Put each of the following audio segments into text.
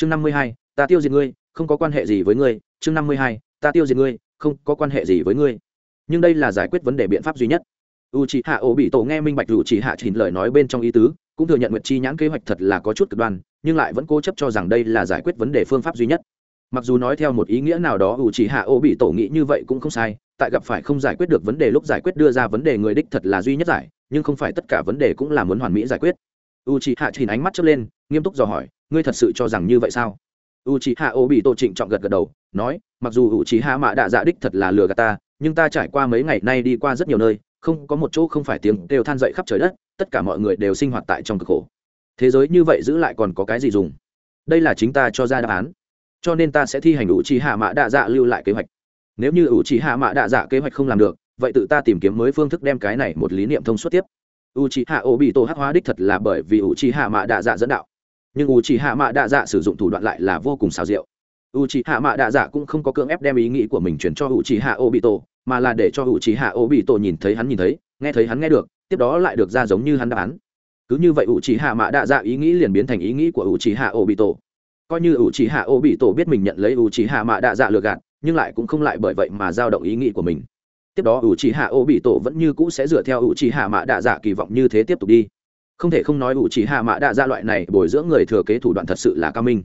chương năm mươi hai, ta tiêu diệt ngươi, không có quan hệ gì với ngươi. Chương năm mươi hai, ta tiêu diệt ngươi, không có quan hệ gì với ngươi. Nhưng đây là giải quyết vấn đề biện pháp duy nhất. U c h ị hạ ổ bị tổ nghe minh bạch u c h ị hạ chỉnh lời nói bên trong ý tứ, cũng thừa nhận nguyệt chi nhãn kế hoạch thật là có chút cực đoan, nhưng lại vẫn cố chấp cho rằng đây là giải quyết vấn đề phương pháp duy nhất. Mặc dù nói theo một ý nghĩa nào đó u c h ị hạ ổ bị tổ nghĩ như vậy cũng không sai, tại gặp phải không giải quyết được vấn đề lúc giải quyết đưa ra vấn đề người đích thật là duy nhất giải, nhưng không phải tất cả vấn đề cũng là muốn hoàn mỹ giải quyết. U c h ị hạ chỉnh ánh mắt chớp lên, nghiêm túc dò hỏi ngươi thật sự cho rằng như vậy sao? U c h i h a o bị tổ trịnh trọng gật gật đầu, nói, mặc dù u c h i h a mạ đạ dạ đích thật là lừa gạt ta, nhưng ta trải qua mấy ngày nay đi qua rất nhiều nơi, không có một chỗ không phải tiếng đều than dậy khắp trời đất, tất cả mọi người đều sinh hoạt tại trong cực khổ. Thế giới như vậy giữ lại còn có cái gì dùng? Đây là chính ta cho ra đáp án. Cho nên ta sẽ thi hành u c h i h a mạ đạ dạ lưu lại kế hoạch. Nếu như u c h i h a mạ đạ dạ kế hoạch không làm được, vậy tự ta tìm kiếm mới phương thức đem cái này một lý niệm thông suốt tiếp. U trì hạ ô bị tổ hắc hóa đích thật là bởi vì u c h i h a mạ đạ dạ dẫn đạo nhưng u chỉ hạ mạ đạ dạ sử dụng thủ đoạn lại là vô cùng xào rượu. U chỉ hạ mạ đạ dạ cũng không có cưỡng ép đem ý nghĩ của mình chuyển cho u chỉ hạ ô bị tổ mà là để cho u chỉ hạ ô bị tổ nhìn thấy hắn nhìn thấy, nghe thấy hắn nghe được, tiếp đó lại được ra giống như hắn đáp án. Cứ như vậy u chỉ hạ mạ đạ dạ ý nghĩ liền biến thành ý nghĩ của u chỉ hạ ô bị tổ coi như u chỉ hạ ô bị tổ biết mình nhận lấy u chỉ hạ mạ đạ dạ lừa gạt, nhưng lại cũng không lại bởi vậy mà giao động ý nghĩ của mình. Tiếp đó u chỉ hạ ô bị tổ vẫn như cũ sẽ dựa theo u chỉ hạ mạ đạ dạ kỳ vọng như thế tiếp tục đi không thể không nói ủ trí hạ mạ đạ ra loại này bồi dưỡng người thừa kế thủ đoạn thật sự là cao minh.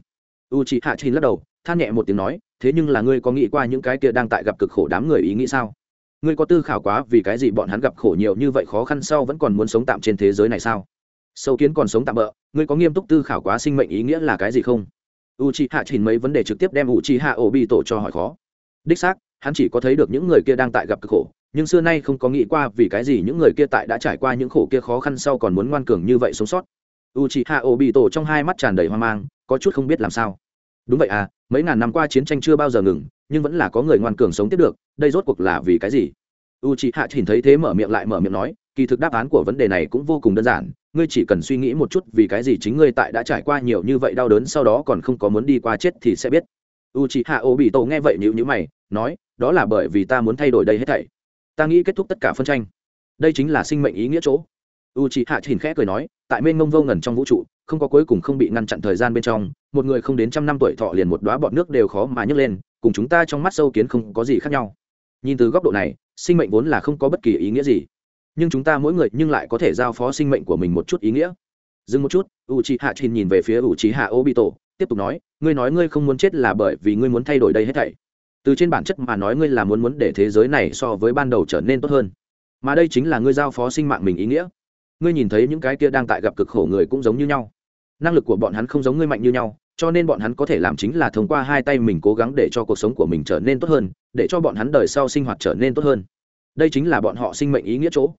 U trí hạ chín lắc đầu, than nhẹ một tiếng nói, thế nhưng là ngươi có nghĩ qua những cái kia đang tại gặp cực khổ đám người ý nghĩ sao? Ngươi có tư khảo quá vì cái gì bọn hắn gặp khổ nhiều như vậy khó khăn sau vẫn còn muốn sống tạm trên thế giới này sao? Sâu kiến còn sống tạm bỡ ngươi có nghiêm túc tư khảo quá sinh mệnh ý nghĩa là cái gì không? U c hạ chỉnh mấy vấn đề trực tiếp đem u c hạ ổ bị tổ cho hỏi khó. Đích xác, hắn chỉ có thấy được những người kia đang tại gặp cực khổ nhưng xưa nay không có nghĩ qua vì cái gì những người kia tại đã trải qua những khổ kia khó khăn sau còn muốn ngoan cường như vậy sống sót. U c hạ ổ bị tổ trong hai mắt tràn đầy hoang mang, có chút không biết làm sao. Đúng vậy à mấy ngàn năm qua chiến tranh chưa bao giờ ngừng, nhưng vẫn là có người ngoan cường sống tiếp được, đây rốt cuộc là vì cái gì? U c hạ nhìn thấy thế mở miệng lại mở miệng nói, kỳ thực đáp án của vấn đề này cũng vô cùng đơn giản, ngươi chỉ cần suy nghĩ một chút vì cái gì chính ngươi tại đã trải qua nhiều như vậy đau đớn sau đó còn không có muốn đi qua chết thì sẽ biết. U c hạ ô bị tổ nghe vậy nhữ nhữ mày, nói, đó là bởi vì ta muốn thay đổi đây hết thảy ta nghĩ kết thúc tất cả phân tranh. Đây chính là sinh mệnh ý nghĩa chỗ. U c h ị hạ chỉnh khẽ cười nói, tại mênh mông vô ngần trong vũ trụ, không có cuối cùng không bị ngăn chặn thời gian bên trong, một người không đến trăm năm tuổi thọ liền một đoá bọn nước đều khó mà nhấc lên, cùng chúng ta trong mắt sâu kiến không có gì khác nhau. Nhìn từ góc độ này, sinh mệnh vốn là không có bất kỳ ý nghĩa gì. Nhưng chúng ta mỗi người nhưng lại có thể giao phó sinh mệnh của mình một chút ý nghĩa. Dừng một chút u c h hạ chin nhìn về phía u c h hạ ô bị tổ tiếp tục nói, ngươi nói ngươi không muốn chết là bởi vì ngươi muốn thay đổi đây hết thảy từ trên bản chất mà nói ngươi là muốn muốn để thế giới này so với ban đầu trở nên tốt hơn. Mà đây chính là ngươi giao phó sinh mạng mình ý nghĩa. Ngươi nhìn thấy những cái kia đang tại gặp cực khổ người cũng giống như nhau. Năng lực của bọn hắn không giống ngươi mạnh như nhau, cho nên bọn hắn có thể làm chính là thông qua hai tay mình cố gắng để cho cuộc sống của mình trở nên tốt hơn, để cho bọn hắn đời sau sinh hoạt trở nên tốt hơn. Đây chính là bọn họ sinh mệnh ý nghĩa chỗ.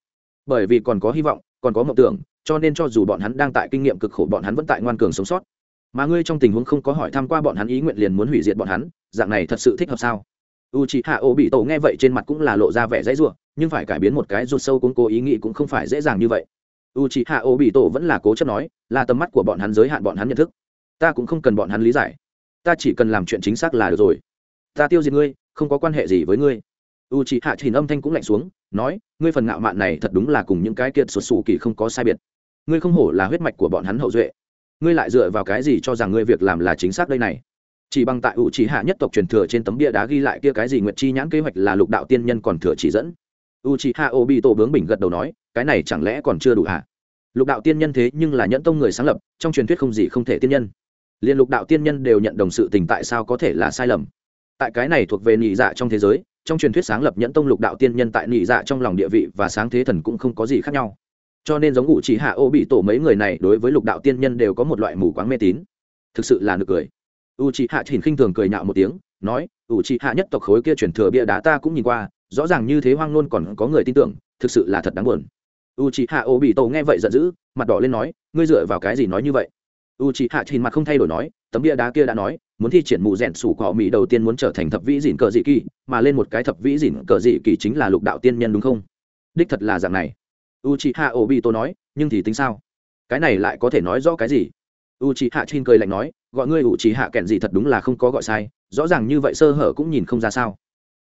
Bởi vì còn có hy vọng, còn có mộng tưởng, cho nên cho dù bọn hắn đang tại kinh nghiệm cực khổ, bọn hắn vẫn tại ngoan cường sống sót mà ngươi trong tình huống không có hỏi tham q u a bọn hắn ý nguyện liền muốn hủy diệt bọn hắn, dạng này thật sự thích hợp sao? U c h ị hạ ô bị tổ nghe vậy trên mặt cũng là lộ ra vẻ dãy r u ộ n nhưng phải cải biến một cái rụt sâu cuốn cố ý nghĩ cũng không phải dễ dàng như vậy. U c h ị hạ ô bị tổ vẫn là cố chấp nói, là tầm mắt của bọn hắn giới hạn bọn hắn nhận thức. Ta cũng không cần bọn hắn lý giải. Ta chỉ cần làm chuyện chính xác là được rồi. Ta tiêu diệt ngươi, không có quan hệ gì với ngươi. U c h ị hạ chỉnh âm thanh cũng lạnh xuống, nói, ngươi phần ngạo mạn này thật đúng là cùng những cái kiệt sụt sù kỳ không có sai biệt. Ngươi không hổ là huyết mạch của bọn hắn hậu duệ ngươi lại dựa vào cái gì cho rằng ngươi việc làm là chính xác đây này? Chỉ bằng tại ủ c hạ nhất tộc truyền thừa trên tấm bia đá ghi lại kia cái gì nguyệt chi nhãn kế hoạch là lục đạo tiên nhân còn thừa chỉ dẫn. U c hạ ô bị tổ bướng bình gật đầu nói, cái này chẳng lẽ còn chưa đủ hả? Lục đạo tiên nhân thế nhưng là nhẫn tông người sáng lập, trong truyền thuyết không gì không thể tiên nhân. Liên lục đạo tiên nhân đều nhận đồng sự tình tại sao có thể là sai lầm? Tại cái này thuộc về nhị dạ trong thế giới, trong truyền thuyết sáng lập nhẫn tông lục đạo tiên nhân tại nhị dạ trong lòng địa vị và sáng thế thần cũng không có gì khác nhau cho nên giống ngụ chỉ hạ ô bị tổ mấy người này đối với lục đạo tiên nhân đều có một loại mù quáng mê tín. Thực sự là nực cười. U chỉ hạ chỉnh khinh thường cười nhạo một tiếng, nói u chỉ hạ nhất tộc khối kia truyền thừa bia đá ta cũng nhìn qua, rõ ràng như thế hoang nôn còn có người tin tưởng, thực sự là thật đáng buồn. U chỉ hạ ô bị tổ nghe vậy giận dữ, mặt đỏ lên nói, ngươi dựa vào cái gì nói như vậy? U chỉ hạ chỉnh mặt không thay đổi nói, tấm bia đá kia đã nói, muốn thi triển mù rèn sủ cỏ mỹ đầu tiên muốn trở thành thập vĩ dìn cờ dị kỳ, mà lên một cái thập vĩ dìn cờ dị kỳ chính là lục đạo tiên nhân đúng không? Đích thật là dạng này u c h i h obito nói, nhưng thì tính sao? Cái này lại có thể nói rõ cái gì? U c h i chin cười lạnh nói, gọi ngươi u c h i kẹn gì thật đúng là không có gọi sai, rõ ràng như vậy sơ hở cũng nhìn không ra sao.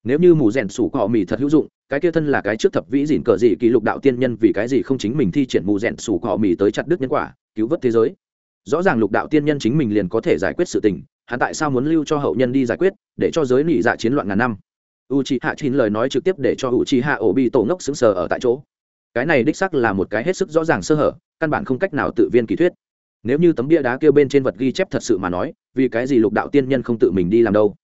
Nếu như mù rèn sủ họ mì thật hữu dụng, cái kia thân là cái trước thập vĩ dìn cờ gì kỷ lục đạo tiên nhân vì cái gì không chính mình thi triển mù rèn sủ họ mì tới chặt đứt nhân quả, cứu vớt thế giới? Rõ ràng lục đạo tiên nhân chính mình liền có thể giải quyết sự tình, hắn tại sao muốn lưu cho hậu nhân đi giải quyết, để cho giới nị dạ chiến loạn ngàn năm? U c h i hạ chín lời nói trực tiếp để cho u c h i hạ ổ bị tổ ngốc xứng sờ ở tại chỗ cái này đích sắc là một cái hết sức rõ ràng sơ hở, căn bản không cách nào tự viên kỳ thuyết. Nếu như tấm bia đá kêu bên trên vật ghi chép thật sự mà nói, vì cái gì lục đạo tiên nhân không tự mình đi làm đâu?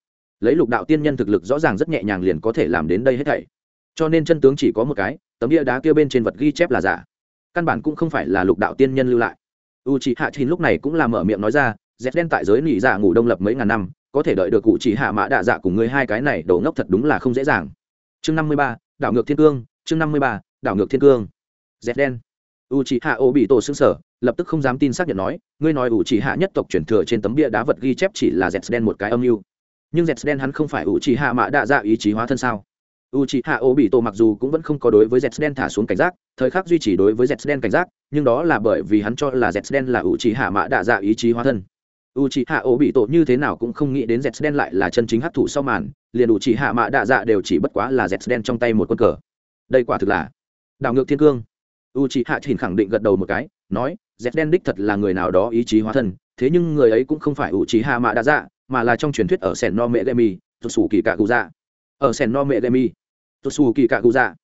Lấy lục đạo tiên nhân thực lực rõ ràng rất nhẹ nhàng liền có thể làm đến đây hết thảy. Cho nên chân tướng chỉ có một cái, tấm bia đá kêu bên trên vật ghi chép là giả. Căn bản cũng không phải là lục đạo tiên nhân lưu lại. U c h ị hạ chín lúc này cũng là mở miệng nói ra dép đen tại giới nỉ dạ ngủ đông lập mấy ngàn năm, có thể đợi được cụ chỉ hạ mã đạ dạ cùng ngươi hai cái này đổ ngốc thật đúng là không dễ dàng. Chương năm mươi ba, đảo ngược thiên cương, chương năm mươi ba đảo ngược thiên cương. Dép đen. U chỉ hạ ô bị tổ xương sở lập tức không dám tin xác nhận nói, ngươi nói u chỉ hạ nhất tộc chuyển thừa trên tấm bia đá vật ghi chép chỉ là dép đen một cái âm mưu. Nhưng dép đen hắn không phải u chỉ hạ mã đạ dạ ý chí hóa thân sao? U chỉ hạ ô bị tổ mặc dù cũng vẫn không có đối với dép đen thả xuống cảnh giác, thời khắc duy trì đối với dép đen cảnh giác, nhưng đó là bởi vì hắn cho là dép đen là u chỉ hạ mã đạ dạ ý chí hóa thân. U c hạ ô bị tổ như thế nào cũng không nghĩ đến z đen lại là chân chính hấp thụ sau màn, liền u c hạ mạ đạ dạ đều chỉ bất quá là z đen trong tay một quân cờ. Đây quả thực là đảo ngược thiên cương. U c hạ chỉnh khẳng định gật đầu một cái, nói z đen đích thật là người nào đó ý chí hóa thân, thế nhưng người ấy cũng không phải u c hạ mạ đa dạ mà là trong truyền thuyết ở sẻn no mẹ gemi tuột xù kỳ cạ cụ dạ ở sẻn no mẹ gemi tuột xù kỳ cạ cụ dạ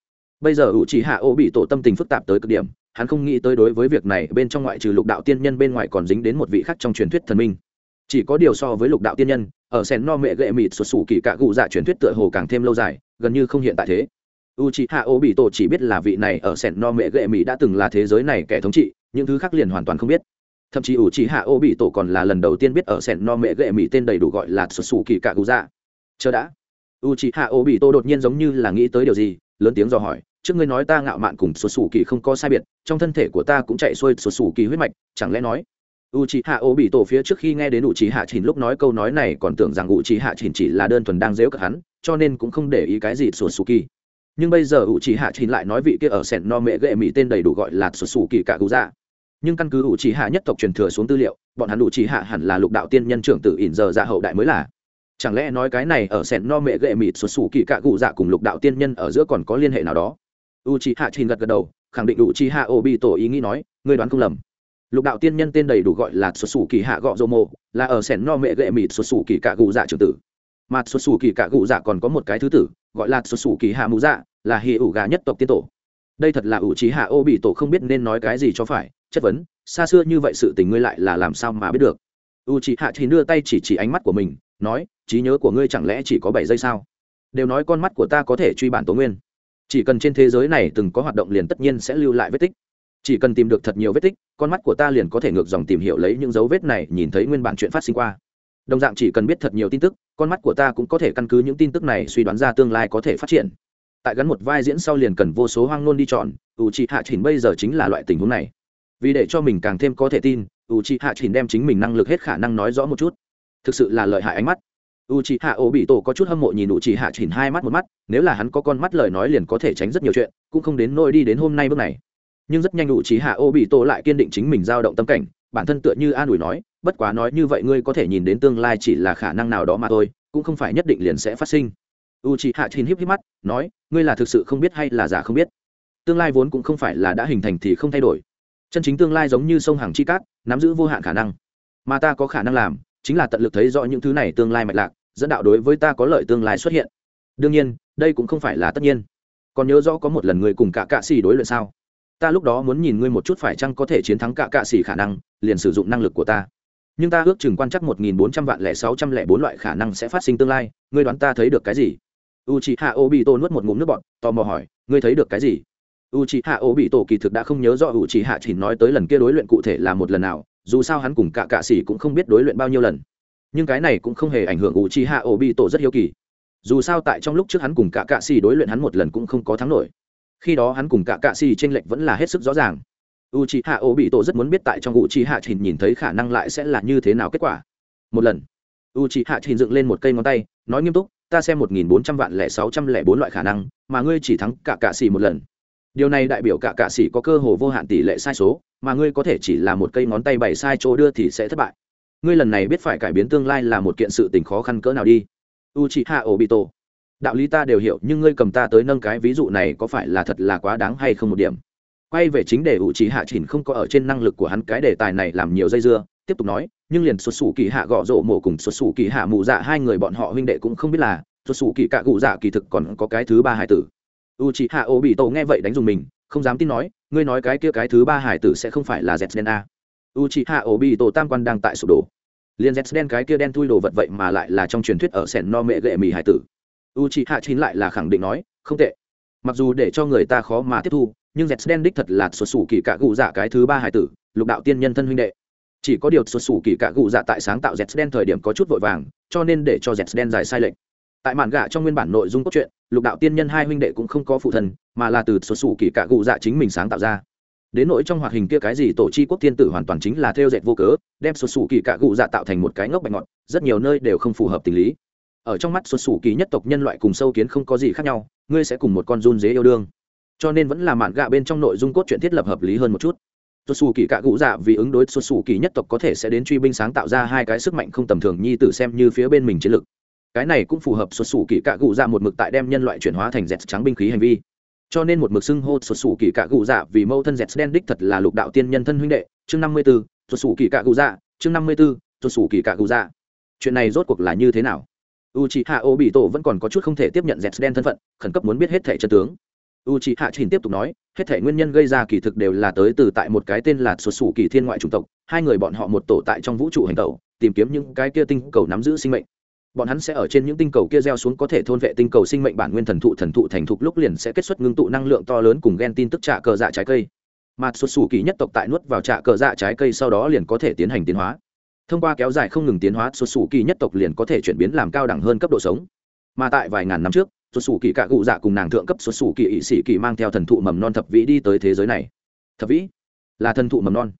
bây giờ u c hạ ô bị tổ tâm tình phức tạp tới cực điểm, hắn không nghĩ tới đối với việc này bên trong ngoại trừ lục đạo tiên nhân bên ngoài còn dính đến một vị khác trong truyền thuyết thần minh. Chỉ có điều so với lục đạo tiên nhân, ở sen no mẹ gệ mịt xuất xù kỳ cạ cụ dạ truyền thuyết tựa hồ càng thêm lâu dài, gần như không hiện tại thế u c h i hạ ô bị tổ chỉ biết là vị này ở Sẻn no mẹ gệ mỹ đã từng là thế giới này kẻ thống trị, những thứ khác liền hoàn toàn không biết. Thậm chí u c h i hạ ô bị tổ còn là lần đầu tiên biết ở Sẻn no mẹ gệ mỹ tên đầy đủ gọi là xuất xù kỳ cạ cụ dạ chờ đã. U c h i hạ ô bị tổ đột nhiên giống như là nghĩ tới điều gì, lớn tiếng dò hỏi, trước ngươi nói ta ngạo mạn cùng xuất xù kỳ không có sai biệt, trong thân thể của ta cũng chạy xuôi xuất xù kỳ huyết mạch, chẳng lẽ nói? U c h ị hạ ô bị tổ phía trước khi nghe đến u c h ị hạ chỉnh lúc nói câu nói này còn tưởng rằng u c h ị hạ chỉnh chỉ là đơn thuần đang dễu cợt hắn, cho nên cũng không để ý cái gì sụt sù kỳ nhưng bây giờ u c h hạ chín lại nói vị kia ở sẻn no mẹ ghệ mỹ tên đầy đủ gọi là sụt sù kỳ cả cụ dạ. Nhưng căn cứ u c h hạ nhất tộc truyền thừa xuống tư liệu, bọn hắn u c h hạ hẳn là lục đạo tiên nhân trưởng tử ỉn giờ dạ hậu đại mới là. Chẳng lẽ nói cái này ở sẻn no mẹ ghệ mịt sụt sù kỳ cả cụ dạ cùng lục đạo tiên nhân ở giữa còn có liên hệ nào đó? U c h ị hạ chín gật gật đầu, khẳng định u c h ị hạ ô bị tổ ý nghĩ nói, ngươi đoán không lầm. Lục đạo tiên nhân tên đầy đủ gọi là xuất sù kỳ hạ gọ dô mô, là ở sẻn no mẹ ghệ mịt xuất sù kỳ cạ gù dạ trưởng tử. Mà xuất sù kỳ cạ gù dạ còn có một cái thứ tử gọi là xuất sủ kỳ hạ mù dạ là hì ủ gà nhất tộc tiên tổ. Đây thật là ủ trí hạ ô bị tổ không biết nên nói cái gì cho phải, chất vấn, xa xưa như vậy sự tình ngươi lại là làm sao mà biết được? U trí hạ thì đưa tay chỉ chỉ ánh mắt của mình, nói, trí nhớ của ngươi chẳng lẽ chỉ có bảy giây sao? Đều nói con mắt của ta có thể truy bản tố nguyên. Chỉ cần trên thế giới này từng có hoạt động liền tất nhiên sẽ lưu lại vết tích. Chỉ cần tìm được thật nhiều vết tích, con mắt của ta liền có thể ngược dòng tìm hiểu lấy những dấu vết này, nhìn thấy nguyên bản chuyện phát sinh qua đồng dạng chỉ cần biết thật nhiều tin tức, con mắt của ta cũng có thể căn cứ những tin tức này suy đoán ra tương lai có thể phát triển. Tại gắn một vai diễn sau liền cần vô số hoang nôn đi chọn ủ trị hạ chỉnh bây giờ chính là loại tình huống này. Vì để cho mình càng thêm có thể tin ủ trị hạ chỉnh đem chính mình năng lực hết khả năng nói rõ một chút. Thực sự là lợi hại ánh mắt. U c hạ ô bị tổ có chút hâm mộ nhìn u c hạ chỉnh hai mắt một mắt, nếu là hắn có con mắt lời nói liền có thể tránh rất nhiều chuyện, cũng không đến nôi đi đến hôm nay bước này. Nhưng rất nhanh đủ trí hạ ô bị tổ lại kiên định chính mình dao động tâm cảnh, bản thân tựa như an ủi nói bất quá nói như vậy ngươi có thể nhìn đến tương lai chỉ là khả năng nào đó mà thôi, cũng không phải nhất định liền sẽ phát sinh. U c h i hạ chín híp híp mắt, nói, ngươi là thực sự không biết hay là giả không biết? Tương lai vốn cũng không phải là đã hình thành thì không thay đổi. Chân chính tương lai giống như sông hàng chi cát, nắm giữ vô hạn khả năng. Mà ta có khả năng làm, chính là tận lực thấy rõ những thứ này tương lai mạch lạc, dẫn đạo đối với ta có lợi tương lai xuất hiện. Đương nhiên, đây cũng không phải là tất nhiên. Còn nhớ rõ có một lần ngươi cùng cả cạ xì đối luận sao? Ta lúc đó muốn nhìn ngươi một chút phải chăng có thể chiến thắng cả cạ xì khả năng, liền sử dụng năng lực của ta nhưng ta ước chừng quan chắc một nghìn bốn trăm vạn lẻ sáu trăm lẻ bốn loại khả năng sẽ phát sinh tương lai, ngươi đoán ta thấy được cái gì? U c h i h a o b i t o nuốt một ngụm nước bọt. tò mò hỏi, ngươi thấy được cái gì? U c h i h a o b i t o kỳ thực đã không nhớ rõ u c h i h a chỉ nói tới lần kia đối luyện cụ thể là một lần nào, dù sao hắn cùng cả cạ xỉ cũng không biết đối luyện bao nhiêu lần. Nhưng cái này cũng không hề ảnh hưởng u c h i h a o b i t o rất hiếu kỳ. Dù sao tại trong lúc trước hắn cùng cả cạ xỉ đối luyện hắn một lần cũng không có thắng nổi. Khi đó hắn cùng cả cạ xì tranh lệch vẫn là hết sức rõ ràng u c h i hạ ô bị tổ rất muốn biết tại trong u c h i hạ trình nhìn thấy khả năng lại sẽ là như thế nào kết quả. Một lần u c h i hạ trình dựng lên một cây ngón tay, nói nghiêm túc, ta xem một nghìn bốn trăm vạn lẻ sáu trăm lẻ bốn loại khả năng, mà ngươi chỉ thắng cả cạ xỉ một lần. Điều này đại biểu cả cạ xỉ có cơ hồ vô hạn tỷ lệ sai số, mà ngươi có thể chỉ là một cây ngón tay bày sai chỗ đưa thì sẽ thất bại. Ngươi lần này biết phải cải biến tương lai là một kiện sự tình khó khăn cỡ nào đi. U c h i hạ ô bị tổ. Đạo lý ta đều hiểu, nhưng ngươi cầm ta tới nâng cái ví dụ này có phải là thật là quá đáng hay không một điểm? Quay về chính đề ủ trí hạ chỉnh không có ở trên năng lực của hắn cái đề tài này làm nhiều dây dưa, tiếp tục nói, nhưng liền xuất xù kỳ hạ gõ rộ mổ cùng xuất xù kỳ hạ mụ dạ hai người bọn họ huynh đệ cũng không biết là, xuất xù kỳ cạ cụ dạ kỳ thực còn có cái thứ ba hải tử. U trí hạ ô bị tổ nghe vậy đánh dùng mình, không dám tin nói, ngươi nói cái kia cái thứ ba hải tử sẽ không phải là z đen a. U trí hạ ô bị tổ tam quan đang tại sụp đổ. Liền z đen cái kia đen thui đồ vật vậy mà lại là trong truyền thuyết ở sẻn no mẹ gệ mì hải tử. U trí hạ chín lại là khẳng định nói, không tệ. Mặc dù để cho người ta khó mà tiếp thu nhưng z đen đích thật là xuất xù kỳ cạ cụ dạ cái thứ ba hải tử, lục đạo tiên nhân thân huynh đệ. Chỉ có điều xuất xù kỳ cạ cụ dạ tại sáng tạo z đen thời điểm có chút vội vàng, cho nên để cho z đen dài sai lệch. Tại màn gạ trong nguyên bản nội dung cốt truyện, lục đạo tiên nhân hai huynh đệ cũng không có phụ thần mà là từ xuất xù kỳ cạ cụ dạ chính mình sáng tạo ra. Đến nỗi trong hoạt hình kia cái gì tổ chi quốc thiên tử hoàn toàn chính là theo dệt vô cớ, đem xuất xù kỳ cạ cụ dạ tạo thành một cái ngốc bạch ngọt rất nhiều nơi đều không phù hợp tình lý. Ở trong mắt xuất xù kỳ nhất tộc nhân loại cùng sâu kiến không có gì khác nhau, ngươi sẽ cùng một con run dế yêu đương cho nên vẫn là mạn gạ bên trong nội dung cốt truyện thiết lập hợp lý hơn một chút. Xuất xù kỳ cạ cụ dạ vì ứng đối xuất xù kỳ nhất tộc có thể sẽ đến truy binh sáng tạo ra hai cái sức mạnh không tầm thường nhi tử xem như phía bên mình chiến lực. Cái này cũng phù hợp xuất xù kỳ cạ cụ dạ một mực tại đem nhân loại chuyển hóa thành dẹt trắng binh khí hành vi. Cho nên một mực xưng hô xuất xù kỳ cạ cụ dạ vì mâu thân dẹt đen đích thật là lục đạo tiên nhân thân huynh đệ. Chương năm mươi b ố xuất xù kỳ cạ cụ dạ. Chương năm mươi b ố xuất xù kỳ cạ cụ dạ. Chuyện này rốt cuộc là như thế nào? U chị hạ ô bị tổ vẫn còn có chút không thể tiếp nhận dẹt đen thân phận, khẩn cấp muốn biết hết thẻ chân tướng u c h i hạ trình tiếp tục nói, hết thể nguyên nhân gây ra kỳ thực đều là tới từ tại một cái tên là xuất xù kỳ thiên ngoại chủng tộc, hai người bọn họ một tổ tại trong vũ trụ hành tẩu, tìm kiếm những cái kia tinh cầu nắm giữ sinh mệnh. Bọn hắn sẽ ở trên những tinh cầu kia gieo xuống có thể thôn vệ tinh cầu sinh mệnh bản nguyên thần thụ thần thụ thành thục lúc liền sẽ kết xuất ngưng tụ năng lượng to lớn cùng gen tin tức trả cờ dạ trái cây. Mà xuất xù kỳ nhất tộc tại nuốt vào trả cờ dạ trái cây sau đó liền có thể tiến hành tiến hóa. Thông qua kéo dài không ngừng tiến hóa xuất xù kỳ nhất tộc liền có thể chuyển biến làm cao đẳng hơn cấp độ sống mà tại vài ngàn năm trước, xuất xù kỳ cạ cụ dạ cùng nàng thượng cấp xuất xù kỳ ỵ sĩ kỳ mang theo thần thụ mầm non thập vĩ đi tới thế giới này. Thập vĩ? Là thần thụ mầm non.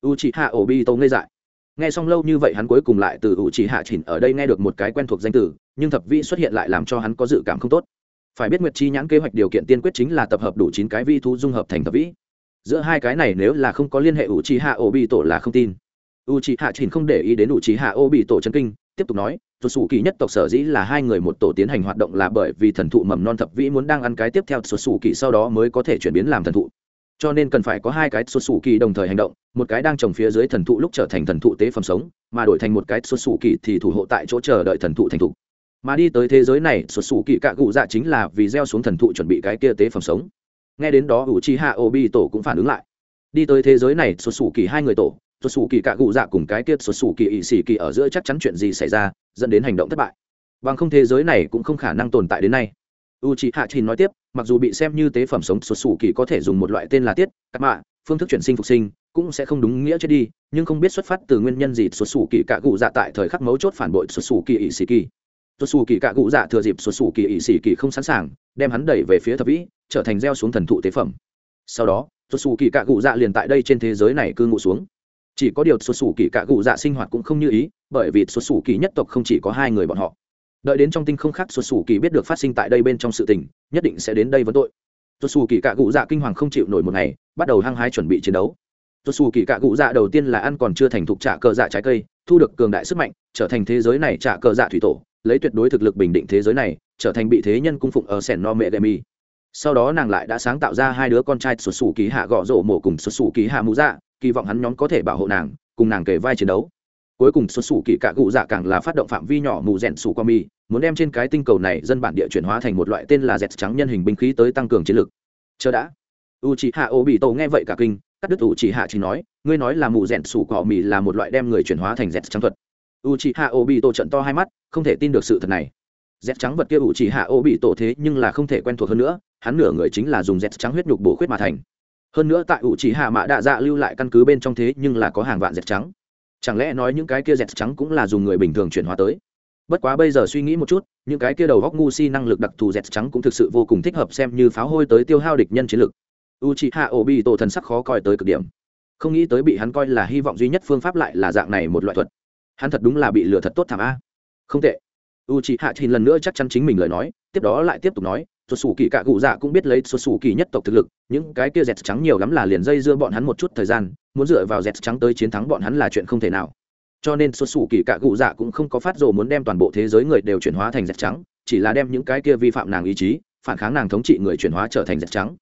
U chị hạ ổ bi tô ngây dại. Nghe xong lâu như vậy hắn cuối cùng lại từ u chị hạ chỉnh ở đây nghe được một cái quen thuộc danh từ, nhưng thập vĩ xuất hiện lại làm cho hắn có dự cảm không tốt. Phải biết nguyệt chi nhãn kế hoạch điều kiện tiên quyết chính là tập hợp đủ chín cái vi thu dung hợp thành thập vĩ. Giữa hai cái này nếu là không có liên hệ u chị hạ ổ bi tổ là không tin. U chị hạ chỉnh không để ý đến u chị hạ ổ bi tổ chân kinh tiếp tục nói tuột sủ kỳ nhất tộc sở dĩ là hai người một tổ tiến hành hoạt động là bởi vì thần thụ mầm non thập vĩ muốn đang ăn cái tiếp theo xuất sủ kỳ sau đó mới có thể chuyển biến làm thần thụ. Cho nên cần phải có hai cái xuất sủ kỳ đồng thời hành động, một cái đang trồng phía dưới thần thụ lúc trở thành thần thụ tế phẩm sống, mà đổi thành một cái xuất sủ kỳ thì thủ hộ tại chỗ chờ đợi thần thụ thành thụ. Mà đi tới thế giới này xuất sủ kỳ cạ cụ dạ chính là vì gieo xuống thần thụ chuẩn bị cái kia tế phẩm sống. Nghe đến đó u chi hạ obi tổ cũng phản ứng lại. Đi tới thế giới này xuất xù kỳ hai người tổ xuất xù kỳ cạ cụ dạ cùng cái tiết xuất xù kỳ ỵ xì kỳ ở giữa chắc chắn chuyện gì xảy ra, dẫn đến hành động thất bại. Bằng không thế giới này cũng không khả năng tồn tại đến nay. U c h ị hạ trình nói tiếp, mặc dù bị xem như tế phẩm sống xuất xù kỳ có thể dùng một loại tên là tiết, cắt mạ, phương thức chuyển sinh phục sinh, cũng sẽ không đúng nghĩa chết đi, nhưng không biết xuất phát từ nguyên nhân gì xuất xù kỳ cạ cụ dạ tại thời khắc mấu chốt phản bội xuất xù kỳ ỵ xì kỳ xuất xù kỳ cạ cụ dạ thừa dịp xuất xù kỳ ỵ xì kỳ không sẵn sàng, đem hắn đẩy về phía thập vĩ, trở thành gieo xuống thần thụ tế phẩm. Sau đó xuất xù kỳ cạ cụ dạ liền tại đây trên thế giới này cư ngụ xuống chỉ có điều xuất xù kỳ cả cụ dạ sinh hoạt cũng không như ý, bởi vì xuất xù kỳ nhất tộc không chỉ có hai người bọn họ. Đợi đến trong tinh không khác xuất xù kỳ biết được phát sinh tại đây bên trong sự tình, nhất định sẽ đến đây vấn tội. Xuất xù kỳ cả cụ dạ kinh hoàng không chịu nổi một ngày, bắt đầu hăng hái chuẩn bị chiến đấu. Xuất xù kỳ cả cụ dạ đầu tiên là ăn còn chưa thành thục trả cờ dạ trái cây, thu được cường đại sức mạnh, trở thành thế giới này trả cờ dạ thủy tổ, lấy tuyệt đối thực lực bình định thế giới này, trở thành bị thế nhân cung phụng ở sẻn no mẹ đệm mi sau đó nàng lại đã sáng tạo ra hai đứa con trai xuất xù kỳ hạ gõ rổ mổ cùng xuất xù kỳ hạ mũ dạ kỳ vọng hắn nhóm có thể bảo hộ nàng, cùng nàng kể vai chiến đấu. Cuối cùng, xuất xù kỳ cạ cụ dạ càng là phát động phạm vi nhỏ mù rèn xù qua mi, muốn đem trên cái tinh cầu này dân bản địa chuyển hóa thành một loại tên là dẹt trắng nhân hình binh khí tới tăng cường chiến lực. Chờ đã. U chị hạ ô bị tổ nghe vậy cả kinh, cắt đứt u chị hạ chỉ nói, ngươi nói là mù rèn xù cỏ mì là một loại đem người chuyển hóa thành dẹt trắng thuật. U chị hạ ô bị tổ trận to hai mắt, không thể tin được sự thật này. Dẹt trắng vật kia u chị hạ ô bị tổ thế nhưng là không thể quen thuộc hơn nữa, hắn nửa người chính là dùng dẹt trắng huyết nhục bổ khuyết mà thành hơn nữa tại ủ chỉ hạ mạ đạ dạ lưu lại căn cứ bên trong thế nhưng là có hàng vạn dẹt trắng. Chẳng lẽ nói những cái kia dẹt trắng cũng là dùng người bình thường chuyển hóa tới? Bất quá bây giờ suy nghĩ một chút, những cái kia đầu góc ngu si năng lực đặc thù dẹt trắng cũng thực sự vô cùng thích hợp xem như pháo hôi tới tiêu hao địch nhân chiến lực u c h i hạ ổ bị tổ thần sắc khó coi tới cực điểm. Không nghĩ tới bị hắn coi là hy vọng duy nhất phương pháp lại là dạng này một loại thuật. Hắn thật đúng là bị lừa thật tốt thảm a. Không tệ. U c h i hạ trình lần nữa chắc chắn chính mình lời nói, tiếp đó lại tiếp tục nói xuất xù kỳ cạ cụ dạ cũng biết lấy xuất xù kỳ nhất tộc thực lực, những cái kia dẹt trắng nhiều lắm là liền dây dưa bọn hắn một chút thời gian, muốn dựa vào dẹt trắng tới chiến thắng bọn hắn là chuyện không thể nào. Cho nên xuất xù kỳ cạ cụ dạ cũng không có phát rồ muốn đem toàn bộ thế giới người đều chuyển hóa thành dẹt trắng, chỉ là đem những cái kia vi phạm nàng ý chí, phản kháng nàng thống trị người chuyển hóa trở thành dẹt trắng.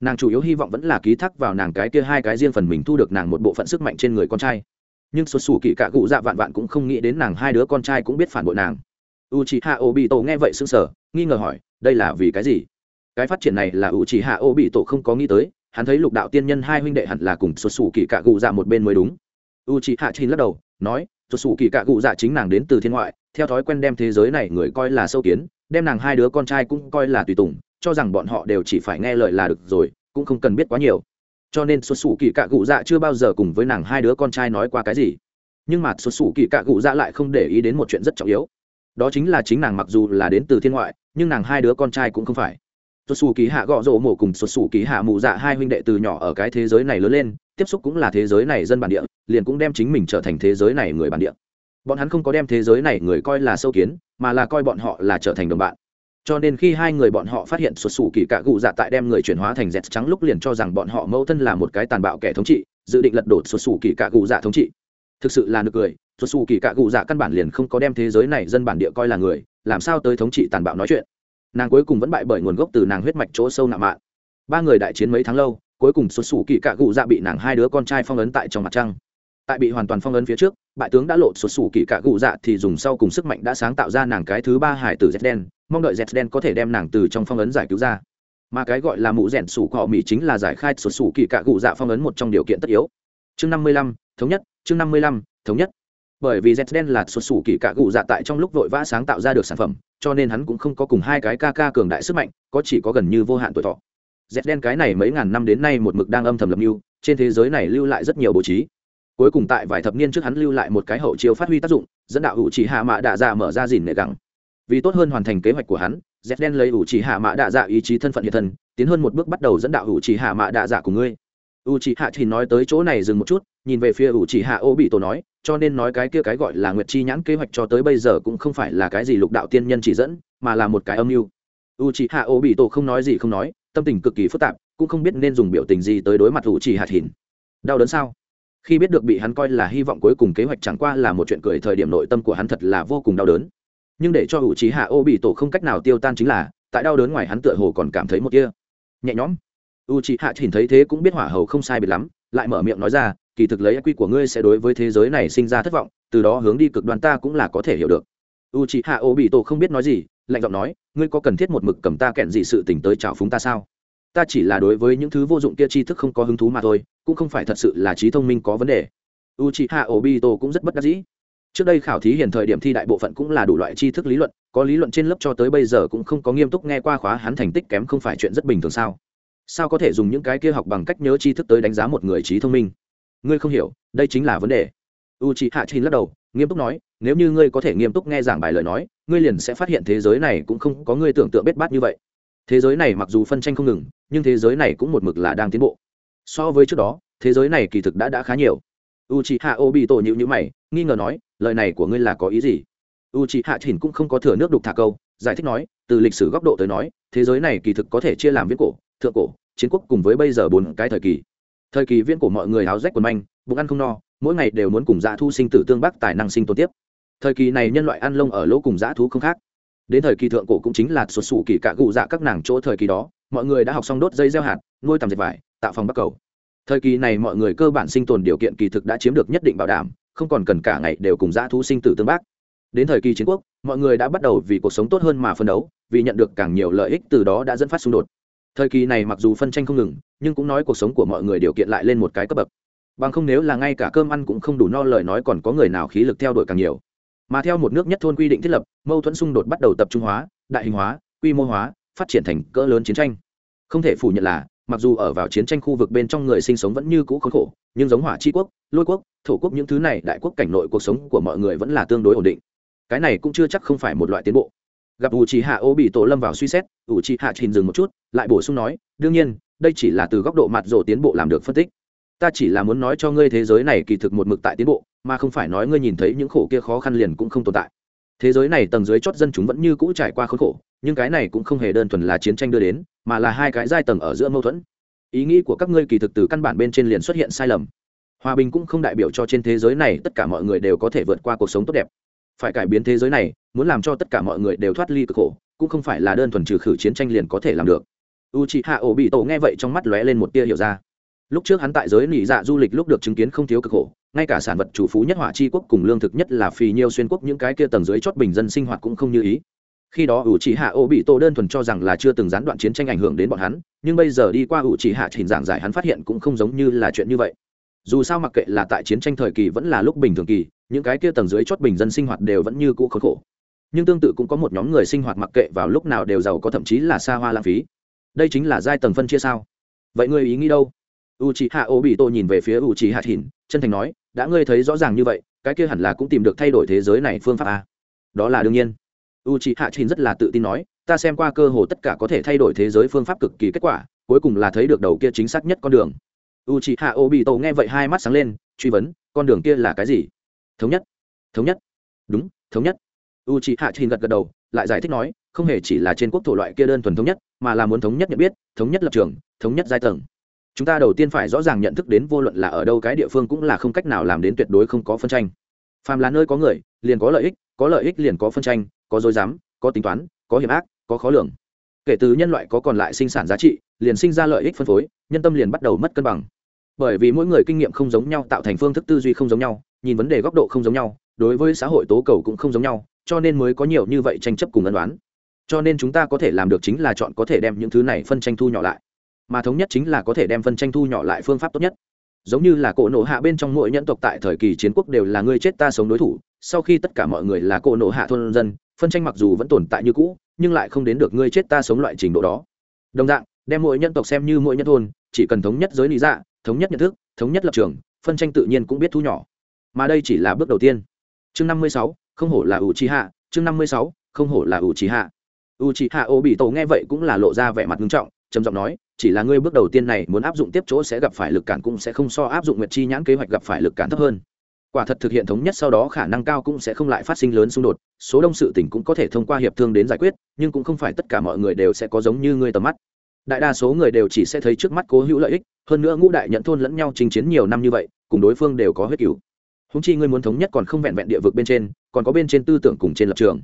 Nàng chủ yếu hy vọng vẫn là ký thác vào nàng cái kia hai cái riêng phần mình thu được nàng một bộ phận sức mạnh trên người con trai. Nhưng xuất xù kỳ cạ cụ dạ vạn vạn cũng không nghĩ đến nàng hai đứa con trai cũng biết phản bội nàng. U chị hạ ô bị tổ nghe vậy sững sờ, nghi ngờ hỏi đây là vì cái gì? Cái phát triển này là u chị hạ ô bị tổ không có nghĩ tới, hắn thấy lục đạo tiên nhân hai huynh đệ hẳn là cùng xuất xù kỳ cạ Gụ dạ một bên mới đúng. U chị hạ chín lắc đầu, nói xuất xù kỳ cạ Gụ dạ chính nàng đến từ thiên ngoại, theo thói quen đem thế giới này người coi là sâu kiến, đem nàng hai đứa con trai cũng coi là tùy tùng, cho rằng bọn họ đều chỉ phải nghe lời là được rồi, cũng không cần biết quá nhiều. Cho nên xuất xù kỳ cạ Gụ dạ chưa bao giờ cùng với nàng hai đứa con trai nói qua cái gì. Nhưng mà xuất xù kỳ cạ Gụ dạ lại không để ý đến một chuyện rất trọng yếu. Đó chính là chính nàng mặc dù là đến từ thiên ngoại nhưng nàng hai đứa con trai cũng không phải. Xuất xù kỳ hạ gõ rỗ mổ cùng xuất xù kỳ hạ mụ dạ hai huynh đệ từ nhỏ ở cái thế giới này lớn lên, tiếp xúc cũng là thế giới này dân bản địa, liền cũng đem chính mình trở thành thế giới này người bản địa. Bọn hắn không có đem thế giới này người coi là sâu kiến, mà là coi bọn họ là trở thành đồng bạn. Cho nên khi hai người bọn họ phát hiện xuất xù kỳ cạ gụ dạ tại đem người chuyển hóa thành dẹt trắng lúc liền cho rằng bọn họ mâu thân là một cái tàn bạo kẻ thống trị, dự định lật đổ xuất xù kỳ cạ gụ dạ thống trị. Thực sự là nực cười xuất xù kỳ cạ cụ dạ căn bản liền không có đem thế giới này dân bản địa coi là người, làm sao tới thống trị tàn bạo nói chuyện? Nàng cuối cùng vẫn bại bởi nguồn gốc từ nàng huyết mạch chỗ sâu nạ mạng. ba người đại chiến mấy tháng lâu, cuối cùng xuất xù kỳ cạ cụ dạ bị nàng hai đứa con trai phong ấn tại trong mặt trăng. Tại bị hoàn toàn phong ấn phía trước, bại tướng đã lộ xuất xù kỳ cạ cụ dạ thì dùng sau cùng sức mạnh đã sáng tạo ra nàng cái thứ ba hải tử z đen, mong đợi z đen có thể đem nàng từ trong phong ấn giải cứu ra. Mà cái gọi là mũ rèn sủ cọ mỹ chính là giải khai xuất xù kỳ cạ cụ dạ phong ấn một trong điều kiện tất yếu. Chương năm mươi lăm, thống nhất, chương năm mươi lăm, thống nhất bởi vì z đen là xuất xù kỳ cạ cụ dạ tại trong lúc vội vã sáng tạo ra được sản phẩm, cho nên hắn cũng không có cùng hai cái ca ca cường đại sức mạnh, có chỉ có gần như vô hạn tuổi thọ. Z đen cái này mấy ngàn năm đến nay một mực đang âm thầm lập mưu, trên thế giới này lưu lại rất nhiều bố trí. Cuối cùng tại vài thập niên trước hắn lưu lại một cái hậu chiêu phát huy tác dụng, dẫn đạo hữu chỉ hạ mạ đạ dạ mở ra dìn nệ gẳng vì tốt hơn hoàn thành kế hoạch của hắn z đen lấy hữu chỉ hạ mạ đạ dạ ý chí thân phận hiện thân, tiến hơn một bước bắt đầu dẫn đạo hữu chỉ hạ mạ đạ dạ của ngươi u chỉ hạ thì nói tới chỗ này dừng một chút, nhìn về phía U chỉ hạ ô bị tổ nói, cho nên nói cái kia cái gọi là nguyệt chi nhãn kế hoạch cho tới bây giờ cũng không phải là cái gì lục đạo tiên nhân chỉ dẫn, mà là một cái âm mưu. U chỉ hạ ô bị tổ không nói gì không nói, tâm tình cực kỳ phức tạp, cũng không biết nên dùng biểu tình gì tới đối mặt U chỉ hạ thìn. Đau đớn sao? Khi biết được bị hắn coi là hy vọng cuối cùng kế hoạch chẳng qua là một chuyện cười thời điểm nội tâm của hắn thật là vô cùng đau đớn. Nhưng để cho U trí hạ ô bị tổ không cách nào tiêu tan chính là, tại đau đớn ngoài hắn tựa hồ còn cảm thấy một kia nhẹ nhõm u chị hạ nhìn thấy thế cũng biết hỏa hầu không sai biệt lắm, lại mở miệng nói ra, kỳ thực lấy quy của ngươi sẽ đối với thế giới này sinh ra thất vọng, từ đó hướng đi cực đoan ta cũng là có thể hiểu được. U chị hạ ô bị tổ không biết nói gì, lạnh giọng nói, ngươi có cần thiết một mực cầm ta kẹn gì sự tình tới trào phúng ta sao? Ta chỉ là đối với những thứ vô dụng kia tri thức không có hứng thú mà thôi, cũng không phải thật sự là trí thông minh có vấn đề. U chị hạ ô bị tổ obito cũng rất bất đắc dĩ. Trước đây khảo thí hiện thời điểm thi đại bộ phận cũng là đủ loại tri thức lý luận, có lý luận trên lớp cho tới bây giờ cũng không có nghiêm túc nghe qua khóa hắn thành tích kém không phải chuyện rất bình thường sao? Sao có thể dùng những cái kia học bằng cách nhớ tri thức tới đánh giá một người trí thông minh? Ngươi không hiểu, đây chính là vấn đề. U c h hạ chín lắc đầu, nghiêm túc nói, nếu như ngươi có thể nghiêm túc nghe giảng bài lời nói, ngươi liền sẽ phát hiện thế giới này cũng không có ngươi tưởng tượng bết bát như vậy. Thế giới này mặc dù phân tranh không ngừng, nhưng thế giới này cũng một mực là đang tiến bộ. So với trước đó, thế giới này kỳ thực đã đã khá nhiều. U c h i hạ ô bị tổ nhịu nhữ mày, nghi ngờ nói, lời này của ngươi là có ý gì? U c h hạ chỉnh cũng không có thừa nước đục thả câu, giải thích nói, từ lịch sử góc độ tới nói, thế giới này kỳ thực có thể chia làm viết cổ thượng cổ, chiến quốc cùng với bây giờ bốn cái thời kỳ. Thời kỳ viễn cổ mọi người háo rách quần manh, bụng ăn không no, mỗi ngày đều muốn cùng dã thu sinh tử tương bắc tài năng sinh tồn tiếp. Thời kỳ này nhân loại ăn lông ở lỗ cùng dã thú không khác. Đến thời kỳ thượng cổ cũng chính là xuất xù kỳ cả gụ dạ các nàng chỗ thời kỳ đó, mọi người đã học xong đốt dây gieo hạt, nuôi tầm dệt vải, tạo phòng bắc cầu. Thời kỳ này mọi người cơ bản sinh tồn điều kiện kỳ thực đã chiếm được nhất định bảo đảm, không còn cần cả ngày đều cùng dã thú sinh tử tương bác. Đến thời kỳ chiến quốc, mọi người đã bắt đầu vì cuộc sống tốt hơn mà phân đấu, vì nhận được càng nhiều lợi ích từ đó đã dẫn phát xung đột thời kỳ này mặc dù phân tranh không ngừng, nhưng cũng nói cuộc sống của mọi người điều kiện lại lên một cái cấp bậc. Bằng không nếu là ngay cả cơm ăn cũng không đủ no lời nói còn có người nào khí lực theo đuổi càng nhiều. Mà theo một nước nhất thôn quy định thiết lập, mâu thuẫn xung đột bắt đầu tập trung hóa, đại hình hóa, quy mô hóa, phát triển thành cỡ lớn chiến tranh. Không thể phủ nhận là, mặc dù ở vào chiến tranh khu vực bên trong người sinh sống vẫn như cũ khốn khổ, nhưng giống hỏa tri quốc, lôi quốc, thổ quốc những thứ này đại quốc cảnh nội cuộc sống của mọi người vẫn là tương đối ổn định. Cái này cũng chưa chắc không phải một loại tiến bộ gặp ủ trì hạ ô bị tổ lâm vào suy xét ủ trì hạ trình dừng một chút, lại bổ sung nói, đương nhiên, đây chỉ là từ góc độ mặt rổ tiến bộ làm được phân tích. Ta chỉ là muốn nói cho ngươi thế giới này kỳ thực một mực tại tiến bộ, mà không phải nói ngươi nhìn thấy những khổ kia khó khăn liền cũng không tồn tại. Thế giới này tầng dưới chót dân chúng vẫn như cũ trải qua khốn khổ, nhưng cái này cũng không hề đơn thuần là chiến tranh đưa đến, mà là hai cái giai tầng ở giữa mâu thuẫn. Ý nghĩ của các ngươi kỳ thực từ căn bản bên trên liền xuất hiện sai lầm. Hòa bình cũng không đại biểu cho trên thế giới này tất cả mọi người đều có thể vượt qua cuộc sống tốt đẹp phải cải biến thế giới này, muốn làm cho tất cả mọi người đều thoát ly cực khổ, cũng không phải là đơn thuần trừ khử chiến tranh liền có thể làm được. U c h i hạ ổ bị tổ nghe vậy trong mắt lóe lên một tia hiểu ra. Lúc trước hắn tại giới nỉ dạ du lịch lúc được chứng kiến không thiếu cực khổ, ngay cả sản vật chủ phú nhất hỏa chi quốc cùng lương thực nhất là phì nhiêu xuyên quốc những cái kia tầng dưới chót bình dân sinh hoạt cũng không như ý. Khi đó ủ chỉ hạ ô bị tổ đơn thuần cho rằng là chưa từng gián đoạn chiến tranh ảnh hưởng đến bọn hắn, nhưng bây giờ đi qua ủ chỉ hạ trình giảng giải hắn phát hiện cũng không giống như là chuyện như vậy dù sao mặc kệ là tại chiến tranh thời kỳ vẫn là lúc bình thường kỳ, những cái kia tầng dưới chót bình dân sinh hoạt đều vẫn như cũ khốn khổ. Nhưng tương tự cũng có một nhóm người sinh hoạt mặc kệ vào lúc nào đều giàu có, thậm chí là xa hoa lãng phí. Đây chính là giai tầng phân chia sao? Vậy ngươi ý nghĩ đâu? U c h i h a o bị tôi nhìn về phía u c h i hạ thìn chân thành nói, đã ngươi thấy rõ ràng như vậy, cái kia hẳn là cũng tìm được thay đổi thế giới này phương pháp a. Đó là đương nhiên. U c h i hạ thìn rất là tự tin nói, ta xem qua cơ hồ tất cả có thể thay đổi thế giới phương pháp cực kỳ kết quả, cuối cùng là thấy được đầu kia chính xác nhất con đường u c h i hạ ô bị tô nghe vậy hai mắt sáng lên, truy vấn, con đường kia là cái gì? Thống nhất. Thống nhất? Đúng, thống nhất. U c h i hạ thìn gật gật đầu, lại giải thích nói, không hề chỉ là trên quốc thổ loại kia đơn thuần thống nhất, mà là muốn thống nhất nhận biết, thống nhất lập trường, thống nhất giai tầng. Chúng ta đầu tiên phải rõ ràng nhận thức đến vô luận là ở đâu cái địa phương cũng là không cách nào làm đến tuyệt đối không có phân tranh. Phàm là nơi có người, liền có lợi ích, có lợi ích liền có phân tranh, có dối dám, có tính toán, có hiểm ác, có khó lường kể từ nhân loại có còn lại sinh sản giá trị, liền sinh ra lợi ích phân phối, nhân tâm liền bắt đầu mất cân bằng. Bởi vì mỗi người kinh nghiệm không giống nhau, tạo thành phương thức tư duy không giống nhau, nhìn vấn đề góc độ không giống nhau, đối với xã hội tố cầu cũng không giống nhau, cho nên mới có nhiều như vậy tranh chấp cùng ân đoán cho nên chúng ta có thể làm được chính là chọn có thể đem những thứ này phân tranh thu nhỏ lại. Mà thống nhất chính là có thể đem phân tranh thu nhỏ lại phương pháp tốt nhất. Giống như là cỗ nổ hạ bên trong mỗi nhân tộc tại thời kỳ chiến quốc đều là người chết ta sống đối thủ, sau khi tất cả mọi người là cỗ nổ hạ thôn dân, phân tranh mặc dù vẫn tồn tại như cũ nhưng lại không đến được ngươi chết ta sống loại trình độ đó. Đồng dạng, đem mỗi nhân tộc xem như mỗi nhân thôn, chỉ cần thống nhất giới lý dạ thống nhất nhận thức, thống nhất lập trường, phân tranh tự nhiên cũng biết thu nhỏ. Mà đây chỉ là bước đầu tiên. Chương năm mươi sáu, không hổ là ủ trí hạ chương năm mươi sáu, không hổ là ủ trí hạ u trí hạ ô bị tổ nghe vậy cũng là lộ ra vẻ mặt nghiêm trọng, trầm giọng nói, chỉ là ngươi bước đầu tiên này muốn áp dụng tiếp chỗ sẽ gặp phải lực cản cũng sẽ không so áp dụng nguyệt chi nhãn kế hoạch gặp phải lực cản thấp hơn quả thật thực hiện thống nhất sau đó khả năng cao cũng sẽ không lại phát sinh lớn xung đột, số đông sự tỉnh cũng có thể thông qua hiệp thương đến giải quyết, nhưng cũng không phải tất cả mọi người đều sẽ có giống như ngươi tầm mắt. Đại đa số người đều chỉ sẽ thấy trước mắt cố hữu lợi ích, hơn nữa ngũ đại nhận thôn lẫn nhau chinh chiến nhiều năm như vậy, cùng đối phương đều có huyết cứu húng chi ngươi muốn thống nhất còn không vẹn vẹn địa vực bên trên, còn có bên trên tư tưởng cùng trên lập trường.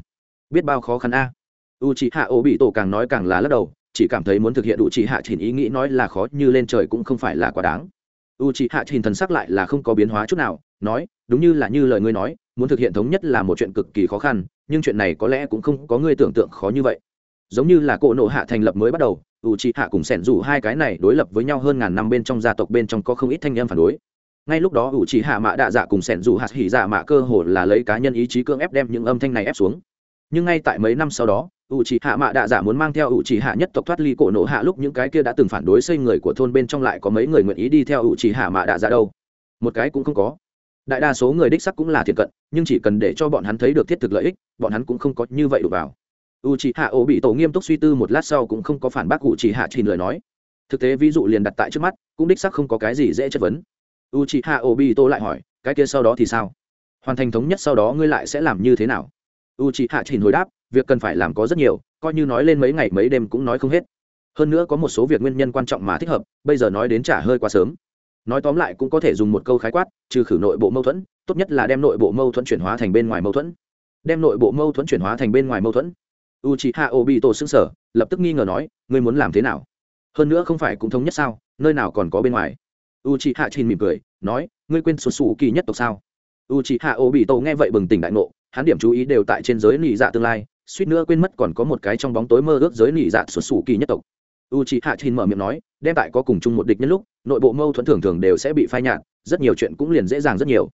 Biết bao khó khăn a. U c h hạ ô bị tổ càng nói càng là lắc đầu, chỉ cảm thấy muốn thực hiện u c h hạ chỉ ý nghĩ nói là khó, như lên trời cũng không phải là quá đáng u c h ị hạ trình thần sắc lại là không có biến hóa chút nào, nói, đúng như là như lời ngươi nói, muốn thực hiện thống nhất là một chuyện cực kỳ khó khăn, nhưng chuyện này có lẽ cũng không có ngươi tưởng tượng khó như vậy. Giống như là cỗ nộ hạ thành lập mới bắt đầu u c h ị hạ cùng sẻn rủ hai cái này đối lập với nhau hơn ngàn năm bên trong gia tộc bên trong có không ít thanh em phản đối. Ngay lúc đó ủ chỉ hạ mạ đạ dạ cùng sẻn rủ hạt hỉ dạ mạ cơ hồ là lấy cá nhân ý chí cưỡng ép đem những âm thanh này ép xuống. Nhưng ngay tại mấy năm sau đó ủ chỉ hạ mạ đạ giả muốn mang theo ủ chỉ hạ nhất tộc thoát ly cổ nộ hạ lúc những cái kia đã từng phản đối xây người của thôn bên trong lại có mấy người nguyện ý đi theo ủ chỉ hạ mạ đạ giả đâu. Một cái cũng không có. Đại đa số người đích sắc cũng là thiệt cận, nhưng chỉ cần để cho bọn hắn thấy được thiết thực lợi ích, bọn hắn cũng không có như vậy đủ vào. U chỉ hạ ô bị tổ nghiêm túc suy tư một lát sau cũng không có phản bác ủ chỉ hạ trình lời nói. Thực tế ví dụ liền đặt tại trước mắt, cũng đích sắc không có cái gì dễ chất vấn. U c h i h a obito lại hỏi, cái kia sau đó thì sao? Hoàn thành thống nhất sau đó ngươi lại sẽ làm như thế nào? U c h i h a hồi đáp việc cần phải làm có rất nhiều, coi như nói lên mấy ngày mấy đêm cũng nói không hết. Hơn nữa có một số việc nguyên nhân quan trọng mà thích hợp, bây giờ nói đến trả hơi quá sớm. Nói tóm lại cũng có thể dùng một câu khái quát, trừ khử nội bộ mâu thuẫn, tốt nhất là đem nội bộ mâu thuẫn chuyển hóa thành bên ngoài mâu thuẫn. Đem nội bộ mâu thuẫn chuyển hóa thành bên ngoài mâu thuẫn. U c h i h a obito xưng sở lập tức nghi ngờ nói, ngươi muốn làm thế nào? Hơn nữa không phải cũng thống nhất sao? Nơi nào còn có bên ngoài? U c h hạ chín mỉm cười, nói, ngươi quên sụt sù kỳ nhất tộc sao? U c h hạ ô bị tổ nghe vậy bừng tỉnh đại ngộ, hắn điểm chú ý đều tại trên giới nị dạ tương lai suýt nữa quên mất còn có một cái trong bóng tối mơ ước giới nỉ dạ xuất xù kỳ nhất tộc. U c h ị hạ chin mở miệng nói, đem tại có cùng chung một địch nhân lúc, nội bộ mâu thuẫn thường thường đều sẽ bị phai nhạt, rất nhiều chuyện cũng liền dễ dàng rất nhiều.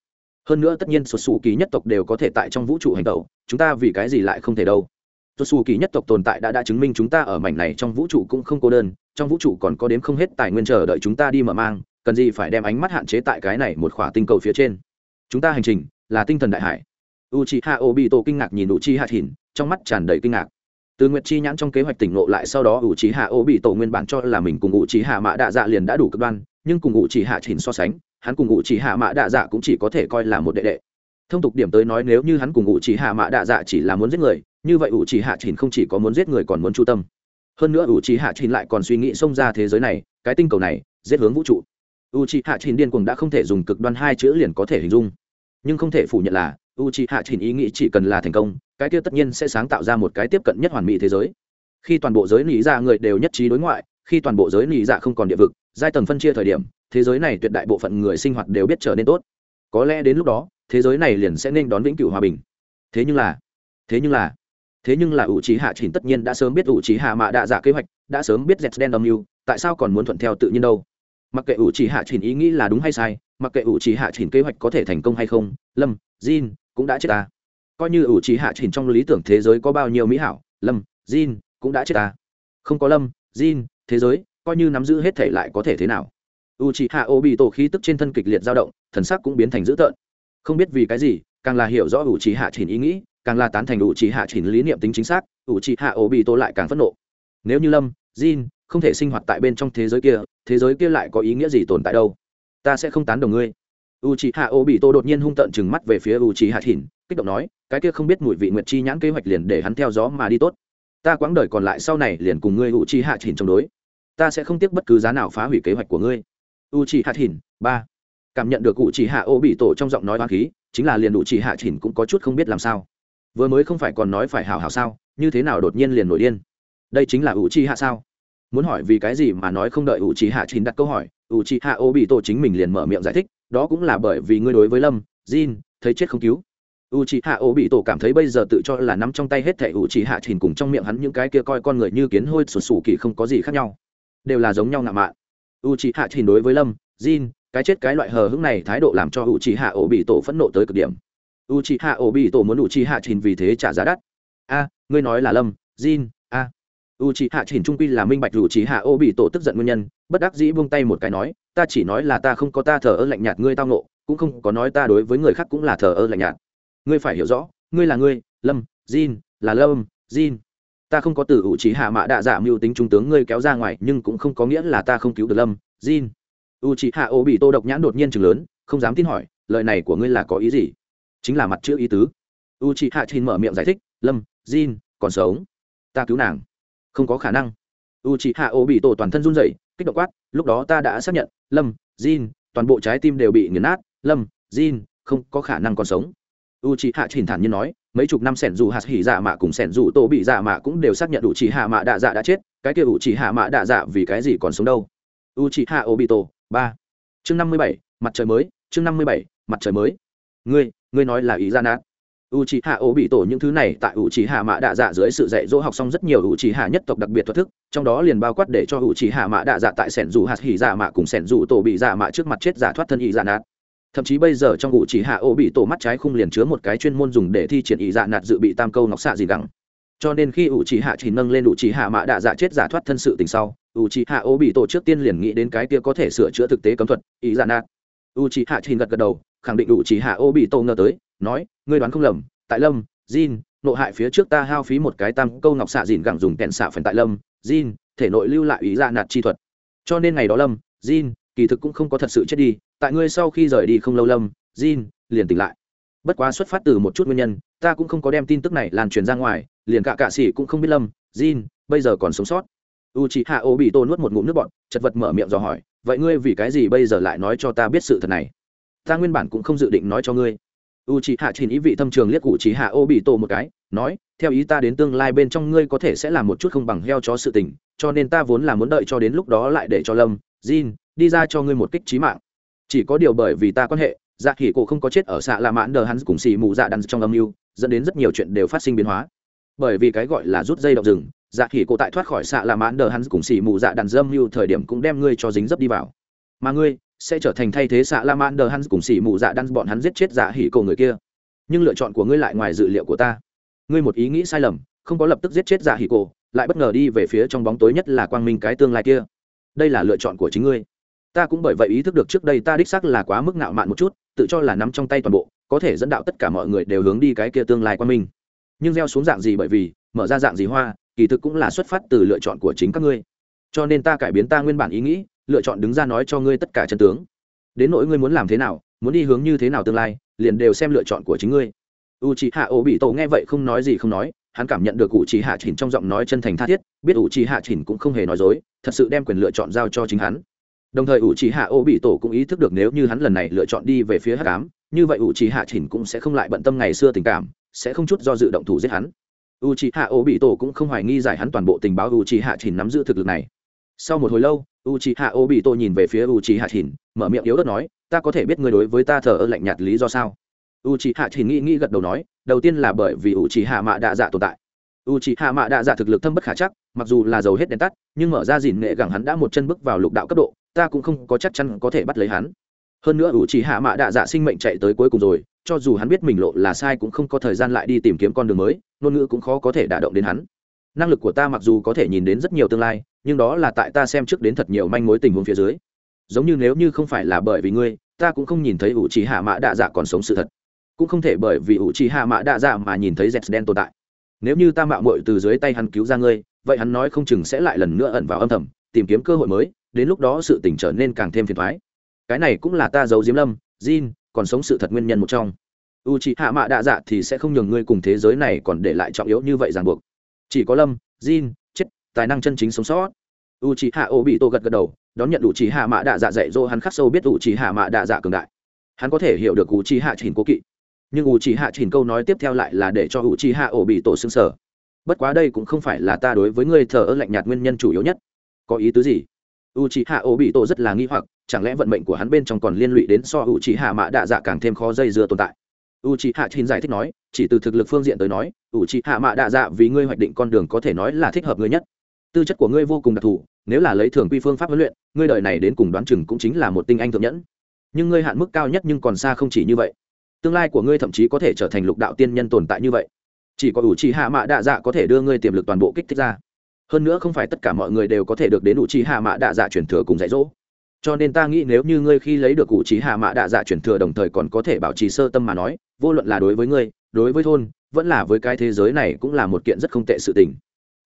Hơn nữa tất nhiên xuất xù kỳ nhất tộc đều có thể tại trong vũ trụ hành tẩu, chúng ta vì cái gì lại không thể đâu? Xuất xù kỳ nhất tộc tồn tại đã đã chứng minh chúng ta ở mảnh này trong vũ trụ cũng không cô đơn, trong vũ trụ còn có đếm không hết tài nguyên chờ đợi chúng ta đi mở mang, cần gì phải đem ánh mắt hạn chế tại cái này một khỏa tinh cầu phía trên. Chúng ta hành trình là tinh thần đại hải. U c h i h a obito kinh ngạc nhìn u chi hạ thìn trong mắt tràn đầy kinh ngạc. Từ nguyệt chi nhãn trong kế hoạch tỉnh ngộ lại sau đó u trí hạ ô bị tổ nguyên bản cho là mình cùng u trí hạ mã đạ dạ liền đã đủ cực đoan, nhưng cùng u trí hạ Chỉnh so sánh, hắn cùng u trí hạ mã đạ dạ cũng chỉ có thể coi là một đệ đệ. Thông tục điểm tới nói, nếu như hắn cùng u trí hạ mã đạ dạ chỉ là muốn giết người, như vậy u trí hạ Chỉnh không chỉ có muốn giết người còn muốn chu tâm. Hơn nữa u trí hạ Chỉnh lại còn suy nghĩ xông ra thế giới này, cái tinh cầu này, giết hướng vũ trụ. U trí hạ trình điên cuồng đã không thể dùng cực đoan hai chữ liền có thể hình dung. Nhưng không thể phủ nhận là u c h i hạ trình ý nghĩ chỉ cần là thành công, cái kia tất nhiên sẽ sáng tạo ra một cái tiếp cận nhất hoàn mỹ thế giới. Khi toàn bộ giới lý giả dạ người đều nhất trí đối ngoại, khi toàn bộ giới lý dạ không còn địa vực, giai tầng phân chia thời điểm, thế giới này tuyệt đại bộ phận người sinh hoạt đều biết trở nên tốt. Có lẽ đến lúc đó, thế giới này liền sẽ nên đón vĩnh cửu hòa bình. Thế nhưng là, thế nhưng là, thế nhưng là ủ trí hạ chỉnh tất nhiên đã sớm biết ủ trí hạ mạ đạ giả kế hoạch, đã sớm biết dẹt đen âm mưu tại sao còn muốn thuận theo tự nhiên đâu? Mặc kệ ủ trí hạ chỉnh ý nghĩ là đúng hay sai, mặc kệ ủ trí hạ chỉnh kế hoạch có thể thành công hay không, lâm, jin cũng đã chết ta. Coi như ủ trí hạ chỉnh trong lý tưởng thế giới có bao nhiêu mỹ hảo, lâm, jin, cũng đã chết ta. Không có lâm, jin, thế giới, coi như nắm giữ hết thể lại có thể thế nào? U c h hạ ô bị tổ khí tức trên thân kịch liệt dao động, thần sắc cũng biến thành dữ tợn. Không biết vì cái gì, càng là hiểu rõ u c h hạ chỉnh ý nghĩ, càng là tán thành u c h hạ chỉnh lý niệm tính chính xác u c h hạ ô bị tổ lại càng phẫn nộ. Nếu như lâm, jin, không thể sinh hoạt tại bên trong thế giới kia, thế giới kia lại có ý nghĩa gì tồn tại đâu? Ta sẽ không tán đồng ngươi u c h i hạ ô bị tô đột nhiên hung tợn chừng mắt về phía u c h i hạ thìn, kích động nói cái kia không biết mùi vị nguyệt chi nhãn kế hoạch liền để hắn theo gió mà đi tốt. Ta quãng đời còn lại sau này liền cùng ngươi u c h i hạ thìn chống đối. Ta sẽ không tiếc bất cứ giá nào phá hủy kế hoạch của ngươi. U chỉ hạ thìn ba. Cảm nhận được u chỉ hạ ô bị tổ trong giọng nói hoang khí chính là liền u chỉ hạ thìn cũng có chút không biết làm sao. Vừa mới không phải còn nói phải hào hào sao như thế nào đột nhiên liền nổi điên? Đây chính là u chỉ hạ sao? Muốn hỏi vì cái gì mà nói không đợi u chỉ hạ thìn đặt câu hỏi u chị hạ ô bị tổ chính mình liền mở miệng giải thích, đó cũng là bởi vì ngươi đối với lâm, jin, thấy chết không cứu. U c h hạ ô bị tổ cảm thấy bây giờ tự cho là nắm trong tay hết thẻ u c h hạ chìn cùng trong miệng hắn những cái kia coi con người như kiến hôi sụt sù kỳ không có gì khác nhau. Đều là giống nhau ngạo mạn. U c hạ chìn đối với lâm, jin, cái chết cái loại hờ hững này thái độ làm cho u c hạ Ô bị tổ phẫn nộ tới cực điểm. U c hạ Ô bị tổ muốn u c hạ chìn vì thế trả giá đắt. A, ngươi nói là lâm, jin u c hạ chỉnh trung quy là minh bạch u c hạ ô bị tổ tức giận nguyên nhân, bất đắc dĩ buông tay một cái nói, ta chỉ nói là ta không có ta thờ ơ lạnh nhạt ngươi tao nộ cũng không có nói ta đối với người khác cũng là thờ ơ lạnh nhạt. Ngươi phải hiểu rõ, ngươi là ngươi, lâm, jin, là lâm, jin. Ta không có từ U trí hạ mạ đạ giả mưu tính trung tướng ngươi kéo ra ngoài, nhưng cũng không có nghĩa là ta không cứu được lâm, jin. U trí hạ ô bị tô độc nhãn đột nhiên chừng lớn, không dám tin hỏi, lời này của ngươi là có ý gì? Chính là mặt chữ ý tứ. U chị hạ chỉnh mở miệng giải thích, lâm, jin, còn sống. Ta cứu nàng không có khả năng. U trí hạ ô bị tổ toàn thân run rẩy, kích động quát, lúc đó ta đã xác nhận, lâm, jin, toàn bộ trái tim đều bị nghiền nát, lâm, jin, không có khả năng còn sống. U trí hạ chỉnh thản như nói, mấy chục năm sẻn dù hạt hỉ dạ mạ cùng sẻn dù tổ bị dạ mạ cũng đều xác nhận u trí hạ mạ đạ dạ đã chết, cái kia u trí hạ mạ đạ dạ vì cái gì còn sống đâu? U trí hạ tổ ba. Chương năm mươi bảy, mặt trời mới, chương năm mươi bảy, mặt trời mới. Ngươi ngươi nói là ý ra nát u c h i hạ ố bị tổ những thứ này tại u c h i hạ mạ đạ dạ dưới sự dạy dỗ học xong rất nhiều u c h i hạ nhất tộc đặc biệt thuật thức, trong đó liền bao quát để cho u c h i hạ mạ đạ dạ tại sẻn dù hạt hỉ dạ mạ cùng sẻn dù tổ bị dạ mạ trước mặt chết giả thoát thân ý dạ nạt. Thậm chí bây giờ trong ủ chỉ hạ ô bị tổ mắt trái khung liền chứa một cái chuyên môn dùng để thi triển ý dạ nạt dự bị tam câu ngọc xạ gì gẳng. Cho nên khi ủ chỉ hạ chỉ nâng lên ủ chỉ hạ mạ đạ dạ chết giả thoát thân sự tình sau ủ chỉ hạ ô bị tổ trước tiên liền nghĩ đến cái kia có thể sửa chữa thực tế cấm thuật ý dạ nạt. U chỉ hạ chỉ gật gật đầu, khẳng định u chỉ hạ ô bị tổ ngờ tới, nói ngươi đoán không lầm, tại lâm, jin, nộ hại phía trước ta hao phí một cái tam câu ngọc xạ dìn gẳng dùng kèn xạ phần tại lâm, jin, thể nội lưu lại ý ra nạt chi thuật. Cho nên ngày đó lâm, jin, kỳ thực cũng không có thật sự chết đi, tại ngươi sau khi rời đi không lâu lâm, jin, liền tỉnh lại. Bất quá xuất phát từ một chút nguyên nhân, ta cũng không có đem tin tức này lan truyền ra ngoài, liền cả cạ sĩ cũng không biết lâm, jin, bây giờ còn sống sót. U c hạ ô bị tô nuốt một ngụm nước bọn chật vật mở miệng dò hỏi, vậy ngươi vì cái gì bây giờ lại nói cho ta biết sự thật này? Ta nguyên bản cũng không dự định nói cho ngươi u c hạ trình ý vị thâm trường liếc u c hạ ô bị tổ một cái, nói, theo ý ta đến tương lai bên trong ngươi có thể sẽ là một chút không bằng heo chó sự tình, cho nên ta vốn là muốn đợi cho đến lúc đó lại để cho lâm, jin, đi ra cho ngươi một kích trí mạng. Chỉ có điều bởi vì ta quan hệ dạ khỉ cổ không có chết ở xạ là mãn đờ hắn cùng xì mù dạ đắn trong âm mưu, dẫn đến rất nhiều chuyện đều phát sinh biến hóa. Bởi vì cái gọi là rút dây động rừng dạ khỉ cổ tại thoát khỏi xạ là mãn đờ hắn cùng xì mù dạ đắn dâm mưu thời điểm cũng đem ngươi cho dính dấp đi vào. Mà ngươi sẽ trở thành thay thế xạ la man đờ hắn cùng xỉ mù dạ đan, bọn hắn giết chết dạ hỉ cổ người kia. Nhưng lựa chọn của ngươi lại ngoài dự liệu của ta. Ngươi một ý nghĩ sai lầm, không có lập tức giết chết dạ hỉ cổ, lại bất ngờ đi về phía trong bóng tối nhất là quang minh cái tương lai kia. Đây là lựa chọn của chính ngươi. Ta cũng bởi vậy ý thức được trước đây ta đích xác là quá mức nạo mạn một chút, tự cho là nắm trong tay toàn bộ, có thể dẫn đạo tất cả mọi người đều hướng đi cái kia tương lai qua mình nhưng gieo xuống dạng gì bởi vì, mở ra dạng gì hoa, kỳ thực cũng là xuất phát từ lựa chọn của chính các ngươi. Cho nên ta cải biến ta nguyên bản ý nghĩ lựa chọn đứng ra nói cho ngươi tất cả chân tướng. Đến nỗi ngươi muốn làm thế nào, muốn đi hướng như thế nào tương lai, liền đều xem lựa chọn của chính ngươi. U c h ị hạ ổ bị tổ nghe vậy không nói gì không nói, hắn cảm nhận được u c h ị hạ chỉnh trong giọng nói chân thành tha thiết, biết u c h ị hạ chỉnh cũng không hề nói dối, thật sự đem quyền lựa chọn giao cho chính hắn. Đồng thời ủ trì hạ ô bị tổ cũng ý thức được nếu như hắn lần này lựa chọn đi về phía hát cám như vậy ủ trì hạ chỉnh cũng sẽ không lại bận tâm ngày xưa tình cảm, sẽ không chút do dự động thủ giết hắn. U trì hạ ô bị tổ cũng không hoài nghi giải hắn toàn bộ tình báo u trì hạ chỉnh nắm giữ thực lực này sau một hồi lâu u trì hạ ô bị tổ nhìn về phía u trì hạ thìn mở miệng yếu đất nói, ta có thể biết ngươi đối với ta thờ ơ lạnh nhạt lý do sao? U c hạ thìn nghĩ nghĩ gật đầu nói, đầu tiên là bởi vì u c hạ mạ đạ dạ tồn tại. U c hạ mạ đạ dạ thực lực thâm bất khả chắc, mặc dù là giàu hết đèn tắt, nhưng mở ra dìn nghệ gẳng hắn đã một chân bước vào lục đạo cấp độ, ta cũng không có chắc chắn có thể bắt lấy hắn. Hơn nữa u c hạ mạ đạ dạ sinh mệnh chạy tới cuối cùng rồi, cho dù hắn biết mình lộ là sai cũng không có thời gian lại đi tìm kiếm con đường mới, ngôn ngữ cũng khó có thể đả động đến hắn. Năng lực của ta mặc dù có thể nhìn đến rất nhiều tương lai nhưng đó là tại ta xem trước đến thật nhiều manh mối tình huống phía dưới. Giống như nếu như không phải là bởi vì ngươi ta cũng không nhìn thấy ủ trì hạ mã đạ dạ còn sống sự thật. Cũng không thể bởi vì ủ trì hạ mã đạ dạ mà nhìn thấy dẹt đen tồn tại. Nếu như ta mạo muội từ dưới tay hắn cứu ra ngươi vậy hắn nói không chừng sẽ lại lần nữa ẩn vào âm thầm tìm kiếm cơ hội mới đến lúc đó sự tỉnh trở nên càng thêm phiền thoái cái này cũng là ta giấu diếm lâm Jin, còn sống sự thật nguyên nhân một trong. U c hạ mạ đạ dạ thì sẽ không nhường ngươi cùng thế giới này còn để lại trọng yếu như vậy ràng buộc. Chỉ có lâm Jin, tài năng chân chính sống sót. U c hạ ô bị tô gật gật đầu, đón nhận u c hạ mạ đạ dạ dạy dỗ hắn khắc sâu biết u c hạ mạ đạ dạ cường đại. Hắn có thể hiểu được u c hạ chỉnh cố kỵ. Nhưng u c hạ chỉnh câu nói tiếp theo lại là để cho u c hạ ô bị tổ xương sở bất quá đây cũng không phải là ta đối với ngươi thờ ơ lạnh nhạt nguyên nhân chủ yếu nhất. Có ý tứ gì? U c hạ ô bị tổ rất là nghi hoặc, chẳng lẽ vận mệnh của hắn bên trong còn liên lụy đến so u c hạ mạ đạ dạ càng thêm khó dây dưa tồn tại? U c hạ chín giải thích nói, chỉ từ thực lực phương diện tới nói u c hạ mạ đạ dạ vì ngươi hoạch định con đường có thể nói là thích hợp ngươi nhất tư chất của ngươi vô cùng đặc thù, nếu là lấy thường quy phương pháp huấn luyện, ngươi đời này đến cùng đoán chừng cũng chính là một tinh anh thượng nhẫn. Nhưng ngươi hạn mức cao nhất nhưng còn xa không chỉ như vậy. Tương lai của ngươi thậm chí có thể trở thành lục đạo tiên nhân tồn tại như vậy. Chỉ có ủ trì hạ mạ đạ dạ có thể đưa ngươi tiềm lực toàn bộ kích thích ra. Hơn nữa không phải tất cả mọi người đều có thể được đến ủ trì hạ mạ đạ dạ chuyển thừa cùng dạy dỗ. Cho nên ta nghĩ nếu như ngươi khi lấy được ủ trì hạ mạ đạ dạ chuyển thừa đồng thời còn có thể bảo trì sơ tâm mà nói, vô luận là đối với ngươi, đối với thôn, vẫn là với cái thế giới này cũng là một kiện rất không tệ sự tình.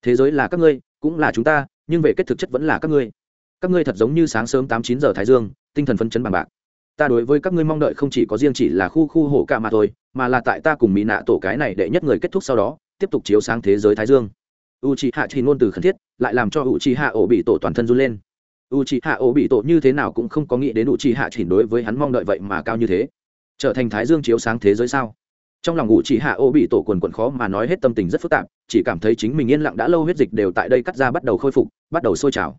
Thế giới là các ngươi cũng là chúng ta, nhưng về kết thực chất vẫn là các ngươi. Các ngươi thật giống như sáng sớm tám chín giờ thái dương, tinh thần phấn chấn bằng bạc. Ta đối với các ngươi mong đợi không chỉ có riêng chỉ là khu khu hổ cả mà thôi, mà là tại ta cùng mỹ nạ tổ cái này đệ nhất người kết thúc sau đó, tiếp tục chiếu sáng thế giới thái dương. U c h i hạ chỉ ngôn từ khẩn thiết, lại làm cho u c h i hạ ổ bị tổ toàn thân run lên. U c h i hạ ổ bị tổ như thế nào cũng không có nghĩ đến u c h i hạ chỉ đối với hắn mong đợi vậy mà cao như thế. Trở thành thái dương chiếu sáng thế giới sao? Trong lòng ngụ chỉ hạ ô bị tổ quần quần khó mà nói hết tâm tình rất phức tạp, chỉ cảm thấy chính mình yên lặng đã lâu huyết dịch đều tại đây cắt ra bắt đầu khôi phục, bắt đầu sôi trào.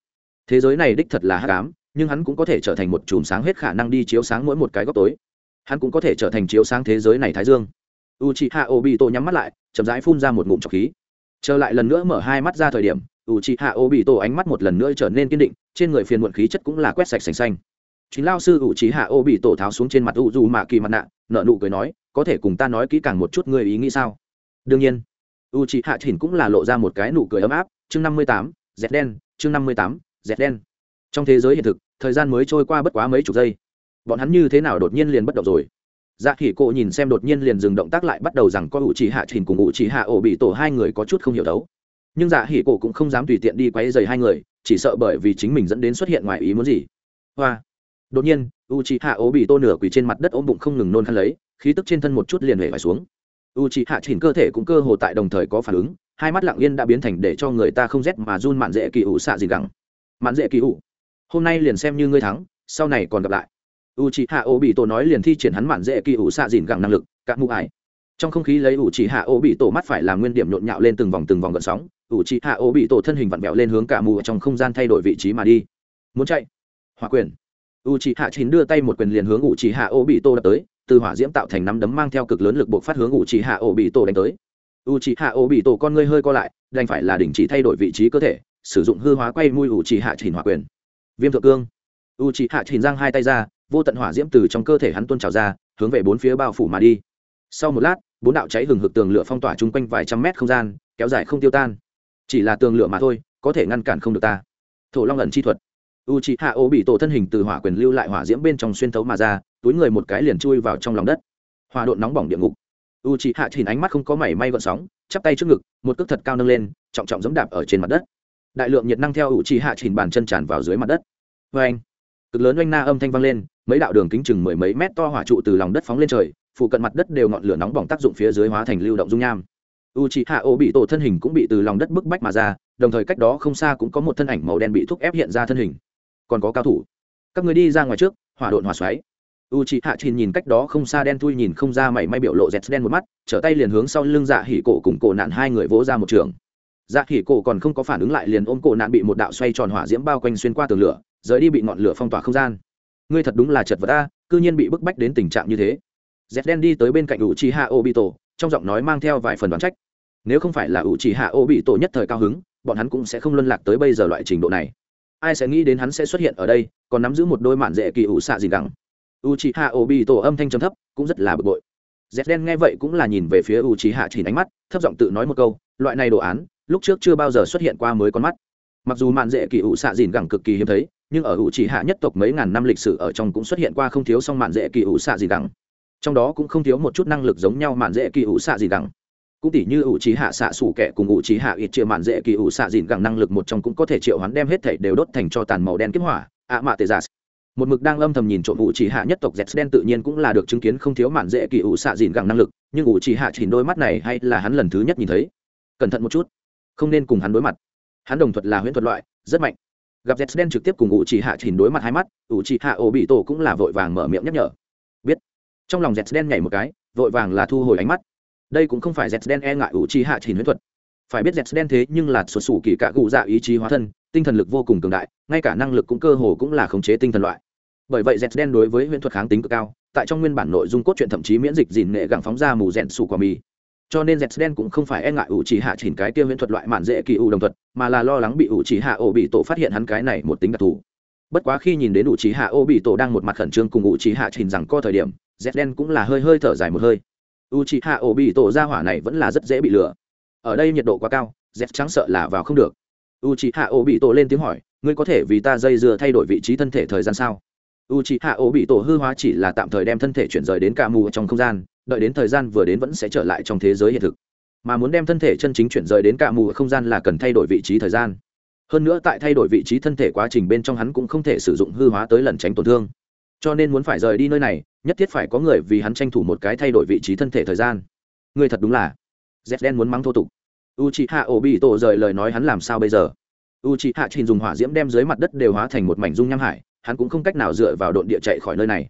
Thế giới này đích thật là hát cám nhưng hắn cũng có thể trở thành một chùm sáng hết khả năng đi chiếu sáng mỗi một cái góc tối. Hắn cũng có thể trở thành chiếu sáng thế giới này thái dương. U chị hạ ô bị tổ nhắm mắt lại, chậm rãi phun ra một ngụm trọc khí. Trở lại lần nữa mở hai mắt ra thời điểm u chị hạ ô bị tổ ánh mắt một lần nữa trở nên kiên định, trên người phiền muộn khí chất cũng là quét sạch sành xanh. Chính lao sư u chị hạ ô bị tổ tháo xuống trên mặt u dù mạ kỳ mặt nạ nợ nụ cười nói có thể cùng ta nói kỹ càng một chút ngươi ý nghĩ sao? Đương nhiên. U c h ị hạ chỉnh cũng là lộ ra một cái nụ cười ấm áp. Chương năm mươi tám, dẹt đen. Chương năm mươi tám, dẹt đen. Trong thế giới hiện thực, thời gian mới trôi qua bất quá mấy chục giây. Bọn hắn như thế nào đột nhiên liền bất động rồi? Dạ khỉ cộ nhìn xem đột nhiên liền dừng động tác lại bắt đầu rằng có u chỉ hạ chỉnh cùng u chỉ hạ ổ bị tổ hai người có chút không hiểu đấu. Nhưng dạ khỉ cộ cũng không dám tùy tiện đi quay dày hai người, chỉ sợ bởi vì chính mình dẫn đến xuất hiện ngoài ý muốn gì. Hoa đột nhiên u chỉ hạ ố bị tô nửa quỳ trên mặt đất ôm bụng không ngừng nôn khăn lấy, khí tức trên thân một chút liền hề phải xuống. U c h i hạ chỉnh cơ thể cũng cơ hồ tại đồng thời có phản ứng, hai mắt lặng yên đã biến thành để cho người ta không rét mà run mạn dễ kỳ ủ xạ gì gẳng. Mạn dễ kỳ ủ. Hôm nay liền xem như ngươi thắng, sau này còn gặp lại. U c h i hạ ố bị tổ nói liền thi triển hắn mạn dễ kỳ ủ xạ dìn gẳng năng lực các mụ ải. Trong không khí lấy u c h hạ ố bị tổ mắt phải làm nguyên điểm nhộn nhạo lên từng vòng từng vòng gợn sóng u c h hạ ố bị tổ thân hình vặn vẹo lên hướng cả mù trong không gian thay đổi vị trí mà đi. Muốn chạy? Hòa quyền u c h i hạ chín đưa tay một quyền liền hướng u c h i hạ ô bị tổ đập tới, từ hỏa diễm tạo thành nắm đấm mang theo cực lớn lực buộc phát hướng u chỉ hạ ổ bị tổ đánh tới. U chỉ hạ ổ bị tổ con ngươi hơi co lại, đành phải là đình chỉ thay đổi vị trí cơ thể, sử dụng hư hóa quay mùi u chỉ hạ chín hỏa quyền. Viêm thượng cương. U chỉ hạ chín giang hai tay ra, vô tận hỏa diễm từ trong cơ thể hắn tuôn trào ra, hướng về bốn phía bao phủ mà đi. Sau một lát, bốn đạo cháy hừng hực tường lửa phong tỏa chung quanh vài trăm mét không gian, kéo dài không tiêu tan. Chỉ là tường lửa mà thôi, có thể ngăn cản không được ta. Thổ long ẩn chi thuật u c h ị hạ ô bị tổ thân hình từ hỏa quyền lưu lại hỏa diễm bên trong xuyên thấu mà ra, túi người một cái liền chui vào trong lòng đất. Hòa độn nóng bỏng địa ngục. U c h ị hạ chỉnh ánh mắt không có mảy may gọn sóng, chắp tay trước ngực, một cước thật cao nâng lên, trọng trọng dẫm đạp ở trên mặt đất. Đại lượng nhiệt năng theo u c h ị hạ chỉnh bàn chân tràn vào dưới mặt đất. Vê anh cực lớn oanh na âm thanh vang lên, mấy đạo đường kính chừng mười mấy mét to hỏa trụ từ lòng đất phóng lên trời, phụ cận mặt đất đều ngọn lửa nóng bỏng tác dụng phía dưới hóa thành lưu động dung nham. U c h ị hạ ô bị tổ thân hình cũng bị từ lòng đất bức bách mà ra, đồng thời cách đó không xa cũng có một thân ảnh màu đen bị thúc ép hiện ra thân hình còn có cao thủ. Các người đi ra ngoài trước, hỏa độn hỏa xoáy. U c h ị hạ trình nhìn cách đó không xa đen thui nhìn không ra mảy may biểu lộ dẹt đen một mắt, trở tay liền hướng sau lưng dạ hỉ cổ cùng cổ nạn hai người vỗ ra một trường. Dạ hỉ cổ còn không có phản ứng lại liền ôm cổ nạn bị một đạo xoay tròn hỏa diễm bao quanh xuyên qua tường lửa, rời đi bị ngọn lửa phong tỏa không gian. Ngươi thật đúng là chật vật ta cư nhiên bị bức bách đến tình trạng như thế. Dẹt đen đi tới bên cạnh ủ trì hạ ô bị tổ trong giọng nói mang theo vài phần đoán trách. Nếu không phải là ủ trì hạ ô bị tổ nhất thời cao hứng, bọn hắn cũng sẽ không luân lạc tới bây giờ loại trình độ này ai sẽ nghĩ đến hắn sẽ xuất hiện ở đây, còn nắm giữ một đôi mạn dễ kỳ ủ xạ gì gẳng. U c h i hạ ô bi tổ âm thanh trầm thấp, cũng rất là bực bội. Z đen nghe vậy cũng là nhìn về phía u c h i hạ chỉ ánh mắt, thấp giọng tự nói một câu, loại này đồ án, lúc trước chưa bao giờ xuất hiện qua mới con mắt. Mặc dù mạn dễ kỳ ủ xạ dìn gẳng cực kỳ hiếm thấy, nhưng ở u c h i hạ nhất tộc mấy ngàn năm lịch sử ở trong cũng xuất hiện qua không thiếu song mạn dễ kỳ ủ xạ dìn gẳng. Trong đó cũng không thiếu một chút năng lực giống nhau mạn dễ kỳ ủ xạ dìn gẳng cũng tỷ như ủ trí hạ xạ sủ kẻ cùng ủ trí hạ ít chia mạn dễ kỳ ủ xạ dìn gẳng năng lực một trong cũng có thể triệu hoán đem hết thảy đều đốt thành cho tàn màu đen kiếp hỏa, ạ mạ tê giả một mực đang âm thầm nhìn trộm ủ trí hạ nhất tộc dẹt đen tự nhiên cũng là được chứng kiến không thiếu mạn dễ kỳ ủ xạ dìn gẳng năng lực, nhưng ủ trí hạ chỉ đôi mắt này hay là hắn lần thứ nhất nhìn thấy. Cẩn thận một chút, không nên cùng hắn đối mặt. Hắn đồng thuật là huyễn thuật loại, rất mạnh. Gặp dẹt đen trực tiếp cùng ủ trí hạ chỉ đối mặt hai mắt, ủ trí hạ ổ bị tổ cũng là vội vàng mở miệng nhắc nhở. Biết. Trong lòng dẹt đen nhảy một cái, vội vàng là thu hồi ánh mắt đây cũng không phải z đen e ngại ủ trí hạ chỉ huyễn thuật. Phải biết z đen thế nhưng là sụt sủ kỳ cạ cụ dạ ý chí hóa thân, tinh thần lực vô cùng cường đại, ngay cả năng lực cũng cơ hồ cũng là khống chế tinh thần loại. Bởi vậy z đen đối với huyễn thuật kháng tính cực cao, tại trong nguyên bản nội dung cốt truyện thậm chí miễn dịch dìn nghệ gẳng phóng ra mù rèn sủ quả mì. Cho nên z đen cũng không phải e ngại ủ chỉ hạ chỉnh cái tiêu huyễn thuật loại mạn dễ kỳ ủ đồng thuật, mà là lo lắng bị ủ chỉ hạ ổ bị tổ phát hiện hắn cái này một tính đặc thù. Bất quá khi nhìn đến ủ chỉ hạ ổ bị tổ đang một mặt khẩn trương cùng ủ chỉ hạ chỉnh rằng co thời điểm z đen cũng là hơi hơi thở dài một hơi u chỉ hạ ổ bị tổ ra hỏa này vẫn là rất dễ bị lừa. Ở đây nhiệt độ quá cao z trắng sợ là vào không được. U c h i hạ O bị tổ lên tiếng hỏi, ngươi có thể vì ta dây dưa thay đổi vị trí thân thể thời gian sao? U c h i hạ O bị tổ hư hóa chỉ là tạm thời đem thân thể chuyển rời đến ca mù trong không gian, đợi đến thời gian vừa đến vẫn sẽ trở lại trong thế giới hiện thực. Mà muốn đem thân thể chân chính chuyển rời đến cả mù không gian là cần thay đổi vị trí thời gian. Hơn nữa tại thay đổi vị trí thân thể quá trình bên trong hắn cũng không thể sử dụng hư hóa tới lần tránh tổn thương. Cho nên muốn phải rời đi nơi này nhất thiết phải có người vì hắn tranh thủ một cái thay đổi vị trí thân thể thời gian. Người thật đúng là z đen muốn mắng thô tục. U chị hạ ổ bị tổ rời lời nói hắn làm sao bây giờ? U chị hạ trình dùng hỏa diễm đem dưới mặt đất đều hóa thành một mảnh dung nham hải, hắn cũng không cách nào dựa vào độn địa chạy khỏi nơi này.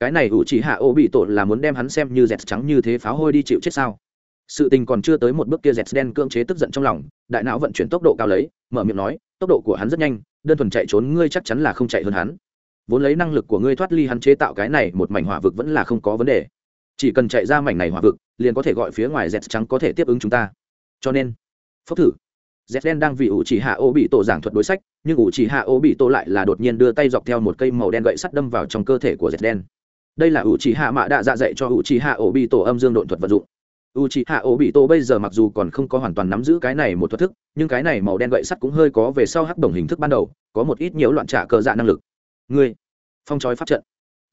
Cái này u chị hạ ổ bị tổ là muốn đem hắn xem như dẹt trắng như thế pháo hôi đi chịu chết sao? Sự tình còn chưa tới một bước kia dẹt đen cưỡng chế tức giận trong lòng, đại não vận chuyển tốc độ cao lấy, mở miệng nói, tốc độ của hắn rất nhanh, đơn thuần chạy trốn ngươi chắc chắn là không chạy hơn hắn vốn lấy năng lực của ngươi thoát ly hắn chế tạo cái này, một mảnh hỏa vực vẫn là không có vấn đề. Chỉ cần chạy ra mảnh này hỏa vực, liền có thể gọi phía ngoài dẹt trắng có thể tiếp ứng chúng ta. Cho nên, phốc thử. Dẹt đen đang vì ủ chỉ hạ ô bị tổ giảng thuật đối sách, nhưng ủ chỉ hạ ô bị tổ lại là đột nhiên đưa tay dọc theo một cây màu đen gậy sắt đâm vào trong cơ thể của dẹt đen. Đây là ủ chỉ hạ mạ đạ dạ dạy cho ủ chỉ hạ ô bị tổ âm dương độn thuật vận dụng. U c hạ ổ bị tổ bây giờ mặc dù còn không có hoàn toàn nắm giữ cái này một thuật thức, nhưng cái này màu đen gậy sắt cũng hơi có về sau hắc đồng hình thức ban đầu, có một ít nhiễu loạn trả cờ dạ năng lực ngươi. Phong trói pháp trận.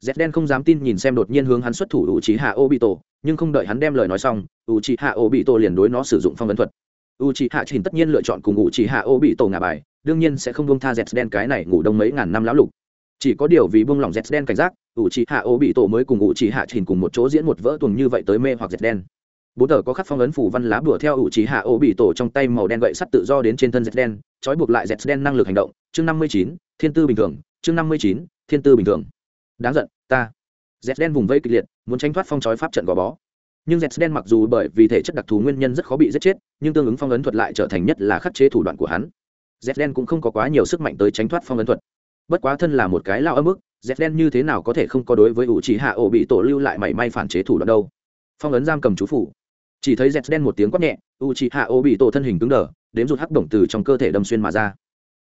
Z đen không dám tin nhìn xem đột nhiên hướng hắn xuất thủ u c hạ ô bị tổ nhưng không đợi hắn đem lời nói xong u c hạ ô bị tổ liền đối nó sử dụng phong vấn thuật. U c h i hạ trình tất nhiên lựa chọn cùng u chỉ hạ ô bị tổ ngả bài, đương nhiên sẽ không buông tha z đen cái này ngủ đông mấy ngàn năm lão lục. Chỉ có điều vì buông lỏng z đen cảnh giác u c h i hạ ô bị tổ mới cùng u chỉ hạ trình cùng một chỗ diễn một vỡ tuồng như vậy tới mê hoặc z đen. Bốn tờ có khắc phong ấn phủ văn lá bùa theo ủ trí hạ ô bị tổ trong tay màu đen gậy sắt tự do đến trên thân z đen, trói buộc lại z đen năng lực hành động. Chương năm mươi chín, thiên tư bình thường chương năm mươi chín, thiên tư bình thường. Đáng giận, ta. Z đen vùng vây kịch liệt, muốn tránh thoát phong trói pháp trận gò bó. Nhưng z đen mặc dù bởi vì thể chất đặc thù nguyên nhân rất khó bị giết chết, nhưng tương ứng phong ấn thuật lại trở thành nhất là khắc chế thủ đoạn của hắn. Z đen cũng không có quá nhiều sức mạnh tới tránh thoát phong ấn thuật. Bất quá thân là một cái lao ấm ức, z đen như thế nào có thể không có đối với ủ chỉ hạ ổ bị tổ lưu lại mảy may phản chế thủ đoạn đâu. Phong ấn giam cầm chú phủ. Chỉ thấy z đen một tiếng quát nhẹ u chỉ hạ ổ bị tổ thân hình cứng đờ, đếm rụt hắc động từ trong cơ thể đâm xuyên mà ra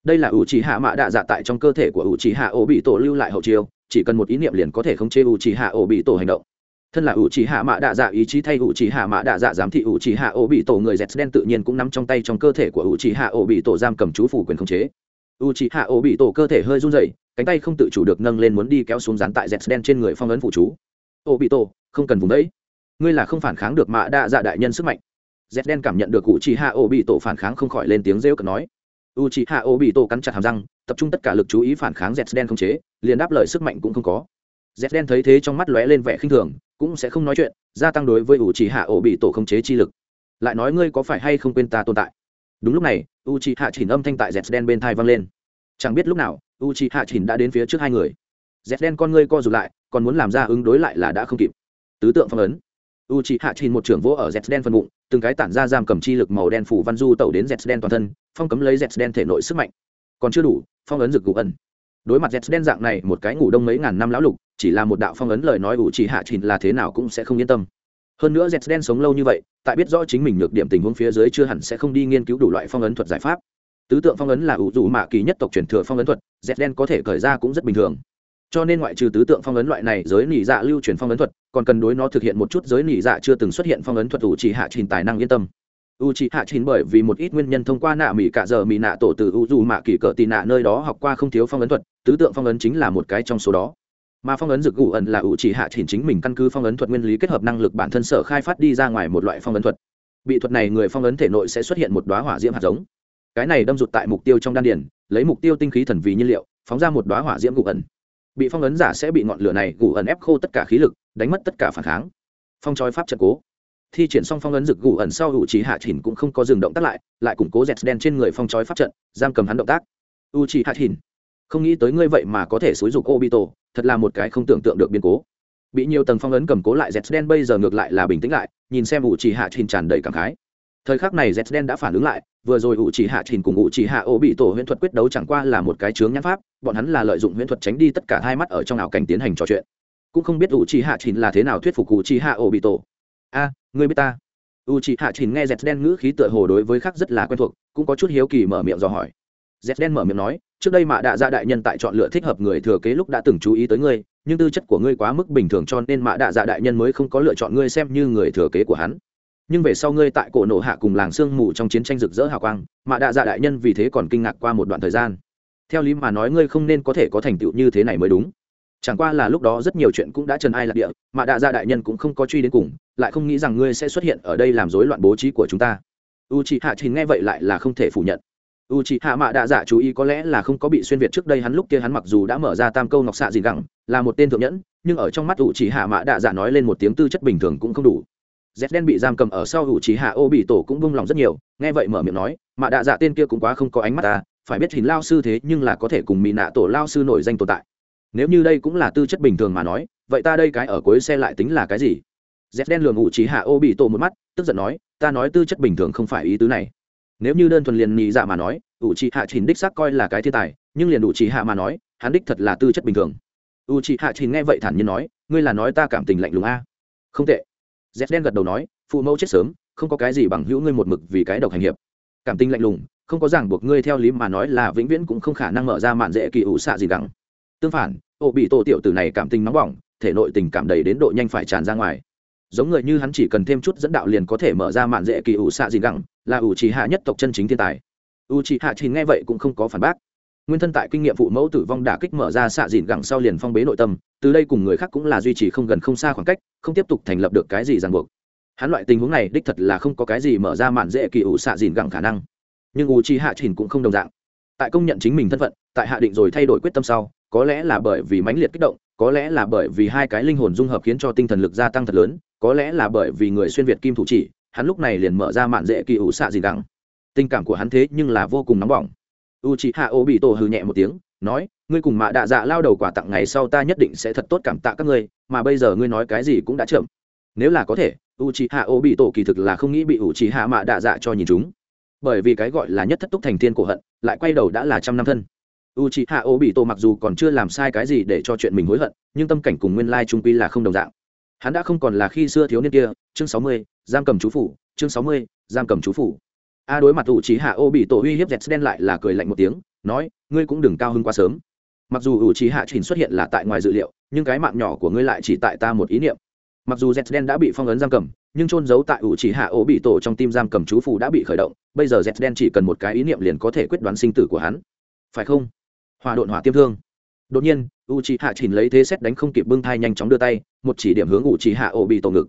đây là ủ trì hạ mạ đạ dạ tại trong cơ thể của ủ trì hạ ổ bị tổ lưu lại hậu chiêu, chỉ cần một ý niệm liền có thể khống chế ủ trì hạ ổ bị tổ hành động. Thân là ủ trì hạ mạ đạ dạ ý chí thay ủ trì hạ mạ đạ dạ giám thị ủ trì hạ ổ bị tổ người dẹt đen tự nhiên cũng nắm trong tay trong cơ thể của ủ trì hạ ổ bị tổ giam cầm chú phủ quyền khống chế. Ủ trì hạ ổ bị tổ cơ thể hơi run rẩy, cánh tay không tự chủ được nâng lên muốn đi kéo xuống dán tại dẹt đen trên người phong ấn phụ chú. Ổ bị tổ không cần vùng đấy. Ngươi là không phản kháng được mạ đạ dạ đại nhân sức mạnh. Dẹt đen cảm nhận được ủ trì hạ ổ bị tổ phản kháng không khỏi lên tiếng rêu cợt nói u chỉ hạ ổ bị tổ cắn chặt hàm răng, tập trung tất cả lực chú ý phản kháng dẹt đen không chế, liền đáp lời sức mạnh cũng không có. Dẹt đen thấy thế trong mắt lóe lên vẻ khinh thường, cũng sẽ không nói chuyện, gia tăng đối với u chỉ hạ ổ bị tổ không chế chi lực. Lại nói ngươi có phải hay không quên ta tồn tại? Đúng lúc này u chỉ hạ chỉnh âm thanh tại dẹt đen bên thai vang lên. Chẳng biết lúc nào u chỉ hạ chỉnh đã đến phía trước hai người. Dẹt đen con ngươi co rụt lại, còn muốn làm ra ứng đối lại là đã không kịp. Tứ tượng phong ấn. U chị hạ chỉnh một trưởng vỗ ở dẹt đen phần bụng từng cái tản ra giam cầm chi lực màu đen phủ văn du tẩu đến dẹt đen toàn thân, phong cấm lấy dẹt đen thể nội sức mạnh. Còn chưa đủ, phong ấn rực gục ẩn. Đối mặt dẹt đen dạng này, một cái ngủ đông mấy ngàn năm lão lục, chỉ là một đạo phong ấn lời nói ủ chỉ hạ trình là thế nào cũng sẽ không yên tâm. Hơn nữa dẹt đen sống lâu như vậy, tại biết rõ chính mình nhược điểm tình huống phía dưới chưa hẳn sẽ không đi nghiên cứu đủ loại phong ấn thuật giải pháp. Tứ tượng phong ấn là ủ dù mạ kỳ nhất tộc truyền thừa phong ấn thuật, dẹt đen có thể khởi ra cũng rất bình thường cho nên ngoại trừ tứ tượng phong ấn loại này giới nỉ dạ lưu truyền phong ấn thuật, còn cần đối nó thực hiện một chút giới nỉ dạ chưa từng xuất hiện phong ấn thuật ủ chỉ hạ trình tài năng yên tâm. U chỉ hạ trình bởi vì một ít nguyên nhân thông qua nạ mỹ cả giờ mỹ nạ tổ từ u dù mạ kỳ cỡ tị nạ nơi đó học qua không thiếu phong ấn thuật, tứ tượng phong ấn chính là một cái trong số đó. Mà phong ấn rực gù ẩn là u chỉ hạ trình chính mình căn cứ phong ấn thuật nguyên lý kết hợp năng lực bản thân sở khai phát đi ra ngoài một loại phong ấn thuật. Bị thuật này người phong ấn thể nội sẽ xuất hiện một đoá hỏa diễm hạt giống. Cái này đâm rụt tại mục tiêu trong đan điền, lấy mục tiêu tinh khí thần vì nhiên liệu, phóng ra một đoá hỏa diễm gù ẩn bị phong ấn giả sẽ bị ngọn lửa này gù ẩn ép khô tất cả khí lực, đánh mất tất cả phản kháng. Phong trói pháp trận cố. Thi triển xong phong ấn rực gù ẩn sau hữu trí hạ chỉnh cũng không có dừng động tác lại lại củng cố dẹt đen trên người phong trói pháp trận, giam cầm hắn động tác. U trí hạ chỉnh không nghĩ tới ngươi vậy mà có thể xúi dục obito, thật là một cái không tưởng tượng được biến cố. Bị nhiều tầng phong ấn cầm cố lại dẹt đen bây giờ ngược lại là bình tĩnh lại, nhìn xem u trí hạ chỉnh tràn đầy cảm khái. Thời khắc này dẹt đen đã phản ứng lại vừa rồi ủ chỉ hạ trình cùng ủ chỉ hạ ô bị tổ huyễn thuật quyết đấu chẳng qua là một cái chướng nhãn pháp bọn hắn là lợi dụng huyễn thuật tránh đi tất cả hai mắt ở trong ảo cảnh tiến hành trò chuyện. Cũng không biết ủ chỉ hạ trình là thế nào thuyết phục ủ chỉ hạ ô bị tổ. A à, người biết ta? Ủ chỉ hạ trình nghe dẹt đen ngữ khí tựa hồ đối với khác rất là quen thuộc cũng có chút hiếu kỳ mở miệng dò hỏi. Dẹt đen mở miệng nói trước đây mạ đạ gia đại nhân tại chọn lựa thích hợp người thừa kế lúc đã từng chú ý tới ngươi nhưng tư chất của ngươi quá mức bình thường cho nên mạ đạ gia đại nhân mới không có lựa chọn ngươi xem như người thừa kế của hắn nhưng về sau ngươi tại cổ nổ hạ cùng làng sương mù trong chiến tranh rực rỡ hào quang, mà đạ dạ đại nhân vì thế còn kinh ngạc qua một đoạn thời gian. Theo lý mà nói ngươi không nên có thể có thành tựu như thế này mới đúng. Chẳng qua là lúc đó rất nhiều chuyện cũng đã trần ai lạc địa, mà đạ dạ đại nhân cũng không có truy đến cùng, lại không nghĩ rằng ngươi sẽ xuất hiện ở đây làm rối loạn bố trí của chúng ta. U c h ị hạ trình nghe vậy lại là không thể phủ nhận. U c h ị hạ mạ đạ dạ chú ý có lẽ là không có bị xuyên việt trước đây hắn lúc kia hắn mặc dù đã mở ra tam câu ngọc xạ gì gẳng, là một tên thượng nhẫn, nhưng ở trong mắt u c h ị hạ mạ đạ dạ nói lên một tiếng tư chất bình thường cũng không đủ z đen bị giam cầm ở sau hữu trí hạ ô bị tổ cũng bung lòng rất nhiều, nghe vậy mở miệng nói, mà đạ dạ tên kia cũng quá không có ánh mắt ta, phải biết hình lao sư thế nhưng là có thể cùng mỹ nạ tổ lao sư nổi danh tồn tại. Nếu như đây cũng là tư chất bình thường mà nói, vậy ta đây cái ở cuối xe lại tính là cái gì? Z đen lường ngụ trí hạ ô bị tổ một mắt, tức giận nói, ta nói tư chất bình thường không phải ý tứ này. Nếu như đơn thuần liền nhị dạ mà nói ủ trí hạ trình đích xác coi là cái thiên tài, nhưng liền ủ trí hạ mà nói, hắn đích thật là tư chất bình thường. U trí hạ trình nghe vậy thản nhiên nói, ngươi là nói ta cảm tình lạnh lùng a? Không tệ z đen gật đầu nói, phụ mẫu chết sớm, không có cái gì bằng hữu ngươi một mực vì cái độc hành hiệp. Cảm tình lạnh lùng, không có ràng buộc ngươi theo lý mà nói là vĩnh viễn cũng không khả năng mở ra mạn dễ kỳ ủ xạ gì gắng tương phản ổ bị tổ tiểu tử này cảm tình nóng bỏng, thể nội tình cảm đầy đến độ nhanh phải tràn ra ngoài. Giống người như hắn chỉ cần thêm chút dẫn đạo liền có thể mở ra mạn dễ kỳ ủ xạ gì gắng là ủ trì hạ nhất tộc chân chính thiên tài. U trì hạ thì nghe vậy cũng không có phản bác nguyên thân tại kinh nghiệm phụ mẫu tử vong đả kích mở ra xạ dìn gẳng sau liền phong bế nội tâm, từ đây cùng người khác cũng là duy trì không gần không xa khoảng cách, không tiếp tục thành lập được cái gì ràng buộc. Hắn loại tình huống này đích thật là không có cái gì mở ra mạn dễ kỳ ủ xạ dìn gẳng khả năng. Nhưng u chi hạ trình cũng không đồng dạng. Tại công nhận chính mình thân phận, tại hạ định rồi thay đổi quyết tâm sau, có lẽ là bởi vì mãnh liệt kích động, có lẽ là bởi vì hai cái linh hồn dung hợp khiến cho tinh thần lực gia tăng thật lớn, có lẽ là bởi vì người xuyên việt kim thủ chỉ, hắn lúc này liền mở ra mạn dễ kỳ ủ xạ dìn gẳng. Tình cảm của hắn thế nhưng là vô cùng nóng bỏng u c h hạ ô bị tổ hư nhẹ một tiếng, nói, ngươi cùng mạ đạ dạ lao đầu quả tặng ngày sau ta nhất định sẽ thật tốt cảm tạ các ngươi, mà bây giờ ngươi nói cái gì cũng đã chậm. Nếu là có thể u c h hạ ô bị tổ kỳ thực là không nghĩ bị u c h hạ mạ đạ dạ cho nhìn chúng. Bởi vì cái gọi là nhất thất túc thành thiên cổ hận, lại quay đầu đã là trăm năm thân. U c h hạ ô bị tổ mặc dù còn chưa làm sai cái gì để cho chuyện mình hối hận, nhưng tâm cảnh cùng nguyên lai trung quy là không đồng dạng. Hắn đã không còn là khi xưa thiếu niên kia, chương sáu mươi, giam cầm chú phủ, chương sáu mươi, giam cầm chú phủ a đối mặt ủ trí hạ ô bị tổ uy hiếp dẹt đen lại là cười lạnh một tiếng, nói, ngươi cũng đừng cao hơn quá sớm. Mặc dù ủ trí hạ trình xuất hiện là tại ngoài dự liệu, nhưng cái mạng nhỏ của ngươi lại chỉ tại ta một ý niệm. Mặc dù dẹt đen đã bị phong ấn giam cầm, nhưng trôn giấu tại ủ trí hạ ô bị tổ trong tim giam cầm chú phù đã bị khởi động, bây giờ dẹt đen chỉ cần một cái ý niệm liền có thể quyết đoán sinh tử của hắn. Phải không? Hòa độn hỏa tiêm thương. Đột nhiên u c hạ chỉnh lấy thế xét đánh không kịp bưng thai nhanh chóng đưa tay, một chỉ điểm hướng u c hạ ổ bị tổ ngực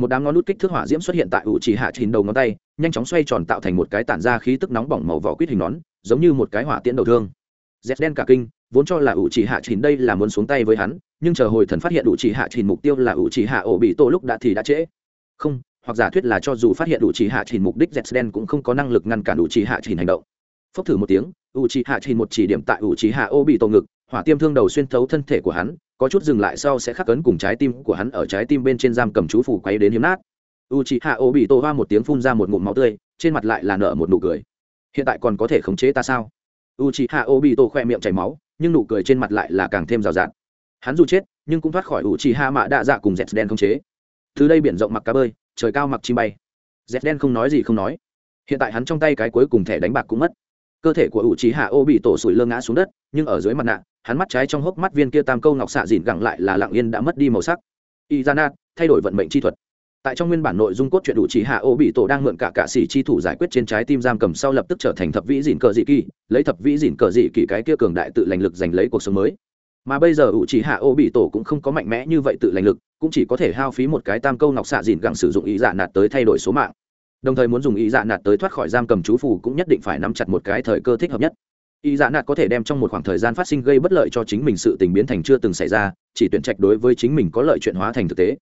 một đám ngón nút kích thước hỏa diễm xuất hiện tại ủ chỉ hạ chín đầu ngón tay, nhanh chóng xoay tròn tạo thành một cái tản ra khí tức nóng bỏng màu vỏ quýt hình nón, giống như một cái hỏa tiễn đầu thương. Z đen cả kinh, vốn cho là ủ chỉ hạ chín đây là muốn xuống tay với hắn, nhưng chờ hồi thần phát hiện ủ chỉ hạ chín mục tiêu là ủ chỉ hạ ổ bị tổ lúc đã thì đã trễ. Không, hoặc giả thuyết là cho dù phát hiện ủ chỉ hạ chín mục đích z đen cũng không có năng lực ngăn cản ủ chỉ hạ chín hành động. Phốc thử một tiếng, ủ chỉ hạ chín một chỉ điểm tại ủ chỉ hạ ổ bị tổ ngực, hỏa tiêm thương đầu xuyên thấu thân thể của hắn có chút dừng lại sau sẽ khắc cấn cùng trái tim của hắn ở trái tim bên trên giam cầm chú phủ quay đến hiếm nát. U c h i h a o bị tô hoa một tiếng phun ra một ngụm máu tươi, trên mặt lại là nở một nụ cười. Hiện tại còn có thể khống chế ta sao? U c h i h a o bị tô khoe miệng chảy máu, nhưng nụ cười trên mặt lại là càng thêm rào rạt. Hắn dù chết, nhưng cũng thoát khỏi ủ trì hạ mạ đa dạ cùng dẹt đen khống chế. Từ đây biển rộng mặc cá bơi, trời cao mặc chim bay. Dẹt đen không nói gì không nói. Hiện tại hắn trong tay cái cuối cùng thẻ đánh bạc cũng mất. Cơ thể của u c h i h a o bị tổ sủi lơ ngã xuống đất, nhưng ở dưới mặt nạ hắn mắt trái trong hốc mắt viên kia tam câu ngọc xạ dịn gẳng lại là lặng yên đã mất đi màu sắc. Y ra nát thay đổi vận mệnh chi thuật. Tại trong nguyên bản nội dung cốt truyện đủ chỉ hạ ô bị tổ đang mượn cả cạ xỉ chi thủ giải quyết trên trái tim giam cầm sau lập tức trở thành thập vĩ dịn cờ dị kỳ, lấy thập vĩ dịn cờ dị kỳ cái kia cường đại tự lành lực giành lấy cuộc sống mới. Mà bây giờ ủ chỉ hạ ô bị tổ cũng không có mạnh mẽ như vậy tự lành lực, cũng chỉ có thể hao phí một cái tam câu ngọc xạ dịn gẳng sử dụng ý dạ nạt tới thay đổi số mạng. Đồng thời muốn dùng ý dạ nạt tới thoát khỏi giam cầm chú phù cũng nhất định phải nắm chặt một cái thời cơ thích hợp nhất ý dạ nạt có thể đem trong một khoảng thời gian phát sinh gây bất lợi cho chính mình sự tình biến thành chưa từng xảy ra, chỉ tuyển trạch đối với chính mình có lợi chuyện hóa thành thực tế.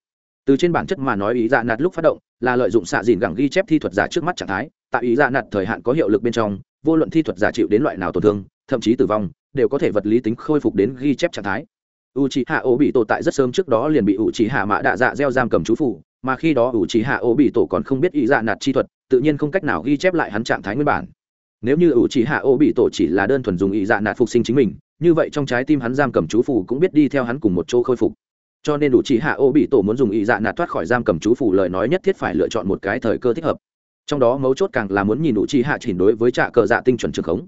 Từ trên bản chất mà nói ý dạ nạt lúc phát động, là lợi dụng xạ dìn gẳng ghi chép thi thuật giả trước mắt trạng thái, tại ý dạ nạt thời hạn có hiệu lực bên trong, vô luận thi thuật giả chịu đến loại nào tổn thương, thậm chí tử vong, đều có thể vật lý tính khôi phục đến ghi chép trạng thái. U c h hạ ô bị tổ tại rất sớm trước đó liền bị u c h hạ mạ đạ dạ gieo giam cầm chú phủ, mà khi đó u c h hạ ô bị tổ còn không biết ý dạ nạt chi thuật, tự nhiên không cách nào ghi chép lại hắn trạng thái nguyên bản nếu như u Chỉ hạ ô bị tổ chỉ là đơn thuần dùng ý dạ nạt phục sinh chính mình, như vậy trong trái tim hắn giam cầm chú phủ cũng biết đi theo hắn cùng một chỗ khôi phục. Cho nên ủ chỉ hạ ô bị tổ muốn dùng ý dạ nạt thoát khỏi giam cầm chú phủ lời nói nhất thiết phải lựa chọn một cái thời cơ thích hợp. Trong đó mấu chốt càng là muốn nhìn ủ chỉ hạ chỉnh đối với trạ cờ dạ tinh chuẩn trường khống.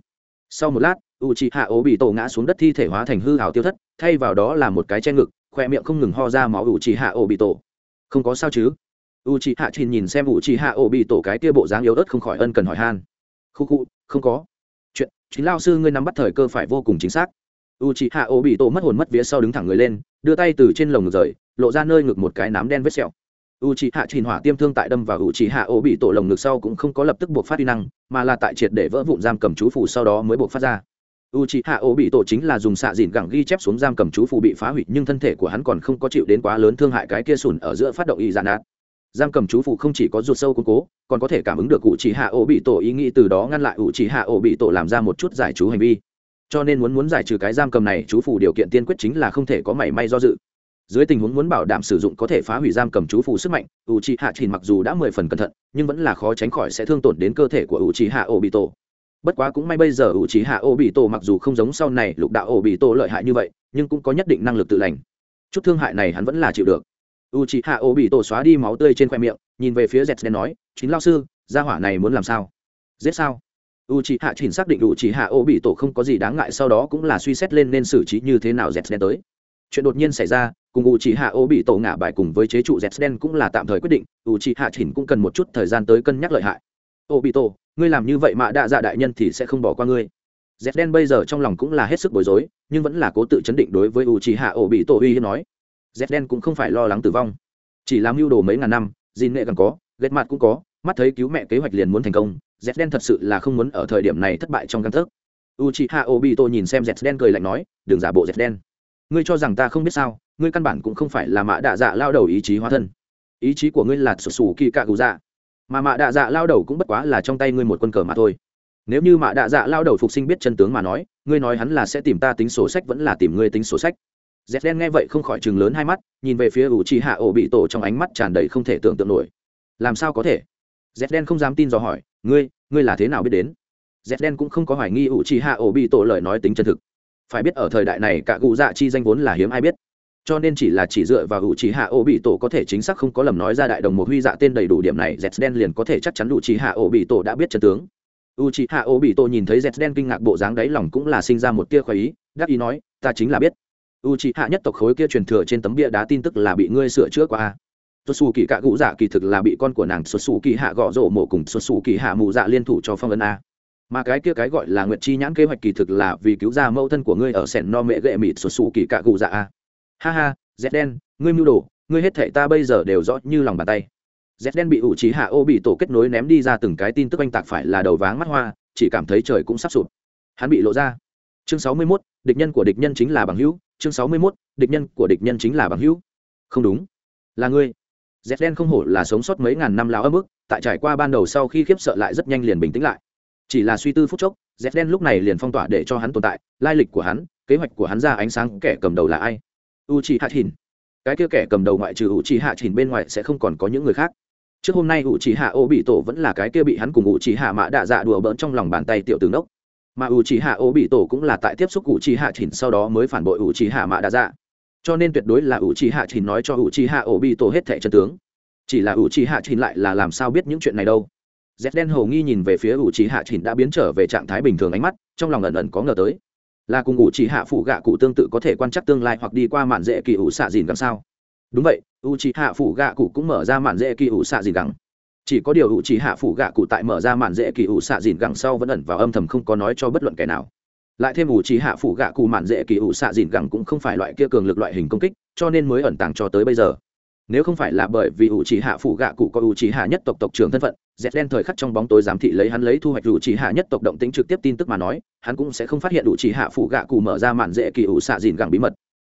Sau một lát u chỉ hạ ô bị tổ ngã xuống đất thi thể hóa thành hư hào tiêu thất, thay vào đó là một cái che ngực, khoe miệng không ngừng ho ra máu u chỉ hạ ô bị tổ. Không có sao chứ? U chỉ hạ chỉnh nhìn xem u chỉ hạ ô bị tổ cái kia bộ dáng yếu ớt không khỏi ân cần hỏi han. Khu khu không có. Chuyện, chính lao sư ngươi nắm bắt thời cơ phải vô cùng chính xác. U chị hạ ô bị tổ mất hồn mất vía sau đứng thẳng người lên, đưa tay từ trên lồng ngực rời, lộ ra nơi ngực một cái nám đen vết sẹo. U chị hạ trình hỏa tiêm thương tại đâm và u chị hạ ô bị tổ lồng ngực sau cũng không có lập tức buộc phát đi năng, mà là tại triệt để vỡ vụn giam cầm chú phủ sau đó mới buộc phát ra. U chị hạ ô bị tổ chính là dùng xạ dìn gẳng ghi chép xuống giam cầm chú phủ bị phá hủy, nhưng thân thể của hắn còn không có chịu đến quá lớn thương hại cái kia sùn ở giữa phát động y dạn nát giam cầm chú phụ không chỉ có ruột sâu củng cố, còn có thể cảm ứng được cụ chỉ hạ ổ bị tổ ý nghĩ từ đó ngăn lại u chỉ hạ ổ bị tổ làm ra một chút giải chú hành vi. Cho nên muốn muốn giải trừ cái giam cầm này, chú phụ điều kiện tiên quyết chính là không thể có mảy may do dự. Dưới tình huống muốn bảo đảm sử dụng có thể phá hủy giam cầm chú phụ sức mạnh u c hạ chỉ mặc dù đã mười phần cẩn thận, nhưng vẫn là khó tránh khỏi sẽ thương tổn đến cơ thể của u c hạ ô bị tổ bất quá cũng may bây giờ u c hạ ô bị tổ mặc dù không giống sau này lục đạo ô bị tổ lợi hại như vậy, nhưng cũng có nhất định năng lực tự lành. Chút thương hại này hắn vẫn là chịu được u c hạ ô bị tổ xóa đi máu tươi trên khoe miệng, nhìn về phía z đen nói chính lao sư, gia hỏa này muốn làm sao? Giết sao? U c h ị hạ chỉnh xác định u c h ị hạ ô bị tổ không có gì đáng ngại, sau đó cũng là suy xét lên nên xử trí như thế nào z đen tới. Chuyện đột nhiên xảy ra, cùng u c h ị hạ ô bị tổ ngả bài cùng với chế trụ z đen cũng là tạm thời quyết định u c h ị hạ chỉnh cũng cần một chút thời gian tới cân nhắc lợi hại. Ô bị tổ ngươi làm như vậy mà đạ dạ đại nhân thì sẽ không bỏ qua ngươi. Z đen bây giờ trong lòng cũng là hết sức bối rối, nhưng vẫn là cố tự chấn định đối với u c h ị hạ ô bị tổ uy hiếp nói z đen cũng không phải lo lắng tử vong. chỉ làm mưu đồ mấy ngàn năm, gìn nghệ càng có, ghét mặt cũng có, mắt thấy cứu mẹ kế hoạch liền muốn thành công, z đen thật sự là không muốn ở thời điểm này thất bại trong căn thức u chị hạ i h a obito nhìn xem z đen cười lạnh nói, đừng giả bộ z đen. Ngươi cho rằng ta không biết sao, ngươi căn bản cũng không phải là mạ đạ dạ lao đầu ý chí hóa thân. Ý chí của ngươi là sụt sù kỳ cạ cụ dạ. Mà mạ đạ dạ lao đầu cũng bất quá là trong tay ngươi một quân cờ mà thôi. Nếu như mạ đạ dạ lao đầu phục sinh biết chân tướng mà nói, ngươi nói hắn là sẽ tìm ta tính sổ sách vẫn là tìm ngươi tính sổ sách dẹt đen nghe vậy không khỏi chừng lớn hai mắt, nhìn về phía u c hạ ổ bị tổ trong ánh mắt tràn đầy không thể tưởng tượng nổi. Làm sao có thể? Dẹt đen không dám tin dò hỏi, ngươi ngươi là thế nào biết đến? Dẹt đen cũng không có hoài nghi ủ trì hạ ổ bị tổ lời nói tính chân thực. Phải biết ở thời đại này cả cụ dạ chi danh vốn là hiếm ai biết. Cho nên chỉ là chỉ dựa vào ủ trì hạ ổ bị tổ có thể chính xác không có lầm nói ra đại đồng một huy dạ tên đầy đủ điểm này dẹt đen liền có thể chắc chắn ủ trì hạ ổ bị tổ đã biết chân tướng. U trì hạ ổ bị tổ nhìn thấy dẹt đen kinh ngạc bộ dáng đáy lòng cũng là sinh ra một tia khoái ý, đắc ý nói, ta chính là biết u trì hạ nhất tộc khối kia truyền thừa trên tấm bia đá tin tức là bị ngươi sửa chữa qua xuất xù kỳ cạ cụ dạ kỳ thực là bị con của nàng xuất xù kỳ hạ gõ rổ mổ cùng xuất xù kỳ hạ mù dạ liên thủ cho phong ấn a. Mà cái kia cái gọi là nguyệt chi nhãn kế hoạch kỳ thực là vì cứu ra mẫu thân của ngươi ở sẻn no mẹ gệ mịt xuất xù kỳ cạ cụ dạ a. Ha ha dẹt đen, ngươi mưu đồ, ngươi hết thệ ta bây giờ đều rõ như lòng bàn tay. Dẹt đen bị ủ trí hạ ô bị tổ kết nối ném đi ra từng cái tin tức oanh tạc phải là đầu váng mắt hoa, chỉ cảm thấy trời cũng sắp sụp. Hắn bị lộ ra. Chương sáu mươi mốt, địch nhân của địch nhân chính là bằng hữu chương sáu mươi 61, địch nhân của địch nhân chính là bằng hữu. Không đúng. Là ngươi. Dẹt đen không hổ là sống sót mấy ngàn năm lao ấm ức tại trải qua ban đầu sau khi khiếp sợ lại rất nhanh liền bình tĩnh lại. Chỉ là suy tư phút chốc dẹt đen lúc này liền phong tỏa để cho hắn tồn tại lai lịch của hắn kế hoạch của hắn ra ánh sáng kẻ cầm đầu là ai? U chi hạ thìn cái kia kẻ cầm đầu ngoại trừ u chi hạ thìn bên ngoài sẽ không còn có những người khác. Trước hôm nay u chi hạ ô bị tổ vẫn là cái kia bị hắn cùng u chi hạ mã đạ dạ đùa bỡn trong lòng bàn tay tiểu tướng đốc mà u trí hạ ô bị tổ cũng là tại tiếp xúc u trí hạ chỉnh sau đó mới phản bội u trí hạ mạ đa dạ cho nên tuyệt đối là u trí hạ chỉnh nói cho u trí hạ ô bị tổ hết thẻ chân tướng. Chỉ là u trí hạ chỉnh lại là làm sao biết những chuyện này đâu. Z đen hầu nghi nhìn về phía u trí hạ chỉnh đã biến trở về trạng thái bình thường ánh mắt, trong lòng ẩn ẩn có ngờ tới. Là cùng u trí hạ phụ gạ cụ tương tự có thể quan trắc tương lai hoặc đi qua mạn dễ kỳ ủ xạ dìn gắng sao? Đúng vậy u trí hạ phụ gạ cụ cũng mở ra mạn dễ kỳ ủ xạ dìn gắng chỉ có điều ủ chỉ hạ phủ gạ cụ tại mở ra màn dễ kỳ ủ xạ dìn gẳng sau vẫn ẩn vào âm thầm không có nói cho bất luận kẻ nào. Lại thêm ủ chỉ hạ phủ gạ cụ màn dễ kỳ ủ xạ dìn gẳng cũng không phải loại kia cường lực loại hình công kích, cho nên mới ẩn tàng cho tới bây giờ. Nếu không phải là bởi vì ủ chỉ hạ phủ gạ cụ có ủ chỉ hạ nhất tộc tộc trưởng thân phận dẹt đen thời khắc trong bóng tối giám thị lấy hắn lấy thu hoạch ủ chỉ hạ nhất tộc động tính trực tiếp tin tức mà nói, hắn cũng sẽ không phát hiện ủ chỉ hạ phủ gạ cụ mở ra màn dễ kỳ ủ xạ dìn gẳng bí mật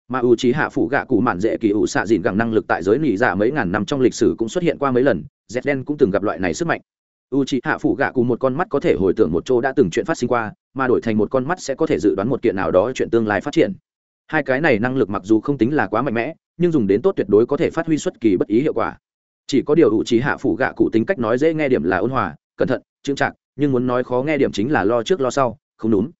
mà u trí hạ phủ gạ cụ mạn dễ kỳ ủ xạ dìn gẳng năng lực tại giới nỉ dạ mấy ngàn năm trong lịch sử cũng xuất hiện qua mấy lần, z đen cũng từng gặp loại này sức mạnh. U trí hạ phủ gạ cụ một con mắt có thể hồi tưởng một chỗ đã từng chuyện phát sinh qua, mà đổi thành một con mắt sẽ có thể dự đoán một kiện nào đó chuyện tương lai phát triển. Hai cái này năng lực mặc dù không tính là quá mạnh mẽ, nhưng dùng đến tốt tuyệt đối có thể phát huy xuất kỳ bất ý hiệu quả. Chỉ có điều u trí hạ phủ gạ cụ tính cách nói dễ nghe điểm là ôn hòa, cẩn thận, chững chạc, nhưng muốn nói khó nghe điểm chính là lo trước lo sau, không đúng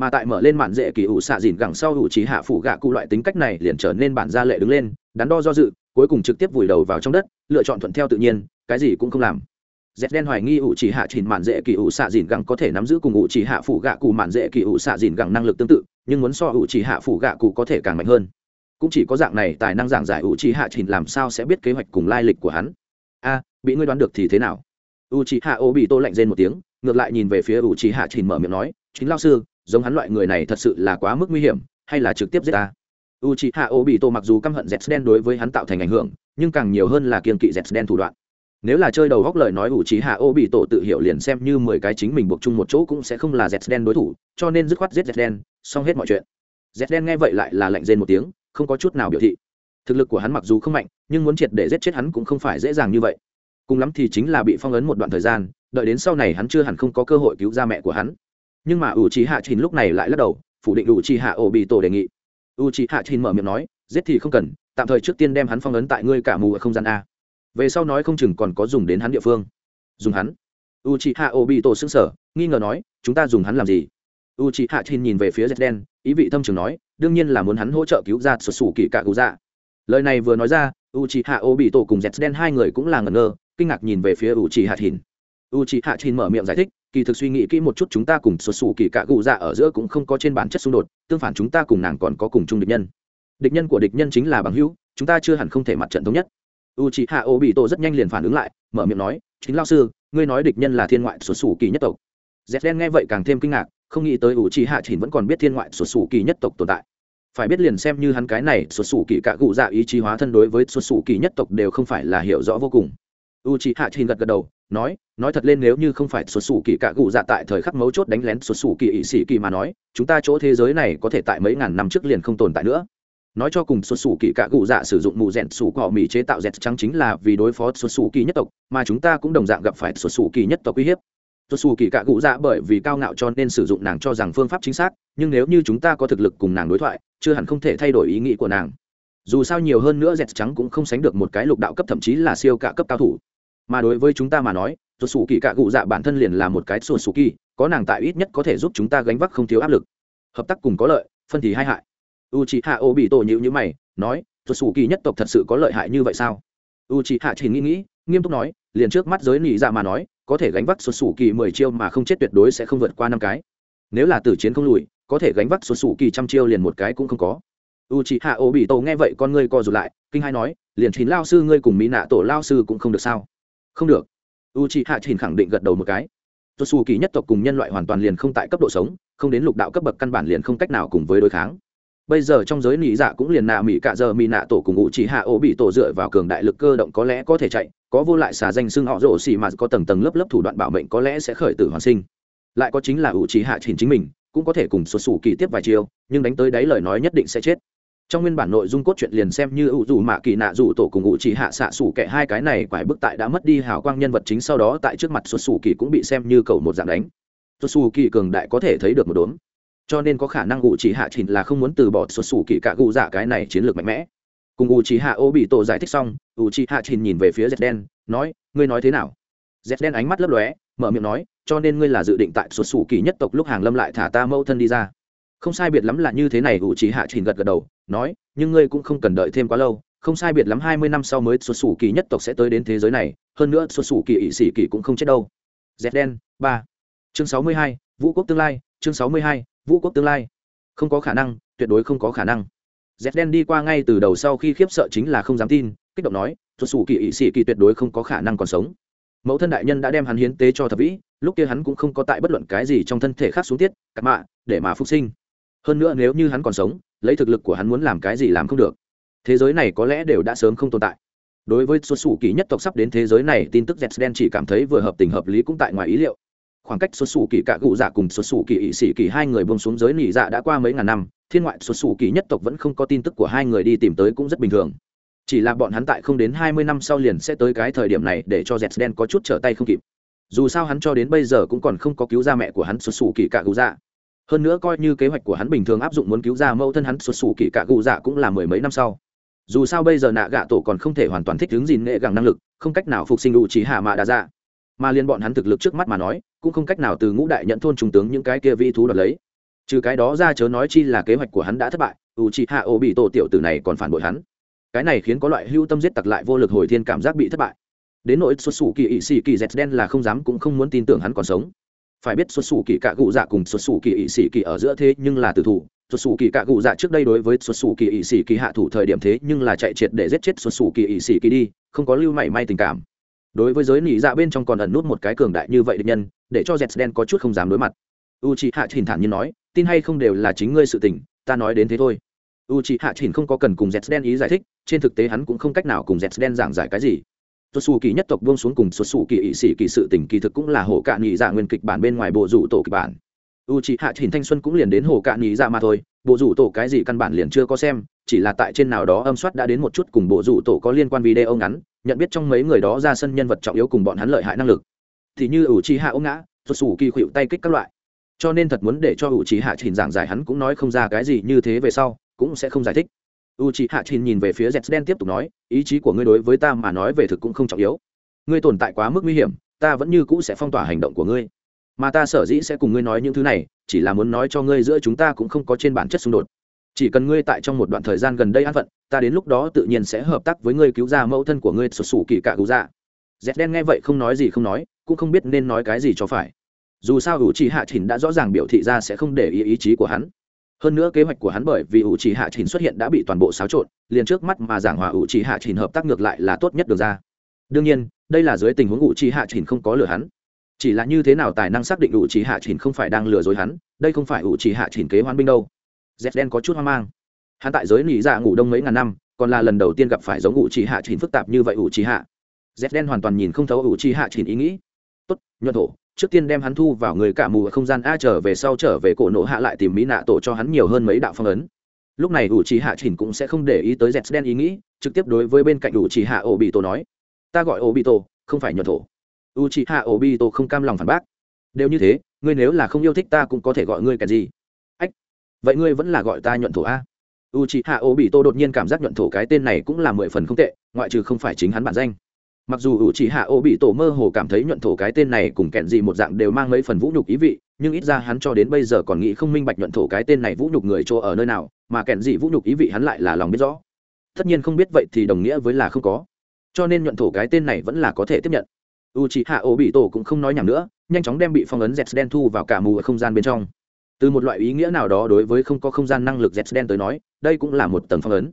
mà tại mở lên mạn dễ kỳ ủ xạ dìn gẳng sau hữu trí hạ phủ gạ cụ loại tính cách này liền trở nên bản gia lệ đứng lên, đắn đo do dự, cuối cùng trực tiếp vùi đầu vào trong đất, lựa chọn thuận theo tự nhiên, cái gì cũng không làm. Dẹp đen hoài nghi ủ chỉ hạ chỉnh mạn dễ kỳ ủ xạ dìn gẳng có thể nắm giữ cùng ủ chỉ hạ phủ gạ cụ mạn dễ kỳ ủ xạ dìn gẳng năng lực tương tự, nhưng muốn so ủ chỉ hạ phủ gạ cụ có thể càng mạnh hơn. Cũng chỉ có dạng này tài năng giảng giải ủ chỉ hạ chỉnh làm sao sẽ biết kế hoạch cùng lai lịch của hắn. A, bị ngươi đoán được thì thế nào? U chỉ hạ ô bị tô lạnh rên một tiếng, ngược lại nhìn về phía u chỉ hạ chỉnh mở miệng nói, chính lao sư giống hắn loại người này thật sự là quá mức nguy hiểm, hay là trực tiếp giết ta? U c h i h a o bị tổ mặc dù căm hận z đen đối với hắn tạo thành ảnh hưởng, nhưng càng nhiều hơn là kiên kỵ z đen thủ đoạn. Nếu là chơi đầu góc lời nói u c h i h a o bị tổ tự hiểu liền xem như mười cái chính mình buộc chung một chỗ cũng sẽ không là z đen đối thủ, cho nên dứt khoát giết z đen, xong hết mọi chuyện. Z đen nghe vậy lại là lạnh rên một tiếng, không có chút nào biểu thị. Thực lực của hắn mặc dù không mạnh, nhưng muốn triệt để giết chết hắn cũng không phải dễ dàng như vậy. Cùng lắm thì chính là bị phong ấn một đoạn thời gian, đợi đến sau này hắn chưa hẳn không có cơ hội cứu ra mẹ của hắn nhưng mà u trí hạ chín lúc này lại lắc đầu, phủ định u trí hạ ổ bị tổ đề nghị. U trí hạ chín mở miệng nói, giết thì không cần, tạm thời trước tiên đem hắn phong ấn tại ngươi cả mù ở không gian a. Về sau nói không chừng còn có dùng đến hắn địa phương. Dùng hắn? U trí hạ ổ bị tổ xứng sở nghi ngờ nói, chúng ta dùng hắn làm gì? U trí hạ chín nhìn về phía z đen, ý vị thâm trường nói, đương nhiên là muốn hắn hỗ trợ cứu ra sụt sủ kỳ cạ cứu ra dạ. lời này vừa nói ra u trí hạ ổ bị tổ cùng z đen hai người cũng là ngẩn ngơ, kinh ngạc nhìn về phía u trí hạ chín u trí hạ chín mở miệng giải thích kỳ thực suy nghĩ kỹ một chút chúng ta cùng xuất xù kỳ cạ gù dạ ở giữa cũng không có trên bản chất xung đột, tương phản chúng ta cùng nàng còn có cùng chung địch nhân. Địch nhân của địch nhân chính là bằng hữu, chúng ta chưa hẳn không thể mặt trận thống nhất. U chị hạ ô bị tổ rất nhanh liền phản ứng lại, mở miệng nói, chính lao sư, ngươi nói địch nhân là thiên ngoại xuất xù kỳ nhất tộc. Dẹp đen nghe vậy càng thêm kinh ngạc, không nghĩ tới u chị hạ chỉ vẫn còn biết thiên ngoại xuất xù kỳ nhất tộc tồn tại. Phải biết liền xem như hắn cái này xuất xù kỳ cạ gù dạ ý chí hóa thân đối với xuất xù kỳ nhất tộc đều không phải là hiểu rõ vô cùng u c hạ chỉ gật gật đầu, nói nói thật lên nếu như không phải xuất xù kỳ cạ cụ dạ tại thời khắc mấu chốt đánh lén xuất xù kỳ ỵ sĩ kỳ mà nói, chúng ta chỗ thế giới này có thể tại mấy ngàn năm trước liền không tồn tại nữa. Nói cho cùng xuất xù kỳ cạ cụ dạ sử dụng mù rèn xù cọ mỹ chế tạo dẹt trắng chính là vì đối phó xuất xù kỳ nhất tộc, mà chúng ta cũng đồng dạng gặp phải xuất xù kỳ nhất tộc uy hiếp. Xuất xù kỳ cạ cụ dạ bởi vì cao ngạo cho nên sử dụng nàng cho rằng phương pháp chính xác, nhưng nếu như chúng ta có thực lực cùng nàng đối thoại, chưa hẳn không thể thay đổi ý nghĩ của nàng. Dù sao nhiều hơn nữa dẹt trắng cũng không sánh được một cái lục đạo cấp thậm chí là siêu cả cấp cao thủ mà đối với chúng ta mà nói xuất xù kỳ cạ cụ dạ bản thân liền là một cái xuất xù kỳ, có nàng tại ít nhất có thể giúp chúng ta gánh vác không thiếu áp lực. Hợp tác cùng có lợi, phân thì hai hại. U c h i hạ ô bị tổ nhịu như mày, nói xuất xù kỳ nhất tộc thật sự có lợi hại như vậy sao? U c h i hạ chỉ nghĩ nghĩ, nghiêm túc nói, liền trước mắt giới nị dạ mà nói, có thể gánh vác xuất xù kỳ mười chiêu mà không chết tuyệt đối sẽ không vượt qua năm cái. Nếu là tử chiến không lùi, có thể gánh vác xuất xù kỳ trăm chiêu liền một cái cũng không có. U c h i hạ ô bị tổ nghe vậy con ngươi co rụt lại, kinh hai nói, liền chín lao sư, ngươi cùng mỹ nạ tổ lao sư cũng không được sao? Không được. U c h i hạ trình khẳng định gật đầu một cái. Tôi xù kỳ nhất tộc cùng nhân loại hoàn toàn liền không tại cấp độ sống, không đến lục đạo cấp bậc căn bản liền không cách nào cùng với đối kháng. Bây giờ trong giới nị dạ cũng liền nạ mỹ cạ giờ mỹ nạ tổ cùng ngụ chỉ hạ ô bị tổ dựa vào cường đại lực cơ động có lẽ có thể chạy, có vô lại xà danh xưng họ rổ xì mà có tầng tầng lớp lớp thủ đoạn bảo mệnh có lẽ sẽ khởi tử hoàn sinh. Lại có chính là ủ chỉ hạ trình chính mình, cũng có thể cùng xuất xù kỳ tiếp vài chiêu, nhưng đánh tới đáy lời nói nhất định sẽ chết trong nguyên bản nội dung cốt truyện liền xem như ủ dù mạ kỳ nạ dù tổ cùng ngụ chỉ hạ xạ xủ kẻ hai cái này quải bức tại đã mất đi hào quang nhân vật chính sau đó tại trước mặt xuất xù kỳ cũng bị xem như cầu một dạng đánh. Xuất xù kỳ cường đại có thể thấy được một đốn cho nên có khả năng ngụ chỉ hạ chỉ là không muốn từ bỏ xuất xù kỳ cả gù giả cái này chiến lược mạnh mẽ. Cùng ngụ chỉ hạ ô bị tổ giải thích xong ngụ chỉ hạ chỉ nhìn về phía dẹt đen, nói, ngươi nói thế nào? Dẹt đen ánh mắt lấp lóe, mở miệng nói, cho nên ngươi là dự định tại xuất xù kỳ nhất tộc lúc hàng lâm lại thả ta mâu thân đi ra không sai biệt lắm là như thế này, ủ trí hạ chỉnh gật gật đầu, nói, nhưng ngươi cũng không cần đợi thêm quá lâu, không sai biệt lắm hai mươi năm sau mới xuất xù kỳ nhất tộc sẽ tới đến thế giới này, hơn nữa xuất xù kỳ ỵ sĩ kỳ cũng không chết đâu. Dẹp đen, ba. Chương sáu mươi hai, vũ quốc tương lai, chương sáu mươi hai, vũ quốc tương lai. Không có khả năng, tuyệt đối không có khả năng. Dẹp đen đi qua ngay từ đầu sau khi khiếp sợ chính là không dám tin, kích động nói, xuất xù kỳ ỵ sĩ kỳ tuyệt đối không có khả năng còn sống. Mẫu thân đại nhân đã đem hắn hiến tế cho thập vĩ, lúc kia hắn cũng không có tại bất luận cái gì trong thân thể khác xuống tiết cặp mạ, để mà phục sinh hơn nữa nếu như hắn còn sống, lấy thực lực của hắn muốn làm cái gì làm không được. Thế giới này có lẽ đều đã sớm không tồn tại. Đối với xuất xù kỳ nhất tộc sắp đến thế giới này, tin tức dẹt đen chỉ cảm thấy vừa hợp tình hợp lý cũng tại ngoài ý liệu. Khoảng cách xuất xù kỳ cả cụ dạ cùng xuất xù kỳ ỵ sĩ kỳ hai người bông xuống giới nỉ dạ đã qua mấy ngàn năm, thiên ngoại xuất xù kỳ nhất tộc vẫn không có tin tức của hai người đi tìm tới cũng rất bình thường. Chỉ là bọn hắn tại không đến hai mươi năm sau liền sẽ tới cái thời điểm này để cho dẹt đen có chút trở tay không kịp. Dù sao hắn cho đến bây giờ cũng còn không có cứu ra mẹ của hắn xuất xù kỳ cả cụ dạ hơn nữa coi như kế hoạch của hắn bình thường áp dụng muốn cứu ra mẫu thân hắn xuất xù kỳ cả gù dạ cũng là mười mấy năm sau. Dù sao bây giờ nạ gạ tổ còn không thể hoàn toàn thích ứng gì nghệ gẳng năng lực, không cách nào phục sinh đủ trí hạ mạ đa dạ. Mà liên bọn hắn thực lực trước mắt mà nói, cũng không cách nào từ ngũ đại nhận thôn trung tướng những cái kia vi thú đoạt lấy. Trừ cái đó ra chớ nói chi là kế hoạch của hắn đã thất bại u trí hạ ô bị tổ tiểu tử này còn phản bội hắn. Cái này khiến có loại hưu tâm giết tặc lại vô lực hồi thiên cảm giác bị thất bại. Đến nỗi xuất xù kỳ ỵ xì kỳ z đen là không dám cũng không muốn tin tưởng hắn còn sống phải biết xuất xù kỳ cạ cụ dạ cùng xuất xù kỳ ỵ sĩ kỳ ở giữa thế nhưng là tử thủ. Xuất xù kỳ cạ cụ dạ trước đây đối với xuất xù kỳ ỵ sĩ kỳ hạ thủ thời điểm thế nhưng là chạy triệt để giết chết xuất xù kỳ ỵ sĩ kỳ đi, không có lưu mảy may tình cảm. Đối với giới nỉ dạ bên trong còn ẩn nút một cái cường đại như vậy định nhân, để cho dẹt đen có chút không dám đối mặt. U c h i hạ thìn thản như nói, tin hay không đều là chính ngươi sự tình, ta nói đến thế thôi. U c h i hạ thìn không có cần cùng dẹt đen ý giải thích, trên thực tế hắn cũng không cách nào cùng dẹt đen giảng giải cái gì xuất xù kỳ nhất tộc buông xuống cùng xuất xù kỳ ỵ sĩ kỳ sự tình kỳ thực cũng là hồ cạn nhị dạ nguyên kịch bản bên ngoài bộ rủ tổ kịch bản. U c hạ trình thanh xuân cũng liền đến hồ cạn nhị dạ mà thôi, bộ rủ tổ cái gì căn bản liền chưa có xem, chỉ là tại trên nào đó âm soát đã đến một chút cùng bộ rủ tổ có liên quan video ngắn, nhận biết trong mấy người đó ra sân nhân vật trọng yếu cùng bọn hắn lợi hại năng lực. Thì như u trì hạ ống ngã xuất xù kỳ khuỵu tay kích các loại. Cho nên thật muốn để cho u trì hạ trình giảng giải hắn cũng nói không ra cái gì như thế về sau, cũng sẽ không giải thích u c hạ trình nhìn về phía z đen tiếp tục nói, ý chí của ngươi đối với ta mà nói về thực cũng không trọng yếu. Ngươi tồn tại quá mức nguy hiểm, ta vẫn như cũ sẽ phong tỏa hành động của ngươi. Mà ta sở dĩ sẽ cùng ngươi nói những thứ này, chỉ là muốn nói cho ngươi giữa chúng ta cũng không có trên bản chất xung đột. Chỉ cần ngươi tại trong một đoạn thời gian gần đây an phận, ta đến lúc đó tự nhiên sẽ hợp tác với ngươi cứu ra mẫu thân của ngươi sụt sủ kỳ cạ cứu ra dẹt đen nghe vậy không nói gì không nói, cũng không biết nên nói cái gì cho phải. Dù sao ủ trì hạ chỉnh đã rõ ràng biểu thị ra sẽ không để ý ý chí của hắn hơn nữa kế hoạch của hắn bởi vì ủ trì hạ trình xuất hiện đã bị toàn bộ xáo trộn, liền trước mắt mà giảng hòa ủ trì hạ trình hợp tác ngược lại là tốt nhất được ra. Đương nhiên, đây là dưới tình huống ủ trì hạ trình không có lừa hắn. Chỉ là như thế nào tài năng xác định ủ trì hạ trình không phải đang lừa dối hắn, đây không phải ủ trì hạ trình kế hoan binh đâu. Z đen có chút hoang mang. Hắn tại giới nỉ dạ ngủ đông mấy ngàn năm, còn là lần đầu tiên gặp phải giống ủ trì hạ trình phức tạp như vậy ủ trì hạ. Z đen hoàn toàn nhìn không thấu ủ trì hạ trình ý nghĩ. Tốt, nhuận thổ trước tiên đem hắn thu vào người cả mù ở không gian a trở về sau trở về cổ nộ hạ lại tìm mỹ nạ tổ cho hắn nhiều hơn mấy đạo phong ấn. Lúc này ủ trì hạ chỉnh cũng sẽ không để ý tới dẹt đen ý nghĩ, trực tiếp đối với bên cạnh ủ trì hạ ổ bị tổ nói, ta gọi ổ bị tổ không phải nhuận thổ. Ủ trì hạ ổ bị tổ không cam lòng phản bác, đều như thế, ngươi nếu là không yêu thích ta cũng có thể gọi ngươi cái gì? Ách, vậy ngươi vẫn là gọi ta nhuận thổ a. U c h hạ ô bị tô đột nhiên cảm giác nhuận thổ cái tên này cũng là mười phần không tệ, ngoại trừ không phải chính hắn bản danh mặc dù u c h ị hạ ô bị tổ mơ hồ cảm thấy nhuận thổ cái tên này cùng kẹn gì một dạng đều mang mấy phần vũ nhục ý vị, nhưng ít ra hắn cho đến bây giờ còn nghĩ không minh bạch nhuận thổ cái tên này vũ nhục người chỗ ở nơi nào, mà kẹn gì vũ nhục ý vị hắn lại là lòng biết rõ. Tất nhiên không biết vậy thì đồng nghĩa với là không có. Cho nên nhuận thổ cái tên này vẫn là có thể tiếp nhận. U c h ị hạ ô bị tổ cũng không nói nhầm nữa, nhanh chóng đem bị phong ấn z đen thu vào cả mù ở không gian bên trong. Từ một loại ý nghĩa nào đó đối với không có không gian năng lực z đen tới nói, đây cũng là một tầng phong ấn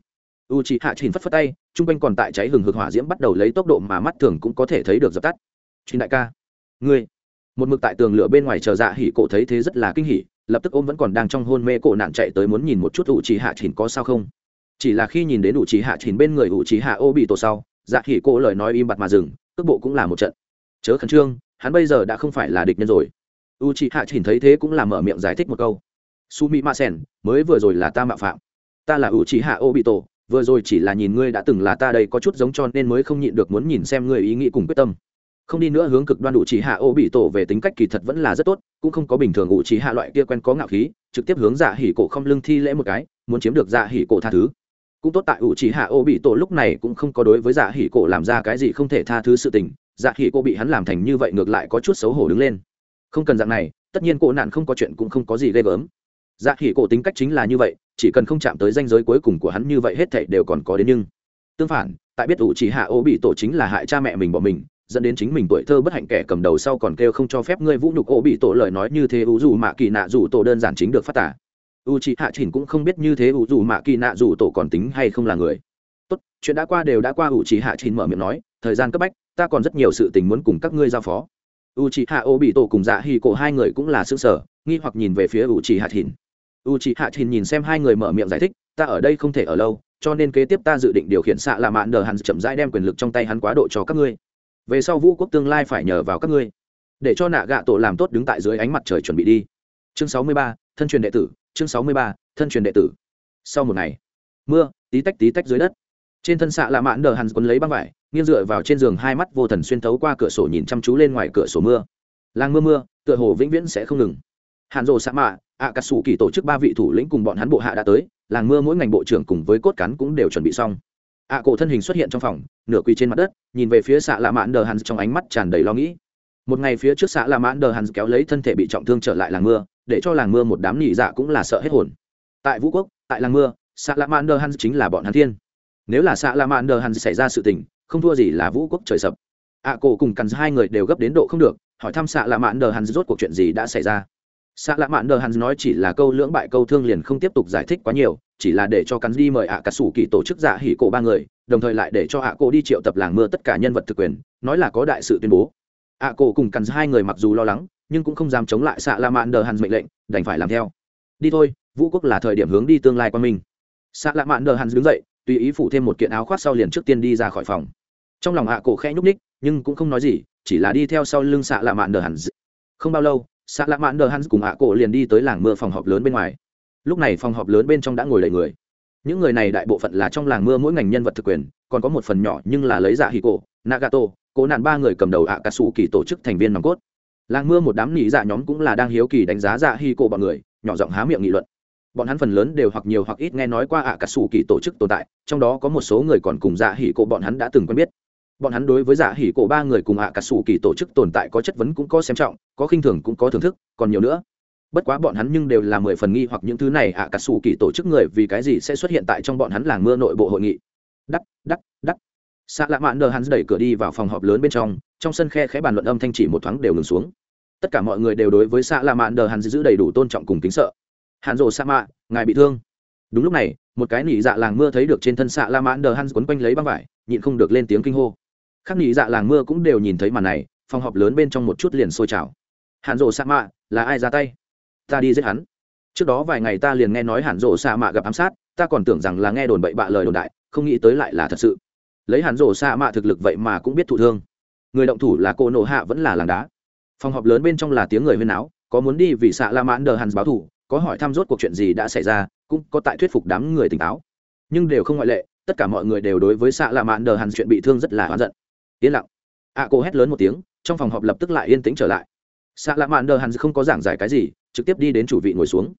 u c h ị hạ trình phất phất tay t r u n g quanh còn tại cháy hừng hực hỏa diễm bắt đầu lấy tốc độ mà mắt thường cũng có thể thấy được dập tắt. Truyền đại ca, ngươi, một mực tại tường lửa bên ngoài chờ dạ hỉ cổ thấy thế rất là kinh hỉ, lập tức ôm vẫn còn đang trong hôn mê cổ nạn chạy tới muốn nhìn một chút u c h ị hạ trình có sao không. Chỉ là khi nhìn đến u c h ị hạ trình bên người u c h ị hạ ô bị tổ sau dạ hỉ cổ lời nói im bặt mà dừng, cước bộ cũng là một trận. Chớ khẩn trương, hắn bây giờ đã không phải là địch nhân rồi. U c h ị hạ chỉnh thấy thế cũng là mở miệng giải thích một câu. Su mỹ ma sen, mới vừa rồi là ta mạo phạm. Ta là u c h ị hạ ô bị tổ vừa rồi chỉ là nhìn ngươi đã từng là ta đây có chút giống cho nên mới không nhịn được muốn nhìn xem ngươi ý nghĩ cùng quyết tâm. Không đi nữa, hướng cực đoan đủ chỉ hạ ô bị tổ về tính cách kỳ thật vẫn là rất tốt, cũng không có bình thường u chỉ hạ loại kia quen có ngạo khí, trực tiếp hướng dạ hỉ cổ không lưng thi lễ một cái, muốn chiếm được dạ hỉ cổ tha thứ. Cũng tốt tại u chỉ hạ ô bị tổ lúc này cũng không có đối với dạ hỉ cổ làm ra cái gì không thể tha thứ sự tình dạ hỉ cổ bị hắn làm thành như vậy ngược lại có chút xấu hổ đứng lên. Không cần dạng này, tất nhiên cổ nạn không có chuyện cũng không có gì ghê gớm. Dạ hỉ cổ tính cách chính là như vậy chỉ cần không chạm tới danh giới cuối cùng của hắn như vậy hết thảy đều còn có đến nhưng. Tương phản, tại biết ủ chỉ hạ ô bị tổ chính là hại cha mẹ mình bỏ mình, dẫn đến chính mình tuổi thơ bất hạnh kẻ cầm đầu sau còn kêu không cho phép ngươi vũ nhục ô bị tổ lời nói như thế u dù mạ kỳ nạ dù tổ đơn giản chính được phát tả. U chỉ hạ chỉnh cũng không biết như thế u dù mạ kỳ nạ dù tổ còn tính hay không là người. Tốt, chuyện đã qua đều đã qua u chỉ hạ chỉnh mở miệng nói, thời gian cấp bách, ta còn rất nhiều sự tình muốn cùng các ngươi giao phó. U chỉ hạ ô bị tổ cùng dạ hi cổ hai người cũng là xương sở, nghi hoặc nhìn về phía u chỉ hạ chỉnh u chị hạ Thìn nhìn xem hai người mở miệng giải thích, ta ở đây không thể ở lâu, cho nên kế tiếp ta dự định điều khiển xạ là mạn đờ hắn chậm rãi đem quyền lực trong tay hắn quá độ cho các ngươi. Về sau vũ quốc tương lai phải nhờ vào các ngươi, để cho nạ gạ tổ làm tốt đứng tại dưới ánh mặt trời chuẩn bị đi. Chương sáu mươi ba, thân truyền đệ tử, chương sáu mươi ba, thân truyền đệ tử. Sau một ngày, mưa, tí tách tí tách dưới đất. Trên thân xạ lạ mãn đờ hắn quấn lấy băng vải, nghiêng dựa vào trên giường hai mắt vô thần xuyên thấu qua cửa sổ nhìn chăm chú lên ngoài cửa sổ mưa. Làng mưa mưa, tựa hồ vĩnh viễn sẽ không ngừng hàn rồ sa mạ ạ cà sủ kỳ tổ chức ba vị thủ lĩnh cùng bọn hắn bộ hạ đã tới, làng mưa mỗi ngành bộ trưởng cùng với cốt cán cũng đều chuẩn bị xong. Ạ cổ thân hình xuất hiện trong phòng, nửa quỳ trên mặt đất, nhìn về phía xạ lạ mãn đờ hàn trong ánh mắt tràn đầy lo nghĩ. Một ngày phía trước xạ lạ mãn đờ hàn kéo lấy thân thể bị trọng thương trở lại làng mưa, để cho làng mưa một đám nhị dạ cũng là sợ hết hồn. Tại vũ quốc, tại làng mưa xạ lạ mãn đờ hàn chính là bọn hắn thiên. Nếu là xạ lạ mãn đờ hàn xảy ra sự tình, không thua gì là vũ quốc trời sập. Ạ cổ cùng cắn hai người đều gấp đến độ không được, hỏi thăm xạ lạ mãn đờ hàn rốt cuộc chuyện gì đã xảy ra xạ lạ mạn đờ hắn nói chỉ là câu lưỡng bại câu thương liền không tiếp tục giải thích quá nhiều, chỉ là để cho cắn đi mời ạ cả sủ kỳ tổ chức dạ hỉ cổ ba người, đồng thời lại để cho ạ cổ đi triệu tập làng mưa tất cả nhân vật thực quyền, nói là có đại sự tuyên bố. Ạ cổ cùng cắn hai người mặc dù lo lắng, nhưng cũng không dám chống lại xạ lạ mạn đờ hắn mệnh lệnh, đành phải làm theo. Đi thôi, vũ quốc là thời điểm hướng đi tương lai qua mình. Xạ lạ mạn đờ hắn đứng dậy, tùy ý phủ thêm một kiện áo khoác sau liền trước tiên đi ra khỏi phòng. Trong lòng ạ cổ khẽ nhúc ních nhưng cũng không nói gì, chỉ là đi theo sau lưng xạ lạ mạn đờ hắn không bao lâu xạ lạ mạn đờ hắn cùng ạ cổ liền đi tới làng mưa phòng họp lớn bên ngoài. Lúc này phòng họp lớn bên trong đã ngồi đầy người. Những người này đại bộ phận là trong làng mưa mỗi ngành nhân vật thực quyền, còn có một phần nhỏ nhưng là lấy dạ hì cổ, nagato, cố nạn ba người cầm đầu ạ cà sủ kỳ tổ chức thành viên nòng cốt. Làng mưa một đám nỉ dạ nhóm cũng là đang hiếu kỳ đánh giá dạ hì cổ bọn người, nhỏ giọng há miệng nghị luận. Bọn hắn phần lớn đều hoặc nhiều hoặc ít nghe nói qua ạ cà sủ kỳ tổ chức tồn tại, trong đó có một số người còn cùng dạ hì cổ bọn hắn đã từng quen biết bọn hắn đối với giả hỉ cổ ba người cùng hạ cả sủ kỳ tổ chức tồn tại có chất vấn cũng có xem trọng, có khinh thường cũng có thưởng thức, còn nhiều nữa. Bất quá bọn hắn nhưng đều là mười phần nghi hoặc những thứ này hạ cả sủ kỳ tổ chức người vì cái gì sẽ xuất hiện tại trong bọn hắn làng mưa nội bộ hội nghị. Đắc đắc đắc. Xạ lạ mạn đờ hắn đẩy cửa đi vào phòng họp lớn bên trong trong sân khe khẽ bàn luận âm thanh chỉ một thoáng đều ngừng xuống. Tất cả mọi người đều đối với xạ lạ mạn đờ hắn giữ đầy đủ tôn trọng cùng kính sợ. Hàn rồ sa mạ ngài bị thương. Đúng lúc này, một cái nỉ dạ làng mưa thấy được trên thân xạ la mãn đờ hắn quấn quanh lấy băng vải, nhịn không được lên tiếng kinh hô khắc nhị dạ làng mưa cũng đều nhìn thấy màn này, phòng họp lớn bên trong một chút liền sôi trào. Hàn rộ sa mạ, là ai ra tay? Ta đi giết hắn. Trước đó vài ngày ta liền nghe nói hàn rộ sa mạ gặp ám sát, ta còn tưởng rằng là nghe đồn bậy bạ lời đồn đại, không nghĩ tới lại là thật sự. Lấy hàn rộ sa mạ thực lực vậy mà cũng biết thụ thương. Người động thủ là cô nộ hạ vẫn là làng đá. Phòng họp lớn bên trong là tiếng người huyên áo có muốn đi vì xạ la mãn đờ hàn báo thủ có hỏi thăm rốt cuộc chuyện gì đã xảy ra, cũng có tại thuyết phục đám người tỉnh táo. Nhưng đều không ngoại lệ, tất cả mọi người đều đối với xạ la mãn đờ hàn chuyện bị thương rất là oán giận yên lặng. Ạ à, cô hét lớn một tiếng trong phòng họp lập tức lại yên tĩnh trở lại. Xạ lạ mạn đờ hàn không có giảng giải cái gì trực tiếp đi đến chủ vị ngồi xuống.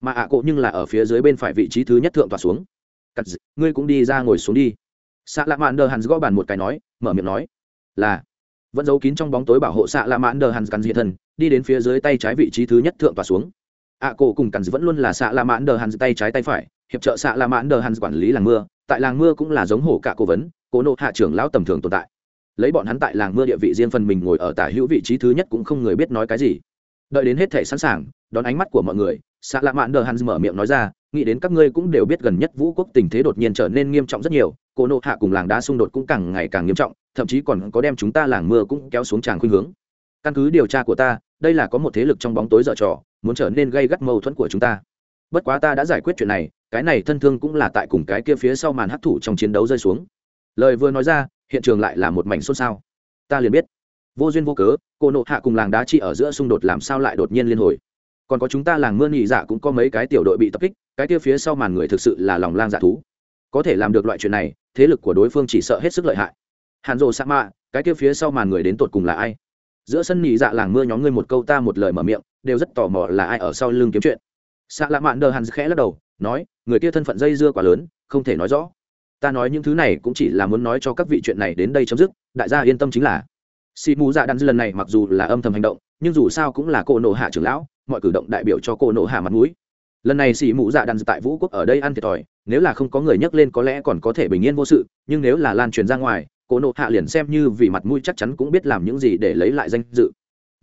Mà ạ à cô nhưng là ở phía dưới bên phải vị trí thứ nhất thượng tòa xuống. Cắt ngươi cũng đi ra ngồi xuống đi. Xạ lạ mạn đờ hàn gõ bàn một cái nói mở miệng nói là. Vẫn giấu kín trong bóng tối bảo hộ xạ lạ mạn đờ hàn cắn diệt thần, đi đến phía dưới tay trái vị trí thứ nhất thượng tòa xuống. Ạ à, cô cùng cắn vẫn luôn là xạ lạ mạn đờ hàn tay trái tay phải hiệp trợ xạ lạ mạn đờ hàn quản lý làng mưa tại làng mưa cũng là giống hổ cả cố vấn cố nộ hạ trưởng lão tầm thường tồn tại lấy bọn hắn tại làng mưa địa vị riêng phần mình ngồi ở tả hữu vị trí thứ nhất cũng không người biết nói cái gì. Đợi đến hết thể sẵn sàng, đón ánh mắt của mọi người xạ lạ mạn đờ hắn mở miệng nói ra, nghĩ đến các ngươi cũng đều biết gần nhất vũ quốc tình thế đột nhiên trở nên nghiêm trọng rất nhiều cô nộ hạ cùng làng đá xung đột cũng càng ngày càng nghiêm trọng, thậm chí còn có đem chúng ta làng mưa cũng kéo xuống tràng khuynh hướng. Căn cứ điều tra của ta, đây là có một thế lực trong bóng tối dở trò, muốn trở nên gây gắt mâu thuẫn của chúng ta. Bất quá ta đã giải quyết chuyện này, cái này thân thương cũng là tại cùng cái kia phía sau màn hấp thủ trong chiến đấu rơi xuống. Lời vừa nói ra hiện trường lại là một mảnh xôn xao. Ta liền biết. Vô duyên vô cớ, cô nộ hạ cùng làng đá chi ở giữa xung đột làm sao lại đột nhiên liên hồi? Còn có chúng ta làng mưa nhị dạ cũng có mấy cái tiểu đội bị tập kích, cái kia phía sau màn người thực sự là lòng lang dạ thú. Có thể làm được loại chuyện này, thế lực của đối phương chỉ sợ hết sức lợi hại. Hàn rồ sa mạ cái kia phía sau màn người đến tột cùng là ai? Giữa sân nhị dạ làng mưa nhóm ngươi một câu ta một lời mở miệng, đều rất tò mò là ai ở sau lưng kiếm chuyện. Xạ lạ mạn đờ hàn khẽ lắc đầu, nói, người kia thân phận dây dưa quá lớn, không thể nói rõ ta nói những thứ này cũng chỉ là muốn nói cho các vị chuyện này đến đây chấm dứt, đại gia yên tâm chính là. Xì mù dạ đan lần này mặc dù là âm thầm hành động, nhưng dù sao cũng là cô nộ hạ trưởng lão, mọi cử động đại biểu cho cô nộ hạ mặt mũi. Lần này xì mù dạ đan tại vũ quốc ở đây ăn thiệt thòi, nếu là không có người nhắc lên có lẽ còn có thể bình yên vô sự, nhưng nếu là lan truyền ra ngoài, cô nộ hạ liền xem như vì mặt mũi chắc chắn cũng biết làm những gì để lấy lại danh dự.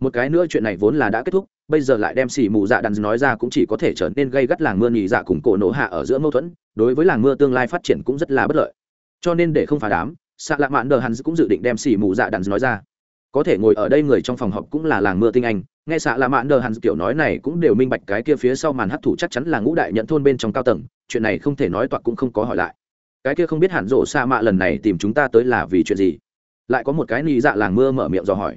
Một cái nữa chuyện này vốn là đã kết thúc bây giờ lại đem xì mù dạ đàn nói ra cũng chỉ có thể trở nên gây gắt làng mưa nghỉ dạ cùng cổ nổ hạ ở giữa mâu thuẫn, đối với làng mưa tương lai phát triển cũng rất là bất lợi. Cho nên để không phá đám xạ lạ mạn đờ hắn cũng dự định đem xì mù dạ đàn nói ra. Có thể ngồi ở đây người trong phòng họp cũng là làng mưa tinh anh, nghe xạ lạ mạn đờ hắn kiểu nói này cũng đều minh bạch cái kia phía sau màn hấp thụ chắc chắn là ngũ đại nhận thôn bên trong cao tầng, chuyện này không thể nói toạc cũng không có hỏi lại. Cái kia không biết hẳn rộ xa mạ lần này tìm chúng ta tới là vì chuyện gì? Lại có một cái nị dạ làng mưa mở miệng dò hỏi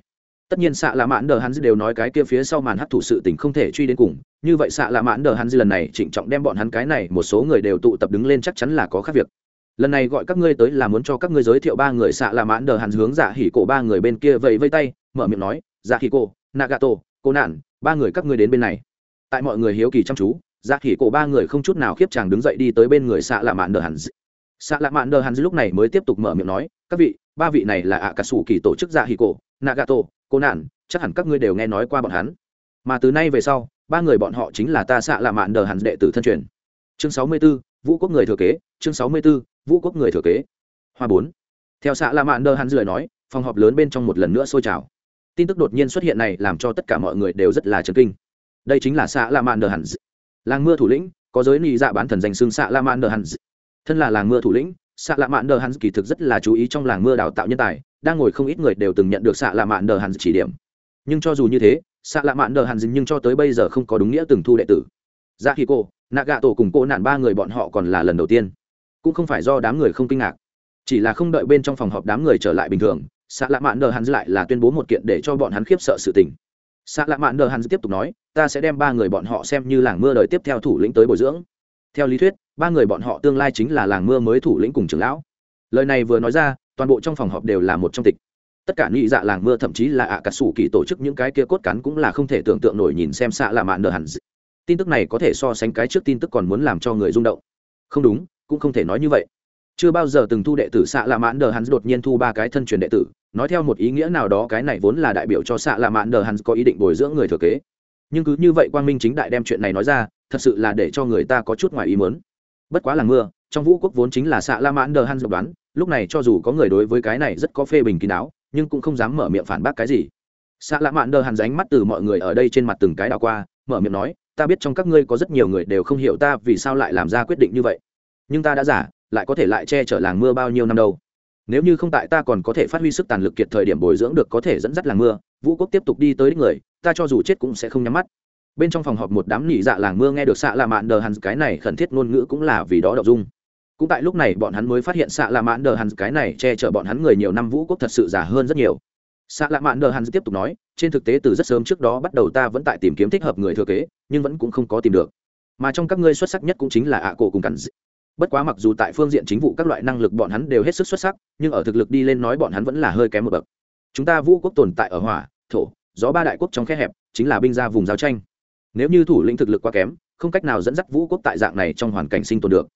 tất nhiên xạ lạ mãn đờ hắn đều nói cái kia phía sau màn hấp thụ sự tình không thể truy đến cùng, như vậy xạ lạ mãn đờ hắn lần này trịnh trọng đem bọn hắn cái này một số người đều tụ tập đứng lên chắc chắn là có khác việc. Lần này gọi các ngươi tới là muốn cho các ngươi giới thiệu ba người xạ lạ mãn đờ hắn hướng giả hỉ cổ ba người bên kia vẫy vây tay, mở miệng nói giả hỉ cổ, nagato, cô nạn, ba người các ngươi đến bên này. Tại mọi người hiếu kỳ chăm chú giả hỉ cổ ba người không chút nào khiếp chàng đứng dậy đi tới bên người xạ lạ mãn đờ hắn xạ lạ mãn đờ hắn lúc này mới tiếp tục mở miệng nói, các vị, ba vị này là ạ cà sủ kỳ tổ chức dạ hỉ cổ, nagato cô nạn chắc hẳn các ngươi đều nghe nói qua bọn hắn. Mà từ nay về sau ba người bọn họ chính là ta xạ lạ mạn đờ hẳn đệ tử thân truyền. Chương sáu mươi 64, vũ quốc người thừa kế chương sáu mươi 64, vũ quốc người thừa kế. Hoa bốn. Theo xạ lạ mạn đờ hẳn rời nói phòng họp lớn bên trong một lần nữa sôi trào. Tin tức đột nhiên xuất hiện này làm cho tất cả mọi người đều rất là chấn kinh. Đây chính là xạ lạ mạn đờ hẳn. Làng mưa thủ lĩnh có giới nị dạ bán thần danh xương xạ lạ mạn đờ hẳn. Thân là làng mưa thủ lĩnh xạ lạ mạn đờ hắn kỳ thực rất là chú ý trong làng mưa đào tạo nhân tài, đang ngồi không ít người đều từng nhận được xạ lạ mạn đờ hắn chỉ điểm. Nhưng cho dù như thế xạ lạ mạn đờ hắn nhưng cho tới bây giờ không có đúng nghĩa từng thu đệ tử. Dạ Ra khi cô nạ gạ tổ cùng cô nạn ba người bọn họ còn là lần đầu tiên. Cũng không phải do đám người không kinh ngạc. Chỉ là không đợi bên trong phòng họp đám người trở lại bình thường xạ lạ mạn đờ hắn lại là tuyên bố một kiện để cho bọn hắn khiếp sợ sự tình. Xạ lạ mạn đờ hắn tiếp tục nói, ta sẽ đem ba người bọn họ xem như làng mưa đời tiếp theo thủ lĩnh tới bồi dưỡng theo lý thuyết, ba người bọn họ tương lai chính là làng mưa mới thủ lĩnh cùng trưởng lão. Lời này vừa nói ra, toàn bộ trong phòng họp đều là một trong tịch. Tất cả nghĩ dạ làng mưa thậm chí là ạ cả sủ kỳ tổ chức những cái kia cốt cắn cũng là không thể tưởng tượng nổi nhìn xem xạ là mạn nở hẳn tin tức này có thể so sánh cái trước tin tức còn muốn làm cho người rung động. Không đúng, cũng không thể nói như vậy. Chưa bao giờ từng thu đệ tử xạ lạ mãn đờ hắn đột nhiên thu ba cái thân truyền đệ tử, nói theo một ý nghĩa nào đó cái này vốn là đại biểu cho xạ lạ mãn đờ hắn có ý định bồi dưỡng người thừa kế. Nhưng cứ như vậy quang minh chính đại đem chuyện này nói ra thật sự là để cho người ta có chút ngoài ý muốn. Bất quá là mưa, trong vũ quốc vốn chính là xạ la mãn đờ han dự đoán, lúc này cho dù có người đối với cái này rất có phê bình kín đáo, nhưng cũng không dám mở miệng phản bác cái gì. Xạ la mạn đờ hàn ránh mắt từ mọi người ở đây trên mặt từng cái đào qua, mở miệng nói, ta biết trong các ngươi có rất nhiều người đều không hiểu ta vì sao lại làm ra quyết định như vậy. Nhưng ta đã giả, lại có thể lại che chở làng mưa bao nhiêu năm đâu. Nếu như không tại ta còn có thể phát huy sức tàn lực kiệt thời điểm bồi dưỡng được có thể dẫn dắt làng mưa, vũ quốc tiếp tục đi tới đích người, ta cho dù chết cũng sẽ không nhắm mắt bên trong phòng họp một đám nỉ dạ làng mưa nghe được xạ lạ mạn đờ hắn cái này khẩn thiết ngôn ngữ cũng là vì đó đọc dung. Cũng tại lúc này bọn hắn mới phát hiện xạ lạ mạn đờ hắn cái này che chở bọn hắn người nhiều năm vũ quốc thật sự giả hơn rất nhiều. Xạ lạ mạn đờ hắn tiếp tục nói, trên thực tế từ rất sớm trước đó bắt đầu ta vẫn tại tìm kiếm thích hợp người thừa kế, nhưng vẫn cũng không có tìm được. Mà trong các ngươi xuất sắc nhất cũng chính là ạ cổ cùng cắn bất quá mặc dù tại phương diện chính vụ các loại năng lực bọn hắn đều hết sức xuất sắc, nhưng ở thực lực đi lên nói bọn hắn vẫn là hơi kém một bậc. Chúng ta vũ quốc tồn tại ở hỏa, thổ, gió ba đại quốc trong khe hẹp, chính là binh ra vùng giao tranh nếu như thủ lĩnh thực lực quá kém, không cách nào dẫn dắt vũ quốc tại dạng này trong hoàn cảnh sinh tồn được.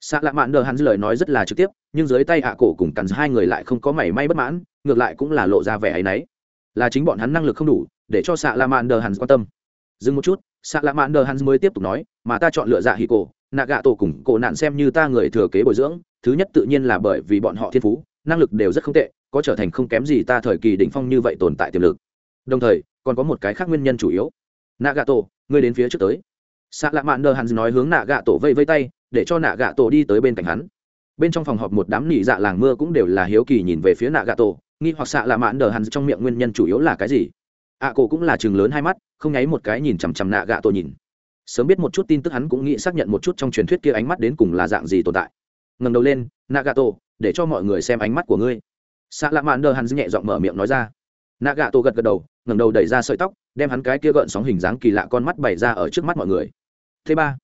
Xạ lạ mạn đờ hắn lời nói rất là trực tiếp, nhưng dưới tay ạ cổ cùng cắn hai người lại không có mảy may bất mãn, ngược lại cũng là lộ ra vẻ áy náy. Là chính bọn hắn năng lực không đủ, để cho xạ lạ mạn đờ hắn quan tâm. Dừng một chút xạ lạ mạn đờ hắn mới tiếp tục nói, mà ta chọn lựa dạ hì cổ, nạ gạ tổ cùng cổ nạn xem như ta người thừa kế bồi dưỡng, thứ nhất tự nhiên là bởi vì bọn họ thiên phú, năng lực đều rất không tệ, có trở thành không kém gì ta thời kỳ đỉnh phong như vậy tồn tại tiềm lực. Đồng thời, còn có một cái khác nguyên nhân chủ yếu. Nạ gạ tổ ngươi đến phía trước tới. Xạ lạ mạn đờ hắn nói hướng nạ gạ tổ vây vây tay, để cho nạ gạ tổ đi tới bên cạnh hắn. Bên trong phòng họp một đám nỉ dạ làng mưa cũng đều là hiếu kỳ nhìn về phía nạ gạ tổ, nghi hoặc xạ lạ mạn đờ hắn trong miệng nguyên nhân chủ yếu là cái gì? Ạ cổ cũng là chừng lớn hai mắt, không nháy một cái nhìn chằm chằm nạ gạ tổ nhìn. Sớm biết một chút tin tức hắn cũng nghĩ xác nhận một chút trong truyền thuyết kia ánh mắt đến cùng là dạng gì tồn tại. Ngầm đầu lên, nạ gạ tổ, để cho mọi người xem ánh mắt của ngươi. Xạ lạ mạn đờ hắn nhẹ giọng mở miệng nói ra. Nạ gạ tổ gật gật đầu ngẩng đầu đẩy ra sợi tóc, đem hắn cái kia gợn sóng hình dáng kỳ lạ con mắt bày ra ở trước mắt mọi người. Thứ ba,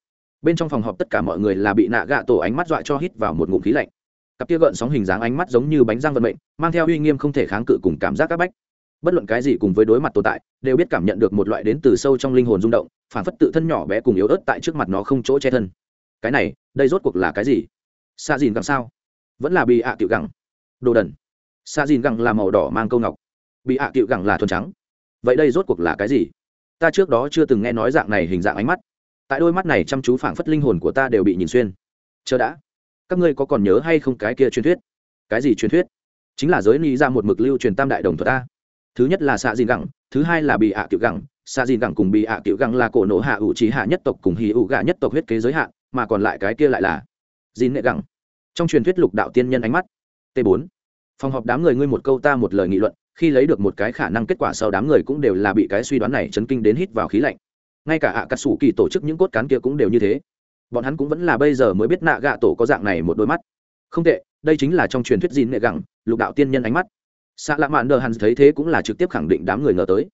bên trong phòng họp tất cả mọi người là bị nạ gạ tổ ánh mắt dọa cho hít vào một ngụm khí lạnh. Cặp kia gợn sóng hình dáng ánh mắt giống như bánh răng vận mệnh, mang theo uy nghiêm không thể kháng cự cùng cảm giác các bách. Bất luận cái gì cùng với đối mặt tồn tại, đều biết cảm nhận được một loại đến từ sâu trong linh hồn rung động phản phất tự thân nhỏ bé cùng yếu ớt tại trước mặt nó không chỗ che thân. Cái này, đây rốt cuộc là cái gì? Xa dìn gặng sao? Vẫn là bị ạ à tiểu găng đồ đần. Xa dìn gặng là màu đỏ mang câu ngọc. Bị ạ tiểu gẳng là thuần trắng vậy đây rốt cuộc là cái gì? Ta trước đó chưa từng nghe nói dạng này hình dạng ánh mắt. Tại đôi mắt này chăm chú phảng phất linh hồn của ta đều bị nhìn xuyên. Chờ đã. Các ngươi có còn nhớ hay không cái kia truyền thuyết? Cái gì truyền thuyết? Chính là giới ni ra một mực lưu truyền tam đại đồng thuật ta. Thứ nhất là xạ dìn gẳng, thứ hai là bị hạ cựu gẳng. Xạ dìn gẳng cùng bị hạ cựu gẳng là cổ nổ hạ ủ trí hạ nhất tộc cùng hì ủ gạ nhất tộc huyết kế giới hạn, mà còn lại cái kia lại là dìn nghệ gẳng. Trong truyền thuyết lục đạo tiên nhân ánh mắt. T 4 phòng họp đám người ngươi một câu ta một lời nghị luận khi lấy được một cái khả năng kết quả sau đám người cũng đều là bị cái suy đoán này chấn kinh đến hít vào khí lạnh. Ngay cả ạ cà sủ kỳ tổ chức những cốt cán kia cũng đều như thế. Bọn hắn cũng vẫn là bây giờ mới biết nạ gạ tổ có dạng này một đôi mắt. Không tệ, đây chính là trong truyền thuyết dìn nệ gẳng, lục đạo tiên nhân ánh mắt. Xạ lạ mạn đờ hắn thấy thế cũng là trực tiếp khẳng định đám người ngờ tới.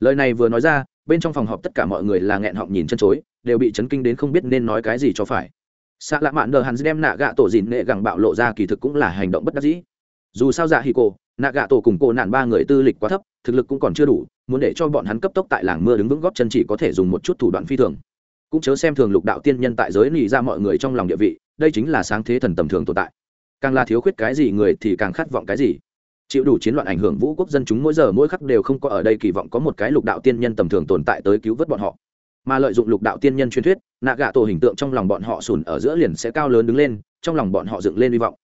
Lời này vừa nói ra, bên trong phòng họp tất cả mọi người là nghẹn họng nhìn chân chối, đều bị chấn kinh đến không biết nên nói cái gì cho phải. Xạ lạ mạn đờ hắn đem nạ gạ tổ dìn nệ gẳng bạo lộ ra kỳ thực cũng là hành động bất đắc dĩ. Dù sao dạ hì cổ nạ gạ tổ cùng cô nạn ba người tư lịch quá thấp, thực lực cũng còn chưa đủ, muốn để cho bọn hắn cấp tốc tại làng mưa đứng vững góp chân chỉ có thể dùng một chút thủ đoạn phi thường. Cũng chớ xem thường lục đạo tiên nhân tại giới lì ra mọi người trong lòng địa vị, đây chính là sáng thế thần tầm thường tồn tại. Càng là thiếu khuyết cái gì người thì càng khát vọng cái gì. Chịu đủ chiến loạn ảnh hưởng vũ quốc dân chúng mỗi giờ mỗi khắc đều không có ở đây kỳ vọng có một cái lục đạo tiên nhân tầm thường tồn tại tới cứu vớt bọn họ. Mà lợi dụng lục đạo tiên nhân truyền thuyết, nạ gạ tổ hình tượng trong lòng bọn họ sùn ở giữa liền sẽ cao lớn đứng lên, trong lòng bọn họ dựng lên hy vọng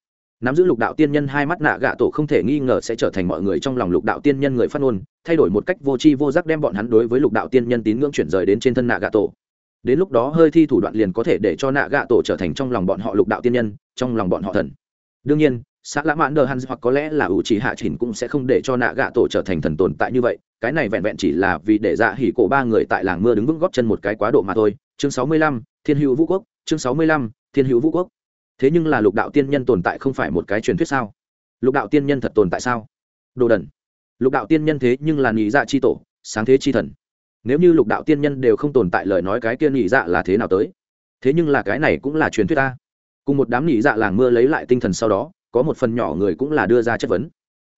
nắm giữ lục đạo tiên nhân hai mắt nạ gạ tổ không thể nghi ngờ sẽ trở thành mọi người trong lòng lục đạo tiên nhân người phát ngôn, thay đổi một cách vô tri vô giác đem bọn hắn đối với lục đạo tiên nhân tín ngưỡng chuyển rời đến trên thân nạ gạ tổ. Đến lúc đó hơi thi thủ đoạn liền có thể để cho nạ gạ tổ trở thành trong lòng bọn họ lục đạo tiên nhân, trong lòng bọn họ thần. Đương nhiên xã lã mãn đờ hắn hoặc có lẽ là ủ chỉ hạ chỉnh cũng sẽ không để cho nạ gạ tổ trở thành thần tồn tại như vậy, cái này vẹn vẹn chỉ là vì để dạ hỉ cổ ba người tại làng mưa đứng vững góp chân một cái quá độ mà thôi. Chương sáu mươi lăm, thiên hữu vũ quốc, chương sáu mươi lăm, thiên hữu vũ quốc thế nhưng là lục đạo tiên nhân tồn tại không phải một cái truyền thuyết sao? Lục đạo tiên nhân thật tồn tại sao? Đồ đần. Lục đạo tiên nhân thế nhưng là nhị dạ chi tổ, sáng thế chi thần. Nếu như lục đạo tiên nhân đều không tồn tại lời nói cái kia nhị dạ là thế nào tới? Thế nhưng là cái này cũng là truyền thuyết ta. Cùng một đám nhị dạ làng mưa lấy lại tinh thần sau đó, có một phần nhỏ người cũng là đưa ra chất vấn.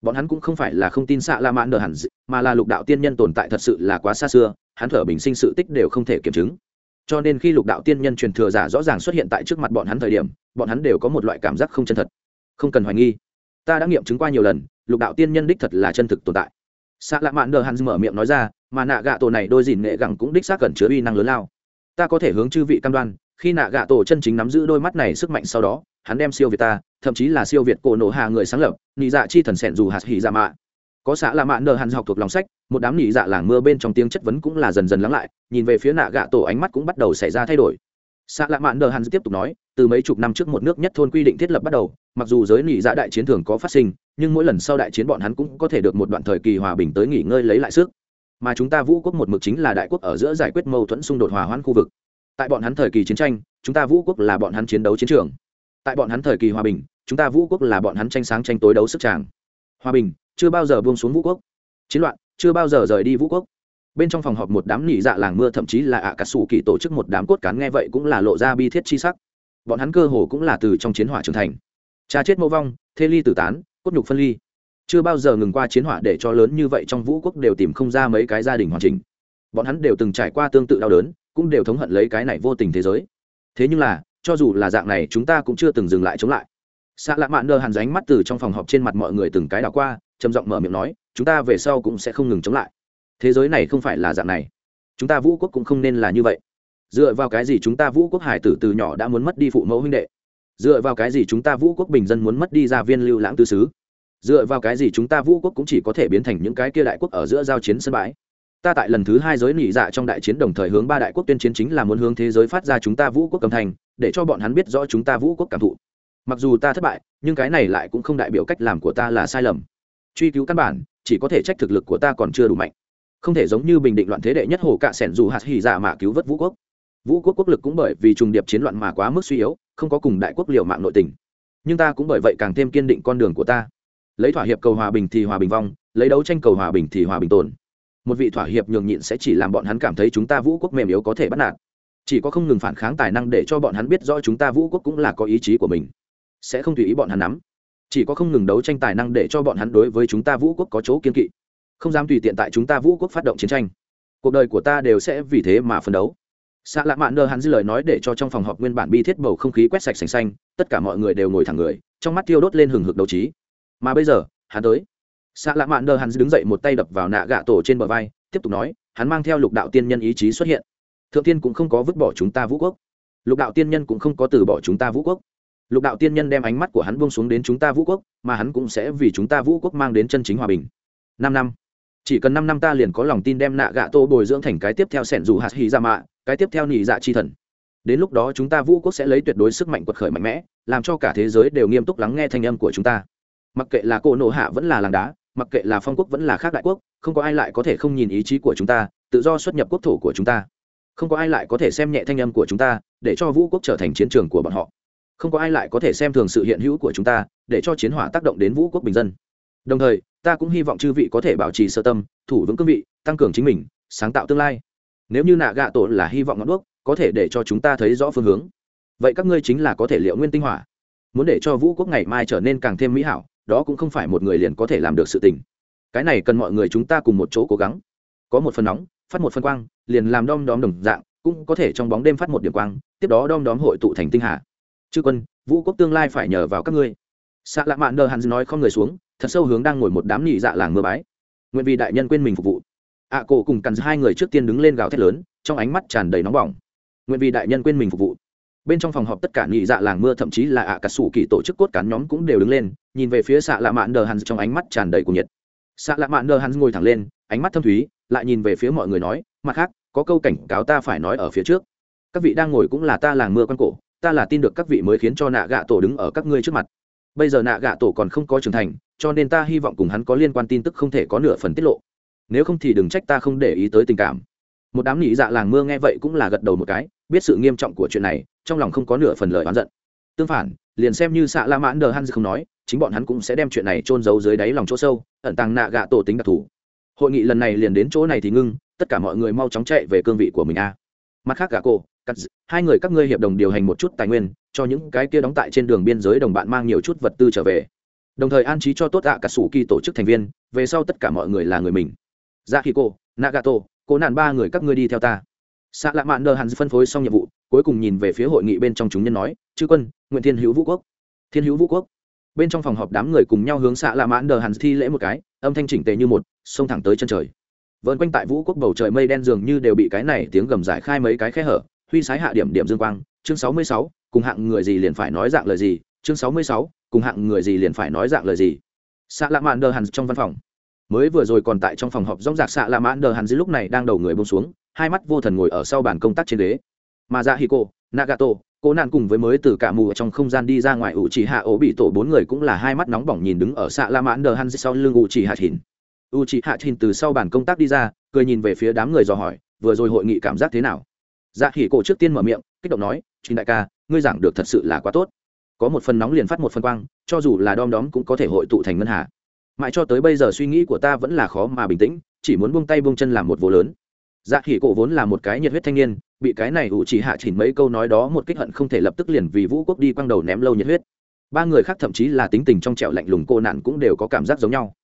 Bọn hắn cũng không phải là không tin xạ la mãn nở hẳn mà là lục đạo tiên nhân tồn tại thật sự là quá xa xưa, hắn thở bình sinh sự tích đều không thể kiểm chứng cho nên khi lục đạo tiên nhân truyền thừa giả rõ ràng xuất hiện tại trước mặt bọn hắn thời điểm, bọn hắn đều có một loại cảm giác không chân thật. Không cần hoài nghi. Ta đã nghiệm chứng qua nhiều lần, lục đạo tiên nhân đích thật là chân thực tồn tại. Xạ lạ mạn đờ hắn mở miệng nói ra, mà nạ gạ tổ này đôi dìn nghệ gẳng cũng đích xác cần chứa uy năng lớn lao. Ta có thể hướng chư vị cam đoan, khi nạ gạ tổ chân chính nắm giữ đôi mắt này sức mạnh sau đó, hắn đem siêu việt ta, thậm chí là siêu việt cổ nổ hạ người sáng lập, nị dạ chi thần sẹn dù hạt hỉ dạ mạ có xã là mạ nờ hàn học thuộc lòng sách, một đám nị dạ làng mưa bên trong tiếng chất vấn cũng là dần dần lắng lại, nhìn về phía nạ gạ tổ ánh mắt cũng bắt đầu xảy ra thay đổi. Xã lạ mạn nờ hàn tiếp tục nói, từ mấy chục năm trước một nước nhất thôn quy định thiết lập bắt đầu, mặc dù giới nị dạ đại chiến thường có phát sinh, nhưng mỗi lần sau đại chiến bọn hắn cũng có thể được một đoạn thời kỳ hòa bình tới nghỉ ngơi lấy lại sức. Mà chúng ta vũ quốc một mực chính là đại quốc ở giữa giải quyết mâu thuẫn xung đột hòa hoãn khu vực. Tại bọn hắn thời kỳ chiến tranh, chúng ta vũ quốc là bọn hắn chiến đấu chiến trường. Tại bọn hắn thời kỳ hòa bình, chúng ta vũ quốc là bọn hắn tranh sáng tranh tối đấu sức tràng hòa bình chưa bao giờ buông xuống vũ quốc. Chiến loạn, chưa bao giờ rời đi vũ quốc. Bên trong phòng họp một đám nỉ dạ làng mưa thậm chí là ạ cà sủ kỳ tổ chức một đám cốt cán nghe vậy cũng là lộ ra bi thiết chi sắc. Bọn hắn cơ hồ cũng là từ trong chiến hỏa trưởng thành. Cha chết mẫu vong, thê ly tử tán, cốt nhục phân ly. Chưa bao giờ ngừng qua chiến hỏa để cho lớn như vậy trong vũ quốc đều tìm không ra mấy cái gia đình hoàn chỉnh. Bọn hắn đều từng trải qua tương tự đau đớn, cũng đều thống hận lấy cái này vô tình thế giới. Thế nhưng là, cho dù là dạng này, chúng ta cũng chưa từng dừng lại chống lại. Xạ lạ mạn nơ hàn ránh mắt từ trong phòng họp trên mặt mọi người từng cái đảo qua trầm giọng mở miệng nói, chúng ta về sau cũng sẽ không ngừng chống lại. Thế giới này không phải là dạng này. Chúng ta vũ quốc cũng không nên là như vậy. Dựa vào cái gì chúng ta vũ quốc hải tử từ nhỏ đã muốn mất đi phụ mẫu huynh đệ? Dựa vào cái gì chúng ta vũ quốc bình dân muốn mất đi gia viên lưu lãng tư xứ? Dựa vào cái gì chúng ta vũ quốc cũng chỉ có thể biến thành những cái kia đại quốc ở giữa giao chiến sân bãi? Ta tại lần thứ hai giới nỉ dạ trong đại chiến đồng thời hướng ba đại quốc tuyên chiến chính là muốn hướng thế giới phát ra chúng ta vũ quốc cầm thành, để cho bọn hắn biết rõ chúng ta vũ quốc cảm thụ. Mặc dù ta thất bại, nhưng cái này lại cũng không đại biểu cách làm của ta là sai lầm truy cứu căn bản, chỉ có thể trách thực lực của ta còn chưa đủ mạnh. Không thể giống như bình định loạn thế đệ nhất hồ cạ sẻn dù hạt hỉ dạ mà cứu vớt vũ quốc. Vũ quốc quốc lực cũng bởi vì trùng điệp chiến loạn mà quá mức suy yếu, không có cùng đại quốc liệu mạng nội tình. Nhưng ta cũng bởi vậy càng thêm kiên định con đường của ta. Lấy thỏa hiệp cầu hòa bình thì hòa bình vong, lấy đấu tranh cầu hòa bình thì hòa bình tồn. Một vị thỏa hiệp nhường nhịn sẽ chỉ làm bọn hắn cảm thấy chúng ta vũ quốc mềm yếu có thể bắt nạt. Chỉ có không ngừng phản kháng tài năng để cho bọn hắn biết rõ chúng ta vũ quốc cũng là có ý chí của mình. Sẽ không tùy ý bọn hắn nắm chỉ có không ngừng đấu tranh tài năng để cho bọn hắn đối với chúng ta vũ quốc có chỗ kiên kỵ, không dám tùy tiện tại chúng ta vũ quốc phát động chiến tranh. Cuộc đời của ta đều sẽ vì thế mà phấn đấu. Xạ lạ mạn nơ hắn dư lời nói để cho trong phòng họp nguyên bản bi thiết bầu không khí quét sạch sành xanh, tất cả mọi người đều ngồi thẳng người, trong mắt tiêu đốt lên hừng hực đấu trí. Mà bây giờ, hắn tới. Xạ lạ mạn đờ hắn đứng dậy một tay đập vào nạ gạ tổ trên bờ vai, tiếp tục nói, hắn mang theo lục đạo tiên nhân ý chí xuất hiện. Thượng tiên cũng không có vứt bỏ chúng ta vũ quốc. Lục đạo tiên nhân cũng không có từ bỏ chúng ta vũ quốc lục đạo tiên nhân đem ánh mắt của hắn buông xuống đến chúng ta vũ quốc, mà hắn cũng sẽ vì chúng ta vũ quốc mang đến chân chính hòa bình. Năm năm. Chỉ cần năm năm ta liền có lòng tin đem nạ gạ tô bồi dưỡng thành cái tiếp theo sẻn dù hạt hy ra dạ mạ, cái tiếp theo nhị dạ chi thần. Đến lúc đó chúng ta vũ quốc sẽ lấy tuyệt đối sức mạnh quật khởi mạnh mẽ, làm cho cả thế giới đều nghiêm túc lắng nghe thanh âm của chúng ta. Mặc kệ là cổ nộ hạ vẫn là làng đá, mặc kệ là phong quốc vẫn là khác đại quốc, không có ai lại có thể không nhìn ý chí của chúng ta, tự do xuất nhập quốc thổ của chúng ta. Không có ai lại có thể xem nhẹ thanh âm của chúng ta, để cho vũ quốc trở thành chiến trường của bọn họ không có ai lại có thể xem thường sự hiện hữu của chúng ta, để cho chiến hỏa tác động đến vũ quốc bình dân. Đồng thời, ta cũng hy vọng chư vị có thể bảo trì sơ tâm, thủ vững cương vị, tăng cường chính mình, sáng tạo tương lai. Nếu như nạ gạ tổ là hy vọng ngọn đuốc, có thể để cho chúng ta thấy rõ phương hướng. Vậy các ngươi chính là có thể liệu nguyên tinh hỏa. Muốn để cho vũ quốc ngày mai trở nên càng thêm mỹ hảo, đó cũng không phải một người liền có thể làm được sự tình. Cái này cần mọi người chúng ta cùng một chỗ cố gắng. Có một phần nóng, phát một phần quang, liền làm đom đóm đồng dạng, cũng có thể trong bóng đêm phát một điểm quang, tiếp đó đom đóm hội tụ thành tinh hà chư quân vũ quốc tương lai phải nhờ vào các ngươi. Xạ lạ mạn đờ hắn nói không người xuống thật sâu hướng đang ngồi một đám nhị dạ làng mưa bái. Nguyện vì đại nhân quên mình phục vụ. Ạ à, cổ cùng cằn hai người trước tiên đứng lên gào thét lớn trong ánh mắt tràn đầy nóng bỏng. Nguyện vì đại nhân quên mình phục vụ. Bên trong phòng họp tất cả nhị dạ làng mưa thậm chí là ạ à cả sủ kỳ tổ chức cốt cán nhóm cũng đều đứng lên nhìn về phía xạ lạ mạn đờ hắn trong ánh mắt tràn đầy cuồng nhiệt. Xạ lạ mạn đờ hắn ngồi thẳng lên ánh mắt thâm thúy lại nhìn về phía mọi người nói mặt khác có câu cảnh cáo ta phải nói ở phía trước. Các vị đang ngồi cũng là ta làng mưa quan cổ ta là tin được các vị mới khiến cho nạ gạ tổ đứng ở các ngươi trước mặt. Bây giờ nạ gạ tổ còn không có trưởng thành, cho nên ta hy vọng cùng hắn có liên quan tin tức không thể có nửa phần tiết lộ. Nếu không thì đừng trách ta không để ý tới tình cảm. Một đám nhị dạ làng mưa nghe vậy cũng là gật đầu một cái, biết sự nghiêm trọng của chuyện này, trong lòng không có nửa phần lời oán giận. Tương phản, liền xem như xạ la mãn đờ hắn không nói, chính bọn hắn cũng sẽ đem chuyện này trôn giấu dưới đáy lòng chỗ sâu, ẩn tàng nạ gạ tổ tính đặc thù. Hội nghị lần này liền đến chỗ này thì ngưng, tất cả mọi người mau chóng chạy về cương vị của mình a mặt khác gà cô cắt hai người các ngươi hiệp đồng điều hành một chút tài nguyên, cho những cái kia đóng tại trên đường biên giới đồng bạn mang nhiều chút vật tư trở về. Đồng thời an trí cho tốt ạ cả sủ kỳ tổ chức thành viên, về sau tất cả mọi người là người mình. Dạ Ra khi cô, nagato, cố nạn ba người các ngươi đi theo ta. Xạ lạ mạn nờ hàn phân phối xong nhiệm vụ, cuối cùng nhìn về phía hội nghị bên trong chúng nhân nói, chư quân, nguyện thiên hữu vũ quốc. Thiên hữu vũ quốc. Bên trong phòng họp đám người cùng nhau hướng xạ lạ mãn đờ hàn thi lễ một cái, âm thanh chỉnh tề như một, xông thẳng tới chân trời vợn quanh tại vũ quốc bầu trời mây đen dường như đều bị cái này tiếng gầm giải khai mấy cái khe hở, huy sái hạ điểm điểm dương quang. Chương sáu mươi sáu, cùng hạng người gì liền phải nói dạng lời gì? Chương sáu mươi sáu, cùng hạng người gì liền phải nói dạng lời gì? Xạ lạ mạn đờ hàn trong văn phòng. Mới vừa rồi còn tại trong phòng họp rong rạc xạ lạ mạn đờ hàn lúc này đang đầu người bông xuống, hai mắt vô thần ngồi ở sau bàn công tác trên ghế. Mà ra hi cô nagato, cố nạn cùng với mới từ cả mù trong không gian đi ra ngoài ủ chỉ hạ ổ bị tổ bốn người cũng là hai mắt nóng bỏng nhìn đứng ở xạ la mãn đờ hàn sau lưng ủ chỉ hạ thìn ủ chỉ hạ Trình từ sau bàn công tác đi ra, cười nhìn về phía đám người dò hỏi, vừa rồi hội nghị cảm giác thế nào? Dạ khỉ cổ trước tiên mở miệng, kích động nói chính đại ca, ngươi giảng được thật sự là quá tốt. Có một phần nóng liền phát một phần quang, cho dù là đom đóm cũng có thể hội tụ thành ngân hà. Mãi cho tới bây giờ suy nghĩ của ta vẫn là khó mà bình tĩnh, chỉ muốn buông tay buông chân làm một vô lớn. Dạ khỉ cổ vốn là một cái nhiệt huyết thanh niên, bị cái này ủ chỉ hạ chỉnh mấy câu nói đó một kích hận không thể lập tức liền vì vũ quốc đi quăng đầu ném lâu nhiệt huyết. Ba người khác thậm chí là tính tình trong trẹo lạnh lùng cô nạn cũng đều có cảm giác giống nhau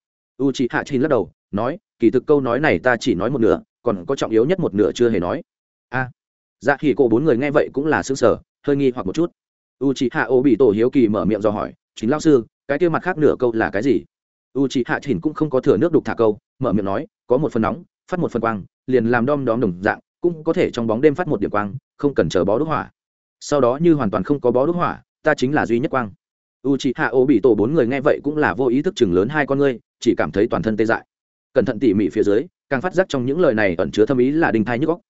u chỉ hạ chín lắc đầu, nói, kỳ thực câu nói này ta chỉ nói một nửa, còn có trọng yếu nhất một nửa chưa hề nói. A. Dạ khi cổ bốn người nghe vậy cũng là xương sở hơi nghi hoặc một chút. U chị hạ ô bị tổ hiếu kỳ mở miệng do hỏi chính lao sư, cái kia mặt khác nửa câu là cái gì? U chị hạ chín cũng không có thừa nước đục thả câu, mở miệng nói, có một phần nóng, phát một phần quang, liền làm đom đóm đồng dạng, cũng có thể trong bóng đêm phát một điểm quang, không cần chờ bó đốt hỏa. Sau đó như hoàn toàn không có bó đốt hỏa, ta chính là duy nhất quang u chị hạ ô bị tổ bốn người nghe vậy cũng là vô ý thức chừng lớn hai con ngươi, chỉ cảm thấy toàn thân tê dại. Cẩn thận tỉ mỉ phía dưới, càng phát giác trong những lời này ẩn chứa thâm ý là đinh thai nhức góc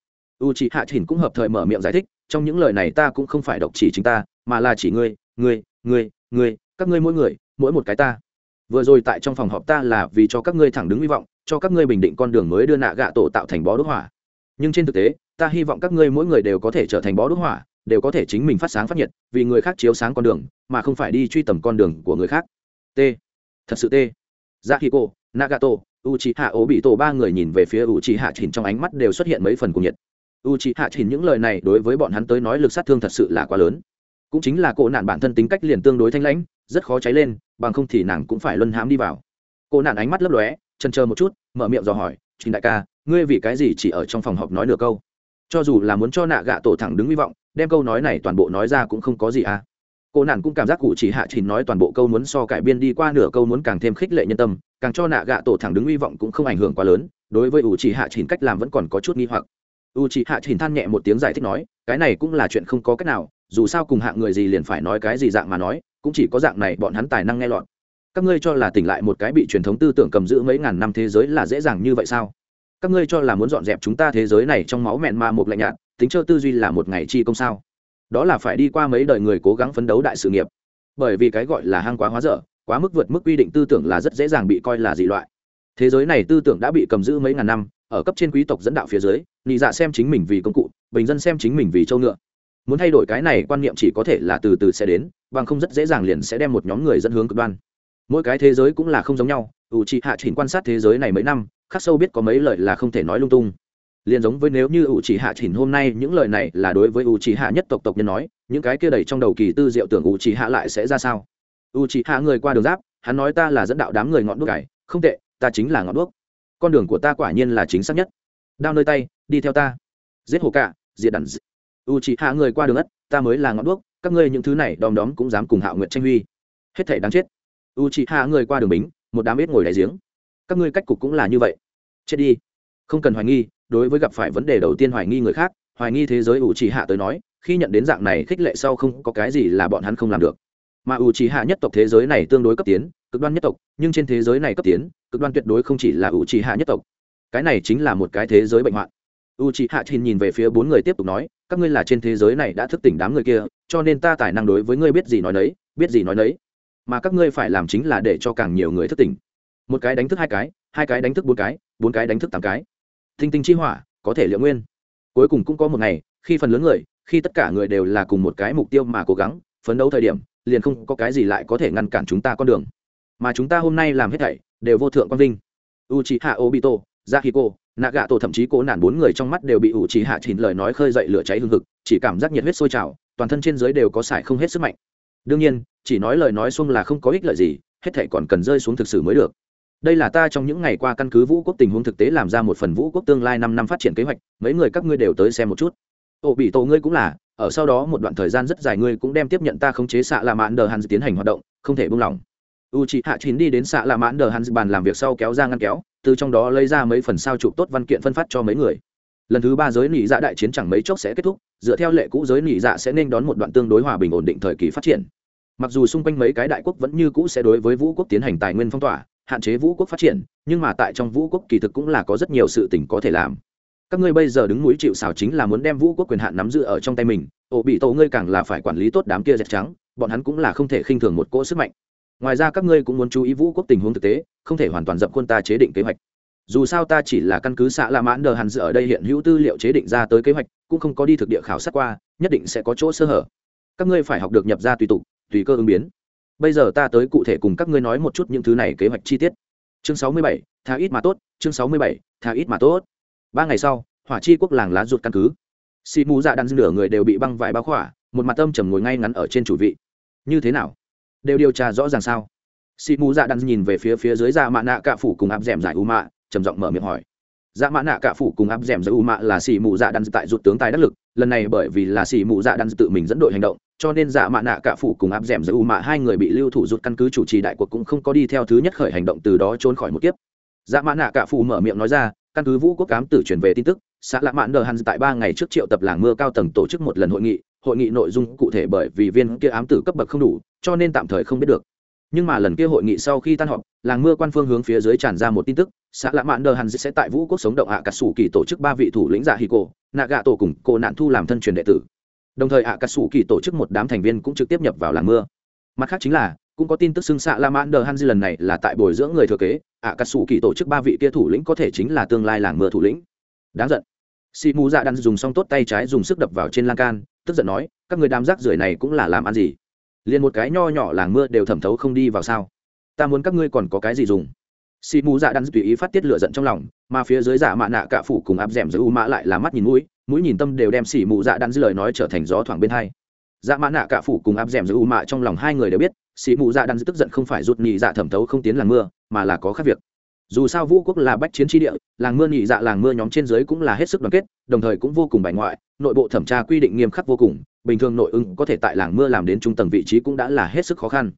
u chị hạ chỉnh cũng hợp thời mở miệng giải thích, trong những lời này ta cũng không phải độc chỉ chính ta, mà là chỉ ngươi ngươi ngươi ngươi, các ngươi mỗi người, mỗi một cái ta. Vừa rồi tại trong phòng họp ta là vì cho các ngươi thẳng đứng hy vọng, cho các ngươi bình định con đường mới đưa nạ gạ tổ tạo thành bó đốt hỏa. Nhưng trên thực tế, ta hy vọng các ngươi mỗi người đều có thể trở thành bó đốt hỏa đều có thể chính mình phát sáng phát nhiệt, vì người khác chiếu sáng con đường, mà không phải đi truy tầm con đường của người khác. T. Thật sự t. Ra khi cô nagato u c h i hạ ố bị tổ ba người nhìn về phía u c h i hạ chỉnh trong ánh mắt đều xuất hiện mấy phần cùng nhiệt. U c h i hạ chỉnh những lời này đối với bọn hắn tới nói lực sát thương thật sự là quá lớn. Cũng chính là cô nạn bản thân tính cách liền tương đối thanh lãnh, rất khó cháy lên, bằng không thì nàng cũng phải luân hãm đi vào. Cô nạn ánh mắt lấp lóe chân chờ một chút, mở miệng dò hỏi trình đại ca, ngươi vì cái gì chỉ ở trong phòng họp nói nửa câu? Cho dù là muốn cho nạ gạ tổ thẳng đứng hy vọng, đem câu nói này toàn bộ nói ra cũng không có gì à. Cô nản cũng cảm giác cụ chỉ hạ chỉ nói toàn bộ câu muốn so cải biên đi qua nửa câu muốn càng thêm khích lệ nhân tâm, càng cho nạ gạ tổ thẳng đứng hy vọng cũng không ảnh hưởng quá lớn, đối với ủ chỉ hạ chỉ cách làm vẫn còn có chút nghi hoặc. U chỉ hạ chỉ than nhẹ một tiếng giải thích nói, cái này cũng là chuyện không có cách nào, dù sao cùng hạng người gì liền phải nói cái gì dạng mà nói, cũng chỉ có dạng này bọn hắn tài năng nghe lọt. Các ngươi cho là tỉnh lại một cái bị truyền thống tư tưởng cầm giữ mấy ngàn năm thế giới là dễ dàng như vậy sao? Các ngươi cho là muốn dọn dẹp chúng ta thế giới này trong máu mẹn ma một lạnh nhạt, tính cho tư duy là một ngày chi công sao? Đó là phải đi qua mấy đời người cố gắng phấn đấu đại sự nghiệp. Bởi vì cái gọi là hang quá hóa dở, quá mức vượt mức quy định tư tưởng là rất dễ dàng bị coi là dị loại. Thế giới này tư tưởng đã bị cầm giữ mấy ngàn năm, ở cấp trên quý tộc dẫn đạo phía dưới nhị dạ xem chính mình vì công cụ, bình dân xem chính mình vì châu ngựa. Muốn thay đổi cái này, quan niệm chỉ có thể là từ từ sẽ đến, bằng không rất dễ dàng liền sẽ đem một nhóm người dẫn hướng cực đoan. Mỗi cái thế giới cũng là không giống nhau ủ trị hạ chỉnh quan sát thế giới này mấy năm khắc sâu biết có mấy lời là không thể nói lung tung. Liền giống với nếu như ủ chỉ hạ chỉnh hôm nay những lời này là đối với ủ chỉ hạ nhất tộc tộc nhân nói, những cái kia đầy trong đầu kỳ tư diệu tưởng ủ chỉ hạ lại sẽ ra sao? Ủ chỉ hạ người qua đường giáp, hắn nói ta là dẫn đạo đám người ngọn đuốc cải không tệ, ta chính là ngọn đuốc. Con đường của ta quả nhiên là chính xác nhất. Đao nơi tay, đi theo ta. Giết hồ cạ, diệt đàn u chỉ hạ người qua đường ất, ta mới là ngọn đuốc, các ngươi những thứ này đom đóm cũng dám cùng hạ nguyện tranh huy. Hết thể đáng chết. U chỉ hạ người qua đường bính, một đám ít ngồi đáy giếng các ngươi cách cục cũng là như vậy. Chết đi. Không cần hoài nghi, đối với gặp phải vấn đề đầu tiên hoài nghi người khác, hoài nghi thế giới ủ trì hạ tới nói, khi nhận đến dạng này khích lệ sau không có cái gì là bọn hắn không làm được. Mà ủ trì hạ nhất tộc thế giới này tương đối cấp tiến, cực đoan nhất tộc, nhưng trên thế giới này cấp tiến, cực đoan tuyệt đối không chỉ là ủ trì hạ nhất tộc. Cái này chính là một cái thế giới bệnh hoạn. U trì hạ nhìn nhìn về phía bốn người tiếp tục nói, các ngươi là trên thế giới này đã thức tỉnh đám người kia, cho nên ta tài năng đối với ngươi biết gì nói nấy, biết gì nói nấy. Mà các ngươi phải làm chính là để cho càng nhiều người thức tỉnh một cái đánh thức hai cái hai cái đánh thức bốn cái bốn cái đánh thức tám cái. Tinh tinh chi hỏa, có thể liệu nguyên. Cuối cùng cũng có một ngày, khi phần lớn người, khi tất cả người đều là cùng một cái mục tiêu mà cố gắng, phấn đấu thời điểm, liền không có cái gì lại có thể ngăn cản chúng ta con đường. Mà chúng ta hôm nay làm hết thảy, đều vô thượng quang vinh. U c h i hạ obito ra khi cô nạ gạ tổ thậm chí cố nản bốn người trong mắt đều bị u c h i hạ chỉnh lời nói khơi dậy lửa cháy hương thực chỉ cảm giác nhiệt huyết sôi trào, toàn thân trên giới đều có sải không hết sức mạnh. Đương nhiên, chỉ nói lời nói xuông là không có ích lợi gì, hết thảy còn cần rơi xuống thực sự mới được đây là ta trong những ngày qua căn cứ vũ quốc tình huống thực tế làm ra một phần vũ quốc tương lai năm năm phát triển kế hoạch, mấy người các ngươi đều tới xem một chút. Ổ bị tổ ngươi cũng là, ở sau đó một đoạn thời gian rất dài ngươi cũng đem tiếp nhận ta khống chế xạ lạ mãn đờ hắn tiến hành hoạt động, không thể buông lỏng. U chị hạ chín đi đến xạ lạ mãn đờ hắn bàn làm việc sau kéo ra ngăn kéo, từ trong đó lấy ra mấy phần sao chụp tốt văn kiện phân phát cho mấy người. Lần thứ ba giới nỉ dạ đại chiến chẳng mấy chốc sẽ kết thúc, dựa theo lệ cũ giới nỉ dạ sẽ nên đón một đoạn tương đối hòa bình ổn định thời kỳ phát triển. Mặc dù xung quanh mấy cái đại quốc vẫn như cũ sẽ đối với vũ quốc tiến hành tài nguyên phong tỏa hạn chế vũ quốc phát triển, nhưng mà tại trong vũ quốc kỳ thực cũng là có rất nhiều sự tình có thể làm. Các ngươi bây giờ đứng núi chịu xào chính là muốn đem vũ quốc quyền hạn nắm giữ ở trong tay mình, ổ bị tổ ngươi càng là phải quản lý tốt đám kia dẹp trắng, bọn hắn cũng là không thể khinh thường một cỗ sức mạnh. Ngoài ra các ngươi cũng muốn chú ý vũ quốc tình huống thực tế, không thể hoàn toàn dập quân ta chế định kế hoạch. Dù sao ta chỉ là căn cứ xã la mãn đờ hàn dự ở đây hiện hữu tư liệu chế định ra tới kế hoạch, cũng không có đi thực địa khảo sát qua, nhất định sẽ có chỗ sơ hở. Các ngươi phải học được nhập ra tùy tục, tùy cơ ứng biến bây giờ ta tới cụ thể cùng các ngươi nói một chút những thứ này kế hoạch chi tiết. Chương sáu mươi bảy, thà ít mà tốt, chương sáu mươi bảy, thà ít mà tốt. Ba ngày sau, hỏa chi quốc làng lá ruột căn cứ. Xì mù dạ đan nửa người đều bị băng vải bao khỏa, một mặt tâm trầm ngồi ngay ngắn ở trên chủ vị. Như thế nào? Đều điều tra rõ ràng sao? Xì mù dạ đan nhìn về phía phía dưới dạ mạ nạ cạ phủ cùng áp d ẻ m giải u mạ, trầm giọng mở miệng hỏi. Dạ mạ nạ cạ phủ cùng áp d ẻ m giải u mạ là xì mù dạ đan tại ruột tướng tài đắc lực, lần này bởi vì là xì mù dạ đan tự mình dẫn đội hành động cho nên dạ mạ nạ cả phụ cùng áp d ẻ m dạ u mạ hai người bị lưu thủ rút căn cứ chủ trì đại cuộc cũng không có đi theo thứ nhất khởi hành động từ đó trốn khỏi một kiếp. Dạ mạ nạ cả phụ mở miệng nói ra, căn cứ vũ quốc cám tử truyền về tin tức, xã lạ mạn đờ hắn tại ba ngày trước triệu tập làng mưa cao tầng tổ chức một lần hội nghị hội nghị nội dung cụ thể bởi vì viên kia ám tử cấp bậc không đủ, cho nên tạm thời không biết được. Nhưng mà lần kia hội nghị sau khi tan họp, làng mưa quan phương hướng phía dưới tràn ra một tin tức, xã lạ mạn đờ hắn sẽ tại vũ quốc sống động hạ cà sủ kỳ tổ chức ba vị thủ lĩnh giả hì cổ nạ gạ tổ cùng cổ nạn thu làm thân truyền đệ tử đồng thời ạ cà sủ kỳ tổ chức một đám thành viên cũng trực tiếp nhập vào làng mưa. Mặt khác chính là, cũng có tin tức xưng xạ la mãn đờ hanzi lần này là tại bồi dưỡng người thừa kế, ạ cà sủ kỳ tổ chức ba vị kia thủ lĩnh có thể chính là tương lai làng mưa thủ lĩnh. Đáng giận. Xị mù dạ đan dùng xong tốt tay trái dùng sức đập vào trên lan can, tức giận nói, các người đám rác rưởi này cũng là làm ăn gì? Liền một cái nho nhỏ làng mưa đều thẩm thấu không đi vào sao? Ta muốn các ngươi còn có cái gì dùng? Xị mù dạ đan tùy ý phát tiết lựa giận trong lòng, mà phía dưới giả mạ nạ cạ phủ cùng áp d ẻ m giữ u mã lại là mắt nhìn mũi mũi nhìn tâm đều đem xỉ mụ dạ đan dư lời nói trở thành gió thoảng bên hai. Dạ mã nạ cả phủ cùng áp d ẻ m giữa u mạ trong lòng hai người đều biết, xỉ mụ dạ đan dư tức giận không phải rụt nhị dạ thẩm thấu không tiến làng mưa, mà là có khác việc. Dù sao vũ quốc là bách chiến tri địa, làng mưa nhị dạ làng mưa nhóm trên dưới cũng là hết sức đoàn kết, đồng thời cũng vô cùng bài ngoại, nội bộ thẩm tra quy định nghiêm khắc vô cùng, bình thường nội ứng có thể tại làng mưa làm đến trung tầng vị trí cũng đã là hết sức khó khăn.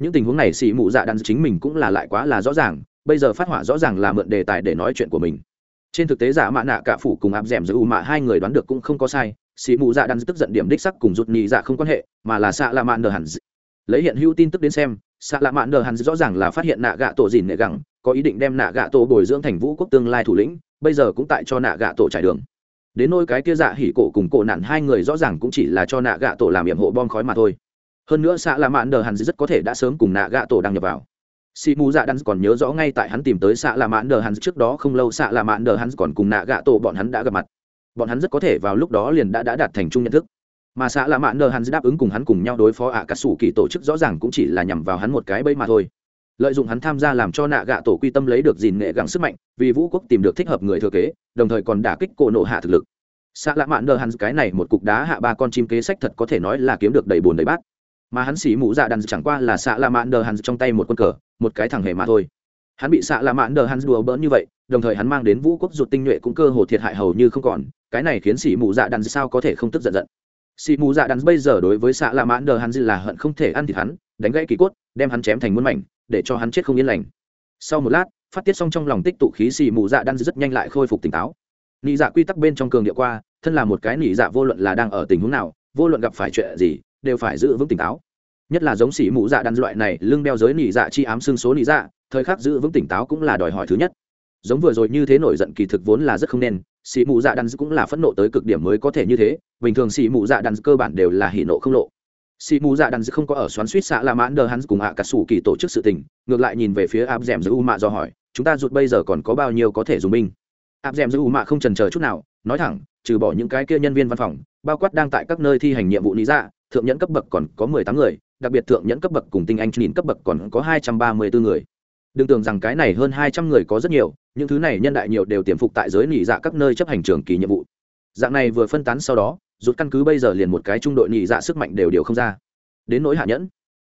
Những tình huống này xỉ mụ dạ đan chính mình cũng là lại quá là rõ ràng, bây giờ phát họa rõ ràng là mượn đề tài để nói chuyện của mình trên thực tế giả mạ nạ cả phủ cùng áp d ẻ m giữa u mạ hai người đoán được cũng không có sai, xì mù dạ đan tức giận điểm đích sắc cùng rụt nhị dạ không quan hệ, mà là xạ lạ mạ nờ hẳn lấy hiện hữu tin tức đến xem xạ lạ mạ nờ hẳn rõ ràng là phát hiện nạ gạ tổ dìn nệ gẳng, có ý định đem nạ gạ tổ bồi dưỡng thành vũ quốc tương lai thủ lĩnh, bây giờ cũng tại cho nạ gạ tổ trải đường. Đến nôi cái kia dạ hỉ cổ cùng cổ nạn hai người rõ ràng cũng chỉ là cho nạ gạ tổ làm nhiệm hộ bom khói mà thôi. Hơn nữa xạ lạ mạ nờ hẳn rất có thể đã sớm cùng nạ gạ tổ đăng nhập vào. Sĩ mù dạ đắn còn nhớ rõ ngay tại hắn tìm tới xạ la mạn Đờ Hắn trước đó không lâu, xạ la mạn Đờ hắn còn cùng nạ gạ tổ bọn hắn đã gặp mặt. Bọn hắn rất có thể vào lúc đó liền đã đã đạt thành chung nhận thức. Mà xạ la mạn Đờ hắn đáp ứng cùng hắn cùng nhau đối phó ạ à cà sủ kỳ tổ chức rõ ràng cũng chỉ là nhằm vào hắn một cái bẫy mà thôi. Lợi dụng hắn tham gia làm cho nạ gạ tổ quy tâm lấy được dìn nghệ gắng sức mạnh, vì vũ quốc tìm được thích hợp người thừa kế, đồng thời còn đả kích cổ nộ hạ thực lực. Xạ lạ mạn Đờ hắn cái này một cục đá hạ ba con chim kế sách thật có thể nói là kiếm được đầy bùn đầy bát mà hắn xỉ mũ dạ đàn chẳng qua là xạ lạ mạn đờ hắn trong tay một quân cờ, một cái thẳng hề mà thôi. Hắn bị xạ lạ mạn đờ hắn đùa bỡn như vậy, đồng thời hắn mang đến vũ quốc ruột tinh nhuệ cũng cơ hồ thiệt hại hầu như không còn, cái này khiến xỉ mũ dạ đàn sao có thể không tức giận giận. Xỉ mũ dạ đàn bây giờ đối với xạ lạ mạn đờ hắn là hận không thể ăn thịt hắn, đánh gãy kỳ cốt, đem hắn chém thành muôn mảnh, để cho hắn chết không yên lành. Sau một lát, phát tiết xong trong lòng tích tụ khí xì mù dạ đan rất nhanh lại khôi phục tỉnh táo. Nị dạ quy tắc bên trong cường địa qua, thân là một cái nị dạ vô luận là đang ở tình huống nào, vô luận gặp phải chuyện gì, đều phải giữ vững tỉnh táo nhất là giống xỉ mù dạ đan loại này, lưng đeo giới nỉ dạ chi ám xương số nỉ dạ thời khắc giữ vững tỉnh táo cũng là đòi hỏi thứ nhất. Giống vừa rồi như thế nổi giận kỳ thực vốn là rất không nên, xỉ mù dạ đan cũng là phẫn nộ tới cực điểm mới có thể như thế, bình thường xỉ mù dạ đan cơ bản đều là hỉ nộ không lộ. Sĩ mù dạ đan không có ở xoắn suýt xạ la mãn đờ hắn cùng hạ cả sủ kỳ tổ chức sự tình, ngược lại nhìn về phía áp dẻm giữ u mạ do hỏi, chúng ta rụt bây giờ còn có bao nhiêu có thể dùng binh? Áp dẻm giữ u mạ không trần chờ chút nào, nói thẳng, trừ bỏ những cái kia nhân viên văn phòng, bao quát đang tại các nơi thi hành nhiệm vụ lý dạ thượng nhẫn cấp bậc còn có mười tám người đặc biệt thượng nhẫn cấp bậc cùng tinh anh nhìn cấp bậc còn có hai trăm ba mươi bốn người. Đừng tưởng rằng cái này hơn hai trăm người có rất nhiều, những thứ này nhân đại nhiều đều tiềm phục tại giới nỉ dạ các nơi chấp hành trường kỳ nhiệm vụ. Dạng này vừa phân tán sau đó, rút căn cứ bây giờ liền một cái trung đội nhị dạ sức mạnh đều điều không ra. Đến nỗi hạ nhẫn,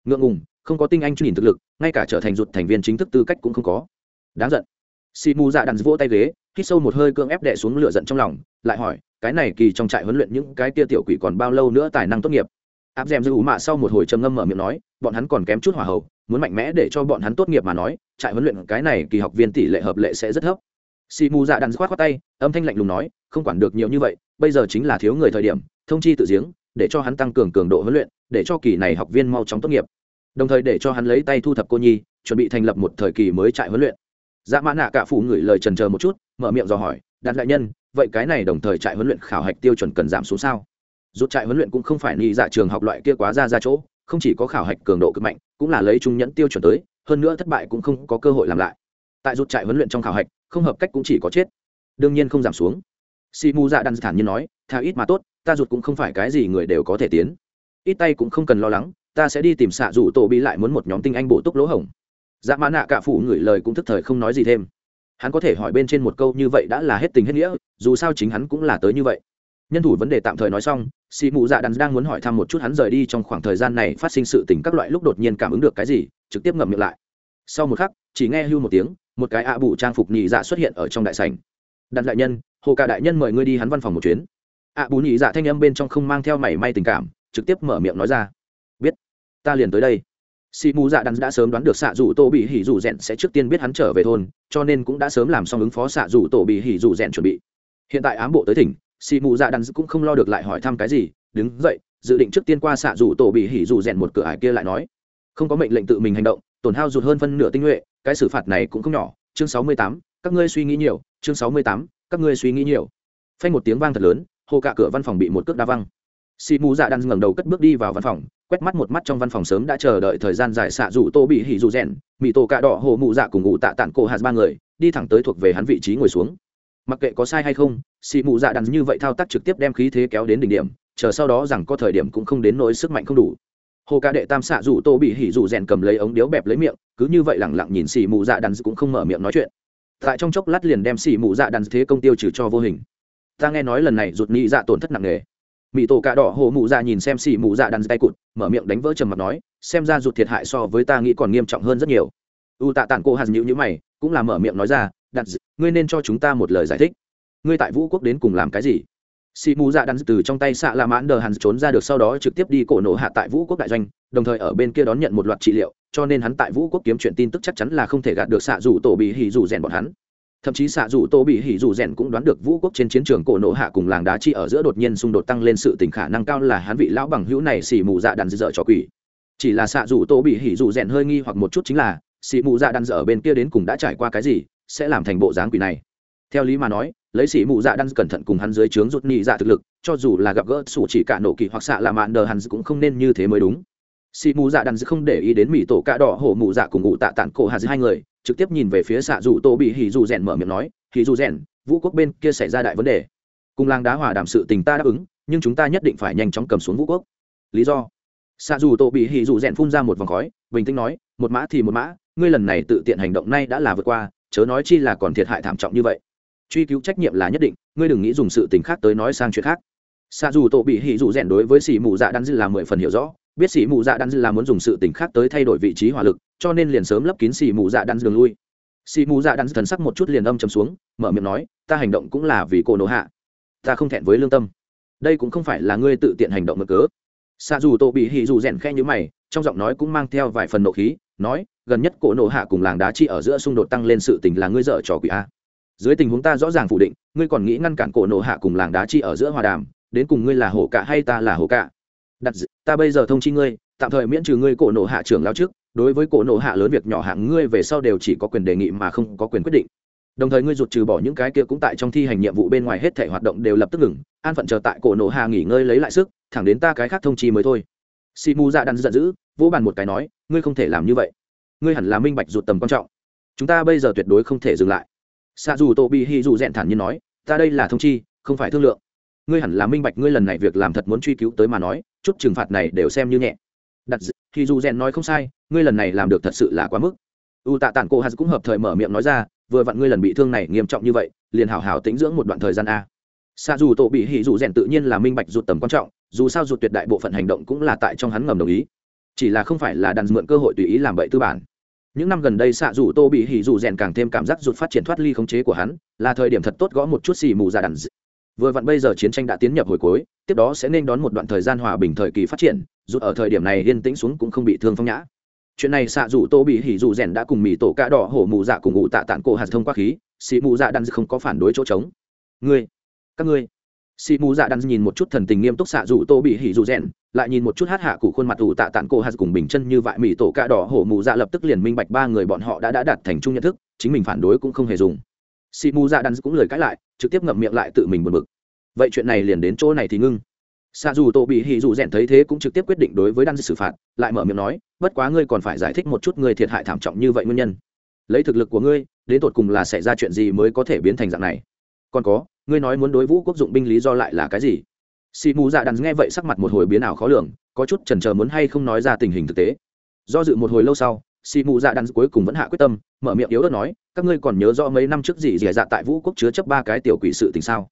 ngượng ngùng, không có tinh anh nhìn thực lực, ngay cả trở thành rụt thành viên chính thức tư cách cũng không có. Đáng giận. Si mù dạ đàn vỗ tay ghế, hít sâu một hơi cưỡng ép đè xuống lửa giận trong lòng, lại hỏi, cái này kỳ trong trại huấn luyện những cái tia tiểu quỷ còn bao lâu nữa tài năng tốt nghiệp? Áp dèm è giữ ủ mạ sau một hồi trầm ngâm mở miệng nói, bọn hắn còn kém chút hỏa hậu muốn mạnh mẽ để cho bọn hắn tốt nghiệp mà nói, trại huấn luyện cái này kỳ học viên tỷ lệ hợp lệ sẽ rất thấp. Si mù dạ đàn khoát khoát tay, âm thanh lạnh lùng nói, không quản được nhiều như vậy, bây giờ chính là thiếu người thời điểm, thông chi tự giếng, để cho hắn tăng cường cường độ huấn luyện, để cho kỳ này học viên mau chóng tốt nghiệp. Đồng thời để cho hắn lấy tay thu thập cô nhi, chuẩn bị thành lập một thời kỳ mới trại huấn luyện. Dạ mã nạ cả phụ ngửi lời trần chờ một chút, mở miệng dò hỏi đạt đại nhân, vậy cái này đồng thời trại huấn luyện khảo hạch tiêu chuẩn cần giảm xuống sao? Rút trại huấn luyện cũng không phải nghĩ dạ trường học loại kia quá ra ra chỗ, không chỉ có khảo hạch cường độ cực mạnh, cũng là lấy trung nhẫn tiêu chuẩn tới, hơn nữa thất bại cũng không có cơ hội làm lại. Tại rút trại huấn luyện trong khảo hạch, không hợp cách cũng chỉ có chết. Đương nhiên không giảm xuống. Si mu dạ đan thản nhiên nói thà ít mà tốt, ta rụt cũng không phải cái gì người đều có thể tiến. Ít tay cũng không cần lo lắng, ta sẽ đi tìm xạ rủ tổ bị lại muốn một nhóm tinh anh bổ túc lỗ hổng. Dạ mã nạ cả phụ ngửi lời cũng thức thời không nói gì thêm. Hắn có thể hỏi bên trên một câu như vậy đã là hết tình hết nghĩa, dù sao chính hắn cũng là tới như vậy nhân thủ vấn đề tạm thời nói xong xì mụ dạ đắn đang muốn hỏi thăm một chút hắn rời đi trong khoảng thời gian này phát sinh sự tình các loại lúc đột nhiên cảm ứng được cái gì, trực tiếp ngậm miệng lại. Sau một khắc, chỉ nghe hưu một tiếng, một cái ạ bụ trang phục nhị dạ xuất hiện ở trong đại sảnh. Đặt đại nhân, hồ ca đại nhân mời ngươi đi hắn văn phòng một chuyến. Ạ bù nhị dạ thanh âm bên trong không mang theo mảy may tình cảm, trực tiếp mở miệng nói ra. Biết, ta liền tới đây. Sĩ mù dạ đắn đã sớm đoán được xạ dù tổ bị hỉ dù rèn sẽ trước tiên biết hắn trở về thôn, cho nên cũng đã sớm làm xong ứng phó xạ dù tổ bị hỉ dù rèn chuẩn bị. Hiện tại ám bộ tới tỉnh xì mù dạ đắn cũng không lo được lại hỏi thăm cái gì, đứng dậy, dự định trước tiên qua xạ rủ tổ bị hỉ rủ rèn một cửa ải kia lại nói. Không có mệnh lệnh tự mình hành động, tổn hao rụt hơn phân nửa tinh nhuệ, cái xử phạt này cũng không nhỏ, chương sáu mươi tám, các ngươi suy nghĩ nhiều, chương sáu mươi tám, các ngươi suy nghĩ nhiều. Phanh một tiếng vang thật lớn, hồ cả cửa văn phòng bị một cước đa văng. Xì mù dạ đằng ngẩng đầu cất bước đi vào văn phòng, quét mắt một mắt trong văn phòng sớm đã chờ đợi thời gian dài xạ rủ tô bị hỉ rủ rèn mỹ tổ cạ đỏ hồ mụ dạ cùng ngụ tạ tản cổ hạt ba người, đi thẳng tới thuộc về hắn vị trí ngồi xuống mặc kệ có sai hay không, xì mù dạ đan như vậy thao tác trực tiếp đem khí thế kéo đến đỉnh điểm, chờ sau đó rằng có thời điểm cũng không đến nỗi sức mạnh không đủ. Hồ ca đệ tam xạ dù tô bị hỉ dù rèn cầm lấy ống điếu bẹp lấy miệng, cứ như vậy lẳng lặng nhìn xì mù dạ đan cũng không mở miệng nói chuyện. Tại trong chốc lát liền đem xì mù dạ đan thế công tiêu trừ cho vô hình. Ta nghe nói lần này rụt nhị dạ tổn thất nặng nề. Mỹ tổ cà đỏ hồ mụ dạ nhìn xem xì mụ dạ đàn tay cụt, mở miệng đánh vỡ trầm mặt nói, xem ra rụt thiệt hại so với ta nghĩ còn nghiêm trọng hơn rất nhiều. U tạ tản cô hạt nhữ nhữ mày, cũng là mở miệng nói ra đặt ngươi nên cho chúng ta một lời giải thích. Ngươi tại vũ quốc đến cùng làm cái gì? Xì mù dạ đắn từ trong tay xạ la mãn đờ hắn trốn ra được sau đó trực tiếp đi cổ nổ hạ tại vũ quốc đại doanh, đồng thời ở bên kia đón nhận một loạt trị liệu, cho nên hắn tại vũ quốc kiếm chuyện tin tức chắc chắn là không thể gạt được xạ dù tổ bị hỉ dù rèn bọn hắn. Thậm chí xạ dù tổ bị hỉ dù rèn cũng đoán được vũ quốc trên chiến trường cổ nổ hạ cùng làng đá chi ở giữa đột nhiên xung đột tăng lên sự tình khả năng cao là hắn vị lão bằng hữu này xì mù dạ đắn dở cho quỷ. Chỉ là xạ dù tổ bị hỉ dù rèn hơi nghi hoặc một chút chính là xì mù dạ đắn dở bên kia đến cùng đã trải qua cái gì sẽ làm thành bộ dáng quỷ này. Theo lý mà nói, lấy sĩ mụ dạ đan cẩn thận cùng hắn dưới trướng rút nhị dạ thực lực, cho dù là gặp gỡ sủ chỉ cả nổ kỳ hoặc xạ là mạn đờ hắn cũng không nên như thế mới đúng. Sĩ mụ dạ đan không để ý đến mỹ tổ cạ đỏ hổ mụ dạ cùng ngụ tạ tản cổ hà hai người, trực tiếp nhìn về phía xạ dù tô bị hỉ dù rèn mở miệng nói, hỉ dù rèn, vũ quốc bên kia xảy ra đại vấn đề. Cùng làng đá hòa đàm sự tình ta đáp ứng, nhưng chúng ta nhất định phải nhanh chóng cầm xuống vũ quốc. Lý do? Xạ dù tô bị hỉ dù rèn phun ra một vòng khói, bình tĩnh nói, một mã thì một mã, ngươi lần này tự tiện hành động nay đã là vượt qua chớ nói chi là còn thiệt hại thảm trọng như vậy. Truy cứu trách nhiệm là nhất định, ngươi đừng nghĩ dùng sự tình khác tới nói sang chuyện khác. Xa dù tổ bị hỉ dù rèn đối với sĩ mù dạ đan dư là mười phần hiểu rõ, biết sĩ mù dạ đan dư là muốn dùng sự tình khác tới thay đổi vị trí hỏa lực, cho nên liền sớm lấp kín sĩ mù dạ đan dư đường lui. Sĩ mù dạ đan dư thần sắc một chút liền âm chấm xuống, mở miệng nói, ta hành động cũng là vì cô nổ hạ. Ta không thẹn với lương tâm. Đây cũng không phải là ngươi tự tiện hành động mở cớ. Xa dù tổ bị hỉ dù rèn khe như mày trong giọng nói cũng mang theo vài phần nộ khí, nói, gần nhất cổ nổ hạ cùng làng đá chi ở giữa xung đột tăng lên sự tình là ngươi dở trò quỷ a. Dưới tình huống ta rõ ràng phủ định, ngươi còn nghĩ ngăn cản cổ nổ hạ cùng làng đá chi ở giữa hòa đàm, đến cùng ngươi là hổ cả hay ta là hổ cả? Đặt ta bây giờ thông chi ngươi, tạm thời miễn trừ ngươi cổ nổ hạ trưởng lao trước, đối với cổ nổ hạ lớn việc nhỏ hạng ngươi về sau đều chỉ có quyền đề nghị mà không có quyền quyết định. Đồng thời ngươi rụt trừ bỏ những cái kia cũng tại trong thi hành nhiệm vụ bên ngoài hết thể hoạt động đều lập tức ngừng, an phận chờ tại cổ nổ hạ nghỉ ngơi lấy lại sức, thẳng đến ta cái khác thông chi mới thôi si mù dạ đắn giận dữ, vỗ bàn một cái nói, ngươi không thể làm như vậy. Ngươi hẳn là minh bạch rụt tầm quan trọng. Chúng ta bây giờ tuyệt đối không thể dừng lại. Xạ dù tô bị hy dù rẽn thản nhiên nói, ta đây là thông chi, không phải thương lượng. Ngươi hẳn là minh bạch ngươi lần này việc làm thật muốn truy cứu tới mà nói, chút trừng phạt này đều xem như nhẹ. Đặt thì dù rèn nói không sai, ngươi lần này làm được thật sự là quá mức. U tạ tản cô hạt cũng hợp thời mở miệng nói ra, vừa vặn ngươi lần bị thương này nghiêm trọng như vậy, liền hảo hảo tĩnh dưỡng một đoạn thời gian a. Xa dù tổ bị hỉ dù rèn tự nhiên là minh bạch rụt tầm quan trọng dù sao rụt tuyệt đại bộ phận hành động cũng là tại trong hắn ngầm đồng ý. Chỉ là không phải là đàn mượn cơ hội tùy ý làm bậy tư bản. Những năm gần đây xạ dù tô bị hỉ dù rèn càng thêm cảm giác rụt phát triển thoát ly khống chế của hắn, là thời điểm thật tốt gõ một chút xì mù ra đàn vừa vặn bây giờ chiến tranh đã tiến nhập hồi cuối, tiếp đó sẽ nên đón một đoạn thời gian hòa bình thời kỳ phát triển rụt ở thời điểm này yên tĩnh xuống cũng không bị thương phong nhã. Chuyện này xạ dù tô bị hỉ dù rèn đã cùng mì tổ ca đỏ hổ mù dạ cùng ngụ tạ tản cổ hạt thông qua khí, xì mù dạ đàn không có phản đối chỗ trống. Ngươi, các ngươi xì mù dạ đàn nhìn một chút thần tình nghiêm túc xạ dù tô bị hỉ dù rèn, lại nhìn một chút hát hạ cụ khuôn mặt ủ tạ tản cô hạt cùng bình chân như vại mỹ tổ cạ đỏ hổ mù dạ lập tức liền minh bạch ba người bọn họ đã đã đạt thành chung nhận thức, chính mình phản đối cũng không hề dùng. Xì mù dạ đắn cũng lời cãi lại, trực tiếp ngậm miệng lại tự mình buồn bực. Vậy chuyện này liền đến chỗ này thì ngưng. Xạ dù tô bị hỉ dù rèn thấy thế cũng trực tiếp quyết định đối với đan xử phạt, lại mở miệng nói, bất quá ngươi còn phải giải thích một chút ngươi thiệt hại thảm trọng như vậy nguyên nhân. Lấy thực lực của ngươi, đến tột cùng là xảy ra chuyện gì mới có thể biến thành dạng này? Còn có ngươi nói muốn đối vũ quốc dụng binh lý do lại là cái gì? Xì mù dạ đàn nghe vậy sắc mặt một hồi biến ảo khó lường, có chút chần chờ muốn hay không nói ra tình hình thực tế. Do dự một hồi lâu sau, xì mù dạ đàn cuối cùng vẫn hạ quyết tâm, mở miệng yếu ớt nói, các ngươi còn nhớ rõ mấy năm trước gì dì dạ tại vũ quốc chứa chấp ba cái tiểu quỷ sự tình sao?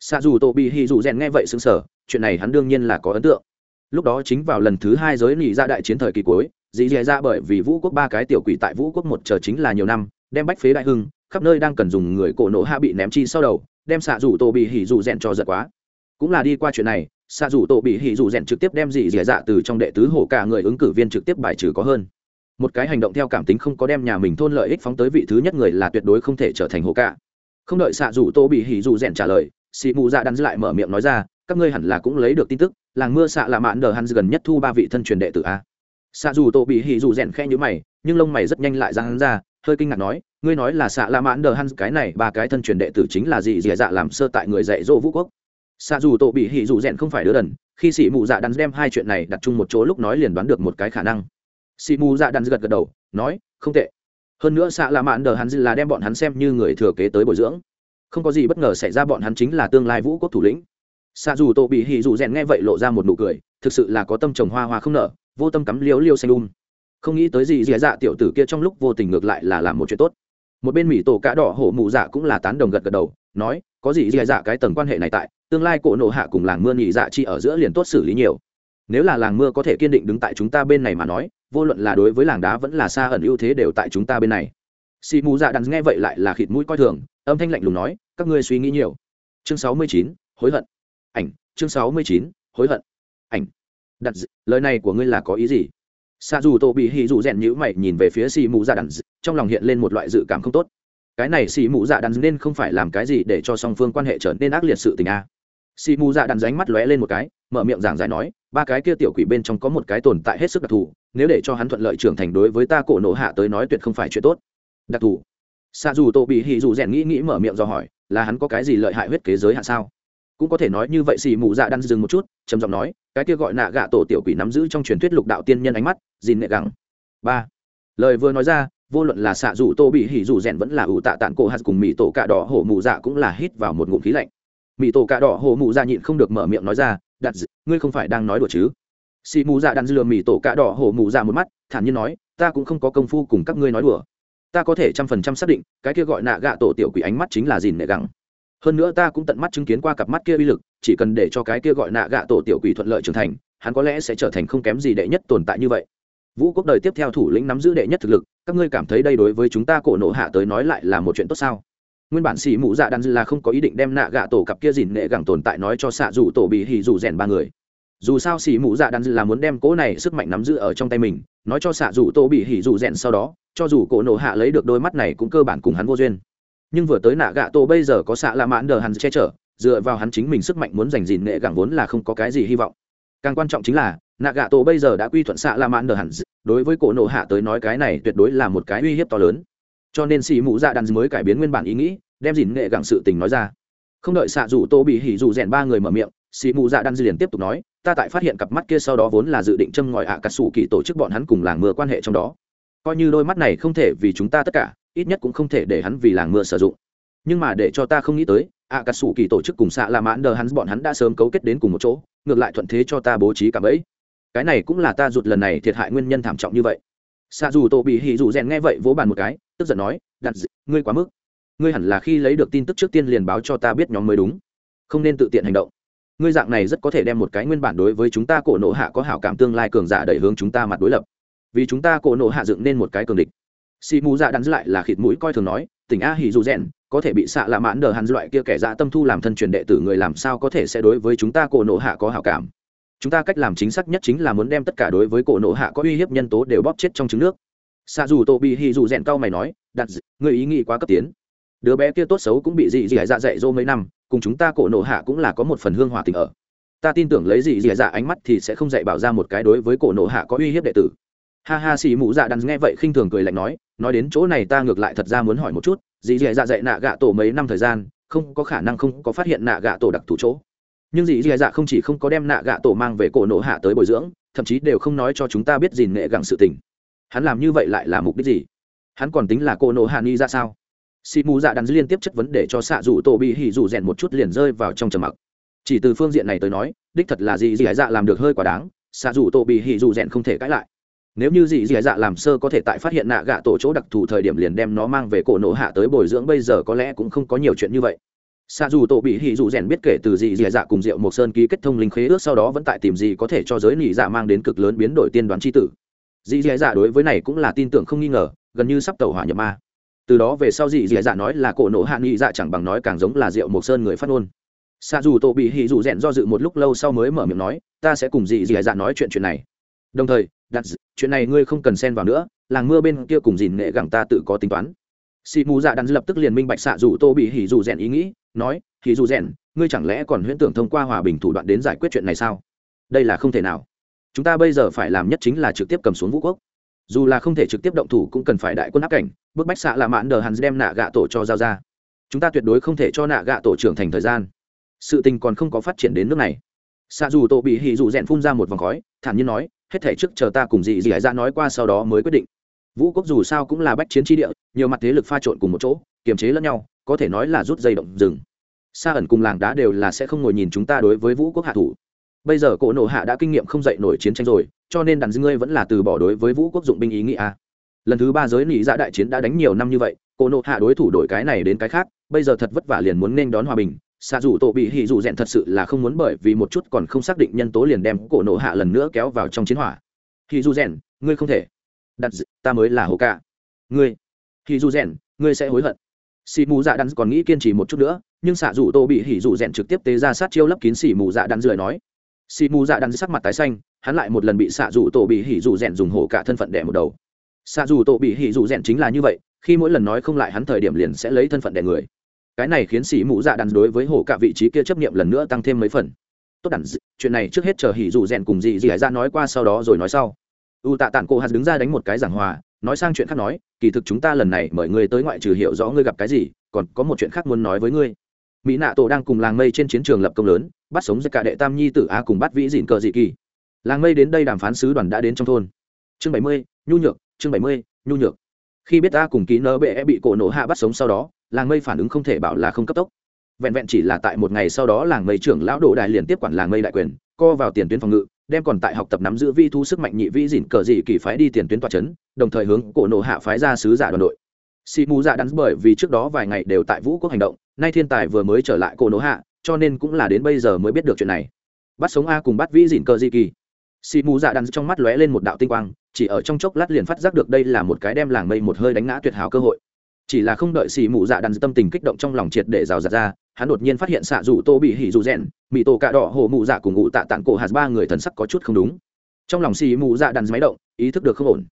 Xa dù Tô bị hì dù rèn nghe vậy xứng sở chuyện này hắn đương nhiên là có ấn tượng. Lúc đó chính vào lần thứ hai giới lì ra dạ đại chiến thời kỳ cuối, dì dì ra bởi vì vũ quốc ba cái tiểu quỷ tại vũ quốc một chờ chính là nhiều năm, đem bách phế đại hưng, khắp nơi đang cần dùng người cổ nổ hạ bị ném chi sau đầu đem xạ rủ tổ bị hỉ dù rèn cho giật quá. Cũng là đi qua chuyện này, xạ rủ tổ bị hỉ rủ rèn trực tiếp đem dị dẻ dạ từ trong đệ tứ hổ cả người ứng cử viên trực tiếp bài trừ có hơn. Một cái hành động theo cảm tính không có đem nhà mình thôn lợi ích phóng tới vị thứ nhất người là tuyệt đối không thể trở thành hổ cả. Không đợi xạ rủ tổ bị hỉ rủ rèn trả lời xị mù dạ đắn lại mở miệng nói ra, các ngươi hẳn là cũng lấy được tin tức, làng mưa xạ là mạn đờ hắn gần nhất thu ba vị thân truyền đệ tử a. Xạ dù tổ bị hỉ rủ rèn khe như mày, nhưng lông mày rất nhanh lại ra hắn ra hơi kinh ngạc nói, ngươi nói là xạ la mãn đờ hắn cái này, ba cái thân truyền đệ tử chính là gì dì dạ làm sơ tại người dạy dỗ vũ quốc? Xạ dù tổ bị hỉ dù rèn không phải đứa đần, khi sĩ mù dạ đắn đem hai chuyện này đặt chung một chỗ lúc nói liền đoán được một cái khả năng. Sĩ mù dạ đắn gật gật đầu, nói, không tệ. Hơn nữa xạ la mạn đờ hắn là đem bọn hắn xem như người thừa kế tới bồi dưỡng. Không có gì bất ngờ xảy ra bọn hắn chính là tương lai vũ quốc thủ lĩnh. Xạ dù tổ bị hỉ dù rèn nghe vậy lộ ra một nụ cười, thực sự là có tâm trồng hoa hoa không nở, vô tâm cắm liếu liêu xanh um không nghĩ tới gì dì dạ tiểu tử kia trong lúc vô tình ngược lại là làm một chuyện tốt. Một bên mỹ tổ cá đỏ hổ mụ dạ cũng là tán đồng gật gật đầu, nói, có gì dì dạ cái tầng quan hệ này tại, tương lai cổ nộ hạ cùng làng mưa nhị dạ chi ở giữa liền tốt xử lý nhiều. Nếu là làng mưa có thể kiên định đứng tại chúng ta bên này mà nói, vô luận là đối với làng đá vẫn là xa ẩn ưu thế đều tại chúng ta bên này. Xì mù dạ đắn nghe vậy lại là khịt mũi coi thường, âm thanh lạnh lùng nói, các ngươi suy nghĩ nhiều. Chương sáu mươi chín, hối hận. Ảnh, chương sáu mươi chín, hối hận. Ảnh, đặt lời này của ngươi là có ý gì? Xa dù tổ bị hì dù rèn nhữ mày nhìn về phía xì mù dạ đàn trong lòng hiện lên một loại dự cảm không tốt. Cái này xì mù dạ đàn nên không phải làm cái gì để cho song phương quan hệ trở nên ác liệt sự tình a. Xì mù dạ đàn ránh mắt lóe lên một cái, mở miệng giảng giải nói, ba cái kia tiểu quỷ bên trong có một cái tồn tại hết sức đặc thù, nếu để cho hắn thuận lợi trưởng thành đối với ta cổ nổ hạ tới nói tuyệt không phải chuyện tốt. Đặc thù. Xa dù tổ bị hì dù rèn nghĩ nghĩ mở miệng do hỏi, là hắn có cái gì lợi hại huyết kế giới hạn sao? Cũng có thể nói như vậy, xì mù dạ đan dừng một chút, trầm giọng nói, cái kia gọi nạ gạ tổ tiểu quỷ nắm giữ trong truyền thuyết lục đạo tiên nhân ánh mắt, dìn nệ gẳng. Ba. Lời vừa nói ra, vô luận là xạ dù tô bị hỉ dù rèn vẫn là ủ tạ tản cổ hạt cùng mỹ tổ cạ đỏ hổ mù dạ cũng là hít vào một ngụm khí lạnh. Mỹ tổ cạ đỏ hổ mù dạ nhịn không được mở miệng nói ra đặt ngươi không phải đang nói đùa chứ? Xì mù dạ đan dừa mỹ tổ cạ đỏ hổ mù dạ một mắt, thản nhiên nói, ta cũng không có công phu cùng các ngươi nói đùa. Ta có thể trăm phần trăm xác định, cái kia gọi nạ gạ tổ tiểu quỷ ánh mắt chính là dìn nệ gẳng hơn nữa ta cũng tận mắt chứng kiến qua cặp mắt kia uy lực, chỉ cần để cho cái kia gọi nạ gạ tổ tiểu quỷ thuận lợi trưởng thành, hắn có lẽ sẽ trở thành không kém gì đệ nhất tồn tại như vậy. Vũ quốc đời tiếp theo thủ lĩnh nắm giữ đệ nhất thực lực, các ngươi cảm thấy đây đối với chúng ta cổ nộ hạ tới nói lại là một chuyện tốt sao? Nguyên bản xì mụ dạ đan là không có ý định đem nạ gạ tổ cặp kia dìn nệ gẳng tồn tại nói cho xạ dù tổ bị hì dù rèn ba người. Dù sao xì mụ dạ đan là muốn đem cỗ này sức mạnh nắm giữ ở trong tay mình, nói cho xạ dù tổ bị hì dù rèn sau đó, cho dù cổ nộ hạ lấy được đôi mắt này cũng cơ bản cùng hắn vô duyên nhưng vừa tới nạ gạ tổ bây giờ có xạ la mãn đờ hắn che chở, dựa vào hắn chính mình sức mạnh muốn giành gìn nệ gẳng vốn là không có cái gì hy vọng. Càng quan trọng chính là, nạ gạ tổ bây giờ đã quy thuận xạ la mãn đờ hắn đối với cổ nộ hạ tới nói cái này tuyệt đối là một cái uy hiếp to lớn. Cho nên xì mũ dạ đàn mới cải biến nguyên bản ý nghĩ, đem gìn nệ gẳng sự tình nói ra. Không đợi xạ rủ tô bị hỉ rủ rèn ba người mở miệng, xì mũ dạ đàn liền tiếp tục nói, ta tại phát hiện cặp mắt kia sau đó vốn là dự định châm ngòi ạ cà sủ kỳ tổ chức bọn hắn cùng làng mưa quan hệ trong đó. Coi như đôi mắt này không thể vì chúng ta tất cả ít nhất cũng không thể để hắn vì làng mưa sử dụng. Nhưng mà để cho ta không nghĩ tới ạ cà sủ kỳ tổ chức cùng xạ là mãn đờ hắn, bọn hắn đã sớm cấu kết đến cùng một chỗ, ngược lại thuận thế cho ta bố trí cả bẫy. Cái này cũng là ta rụt lần này thiệt hại nguyên nhân thảm trọng như vậy. Xạ dù tổ bị hỉ dù rèn nghe vậy vỗ bàn một cái, tức giận nói đặt ngươi quá mức. Ngươi hẳn là khi lấy được tin tức trước tiên liền báo cho ta biết nhóm mới đúng. Không nên tự tiện hành động. Ngươi dạng này rất có thể đem một cái nguyên bản đối với chúng ta cổ nộ hạ có hảo cảm tương lai cường giả đẩy hướng chúng ta mặt đối lập. Vì chúng ta cổ nộ hạ dựng nên một cái cường địch xì mù dạ đắn lại là khịt mũi coi thường nói, tỉnh a hỉ dù rèn, có thể bị xạ lạ mãn đờ hắn loại kia kẻ dạ tâm thu làm thân truyền đệ tử người làm sao có thể sẽ đối với chúng ta cổ nộ hạ có hảo cảm? Chúng ta cách làm chính xác nhất chính là muốn đem tất cả đối với cổ nộ hạ có uy hiếp nhân tố đều bóp chết trong trứng nước. Xạ dù tô bị hỉ dù rèn cau mày nói đặt người ý nghĩ quá cấp tiến. Đứa bé kia tốt xấu cũng bị dị dị dạ dạy dỗ mấy năm, cùng chúng ta cổ nộ hạ cũng là có một phần hương hòa tình ở. Ta tin tưởng lấy dị dị dạ ánh mắt thì sẽ không dạy bảo ra một cái đối với cổ nộ hạ có uy hiếp đệ tử ha ha, xì mụ dạ đàn nghe vậy khinh thường cười lạnh nói nói đến chỗ này ta ngược lại thật ra muốn hỏi một chút, dì dì dạ dạy nạ gạ tổ mấy năm thời gian, không có khả năng không có phát hiện nạ gạ tổ đặc thù chỗ. Nhưng dì dì dạ không chỉ không có đem nạ gạ tổ mang về cổ nổ hạ tới bồi dưỡng, thậm chí đều không nói cho chúng ta biết gìn nghệ gặng sự tình. Hắn làm như vậy lại là mục đích gì? Hắn còn tính là cổ nổ hạ ni ra sao? Xì mù dạ đàn liên tiếp chất vấn để cho xạ dù tổ bị hỉ dù rèn một chút liền rơi vào trong trầm mặc. Chỉ từ phương diện này tới nói, đích thật là dì dì dạ làm được hơi quá đáng, xạ dù tổ bị hỉ dù rèn không thể cãi lại nếu như dị dị dạ làm sơ có thể tại phát hiện nạ gạ tổ chỗ đặc thù thời điểm liền đem nó mang về cổ nổ hạ tới bồi dưỡng, bây giờ có lẽ cũng không có nhiều chuyện như vậy. Xa dù tổ bị hỉ dù rèn biết kể từ dị dị dạ cùng diệu mộc sơn ký kết thông linh khế ước, sau đó vẫn tại tìm gì có thể cho giới nị dạ mang đến cực lớn biến đổi tiên đoán c h i tử. Dị dị dạ đối với này cũng là tin tưởng không nghi ngờ, gần như sắp tàu hỏa nhập ma. Từ đó về sau dị dị dạ nói là cổ nổ hạ nghị dạ chẳng bằng nói càng giống là diệu mộc sơn người phát ngôn. Xa dù tổ bị hỉ dù rèn do dự một lúc lâu sau mới mở miệng nói, ta sẽ cùng dị dị dạ nói chuyện chuyện này. Đồng thời đặt chuyện này ngươi không cần xen vào nữa, làng mưa bên kia cùng dìn nghệ gẳng ta tự có tính toán. Xì mù dạ đắn lập tức liền minh bạch xạ dù tô bị hỉ dù rèn ý nghĩ, nói, hỉ dù rèn, ngươi chẳng lẽ còn huyễn tưởng thông qua hòa bình thủ đoạn đến giải quyết chuyện này sao? Đây là không thể nào. Chúng ta bây giờ phải làm nhất chính là trực tiếp cầm xuống vũ quốc. Dù là không thể trực tiếp động thủ cũng cần phải đại quân áp cảnh, bức bách xạ là mãn đờ hắn đem nạ gạ tổ cho giao ra. Chúng ta tuyệt đối không thể cho nạ gạ tổ trưởng thành thời gian. Sự tình còn không có phát triển đến nước này. Xạ dù tổ bị hỉ dù rèn phun ra một vòng khói, thản nhiên nói hết thể trước chờ ta cùng dị dị ra nói qua sau đó mới quyết định. Vũ quốc dù sao cũng là bách chiến tri địa, nhiều mặt thế lực pha trộn cùng một chỗ, kiềm chế lẫn nhau, có thể nói là rút dây động rừng. Sa ẩn cùng làng đá đều là sẽ không ngồi nhìn chúng ta đối với vũ quốc hạ thủ. Bây giờ cỗ nộ hạ đã kinh nghiệm không dậy nổi chiến tranh rồi, cho nên đàn ngươi vẫn là từ bỏ đối với vũ quốc dụng binh ý nghĩa à. lần thứ ba giới nỉ dạ đại chiến đã đánh nhiều năm như vậy cỗ nộ hạ đối thủ đổi cái này đến cái khác, bây giờ thật vất vả liền muốn nên đón hòa bình xạ dù tổ bị hỉ dù rèn thật sự là không muốn bởi vì một chút còn không xác định nhân tố liền đem cổ nổ hạ lần nữa kéo vào trong chiến hỏa. Hỉ dù rèn ngươi không thể. Đặt ta mới là hồ ca. Ngươi. Hỉ dù rèn ngươi sẽ hối hận. Xì mù dạ đắn còn nghĩ kiên trì một chút nữa, nhưng xạ dù tô bị hỉ dù rèn trực tiếp tế ra sát chiêu lấp kín xì mù dạ đắn rời nói. Xì mù dạ đắn sắc mặt tái xanh, hắn lại một lần bị xạ dù tô bị hỉ dù rèn dùng hổ cả thân phận đẻ một đầu. Xạ dù tô bị hỉ dù rèn chính là như vậy, khi mỗi lần nói không lại hắn thời điểm liền sẽ lấy thân phận đẻ người cái này khiến sĩ mũ dạ đắn đối với hồ cả vị trí kia chấp nghiệm lần nữa tăng thêm mấy phần. Tốt đẳng chuyện này trước hết chờ hỉ dù rèn cùng gì gì ra nói qua sau đó rồi nói sau. U tạ tản cô hạt đứng ra đánh một cái giảng hòa, nói sang chuyện khác nói, kỳ thực chúng ta lần này mời ngươi tới ngoại trừ hiểu rõ ngươi gặp cái gì, còn có một chuyện khác muốn nói với ngươi. Mỹ nạ tổ đang cùng làng mây trên chiến trường lập công lớn, bắt sống ra cả đệ tam nhi tử a cùng bắt vĩ dịn cờ dị kỳ. Làng mây đến đây đàm phán sứ đoàn đã đến trong thôn. Chương bảy mươi, nhu nhược, chương bảy mươi, nhu nhược. Khi biết a cùng ký nơ bệ bị cổ nổ hạ bắt sống sau đó làng mây phản ứng không thể bảo là không cấp tốc. Vẹn vẹn chỉ là tại một ngày sau đó, làng mây trưởng lão đồ đại liền tiếp quản làng mây đại quyền, co vào tiền tuyến phòng ngự, đem còn tại học tập nắm giữ vi thu sức mạnh nhị vĩ dỉn cờ dị kỳ phái đi tiền tuyến tòa c h ấ n đồng thời hướng cổ nộ hạ phái ra sứ giả đoàn đội. Xì mù dạ đắn bởi vì trước đó vài ngày đều tại vũ quốc hành động, nay thiên tài vừa mới trở lại cổ nộ hạ, cho nên cũng là đến bây giờ mới biết được chuyện này. Bắt sống a cùng bắt vĩ dỉn cờ dị kỳ. Xì mù dạ đắn trong mắt lóe lên một đạo tinh quang, chỉ ở trong chốc lát liền phát giác được đây là một cái đem làng mây một hơi đánh ngã tuyệt hảo cơ hội chỉ là không đợi xì mù dạ đàn tâm tình kích động trong lòng triệt để rào rạt ra, hắn đột nhiên phát hiện xạ dù tô bị hỉ dù rèn mỹ tổ cạ đỏ hồ mụ dạ cùng ngụ tạ tạng cổ hạt ba người thần sắc có chút không đúng. Trong lòng xì mù dạ đàn máy động, ý thức được không ổn.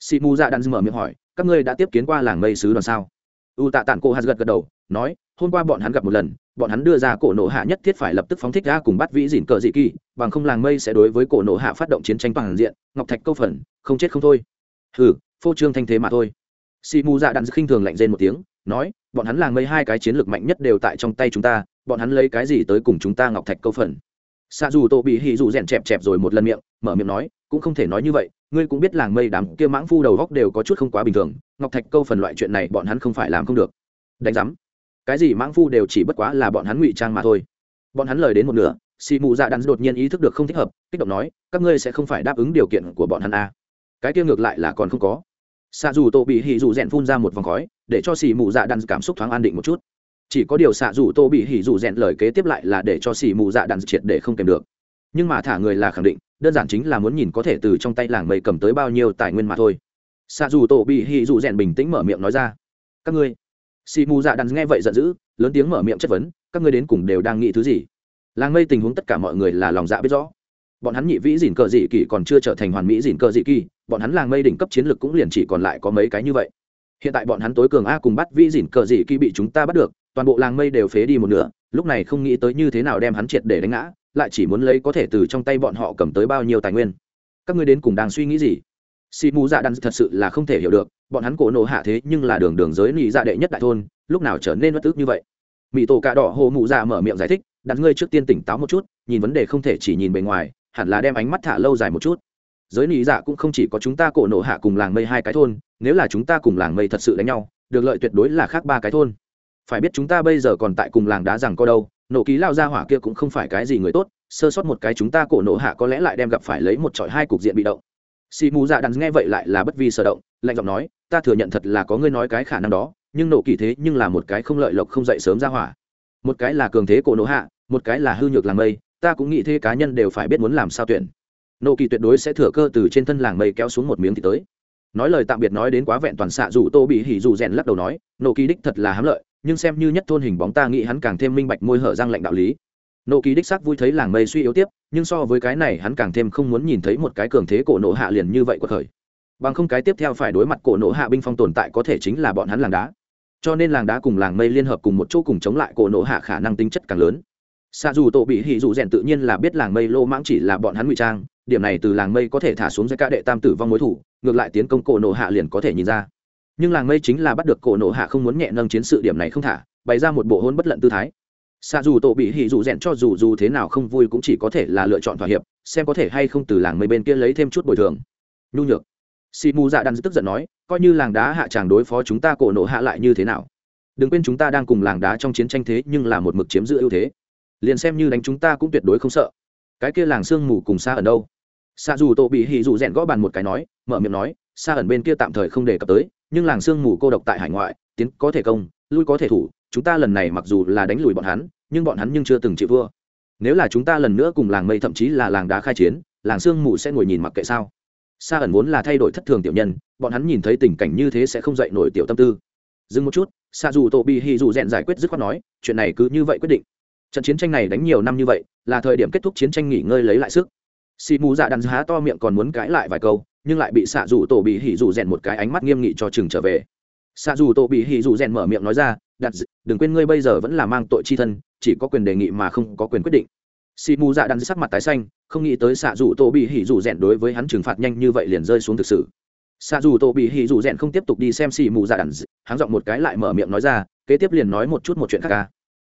Xì mù dạ đàn mở miệng hỏi, các ngươi đã tiếp kiến qua làng mây sứ đoàn sao? U tạ tạng cổ hạt gật gật đầu, nói, hôm qua bọn hắn gặp một lần, bọn hắn đưa ra cổ nộ hạ nhất thiết phải lập tức phóng thích ra cùng bắt vĩ dỉn cờ dị kỳ, bằng không làng mây sẽ đối với cổ nộ hạ phát động chiến tranh toàn diện, ngọc thạch câu phần, không chết không thôi. Hừ, phô trương thanh thế mà thôi xì mù dạ đạn khinh thường lạnh rên một tiếng, nói, bọn hắn làng mây hai cái chiến lược mạnh nhất đều tại trong tay chúng ta, bọn hắn lấy cái gì tới cùng chúng ta ngọc thạch câu phần? Xa dù tô bị hì dù rèn chẹp chẹp rồi một lần miệng, mở miệng nói, cũng không thể nói như vậy, ngươi cũng biết làng mây đám kia mãng phu đầu góc đều có chút không quá bình thường, ngọc thạch câu phần loại chuyện này bọn hắn không phải làm không được. Đánh giám. Cái gì mãng phu đều chỉ bất quá là bọn hắn ngụy trang mà thôi. Bọn hắn lời đến một nửa, xì mù dạ đắn đột nhiên ý thức được không thích hợp, kích động nói, các ngươi sẽ không phải đáp ứng điều kiện của bọn hắn a à. cái kia ngược lại là còn không có xạ dù tô bị hỉ dù rèn phun ra một vòng khói, để cho xì mù dạ đàn cảm xúc thoáng an định một chút. Chỉ có điều xạ dù tô bị hỉ dù rèn lời kế tiếp lại là để cho xì mù dạ đàn triệt để không kèm được. Nhưng mà thả người là khẳng định, đơn giản chính là muốn nhìn có thể từ trong tay làng mây cầm tới bao nhiêu tài nguyên mà thôi. Xạ dù tô bị hỉ dù rèn bình tĩnh mở miệng nói ra, các ngươi. Xì mù dạ đàn nghe vậy giận dữ, lớn tiếng mở miệng chất vấn, các ngươi đến cùng đều đang nghĩ thứ gì? Làng mây tình huống tất cả mọi người là lòng dạ biết rõ bọn hắn nhị vĩ dìn cờ dị kỳ còn chưa trở thành hoàn mỹ dìn cờ dị kỳ bọn hắn làng mây đỉnh cấp chiến lược cũng liền chỉ còn lại có mấy cái như vậy. Hiện tại bọn hắn tối cường a cùng bắt vĩ dìn cờ dị kỳ bị chúng ta bắt được, toàn bộ làng mây đều phế đi một nửa, lúc này không nghĩ tới như thế nào đem hắn triệt để đánh ngã, lại chỉ muốn lấy có thể từ trong tay bọn họ cầm tới bao nhiêu tài nguyên. Các ngươi đến cùng đang suy nghĩ gì? Xì mù dạ đan thật sự là không thể hiểu được, bọn hắn cổ nổ hạ thế nhưng là đường đường giới nị dạ đệ nhất đại thôn, lúc nào trở nên bất tức như vậy? Mỹ tổ cà đỏ hồ mụ dạ mở miệng giải thích, đặt ngươi trước tiên tỉnh táo một chút, nhìn vấn đề không thể chỉ nhìn bề ngoài hẳn là đem ánh mắt thả lâu dài một chút. Giới nị dạ cũng không chỉ có chúng ta cổ nổ hạ cùng làng mây hai cái thôn, nếu là chúng ta cùng làng mây thật sự đánh nhau, được lợi tuyệt đối là khác ba cái thôn. Phải biết chúng ta bây giờ còn tại cùng làng đá rằng có đâu nổ ký lao ra hỏa kia cũng không phải cái gì người tốt, sơ sót một cái chúng ta cổ nổ hạ có lẽ lại đem gặp phải lấy một trọi hai cục diện bị động. Xì mù dạ đắn nghe vậy lại là bất vi sở động, lạnh giọng nói, ta thừa nhận thật là có ngươi nói cái khả năng đó, nhưng nổ kỳ thế nhưng là một cái không lợi lộc không dậy sớm ra hỏa. Một cái là cường thế cổ nổ hạ, một cái là hư nhược làng mây ta cũng nghĩ thế cá nhân đều phải biết muốn làm sao tuyển. Nô kỳ tuyệt đối sẽ thừa cơ từ trên thân làng mây kéo xuống một miếng thì tới. Nói lời tạm biệt nói đến quá vẹn toàn xạ dù tô bị hỉ dù rèn lắc đầu nói, Nô kỳ đích thật là hám lợi, nhưng xem như nhất thôn hình bóng ta nghĩ hắn càng thêm minh bạch môi hở răng lạnh đạo lý. Nô kỳ đích xác vui thấy làng mây suy yếu tiếp, nhưng so với cái này hắn càng thêm không muốn nhìn thấy một cái cường thế cổ nộ hạ liền như vậy của khởi. Bằng không cái tiếp theo phải đối mặt cổ nộ hạ binh phong tồn tại có thể chính là bọn hắn làng đá. Cho nên làng đá cùng làng mây liên hợp cùng một chỗ cùng chống lại cổ nộ hạ khả năng tính chất càng lớn xa dù tổ bị hỉ dù rèn tự nhiên là biết làng mây lô mãng chỉ là bọn hắn ngụy trang, điểm này từ làng mây có thể thả xuống ra ca đệ tam tử vong mối thủ, ngược lại tiến công cổ nộ hạ liền có thể nhìn ra. Nhưng làng mây chính là bắt được cổ nộ hạ không muốn nhẹ nâng chiến sự điểm này không thả, bày ra một bộ hôn bất lận tư thái. Xa dù tổ bị hỉ dù rèn cho dù dù thế nào không vui cũng chỉ có thể là lựa chọn thỏa hiệp, xem có thể hay không từ làng mây bên kia lấy thêm chút bồi thường. Nhu nhược. Si mu dạ đan tức giận nói, coi như làng đá hạ tràng đối phó chúng ta cổ nộ hạ lại như thế nào? Đừng quên chúng ta đang cùng làng đá trong chiến tranh thế nhưng là một mực chiếm giữ ưu thế liền xem như đánh chúng ta cũng tuyệt đối không sợ. Cái kia làng sương mù cùng xa ở đâu? Xa dù tổ bị hỉ dù rèn gõ bàn một cái nói, mở miệng nói xa ẩn bên kia tạm thời không đề cập tới, nhưng làng sương mù cô độc tại hải ngoại, tiến có thể công, lui có thể thủ, chúng ta lần này mặc dù là đánh lùi bọn hắn, nhưng bọn hắn nhưng chưa từng chịu vua. Nếu là chúng ta lần nữa cùng làng mây thậm chí là làng đá khai chiến, làng sương mù sẽ ngồi nhìn mặc kệ sao? Xa ẩn vốn là thay đổi thất thường tiểu nhân, bọn hắn nhìn thấy tình cảnh như thế sẽ không dậy nổi tiểu tâm tư. Dừng một chút xa dù tổ bị hì dù rèn giải quyết dứt khoát nói, chuyện này cứ như vậy quyết định trận chiến tranh này đánh nhiều năm như vậy, là thời điểm kết thúc chiến tranh nghỉ ngơi lấy lại sức. Xì mù dạ đàn há to miệng còn muốn cãi lại vài câu, nhưng lại bị xạ dù tổ bị hỉ dù rèn một cái ánh mắt nghiêm nghị cho chừng trở về. Xạ dù tổ bị hỉ dù rèn mở miệng nói ra đặt đừng quên ngươi bây giờ vẫn là mang tội chi thân, chỉ có quyền đề nghị mà không có quyền quyết định. Xì mù dạ đàn sắc mặt tái xanh, không nghĩ tới xạ dù tổ bị hỉ dù rèn đối với hắn trừng phạt nhanh như vậy liền rơi xuống thực sự. Xạ dù tổ bị hỉ dù rèn không tiếp tục đi xem xì mù dạ đàn hắn giọng một cái lại mở miệng nói ra, kế tiếp liền nói một chút một chuyện khác ca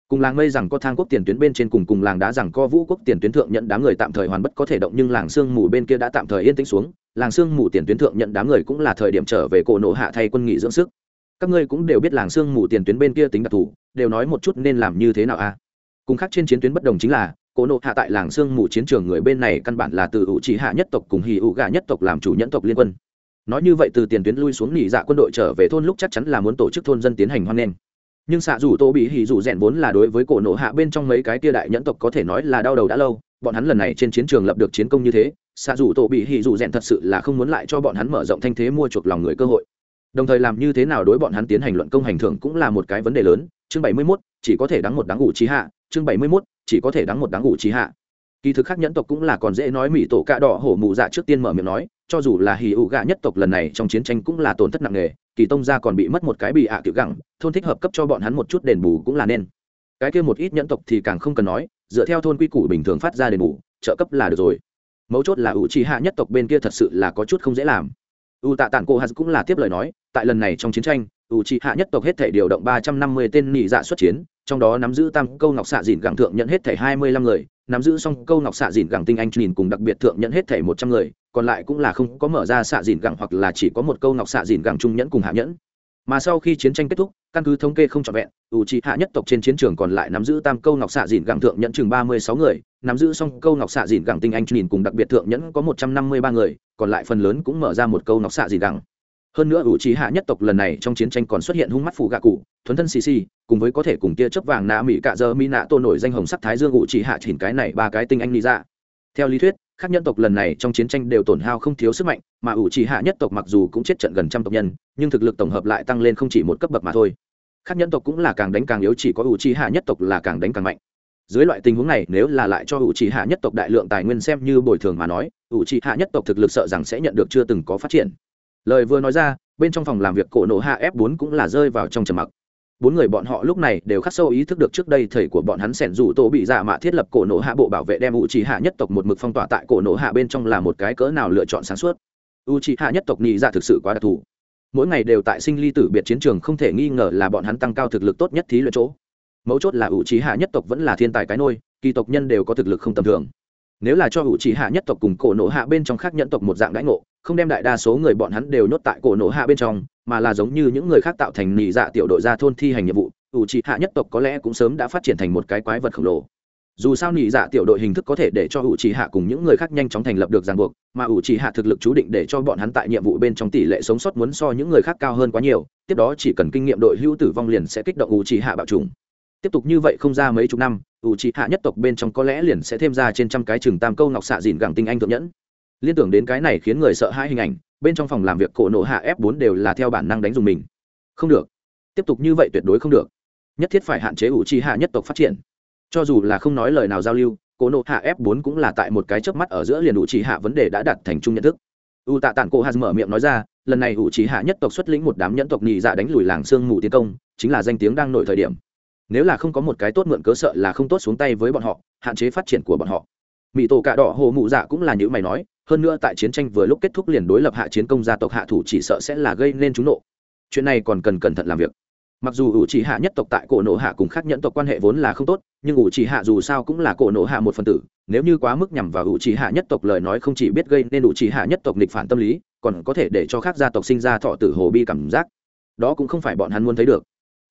cùng làng mây rằng có thang quốc tiền tuyến bên trên cùng cùng làng đá rằng có vũ quốc tiền tuyến thượng nhận đám người tạm thời hoàn bất có thể động nhưng làng sương mù bên kia đã tạm thời yên tĩnh xuống. Làng sương mù tiền tuyến thượng nhận đám người cũng là thời điểm trở về cổ nộ hạ thay quân nghỉ dưỡng sức. Các ngươi cũng đều biết làng sương mù tiền tuyến bên kia tính đặc thù, đều nói một chút nên làm như thế nào a cùng khác trên chiến tuyến bất đồng chính là, cổ nộ hạ tại làng sương mù chiến trường người bên này căn bản là từ ủ chỉ hạ nhất tộc cùng hì ủ gà nhất tộc làm chủ nhẫn tộc liên quân. Nói như vậy từ tiền tuyến lui xuống nghỉ dạ quân đội trở về thôn lúc chắc chắn là muốn tổ chức thôn dân tiến hành hoan nghênh nhưng xạ dù tô bị hỉ dù rèn vốn là đối với cổ nộ hạ bên trong mấy cái tia đại nhẫn tộc có thể nói là đau đầu đã lâu bọn hắn lần này trên chiến trường lập được chiến công như thế xạ dù tô bị hỉ dù rèn thật sự là không muốn lại cho bọn hắn mở rộng thanh thế mua chuộc lòng người cơ hội. Đồng thời làm như thế nào đối bọn hắn tiến hành luận công hành thưởng cũng là một cái vấn đề lớn. Chương bảy mươi 71, chỉ có thể đắng một đáng ngủ trí hạ. Chương bảy mươi 71, chỉ có thể đắng một đáng ngủ trí hạ. Kỳ thực khác nhẫn tộc cũng là còn dễ nói mỹ tổ cạ đỏ hổ mụ dạ trước tiên mở miệng nói cho dù là hì ụ gạ nhất tộc lần này trong chiến tranh cũng là tổn thất nặng nề kỳ tông gia còn bị mất một cái bị ạ à kiểu gẳng, thôn thích hợp cấp cho bọn hắn một chút đền bù cũng là nên. Cái kia một ít nhẫn tộc thì càng không cần nói, dựa theo thôn quy củ bình thường phát ra đền bù, trợ cấp là được rồi. Mấu chốt là ủ trì hạ nhất tộc bên kia thật sự là có chút không dễ làm. U tạ tản cô hạt cũng là tiếp lời nói, tại lần này trong chiến tranh, ủ trì hạ nhất tộc hết thể điều động ba trăm năm mươi tên nị dạ xuất chiến, trong đó nắm giữ tam câu ngọc xạ dìn gẳng thượng nhận hết thể hai mươi lăm người, nắm giữ xong câu ngọc xạ dìn gẳng tinh anh nhìn cùng đặc biệt thượng nhận hết thể một trăm người còn lại cũng là không có mở ra xạ dìn gẳng hoặc là chỉ có một câu ngọc xạ dìn gẳng trung nhẫn cùng hạ nhẫn. Mà sau khi chiến tranh kết thúc, căn cứ thống kê không trọn vẹn, ủ trị hạ nhất tộc trên chiến trường còn lại nắm giữ tam câu ngọc xạ dìn gẳng thượng nhẫn chừng ba mươi sáu người, nắm giữ xong câu ngọc xạ dìn gẳng tinh anh nhìn cùng đặc biệt thượng nhẫn có một trăm năm mươi ba người, còn lại phần lớn cũng mở ra một câu ngọc xạ dìn gẳng. Hơn nữa ủ trí hạ nhất tộc lần này trong chiến tranh còn xuất hiện hung mắt phù gạ cụ, thuấn thân xì xì, cùng với có thể cùng tia chớp vàng nạ mỹ cạ dơ mỹ nạ tô nổi danh hồng sắc thái dương ủ trí hạ chỉnh cái này ba cái tinh anh lý ra dạ. theo lý thuyết các nhân tộc lần này trong chiến tranh đều tổn hao không thiếu sức mạnh, mà ủ Chỉ hạ nhất tộc mặc dù cũng chết trận gần trăm tộc nhân, nhưng thực lực tổng hợp lại tăng lên không chỉ một cấp bậc mà thôi. Các nhân tộc cũng là càng đánh càng yếu, chỉ có ủ Chỉ hạ nhất tộc là càng đánh càng mạnh. Dưới loại tình huống này, nếu là lại cho ủ trì hạ nhất tộc đại lượng tài nguyên xem như bồi thường mà nói, ủ trì hạ nhất tộc thực lực sợ rằng sẽ nhận được chưa từng có phát triển. Lời vừa nói ra, bên trong phòng làm việc cổ nộ hạ f 4 cũng là rơi vào trong trầm mặc bốn người bọn họ lúc này đều khắc sâu ý thức được trước đây thầy của bọn hắn sẻn dù tổ bị giả mạ thiết lập cổ nổ hạ bộ bảo vệ đem u trì hạ nhất tộc một mực phong tỏa tại cổ nổ hạ bên trong là một cái cỡ nào lựa chọn sáng suốt. U trì hạ nhất tộc nghĩ ra dạ thực sự quá đặc thù. Mỗi ngày đều tại sinh ly tử biệt chiến trường không thể nghi ngờ là bọn hắn tăng cao thực lực tốt nhất thí luyện chỗ. Mấu chốt là u trì hạ nhất tộc vẫn là thiên tài cái nôi, kỳ tộc nhân đều có thực lực không tầm thường. Nếu là cho u trì hạ nhất tộc cùng cổ nổ hạ bên trong khác nhận tộc một dạng đãi ngộ, không đem đại đa số người bọn hắn đều nhốt tại cổ nổ hạ bên trong mà là giống như những người khác tạo thành nị dạ tiểu đội ra thôn thi hành nhiệm vụ, ủ trị hạ nhất tộc có lẽ cũng sớm đã phát triển thành một cái quái vật khổng lồ. Dù sao nị dạ tiểu đội hình thức có thể để cho ủ trì hạ cùng những người khác nhanh chóng thành lập được ràng buộc, mà ủ trì hạ thực lực chú định để cho bọn hắn tại nhiệm vụ bên trong tỷ lệ sống sót muốn so những người khác cao hơn quá nhiều, tiếp đó chỉ cần kinh nghiệm đội hữu tử vong liền sẽ kích động ủ trì hạ bạo trùng tiếp tục như vậy không ra mấy chục năm, ủ trì hạ nhất tộc bên trong có lẽ liền sẽ thêm ra trên trăm cái chừng tam câu ngọc xạ dìn gẳng tinh anh thượng nhẫn. Liên tưởng đến cái này khiến người sợ hãi hình ảnh bên trong phòng làm việc cổ nộ hạ f 4 đều là theo bản năng đánh dùng mình. Không được. Tiếp tục như vậy tuyệt đối không được. Nhất thiết phải hạn chế ủ trì hạ nhất tộc phát triển. Cho dù là không nói lời nào giao lưu, cổ nộ hạ f 4 cũng là tại một cái chớp mắt ở giữa liền ủ trì hạ vấn đề đã đặt thành chung nhận thức. U tạ tản cổ hạt mở miệng nói ra, lần này ủ trì hạ nhất tộc xuất lĩnh một đám nhẫn tộc nhị dạ đánh lùi làng sương mù tiến công, chính là danh tiếng đang nổi thời điểm. Nếu là không có một cái tốt mượn cớ sợ là không tốt xuống tay với bọn họ, hạn chế phát triển của bọn họ mỹ tổ cạ đỏ hồ mụ dạ cũng là những mày nói, hơn nữa tại chiến tranh vừa lúc kết thúc liền đối lập hạ chiến công gia tộc hạ thủ chỉ sợ sẽ là gây nên chúng nộ. Chuyện này còn cần cẩn thận làm việc. Mặc dù ủ chỉ hạ nhất tộc tại cổ nộ hạ cùng khác nhẫn tộc quan hệ vốn là không tốt, nhưng ủ chỉ hạ dù sao cũng là cổ nộ hạ một phần tử, nếu như quá mức nhằm vào ủ chỉ hạ nhất tộc lời nói không chỉ biết gây nên ủ chỉ hạ nhất tộc nghịch phản tâm lý, còn có thể để cho khác gia tộc sinh ra thọ tử hồ bi cảm giác. Đó cũng không phải bọn hắn muốn thấy được.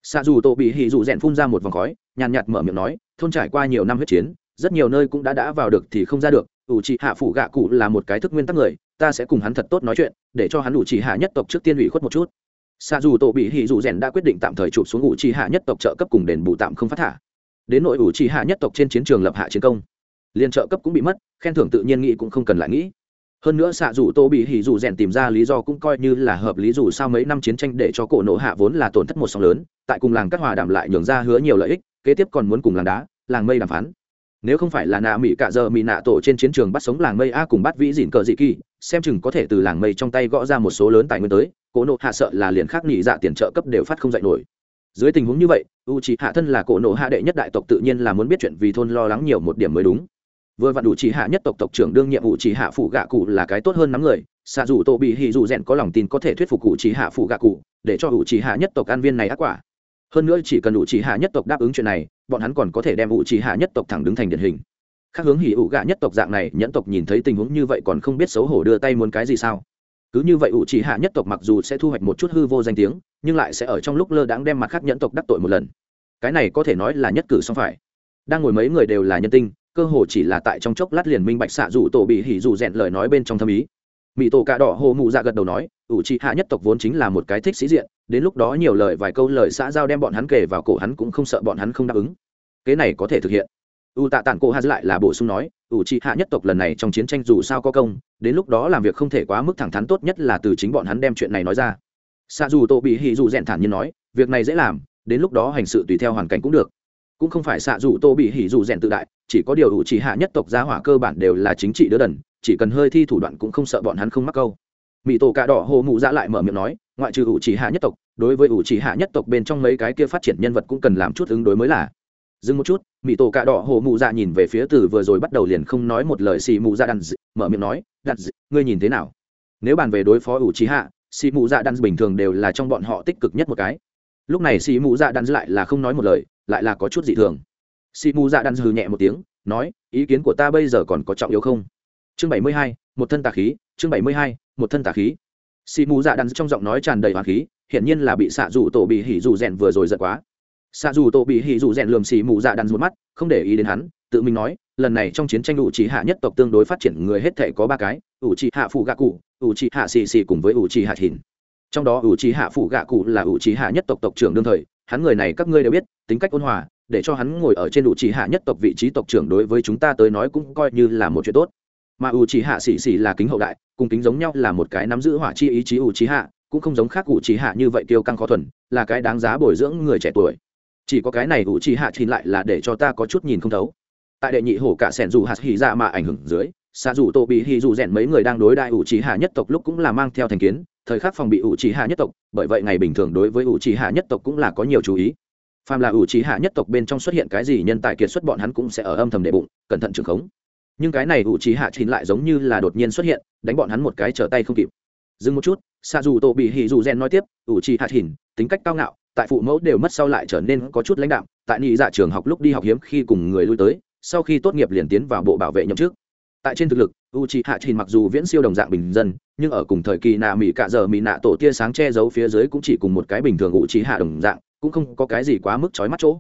Xa dù tổ bị hì dù rèn phun ra một vòng khói, nhàn nhạt mở miệng nói, thôn trải qua nhiều năm huyết chiến rất nhiều nơi cũng đã đã vào được thì không ra được, ủ trì hạ phụ gạ cụ là một cái thức nguyên tắc người, ta sẽ cùng hắn thật tốt nói chuyện, để cho hắn ủ trì hạ nhất tộc trước tiên ủy khuất một chút. Xa dù tổ bị hỉ dù rèn đã quyết định tạm thời chụp xuống ủ trì hạ nhất tộc trợ cấp cùng đền bù tạm không phát thả. Đến nội ủ trì hạ nhất tộc trên chiến trường lập hạ chiến công liên trợ cấp cũng bị mất, khen thưởng tự nhiên nghĩ cũng không cần lại nghĩ. Hơn nữa xạ dù tô bị hỉ dù rèn tìm ra lý do cũng coi như là hợp lý dù sao mấy năm chiến tranh để cho cổ nổ hạ vốn là tổn thất một sóng lớn, tại cùng làng cắt hòa đàm lại nhường ra hứa nhiều lợi ích, kế tiếp còn muốn cùng làng đá, làng mây đàm phán nếu không phải là nạ mỹ cạ giờ mỹ nạ tổ trên chiến trường bắt sống làng mây a cùng bắt vĩ dìn cờ dị kỳ, xem chừng có thể từ làng mây trong tay gõ ra một số lớn tài nguyên tới, cổ nộ hạ sợ là liền khác nghỉ dạ tiền trợ cấp đều phát không dạy nổi. Dưới tình huống như vậy u c hạ thân là cổ nộ hạ đệ nhất đại tộc tự nhiên là muốn biết chuyện vì thôn lo lắng nhiều một điểm mới đúng. Vừa vặn đủ chỉ hạ nhất tộc tộc trưởng đương nhiệm vụ chỉ hạ phụ gạ cụ là cái tốt hơn nắm người xạ dù tổ bị hì dù rèn có lòng tin có thể thuyết phục cụ chỉ hạ phụ gạ cụ, để cho vụ chỉ hạ nhất tộc an viên này ác quả hơn nữa chỉ cần ủ chỉ hạ nhất tộc đáp ứng chuyện này, bọn hắn còn có thể đem ủ chỉ hạ nhất tộc thẳng đứng thành điển hình. Khác hướng hỉ ủ gạ nhất tộc dạng này, nhẫn tộc nhìn thấy tình huống như vậy còn không biết xấu hổ đưa tay muốn cái gì sao. Cứ như vậy ủ chỉ hạ nhất tộc mặc dù sẽ thu hoạch một chút hư vô danh tiếng, nhưng lại sẽ ở trong lúc lơ đãng đem mặt khác nhẫn tộc đắc tội một lần. Cái này có thể nói là nhất cử xong phải. Đang ngồi mấy người đều là nhân tinh, cơ hồ chỉ là tại trong chốc lát liền minh bạch xạ dù tổ bị hỉ dù rèn lời nói bên trong thâm ý. Mỹ tổ cà đỏ hồ mụ dạ gật đầu nói ủ trị hạ nhất tộc vốn chính là một cái thích sĩ diện, đến lúc đó nhiều lời vài câu lời xã giao đem bọn hắn kể vào cổ hắn cũng không sợ bọn hắn không đáp ứng. Cái này có thể thực hiện. U tạ tản cô hạ lại là bổ sung nói, ủ trị hạ nhất tộc lần này trong chiến tranh dù sao có công, đến lúc đó làm việc không thể quá mức thẳng thắn tốt nhất là từ chính bọn hắn đem chuyện này nói ra. Xa dù tô bị hỉ dù rèn thản nhiên nói, việc này dễ làm, đến lúc đó hành sự tùy theo hoàn cảnh cũng được. Cũng không phải xạ dù tô bị hỉ dù rèn tự đại, chỉ có điều ủ chỉ hạ nhất tộc gia hỏa cơ bản đều là chính trị đứa đần, chỉ cần hơi thi thủ đoạn cũng không sợ bọn hắn không mắc câu mỹ tổ cà đỏ hồ mụ dạ lại mở miệng nói, ngoại trừ ủ chỉ hạ nhất tộc, đối với ủ chỉ hạ nhất tộc bên trong mấy cái kia phát triển nhân vật cũng cần làm chút ứng đối mới là. Dừng một chút mỹ tổ cà đỏ hồ mụ dạ nhìn về phía từ vừa rồi bắt đầu liền không nói một lời xì mụ dạ đàn d... mở miệng nói đặt d... ngươi nhìn thế nào? Nếu bàn về đối phó ủ chỉ hạ, xì mụ dạ đàn bình thường đều là trong bọn họ tích cực nhất một cái. Lúc này xì mụ dạ đàn lại là không nói một lời, lại là có chút dị thường. Xì mụ dạ đan hừ nhẹ một tiếng, nói, ý kiến của ta bây giờ còn có trọng yếu không? Chương bảy mươi hai, một thân tà khí, chương bảy mươi hai một thân tà khí. Xì mù dạ đan trong giọng nói tràn đầy hoàng khí, hiển nhiên là bị xạ dù tổ bị hỉ dù rèn vừa rồi giật quá. Xạ dù tổ bị hỉ dù rèn lườm xì mù dạ đan một mắt, không để ý đến hắn, tự mình nói, lần này trong chiến tranh ủ trì hạ nhất tộc tương đối phát triển người hết thể có ba cái, ủ trì hạ phụ gạ cụ, ủ trì hạ xì xì cùng với ủ trì hạ thìn. Trong đó ủ trì hạ phụ gạ cụ là ủ trì hạ nhất tộc tộc trưởng đương thời, hắn người này các ngươi đều biết, tính cách ôn hòa, để cho hắn ngồi ở trên ủ trì hạ nhất tộc vị trí tộc trưởng đối với chúng ta tới nói cũng coi như là một chuyện tốt mà U trì hạ xì xì là kính hậu đại, cùng kính giống nhau là một cái nắm giữ hỏa chi ý chí U trì hạ cũng không giống khác U trì hạ như vậy kiêu căng khó thuần, là cái đáng giá bồi dưỡng người trẻ tuổi. Chỉ có cái này U trì hạ chín lại là để cho ta có chút nhìn không thấu. Tại đệ nhị hổ cả sẻn dù hạt hỉ ra dạ mà ảnh hưởng dưới xa dù tô bị hỉ dù rèn mấy người đang đối đại U trì hạ nhất tộc lúc cũng là mang theo thành kiến, thời khắc phòng bị U trì hạ nhất tộc, bởi vậy ngày bình thường đối với U trì hạ nhất tộc cũng là có nhiều chú ý. Phàm là U trí hạ nhất tộc bên trong xuất hiện cái gì nhân tài kiệt xuất bọn hắn cũng sẽ ở âm thầm đệ bụng, cẩn thận trường khống nhưng cái này ủ trí hạ chín lại giống như là đột nhiên xuất hiện, đánh bọn hắn một cái trở tay không kịp. Dừng một chút xa dù tổ bị hỉ dù gen nói tiếp, ủ trí hạ chín tính cách cao ngạo, tại phụ mẫu đều mất sau lại trở nên có chút lãnh đạo tại nhị dạ trường học lúc đi học hiếm khi cùng người lui tới, sau khi tốt nghiệp liền tiến vào bộ bảo vệ nhậm chức. Tại trên thực lực u c h i hạ trình mặc dù viễn siêu đồng dạng bình dân, nhưng ở cùng thời kỳ nạ mỹ cạ giờ mỹ nạ tổ tia sáng che giấu phía dưới cũng chỉ cùng một cái bình thường u c h i hạ đồng dạng, cũng không có cái gì quá mức chói mắt chỗ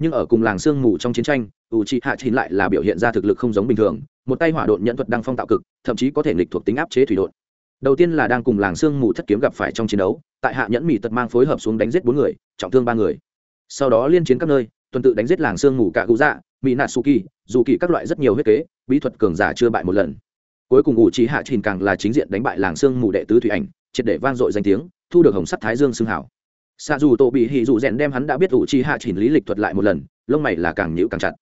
nhưng ở cùng làng sương mù trong chiến tranh u c h i hạ chín lại là biểu hiện ra thực lực không giống bình thường, một tay hỏa độn nhận thuật đăng phong tạo cực, thậm chí có thể nghịch thuộc tính áp chế thủy độn. Đầu tiên là đang cùng làng sương mù thất kiếm gặp phải trong chiến đấu, tại hạ nhẫn mỹ tật mang phối hợp xuống đánh giết bốn người, trọng thương ba người. Sau đó liên chiến các nơi, tuần tự đánh giết làng sương mù cả cụ dạ mỹ nạ su kỳ, dù kỳ các loại rất nhiều huyết kế, bí thuật cường giả chưa bại một lần. Cuối cùng u trí hạ chín càng là chính diện đánh bại làng sương mù đệ tứ thủy ảnh, triệt để vang dội danh tiếng, thu được hồng sắt thái dương xưng hảo xạ dù tổ bị hỉ dù rèn đem hắn đã biết ủ chi hạ chỉnh lý lịch thuật lại một lần, lông mày là càng nhữ càng chặt.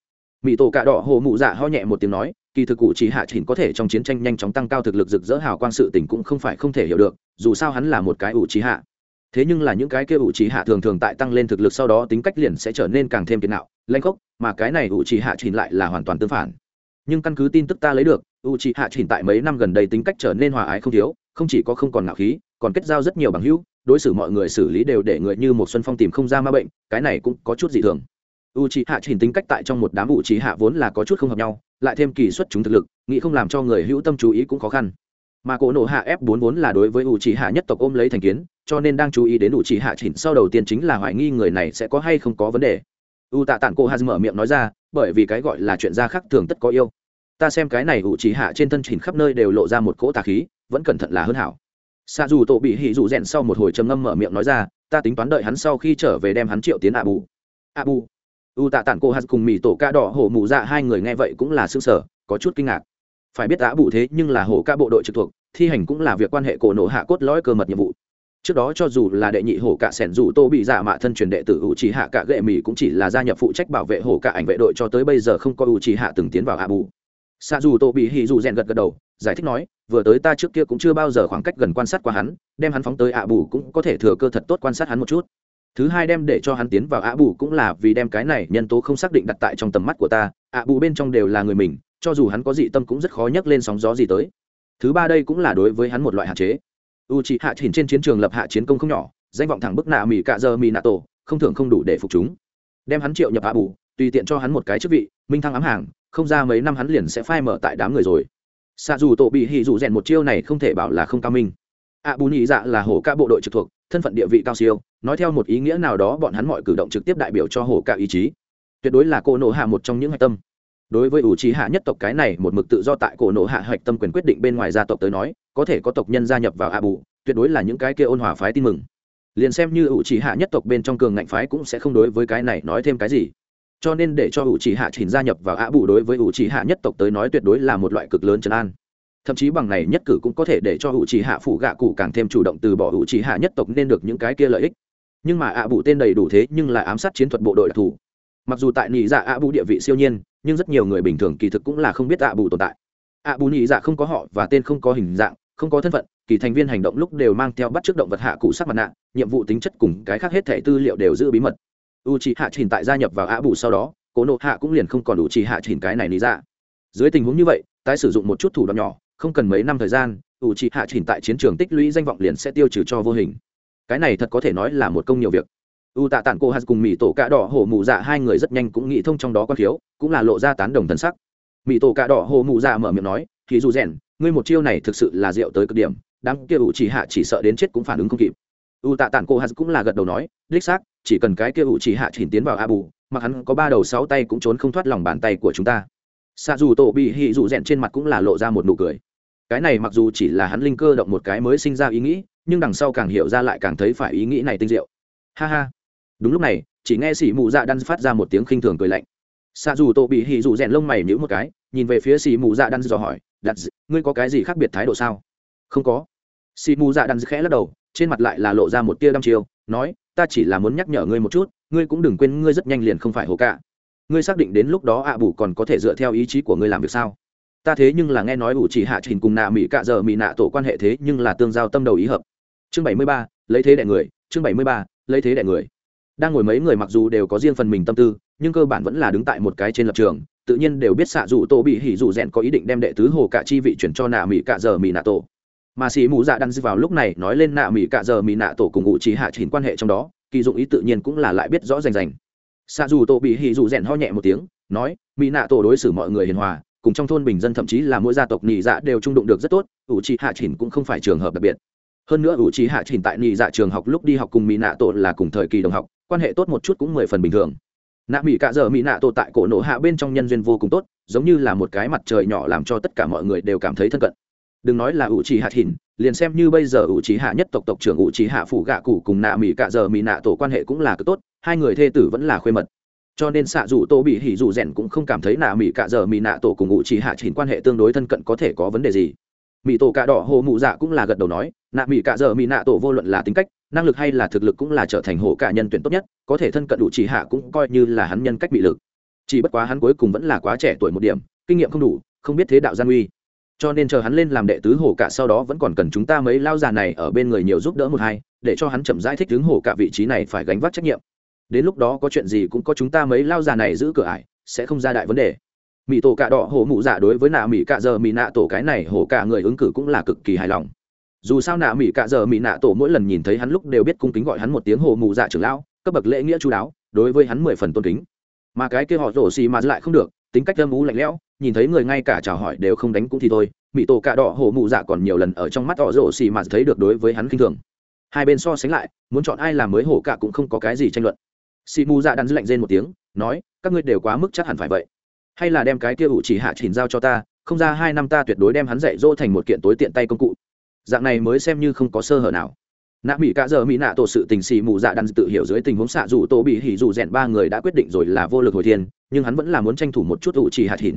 Mỹ tổ cạ đỏ hồ mụ dạ ho nhẹ một tiếng nói, kỳ thực ủ chi hạ chỉnh có thể trong chiến tranh nhanh chóng tăng cao thực lực rực rỡ hào quang sự tình cũng không phải không thể hiểu được, dù sao hắn là một cái ủ chi hạ. Thế nhưng là những cái kia ủ chi hạ thường thường tại tăng lên thực lực sau đó tính cách liền sẽ trở nên càng thêm kiên nạo lanh khốc, mà cái này ủ chi hạ chỉnh lại là hoàn toàn tương phản. Nhưng căn cứ tin tức ta lấy được u chi hạ chỉnh tại mấy năm gần đây tính cách trở nên hòa ái không thiếu không chỉ có không còn ngạo khí, còn kết giao rất nhiều bằng hữu, đối xử mọi người xử lý đều để người như một xuân phong tìm không ra ma bệnh, cái này cũng có chút dị thường. U trí hạ trình tính cách tại trong một đám u trí hạ vốn là có chút không hợp nhau, lại thêm kỳ xuất chúng thực lực, nghĩ không làm cho người hữu tâm chú ý cũng khó khăn. Mà cổ nổ hạ f 4 vốn là đối với u trí hạ nhất tộc ôm lấy thành kiến, cho nên đang chú ý đến u trí hạ chỉnh sau đầu tiên chính là hoài nghi người này sẽ có hay không có vấn đề. U tạ tản cô hà mở miệng nói ra, bởi vì cái gọi là chuyện gia khác thường tất có yêu. Ta xem cái này u trí hạ trên thân chỉnh khắp nơi đều lộ ra một cỗ tà khí vẫn cẩn thận là hơn hảo. Xa dù tổ bị hỉ dù rèn sau một hồi trầm ngâm mở miệng nói ra, ta tính toán đợi hắn sau khi trở về đem hắn triệu tiến ạ bù ạ bù u tạ tản cô hắn cùng mỹ tổ ca đỏ hổ mụ dạ hai người nghe vậy cũng là xương sở có chút kinh ngạc. Phải biết ạ bụ thế nhưng là hổ ca bộ đội trực thuộc, thi hành cũng là việc quan hệ cổ nổ hạ cốt lõi cơ mật nhiệm vụ. Trước đó cho dù là đệ nhị hổ cả sẻn dù tô bị giả mạ thân truyền đệ tử U Chỉ hạ cả gệ mỹ cũng chỉ là gia nhập phụ trách bảo vệ hổ cả ảnh vệ đội cho tới bây giờ không có U Chỉ hạ từng tiến vào ạ bù xa dù tô bị hì dù rèn gật gật đầu giải thích nói, vừa tới ta trước kia cũng chưa bao giờ khoảng cách gần quan sát qua hắn, đem hắn phóng tới ạ bù cũng có thể thừa cơ thật tốt quan sát hắn một chút. Thứ hai đem để cho hắn tiến vào ạ bù cũng là vì đem cái này nhân tố không xác định đặt tại trong tầm mắt của ta, ạ bù bên trong đều là người mình, cho dù hắn có dị tâm cũng rất khó nhấc lên sóng gió gì tới. Thứ ba đây cũng là đối với hắn một loại hạn chế. U c h ị hạ chỉnh trên chiến trường lập hạ chiến công không nhỏ, danh vọng thẳng bức nạ mỹ cạ giờ mỹ nạ tổ, không thường không đủ để phục chúng. Đem hắn triệu nhập ạ bù, tùy tiện cho hắn một cái chức vị, minh thăng ám hàng, không ra mấy năm hắn liền sẽ phai mở tại đám người rồi xạ dù tổ bị hì dù rèn một chiêu này không thể bảo là không cao minh. Ạ bù nhị dạ là hổ ca bộ đội trực thuộc, thân phận địa vị cao siêu, nói theo một ý nghĩa nào đó bọn hắn mọi cử động trực tiếp đại biểu cho hổ ca ý chí. Tuyệt đối là cô nộ hạ một trong những hạch tâm. Đối với ủ trí hạ nhất tộc cái này, một mực tự do tại cổ nộ hạ hạch tâm quyền quyết định bên ngoài gia tộc tới nói, có thể có tộc nhân gia nhập vào a bù, tuyệt đối là những cái kia ôn hòa phái tin mừng. Liền xem như ủ trí hạ nhất tộc bên trong cường ngạnh phái cũng sẽ không đối với cái này nói thêm cái gì cho nên để cho ủ trì hạ chỉnh gia nhập vào ạ bù đối với ủ trì hạ nhất tộc tới nói tuyệt đối là một loại cực lớn trấn an. Thậm chí bằng này nhất cử cũng có thể để cho ủ trì hạ phủ gạ cụ càng thêm chủ động từ bỏ ủ trì hạ nhất tộc nên được những cái kia lợi ích. Nhưng mà ạ bù tên đầy đủ thế nhưng là ám sát chiến thuật bộ đội đặc thù. Mặc dù tại nị dạ ạ bù địa vị siêu nhiên, nhưng rất nhiều người bình thường kỳ thực cũng là không biết ạ bù tồn tại. Ạ bù nhị dạ không có họ và tên không có hình dạng, không có thân phận, kỳ thành viên hành động lúc đều mang theo bắt trước động vật hạ cụ sắc mặt nạ, nhiệm vụ tính chất cùng cái khác hết thẻ tư liệu đều giữ bí mật u c hạ trình tại gia nhập vào ạ bù sau đó cố nộ hạ cũng liền không còn đủ chỉ hạ trình cái này lý ra. Dưới tình huống như vậy, tái sử dụng một chút thủ đoạn nhỏ, không cần mấy năm thời gian u c hạ trình tại chiến trường tích lũy danh vọng liền sẽ tiêu trừ cho vô hình. Cái này thật có thể nói là một công nhiều việc. U tạ tản cô hạt cùng mỹ tổ cạ đỏ hổ mù dạ hai người rất nhanh cũng nghĩ thông trong đó quan thiếu cũng là lộ ra tán đồng thân sắc. Mỹ tổ cạ đỏ hổ mù dạ mở miệng nói thì dù rèn, ngươi một chiêu này thực sự là rượu tới cực điểm, đám kia ủ chỉ hạ chỉ sợ đến chết cũng phản ứng không kịp u tạ tản cô hắn cũng là gật đầu nói, đích xác, chỉ cần cái kia ủ chỉ hạ chỉnh tiến vào a bù, mặc hắn có ba đầu sáu tay cũng trốn không thoát lòng bàn tay của chúng ta. Xa dù tổ bị hị dụ rèn trên mặt cũng là lộ ra một nụ cười. Cái này mặc dù chỉ là hắn linh cơ động một cái mới sinh ra ý nghĩ, nhưng đằng sau càng hiểu ra lại càng thấy phải ý nghĩ này tinh diệu. Ha ha. Đúng lúc này, chỉ nghe xỉ mù dạ đan phát ra một tiếng khinh thường cười lạnh. Xạ dù tổ bị hì dù rèn lông mày nhữ một cái, nhìn về phía xỉ mù dạ đan dò hỏi đặt ngươi có cái gì khác biệt thái độ sao? Không có. Xỉ mù dạ đan khẽ lắc đầu trên mặt lại là lộ ra một tia đăm chiêu, nói, ta chỉ là muốn nhắc nhở ngươi một chút, ngươi cũng đừng quên ngươi rất nhanh liền không phải hồ cả. Ngươi xác định đến lúc đó ạ bù còn có thể dựa theo ý chí của ngươi làm việc sao? Ta thế nhưng là nghe nói ủ chỉ hạ trình cùng nạ mỹ cạ giờ mỹ nạ tổ quan hệ thế nhưng là tương giao tâm đầu ý hợp. Chương bảy mươi ba, lấy thế đại người, chương bảy mươi ba, lấy thế đại người. Đang ngồi mấy người mặc dù đều có riêng phần mình tâm tư, nhưng cơ bản vẫn là đứng tại một cái trên lập trường, tự nhiên đều biết xạ dù tổ bị hỉ dù rèn có ý định đem đệ tứ hồ cả chi vị chuyển cho nạ mỹ cạ giờ mỹ nạ tổ mà xì mù dạ đăng vào lúc này nói lên nạ mỹ cạ giờ mỹ nạ tổ cùng ngụ trí hạ chỉnh quan hệ trong đó, kỳ dụng ý tự nhiên cũng là lại biết rõ rành rành. Xạ dù tổ bị hì dù rèn ho nhẹ một tiếng, nói mỹ nạ tổ đối xử mọi người hiền hòa, cùng trong thôn bình dân thậm chí là mỗi gia tộc nị dạ đều trung đụng được rất tốt ủ trì hạ chỉnh cũng không phải trường hợp đặc biệt. Hơn nữa ủ trì hạ chỉnh tại nị dạ trường học lúc đi học cùng mỹ nạ tổ là cùng thời kỳ đồng học, quan hệ tốt một chút cũng mười phần bình thường. Nạ mỹ cạ giờ mỹ nạ tổ tại cổ nổ hạ bên trong nhân duyên vô cùng tốt, giống như là một cái mặt trời nhỏ làm cho tất cả mọi người đều cảm thấy thân cận đừng nói là ủ trì hạ thìn liền xem như bây giờ ủ trì hạ nhất tộc tộc trưởng ủ trì hạ phủ gạ cụ cùng nạ mỹ cạ giờ mỹ nạ tổ quan hệ cũng là cực tốt, hai người thê tử vẫn là khuê mật. Cho nên xạ dù tô bị hỉ dù rèn cũng không cảm thấy nạ mỹ cạ giờ mỹ nạ tổ cùng ủ trì hạ thìn quan hệ tương đối thân cận có thể có vấn đề gì. Mỹ tổ cạ đỏ hồ mụ dạ cũng là gật đầu nói, nạ mỹ cạ giờ mỹ nạ tổ vô luận là tính cách, năng lực hay là thực lực cũng là trở thành hộ cả nhân tuyển tốt nhất, có thể thân cận đủ chỉ hạ cũng coi như là hắn nhân cách bị lực. Chỉ bất quá hắn cuối cùng vẫn là quá trẻ tuổi một điểm, kinh nghiệm không đủ, không biết thế đạo gian uy cho nên chờ hắn lên làm đệ tứ hổ cả sau đó vẫn còn cần chúng ta mấy lao già này ở bên người nhiều giúp đỡ một hai, để cho hắn chậm giải thích đứng hổ cả vị trí này phải gánh vác trách nhiệm. Đến lúc đó có chuyện gì cũng có chúng ta mấy lao già này giữ cửa ải, sẽ không ra đại vấn đề. Mỹ tổ cạ đỏ hổ mụ dạ đối với nạ mỹ cạ giờ mỹ nạ tổ cái này hổ cả người ứng cử cũng là cực kỳ hài lòng. Dù sao nạ mỹ cạ giờ mỹ nạ tổ mỗi lần nhìn thấy hắn lúc đều biết cung kính gọi hắn một tiếng hồ mụ dạ trưởng lão, cấp bậc lễ nghĩa chú đáo, đối với hắn mười phần tôn kính. Mà cái kia họ rổ xì mà lại không được, tính cách âm ú lạnh lẽo nhìn thấy người ngay cả chào hỏi đều không đánh cũng thì thôi mỹ tổ cạ đỏ hổ mù dạ còn nhiều lần ở trong mắt họ rổ xì mà thấy được đối với hắn khinh thường. Hai bên so sánh lại, muốn chọn ai làm mới hổ cả cũng không có cái gì tranh luận. Xì mù dạ đắn lạnh rên một tiếng, nói, các ngươi đều quá mức chắc hẳn phải vậy. Hay là đem cái kia ủ chỉ hạ chỉnh giao cho ta, không ra hai năm ta tuyệt đối đem hắn dạy dỗ thành một kiện tối tiện tay công cụ. Dạng này mới xem như không có sơ hở nào. Nạ mỹ cả giờ mỹ nạ tổ sự tình xì mù dạ đan tự hiểu dưới tình huống xạ dù tổ bị hỉ dù rèn ba người đã quyết định rồi là vô lực hồi thiên, nhưng hắn vẫn là muốn tranh thủ một chút ủ chỉ hạt hỉn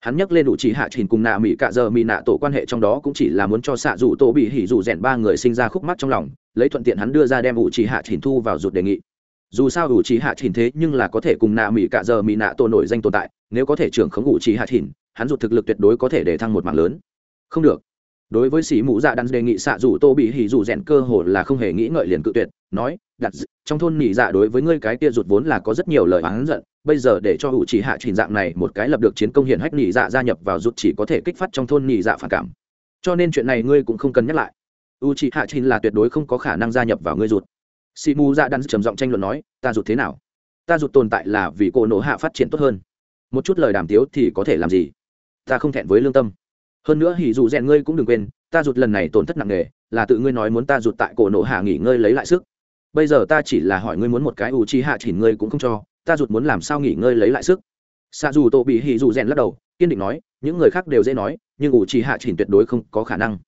hắn nhắc lên đủ chỉ hạ trình cùng nạ mỹ cạ giờ mỹ nạ tổ quan hệ trong đó cũng chỉ là muốn cho xạ dù tổ bị hỉ dù rèn ba người sinh ra khúc mắc trong lòng, lấy thuận tiện hắn đưa ra đem ủ chỉ hạ trình thu vào rụt đề nghị. Dù sao ủ chỉ hạ trình thế nhưng là có thể cùng nạ mỹ cạ giờ mỹ nạ tổ nổi danh tồn tại, nếu có thể trưởng khống ủ chỉ hạ trình hắn rụt thực lực tuyệt đối có thể để thăng một mạng lớn. Không được đối với sĩ mũ dạ đắn đề nghị xạ dù tô bị hỉ dù rèn cơ hồ là không hề nghĩ ngợi liền cự tuyệt, nói, đặt trong thôn nhị dạ đối với ngươi cái kia rụt vốn là có rất nhiều lời oán giận, bây giờ để cho hữu chỉ hạ trình dạng này một cái lập được chiến công hiển hách nhị dạ gia nhập vào rụt chỉ có thể kích phát trong thôn nhị dạ phản cảm. Cho nên chuyện này ngươi cũng không cần nhắc lại. U chỉ hạ trình là tuyệt đối không có khả năng gia nhập vào ngươi rụt. Sĩ mũ dạ đắn trầm giọng tranh luận nói, ta rụt thế nào? Ta rụt tồn tại là vì cổ nổ hạ phát triển tốt hơn. Một chút lời đàm tiếu thì có thể làm gì? Ta không thẹn với lương tâm hơn nữa hỉ dù rèn ngươi cũng đừng quên, ta rụt lần này tổn thất nặng nề, là tự ngươi nói muốn ta rụt tại cổ nổ hạ nghỉ ngơi lấy lại sức. Bây giờ ta chỉ là hỏi ngươi muốn một cái ủ chi hạ chỉ ngươi cũng không cho, ta rụt muốn làm sao nghỉ ngơi lấy lại sức? Xa dù tổ bị hỉ dù rèn lắc đầu, kiên định nói, những người khác đều dễ nói, nhưng ủ chi hạ chỉ tuyệt đối không có khả năng.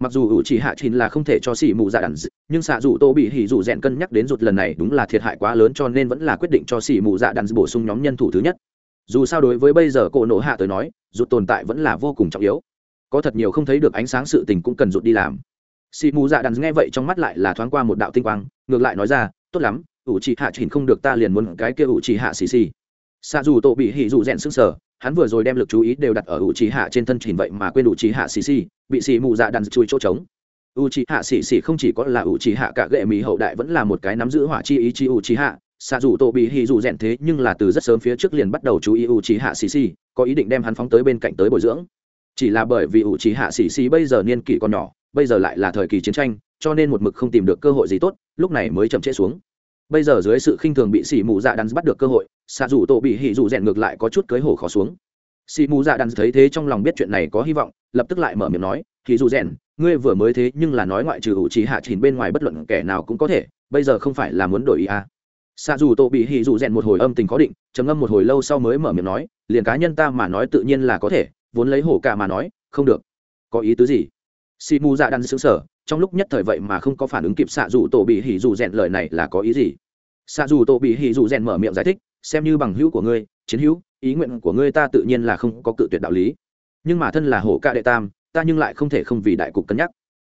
Mặc dù ủ chỉ hạ chỉ là không thể cho xỉ mù dạ đàn nhưng xạ dù tô bị hỉ dù rèn cân nhắc đến rụt lần này đúng là thiệt hại quá lớn cho nên vẫn là quyết định cho xỉ mù dạ đàn bổ sung nhóm nhân thủ thứ nhất. Dù sao đối với bây giờ cổ nổ hạ tới nói, rụt tồn tại vẫn là vô cùng trọng yếu có thật nhiều không thấy được ánh sáng sự tình cũng cần rụt đi làm. Xì mù dạ đàn nghe vậy trong mắt lại là thoáng qua một đạo tinh quang, ngược lại nói ra, tốt lắm, ủ trì hạ chỉnh không được ta liền muốn cái kia ủ trì hạ xì xì. Xa dù tổ bị hỉ dù rèn sưng sở hắn vừa rồi đem lực chú ý đều đặt ở ủ trì hạ trên thân chỉnh vậy mà quên ủ trì hạ xì xì, bị xì mù dạ đàn chui chỗ trống. Ủ trì hạ xì xì không chỉ có là ủ trì hạ cả gệ mỹ hậu đại vẫn là một cái nắm giữ hỏa chi ý chi ủ trì hạ xa dù tổ bị hỉ dù rèn thế nhưng là từ rất sớm phía trước liền bắt đầu chú ý ủ trì hạ xì xì, có ý định đem hắn phóng tới bên cạnh tới bồi dưỡng chỉ là bởi vì ủ trí hạ xì xì bây giờ niên kỷ còn nhỏ, bây giờ lại là thời kỳ chiến tranh, cho nên một mực không tìm được cơ hội gì tốt, lúc này mới chậm trễ xuống bây giờ dưới sự khinh thường bị xì mù dạ đắn bắt được cơ hội, xạ dù tổ bị hỉ dù rèn ngược lại có chút cưới hổ khó xuống xì mù dạ đắn thấy thế trong lòng biết chuyện này có hy vọng, lập tức lại mở miệng nói, hỉ dù rèn, ngươi vừa mới thế nhưng là nói ngoại trừ ủ trí hạ chỉnh bên ngoài bất luận kẻ nào cũng có thể, bây giờ không phải là muốn đổi ý à. xạ dù tổ bị hỉ dù rèn một hồi âm tình khó định, trầm ngâm một hồi lâu sau mới mở miệng nói, liền cá nhân ta mà nói tự nhiên là có thể vốn lấy hổ cả mà nói không được. Có ý tứ gì? Si mu dạ đan xứng sở trong lúc nhất thời vậy mà không có phản ứng kịp xạ dù tổ bị hỉ dù rèn lời này là có ý gì? Xạ dù tổ bị hỉ dù rèn mở miệng giải thích xem như bằng hữu của ngươi chiến hữu ý nguyện của ngươi ta tự nhiên là không có cự tuyệt đạo lý. Nhưng mà thân là hổ ca đệ tam ta nhưng lại không thể không vì đại cục cân nhắc.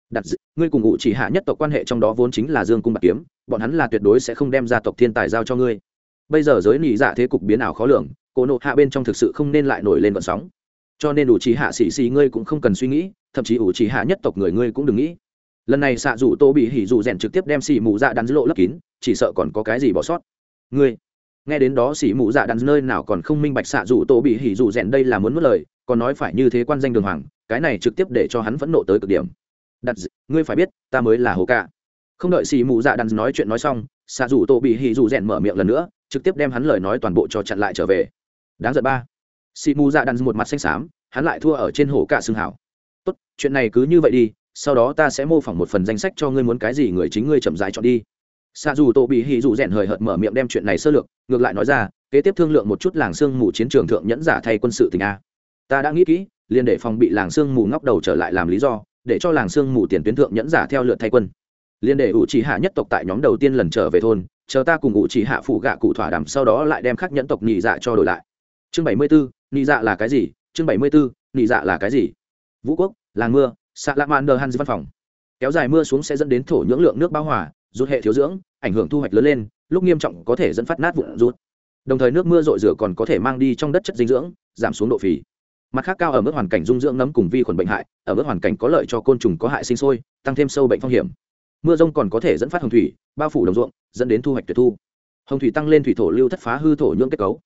Đặt dự, ngươi cùng ngụ chỉ hạ nhất tộc quan hệ trong đó vốn chính là dương cung bạc kiếm bọn hắn là tuyệt đối sẽ không đem gia tộc thiên tài giao cho ngươi. Bây giờ giới nỉ giả dạ thế cục biến ảo khó lường cổ nộ hạ bên trong thực sự không nên lại nổi lên vận sóng cho nên ủ trì hạ xì xì ngươi cũng không cần suy nghĩ, thậm chí ủ trì hạ nhất tộc người ngươi cũng đừng nghĩ. Lần này xạ rủ tô bị hỉ dù rèn trực tiếp đem xì mù dạ đắn lộ lấp kín, chỉ sợ còn có cái gì bỏ sót. Ngươi, nghe đến đó xì mù dạ đắn nơi nào còn không minh bạch xạ rủ tô bị hỉ dù rèn đây là muốn mất lời, còn nói phải như thế quan danh đường hoàng, cái này trực tiếp để cho hắn phẫn nộ tới cực điểm. Đặt ngươi phải biết, ta mới là hồ ca. Không đợi xì mù dạ đắn nói chuyện nói xong, xạ rủ tô bị hỉ dù rèn mở miệng lần nữa, trực tiếp đem hắn lời nói toàn bộ cho chặn lại trở về. Đáng giận ba xị mù dạ đan một mặt xanh xám hắn lại thua ở trên hổ cả xương hảo. Tốt chuyện này cứ như vậy đi sau đó ta sẽ mô phỏng một phần danh sách cho ngươi muốn cái gì người chính ngươi chậm rãi chọn đi. Sa dù tô bị hỉ dù rèn hời hợt mở miệng đem chuyện này sơ lược ngược lại nói ra kế tiếp thương lượng một chút làng xương mù chiến trường thượng nhẫn giả thay quân sự tình a. Ta đã nghĩ kỹ liền để phòng bị làng xương mù ngóc đầu trở lại làm lý do để cho làng xương mù tiền tuyến thượng nhẫn giả theo lượt thay quân. Liên để ủ trì hạ nhất tộc tại nhóm đầu tiên lần trở về thôn chờ ta cùng ủ trì hạ phụ gạ cụ thỏa đàm sau đó lại đem khắc nhẫn tộc nhị dạ cho đổi lại. Chương bảy mươi 74, nị dạ là cái gì? Chương bảy mươi bốn nị dạ là cái gì? Vũ quốc, làng mưa xạ lạ mạn đờ hans văn phòng. Kéo dài mưa xuống sẽ dẫn đến thổ nhưỡng lượng nước bão hòa, rút hệ thiếu dưỡng, ảnh hưởng thu hoạch lớn lên, lúc nghiêm trọng có thể dẫn phát nát vụn rút. Đồng thời nước mưa rội rửa còn có thể mang đi trong đất chất dinh dưỡng, giảm xuống độ phì. Mặt khác cao ở mức hoàn cảnh dung dưỡng nấm cùng vi khuẩn bệnh hại, ở mức hoàn cảnh có lợi cho côn trùng có hại sinh sôi, tăng thêm sâu bệnh phong hiểm. Mưa rông còn có thể dẫn phát hồng thủy, bao phủ đồng ruộng, dẫn đến thu hoạch tuyệt thu. Hồng thủy tăng lên thủy thổ lưu thất phá hư thổ nhưỡng kết cấu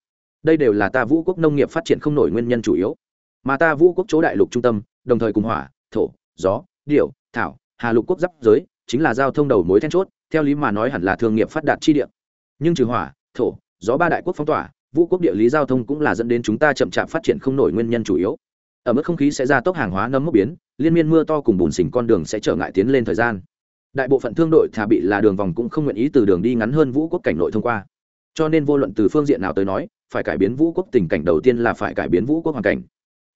đây đều là ta vũ quốc nông nghiệp phát triển không nổi nguyên nhân chủ yếu. Mà ta vũ quốc chỗ đại lục trung tâm, đồng thời cùng hỏa, thổ, gió điệu thảo, hà lục quốc giáp giới, chính là giao thông đầu mối then chốt, theo lý mà nói hẳn là thương nghiệp phát đạt chi địa. Nhưng trừ hỏa, thổ, gió ba đại quốc phong tỏa, vũ quốc địa lý giao thông cũng là dẫn đến chúng ta chậm chạp phát triển không nổi nguyên nhân chủ yếu. Ở mức không khí sẽ ra tốc hàng hóa nấm mốc biến, liên miên mưa to cùng bùn xình con đường sẽ trở ngại tiến lên thời gian. Đại bộ phận thương đội thà bị là đường vòng cũng không nguyện ý từ đường đi ngắn hơn vũ quốc cảnh nội thông qua. Cho nên vô luận từ phương diện nào tới nói phải cải biến vũ quốc tình cảnh đầu tiên là phải cải biến vũ quốc hoàn cảnh.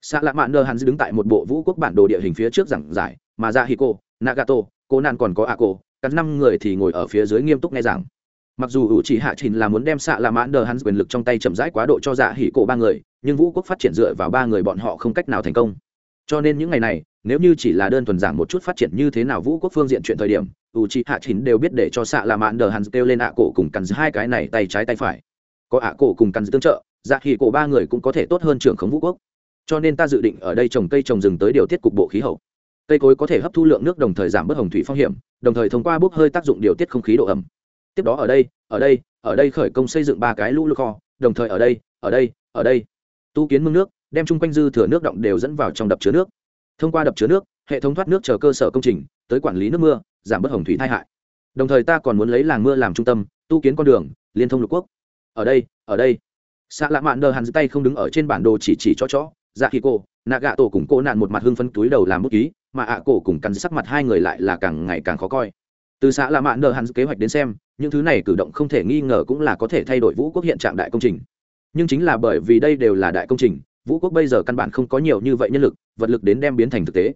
Xạ lạ mạn nơ hắn đứng tại một bộ vũ quốc bản đồ địa hình phía trước giảng giải, mà dạ ra hiko nagato, cô nạn còn có a cô cắn năm người thì ngồi ở phía dưới nghiêm túc nghe giảng. Mặc dù ủ chỉ hạ trình là muốn đem xạ lạ mạn đờ hắn quyền lực trong tay chậm rãi quá độ cho dạ hỉ cổ ba người, nhưng vũ quốc phát triển dựa vào ba người bọn họ không cách nào thành công. Cho nên những ngày này, nếu như chỉ là đơn thuần giảng một chút phát triển như thế nào vũ quốc phương diện chuyện thời điểm, ủ chỉ hạ trình đều biết để cho xạ là Mạn đờ hắn kêu lên ạ cổ cùng cắn hai cái này tay trái tay phải có ạ cổ cùng cắn tương trợ dạ khi cổ ba người cũng có thể tốt hơn trưởng khống vũ quốc. Cho nên ta dự định ở đây trồng cây trồng rừng tới điều tiết cục bộ khí hậu. Cây cối có thể hấp thu lượng nước đồng thời giảm bớt hồng thủy phong hiểm, đồng thời thông qua bốc hơi tác dụng điều tiết không khí độ ẩm. Tiếp đó ở đây ở đây ở đây khởi công xây dựng ba cái lũ lụt kho, đồng thời ở đây ở đây ở đây. Tu kiến mương nước, đem chung quanh dư thừa nước động đều dẫn vào trong đập chứa nước. Thông qua đập chứa nước, hệ thống thoát nước chờ cơ sở công trình, tới quản lý nước mưa, giảm bớt hồng thủy tai hại. Đồng thời ta còn muốn lấy làng mưa làm trung tâm, tu kiến con đường, liên thông lục quốc ở đây ở đây. Xạ lạ mạn đờ hàn tay không đứng ở trên bản đồ chỉ chỉ cho chó. Dạ khi cô, nạ gạ tổ cùng cô nạn một mặt hưng phấn túi đầu làm bút ký, mà ạ cổ cùng cắn sắc mặt hai người lại là càng ngày càng khó coi. Từ xã lạ mạn đờ hàn kế hoạch đến xem, những thứ này cử động không thể nghi ngờ cũng là có thể thay đổi vũ quốc hiện trạng đại công trình. Nhưng chính là bởi vì đây đều là đại công trình, vũ quốc bây giờ căn bản không có nhiều như vậy nhân lực, vật lực đến đem biến thành thực tế.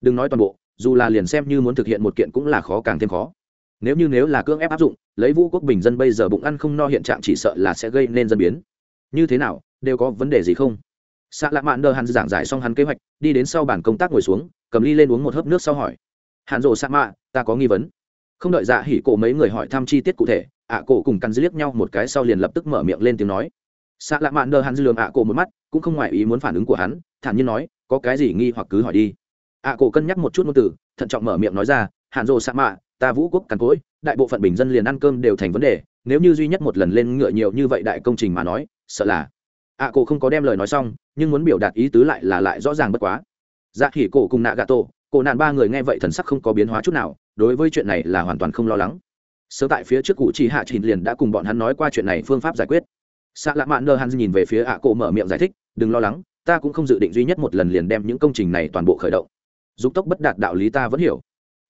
Đừng nói toàn bộ, dù là liền xem như muốn thực hiện một kiện cũng là khó càng thêm khó. Nếu như nếu là cưỡng ép áp dụng lấy vũ quốc bình dân bây giờ bụng ăn không no hiện trạng chỉ sợ là sẽ gây nên dân biến. Như thế nào, đều có vấn đề gì không? Xạ lạ mạn đờ hắn giảng giải xong hắn kế hoạch, đi đến sau bàn công tác ngồi xuống, cầm ly lên uống một hớp nước sau hỏi. Hạn rộ xạ mạ, ta có nghi vấn. Không đợi dạ hỉ cổ mấy người hỏi thăm chi tiết cụ thể, ạ cổ cùng cắn liếc nhau một cái sau liền lập tức mở miệng lên tiếng nói. Xạ lạ mạn đờ hắn lường ạ cổ một mắt, cũng không ngoại ý muốn phản ứng của hắn, thản nhiên nói, có cái gì nghi hoặc cứ hỏi đi. ạ cổ cân nhắc một chút ngôn từ, thận trọng mở miệng nói ra hạn rồ xạ mạ, ta vũ quốc càn cối đại bộ phận bình dân liền ăn cơm đều thành vấn đề, nếu như duy nhất một lần lên ngựa nhiều như vậy đại công trình mà nói, sợ là ạ cổ không có đem lời nói xong, nhưng muốn biểu đạt ý tứ lại là lại rõ ràng bất quá. Dạ khỉ cổ cùng nạ gà tổ, cổ nạn ba người nghe vậy thần sắc không có biến hóa chút nào, đối với chuyện này là hoàn toàn không lo lắng. Sớm tại phía trước cụ chỉ hạ trình liền đã cùng bọn hắn nói qua chuyện này phương pháp giải quyết. Xạ lạ mạn nơ hắn nhìn về phía ạ cổ mở miệng giải thích, đừng lo lắng, ta cũng không dự định duy nhất một lần liền đem những công trình này toàn bộ khởi động. Dục tốc bất đạt đạo lý ta vẫn hiểu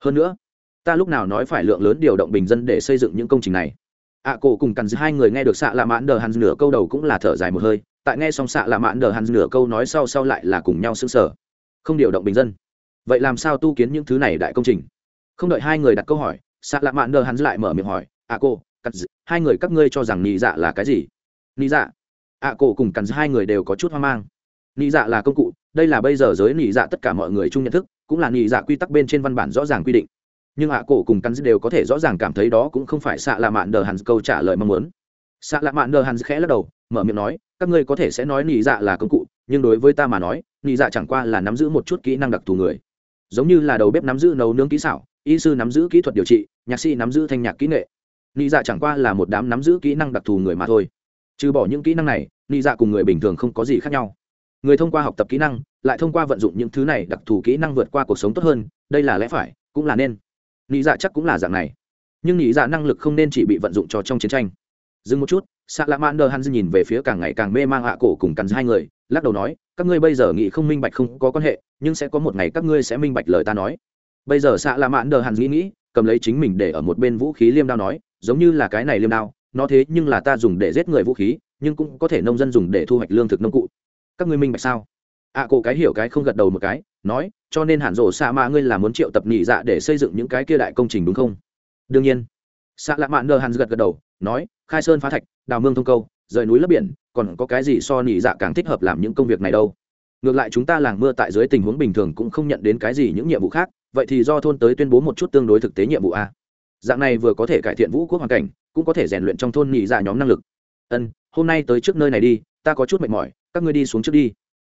hơn nữa, ta lúc nào nói phải lượng lớn điều động bình dân để xây dựng những công trình này. Ạ cổ cùng cằn hai người nghe được xạ lạ mãn đờ hắn nửa câu đầu cũng là thở dài một hơi, tại nghe xong xạ lạ mãn đờ hắn nửa câu nói sau sau lại là cùng nhau xứng sở không điều động bình dân. Vậy làm sao tu kiến những thứ này đại công trình? Không đợi hai người đặt câu hỏi xạ lạ mạn đờ hắn lại mở miệng hỏi, ạ cô cắt hai người các ngươi cho rằng nị dạ là cái gì? Nị dạ? Ạ cô cùng cằn hai người đều có chút hoang mang. Nị dạ là công cụ, đây là bây giờ giới nị dạ tất cả mọi người chung nhận thức cũng là nị dạ quy tắc bên trên văn bản rõ ràng quy định. Nhưng ạ cổ cùng cắn đều có thể rõ ràng cảm thấy đó cũng không phải xạ lạ mạn đờ hắn câu trả lời mong muốn. Xạ lạ mạn đờ hắn khẽ lắc đầu, mở miệng nói, các ngươi có thể sẽ nói nị dạ là công cụ, nhưng đối với ta mà nói nị dạ chẳng qua là nắm giữ một chút kỹ năng đặc thù người. Giống như là đầu bếp nắm giữ nấu nướng kỹ xảo, y sư nắm giữ kỹ thuật điều trị, nhạc sĩ nắm giữ thanh nhạc kỹ nghệ. Nị dạ chẳng qua là một đám nắm giữ kỹ năng đặc thù người mà thôi. Trừ bỏ những kỹ năng này nị dạ cùng người bình thường không có gì khác nhau người thông qua học tập kỹ năng, lại thông qua vận dụng những thứ này đặc thù kỹ năng vượt qua cuộc sống tốt hơn, đây là lẽ phải, cũng là nên. Nị dạ chắc cũng là dạng này. Nhưng nị dạ năng lực không nên chỉ bị vận dụng cho trong chiến tranh. Dừng một chút s a l Đờ m hắn nhìn về phía càng ngày càng mê mang hạ cổ cùng cắn hai người, lắc đầu nói, các ngươi bây giờ nghĩ không minh bạch không có quan hệ, nhưng sẽ có một ngày các ngươi sẽ minh bạch lời ta nói. Bây giờ xạ lạ mãn đờ hắn nghĩ nghĩ, cầm lấy chính mình để ở một bên vũ khí liêm đao nói, giống như là cái này liêm đao, nó thế nhưng là ta dùng để giết người vũ khí, nhưng cũng có thể nông dân dùng để thu hoạch lương thực nông cụ các ngươi minh bạch sao? Ạ à, cổ cái hiểu cái không gật đầu một cái nói cho nên hẳn rổ xạ mạ ngươi là muốn triệu tập nhị dạ để xây dựng những cái kia đại công trình đúng không? Đương nhiên. Xạ lạ mạn nơ hàn gật gật đầu nói khai sơn phá thạch đào mương thông câu rời núi lấp biển còn có cái gì so nhị dạ càng thích hợp làm những công việc này đâu? Ngược lại chúng ta làng mưa tại dưới tình huống bình thường cũng không nhận đến cái gì những nhiệm vụ khác vậy thì do thôn tới tuyên bố một chút tương đối thực tế nhiệm vụ a. Dạng này vừa có thể cải thiện vũ quốc hoàn cảnh cũng có thể rèn luyện trong thôn nhị dạ nhóm năng lực. Ân hôm nay tới trước nơi này đi, ta có chút mệt mỏi, các ngươi đi xuống trước đi.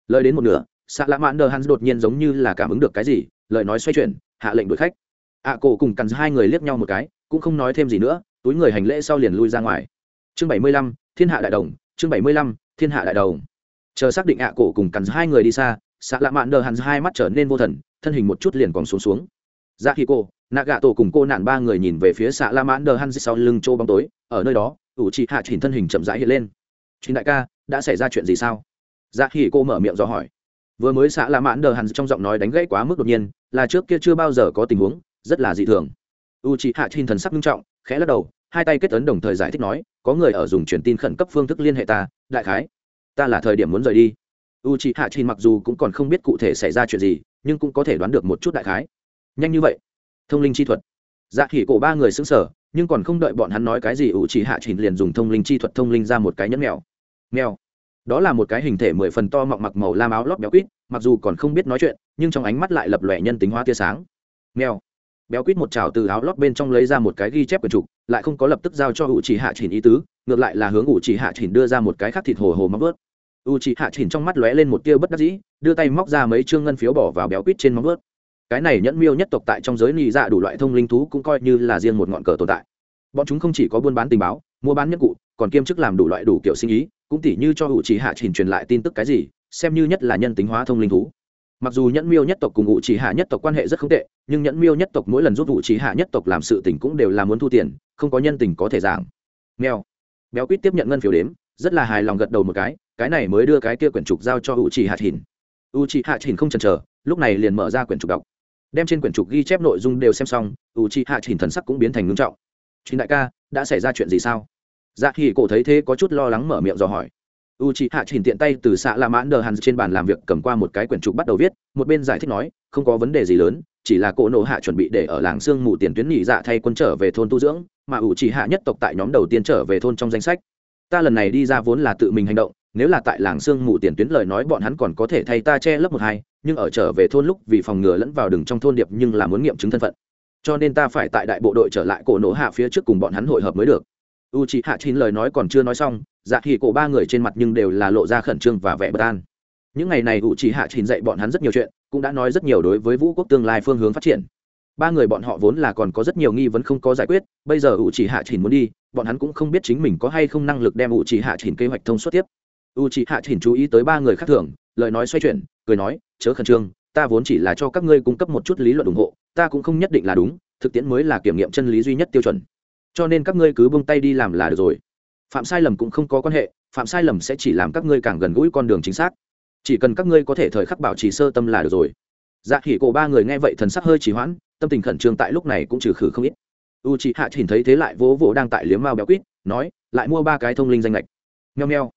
Lời đến một nửa xạ lạ mãn đờ hắn đột nhiên giống như là cảm ứng được cái gì, lời nói xoay chuyển, hạ lệnh đuổi khách. Ạ cổ cùng cằn hai người liếc nhau một cái, cũng không nói thêm gì nữa, túi người hành lễ sau liền lui ra ngoài. Chương bảy mươi lăm, thiên hạ đại đồng, chương bảy mươi lăm, thiên hạ đại đồng. Chờ xác định ạ cổ cùng cằn hai người đi xa xạ lạ mạn đờ hắn hai mắt trở nên vô thần, thân hình một chút liền còn xuống xuống. Ra khi cô nạ gạ tổ cùng cô nạn ba người nhìn về phía xạ lạ mạn đờ hắn sau lưng chỗ bóng tối, ở nơi đó ủ chị hạ chỉnh thân hình chậm rãi hiện lên. Chính đại ca, đã xảy ra chuyện gì sao? Dạ khi cô mở miệng do hỏi. Vừa mới xạ lạ mạn đờ hẳn trong giọng nói đánh gãy quá mức đột nhiên, là trước kia chưa bao giờ có tình huống, rất là dị thường. U chị hạ chỉnh thần sắc nghiêm trọng, khẽ lắc đầu, hai tay kết ấn đồng thời giải thích nói, có người ở dùng truyền tin khẩn cấp phương thức liên hệ ta, đại khái, ta là thời điểm muốn rời đi. U trì hạ trình mặc dù cũng còn không biết cụ thể xảy ra chuyện gì, nhưng cũng có thể đoán được một chút đại khái. Nhanh như vậy, thông linh chi thuật. Dạ khỉ cổ ba người xứng sở nhưng còn không đợi bọn hắn nói cái gì, ủ chỉ hạ chỉnh liền dùng thông linh chi thuật thông linh ra một cái nhẫn mèo. Mèo. Đó là một cái hình thể mười phần to mọng mặc màu lam áo lót béo quýt, mặc dù còn không biết nói chuyện, nhưng trong ánh mắt lại lập lòe nhân tính hóa tia sáng. Mèo. Béo quýt một trào từ áo lót bên trong lấy ra một cái ghi chép quyển trục, lại không có lập tức giao cho ủ chỉ hạ chỉnh ý tứ, ngược lại là hướng ủ chỉ hạ chỉnh đưa ra một cái khác thịt hồ hồ móc vớt u chỉ hạ chỉnh trong mắt lóe lên một tia bất đắc dĩ, đưa tay móc ra mấy chương ngân phiếu bỏ vào béo quýt trên móc vớt cái này nhẫn miêu nhất tộc tại trong giới nị dạ đủ loại thông linh thú cũng coi như là riêng một ngọn cờ tồn tại. Bọn chúng không chỉ có buôn bán tình báo, mua bán nhất cụ, còn kiêm chức làm đủ loại đủ kiểu sinh ý, cũng tỉ như cho hữu trí hạ trình truyền lại tin tức cái gì, xem như nhất là nhân tính hóa thông linh thú. Mặc dù nhẫn miêu nhất tộc cùng ngụ chỉ hạ nhất tộc quan hệ rất không tệ, nhưng nhẫn miêu nhất tộc mỗi lần giúp ngụ chỉ hạ nhất tộc làm sự tình cũng đều là muốn thu tiền, không có nhân tình có thể giảng. Nghèo béo quýt tiếp nhận ngân phiếu đếm, rất là hài lòng gật đầu một cái cái này mới đưa cái kia quyển trục giao cho u chỉ hạ thìn u chỉ hạ thìn không chần chờ, lúc này liền mở ra quyển trục đọc đem trên quyển trục ghi chép nội dung đều xem xong, u chỉ hạ chỉnh thần sắc cũng biến thành ngưng trọng. Chính đại ca, đã xảy ra chuyện gì sao? Dạ khi cổ thấy thế có chút lo lắng mở miệng dò hỏi. U chi hạ chỉnh tiện tay từ xạ la mãn đờ hàn trên bàn làm việc cầm qua một cái quyển trục bắt đầu viết, một bên giải thích nói, không có vấn đề gì lớn, chỉ là cổ nổ hạ chuẩn bị để ở làng sương mù tiền tuyến nhị dạ thay quân trở về thôn tu dưỡng, mà u chi hạ nhất tộc tại nhóm đầu tiên trở về thôn trong danh sách. Ta lần này đi ra vốn là tự mình hành động nếu là tại làng sương mù tiền tuyến lời nói bọn hắn còn có thể thay ta che lấp một hai, nhưng ở trở về thôn lúc vì phòng ngừa lẫn vào đường trong thôn điệp nhưng là muốn nghiệm chứng thân phận. Cho nên ta phải tại đại bộ đội trở lại cổ nổ hạ phía trước cùng bọn hắn hội hợp mới được. U c h ị hạ chín lời nói còn chưa nói xong dạ thì cổ ba người trên mặt nhưng đều là lộ ra khẩn trương và vẻ bất an. Những ngày này u c h ị hạ chín dạy bọn hắn rất nhiều chuyện, cũng đã nói rất nhiều đối với vũ quốc tương lai phương hướng phát triển. Ba người bọn họ vốn là còn có rất nhiều nghi vấn không có giải quyết, bây giờ u c h ị hạ chín muốn đi, bọn hắn cũng không biết chính mình có hay không năng lực đem u c h ị hạ chín kế hoạch thông suốt tiếp u chị hạ chín chú ý tới ba người khác thường, lời nói xoay chuyển, cười nói, chớ khẩn trương, ta vốn chỉ là cho các ngươi cung cấp một chút lý luận ủng hộ, ta cũng không nhất định là đúng, thực tiễn mới là kiểm nghiệm chân lý duy nhất tiêu chuẩn. Cho nên các ngươi cứ buông tay đi làm là được rồi. Phạm sai lầm cũng không có quan hệ, phạm sai lầm sẽ chỉ làm các ngươi càng gần gũi con đường chính xác. Chỉ cần các ngươi có thể thời khắc bảo trì sơ tâm là được rồi. Dạ khỉ cổ ba người nghe vậy thần sắc hơi trì hoãn, tâm tình khẩn trương tại lúc này cũng trừ khử không ít. U chị hạ nhìn thấy thế lại vỗ vỗ đang tại liếm mao béo quýt, nói, lại mua ba cái thông linh danh lệch. Nheo nheo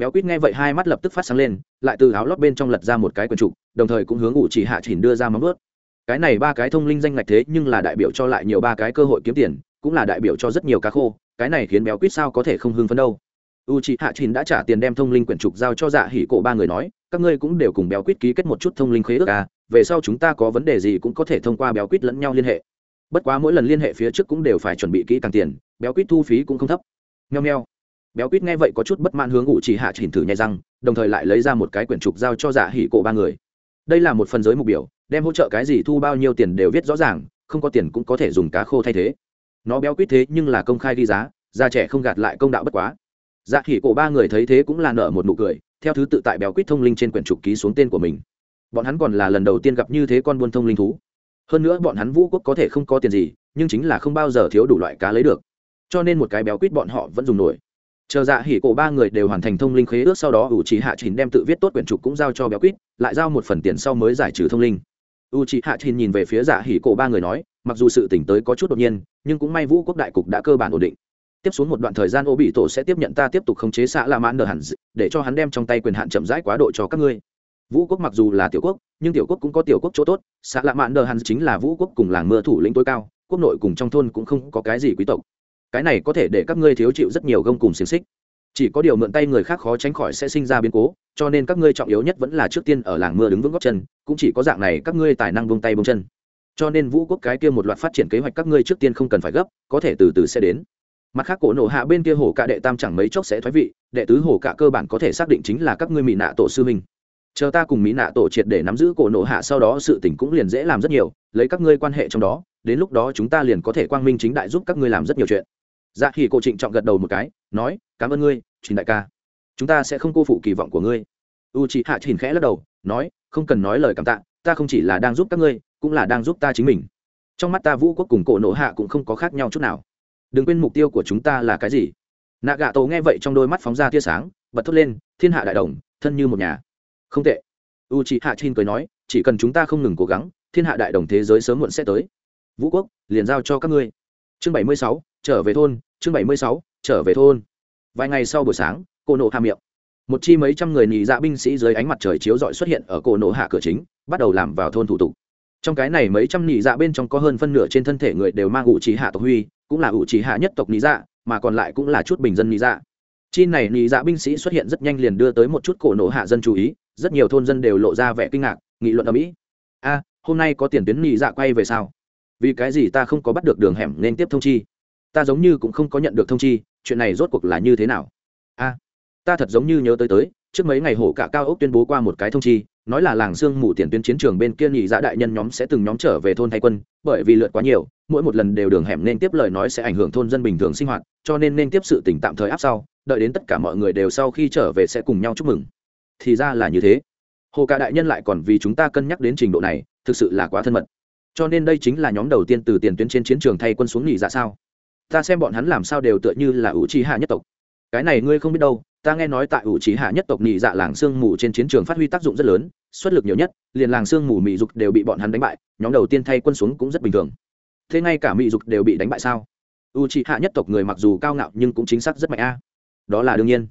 béo quýt nghe vậy hai mắt lập tức phát sáng lên, lại từ áo lót bên trong lật ra một cái quần trục, đồng thời cũng hướng u chị hạ chỉnh đưa ra móng ướt cái này ba cái thông linh danh ngạch thế nhưng là đại biểu cho lại nhiều ba cái cơ hội kiếm tiền, cũng là đại biểu cho rất nhiều cá khô, cái này khiến béo quýt sao có thể không hưng phấn đâu. U chị hạ chín đã trả tiền đem thông linh quyển trục giao cho dạ hỉ cổ ba người nói, các ngươi cũng đều cùng béo quýt ký kết một chút thông linh khế ước à về sau chúng ta có vấn đề gì cũng có thể thông qua béo quýt lẫn nhau liên hệ. Bất quá mỗi lần liên hệ phía trước cũng đều phải chuẩn bị kỹ càng tiền, béo quýt thu phí cũng không thấp. Nheo nheo béo quýt nghe vậy có chút bất mãn hướng u chỉ hạ chỉnh thử nhai răng, đồng thời lại lấy ra một cái quyển trục giao cho dạ hỉ cổ ba người. Đây là một phần giới mục biểu, đem hỗ trợ cái gì thu bao nhiêu tiền đều viết rõ ràng, không có tiền cũng có thể dùng cá khô thay thế. Nó béo quýt thế nhưng là công khai ghi giá, già trẻ không gạt lại công đạo bất quá. Dạ khỉ cổ ba người thấy thế cũng là nợ một nụ cười, theo thứ tự tại béo quýt thông linh trên quyển trục ký xuống tên của mình. Bọn hắn còn là lần đầu tiên gặp như thế con buôn thông linh thú. Hơn nữa bọn hắn vũ quốc có thể không có tiền gì, nhưng chính là không bao giờ thiếu đủ loại cá lấy được. Cho nên một cái béo quýt bọn họ vẫn dùng nổi chờ dạ hỉ cổ ba người đều hoàn thành thông linh khế ước sau đó U trí hạ chín đem tự viết tốt quyển trục cũng giao cho béo quýt, lại giao một phần tiền sau mới giải trừ thông linh. U trí hạ chín nhìn về phía dạ hỉ cổ ba người nói, mặc dù sự tỉnh tới có chút đột nhiên, nhưng cũng may vũ quốc đại cục đã cơ bản ổn định. Tiếp xuống một đoạn thời gian ô bị tổ sẽ tiếp nhận ta tiếp tục khống chế xã la mãn nờ hẳn để cho hắn đem trong tay quyền hạn chậm rãi quá độ cho các ngươi. Vũ quốc mặc dù là tiểu quốc, nhưng tiểu quốc cũng có tiểu quốc chỗ tốt. Xã la mãn nờ hẳn chính là vũ quốc cùng làng mưa thủ lĩnh tối cao, quốc nội cùng trong thôn cũng không có cái gì quý tộc cái này có thể để các ngươi thiếu chịu rất nhiều gông cùng xiềng xích. Chỉ có điều mượn tay người khác khó tránh khỏi sẽ sinh ra biến cố, cho nên các ngươi trọng yếu nhất vẫn là trước tiên ở làng mưa đứng vững góc chân, cũng chỉ có dạng này các ngươi tài năng vung tay vung chân. Cho nên vũ quốc cái kia một loạt phát triển kế hoạch các ngươi trước tiên không cần phải gấp, có thể từ từ sẽ đến. Mặt khác, cổ nổ hạ bên kia hồ cạ đệ tam chẳng mấy chốc sẽ thoái vị, đệ tứ hồ cạ cơ bản có thể xác định chính là các ngươi mỹ nạ tổ sư mình. chờ ta cùng mỹ nạ tổ triệt để nắm giữ cổ nổ hạ sau đó sự tình cũng liền dễ làm rất nhiều, lấy các ngươi quan hệ trong đó, đến lúc đó chúng ta liền có thể quang minh chính đại giúp các ngươi làm rất nhiều chuyện dạ khi cô trịnh trọng gật đầu một cái, nói, cảm ơn ngươi trình đại ca. Chúng ta sẽ không cô phụ kỳ vọng của ngươi. U chị hạ chỉnh khẽ lắc đầu, nói, không cần nói lời cảm tạ, ta không chỉ là đang giúp các ngươi, cũng là đang giúp ta chính mình. Trong mắt ta vũ quốc cùng cổ nổ hạ cũng không có khác nhau chút nào. Đừng quên mục tiêu của chúng ta là cái gì? Nạ gạ tổ nghe vậy trong đôi mắt phóng ra tia sáng, bật thốt lên, thiên hạ đại đồng, thân như một nhà. Không tệ. U chị hạ trinh cười nói, chỉ cần chúng ta không ngừng cố gắng, thiên hạ đại đồng thế giới sớm muộn sẽ tới. Vũ quốc, liền giao cho các ngươi. Chương bảy mươi sáu trở về thôn, chương bảy mươi sáu, trở về thôn. Vài ngày sau buổi sáng, cô nộ hạ miệng. Một chi mấy trăm người nhị dạ binh sĩ dưới ánh mặt trời chiếu rọi xuất hiện ở cổ nộ hạ cửa chính, bắt đầu làm vào thôn thủ tục. Trong cái này mấy trăm nhị dạ bên trong có hơn phân nửa trên thân thể người đều mang ủ trí hạ tộc huy, cũng là ủ trí hạ nhất tộc nhị dạ mà còn lại cũng là chút bình dân nhị dạ. Chi này nhị dạ binh sĩ xuất hiện rất nhanh liền đưa tới một chút cổ nộ hạ dân chú ý, rất nhiều thôn dân đều lộ ra vẻ kinh ngạc, nghị luận ở mỹ a, hôm nay có tiền tuyến nhị dạ quay về sao? Vì cái gì ta không có bắt được đường hẻm nên tiếp thông chi? Ta giống như cũng không có nhận được thông chi, chuyện này rốt cuộc là như thế nào? A, ta thật giống như nhớ tới tới, trước mấy ngày hổ cả cao ốc tuyên bố qua một cái thông chi, nói là làng sương mù tiền tuyến chiến trường bên kia nhị dạ đại nhân nhóm sẽ từng nhóm trở về thôn thay quân, bởi vì lượt quá nhiều, mỗi một lần đều đường hẻm nên tiếp lời nói sẽ ảnh hưởng thôn dân bình thường sinh hoạt, cho nên nên tiếp sự tỉnh tạm thời áp sau, đợi đến tất cả mọi người đều sau khi trở về sẽ cùng nhau chúc mừng. Thì ra là như thế. Hồ cả đại nhân lại còn vì chúng ta cân nhắc đến trình độ này, thực sự là quá thân mật. Cho nên đây chính là nhóm đầu tiên từ tiền tuyến trên chiến trường thay quân xuống nghỉ dạ sao? Ta xem bọn hắn làm sao đều tựa như là ủ trí hạ nhất tộc. Cái này ngươi không biết đâu, ta nghe nói tại ủ trí hạ nhất tộc nhị dạ làng sương mù trên chiến trường phát huy tác dụng rất lớn, xuất lực nhiều nhất, liền làng sương mù mỹ dục đều bị bọn hắn đánh bại, nhóm đầu tiên thay quân xuống cũng rất bình thường. Thế ngay cả mỹ dục đều bị đánh bại sao? U trì hạ nhất tộc người mặc dù cao ngạo nhưng cũng chính xác rất mạnh a. Đó là đương nhiên.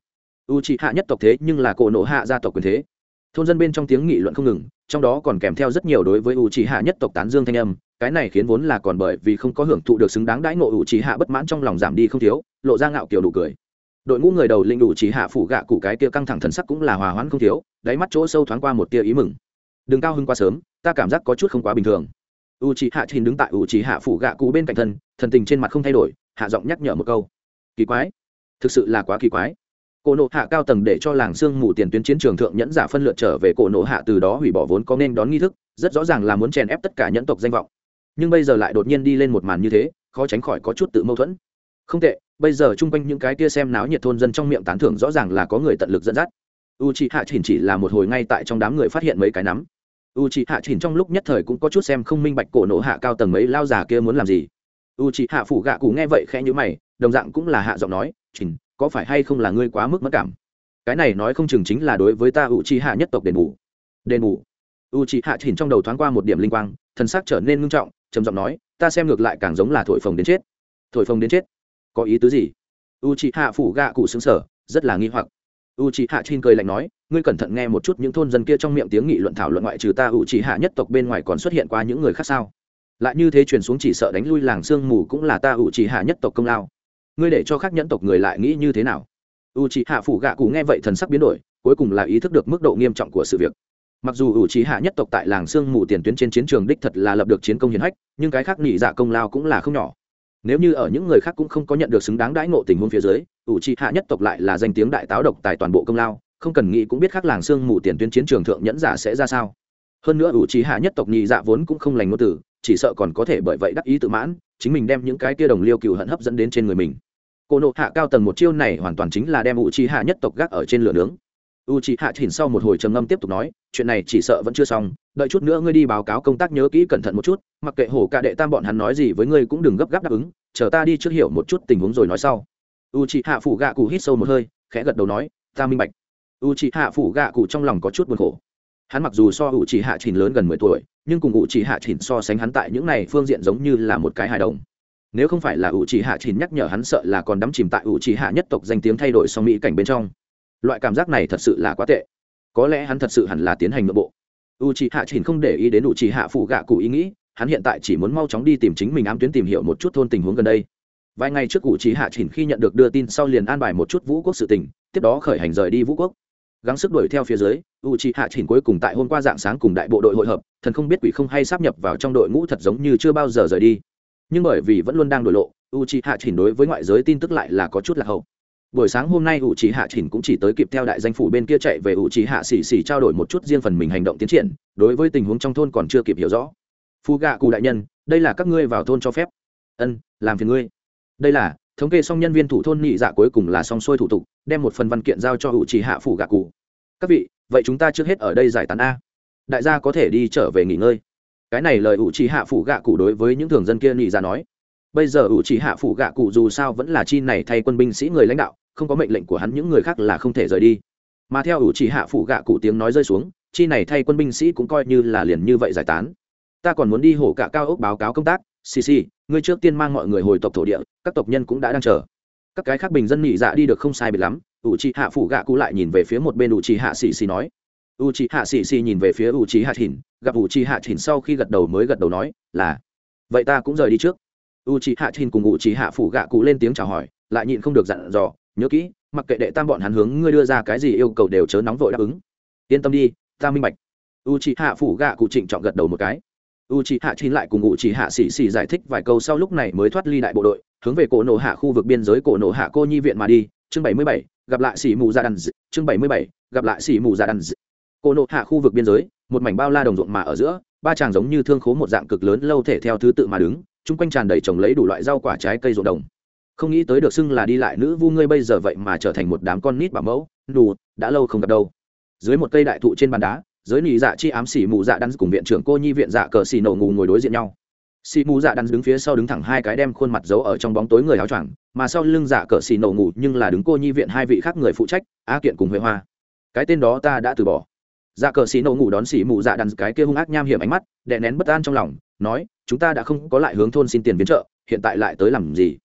U trì hạ nhất tộc thế nhưng là cổ nộ hạ gia tộc quyền thế. Thôn dân bên trong tiếng nghị luận không ngừng, trong đó còn kèm theo rất nhiều đối với u trì hạ nhất tộc tán dương thanh âm cái này khiến vốn là còn bởi vì không có hưởng thụ được xứng đáng đãi ngộ u trì hạ bất mãn trong lòng giảm đi không thiếu, lộ ra ngạo kiểu đủ cười. Đội ngũ người đầu linh ủ trí hạ phủ gạ cụ cái kia căng thẳng thần sắc cũng là hòa hoãn không thiếu, đáy mắt chỗ sâu thoáng qua một tia ý mừng. Đừng cao hưng quá sớm, ta cảm giác có chút không quá bình thường. U trì hạ trình đứng tại u trì hạ phủ gạ cụ bên cạnh thân, thần tình trên mặt không thay đổi, hạ giọng nhắc nhở một câu. Kỳ quái. Thực sự là quá kỳ quái. Cổ nộ hạ cao tầng để cho làng sương mù tiền tuyến chiến trường thượng nhẫn giả phân lượt trở về cổ nộ hạ từ đó hủy bỏ vốn có nên đón nghi thức, rất rõ ràng là muốn chèn ép tất cả nhẫn tộc danh vọng nhưng bây giờ lại đột nhiên đi lên một màn như thế, khó tránh khỏi có chút tự mâu thuẫn. Không tệ, bây giờ chung quanh những cái kia xem náo nhiệt thôn dân trong miệng tán thưởng rõ ràng là có người tận lực dẫn dắt. U c h ị hạ chỉnh chỉ là một hồi ngay tại trong đám người phát hiện mấy cái nắm. U c h ị hạ chỉnh trong lúc nhất thời cũng có chút xem không minh bạch cổ nổ hạ cao tầng mấy lao già kia muốn làm gì. U c h ị hạ phủ gạ cụ nghe vậy khẽ nhữ mày, đồng dạng cũng là hạ giọng nói chỉnh có phải hay không là ngươi quá mức mất cảm? Cái này nói không chừng chính là đối với ta u c h ị hạ nhất tộc đền bù. Đền bù. U c h ị hạ chỉnh trong đầu thoáng qua một điểm linh quang thân xác trở nên ngưng trọng trầm giọng nói, ta xem ngược lại càng giống là thổi phồng đến chết. Thổi phồng đến chết? Có ý tứ gì? U Chị hạ phủ gạ cụ xứng sở rất là nghi hoặc. U Chị hạ chin cười lạnh nói, ngươi cẩn thận nghe một chút những thôn dân kia trong miệng tiếng nghị luận thảo luận ngoại trừ ta u Chị hạ nhất tộc bên ngoài còn xuất hiện qua những người khác sao? Lại như thế truyền xuống chỉ sợ đánh lui làng sương mù cũng là ta u Chị hạ nhất tộc công lao. Ngươi để cho khác nhẫn tộc người lại nghĩ như thế nào? U Chị hạ phủ gạ cụ nghe vậy thần sắc biến đổi, cuối cùng là ý thức được mức độ nghiêm trọng của sự việc mặc dù ủ trí hạ nhất tộc tại làng sương mù tiền tuyến trên chiến trường đích thật là lập được chiến công hiển hách, nhưng cái khác nị dạ công lao cũng là không nhỏ. Nếu như ở những người khác cũng không có nhận được xứng đáng đãi ngộ tình huống phía dưới, ủ trí hạ nhất tộc lại là danh tiếng đại táo độc tại toàn bộ công lao, không cần nghĩ cũng biết khác làng sương mù tiền tuyến chiến trường thượng nhẫn giả sẽ ra sao. Hơn nữa ủ trí hạ nhất tộc nhị dạ vốn cũng không lành ngôn tử chỉ sợ còn có thể bởi vậy đắc ý tự mãn, chính mình đem những cái kia đồng liêu cựu hận hấp dẫn đến trên người mình. Cô nộ hạ cao tầng một chiêu này hoàn toàn chính là đem ủ trí hạ nhất tộc gác ở trên lửa nướng u chị hạ chỉnh sau một hồi trầm ngâm tiếp tục nói, chuyện này chỉ sợ vẫn chưa xong, đợi chút nữa ngươi đi báo cáo công tác nhớ kỹ cẩn thận một chút, mặc kệ hổ cả đệ tam bọn hắn nói gì với ngươi cũng đừng gấp gáp đáp ứng, chờ ta đi trước hiểu một chút tình huống rồi nói sau. U c h ị hạ phủ gạ cụ hít sâu một hơi, khẽ gật đầu nói, ta minh bạch. U c h ị hạ phủ gạ cụ trong lòng có chút buồn khổ. Hắn mặc dù so u c h ị hạ chỉnh lớn gần mười tuổi, nhưng cùng u c h ị hạ chỉnh so sánh hắn tại những này phương diện giống như là một cái hài đồng. Nếu không phải là u c h ị hạ chỉnh nhắc nhở hắn sợ là còn đắm chìm tại u c h ị hạ nhất tộc danh tiếng thay đổi sau mỹ cảnh bên trong loại cảm giác này thật sự là quá tệ. Có lẽ hắn thật sự hẳn là tiến hành nội bộ. U c h ị hạ chỉnh không để ý đến u c h ị hạ phụ gạ cụ ý nghĩ, hắn hiện tại chỉ muốn mau chóng đi tìm chính mình ám tuyến tìm hiểu một chút thôn tình huống gần đây. Vài ngày trước cụ trí hạ chỉnh khi nhận được đưa tin sau liền an bài một chút vũ quốc sự tình, tiếp đó khởi hành rời đi vũ quốc. Gắng sức đuổi theo phía dưới u c hạ chỉnh cuối cùng tại hôm qua dạng sáng cùng đại bộ đội hội hợp, thần không biết quỷ không hay sắp nhập vào trong đội ngũ thật giống như chưa bao giờ rời đi. Nhưng bởi vì vẫn luôn đang đổi lộ u c hạ chỉnh đối với ngoại giới tin tức lại là có chút lạc hậu buổi sáng hôm nay ủ trí hạ chỉnh cũng chỉ tới kịp theo đại danh phủ bên kia chạy về ủ trí hạ xì xì trao đổi một chút riêng phần mình hành động tiến triển, đối với tình huống trong thôn còn chưa kịp hiểu rõ. Phu gạ cụ đại nhân, đây là các ngươi vào thôn cho phép. Ân, làm phiền ngươi. Đây là, thống kê xong nhân viên thủ thôn nhị dạ cuối cùng là xong xuôi thủ tục, đem một phần văn kiện giao cho ủ trì hạ phủ gạ cụ các vị, vậy chúng ta trước hết ở đây giải tán a. Đại gia có thể đi trở về nghỉ ngơi. Cái này lời ủ trì hạ phủ gạ cụ đối với những thường dân kia nhị dạ nói. Bây giờ ủ trì hạ phủ gạ cụ dù sao vẫn là chi này thay quân binh sĩ người lãnh đạo không có mệnh lệnh của hắn, những người khác là không thể rời đi. Mà theo ủ Chỉ hạ Phụ gạ cụ tiếng nói rơi xuống, chi này thay quân binh sĩ cũng coi như là liền như vậy giải tán. Ta còn muốn đi hổ cả cao ốc báo cáo công tác. Xì xì, ngươi trước tiên mang mọi người hồi tộc thổ địa, các tộc nhân cũng đã đang chờ. Các cái khác bình dân nhị dạ đi được không sai biệt lắm. U Chỉ hạ phủ gạ cụ lại nhìn về phía một bên u Chỉ hạ xì xì nói. U Chỉ hạ xì xì nhìn về phía u Chỉ hạ thìn, gặp u Chỉ hạ thìn sau khi gật đầu mới gật đầu nói, là, vậy ta cũng rời đi trước. U chị hạ Thìn cùng u chị hạ phủ gạ cụ lên tiếng chào hỏi, lại nhịn không được dặn dò nhớ kỹ, mặc kệ đệ tam bọn hắn hướng ngươi đưa ra cái gì yêu cầu đều chớ nóng vội đáp ứng. Yên tâm đi, ta minh bạch. U chị hạ phủ gạ cụ trịnh trọng gật đầu một cái. U chị hạ chín lại cùng u chị hạ xì xì giải thích vài câu sau lúc này mới thoát ly đại bộ đội, hướng về cổ nổ hạ khu vực biên giới cổ nổ hạ cô nhi viện mà đi. Chương bảy mươi bảy, gặp lại xì mù gia đàn d... chương bảy mươi bảy, gặp lại xì mù gia đàn d... cổ nổ hạ khu vực biên giới, một mảnh bao la đồng ruộng mà ở giữa, ba chàng giống như thương khố một dạng cực lớn lâu thể theo thứ tự mà đứng, chung quanh tràn đầy trồng lấy đủ loại rau quả trái cây ruộng đồng không nghĩ tới được xưng là đi lại nữ vu ngươi bây giờ vậy mà trở thành một đám con nít bảo mẫu đủ đã lâu không gặp đâu. Dưới một cây đại thụ trên bàn đá, giới nị dạ chi ám xỉ mù dạ đắn cùng viện trưởng cô nhi viện dạ cờ xì nổ ngủ ngồi đối diện nhau. Xì mù dạ đắn đứng phía sau đứng thẳng hai cái đem khuôn mặt giấu ở trong bóng tối người áo choàng, mà sau lưng dạ cờ xì nổ ngủ nhưng là đứng cô nhi viện hai vị khác người phụ trách á kiện cùng huệ hoa. Cái tên đó ta đã từ bỏ. Dạ cờ xì nổ ngủ đón xì mù dạ đắn cái kia hung ác nham hiểm ánh mắt, đè nén bất an trong lòng, nói, chúng ta đã không có lại hướng thôn xin tiền viện trợ, hiện tại lại tới làm gì?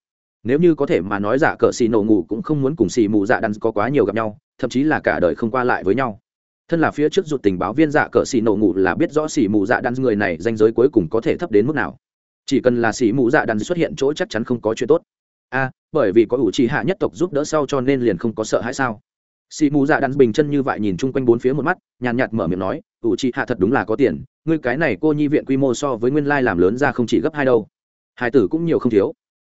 Nếu như có thể mà nói giả cờ xì nổ ngủ cũng không muốn cùng xì mù dạ đắn có quá nhiều gặp nhau, thậm chí là cả đời không qua lại với nhau. Thân là phía trước rụt tình báo viên dạ cờ xì nổ ngủ là biết rõ xì mù dạ đan người này danh giới cuối cùng có thể thấp đến mức nào. Chỉ cần là xì mù dạ đan xuất hiện chỗ chắc chắn không có chuyện tốt. A bởi vì có ủ trì hạ nhất tộc giúp đỡ sau cho nên liền không có sợ hãi sao? Xì mù dạ đan bình chân như vậy nhìn chung quanh bốn phía một mắt, nhàn nhạt mở miệng nói, ủ trì hạ thật đúng là có tiền, ngươi cái này cô nhi viện quy mô so với nguyên lai làm lớn ra không chỉ gấp hai đâu. Hai tử cũng nhiều không thiếu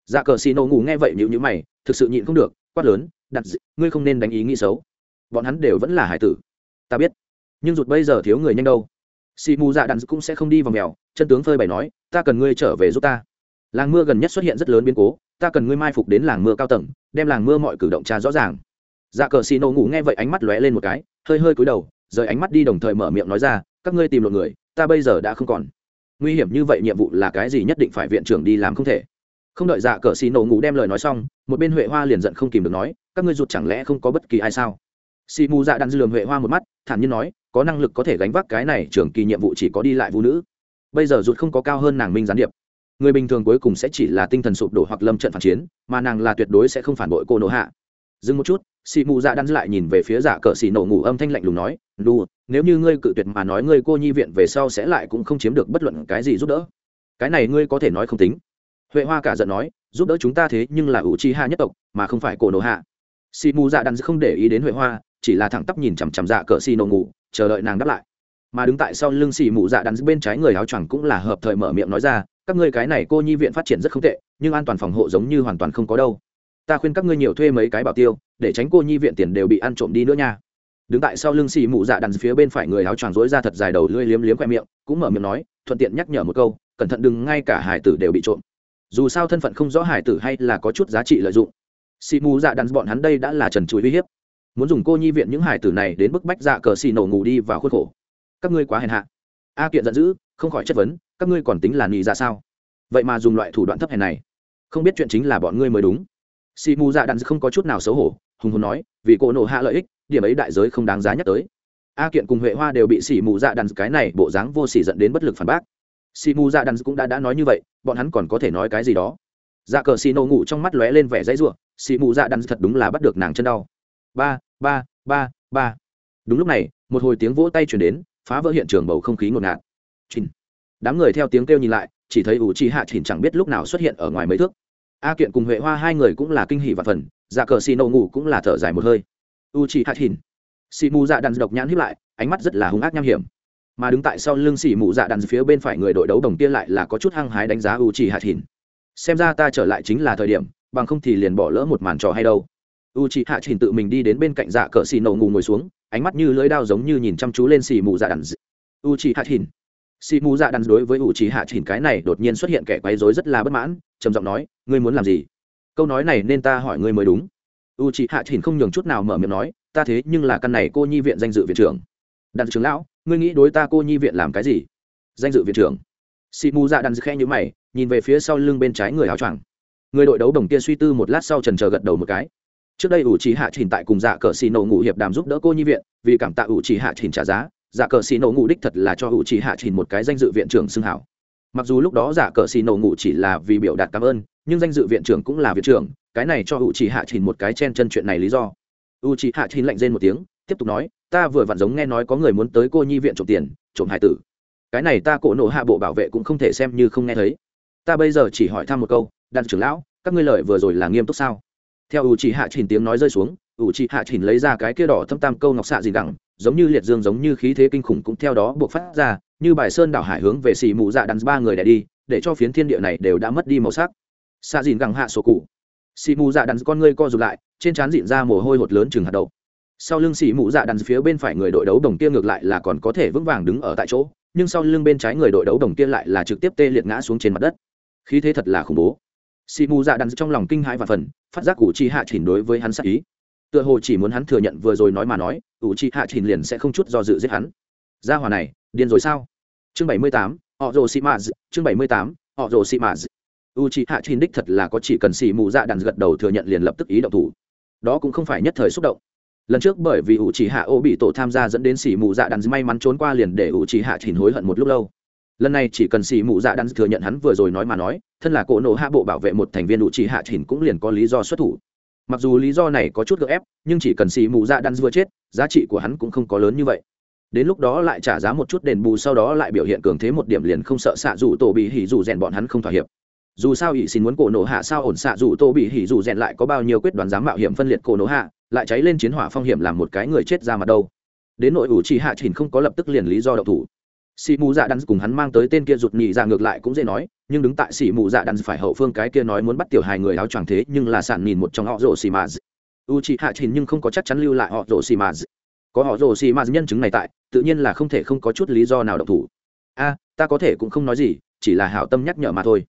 dạ cờ xì nổ ngủ nghe vậy nhịu nhữ mày, thực sự nhịn không được, quát lớn, đặt ngươi không nên đánh ý nghĩ xấu. Bọn hắn đều vẫn là hải tử. Ta biết, nhưng rụt bây giờ thiếu người nhanh đâu. Xì mù dạ đạn cũng sẽ không đi vào mèo, chân tướng phơi bày nói, ta cần ngươi trở về giúp ta. Làng mưa gần nhất xuất hiện rất lớn biến cố, ta cần ngươi mai phục đến làng mưa cao tầng, đem làng mưa mọi cử động tra rõ ràng. Dạ cờ xì nổ ngủ nghe vậy ánh mắt lóe lên một cái, hơi hơi cúi đầu, rời ánh mắt đi đồng thời mở miệng nói ra, các ngươi tìm lộn người, ta bây giờ đã không còn. Nguy hiểm như vậy nhiệm vụ là cái gì nhất định phải viện trưởng đi làm không thể không đợi dạ cờ xì nổ ngủ đem lời nói xong, một bên huệ hoa liền giận không kìm được nói, các ngươi rụt chẳng lẽ không có bất kỳ ai sao? Xì mù dạ đạn dư lường huệ hoa một mắt, thản nhiên nói, có năng lực có thể gánh vác cái này trưởng kỳ nhiệm vụ chỉ có đi lại vũ nữ. Bây giờ rụt không có cao hơn nàng minh gián điệp. Người bình thường cuối cùng sẽ chỉ là tinh thần sụp đổ hoặc lâm trận phản chiến, mà nàng là tuyệt đối sẽ không phản bội cô nổ hạ. Dừng một chút, xì mù dạ đan lại nhìn về phía giả cờ xì nổ ngủ âm thanh lạnh lùng nói đù nếu như ngươi cự tuyệt mà nói ngươi cô nhi viện về sau sẽ lại cũng không chiếm được bất luận cái gì giúp đỡ. Cái này ngươi có thể nói không tính huệ hoa cả giận nói, giúp đỡ chúng ta thế nhưng là ủ chi hạ nhất tộc, mà không phải cổ nổ hạ. Xì mù dạ đan không để ý đến huệ hoa, chỉ là thẳng tắp nhìn chằm chằm dạ cờ xì nổ ngủ, chờ đợi nàng đáp lại. Mà đứng tại sau lưng xì mù dạ đắn bên trái người áo choàng cũng là hợp thời mở miệng nói ra, các ngươi cái này cô nhi viện phát triển rất không tệ, nhưng an toàn phòng hộ giống như hoàn toàn không có đâu. Ta khuyên các ngươi nhiều thuê mấy cái bảo tiêu, để tránh cô nhi viện tiền đều bị ăn trộm đi nữa nha. Đứng tại sau lưng xì mù dạ đắn phía bên phải người áo choàng rối ra thật dài đầu lưỡi liếm liếm khoe miệng, cũng mở miệng nói, thuận tiện nhắc nhở một câu, cẩn thận đừng ngay cả hải tử đều bị trộm dù sao thân phận không rõ hải tử hay là có chút giá trị lợi dụng. Xì mù dạ đắn bọn hắn đây đã là trần chuối uy hiếp. Muốn dùng cô nhi viện những hải tử này đến bức bách dạ cờ xì nổ ngủ đi vào khuất khổ. Các ngươi quá hèn hạ. A kiện giận dữ, không khỏi chất vấn, các ngươi còn tính là nghỉ ra dạ sao? Vậy mà dùng loại thủ đoạn thấp hèn này. Không biết chuyện chính là bọn ngươi mới đúng. Xì mù dạ đắn không có chút nào xấu hổ, hùng hồn nói, vì cô nổ hạ lợi ích, điểm ấy đại giới không đáng giá nhắc tới. A kiện cùng huệ hoa đều bị xì mù dạ đàn cái này bộ dáng vô xỉ dẫn đến bất lực phản bác xì mù dạ đàn cũng đã đã nói như vậy, bọn hắn còn có thể nói cái gì đó? Dạ cờ xì nổ ngủ trong mắt lóe lên vẻ dãy ruộng xì mù dạ đàn thật đúng là bắt được nàng chân đau. Ba ba ba ba. Đúng lúc này, một hồi tiếng vỗ tay chuyển đến, phá vỡ hiện trường bầu không khí ngột ngạt. Chín đám người theo tiếng kêu nhìn lại, chỉ thấy ủ chi hạ chỉnh chẳng biết lúc nào xuất hiện ở ngoài mấy thước. A kiện cùng huệ hoa hai người cũng là kinh hỉ và phần dạ cờ xì nổ ngủ cũng là thở dài một hơi. U chi hạ chỉnh. Xì mù dạ đàn độc nhãn hiếp lại, ánh mắt rất là hung ác nham hiểm mà đứng tại sau lưng xỉ mụ dạ đàn phía bên phải người đội đấu đồng tiên lại là có chút hăng hái đánh giá u chỉ hạ chỉnh xem ra ta trở lại chính là thời điểm, bằng không thì liền bỏ lỡ một màn trò hay đâu. U c hạ trình tự mình đi đến bên cạnh dạ cờ xì nổ ngủ ngồi xuống, ánh mắt như lưỡi đao giống như nhìn chăm chú lên xì mù dạ đàn. U c hạ trình xì mù dạ đàn đối với u c hạ trình cái này đột nhiên xuất hiện kẻ quấy rối rất là bất mãn, trầm giọng nói, ngươi muốn làm gì? Câu nói này nên ta hỏi ngươi mới đúng. U c hạ trình không nhường chút nào mở miệng nói, ta thế nhưng là căn này cô nhi viện danh dự viện trưởng đàn trưởng lão, ngươi nghĩ đối ta cô nhi viện làm cái gì? Danh dự viện trưởng. Xì mù dạ đàn khe như mày, nhìn về phía sau lưng bên trái người áo choàng. Người đội đấu đồng kia suy tư một lát sau trần chờ gật đầu một cái. Trước đây ủ trì hạ trình tại cùng dạ cờ xì nổ ngủ hiệp đàm giúp đỡ cô nhi viện, vì cảm tạ ủ trì hạ trình trả giá dạ cờ xì nổ ngủ đích thật là cho ủ trì hạ trình một cái danh dự viện trưởng xưng hảo. Mặc dù lúc đó dạ cờ xì nổ ngủ chỉ là vì biểu đạt cảm ơn, nhưng danh dự viện trưởng cũng là viện trưởng, cái này cho ủ trì hạ trình một cái chen chân chuyện này lý do. Ủ trì hạ trình lạnh rên một tiếng tiếp tục nói, ta vừa vặn giống nghe nói có người muốn tới cô nhi viện trộm tiền, trộm hải tử. Cái này ta cổ nộ hạ bộ bảo vệ cũng không thể xem như không nghe thấy. Ta bây giờ chỉ hỏi thăm một câu, đàn trưởng lão, các ngươi lời vừa rồi là nghiêm túc sao? Theo ủ chị hạ chỉnh tiếng nói rơi xuống, ủ chị hạ chỉnh lấy ra cái kia đỏ thâm tam câu ngọc xạ gì gẳng, giống như liệt dương, giống như khí thế kinh khủng cũng theo đó buộc phát ra, như bài sơn đảo hải hướng về xì mù dạ đắn ba người đẻ đi, để cho phiến thiên địa này đều đã mất đi màu sắc. Xạ dìn gẳng hạ sổ cụ. Xì mù dạ đắn con ngươi co rụt lại, trên trán dịn ra mồ hôi hột lớn chừng hạt đậu sau lưng xỉ mù dạ đàn phía bên phải người đội đấu đồng kia ngược lại là còn có thể vững vàng đứng ở tại chỗ, nhưng sau lưng bên trái người đội đấu đồng kia lại là trực tiếp tê liệt ngã xuống trên mặt đất. Khí thế thật là khủng bố. Xì mù dạ đàn trong lòng kinh hãi và phần, phát giác cụ chi hạ chỉnh đối với hắn sắc ý. Tựa hồ chỉ muốn hắn thừa nhận vừa rồi nói mà nói, ủ chi hạ chỉnh liền sẽ không chút do dự giết hắn. Ra hòa này, điên rồi sao? Chương bảy mươi tám, họ rồ xị mã. chương bảy mươi tám, họ rồ xị mã. u chi hạ chỉnh đích thật là có chỉ cần xì mù dạ đàn gật đầu thừa nhận liền lập tức ý động thủ. Đó cũng không phải nhất thời xúc động lần trước bởi vì ủ chỉ hạ ô bị tổ tham gia dẫn đến xỉ mù dạ đàn may mắn trốn qua liền để ủ chỉ hạ chỉnh hối hận một lúc lâu. Lần này chỉ cần xỉ mù dạ đàn thừa nhận hắn vừa rồi nói mà nói, thân là cổ nổ hạ bộ bảo vệ một thành viên ủ chỉ hạ chỉnh cũng liền có lý do xuất thủ. Mặc dù lý do này có chút gợ ép, nhưng chỉ cần xỉ mù dạ đan vừa chết, giá trị của hắn cũng không có lớn như vậy. Đến lúc đó lại trả giá một chút đền bù sau đó lại biểu hiện cường thế một điểm liền không sợ xạ dù tổ bị hỉ dù rèn bọn hắn không thỏa hiệp. Dù sao ỷ xin muốn cổ nổ hạ sao ổn xạ dù tô bị hỉ dù rèn lại có bao nhiêu quyết đoán dám mạo hiểm phân liệt cổ nổ hạ lại cháy lên chiến hỏa phong hiểm làm một cái người chết ra mặt đâu. Đến nội ủ trì hạ chỉnh không có lập tức liền lý do đậu thủ. Xì mù dạ đắn cùng hắn mang tới tên kia rụt nhị ra ngược lại cũng dễ nói, nhưng đứng tại xì mù dạ đắn phải hậu phương cái kia nói muốn bắt tiểu hài người áo choàng thế, nhưng là sản nhìn một trong họ rổ xì mà u trì hạ chỉnh nhưng không có chắc chắn lưu lại họ rổ xì mà có họ rổ xì mà nhân chứng này tại, tự nhiên là không thể không có chút lý do nào đậu thủ. A, ta có thể cũng không nói gì, chỉ là hảo tâm nhắc nhở mà thôi.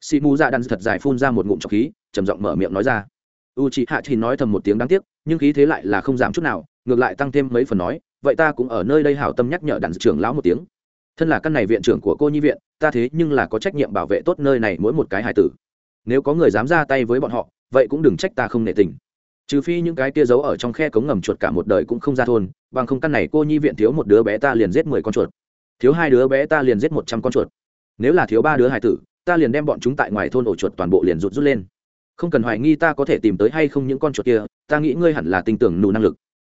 Xì mù dạ đắn thật dài phun ra một ngụm trọc khí, trầm giọng mở miệng nói ra. U trì hạ chỉnh nói thầm một tiếng đáng tiếc nhưng khí thế lại là không giảm chút nào, ngược lại tăng thêm mấy phần nói, vậy ta cũng ở nơi đây hảo tâm nhắc nhở đàn trưởng lão một tiếng. Thân là căn này viện trưởng của cô nhi viện, ta thế nhưng là có trách nhiệm bảo vệ tốt nơi này mỗi một cái hài tử. Nếu có người dám ra tay với bọn họ, vậy cũng đừng trách ta không nể tình. Trừ phi những cái tia giấu ở trong khe cống ngầm chuột cả một đời cũng không ra thôn, bằng không căn này cô nhi viện thiếu một đứa bé ta liền giết mười con chuột. Thiếu hai đứa bé ta liền giết một trăm con chuột. Nếu là thiếu ba đứa hài tử, ta liền đem bọn chúng tại ngoài thôn ổ chuột toàn bộ liền rụt rút lên không cần hoài nghi ta có thể tìm tới hay không những con chuột kia, ta nghĩ ngươi hẳn là tin tưởng nụ năng lực.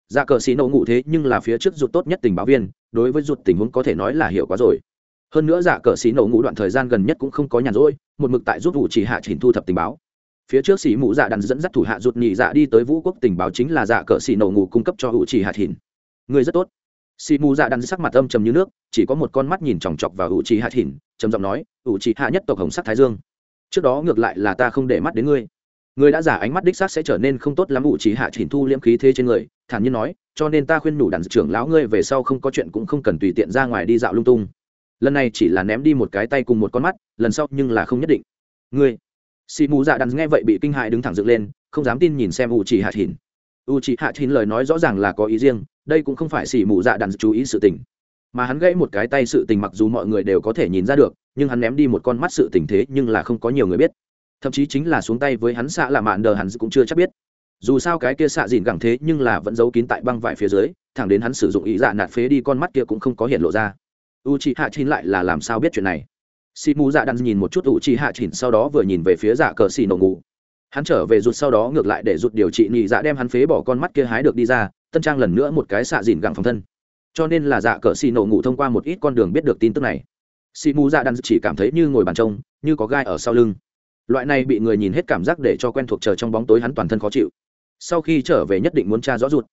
Dạ cờ xì nổ ngủ thế nhưng là phía trước rụt tốt nhất tình báo viên, đối với rụt tình huống có thể nói là hiểu quá rồi. Hơn nữa dạ cờ xì nổ ngủ đoạn thời gian gần nhất cũng không có nhàn rỗi, một mực tại rút vụ chỉ hạ chỉnh thu thập tình báo. Phía trước xì mũ dạ đàn dẫn dắt thủ hạ rụt nhị dạ đi tới vũ quốc tình báo chính là dạ cờ xì nổ ngủ cung cấp cho hữu chỉ hạ thìn người rất tốt. Xì mũ dạ đàn sắc mặt âm trầm như nước, chỉ có một con mắt nhìn chòng chọc vào hữu chỉ hạ thìn trầm giọng nói hữu chỉ hạ nhất tộc hồng sắc thái dương trước đó ngược lại là ta không để mắt đến ngươi. Người đã giả ánh mắt đích xác sẽ trở nên không tốt lắm, ủ chỉ hạ chỉnh thu liễm khí thế trên người, thản nhiên nói, cho nên ta khuyên nhủ đàn trưởng lão ngươi về sau không có chuyện cũng không cần tùy tiện ra ngoài đi dạo lung tung. Lần này chỉ là ném đi một cái tay cùng một con mắt, lần sau nhưng là không nhất định. Ngươi xì mù dạ đàn nghe vậy bị kinh hại đứng thẳng dựng lên, không dám tin nhìn xem u chỉ hạ chỉnh. U chỉ hạ chỉnh lời nói rõ ràng là có ý riêng, đây cũng không phải xì mù dạ đàn chú ý sự tình mà hắn gãy một cái tay sự tình mặc dù mọi người đều có thể nhìn ra được, nhưng hắn ném đi một con mắt sự tình thế nhưng là không có nhiều người biết. Thậm chí chính là xuống tay với hắn xạ là mạn đờ hắn cũng chưa chắc biết. Dù sao cái kia xạ dìn gẳng thế nhưng là vẫn giấu kín tại băng vải phía dưới, thẳng đến hắn sử dụng ý dạ nạt phế đi con mắt kia cũng không có hiện lộ ra. U chị hạ chín lại là làm sao biết chuyện này? Xì mù dạ đan nhìn một chút u chị hạ chín sau đó vừa nhìn về phía dạ cờ xì nổ ngủ. Hắn trở về rụt sau đó ngược lại để rụt điều trị nhị dạ đem hắn phế bỏ con mắt kia hái được đi ra, tân trang lần nữa một cái xạ dìn gẳng phòng thân cho nên là dạ cờ xì nổ ngủ thông qua một ít con đường biết được tin tức này. Xì mù dạ đan chỉ cảm thấy như ngồi bàn trông, như có gai ở sau lưng. Loại này bị người nhìn hết cảm giác để cho quen thuộc chờ trong bóng tối hắn toàn thân khó chịu. Sau khi trở về nhất định muốn tra rõ rụt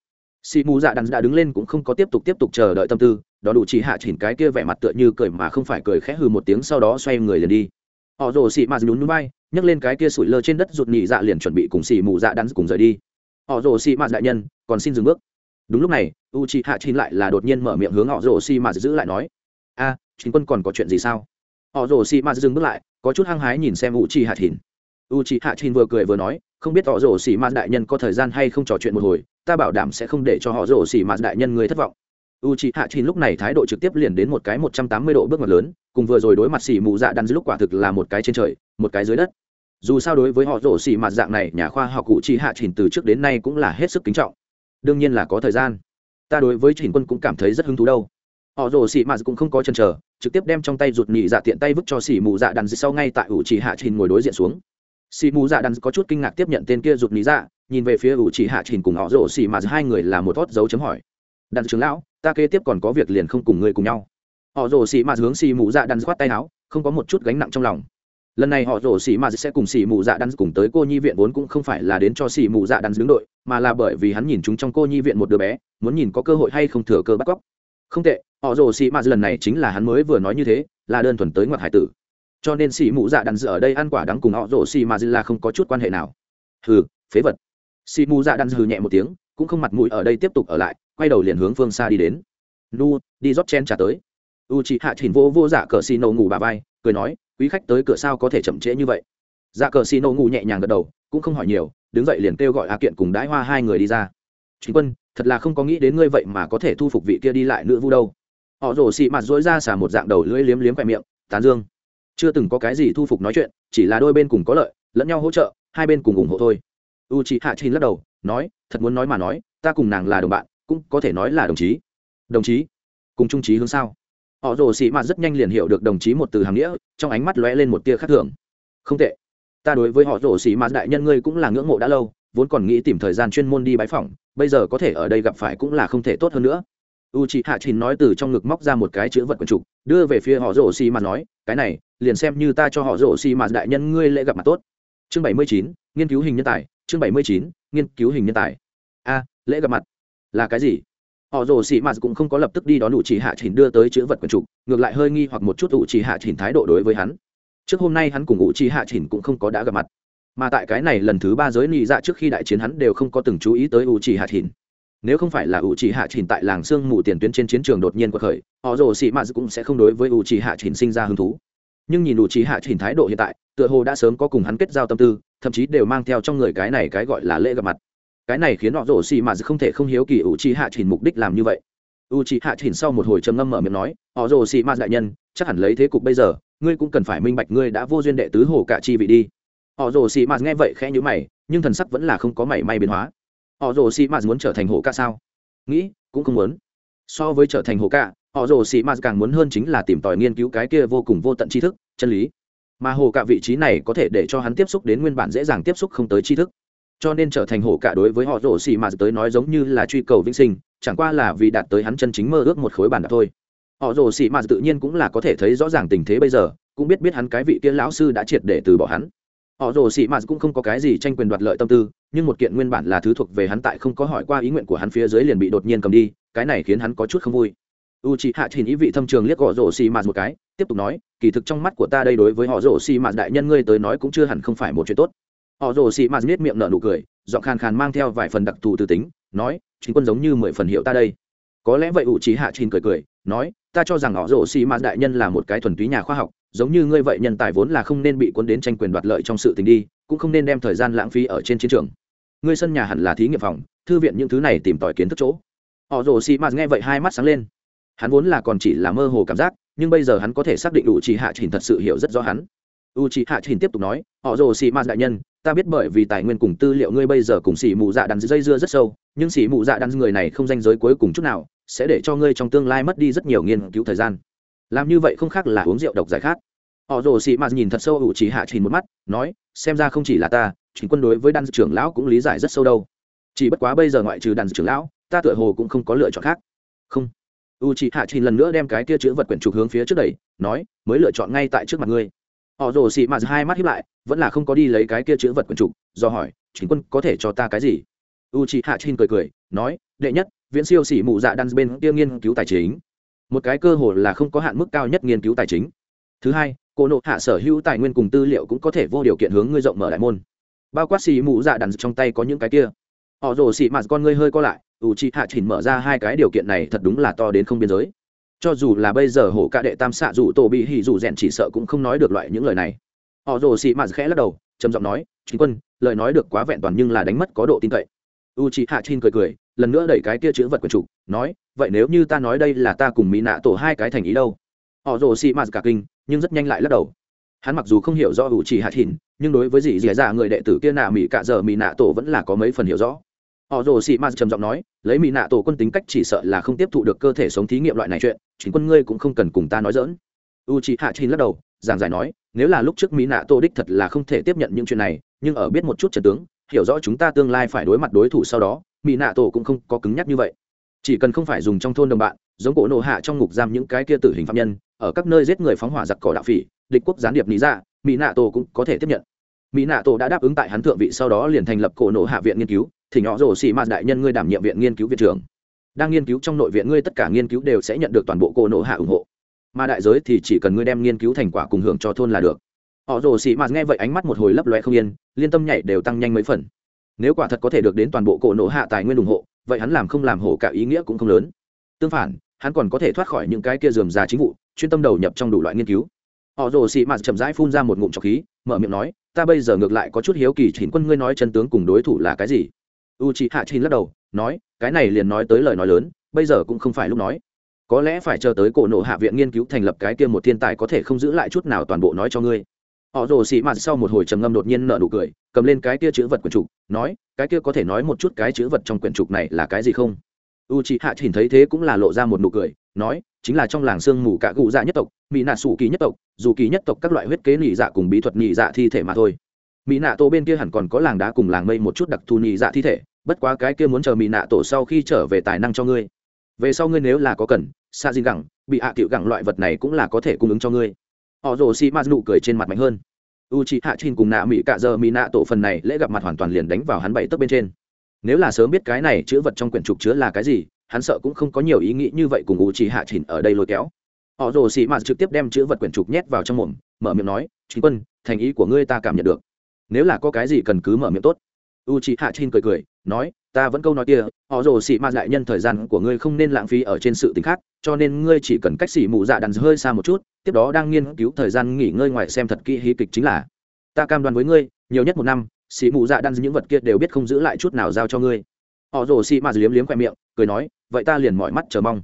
xì mù dạ đan đã đứng lên cũng không có tiếp tục tiếp tục chờ đợi tâm tư, đó đủ chỉ hạ chỉnh cái kia vẻ mặt tựa như cười mà không phải cười khẽ hừ một tiếng sau đó xoay người liền đi. Họ rồ xì mạt nhún núi bay nhấc lên cái kia sủi lơ trên đất rụt nhị dạ liền chuẩn bị cùng xì mù dạ đan cùng rời đi. Họ rồ xì mạt đại nhân, còn xin dừng bước đúng lúc này u chị hạ chín lại là đột nhiên mở miệng hướng họ rồ xì mạt giữ lại nói a à, chính quân còn có chuyện gì sao? Họ rồ xì mạt dừng bước lại có chút hăng hái nhìn xem u chi hạ thìn u chi hạ thìn vừa cười vừa nói không biết họ rồ xì mạt đại nhân có thời gian hay không trò chuyện một hồi ta bảo đảm sẽ không để cho họ rồ xì mạt đại nhân người thất vọng. U chi hạ thìn lúc này thái độ trực tiếp liền đến một cái một trăm tám mươi độ bước ngoặt lớn cùng vừa rồi đối mặt xỉ mù dạ đan lúc quả thực là một cái trên trời một cái dưới đất. Dù sao đối với họ rổ xỉ mặt dạng này nhà khoa học cụ chi hạ thìn từ trước đến nay cũng là hết sức kính trọng đương nhiên là có thời gian. Ta đối với chỉnh quân cũng cảm thấy rất hứng thú đâu. Họ rồ xì mạt cũng không có chân chờ, trực tiếp đem trong tay rụt nhị dạ tiện tay vứt cho xì mù dạ đàn sau ngay tại ủ chỉ hạ trình ngồi đối diện xuống. Xì mù dạ đàn có chút kinh ngạc tiếp nhận tên kia rụt nhị dạ nhìn về phía ủ chỉ hạ trình cùng họ rồ xì mạt hai người là một hót dấu chấm hỏi. Đàn trưởng lão, ta kế tiếp còn có việc liền không cùng người cùng nhau. Họ rồ xì mạt hướng xì mù dạ đàn khoát tay áo, không có một chút gánh nặng trong lòng lần này họ rổ xỉ mà sẽ cùng xỉ mù dạ đan cùng tới cô nhi viện vốn cũng không phải là đến cho xỉ mù dạ đan đứng đội, mà là bởi vì hắn nhìn chúng trong cô nhi viện một đứa bé, muốn nhìn có cơ hội hay không thừa cơ bắt cóc. Không tệ, họ rổ xỉ mà lần này chính là hắn mới vừa nói như thế, là đơn thuần tới ngoặt hải tử. Cho nên xỉ mù dạ đan ở đây ăn quả đắng cùng họ rổ xỉ mà là không có chút quan hệ nào. Hừ, phế vật. Xỉ mù dạ đan hừ nhẹ một tiếng, cũng không mặt mũi ở đây tiếp tục ở lại, quay đầu liền hướng phương xa đi đến. Nu, đi rót chen trả tới. U chị hạ chỉnh vô vô dạ cờ xì nổ ngủ bà vai cười nói, quý khách tới cửa sao có thể chậm trễ như vậy? Dạ cờ xì nổ ngủ nhẹ nhàng gật đầu, cũng không hỏi nhiều, đứng dậy liền kêu gọi a kiện cùng đái hoa hai người đi ra. Chính quân, thật là không có nghĩ đến ngươi vậy mà có thể thu phục vị kia đi lại nữ vu đâu. Họ rổ xị mặt dối ra xả một dạng đầu lưỡi liếm liếm khoe miệng, tán dương, chưa từng có cái gì thu phục nói chuyện, chỉ là đôi bên cùng có lợi, lẫn nhau hỗ trợ, hai bên cùng ủng hộ thôi. U chị hạ trinh lắc đầu, nói, thật muốn nói mà nói, ta cùng nàng là đồng bạn, cũng có thể nói là đồng chí. Đồng chí? Cùng trung trí hướng sao? Họ rồ xì mạt rất nhanh liền hiểu được đồng chí một từ hàng nghĩa, trong ánh mắt lóe lên một tia khác thường. Không tệ. Ta đối với họ rồ xì mạt đại nhân ngươi cũng là ngưỡng mộ đã lâu, vốn còn nghĩ tìm thời gian chuyên môn đi bái phỏng, bây giờ có thể ở đây gặp phải cũng là không thể tốt hơn nữa. U chị hạ chín nói từ trong ngực móc ra một cái chữ vật quần trục, đưa về phía họ rồ xì mạt nói, cái này, liền xem như ta cho họ rồ xì mạt đại nhân ngươi lễ gặp mặt tốt. Chương bảy mươi chín, nghiên cứu hình nhân tài, chương bảy mươi chín, nghiên cứu hình nhân tài. A, lễ gặp mặt. Là cái gì? Họ rồ xì mạt cũng không có lập tức đi đón ủ chỉ hạ chỉnh đưa tới chữ vật quần trục ngược lại hơi nghi hoặc một chút ủ chỉ hạ chỉnh thái độ đối với hắn. Trước hôm nay hắn cùng ủ chỉ hạ chỉnh cũng không có đã gặp mặt, mà tại cái này lần thứ ba giới nị dạ trước khi đại chiến hắn đều không có từng chú ý tới ủ chỉ hạ chỉnh nếu không phải là ủ chỉ hạ chỉnh tại làng sương mù tiền tuyến trên chiến trường đột nhiên quật khởi, họ rồ xì mạt cũng sẽ không đối với ủ chỉ hạ chỉnh sinh ra hứng thú. Nhưng nhìn ủ chỉ hạ chỉnh thái độ hiện tại, tựa hồ đã sớm có cùng hắn kết giao tâm tư, thậm chí đều mang theo trong người cái này cái gọi là lễ gặp mặt cái này khiến họ rổ xì mà không thể không hiếu kỳ u chi hạ chỉnh mục đích làm như vậy. U chi hạ chỉnh sau một hồi trầm ngâm mở miệng nói, họ rổ xì mà, đại nhân, chắc hẳn lấy thế cục bây giờ, ngươi cũng cần phải minh bạch ngươi đã vô duyên đệ tứ hồ cả chi vị đi. Họ rổ xì mà nghe vậy khẽ nhíu mày, nhưng thần sắc vẫn là không có mảy may biến hóa. Họ rổ xì mà muốn trở thành hồ ca sao? Nghĩ, cũng không muốn. So với trở thành hồ ca họ rồ xì mà càng muốn hơn chính là tìm tòi nghiên cứu cái kia vô cùng vô tận tri thức, chân lý. Mà hồ cả vị trí này có thể để cho hắn tiếp xúc đến nguyên bản dễ dàng tiếp xúc không tới tri thức cho nên trở thành hổ cả đối với họ rổ xì mà tới nói giống như là truy cầu vĩnh sinh, chẳng qua là vì đạt tới hắn chân chính mơ ước một khối bản đạp thôi. Họ rổ xì mà tự nhiên cũng là có thể thấy rõ ràng tình thế bây giờ, cũng biết biết hắn cái vị kia lão sư đã triệt để từ bỏ hắn. Họ rồ xì mà cũng không có cái gì tranh quyền đoạt lợi tâm tư, nhưng một kiện nguyên bản là thứ thuộc về hắn tại không có hỏi qua ý nguyện của hắn phía dưới liền bị đột nhiên cầm đi, cái này khiến hắn có chút không vui. U c hạ trình ý vị thâm trường liếc họ rồ xì mà một cái, tiếp tục nói, kỳ thực trong mắt của ta đây đối với họ rồ xì mà đại nhân ngươi tới nói cũng chưa hẳn không phải một chuyện tốt họ rồ xì mạt nết miệng nở nụ cười, giọng khàn khàn mang theo vài phần đặc thù từ tính, nói chính quân giống như mười phần hiệu ta đây. Có lẽ vậy ủ trí hạ trình cười cười, nói, ta cho rằng họ rồ xì mạt đại nhân là một cái thuần túy nhà khoa học, giống như ngươi vậy nhân tài vốn là không nên bị cuốn đến tranh quyền đoạt lợi trong sự tình đi, cũng không nên đem thời gian lãng phí ở trên chiến trường. Ngươi sân nhà hẳn là thí nghiệm phòng, thư viện những thứ này tìm tòi kiến thức chỗ. Họ rồ xì mạt nghe vậy hai mắt sáng lên. Hắn vốn là còn chỉ là mơ hồ cảm giác, nhưng bây giờ hắn có thể xác định ủ trì hạ trình thật sự hiểu rất rõ hắn. U c h hạ trình tiếp tục nói, họ rồ xì ma đại nhân ta biết bởi vì tài nguyên cùng tư liệu ngươi bây giờ cùng xì mù dạ đắn dây dưa rất sâu, nhưng xì mù dạ đắn người này không danh giới cuối cùng chút nào, sẽ để cho ngươi trong tương lai mất đi rất nhiều nghiên cứu thời gian. Làm như vậy không khác là uống rượu độc giải khát. Họ rồ xì mạt nhìn thật sâu u c hạ trình một mắt, nói, xem ra không chỉ là ta chính quân đối với đan trưởng lão cũng lý giải rất sâu đâu. Chỉ bất quá bây giờ ngoại trừ đàn trưởng lão, ta tựa hồ cũng không có lựa chọn khác. Không. U chị hạ trình lần nữa đem cái kia chữ vật quyển trục hướng phía trước đẩy, nói, mới lựa chọn ngay tại trước mặt ngươi họ rồ xị mạt hai mắt hiếp lại, vẫn là không có đi lấy cái kia chữ vật quần trục do hỏi, chính quân có thể cho ta cái gì? U chị hạ chin cười cười, nói, đệ nhất, viễn siêu xỉ mụ dạ đan bên kia nghiên cứu tài chính. Một cái cơ hội là không có hạn mức cao nhất nghiên cứu tài chính. Thứ hai, cô nộ hạ sở hữu tài nguyên cùng tư liệu cũng có thể vô điều kiện hướng ngươi rộng mở đại môn. Bao quát xì mụ dạ đàn trong tay có những cái kia. Họ rồ xị mạt con ngươi hơi co lại u chi hạ chỉnh mở ra hai cái điều kiện này thật đúng là to đến không biên giới cho dù là bây giờ hổ ca đệ tam xạ dù tổ bị hỉ dù rèn chỉ sợ cũng không nói được loại những lời này. Họ rồ xị mạt khẽ lắc đầu, trầm giọng nói, chính quân, lời nói được quá vẹn toàn nhưng là đánh mất có độ tin cậy. U chị hạ chin cười cười, lần nữa đẩy cái kia chữ vật quần trục nói, vậy nếu như ta nói đây là ta cùng mỹ nạ tổ hai cái thành ý đâu? Họ rồ xị mạt cả kinh, nhưng rất nhanh lại lắc đầu. Hắn mặc dù không hiểu rõ u chị hạ chin, nhưng đối với gì dì dạ người đệ tử kia nạ mỹ cả giờ mỹ nạ tổ vẫn là có mấy phần hiểu rõ họ rồ xị ma trầm giọng nói, lấy mỹ nạ tổ quân tính cách chỉ sợ là không tiếp thụ được cơ thể sống thí nghiệm loại này chuyện, chính quân ngươi cũng không cần cùng ta nói dỡn u chị hạ chín lắc đầu, giảng giải nói, nếu là lúc trước mỹ nạ tô đích thật là không thể tiếp nhận những chuyện này, nhưng ở biết một chút trận tướng, hiểu rõ chúng ta tương lai phải đối mặt đối thủ sau đó mỹ nạ tổ cũng không có cứng nhắc như vậy. Chỉ cần không phải dùng trong thôn đồng bạn, giống cổ nộ hạ trong ngục giam những cái kia tử hình phạm nhân, ở các nơi giết người phóng hỏa giặc cỏ đạo phỉ, địch quốc gián điệp lý ra mỹ nạ tổ cũng có thể tiếp nhận. Mỹ nạ tổ đã đáp ứng tại hắn thượng vị sau đó liền thành lập cổ nộ hạ viện nghiên cứu thì nhỏ rổ xì mạt đại nhân ngươi đảm nhiệm viện nghiên cứu viện trưởng. Đang nghiên cứu trong nội viện ngươi tất cả nghiên cứu đều sẽ nhận được toàn bộ cô nộ hạ ủng hộ. Mà đại giới thì chỉ cần ngươi đem nghiên cứu thành quả cùng hưởng cho thôn là được. Họ rồ xì mạt nghe vậy ánh mắt một hồi lấp loe không yên, liên tâm nhảy đều tăng nhanh mấy phần. Nếu quả thật có thể được đến toàn bộ cổ nộ hạ tài nguyên ủng hộ, vậy hắn làm không làm hổ cả ý nghĩa cũng không lớn. Tương phản, hắn còn có thể thoát khỏi những cái kia dườm già chính vụ, chuyên tâm đầu nhập trong đủ loại nghiên cứu. Họ rồ xì mạt chậm rãi phun ra một ngụm trọc khí, mở miệng nói, ta bây giờ ngược lại có chút hiếu kỳ chỉnh quân ngươi nói chân tướng cùng đối thủ là cái gì? U chị hạ chín lắc đầu, nói, cái này liền nói tới lời nói lớn, bây giờ cũng không phải lúc nói. Có lẽ phải chờ tới cổ nộ hạ viện nghiên cứu thành lập cái kia một thiên tài có thể không giữ lại chút nào toàn bộ nói cho ngươi. Họ rồ xì mạt sau một hồi trầm ngâm đột nhiên nở nụ cười, cầm lên cái kia chữ vật quyển trục, nói, cái kia có thể nói một chút cái chữ vật trong quyển trục này là cái gì không? U chị hạ nhìn thấy thế cũng là lộ ra một nụ cười, nói, chính là trong làng sương mù cả cụ dạ nhất tộc mỹ nạ sủ kỳ nhất tộc, dù kỳ nhất tộc các loại huyết kế nhị dạ cùng bí thuật nhị dạ thi thể mà thôi mỹ nạ tổ bên kia hẳn còn có làng đá cùng làng mây một chút đặc thù nhị dạ thi thể, bất quá cái kia muốn chờ mỹ nạ tổ sau khi trở về tài năng cho ngươi. Về sau ngươi nếu là có cần xa dinh gẳng bị hạ à cựu gẳng loại vật này cũng là có thể cung ứng cho ngươi. Họ rồ xì ma nụ cười trên mặt mạnh hơn. U chị hạ trinh cùng nạ mỹ cạ giờ mỹ nạ tổ phần này lễ gặp mặt hoàn toàn liền đánh vào hắn bảy tấc bên trên. Nếu là sớm biết cái này chữ vật trong quyển trục chứa là cái gì, hắn sợ cũng không có nhiều ý nghĩ như vậy cùng u chị hạ chin ở đây lôi kéo. Họ rồ xì ma trực tiếp đem chữ vật quyển trục nhét vào trong mồm, mở miệng nói chính quân, thành ý của ngươi ta cảm nhận được nếu là có cái gì cần cứ mở miệng tốt. U chị hạ chin cười cười, nói, ta vẫn câu nói kia, họ rồ xì ma lại nhân thời gian của ngươi không nên lãng phí ở trên sự t ì n h khác, cho nên ngươi chỉ cần cách xỉ mụ dạ đàn hơi xa một chút, tiếp đó đang nghiên cứu thời gian nghỉ ngơi ngoài xem thật kỹ hí kịch chính là, ta cam đoan với ngươi, nhiều nhất một năm xỉ mụ dạ đàn những vật kia đều biết không giữ lại chút nào giao cho ngươi. Họ rồ xì ma liếm liếm khoe miệng, cười nói, vậy ta liền mọi mắt chờ mong.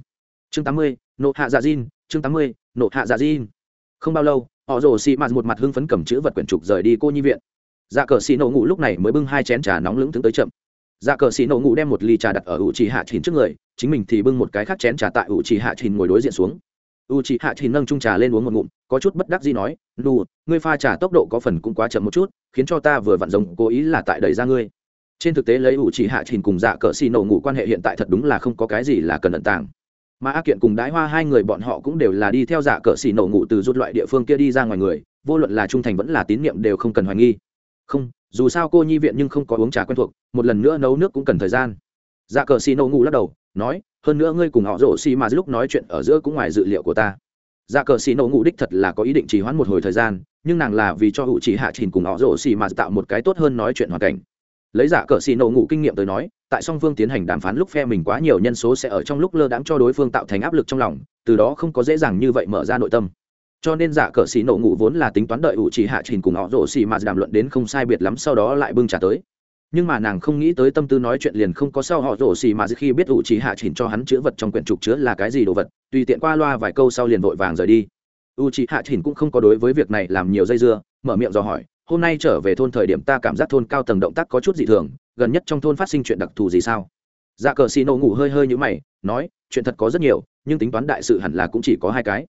Chương tám mươi, nộ hạ dạ diên chương tám mươi, nộ hạ dạ diên không bao lâu, họ rồ xì ma một mặt hưng phấn cầm chữ vật quyển trục rời đi cô nhi viện dạ cờ xì nổ ngủ lúc này mới bưng hai chén trà nóng lững thững tới chậm. Dạ cờ xì nổ ngủ đem một ly trà đặt ở u trì hạ trình trước người, chính mình thì bưng một cái khác chén trà tại u trì hạ trình ngồi đối diện xuống. U trì hạ trình nâng trung trà lên uống một ngụm, có chút bất đắc gì nói nù ngươi pha trà tốc độ có phần cũng quá chậm một chút, khiến cho ta vừa vặn giống cố ý là tại đẩy ra ngươi. Trên thực tế lấy u trì hạ trình cùng dạ cờ xì nổ ngủ quan hệ hiện tại thật đúng là không có cái gì là cần ẩn tàng. Mà a kiện cùng đái hoa hai người bọn họ cũng đều là đi theo dạ cờ xì nổ ngủ từ rút loại địa phương kia đi ra ngoài người, vô luận là trung thành vẫn là tín nhiệm đều không cần hoài nghi không, dù sao cô nhi viện nhưng không có uống trà quen thuộc, một lần nữa nấu nước cũng cần thời gian. Dạ cờ xì nổ ngủ lắc đầu, nói, hơn nữa ngươi cùng họ rổ xì mà lúc nói chuyện ở giữa cũng ngoài dự liệu của ta. Dạ cờ xì nổ ngủ đích thật là có ý định trì hoãn một hồi thời gian, nhưng nàng là vì cho hữu chỉ hạ trình cùng họ rổ xì mà tạo một cái tốt hơn nói chuyện hoàn cảnh. Lấy dạ cờ xì nổ ngủ kinh nghiệm tới nói, tại song phương tiến hành đàm phán lúc phe mình quá nhiều nhân số sẽ ở trong lúc lơ đãng cho đối phương tạo thành áp lực trong lòng, từ đó không có dễ dàng như vậy mở ra nội tâm cho nên giả cờ xì nổ ngủ vốn là tính toán đợi ủ chỉ hạ trình cùng họ rổ xì mà đàm luận đến không sai biệt lắm sau đó lại bưng trả tới. Nhưng mà nàng không nghĩ tới tâm tư nói chuyện liền không có sau họ rổ xì mà khi biết ủ chỉ hạ trình cho hắn chữ vật trong quyển trục chứa là cái gì đồ vật, tùy tiện qua loa vài câu sau liền vội vàng rời đi. U chỉ hạ trình cũng không có đối với việc này làm nhiều dây dưa, mở miệng dò hỏi, hôm nay trở về thôn thời điểm ta cảm giác thôn cao tầng động tác có chút dị thường, gần nhất trong thôn phát sinh chuyện đặc thù gì sao? Dạ cờ xì nổ ngủ hơi hơi như mày, nói, chuyện thật có rất nhiều, nhưng tính toán đại sự hẳn là cũng chỉ có hai cái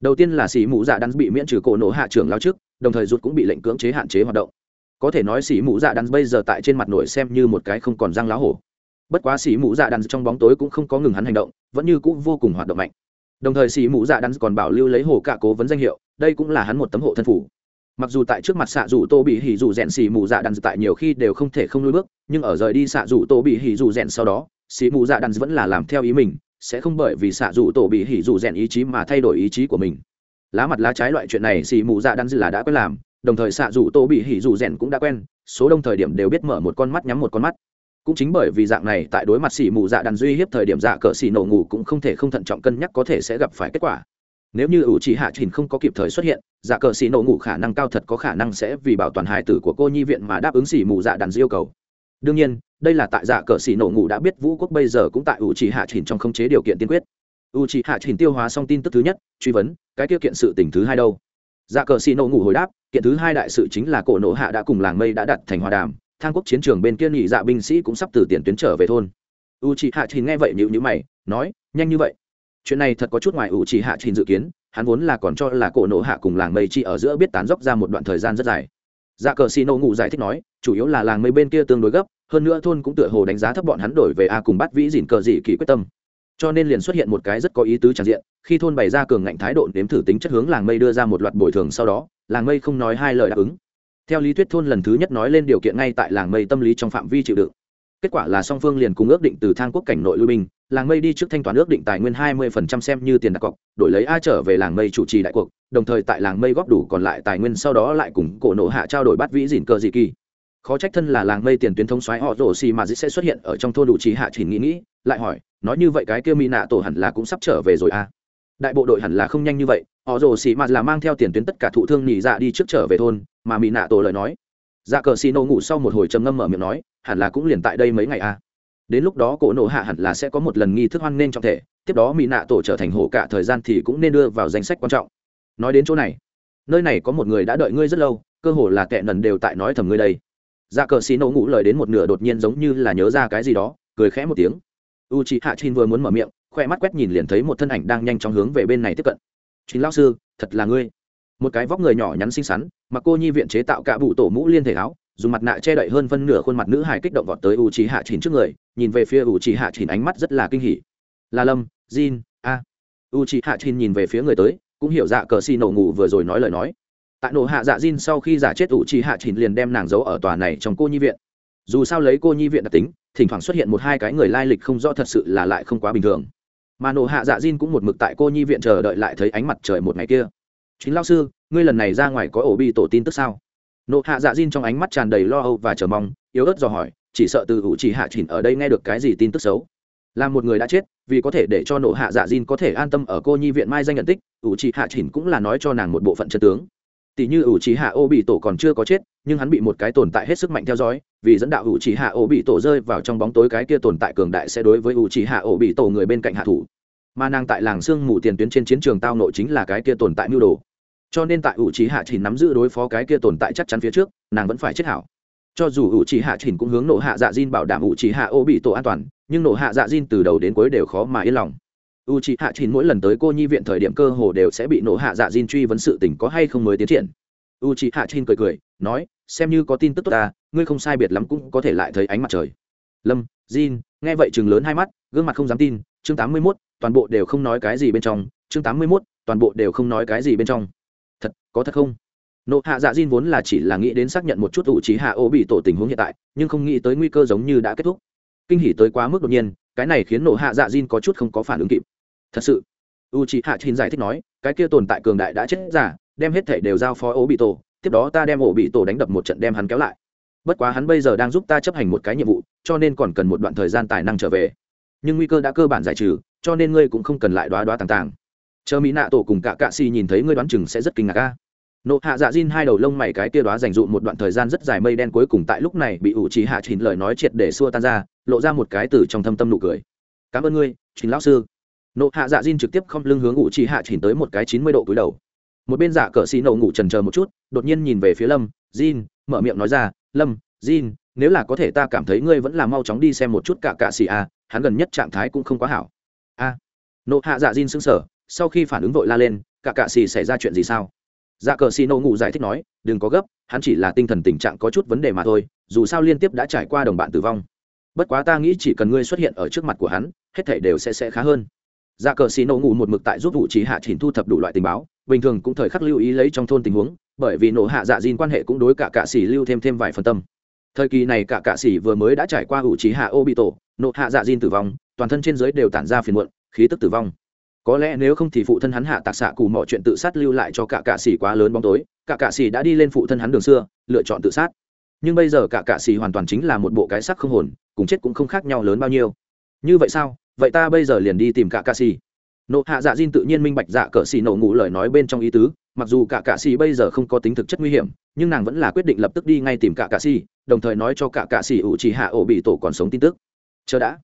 đầu tiên là xỉ mụ dạ đắn bị miễn trừ cổ nổ hạ trưởng lao trước, đồng thời rút cũng bị lệnh cưỡng chế hạn chế hoạt động. Có thể nói xỉ mụ dạ đắn bây giờ tại trên mặt nổi xem như một cái không còn răng lá hổ. Bất quá xỉ mụ dạ đắn trong bóng tối cũng không có ngừng hắn hành động, vẫn như cũng vô cùng hoạt động mạnh. Đồng thời xỉ mụ dạ đắn còn bảo lưu lấy hồ cạ cố vấn danh hiệu, đây cũng là hắn một tấm hộ thân phủ. Mặc dù tại trước mặt xạ dù tô bị hỉ dù rèn xỉ mù dạ đắn tại nhiều khi đều không thể không lui bước, nhưng ở rời đi xạ dù tô bị hỉ dù rèn sau đó, xỉ mù dạ đắn vẫn là làm theo ý mình sẽ không bởi vì xạ dù tổ bị hỉ dù rèn ý chí mà thay đổi ý chí của mình. Lá mặt lá trái loại chuyện này xì mù dạ đan là đã quen làm, đồng thời xạ dù tổ bị hỉ dù rèn cũng đã quen, số đông thời điểm đều biết mở một con mắt nhắm một con mắt. Cũng chính bởi vì dạng này, tại đối mặt xì mù dạ đan duy hiếp thời điểm dạ cỡ xì nổ ngủ cũng không thể không thận trọng cân nhắc có thể sẽ gặp phải kết quả. Nếu như ủ trì hạ trình không có kịp thời xuất hiện dạ cờ xì nổ ngủ khả năng cao thật có khả năng sẽ vì bảo toàn hài tử của cô nhi viện mà đáp ứng xì mù dạ đàn yêu cầu. Đương nhiên đây là tại dạ cờ xì nổ ngủ đã biết vũ quốc bây giờ cũng tại u trì hạ trình trong không chế điều kiện tiên quyết. U trì hạ trình tiêu hóa xong tin tức thứ nhất, truy vấn, cái tiêu kiện sự tình thứ hai đâu? Dạ cờ xì nổ ngủ hồi đáp, kiện thứ hai đại sự chính là cổ nổ hạ đã cùng làng mây đã đặt thành hòa đàm, thang quốc chiến trường bên kia nghỉ dạ binh sĩ cũng sắp từ tiền tuyến trở về thôn. U trì hạ trình nghe vậy nhịu nhữ mày, nói, nhanh như vậy. Chuyện này thật có chút ngoài u trì hạ trình dự kiến, hắn vốn là còn cho là cổ nổ hạ cùng làng mây chi ở giữa biết tán dốc ra một đoạn thời gian rất dài dạ cờ xì nổ ngủ giải thích nói, chủ yếu là làng mây bên kia tương đối gấp, hơn nữa thôn cũng tựa hồ đánh giá thấp bọn hắn đổi về a cùng bắt vĩ dìn cờ dị kỳ quyết tâm. Cho nên liền xuất hiện một cái rất có ý tứ tràn diện, khi thôn bày ra cường ngạnh thái độ nếm thử tính chất hướng làng mây đưa ra một loạt bồi thường sau đó, làng mây không nói hai lời đáp ứng. Theo lý thuyết thôn lần thứ nhất nói lên điều kiện ngay tại làng mây tâm lý trong phạm vi chịu đựng kết quả là song phương liền cùng ước định từ thang quốc cảnh nội lui binh, làng mây đi trước thanh toán ước định tài nguyên hai mươi phần trăm xem như tiền đặt cọc, đổi lấy a trở về làng mây chủ trì đại cuộc, đồng thời tại làng mây góp đủ còn lại tài nguyên sau đó lại cùng cổ nộ hạ trao đổi bắt vĩ dìn cơ dị kỳ. Khó trách thân là làng mây tiền tuyến thông xoáy họ rổ xì mà dĩ sẽ xuất hiện ở trong thôn đủ trí hạ chỉ nghĩ nghĩ, lại hỏi, nói như vậy cái kia mỹ nạ tổ hẳn là cũng sắp trở về rồi à? Đại bộ đội hẳn là không nhanh như vậy, họ rổ xì mà là mang theo tiền tuyến tất cả thụ thương nhị dạ đi trước trở về thôn, mà mỹ nạ tổ lời nói. Dạ cờ xì nổ ngủ sau một hồi trầm ngâm mở miệng nói hẳn là cũng liền tại đây mấy ngày à. Đến lúc đó cổ nộ hạ hẳn là sẽ có một lần nghi thức hoan nên trọng thể, tiếp đó mỹ nạ tổ trở thành hộ cả thời gian thì cũng nên đưa vào danh sách quan trọng. Nói đến chỗ này, nơi này có một người đã đợi ngươi rất lâu, cơ hồ là kẻ nần đều tại nói thầm ngươi đây. Dạ cờ xì nổ ngủ lời đến một nửa đột nhiên giống như là nhớ ra cái gì đó, cười khẽ một tiếng. U chị hạ chin vừa muốn mở miệng, khoe mắt quét nhìn liền thấy một thân ảnh đang nhanh chóng hướng về bên này tiếp cận. Chính lao sư, thật là ngươi. Một cái vóc người nhỏ nhắn xinh xắn, mặc cô nhi viện chế tạo cả bụ tổ mũ liên thể áo dùng mặt nạ che đậy hơn phân nửa khuôn mặt nữ hài kích động vọt tới u trí hạ chỉnh trước người, nhìn về phía u trí hạ chỉnh ánh mắt rất là kinh hỉ. Là lâm, jin, a. U trí hạ chỉnh nhìn về phía người tới, cũng hiểu dạ cờ xì nổ ngủ vừa rồi nói lời nói. Tại nổ hạ dạ jin sau khi giả chết u trí hạ chỉnh liền đem nàng giấu ở tòa này trong cô nhi viện. Dù sao lấy cô nhi viện đặc tính, thỉnh thoảng xuất hiện một hai cái người lai lịch không rõ thật sự là lại không quá bình thường. Mà nổ hạ dạ jin cũng một mực tại cô nhi viện chờ đợi lại thấy ánh mặt trời một ngày kia. Chính lao sư, ngươi lần này ra ngoài có ổ bi tổ tin tức sao? Nộ hạ dạ diên trong ánh mắt tràn đầy lo âu và chờ mong, yếu ớt dò hỏi, chỉ sợ từ ủ chỉ hạ chỉnh ở đây nghe được cái gì tin tức xấu? Là một người đã chết, vì có thể để cho nộ hạ dạ diên có thể an tâm ở cô nhi viện mai danh nhận tích, ủ chỉ hạ chỉnh cũng là nói cho nàng một bộ phận chân tướng. Tỷ như ủ chỉ hạ ô bị tổ còn chưa có chết, nhưng hắn bị một cái tồn tại hết sức mạnh theo dõi, vì dẫn đạo ủ chỉ hạ ô bị tổ rơi vào trong bóng tối cái kia tồn tại cường đại sẽ đối với ủ chỉ hạ ô bị tổ người bên cạnh hạ thủ. Mà nàng tại làng sương mù tiền tuyến trên chiến trường tao nội chính là cái kia tồn tại mưu đồ cho nên tại ủ trí hạ chỉ nắm giữ đối phó cái kia tồn tại chắc chắn phía trước nàng vẫn phải chết hảo. Cho dù ủ trí hạ chỉ cũng hướng nộ hạ dạ diên bảo đảm ủ trí hạ ô bị tổ an toàn nhưng nộ hạ dạ diên từ đầu đến cuối đều khó mà yên lòng. U trí hạ chỉ mỗi lần tới cô nhi viện thời điểm cơ hồ đều sẽ bị nộ hạ dạ diên truy vấn sự tình có hay không mới tiến triển. U trí hạ chỉ cười cười nói xem như có tin tức tốt ta ngươi không sai biệt lắm cũng có thể lại thấy ánh mặt trời. Lâm diên nghe vậy chừng lớn hai mắt gương mặt không dám tin chương tám mươi 81, toàn bộ đều không nói cái gì bên trong chương tám mươi 81, toàn bộ đều không nói cái gì bên trong có thật không? Nộ hạ dạ diên vốn là chỉ là nghĩ đến xác nhận một chút ủ trí hạ ô bị tổ tình huống hiện tại, nhưng không nghĩ tới nguy cơ giống như đã kết thúc. Kinh hỉ tới quá mức đột nhiên, cái này khiến nộ hạ dạ diên có chút không có phản ứng kịp. Thật sự u trí hạ chín giải thích nói, cái kia tồn tại cường đại đã chết giả, đem hết thể đều giao phó ô bị tổ, tiếp đó ta đem ổ bị tổ đánh đập một trận đem hắn kéo lại. Bất quá hắn bây giờ đang giúp ta chấp hành một cái nhiệm vụ, cho nên còn cần một đoạn thời gian tài năng trở về. Nhưng nguy cơ đã cơ bản giải trừ, cho nên ngươi cũng không cần lại đoá đoá tàng tàng. Chờ mỹ nạ tổ cùng cả cạ xì nhìn thấy ngươi đoán chừng sẽ rất kinh ngạc ca nộ hạ dạ diên hai đầu lông mày cái kia đó dành dụ một đoạn thời gian rất dài mây đen cuối cùng tại lúc này bị ủ trí hạ chín lời nói triệt để xua tan ra, lộ ra một cái từ trong thâm tâm nụ cười. Cảm ơn ngươi chính lão sư. Nộ hạ dạ diên trực tiếp không lưng hướng ủ trí hạ chín tới một cái chín mươi độ cúi đầu. Một bên giả cờ xì nậu ngủ trần chờ một chút, đột nhiên nhìn về phía lâm diên mở miệng nói ra, lâm diên nếu là có thể ta cảm thấy ngươi vẫn là mau chóng đi xem một chút cả cạ xì a hắn gần nhất trạng thái cũng không quá hảo. A. Nộ hạ dạ diên sững sờ, sau khi phản ứng vội la lên, cả cạ xì xảy ra chuyện gì sao? Dạ cờ xì nổ ngủ giải thích nói, đừng có gấp, hắn chỉ là tinh thần tình trạng có chút vấn đề mà thôi, dù sao liên tiếp đã trải qua đồng bạn tử vong. Bất quá ta nghĩ chỉ cần ngươi xuất hiện ở trước mặt của hắn, hết thể đều sẽ sẽ khá hơn. Dạ cờ xì nổ ngủ một mực tại giúp vụ trí hạ chỉnh thu thập đủ loại tình báo, bình thường cũng thời khắc lưu ý lấy trong thôn tình huống, bởi vì nổ hạ dạ diên quan hệ cũng đối cả cạ xì lưu thêm thêm vài phần tâm. Thời kỳ này cả cạ xì vừa mới đã trải qua vụ trí hạ ô bị tổ nộ hạ dạ diên tử vong, toàn thân trên giới đều tản ra phiền muộn, khí tức tử vong có lẽ nếu không thì phụ thân hắn hạ tạc xạ cù mọi chuyện tự sát lưu lại cho cả cạ xỉ quá lớn bóng tối. Cả cạ xỉ đã đi lên phụ thân hắn đường xưa, lựa chọn tự sát. Nhưng bây giờ cả cạ xỉ hoàn toàn chính là một bộ cái sắc không hồn, cùng chết cũng không khác nhau lớn bao nhiêu. Như vậy sao? Vậy ta bây giờ liền đi tìm cả cạ xỉ. Nộ hạ dạ diên tự nhiên minh bạch dạ cờ xỉ nổ ngủ lời nói bên trong ý tứ, mặc dù cả cạ xỉ bây giờ không có tính thực chất nguy hiểm, nhưng nàng vẫn là quyết định lập tức đi ngay tìm cả cạ xỉ, đồng thời nói cho cả cạ xỉ ủ chỉ hạ ổ bị tổ còn sống tin tức. Chờ đã.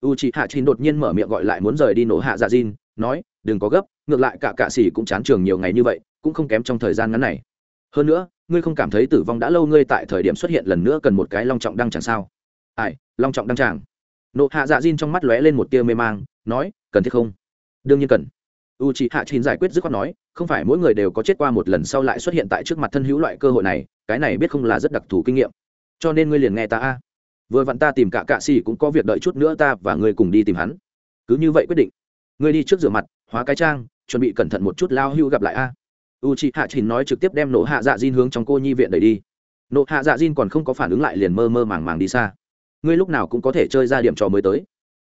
U chị hạ chín đột nhiên mở miệng gọi lại muốn rời đi nổ hạ dạ diên nói, đừng có gấp, ngược lại cả cạ xỉ cũng chán trường nhiều ngày như vậy, cũng không kém trong thời gian ngắn này. Hơn nữa, ngươi không cảm thấy tử vong đã lâu ngươi tại thời điểm xuất hiện lần nữa cần một cái long trọng đăng chẳng sao? Ai, long trọng đăng chẳng? Nộ hạ dạ diên trong mắt lóe lên một tia mê mang, nói, cần thiết không? Đương nhiên cần. U c h ị hạ chín giải quyết dứt khoát nói, không phải mỗi người đều có chết qua một lần sau lại xuất hiện tại trước mặt thân hữu loại cơ hội này, cái này biết không là rất đặc thù kinh nghiệm. Cho nên ngươi liền nghe ta a. Vừa vặn ta tìm cả cạ xỉ cũng có việc đợi chút nữa ta và ngươi cùng đi tìm hắn. Cứ như vậy quyết định ngươi đi trước rửa mặt, hóa cái trang, chuẩn bị cẩn thận một chút lao hưu gặp lại a. U chị hạ trình nói trực tiếp đem Nộ hạ dạ diên hướng trong cô nhi viện đẩy đi. Nộ hạ dạ diên còn không có phản ứng lại liền mơ mơ màng màng đi xa. Ngươi lúc nào cũng có thể chơi ra điểm trò mới tới.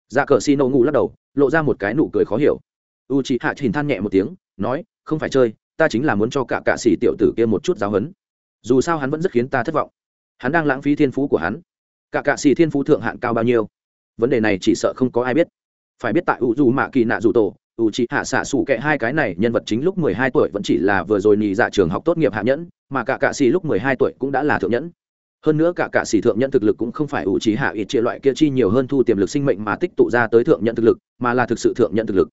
Dạ cờ xì nổ ngủ lắc đầu, lộ ra một cái nụ cười khó hiểu. U chị hạ trình than nhẹ một tiếng, nói, không phải chơi, ta chính là muốn cho cả cạ xỉ tiểu tử kia một chút giáo hấn dù sao hắn vẫn rất khiến ta thất vọng. Hắn đang lãng phí thiên phú của hắn. Cả cạ xỉ thiên phú thượng hạn cao bao nhiêu? Vấn đề này chỉ sợ không có ai biết phải biết tại u dù mạ kỳ nạ dù tổ u chị hạ xạ xù kệ hai cái này nhân vật chính lúc mười hai tuổi vẫn chỉ là vừa rồi nhì dạ trường học tốt nghiệp hạ nhẫn, mà cả cạ xì lúc mười hai tuổi cũng đã là thượng nhẫn. Hơn nữa cả cạ xì thượng nhẫn thực lực cũng không phải u trí hạ ít chia loại kia chi nhiều hơn thu tiềm lực sinh mệnh mà tích tụ ra tới thượng nhẫn thực lực, mà là thực sự thượng nhẫn thực lực.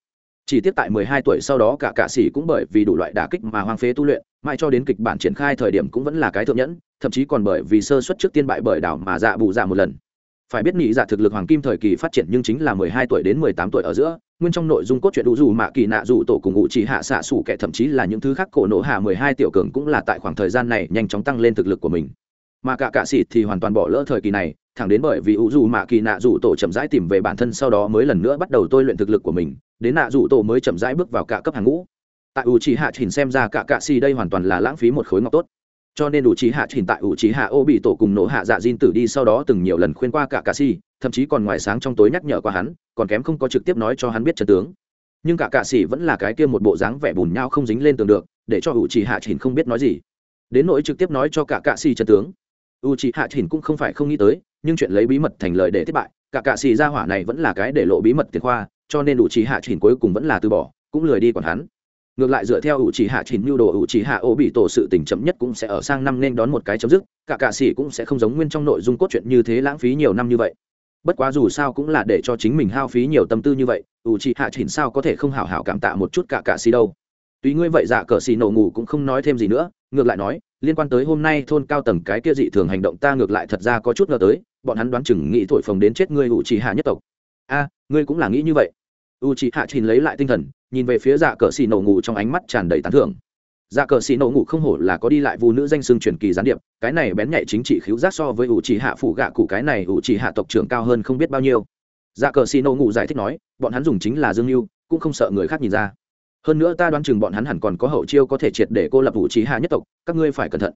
Chỉ tiếp tại mười hai tuổi sau đó cả cạ sĩ cũng bởi vì đủ loại đả kích mà hoang phế tu luyện, mãi cho đến kịch bản triển khai thời điểm cũng vẫn là cái thượng nhẫn, thậm chí còn bởi vì sơ suất trước tiên bại bởi đảo mà dạ bù dạ một lần phải biết nghĩ dạ thực lực hoàng kim thời kỳ phát triển nhưng chính là mười hai tuổi đến mười tám tuổi ở giữa, nguyên trong nội dung cốt truyện đủ dù mạ kỳ nạ dù tổ cùng ngụ chỉ hạ xạ xủ kẻ thậm chí là những thứ khác cổ nổ hạ mười hai tiểu cường cũng là tại khoảng thời gian này nhanh chóng tăng lên thực lực của mình. Mà cả cạ sĩ thì hoàn toàn bỏ lỡ thời kỳ này, thẳng đến bởi vì ủ dù mạ kỳ nạ dù tổ chậm rãi tìm về bản thân sau đó mới lần nữa bắt đầu tôi luyện thực lực của mình, đến nạ dù tổ mới chậm rãi bước vào cả cấp hàng ngũ. Tại ủ chỉ hạ chỉnh xem ra cả cạ xì đây hoàn toàn là lãng phí một khối ngọc tốt cho nên ủ trí hạ chỉnh tại ủ trí hạ ô bị tổ cùng nổ hạ dạ diên tử đi sau đó từng nhiều lần khuyên qua cả cà xì thậm chí còn ngoài sáng trong tối nhắc nhở qua hắn, còn kém không có trực tiếp nói cho hắn biết trận tướng. Nhưng cả cà xì vẫn là cái kia một bộ dáng vẻ bùn nhau không dính lên tường được, để cho ủ trí hạ chỉnh không biết nói gì. Đến nỗi trực tiếp nói cho cả cà xì trận tướng u trí hạ chỉnh cũng không phải không nghĩ tới, nhưng chuyện lấy bí mật thành lời để thất bại, cả cà xì ra hỏa này vẫn là cái để lộ bí mật tiền khoa, cho nên ủ trí hạ chỉnh cuối cùng vẫn là từ bỏ, cũng lười đi còn hắn ngược lại dựa theo u Chỉ hạ chỉnh mưu đồ u Chỉ hạ ô bị tổ sự tình chậm nhất cũng sẽ ở sang năm nên đón một cái chấm dứt, cả cạ xì cũng sẽ không giống nguyên trong nội dung cốt truyện như thế lãng phí nhiều năm như vậy. Bất quá dù sao cũng là để cho chính mình hao phí nhiều tâm tư như vậy u Chỉ hạ chỉnh sao có thể không hảo hảo cảm tạ một chút cả cạ xì đâu. Tuy ngươi vậy dạ cờ xì nổ ngủ cũng không nói thêm gì nữa, ngược lại nói, liên quan tới hôm nay thôn cao tầng cái kia dị thường hành động ta ngược lại thật ra có chút ngờ tới, bọn hắn đoán chừng nghĩ thổi phồng đến chết ngươi u Chỉ hạ nhất tộc. A, ngươi cũng là nghĩ như vậy. U Chỉ hạ trình lấy lại tinh thần nhìn về phía dạ cờ xì nổ ngủ trong ánh mắt tràn đầy tán thưởng. Dạ cờ xì nổ ngủ không hổ là có đi lại vu nữ danh xương truyền kỳ gián điệp, cái này bén nhạy chính trị khiếu giác so với u trì hạ phủ gạ cụ cái này u trì hạ tộc trưởng cao hơn không biết bao nhiêu. Dạ cờ xì nổ ngủ giải thích nói, bọn hắn dùng chính là dương mưu cũng không sợ người khác nhìn ra. Hơn nữa ta đoán chừng bọn hắn hẳn còn có hậu chiêu có thể triệt để cô lập u trì hạ nhất tộc, các ngươi phải cẩn thận.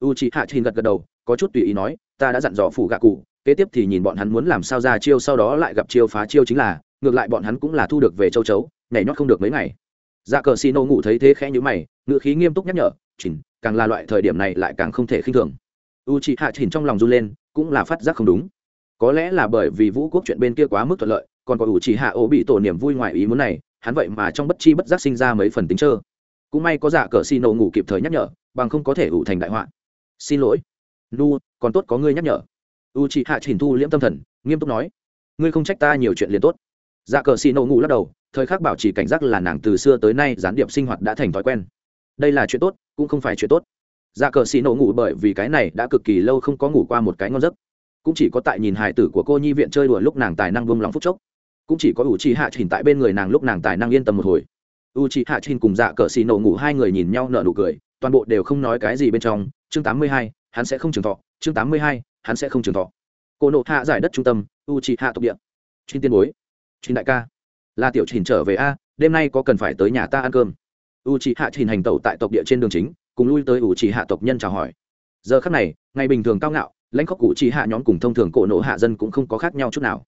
U trì hạ trình gật gật đầu, có chút tùy ý nói, ta đã dặn dò phủ gạ cụ, kế tiếp thì nhìn bọn hắn muốn làm sao ra chiêu sau đó lại gặp chiêu phá chiêu chính là, ngược lại bọn hắn cũng là thu được về châu chấu nhảy nhót không được mấy ngày. Dạ cờ xì nô ngủ thấy thế khẽ nhữ mày ngự khí nghiêm túc nhắc nhở, chỉnh, càng là loại thời điểm này lại càng không thể khinh thường. U chị hạ chỉnh trong lòng run lên, cũng là phát giác không đúng. Có lẽ là bởi vì vũ quốc chuyện bên kia quá mức thuận lợi, còn có u chị hạ ố bị tổ niềm vui ngoài ý muốn này, hắn vậy mà trong bất chi bất giác sinh ra mấy phần tính trơ. Cũng may có giả cờ xì nô ngủ kịp thời nhắc nhở, bằng không có thể ủ thành đại họa. Xin lỗi. Nu, còn tốt có ngươi nhắc nhở. U chị hạ chỉnh thu liễm tâm thần, nghiêm túc nói. Ngươi không trách ta nhiều chuyện liền tốt. Dạ cờ xì nổ ngủ lắc đầu thời khắc bảo trì cảnh giác là nàng từ xưa tới nay gián điệp sinh hoạt đã thành thói quen. Đây là chuyện tốt, cũng không phải chuyện tốt. Dạ cờ xì nổ ngủ bởi vì cái này đã cực kỳ lâu không có ngủ qua một cái ngon giấc. Cũng chỉ có tại nhìn hài tử của cô nhi viện chơi đùa lúc nàng tài năng buông lòng phút chốc. Cũng chỉ có u trì hạ trình tại bên người nàng lúc nàng tài năng yên tâm một hồi. U trì hạ trình cùng dạ cờ xì nổ ngủ hai người nhìn nhau nở nụ cười, toàn bộ đều không nói cái gì bên trong. Chương tám mươi hai, hắn sẽ không trường thọ. Chương tám mươi hai, hắn sẽ không trường thọ. Cô nộ hạ giải đất trung tâm u trì hạ tộc địa. Chuyên tiên bối. Chuyên đại ca là tiểu trình trở về a, đêm nay có cần phải tới nhà ta ăn cơm. U chị hạ trình hành tẩu tại tộc địa trên đường chính, cùng lui tới u chị hạ tộc nhân chào hỏi. Giờ khắc này, ngày bình thường cao ngạo, lãnh khóc cụ chị hạ nhóm cùng thông thường cổ nộ hạ dân cũng không có khác nhau chút nào.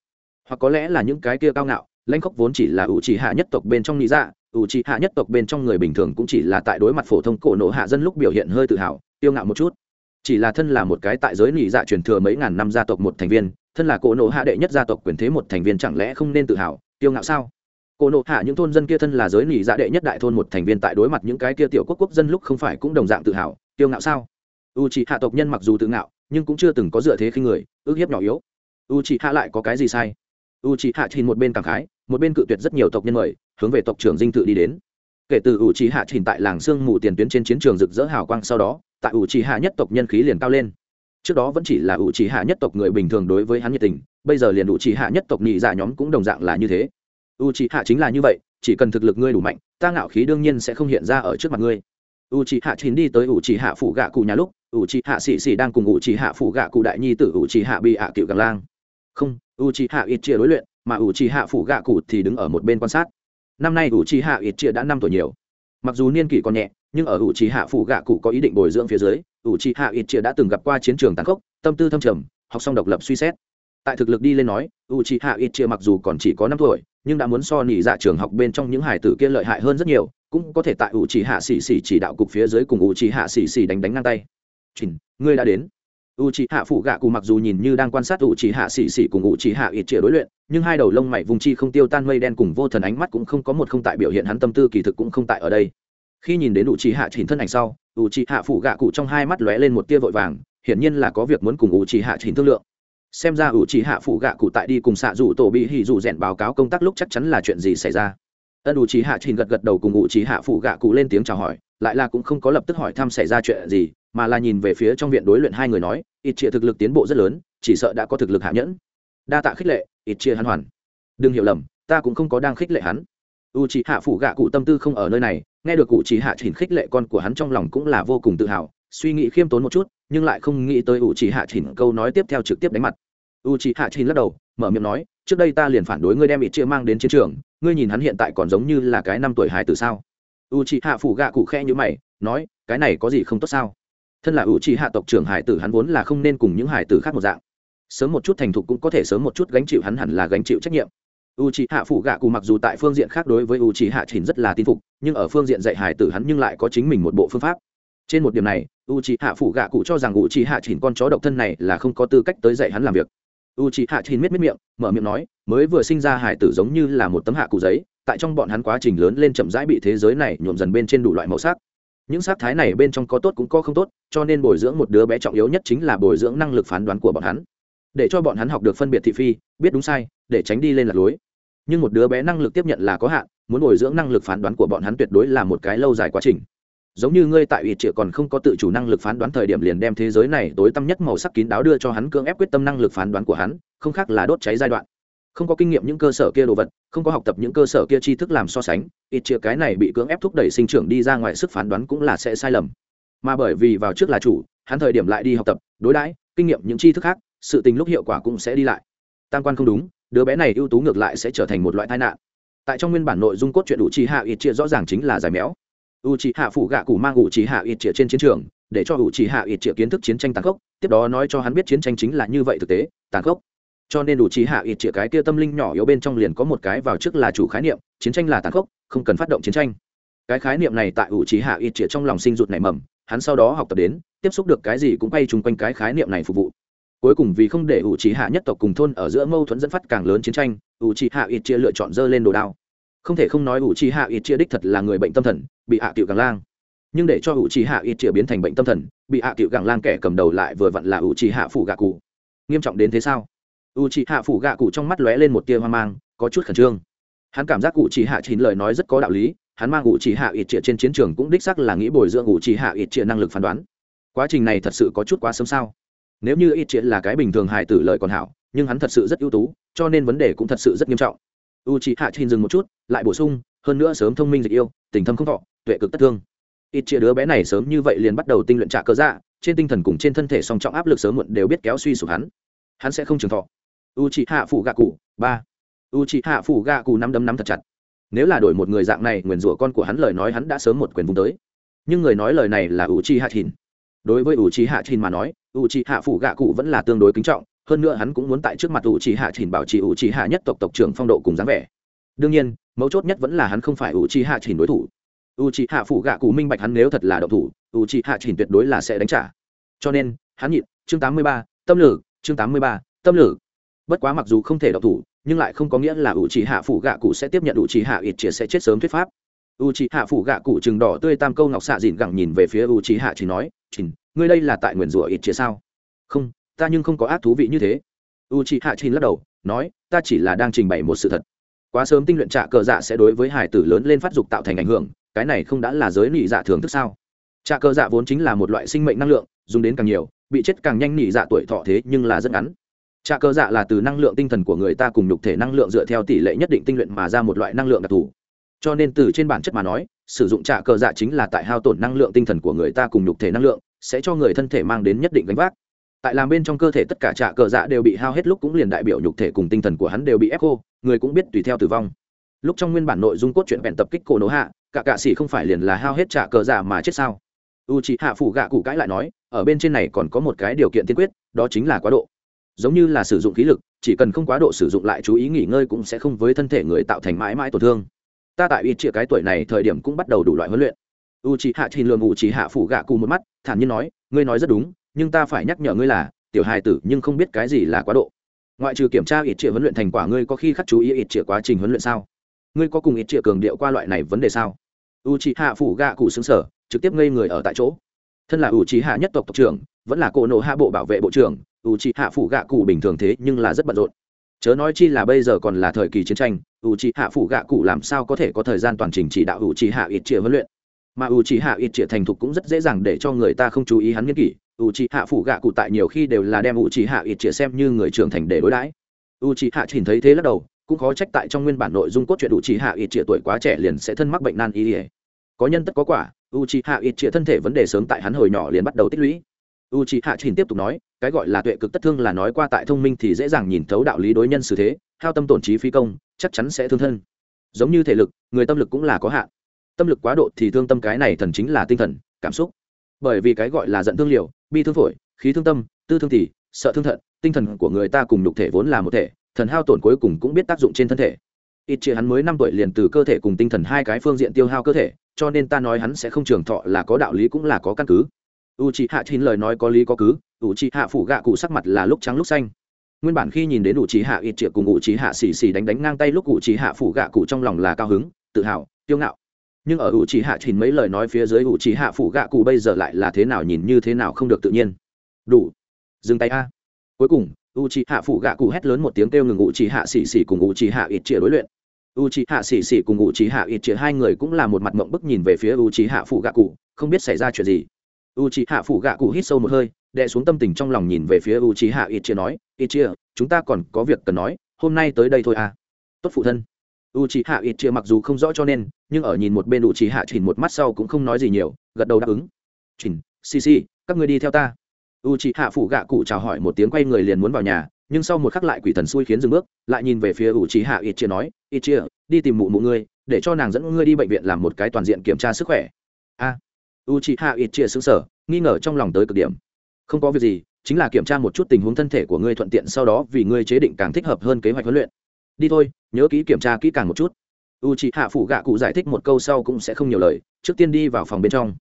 Hoặc có lẽ là những cái kia cao ngạo, lãnh khốc vốn chỉ là u chị hạ nhất tộc bên trong lý dạ u chị hạ nhất tộc bên trong người bình thường cũng chỉ là tại đối mặt phổ thông cổ nộ hạ dân lúc biểu hiện hơi tự hào, tiêu ngạo một chút. Chỉ là thân là một cái tại giới nỉ dạ truyền thừa mấy ngàn năm gia tộc một thành viên, thân là cổ nộ hạ đệ nhất gia tộc quyền thế một thành viên chẳng lẽ không nên tự hào, tiêu ngạo sao? Cổ nộ hạ những thôn dân kia thân là giới nỉ dạ đệ nhất đại thôn một thành viên tại đối mặt những cái kia tiểu quốc quốc dân lúc không phải cũng đồng dạng tự hào tiêu ngạo sao? U c hạ tộc nhân mặc dù tự ngạo, nhưng cũng chưa từng có dựa thế khi người, ước hiếp nhỏ yếu. U c hạ lại có cái gì sai? U c hạ trình một bên cảm khái, một bên cự tuyệt rất nhiều tộc nhân mời, hướng về tộc trưởng dinh tự đi đến. Kể từ u c hạ trình tại làng sương mù tiền tuyến trên chiến trường rực rỡ hào quang sau đó, tại u c hạ nhất tộc nhân khí liền cao lên. Trước đó vẫn chỉ là u c hạ nhất tộc người bình thường đối với hắn nhiệt tình, bây giờ liền u c hạ nhất tộc nhị dạ nhóm cũng đồng dạng là như thế u c h ị hạ chính là như vậy, chỉ cần thực lực ngươi đủ mạnh, ta ngạo khí đương nhiên sẽ không hiện ra ở trước mặt ngươi. U c h ị hạ chín đi tới u c h ị hạ phụ gạ cụ nhà lúc u c h ị hạ xì xì đang cùng u c h ị hạ phụ gạ cụ đại nhi t ử u c h ị hạ bị hạ cựu gàng lang. Không u c h ị hạ ít chia đối luyện, mà ủ trì hạ phủ gạ cụ thì đứng ở một bên quan sát. Năm nay ủ trì hạ ít chia đã năm tuổi nhiều. Mặc dù niên kỷ còn nhẹ, nhưng ở ủ trì hạ phủ gạ cụ có ý định bồi dưỡng phía dưới ủ trì hạ ít chia đã từng gặp qua chiến trường tàn khốc, tâm tư thâm trầm, học xong độc lập suy xét. Tại thực lực đi lên nói u c h i hạ ít chia mặc dù còn chỉ có năm tuổi nhưng đã muốn so nỉ dạ trường học bên trong những hải tử kia lợi hại hơn rất nhiều, cũng có thể tại ủ c hạ xì xì chỉ đạo cục phía dưới cùng ủ c hạ xì xì đánh đánh ngang tay. Chỉnh ngươi đã đến. U c hạ phụ gạ cụ mặc dù nhìn như đang quan sát u c hạ xì xì cùng u c hạ ít chĩa đối luyện, nhưng hai đầu lông mày vùng chi không tiêu tan mây đen cùng vô thần ánh mắt cũng không có một không tại biểu hiện hắn tâm tư kỳ thực cũng không tại ở đây. Khi nhìn đến u c hạ chỉnh thân ảnh sau u c hạ phụ gạ cụ trong hai mắt lóe lên một tia vội vàng, hiển nhiên là có việc muốn cùng u c hạ chỉnh thương lượng xem ra ủ chỉ hạ phụ gạ cụ tại đi cùng xạ rủ tổ bị hỉ rủ rèn báo cáo công tác lúc chắc chắn là chuyện gì xảy ra. Ân ủ chỉ hạ trình gật gật đầu cùng ủ chỉ hạ phụ gạ cụ lên tiếng chào hỏi, lại là cũng không có lập tức hỏi thăm xảy ra chuyện gì, mà là nhìn về phía trong viện đối luyện hai người nói, ít chia thực lực tiến bộ rất lớn, chỉ sợ đã có thực lực hạ nhẫn. Đa tạ khích lệ, ít chia hắn hoàn. Đừng hiểu lầm, ta cũng không có đang khích lệ hắn. U chỉ hạ phụ gạ cụ tâm tư không ở nơi này, nghe được cụ chỉ hạ trình khích lệ con của hắn trong lòng cũng là vô cùng tự hào suy nghĩ khiêm tốn một chút, nhưng lại không nghĩ tới u chỉ hạ chỉnh câu nói tiếp theo trực tiếp đánh mặt. U chỉ hạ chỉnh lắc đầu, mở miệng nói, trước đây ta liền phản đối ngươi đem ít chia mang đến chiến trường, ngươi nhìn hắn hiện tại còn giống như là cái năm tuổi hài từ sao? U chỉ hạ phủ gạ cụ khe như mày, nói, cái này có gì không tốt sao? Thân là u chỉ hạ tộc trưởng hải tử hắn vốn là không nên cùng những hải tử khác một dạng. Sớm một chút thành thục cũng có thể sớm một chút gánh chịu hắn hẳn là gánh chịu trách nhiệm. U c hạ phủ gạ cụ mặc dù tại phương diện khác đối với u c hạ chỉnh rất là tin phục, nhưng ở phương diện dạy hải tử hắn nhưng lại có chính mình một bộ phương pháp trên một điểm này u c h hạ phụ gạ cụ cho rằng u c h hạ chỉnh con chó độc thân này là không có tư cách tới dạy hắn làm việc. U c h hạ chỉnh miết miết miệng, mở miệng nói, mới vừa sinh ra hải tử giống như là một tấm hạ cụ giấy, tại trong bọn hắn quá trình lớn lên chậm rãi bị thế giới này nhuộm dần bên trên đủ loại màu sắc. Những sắc thái này bên trong có tốt cũng có không tốt, cho nên bồi dưỡng một đứa bé trọng yếu nhất chính là bồi dưỡng năng lực phán đoán của bọn hắn. Để cho bọn hắn học được phân biệt thị phi, biết đúng sai, để tránh đi lên lạc lối. Nhưng một đứa bé năng lực tiếp nhận là có hạn, muốn bồi dưỡng năng lực phán đoán của bọn hắn tuyệt đối là một cái lâu dài quá trình giống như ngươi tại ủy triệu còn không có tự chủ năng lực phán đoán thời điểm liền đem thế giới này tối tăm nhất màu sắc kín đáo đưa cho hắn cưỡng ép quyết tâm năng lực phán đoán của hắn, không khác là đốt cháy giai đoạn. Không có kinh nghiệm những cơ sở kia đồ vật, không có học tập những cơ sở kia tri thức làm so sánh ít chia cái này bị cưỡng ép thúc đẩy sinh trưởng đi ra ngoài sức phán đoán cũng là sẽ sai lầm. Mà bởi vì vào trước là chủ, hắn thời điểm lại đi học tập, đối đãi, kinh nghiệm những tri thức khác, sự tình lúc hiệu quả cũng sẽ đi lại. Tam quan không đúng, đứa bé này ưu tú ngược lại sẽ trở thành một loại tai nạn. Tại trong nguyên bản nội dung cốt truyện đủ chi hạ ít chia rõ ràng chính là giải méo u c h ị hạ phủ gạ cụ mang u c h ị hạ ít chĩa trên chiến trường, để cho u c h ị hạ ít chĩa kiến thức chiến tranh tàn khốc, tiếp đó nói cho hắn biết chiến tranh chính là như vậy thực tế, tàn khốc. Cho nên u c h ị hạ ít chĩa cái kia tâm linh nhỏ yếu bên trong liền có một cái vào trước là chủ khái niệm, chiến tranh là tàn khốc, không cần phát động chiến tranh. Cái khái niệm này tại u c h ị hạ ít chĩa trong lòng sinh rụt nảy mầm, hắn sau đó học tập đến, tiếp xúc được cái gì cũng quay chung quanh cái khái niệm này phục vụ. Cuối cùng vì không để u c hạ nhất tộc cùng thôn ở giữa mâu thuẫn dẫn phát càng lớn chiến tranh u c hạ ít chia lựa chọn dơ lên đồ đao không thể không nói u trì hạ ít chia đích thật là người bệnh tâm thần, bị hạ cựu càng lang. Nhưng để cho ủ trì hạ ít chia biến thành bệnh tâm thần, bị hạ cựu càng lang kẻ cầm đầu lại vừa vặn là ủ trì hạ phủ gạ cụ. Nghiêm trọng đến thế sao? Ủ trì hạ phủ gạ cụ trong mắt lóe lên một tia hoang mang, có chút khẩn trương. Hắn cảm giác ủ trì hạ chín lời nói rất có đạo lý, hắn mang ủ trì hạ ít chia trên chiến trường cũng đích sắc là nghĩ bồi dưỡng ủ trì hạ ít chia năng lực phán đoán. Quá trình này thật sự có chút quá sớm sao? Nếu như ít chia là cái bình thường hài tử lợi còn hảo, nhưng hắn thật sự rất ưu tú, cho nên vấn đề cũng thật sự rất nghiêm trọng u c hạ chín dừng một chút, lại bổ sung, hơn nữa sớm thông minh dịch yêu, tình thâm không thọ, tuệ cực tất thương. Ít chia đứa bé này sớm như vậy liền bắt đầu tinh luyện trả cơ dạ trên tinh thần cùng trên thân thể song trọng áp lực sớm muộn đều biết kéo suy sụp hắn. Hắn sẽ không trường thọ. U c hạ phủ gạ cụ, ba. U c hạ phủ gạ cụ nắm đấm nắm thật chặt. Nếu là đổi một người dạng này, nguyền rủa con của hắn lời nói hắn đã sớm một quyền vùng tới. Nhưng người nói lời này là u chi hạ thìn đối với u chi hạ thìn mà nói, u chi hạ phủ gạ cụ vẫn là tương đối kính trọng hơn nữa hắn cũng muốn tại trước mặt u trì hạ thìn bảo trì u trì hạ nhất tộc tộc trưởng phong độ cùng dáng vẻ. Đương nhiên, mấu chốt nhất vẫn là hắn không phải u trì hạ thìn đối thủ. U trì hạ phụ gạ cụ minh bạch hắn nếu thật là độc thủ u trì hạ chỉnh tuyệt đối là sẽ đánh trả. Cho nên, hắn nhịn, chương tám mươi ba, tâm lử, chương tám mươi ba, tâm lử. Bất quá mặc dù không thể độc thủ, nhưng lại không có nghĩa là u trì hạ phụ gạ cụ sẽ tiếp nhận u trì hạ ít chia sẽ chết sớm thuyết pháp. U c h hạ phụ gạ cụ chừng đỏ tươi tam câu ngọc xạ dịn gẳng nhìn về phía u c h hạ chỉ nói, chỉnh, ngươi đây là tại nguyền rủa ít chia sao? Không ta nhưng không có ác thú vị như thế. U c h i hạ chỉ lắc đầu, nói, ta chỉ là đang trình bày một sự thật. Quá sớm tinh luyện trạ cờ dạ sẽ đối với hải tử lớn lên phát dục tạo thành ảnh hưởng, cái này không đã là giới nị dạ thường thức sao? Trạ cơ dạ vốn chính là một loại sinh mệnh năng lượng, dùng đến càng nhiều, bị chết càng nhanh nị dạ tuổi thọ thế nhưng là rất ngắn. Trạ cơ dạ là từ năng lượng tinh thần của người ta cùng nhục thể năng lượng dựa theo tỷ lệ nhất định tinh luyện mà ra một loại năng lượng đặc thù. Cho nên từ trên bản chất mà nói, sử dụng trạ cơ dạ chính là tại hao tổn năng lượng tinh thần của người ta cùng nhục thể năng lượng, sẽ cho người thân thể mang đến nhất định gánh vác tại làm bên trong cơ thể tất cả trạ cờ dạ đều bị hao hết lúc cũng liền đại biểu nhục thể cùng tinh thần của hắn đều bị ép khô, người cũng biết tùy theo tử vong. Lúc trong nguyên bản nội dung cốt truyện vẹn tập kích cổ nổ hạ, cả cạ xỉ không phải liền là hao hết trạ cờ dạ mà chết sao? U c hạ phủ gạ cụ cãi lại nói, ở bên trên này còn có một cái điều kiện tiên quyết, đó chính là quá độ. Giống như là sử dụng khí lực, chỉ cần không quá độ sử dụng lại chú ý nghỉ ngơi cũng sẽ không với thân thể người tạo thành mãi mãi tổn thương. Ta tại ít chia cái tuổi này thời điểm cũng bắt đầu đủ loại huấn luyện. U c hạ thì lường u c hạ phủ gạ cụ một mắt, thản nhiên nói, ngươi nói rất đúng nhưng ta phải nhắc nhở ngươi là, tiểu hài tử nhưng không biết cái gì là quá độ. Ngoại trừ kiểm tra ít triệu huấn luyện thành quả, ngươi có khi khắc chú ý ít triệu quá trình huấn luyện sao? Ngươi có cùng ít triệu cường điệu qua loại này vấn đề sao? U c hạ phủ gạ cụ xứng sở, trực tiếp ngây người ở tại chỗ. Thân là u c hạ nhất tộc tộc trưởng, vẫn là cổ nộ hạ bộ bảo vệ bộ trưởng u c hạ phủ gạ cụ bình thường thế nhưng là rất bận rộn. Chớ nói chi là bây giờ còn là thời kỳ chiến tranh u c hạ phủ gạ cụ làm sao có thể có thời gian toàn trình chỉ đạo u c hạ ít triệu huấn luyện? Mà u c hạ ít triệu thành thục cũng rất dễ dàng để cho người ta không chú ý hắn nghiên kỷ u c hạ phủ gạ cụ tại nhiều khi đều là đem u c hạ ít chia xem như người trưởng thành để đối đãi. U c hạ nhìn thấy thế lắc đầu, cũng khó trách tại trong nguyên bản nội dung cốt truyện u c hạ ít chia tuổi quá trẻ liền sẽ thân mắc bệnh nan y có nhân tất có quả u c hạ ít chia thân thể vấn đề sớm tại hắn hồi nhỏ liền bắt đầu tích lũy. U c hạ nhìn tiếp tục nói, cái gọi là tuệ cực tất thương là nói qua tại thông minh thì dễ dàng nhìn thấu đạo lý đối nhân xử thế, hao tâm tổn trí phi công, chắc chắn sẽ thương thân. Giống như thể lực, người tâm lực cũng là có hạn. Tâm lực quá độ thì thương tâm cái này thần chính là tinh thần, cảm xúc bởi vì cái gọi là giận thương liều, bi thương phổi, khí thương tâm, tư thương tỷ sợ thương thận, tinh thần của người ta cùng nhục thể vốn là một thể, thần hao tổn cuối cùng cũng biết tác dụng trên thân thể. Ít chia hắn mới năm tuổi liền từ cơ thể cùng tinh thần hai cái phương diện tiêu hao cơ thể, cho nên ta nói hắn sẽ không trường thọ là có đạo lý cũng là có căn cứ. U c hạ chín lời nói có lý có cứ u c hạ phủ gạ cụ sắc mặt là lúc trắng lúc xanh. Nguyên bản khi nhìn đến u c hạ ít triệu cùng u c hạ xì xì đánh đánh ngang tay lúc u c hạ phủ gạ cụ trong lòng là cao hứng, tự hào tiêu ngạo nhưng ở u c hạ chín mấy lời nói phía dưới u c hạ phủ gạ cụ bây giờ lại là thế nào nhìn như thế nào không được tự nhiên đủ dừng tay a cuối cùng u c hạ phủ gạ cụ hét lớn một tiếng kêu ngừng u c hạ xì xì cùng u c hạ ít chĩa đối luyện u c hạ xì xì cùng u c hạ ít chĩa hai người cũng là một mặt mộng bức nhìn về phía u c hạ phủ gạ cụ không biết xảy ra chuyện gì u c h hạ phủ gạ cụ hít sâu một hơi đè xuống tâm tình trong lòng nhìn về phía u c h hạ ít chĩa nói ít chĩa chúng ta còn có việc cần nói hôm nay tới đây thôi à tốt phụ thân u c h i hạ ít chia mặc dù không rõ cho nên, nhưng ở nhìn một bên u c h i hạ chỉnh một mắt sau cũng không nói gì nhiều, gật đầu đáp ứng. Chỉnh, xì xì, các người đi theo ta. U c h i hạ phụ gạ cụ chào hỏi một tiếng quay người liền muốn vào nhà, nhưng sau một khắc lại quỷ thần xui khiến dừng bước, lại nhìn về phía u c h i hạ ít chia nói, ít chia, đi tìm mụ mụ ngươi, để cho nàng dẫn ngươi đi bệnh viện làm một cái toàn diện kiểm tra sức khỏe. A. U c hạ ít chia xứng sở nghi ngờ trong lòng tới cực điểm. Không có việc gì, chính là kiểm tra một chút tình huống thân thể của ngươi thuận tiện, sau đó vì ngươi chế định càng thích hợp hơn kế hoạch huấn luyện đi thôi nhớ kỹ kiểm tra kỹ càng một chút. U c hạ phụ gạ cụ giải thích một câu sau cũng sẽ không nhiều lời trước tiên đi vào phòng bên trong.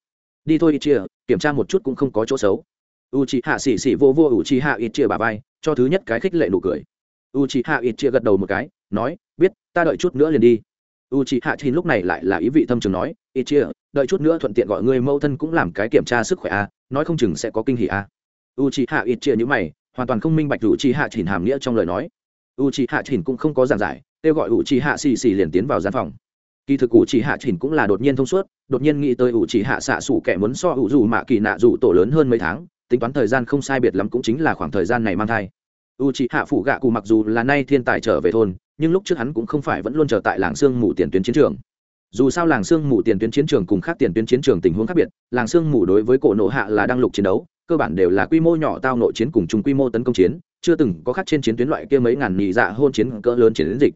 Đi thôi ít chia kiểm tra một chút cũng không có chỗ xấu. U c hạ xỉ xỉ vô vô u c hạ ít chia bà vai cho thứ nhất cái khích lệ nụ cười. U c hạ ít chia gật đầu một cái nói biết ta đợi chút nữa liền đi. U c hạ chín lúc này lại là ý vị thâm trường nói ít chia đợi chút nữa thuận tiện gọi người mẫu thân cũng làm cái kiểm tra sức khỏe a à, nói không chừng sẽ có kinh hỉ a. À. u c hạ ít chia như mày hoàn toàn không minh bạch u c hạ chỉnh hàm nghĩa trong lời nói u c hạ chỉnh cũng không có giảng giải, kêu gọi u c hạ xì xì liền tiến vào gian phòng. Kỳ thực u c hạ chỉnh cũng là đột nhiên thông suốt, đột nhiên nghĩ tới u c hạ xạ sủ kẻ muốn so u dù mạ kỳ nạ dù tổ lớn hơn mấy tháng, tính toán thời gian không sai biệt lắm cũng chính là khoảng thời gian này mang thai. U c hạ phủ gạ cụ mặc dù là nay thiên tài trở về thôn, nhưng lúc trước hắn cũng không phải vẫn luôn chờ tại làng sương mù tiền tuyến chiến trường. Dù sao làng sương mù tiền tuyến chiến trường cùng khác tiền tuyến chiến trường tình huống khác biệt, làng sương mù đối với cổ nộ hạ là đang lục chiến đấu, cơ bản đều là quy mô nhỏ tao nội chiến cùng chung quy mô tấn công chiến chưa từng có khác trên chiến tuyến loại kia mấy ngàn nhị dạ hôn chiến cỡ lớn chiến dịch.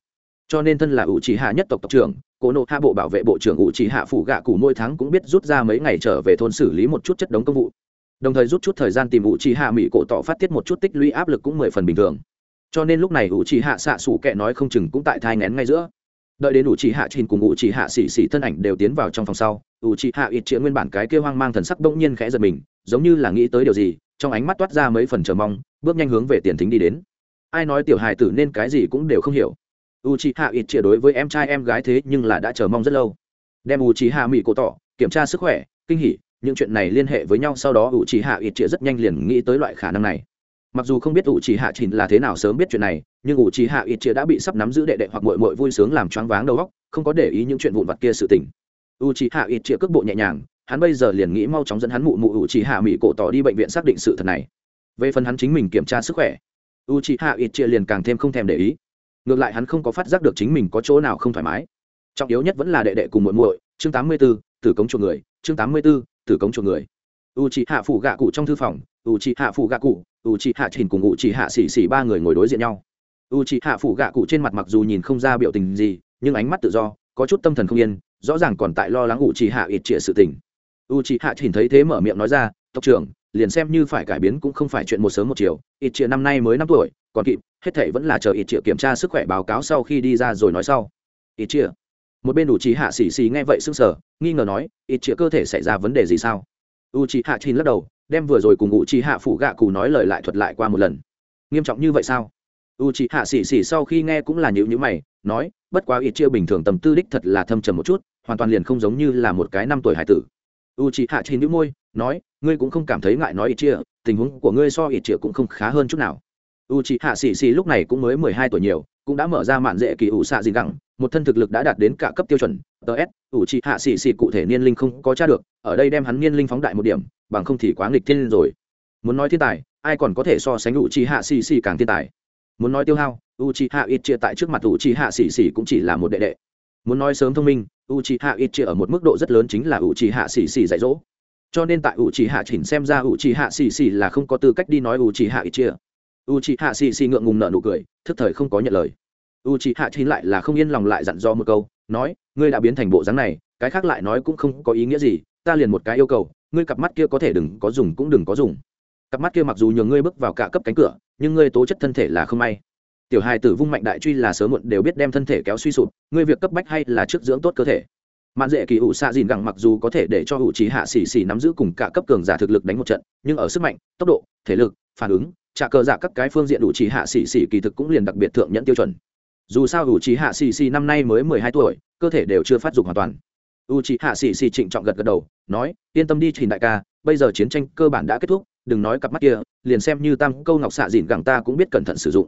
Cho nên thân là ủ trì hạ nhất tộc tộc trưởng cổ nộ hạ bộ bảo vệ bộ trưởng ủ trì hạ phủ gạ cụ mỗi tháng cũng biết rút ra mấy ngày trở về thôn xử lý một chút chất đống công vụ. Đồng thời rút chút thời gian tìm ủ trì hạ mỹ cổ tỏ phát tiết một chút tích lũy áp lực cũng mười phần bình thường. Cho nên lúc này ủ trì hạ xạ xủ kệ nói không chừng cũng tại thai ngén ngay giữa. Đợi đến ủ trì hạ trình cùng ủ trì hạ xỉ xỉ thân ảnh đều tiến vào trong phòng sau U chị hạ ít chĩa nguyên bản cái kêu hoang mang thần sắc bỗng nhiên khẽ giật mình, giống như là nghĩ tới điều gì, trong ánh mắt toát ra mấy phần chờ mong, bước nhanh hướng về tiền thính đi đến. Ai nói tiểu hài tử nên cái gì cũng đều không hiểu. U chị hạ ít chĩa đối với em trai em gái thế nhưng là đã chờ mong rất lâu. Đem u chị hạ mỹ cổ tỏ, kiểm tra sức khỏe, kinh hỉ, những chuyện này liên hệ với nhau sau đó u chị hạ ít chĩa rất nhanh liền nghĩ tới loại khả năng này. Mặc dù không biết ủ trì hạ chỉnh là thế nào sớm biết chuyện này, nhưng ủ trì hạ ít chia đã bị sắp nắm giữ đệ đệ hoặc mội mội vui sướng làm choáng váng đầu óc, không có để ý những chuyện vụn vặt kia sự tình u trì hạ ít chia cước bộ nhẹ nhàng hắn bây giờ liền nghĩ mau chóng dẫn hắn mụ mụ u trì hạ mỹ cổ tỏ đi bệnh viện xác định sự thật này. Về phần hắn chính mình kiểm tra sức khỏe u trì hạ ít chia liền càng thêm không thèm để ý. Ngược lại hắn không có phát giác được chính mình có chỗ nào không thoải mái. Trọng yếu nhất vẫn là đệ đệ cùng muội muội chương 84, tử cống chuột người chương 84, tử cống chuột người. U trì hạ phủ gạ cụ trong thư phòng u trì hạ phủ gạ cụ u c hạ chỉnh cùng u c hạ xỉ xỉ ba người ngồi đối diện nhau. U c hạ phụ gạ cụ trên mặt mặc dù nhìn không ra biểu tình gì nhưng ánh mắt tự do có chút tâm thần không yên rõ ràng còn tại lo lắng u trì hạ ít trịa sự tình. U trì hạ nhìn thấy thế mở miệng nói ra, tộc trưởng, liền xem như phải cải biến cũng không phải chuyện một sớm một chiều ít trịa năm nay mới năm tuổi, còn kịp, hết thảy vẫn là chờ ít trịa kiểm tra sức khỏe báo cáo sau khi đi ra rồi nói sau. Ít trịa một bên u trì hạ xì xì nghe vậy sưng sở nghi ngờ nói ít trịa cơ thể xảy ra vấn đề gì sao? U trì hạ chín lắc đầu, đem vừa rồi cùng u trì hạ phụ gạ cụ nói lời lại thuật lại qua một lần. Nghiêm trọng như vậy sao? U trì hạ xì xì sau khi nghe cũng là nhữ nhữ mày, nói, bất quá ít chia bình thường tầm tư đích thật là thâm trầm một chút hoàn toàn liền không giống như là một cái năm tuổi hải tử. U chị hạ chỉ nữ môi, nói, ngươi cũng không cảm thấy ngại nói ít chia, tình huống của ngươi so ít chia cũng không khá hơn chút nào. U chị hạ xì xì lúc này cũng mới mười hai tuổi nhiều, cũng đã mở ra mạn dễ kỳ ủ xạ gì gẳng, một thân thực lực đã đạt đến cả cấp tiêu chuẩn. Ts u chị hạ xì xì cụ thể niên linh không có tra được, ở đây đem hắn niên linh phóng đại một điểm, bằng không thì quá nghịch thiên rồi. Muốn nói thiên tài, ai còn có thể so sánh u chị hạ xì xì càng thiên tài? Muốn nói tiêu hao u chị hạ ít chia tại trước mặt u chị hạ xì xì cũng chỉ là một đệ đệ muốn nói sớm thông minh u trị hạ ít chia ở một mức độ rất lớn chính là u trị hạ xì xì dạy dỗ. Cho nên tại u trị hạ chỉnh xem ra u trị hạ xì xì là không có tư cách đi nói u trị hạ ít chia. U trị hạ xì xì ngượng ngùng nợ nụ cười, thức thời không có nhận lời. U c h hạ chín lại là không yên lòng lại dặn do một câu, nói, ngươi đã biến thành bộ dáng này, cái khác lại nói cũng không có ý nghĩa gì, ta liền một cái yêu cầu, ngươi cặp mắt kia có thể đừng có dùng cũng đừng có dùng. Cặp mắt kia mặc dù nhường ngươi bước vào cả cấp cánh cửa, nhưng ngươi tố chất thân thể là không may tiểu hài tử vung mạnh đại truy là sớm muộn đều biết đem thân thể kéo suy sụp, ngươi việc cấp bách hay là trước dưỡng tốt cơ thể. Mạn dễ kỳ ủ xạ dìn gẳng mặc dù có thể để cho ủ trí hạ xỉ xỉ nắm giữ cùng cả cấp cường giả thực lực đánh một trận, nhưng ở sức mạnh, tốc độ, thể lực, phản ứng, trả cờ giả các cái phương diện ủ trí hạ xỉ xỉ kỳ thực cũng liền đặc biệt thượng nhận tiêu chuẩn. Dù sao ủ trí hạ xì xì năm nay mới mười hai tuổi, cơ thể đều chưa phát dục hoàn toàn. U trí hạ xì xì trịnh trọng gật gật đầu, nói, yên tâm đi trình đại ca, bây giờ chiến tranh cơ bản đã kết thúc, đừng nói cặp mắt kia, liền xem như tam câu ngọc xạ dìn gẳng ta cũng biết cẩn thận sử dụng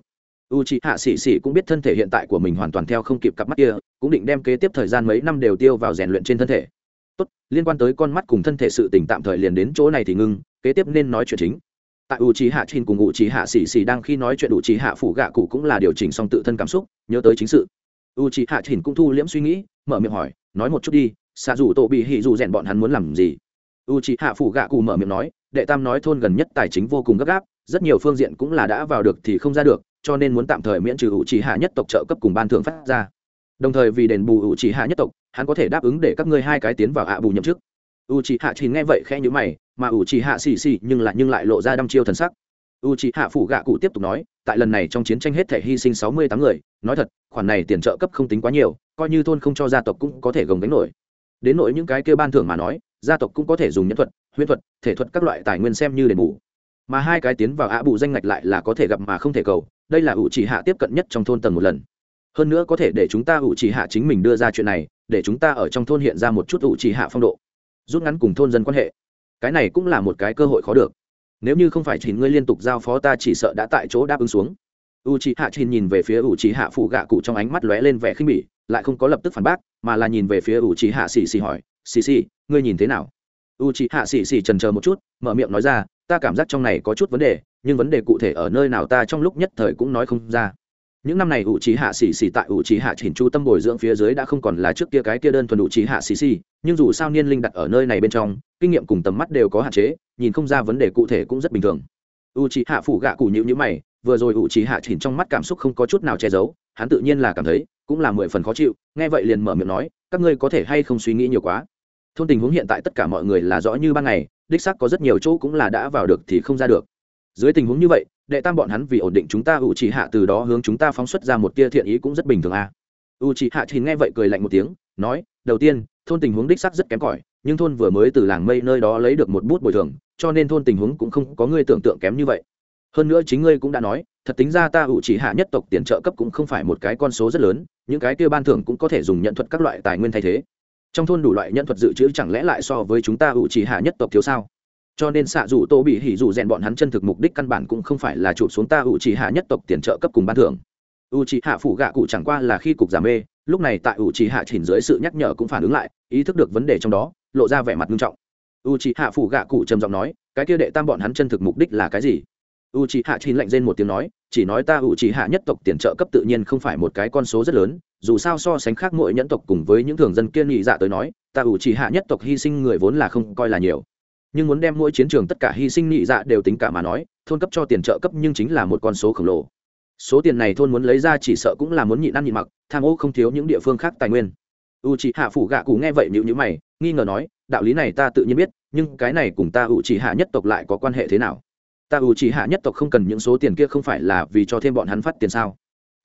u trí hạ xì xì cũng biết thân thể hiện tại của mình hoàn toàn theo không kịp cặp mắt kia, cũng định đem kế tiếp thời gian mấy năm đều tiêu vào rèn luyện trên thân thể. Tốt, liên quan tới con mắt cùng thân thể sự tỉnh tạm thời liền đến chỗ này thì ngưng, kế tiếp nên nói chuyện chính. Tại u trí hạ trên cùng u trí hạ xì xì đang khi nói chuyện u trí hạ phủ gạ cụ cũng là điều chỉnh xong tự thân cảm xúc, nhớ tới chính sự. U trí hạ trên cũng thu liễm suy nghĩ, mở miệng hỏi, nói một chút đi xạ dù tổ bị hỉ dù rèn bọn hắn muốn làm gì? U trí hạ phủ gạ cụ mở miệng nói, đệ tam nói thôn gần nhất tài chính vô cùng gấp gáp, rất nhiều phương diện cũng là đã vào được thì không ra được cho nên muốn tạm thời miễn trừ u trí hạ nhất tộc trợ cấp cùng ban thưởng phát ra. Đồng thời vì đền bù u trí hạ nhất tộc, hắn có thể đáp ứng để các ngươi hai cái tiến vào ạ bù nhậm chức. U trí hạ chỉ nghe vậy khẽ nhữ mày, mà u trí hạ xì xì nhưng lại nhưng lại lộ ra đăm chiêu thần sắc. U trí hạ phủ gạ cụ tiếp tục nói, tại lần này trong chiến tranh hết thể hy sinh sáu mươi tám người, nói thật, khoản này tiền trợ cấp không tính quá nhiều, coi như thôn không cho gia tộc cũng có thể gồng gánh nổi. Đến nỗi những cái kêu ban thưởng mà nói, gia tộc cũng có thể dùng nhân thuật, huyễn thuật, thể thuật các loại tài nguyên xem như đền bù. Mà hai cái tiến vào ạ bù danh ngạch lại là có thể gặp mà không thể cầu đây là ủ chỉ hạ tiếp cận nhất trong thôn tầng một lần. Hơn nữa có thể để chúng ta ủ chỉ hạ chính mình đưa ra chuyện này, để chúng ta ở trong thôn hiện ra một chút ủ chỉ hạ phong độ, rút ngắn cùng thôn dân quan hệ. Cái này cũng là một cái cơ hội khó được. Nếu như không phải chỉ ngươi liên tục giao phó ta chỉ sợ đã tại chỗ đáp ứng xuống. U c h hạ chín nhìn về phía u c h hạ phụ gạ cụ trong ánh mắt lóe lên vẻ khinh bỉ, lại không có lập tức phản bác, mà là nhìn về phía u c h hạ xì xì hỏi, xì xì, ngươi nhìn thế nào? U c h hạ xì xì trần c một chút, mở miệng nói ra, ta cảm giác trong này có chút vấn đề nhưng vấn đề cụ thể ở nơi nào ta trong lúc nhất thời cũng nói không ra. Những năm này ủ trí hạ xì xì tại ủ trí hạ chỉnh chu tâm bồi dưỡng phía dưới đã không còn là trước kia cái kia đơn thuần ủ trí hạ xì xì nhưng dù sao niên linh đặt ở nơi này bên trong, kinh nghiệm cùng tầm mắt đều có hạn chế, nhìn không ra vấn đề cụ thể cũng rất bình thường. U trí hạ phủ gạ cụ nhữ nhữ mày, vừa rồi u trí hạ chỉnh trong mắt cảm xúc không có chút nào che giấu, hắn tự nhiên là cảm thấy, cũng là mười phần khó chịu, nghe vậy liền mở miệng nói, các ngươi có thể hay không suy nghĩ nhiều quá. Thôn tình huống hiện tại tất cả mọi người là rõ như ban ngày, đích xác có rất nhiều chỗ cũng là đã vào được thì không ra được dưới tình huống như vậy, đệ tam bọn hắn vì ổn định chúng ta u chỉ hạ từ đó hướng chúng ta phóng xuất ra một tia thiện ý cũng rất bình thường a. À. u chỉ hạ thì nghe vậy cười lạnh một tiếng, nói, đầu tiên, thôn tình huống đích sắc rất kém cỏi, nhưng thôn vừa mới từ làng mây nơi đó lấy được một bút bồi thường, cho nên thôn tình huống cũng không có ngươi tưởng tượng kém như vậy. Hơn nữa chính ngươi cũng đã nói, thật tính ra ta ủ chỉ hạ nhất tộc tiền trợ cấp cũng không phải một cái con số rất lớn, những cái kia ban thưởng cũng có thể dùng nhận thuật các loại tài nguyên thay thế. Trong thôn đủ loại nhận thuật dự trữ chẳng lẽ lại so với chúng ta ủ chỉ hạ nhất tộc thiếu sao? Cho nên xạ dù tô bị hỉ dù rèn bọn hắn chân thực mục đích căn bản cũng không phải là chụp xuống ta ủ trì hạ nhất tộc tiền trợ cấp cùng ban thưởng. U trì hạ phủ gạ cụ chẳng qua là khi cục giảm mê, lúc này tại u trì hạ chỉnh dưới sự nhắc nhở cũng phản ứng lại, ý thức được vấn đề trong đó, lộ ra vẻ mặt nghiêm trọng. U trì hạ phủ gạ cụ trầm giọng nói, cái kia đệ tam bọn hắn chân thực mục đích là cái gì? U trì hạ chín lạnh rên một tiếng nói, chỉ nói ta u trì hạ nhất tộc tiền trợ cấp tự nhiên không phải một cái con số rất lớn, dù sao so sánh khác mỗi nhẫn tộc cùng với những thường dân kiên nghị dạ tới nói, ta u trì hạ nhất tộc hy sinh người vốn là không coi là nhiều nhưng muốn đem mỗi chiến trường tất cả hy sinh nhị dạ đều tính cả mà nói, thôn cấp cho tiền trợ cấp nhưng chính là một con số khổng lồ. Số tiền này thôn muốn lấy ra chỉ sợ cũng là muốn nhịn ăn nhịn mặc, tham ô không thiếu những địa phương khác tài nguyên. U c hạ phủ gạ cụ nghe vậy nhịu nhữ mày, nghi ngờ nói, đạo lý này ta tự nhiên biết, nhưng cái này cùng ta u c hạ nhất tộc lại có quan hệ thế nào? Ta u c hạ nhất tộc không cần những số tiền kia không phải là vì cho thêm bọn hắn phát tiền sao?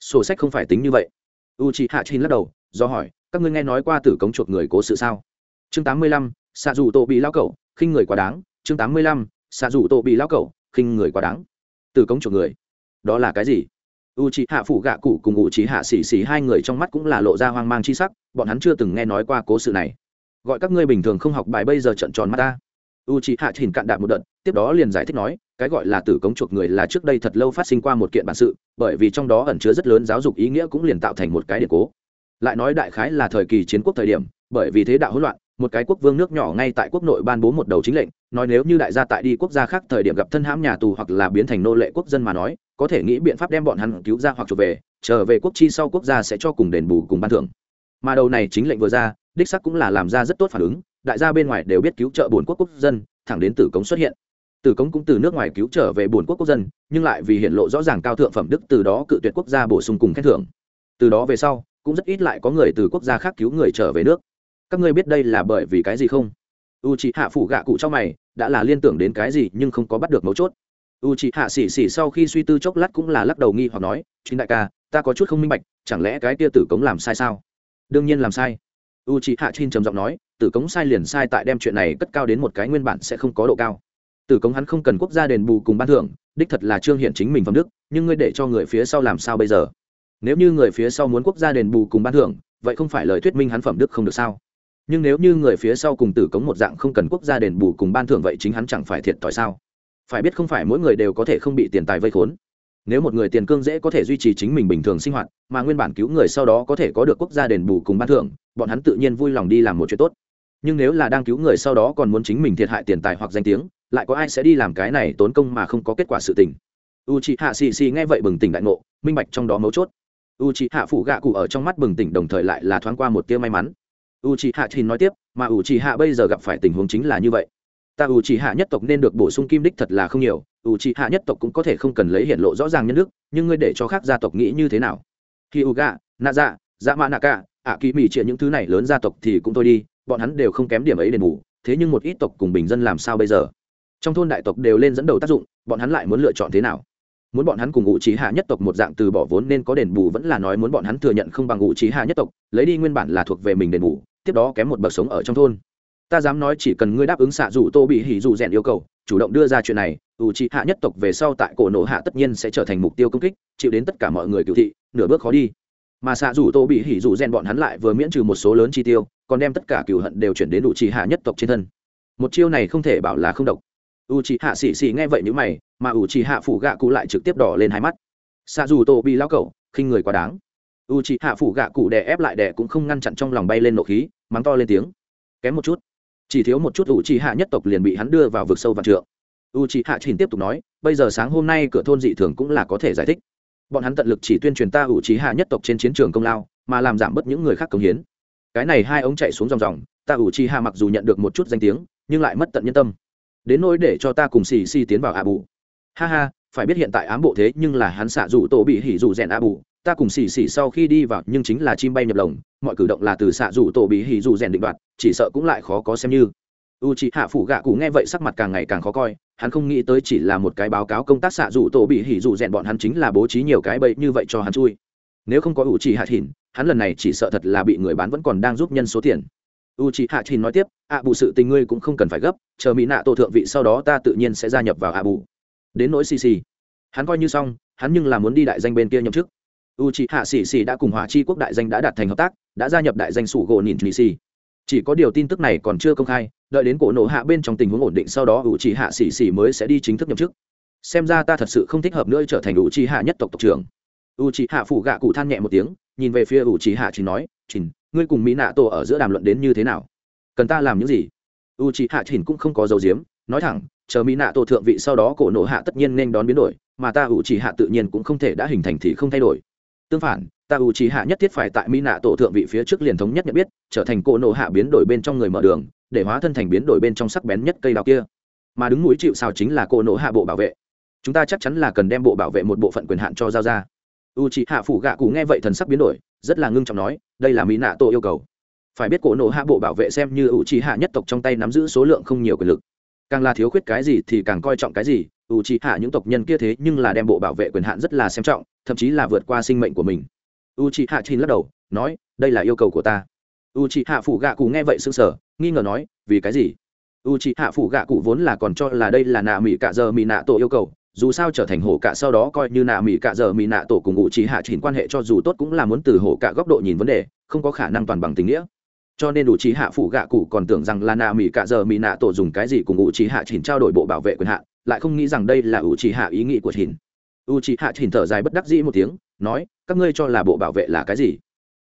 Sổ sách không phải tính như vậy. U c hạ chin lắc đầu, do hỏi, các ngươi nghe nói qua tử cống chuộc người cố sự sao? Chương tám mươi lăm xạ dù tổ bị lao cậu khinh người quá đáng, chương tám mươi lăm, xạ rủ tổ bị lao cậu khinh người quá đáng. Tử cống chuộc người. Đó là cái gì? U c hạ phủ gạ cụ cùng u c hạ xỉ xỉ hai người trong mắt cũng là lộ ra hoang mang chi sắc, bọn hắn chưa từng nghe nói qua cố sự này. Gọi các ngươi bình thường không học bài bây giờ trận tròn mắt ta. U c hạ chỉnh cạn đạp một đợt, tiếp đó liền giải thích nói, cái gọi là tử cống chuộc người là trước đây thật lâu phát sinh qua một kiện bản sự, bởi vì trong đó ẩn chứa rất lớn giáo dục ý nghĩa cũng liền tạo thành một cái điện cố. Lại nói đại khái là thời kỳ chiến quốc thời điểm, bởi vì thế đạo hỗn loạn một cái quốc vương nước nhỏ ngay tại quốc nội ban bố một đầu chính lệnh, nói nếu như đại gia tại đi quốc gia khác thời điểm gặp thân hãm nhà tù hoặc là biến thành nô lệ quốc dân mà nói, có thể nghĩ biện pháp đem bọn hắn cứu ra hoặc trở về trở về quốc chi sau quốc gia sẽ cho cùng đền bù cùng ban thưởng. Mà đầu này chính lệnh vừa ra, đích sắc cũng là làm ra rất tốt phản ứng, đại gia bên ngoài đều biết cứu trợ bổn quốc quốc dân, thẳng đến tử cống xuất hiện. Tử cống cũng từ nước ngoài cứu trở về bổn quốc quốc dân, nhưng lại vì hiện lộ rõ ràng cao thượng phẩm đức từ đó cự tuyệt quốc gia bổ sung cùng khen thưởng. Từ đó về sau, cũng rất ít lại có người từ quốc gia khác cứu người trở về nước các ngươi biết đây là bởi vì cái gì không? U c h ị hạ phủ gạ cụ trong mày, đã là liên tưởng đến cái gì nhưng không có bắt được mấu chốt. U c h ị hạ xỉ xỉ sau khi suy tư chốc lát cũng là lắc đầu nghi hoặc nói chính đại ca, ta có chút không minh bạch, chẳng lẽ cái tia tử cống làm sai sao? Đương nhiên làm sai. U c h ị hạ chin trầm giọng nói, tử cống sai liền sai tại đem chuyện này cất cao đến một cái nguyên bản sẽ không có độ cao. Tử cống hắn không cần quốc gia đền bù cùng ban thưởng, đích thật là trương hiện chính mình phẩm đức, nhưng ngươi để cho người phía sau làm sao bây giờ? Nếu như người phía sau muốn quốc gia đền bù cùng ban thưởng, vậy không phải lời thuyết minh hắn phẩm đức không được sao? Nhưng nếu như người phía sau cùng tử cống một dạng không cần quốc gia đền bù cùng ban thưởng vậy chính hắn chẳng phải thiệt thòi sao? Phải biết không phải mỗi người đều có thể không bị tiền tài vây khốn. Nếu một người tiền cương dễ có thể duy trì chính mình bình thường sinh hoạt, mà nguyên bản cứu người sau đó có thể có được quốc gia đền bù cùng ban thưởng, bọn hắn tự nhiên vui lòng đi làm một chuyện tốt. Nhưng nếu là đang cứu người sau đó còn muốn chính mình thiệt hại tiền tài hoặc danh tiếng, lại có ai sẽ đi làm cái này tốn công mà không có kết quả sự tình? U chị hạ xì xì nghe vậy bừng tỉnh đại ngộ, minh bạch trong đó mấu chốt. U chị hạ phủ gạ cụ ở trong mắt bừng tỉnh đồng thời lại là thoáng qua một tia may mắn u c h i hạ thì nói tiếp, mà u c h i hạ bây giờ gặp phải tình huống chính là như vậy. Ta u c h i hạ nhất tộc nên được bổ sung kim đích thật là không nhiều u c h i hạ nhất tộc cũng có thể không cần lấy hiện lộ rõ ràng nhân đức, nhưng ngươi để cho khác gia tộc nghĩ như thế nào? Khi u gà nạ dạ dạ mạ nạ cả ạ kỳ mỹ triệt những thứ này lớn gia tộc thì cũng thôi đi, bọn hắn đều không kém điểm ấy đền bù thế nhưng một ít tộc cùng bình dân làm sao bây giờ? Trong thôn đại tộc đều lên dẫn đầu tác dụng, bọn hắn lại muốn lựa chọn thế nào? Muốn bọn hắn cùng ngụ trí hạ nhất tộc một dạng từ bỏ vốn nên có đền bù vẫn là nói muốn bọn hắn thừa nhận không bằng ngụ trí hạ nhất tộc, lấy đi nguyên bản là thuộc về mình đền bù tiếp đó kém một bậc sống ở trong thôn. Ta dám nói chỉ cần ngươi đáp ứng xạ dù tô bị hỉ dù rèn yêu cầu, chủ động đưa ra chuyện này, ủ trị hạ nhất tộc về sau tại cổ nổ hạ tất nhiên sẽ trở thành mục tiêu công kích, chịu đến tất cả mọi người cựu thị, nửa bước khó đi. Mà xạ dù tô bị hỉ dù rèn bọn hắn lại vừa miễn trừ một số lớn chi tiêu, còn đem tất cả cựu hận đều chuyển đến ủ trị hạ nhất tộc trên thân. Một chiêu này không thể bảo là không độc. U trị hạ xì xì nghe vậy như mày, mà u trị hạ phủ gạ cụ lại trực tiếp đỏ lên hai mắt. Xạ dù tô bị lao cậu khinh người quá đáng u c hạ phủ gạ cụ đè ép lại đè cũng không ngăn chặn trong lòng bay lên nộ khí, mắng to lên tiếng. Kém một chút. Chỉ thiếu một chút u c hạ nhất tộc liền bị hắn đưa vào vực sâu vạn trượng. U c hạ trình tiếp tục nói, bây giờ sáng hôm nay cửa thôn dị thường cũng là có thể giải thích. Bọn hắn tận lực chỉ tuyên truyền ta u c hạ nhất tộc trên chiến trường công lao, mà làm giảm bớt những người khác công hiến. Cái này hai ống chạy xuống dòng dòng, ta u c hạ mặc dù nhận được một chút danh tiếng, nhưng lại mất tận nhân tâm. Đến nỗi để cho ta cùng xì xì tiến vào ạ bù ha ha, phải biết hiện tại ám bộ thế nhưng là hắn xạ dù tổ bị hỉ dù rèn ạ bù ta cùng xì xì sau khi đi vào, nhưng chính là chim bay nhập lồng, mọi cử động là từ xạ rủ tổ bị hỉ dù rèn định đoạt, chỉ sợ cũng lại khó có xem như. U c h ị hạ phủ gạ cụ nghe vậy sắc mặt càng ngày càng khó coi, hắn không nghĩ tới chỉ là một cái báo cáo công tác xạ rủ tổ bị hỉ dù rèn bọn hắn chính là bố trí nhiều cái bẫy như vậy cho hắn chui. Nếu không có u c h ị hạ thìn, hắn lần này chỉ sợ thật là bị người bán vẫn còn đang giúp nhân số tiền. U c h ị hạ thìn nói tiếp ạ bù sự tình ngươi cũng không cần phải gấp, chờ mỹ nạ tổ thượng vị sau đó ta tự nhiên sẽ gia nhập vào ạ bù. Đến nỗi xì xì. Hắn coi như xong, hắn nhưng là muốn đi đại danh bên kia nhậm chức u c hạ sĩ sĩ đã cùng hỏa chi quốc đại danh đã đạt thành hợp tác, đã gia nhập đại danh sủ gỗ nhìn nhị xì chỉ có điều tin tức này còn chưa công khai, đợi đến cổ nổ hạ bên trong tình huống ổn định sau đó u c hạ sĩ sĩ mới sẽ đi chính thức nhậm chức. Xem ra ta thật sự không thích hợp nữa trở thành u c hạ nhất tộc tộc trưởng. U c hạ phủ gạ cụ than nhẹ một tiếng, nhìn về phía u c hạ chỉ nói chỉnh ngươi cùng mỹ nạ tổ ở giữa đàm luận đến như thế nào? Cần ta làm những gì? U c hạ chỉnh cũng không có dấu diếm nói thẳng, chờ mỹ nạ tổ thượng vị sau đó cổ nổ hạ tất nhiên nên đón biến đổi, mà ta u c hạ tự nhiên cũng không thể đã hình thành thì không thay đổi tương phản ta u trí hạ nhất thiết phải tại mỹ nạ tổ thượng vị phía trước liền thống nhất nhận biết, trở thành cỗ nộ hạ biến đổi bên trong người mở đường, để hóa thân thành biến đổi bên trong sắc bén nhất cây đào kia. Mà đứng núi chịu sao chính là cỗ nộ hạ bộ bảo vệ. Chúng ta chắc chắn là cần đem bộ bảo vệ một bộ phận quyền hạn cho giao ra. U trí hạ phủ gạ cụ nghe vậy thần sắc biến đổi, rất là ngưng trọng nói, đây là mỹ nạ tổ yêu cầu. Phải biết cổ nộ hạ bộ bảo vệ xem như u trí hạ nhất tộc trong tay nắm giữ số lượng không nhiều quyền lực. Càng là thiếu khuyết cái gì thì càng coi trọng cái gì u trí hạ những tộc nhân kia thế nhưng là đem bộ bảo vệ quyền hạn rất là xem trọng thậm chí là vượt qua sinh mệnh của mình. U chị hạ chín lắc đầu, nói, đây là yêu cầu của ta. U chị hạ phủ gạ cụ nghe vậy sững sờ, nghi ngờ nói, vì cái gì? U chị hạ phủ gạ cụ vốn là còn cho là đây là nạ mỹ cạ giờ mỹ nạ tổ yêu cầu, dù sao trở thành hổ cạ sau đó coi như nạ mỹ cạ giờ mỹ nạ tổ cùng u chị hạ chín quan hệ cho dù tốt cũng là muốn từ hổ cạ góc độ nhìn vấn đề, không có khả năng toàn bằng tình nghĩa. Cho nên u chị hạ phủ gạ cụ còn tưởng rằng là nạ mỹ cạ giờ mỹ nạ tổ dùng cái gì cùng u chị hạ chín trao đổi bộ bảo vệ quyền hạn, lại không nghĩ rằng đây là u chị hạ ý nghĩ của chỉnh u c hạ chỉnh thở dài bất đắc dĩ một tiếng nói các ngươi cho là bộ bảo vệ là cái gì?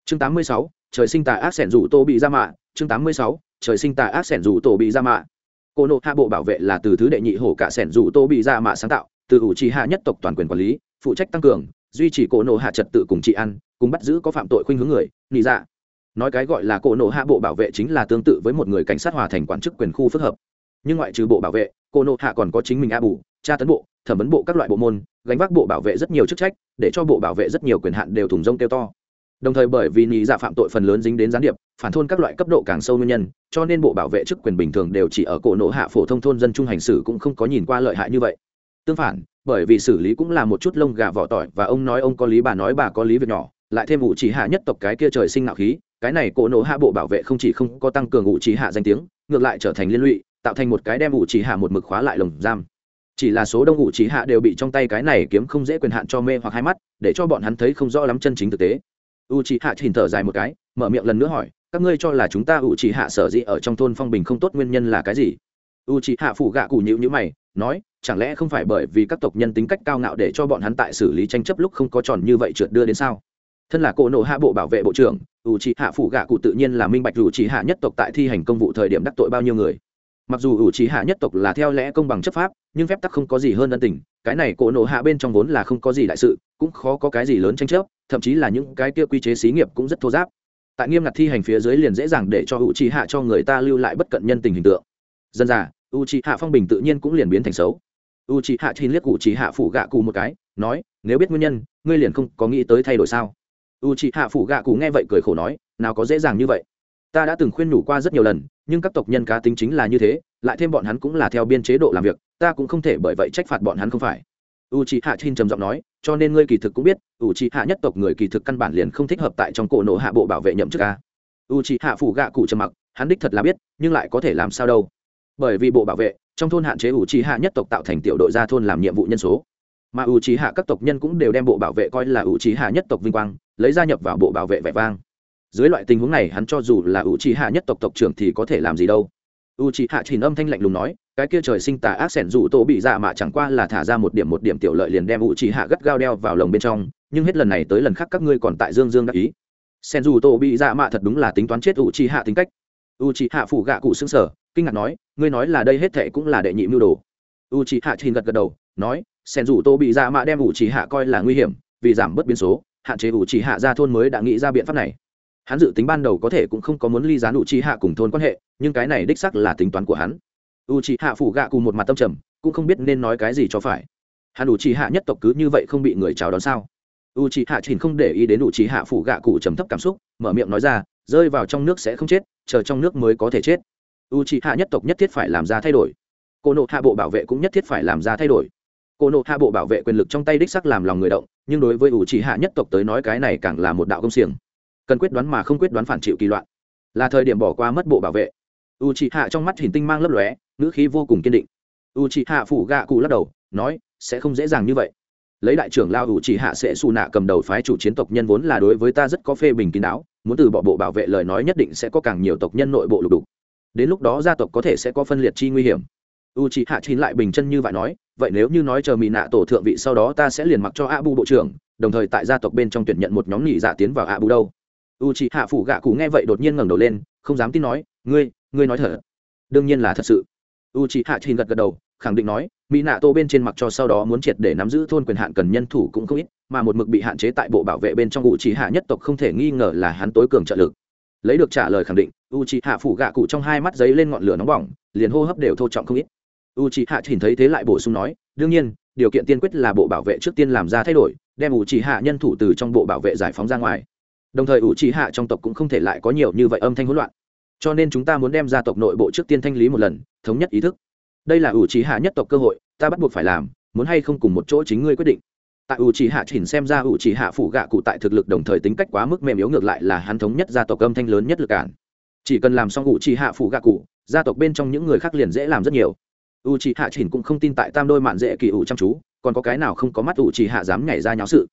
Chương 86, trời sinh tà ác sẻn rủ tô bị ra mạ. Chương 86, trời sinh tà ác sẻn rủ tô bị ra mạ. Cô nộ hạ bộ bảo vệ là từ thứ đệ nhị hổ cả sẻn rủ tô bị ra mạ sáng tạo từ ủ trì hạ nhất tộc toàn quyền quản lý phụ trách tăng cường duy trì cổ nộ hạ trật tự cùng trị ăn cùng bắt giữ có phạm tội khuynh hướng người nị dạ. Nói cái gọi là cổ nộ hạ bộ bảo vệ chính là tương tự với một người cảnh sát hòa thành quản chức quyền khu phức hợp. Nhưng ngoại trừ bộ bảo vệ cổ nộ hạ còn có chính mình a bù tra tấn bộ thẩm vấn bộ các loại bộ môn, gánh vác bộ bảo vệ rất nhiều chức trách, để cho bộ bảo vệ rất nhiều quyền hạn đều thủng rông tiêu to. Đồng thời bởi vì nhị dạ phạm tội phần lớn dính đến gián điệp, phản thôn các loại cấp độ càng sâu nguyên nhân, cho nên bộ bảo vệ chức quyền bình thường đều chỉ ở cổ nộ hạ phổ thông thôn dân trung hành xử cũng không có nhìn qua lợi hại như vậy. Tương phản, bởi vì xử lý cũng là một chút lông gà vỏ tỏi và ông nói ông có lý, bà nói bà có lý việc nhỏ, lại thêm ủ chỉ hạ nhất tộc cái kia trời sinh ngạo khí, cái này cổ nộ hạ bộ bảo vệ không chỉ không có tăng cường ủ chỉ hạ danh tiếng, ngược lại trở thành liên lụy, tạo thành một cái đem ủ chỉ hạ một mực khóa lại lồng giam chỉ là số đông ngụ trí hạ đều bị trong tay cái này kiếm không dễ quyền hạn cho mê hoặc hai mắt, để cho bọn hắn thấy không rõ lắm chân chính thực tế. U trí hạ chỉnh thở dài một cái, mở miệng lần nữa hỏi, các ngươi cho là chúng ta u trí hạ sở dĩ ở trong thôn phong bình không tốt nguyên nhân là cái gì? U trí hạ phủ gạ cụ nhữ nhữ mày, nói, chẳng lẽ không phải bởi vì các tộc nhân tính cách cao ngạo để cho bọn hắn tại xử lý tranh chấp lúc không có tròn như vậy trượt đưa đến sao? Thân là cổ nộ hạ bộ bảo vệ bộ trưởng, u trí hạ phủ gạ cụ tự nhiên là minh bạch u trí hạ nhất tộc tại thi hành công vụ thời điểm đắc tội bao nhiêu người mặc dù ủ trí hạ nhất tộc là theo lẽ công bằng chấp pháp, nhưng phép tắc không có gì hơn ân tình, cái này cổ nộ hạ bên trong vốn là không có gì đại sự, cũng khó có cái gì lớn tranh chấp, thậm chí là những cái kia quy chế xí nghiệp cũng rất thô giáp. Tại nghiêm ngặt thi hành phía dưới liền dễ dàng để cho ủ trí hạ cho người ta lưu lại bất cận nhân tình hình tượng. Dân già u trí hạ phong bình tự nhiên cũng liền biến thành xấu. U trí hạ chín liếc ủ trí hạ phủ gạ cụ một cái, nói, nếu biết nguyên nhân, ngươi liền không có nghĩ tới thay đổi sao? U trí hạ phủ gạ cụ nghe vậy cười khổ nói, nào có dễ dàng như vậy ta đã từng khuyên nhủ qua rất nhiều lần, nhưng các tộc nhân cá tính chính là như thế, lại thêm bọn hắn cũng là theo biên chế độ làm việc, ta cũng không thể bởi vậy trách phạt bọn hắn không phải. U c h i hạ chin trầm giọng nói, cho nên ngươi kỳ thực cũng biết u c h i hạ nhất tộc người kỳ thực căn bản liền không thích hợp tại trong cổ nộ hạ bộ bảo vệ nhậm chức ca u c h i hạ phủ gạ cụ trầm mặc, hắn đích thật là biết, nhưng lại có thể làm sao đâu. Bởi vì bộ bảo vệ, trong thôn hạn chế u c h i hạ nhất tộc tạo thành tiểu đội gia thôn làm nhiệm vụ nhân số. Mà u c h i hạ các tộc nhân cũng đều đem bộ bảo vệ coi là u c h i hạ nhất tộc vinh quang, lấy gia nhập vào bộ bảo vệ vẻ vang dưới loại tình huống này, hắn cho dù là u trí hạ nhất tộc tộc trưởng thì có thể làm gì đâu. U trí hạ chỉnh âm thanh lạnh lùng nói, cái kia trời sinh tà ác sẻn dù tổ bị dạ mạ chẳng qua là thả ra một điểm một điểm tiểu lợi liền đem u trí hạ gắt gao đeo vào lồng bên trong, nhưng hết lần này tới lần khác các ngươi còn tại dương dương đắc ý. Sẻn dù tổ bị dạ mạ thật đúng là tính toán chết u trí hạ tính cách. U trí hạ phủ gạ cụ xương sở kinh ngạc nói, ngươi nói là đây hết thệ cũng là đệ nhị mưu đồ. U trí hạ chỉnh gật gật đầu, nói sẻn dù tổ bị dạ mạ đem u trí hạ coi là nguy hiểm, vì giảm bớt biến số, hạn chế u trí hạ ra thôn mới đã nghĩ ra biện pháp này hắn dự tính ban đầu có thể cũng không có muốn ly gián u chi hạ cùng thôn quan hệ, nhưng cái này đích sắc là tính toán của hắn. U chi hạ phủ gạ cùng một mặt tâm trầm, cũng không biết nên nói cái gì cho phải. Hắn u chi hạ nhất tộc cứ như vậy không bị người chào đón sao? U chi hạ chỉnh không để ý đến u chi hạ phủ gạ cụ trầm thấp cảm xúc, mở miệng nói ra, rơi vào trong nước sẽ không chết, chờ trong nước mới có thể chết. U chi hạ nhất tộc nhất thiết phải làm ra thay đổi. Cô nộ hạ bộ bảo vệ cũng nhất thiết phải làm ra thay đổi. Cô nộ hạ bộ bảo vệ quyền lực trong tay đích sắc làm lòng người động, nhưng đối với u chi hạ nhất tộc tới nói cái này càng là một đạo công xiềng cần quyết đoán mà không quyết đoán phản chịu kỳ loạn. Là thời điểm bỏ qua mất bộ bảo vệ. U chị hạ trong mắt hình tinh mang lấp lóe, ngữ khí vô cùng kiên định. U chị hạ phủ gạ cụ lắc đầu, nói, sẽ không dễ dàng như vậy. Lấy đại trưởng lao u chị hạ sẽ xù nạ cầm đầu phái chủ chiến tộc nhân vốn là đối với ta rất có phê bình kín đáo, muốn từ bỏ bộ bảo vệ lời nói nhất định sẽ có càng nhiều tộc nhân nội bộ lục đục. Đến lúc đó gia tộc có thể sẽ có phân liệt chi nguy hiểm. U chị hạ chín lại bình chân như vậy nói, vậy nếu như nói chờ mỹ nạ tổ thượng vị sau đó ta sẽ liền mặc cho a bu bộ trưởng, đồng thời tại gia tộc bên trong tuyển nhận một nhóm nhị dạ tiến vào a bu đâu? U c h ị hạ phủ gạ cụ nghe vậy đột nhiên ngẩng đầu lên, không dám tin nói, ngươi ngươi nói thật? Đương nhiên là thật sự. U c h ị hạ trình gật gật đầu, khẳng định nói, mỹ nạ tô bên trên mặc cho sau đó muốn triệt để nắm giữ thôn quyền hạn cần nhân thủ cũng không ít, mà một mực bị hạn chế tại bộ bảo vệ bên trong u c hạ nhất tộc không thể nghi ngờ là hắn tối cường trợ lực. Lấy được trả lời khẳng định, u c hạ phủ gạ cụ trong hai mắt giấy lên ngọn lửa nóng bỏng, liền hô hấp đều thô trọng không ít. U c hạ nhìn thấy thế lại bổ sung nói, đương nhiên, điều kiện tiên quyết là bộ bảo vệ trước tiên làm ra thay đổi, đem U trì hạ nhân thủ từ trong bộ bảo vệ giải phóng ra ngoài đồng thời ủ trì hạ trong tộc cũng không thể lại có nhiều như vậy âm thanh hỗn loạn. Cho nên chúng ta muốn đem gia tộc nội bộ trước tiên thanh lý một lần, thống nhất ý thức. Đây là ủ trì hạ nhất tộc cơ hội, ta bắt buộc phải làm, muốn hay không cùng một chỗ chính ngươi quyết định. Tại ủ trì hạ chỉnh xem ra ủ trì hạ phụ gạ cụ tại thực lực đồng thời tính cách quá mức mềm yếu ngược lại là hắn thống nhất gia tộc âm thanh lớn nhất lực cản. Chỉ cần làm xong ủ trì hạ phụ gạ cụ, gia tộc bên trong những người khác liền dễ làm rất nhiều. Ủ trì hạ chỉnh cũng không tin tại tam đôi mạn dễ kỳ ủ chăm chú, còn có cái nào không có mắt ủ trì hạ dám nhảy ra nháo sự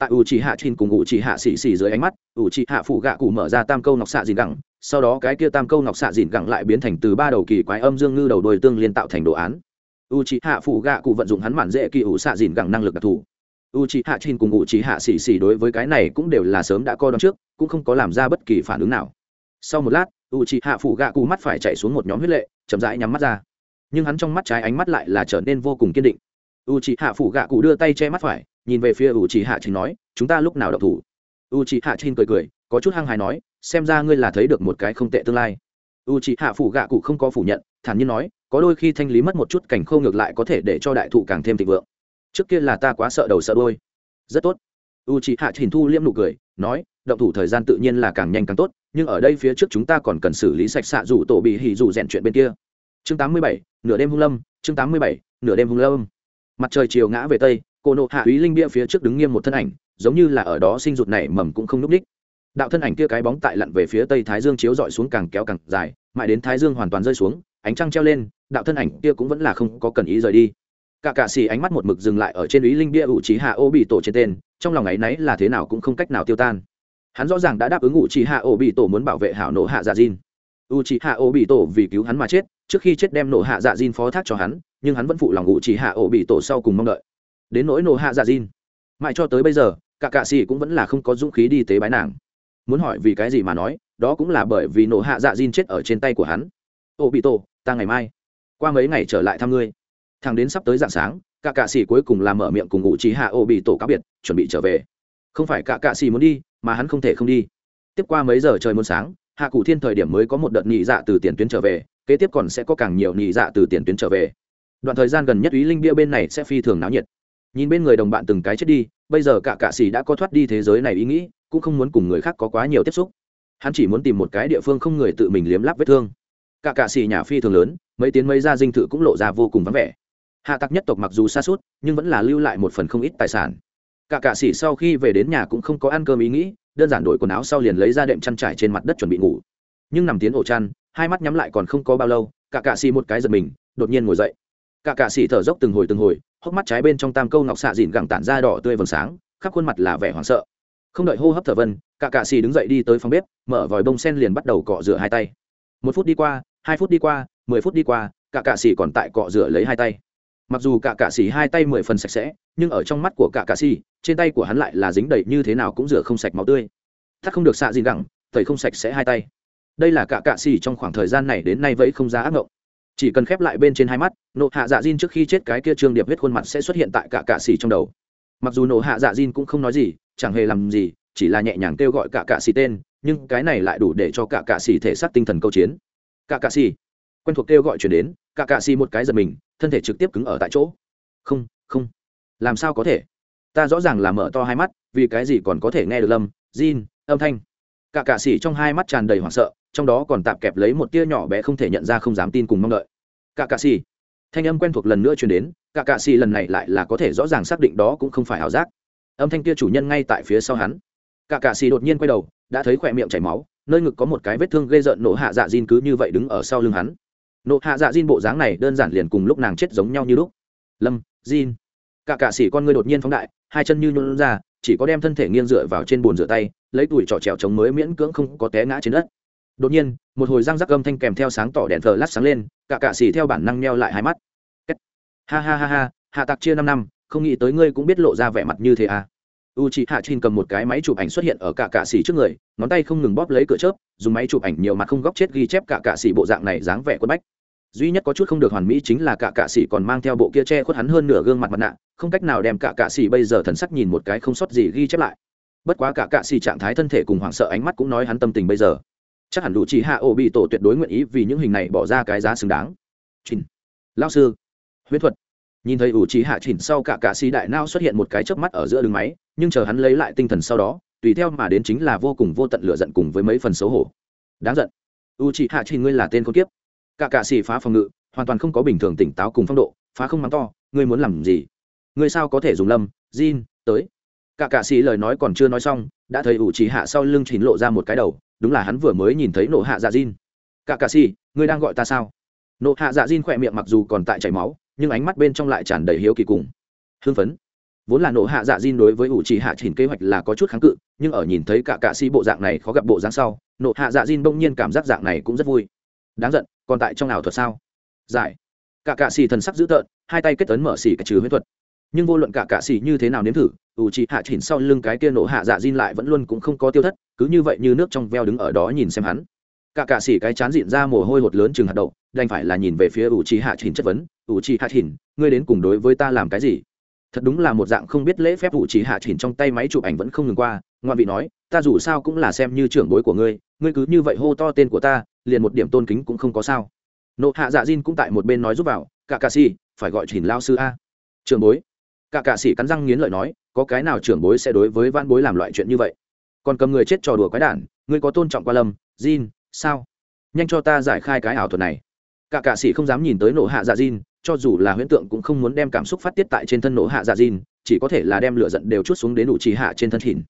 tại u trì hạ chỉnh cùng U trì hạ xì xì dưới ánh mắt U trì hạ phụ gạ cụ mở ra tam câu ngọc xạ dìn gẳng, sau đó cái kia tam câu ngọc xạ dìn gẳng lại biến thành từ ba đầu kỳ quái âm dương ngư đầu đôi tương liên tạo thành đồ án. U c h hạ phụ gạ cụ vận dụng hắn mản dễ kỳ ủ xạ dìn gẳng năng lực đặc thù. U c h hạ chin cùng u c h hạ xì xì đối với cái này cũng đều là sớm đã coi đón trước, cũng không có làm ra bất kỳ phản ứng nào. Sau một lát u c h hạ phụ gạ cụ mắt phải chạy xuống một nhóm huyết lệ, chậm rãi nhắm mắt ra. Nhưng hắn trong mắt trái ánh mắt lại là trở nên vô cùng kiên định. U chị hạ phụ gạ cụ đưa tay che mắt phải nhìn về phía u c h ị hạ chin nói chúng ta lúc nào đọc thủ? U c h ị hạ chin cười cười có chút hăng hài nói xem ra ngươi là thấy được một cái không tệ tương lai. U c h ị hạ phủ gạ cụ không có phủ nhận thản nhiên nói có đôi khi thanh lý mất một chút cảnh khâu ngược lại có thể để cho đại thụ càng thêm thịnh vượng. Trước kia là ta quá sợ đầu sợ đôi rất tốt. U chị hạ trình thu liêm nụ cười nói động thủ thời gian tự nhiên là càng nhanh càng tốt nhưng ở đây phía trước chúng ta còn cần xử lý sạch xạ rủ tổ bị hỉ rủ rèn chuyện bên kia. Chương 87, nửa đêm hung lâm chương 87, nửa đêm hung lâm. Mặt trời chiều ngã về tây cô nộ hạ úy linh bia phía trước đứng nghiêm một thân ảnh, giống như là ở đó sinh rụt này mầm cũng không núp ních đạo thân ảnh kia cái bóng tại lặn về phía tây thái dương chiếu dọi xuống càng kéo càng dài, mãi đến thái dương hoàn toàn rơi xuống, ánh trăng treo lên, đạo thân ảnh kia cũng vẫn là không có cần ý rời đi. Cả cạ xì ánh mắt một mực dừng lại ở trên ý linh bia ủ trí hạ ô bị tổ trên tên, trong lòng ấ y náy là thế nào cũng không cách nào tiêu tan. Hắn rõ ràng đã đáp ứng ủ trí hạ ô bị tổ muốn bảo vệ hảo nổ hạ dạ diên ủ trí hạ ô bị tổ vì cứu hắn mà chết, trước khi chết đem nổ hạ dạ diên phó thác cho hắn, nhưng hắn vẫn phụ lòng ủ trí hạ ô bị tổ sau cùng mong đợi đến nỗi nổ hạ dạ diên mãi cho tới bây giờ, cả cạ xì cũng vẫn là không có dũng khí đi tế bái nàng. Muốn hỏi vì cái gì mà nói, đó cũng là bởi vì nổ hạ dạ diên chết ở trên tay của hắn. Ô, bị tổ, ta ngày mai, qua mấy ngày trở lại thăm ngươi. Thằng đến sắp tới dạng sáng, cả cạ xì cuối cùng làm mở miệng cùng ngụ trí hạ ô bị tổ cáo biệt, chuẩn bị trở về. Không phải cả cạ xì muốn đi, mà hắn không thể không đi. Tiếp qua mấy giờ trời muốn sáng, hạ cụ thiên thời điểm mới có một đợt nhị dạ từ tiền tuyến trở về, kế tiếp còn sẽ có càng nhiều nhị dạ từ tiền tuyến trở về. Đoạn thời gian gần nhất ý linh bia bên này sẽ phi thường náo nhiệt nhìn bên người đồng bạn từng cái chết đi, bây giờ cả cạ xỉ đã có thoát đi thế giới này ý nghĩ, cũng không muốn cùng người khác có quá nhiều tiếp xúc. Hắn chỉ muốn tìm một cái địa phương không người tự mình liếm lắp vết thương. Cả cạ xỉ nhà phi thường lớn, mấy tiếng mấy gia dinh thự cũng lộ ra vô cùng vắng vẻ. Hạ tặc nhất tộc mặc dù xa suốt, nhưng vẫn là lưu lại một phần không ít tài sản. Cả cạ sĩ sau khi về đến nhà cũng không có ăn cơm ý nghĩ, đơn giản đổi quần áo sau liền lấy ra đệm chăn trải trên mặt đất chuẩn bị ngủ. Nhưng nằm tiến ổ chăn, hai mắt nhắm lại còn không có bao lâu, cả cạ sĩ một cái giật mình, đột nhiên ngồi dậy. Cả cạ sĩ thở dốc từng hồi từng hồi hốc mắt trái bên trong tam câu ngọc xạ dìn gẳng tản ra đỏ tươi vầng sáng, khắp khuôn mặt là vẻ hoảng sợ. Không đợi hô hấp thở vân, cả cạ xì đứng dậy đi tới phòng bếp, mở vòi bông sen liền bắt đầu cọ rửa hai tay. Một phút đi qua, hai phút đi qua, mười phút đi qua, cả cạ xì còn tại cọ rửa lấy hai tay. Mặc dù cả cạ xì hai tay mười phần sạch sẽ, nhưng ở trong mắt của cả cạ xì, trên tay của hắn lại là dính đầy như thế nào cũng rửa không sạch máu tươi. Thắt không được xạ dìn gẳng, thầy không sạch sẽ hai tay. Đây là cả cạ xì trong khoảng thời gian này đến nay vẫn không ra ác ngộng chỉ cần khép lại bên trên hai mắt, nộ hạ dạ diên trước khi chết cái kia trương điệp huyết khuôn mặt sẽ xuất hiện tại cả cạ xỉ trong đầu. Mặc dù nộ hạ dạ diên cũng không nói gì, chẳng hề làm gì, chỉ là nhẹ nhàng kêu gọi cả cạ xỉ tên, nhưng cái này lại đủ để cho cả cạ xỉ thể xác tinh thần câu chiến. Cả cạ xỉ quen thuộc kêu gọi chuyển đến, cả cạ xỉ một cái giật mình, thân thể trực tiếp cứng ở tại chỗ. Không không. Làm sao có thể? Ta rõ ràng là mở to hai mắt, vì cái gì còn có thể nghe được lâm diên âm thanh. Cả cạ xỉ trong hai mắt tràn đầy hoảng sợ, trong đó còn tạm kẹp lấy một tia nhỏ bé không thể nhận ra không dám tin cùng mong đợi cả cạ xì. Thanh âm quen thuộc lần nữa chuyển đến, cả cạ xì lần này lại là có thể rõ ràng xác định đó cũng không phải ảo giác. Âm thanh kia chủ nhân ngay tại phía sau hắn. Cả cạ xì đột nhiên quay đầu, đã thấy khỏe miệng chảy máu, nơi ngực có một cái vết thương gây rợn nổ hạ dạ Jin cứ như vậy đứng ở sau lưng hắn. Nộ hạ dạ diên bộ dáng này đơn giản liền cùng lúc nàng chết giống nhau như lúc. Lâm diên cả cạ sĩ con ngươi đột nhiên phóng đại, hai chân như nhuôn ra, chỉ có đem thân thể nghiêng dựa vào trên bồn rửa tay, lấy tuổi trọ trèo chống mới miễn cưỡng không có té ngã trên đất đột nhiên, một hồi răng rắc âm thanh kèm theo sáng tỏ đèn thờ lát sáng lên, cả cạ sĩ theo bản năng neo lại hai mắt. Ha ha ha ha, hạ tạc chia năm năm, không nghĩ tới ngươi cũng biết lộ ra vẻ mặt như thế à. U chị hạ trinh cầm một cái máy chụp ảnh xuất hiện ở cả cạ xỉ trước người, ngón tay không ngừng bóp lấy cửa chớp, dùng máy chụp ảnh nhiều mặt không góc chết ghi chép cả cạ xỉ bộ dạng này dáng vẻ quất bách. Duy nhất có chút không được hoàn mỹ chính là cả cạ xỉ còn mang theo bộ kia che khuất hắn hơn nửa gương mặt mặt nạ, không cách nào đem cả cạ xỉ bây giờ thần sắc nhìn một cái không sót gì ghi chép lại. Bất quá cả cạ xỉ trạng thái thân thể cùng hoảng sợ ánh mắt cũng nói hắn tâm tình bây giờ chắc hẳn đủ chỉ hạ ổ bị tổ tuyệt đối nguyện ý vì những hình này bỏ ra cái giá xứng đáng. Chỉnh, lao sư. Huyễn thuật. Nhìn thấy ủ trí hạ chỉnh sau cả cạ xì đại nao xuất hiện một cái chớp mắt ở giữa đường máy nhưng chờ hắn lấy lại tinh thần sau đó tùy theo mà đến chính là vô cùng vô tận lửa giận cùng với mấy phần xấu hổ. Đáng giận. U trí hạ chỉnh ngươi là tên con kiếp. Cả cạ xì phá phòng ngự hoàn toàn không có bình thường tỉnh táo cùng phong độ phá không mắng to ngươi muốn làm gì? Ngươi sao có thể dùng lâm Jin, tới? Cả cạ xì lời nói còn chưa nói xong, đã thấy ủ trì hạ sau lưng chín lộ ra một cái đầu, đúng là hắn vừa mới nhìn thấy nổ hạ dạ Jin. cả cạ xì ngươi đang gọi ta sao? Nộ hạ dạ Jin khỏe miệng mặc dù còn tại chảy máu, nhưng ánh mắt bên trong lại tràn đầy hiếu kỳ cùng hưng phấn. Vốn là nộ hạ dạ Jin đối với ủ trì hạ chỉnh kế hoạch là có chút kháng cự, nhưng ở nhìn thấy cả cạ xì bộ dạng này khó gặp bộ dáng sau, nộ hạ dạ Jin bỗng nhiên cảm giác dạng này cũng rất vui. Đáng giận, còn tại trong ảo thuật sao? Giải. Cả cạ xì thần sắc dữ tợn, hai tay kết tấn mở xì cả trừ huyết thuật nhưng vô luận cả cạ xỉ như thế nào nếm thử, ủ trì hạ chỉnh sau lưng cái kia nổ hạ dạ Jin lại vẫn luôn cũng không có tiêu thất, cứ như vậy như nước trong veo đứng ở đó nhìn xem hắn. Cả cạ xỉ cái chán dịn ra mồ hôi hột lớn chừng hạt đậu, đành phải là nhìn về phía ủ trì hạ chỉnh chất vấn, ủ trì hạ chỉnh, ngươi đến cùng đối với ta làm cái gì? Thật đúng là một dạng không biết lễ phép ủ trì hạ chỉnh trong tay máy chụp ảnh vẫn không ngừng qua, ngoạn vị nói, ta dù sao cũng là xem như trưởng bối của ngươi ngươi cứ như vậy hô to tên của ta, liền một điểm tôn kính cũng không có sao. Nộ hạ dạ diên cũng tại một bên nói giúp vào cả cạ xỉ phải gọi chỉnh lao sư a. Trưởng bối cả cạ sĩ cắn răng nghiến lợi nói có cái nào trưởng bối sẽ đối với vãn bối làm loại chuyện như vậy? Còn cầm người chết trò đùa quái đản ngươi có tôn trọng qua lâm Jin, sao? Nhanh cho ta giải khai cái ảo thuật này. Cả cạ sĩ không dám nhìn tới nổ hạ dạ jin, cho dù là huyễn tượng cũng không muốn đem cảm xúc phát tiết tại trên thân nổ hạ dạ jin, chỉ có thể là đem lửa giận đều chút xuống đến ủ trì hạ trên thân thìn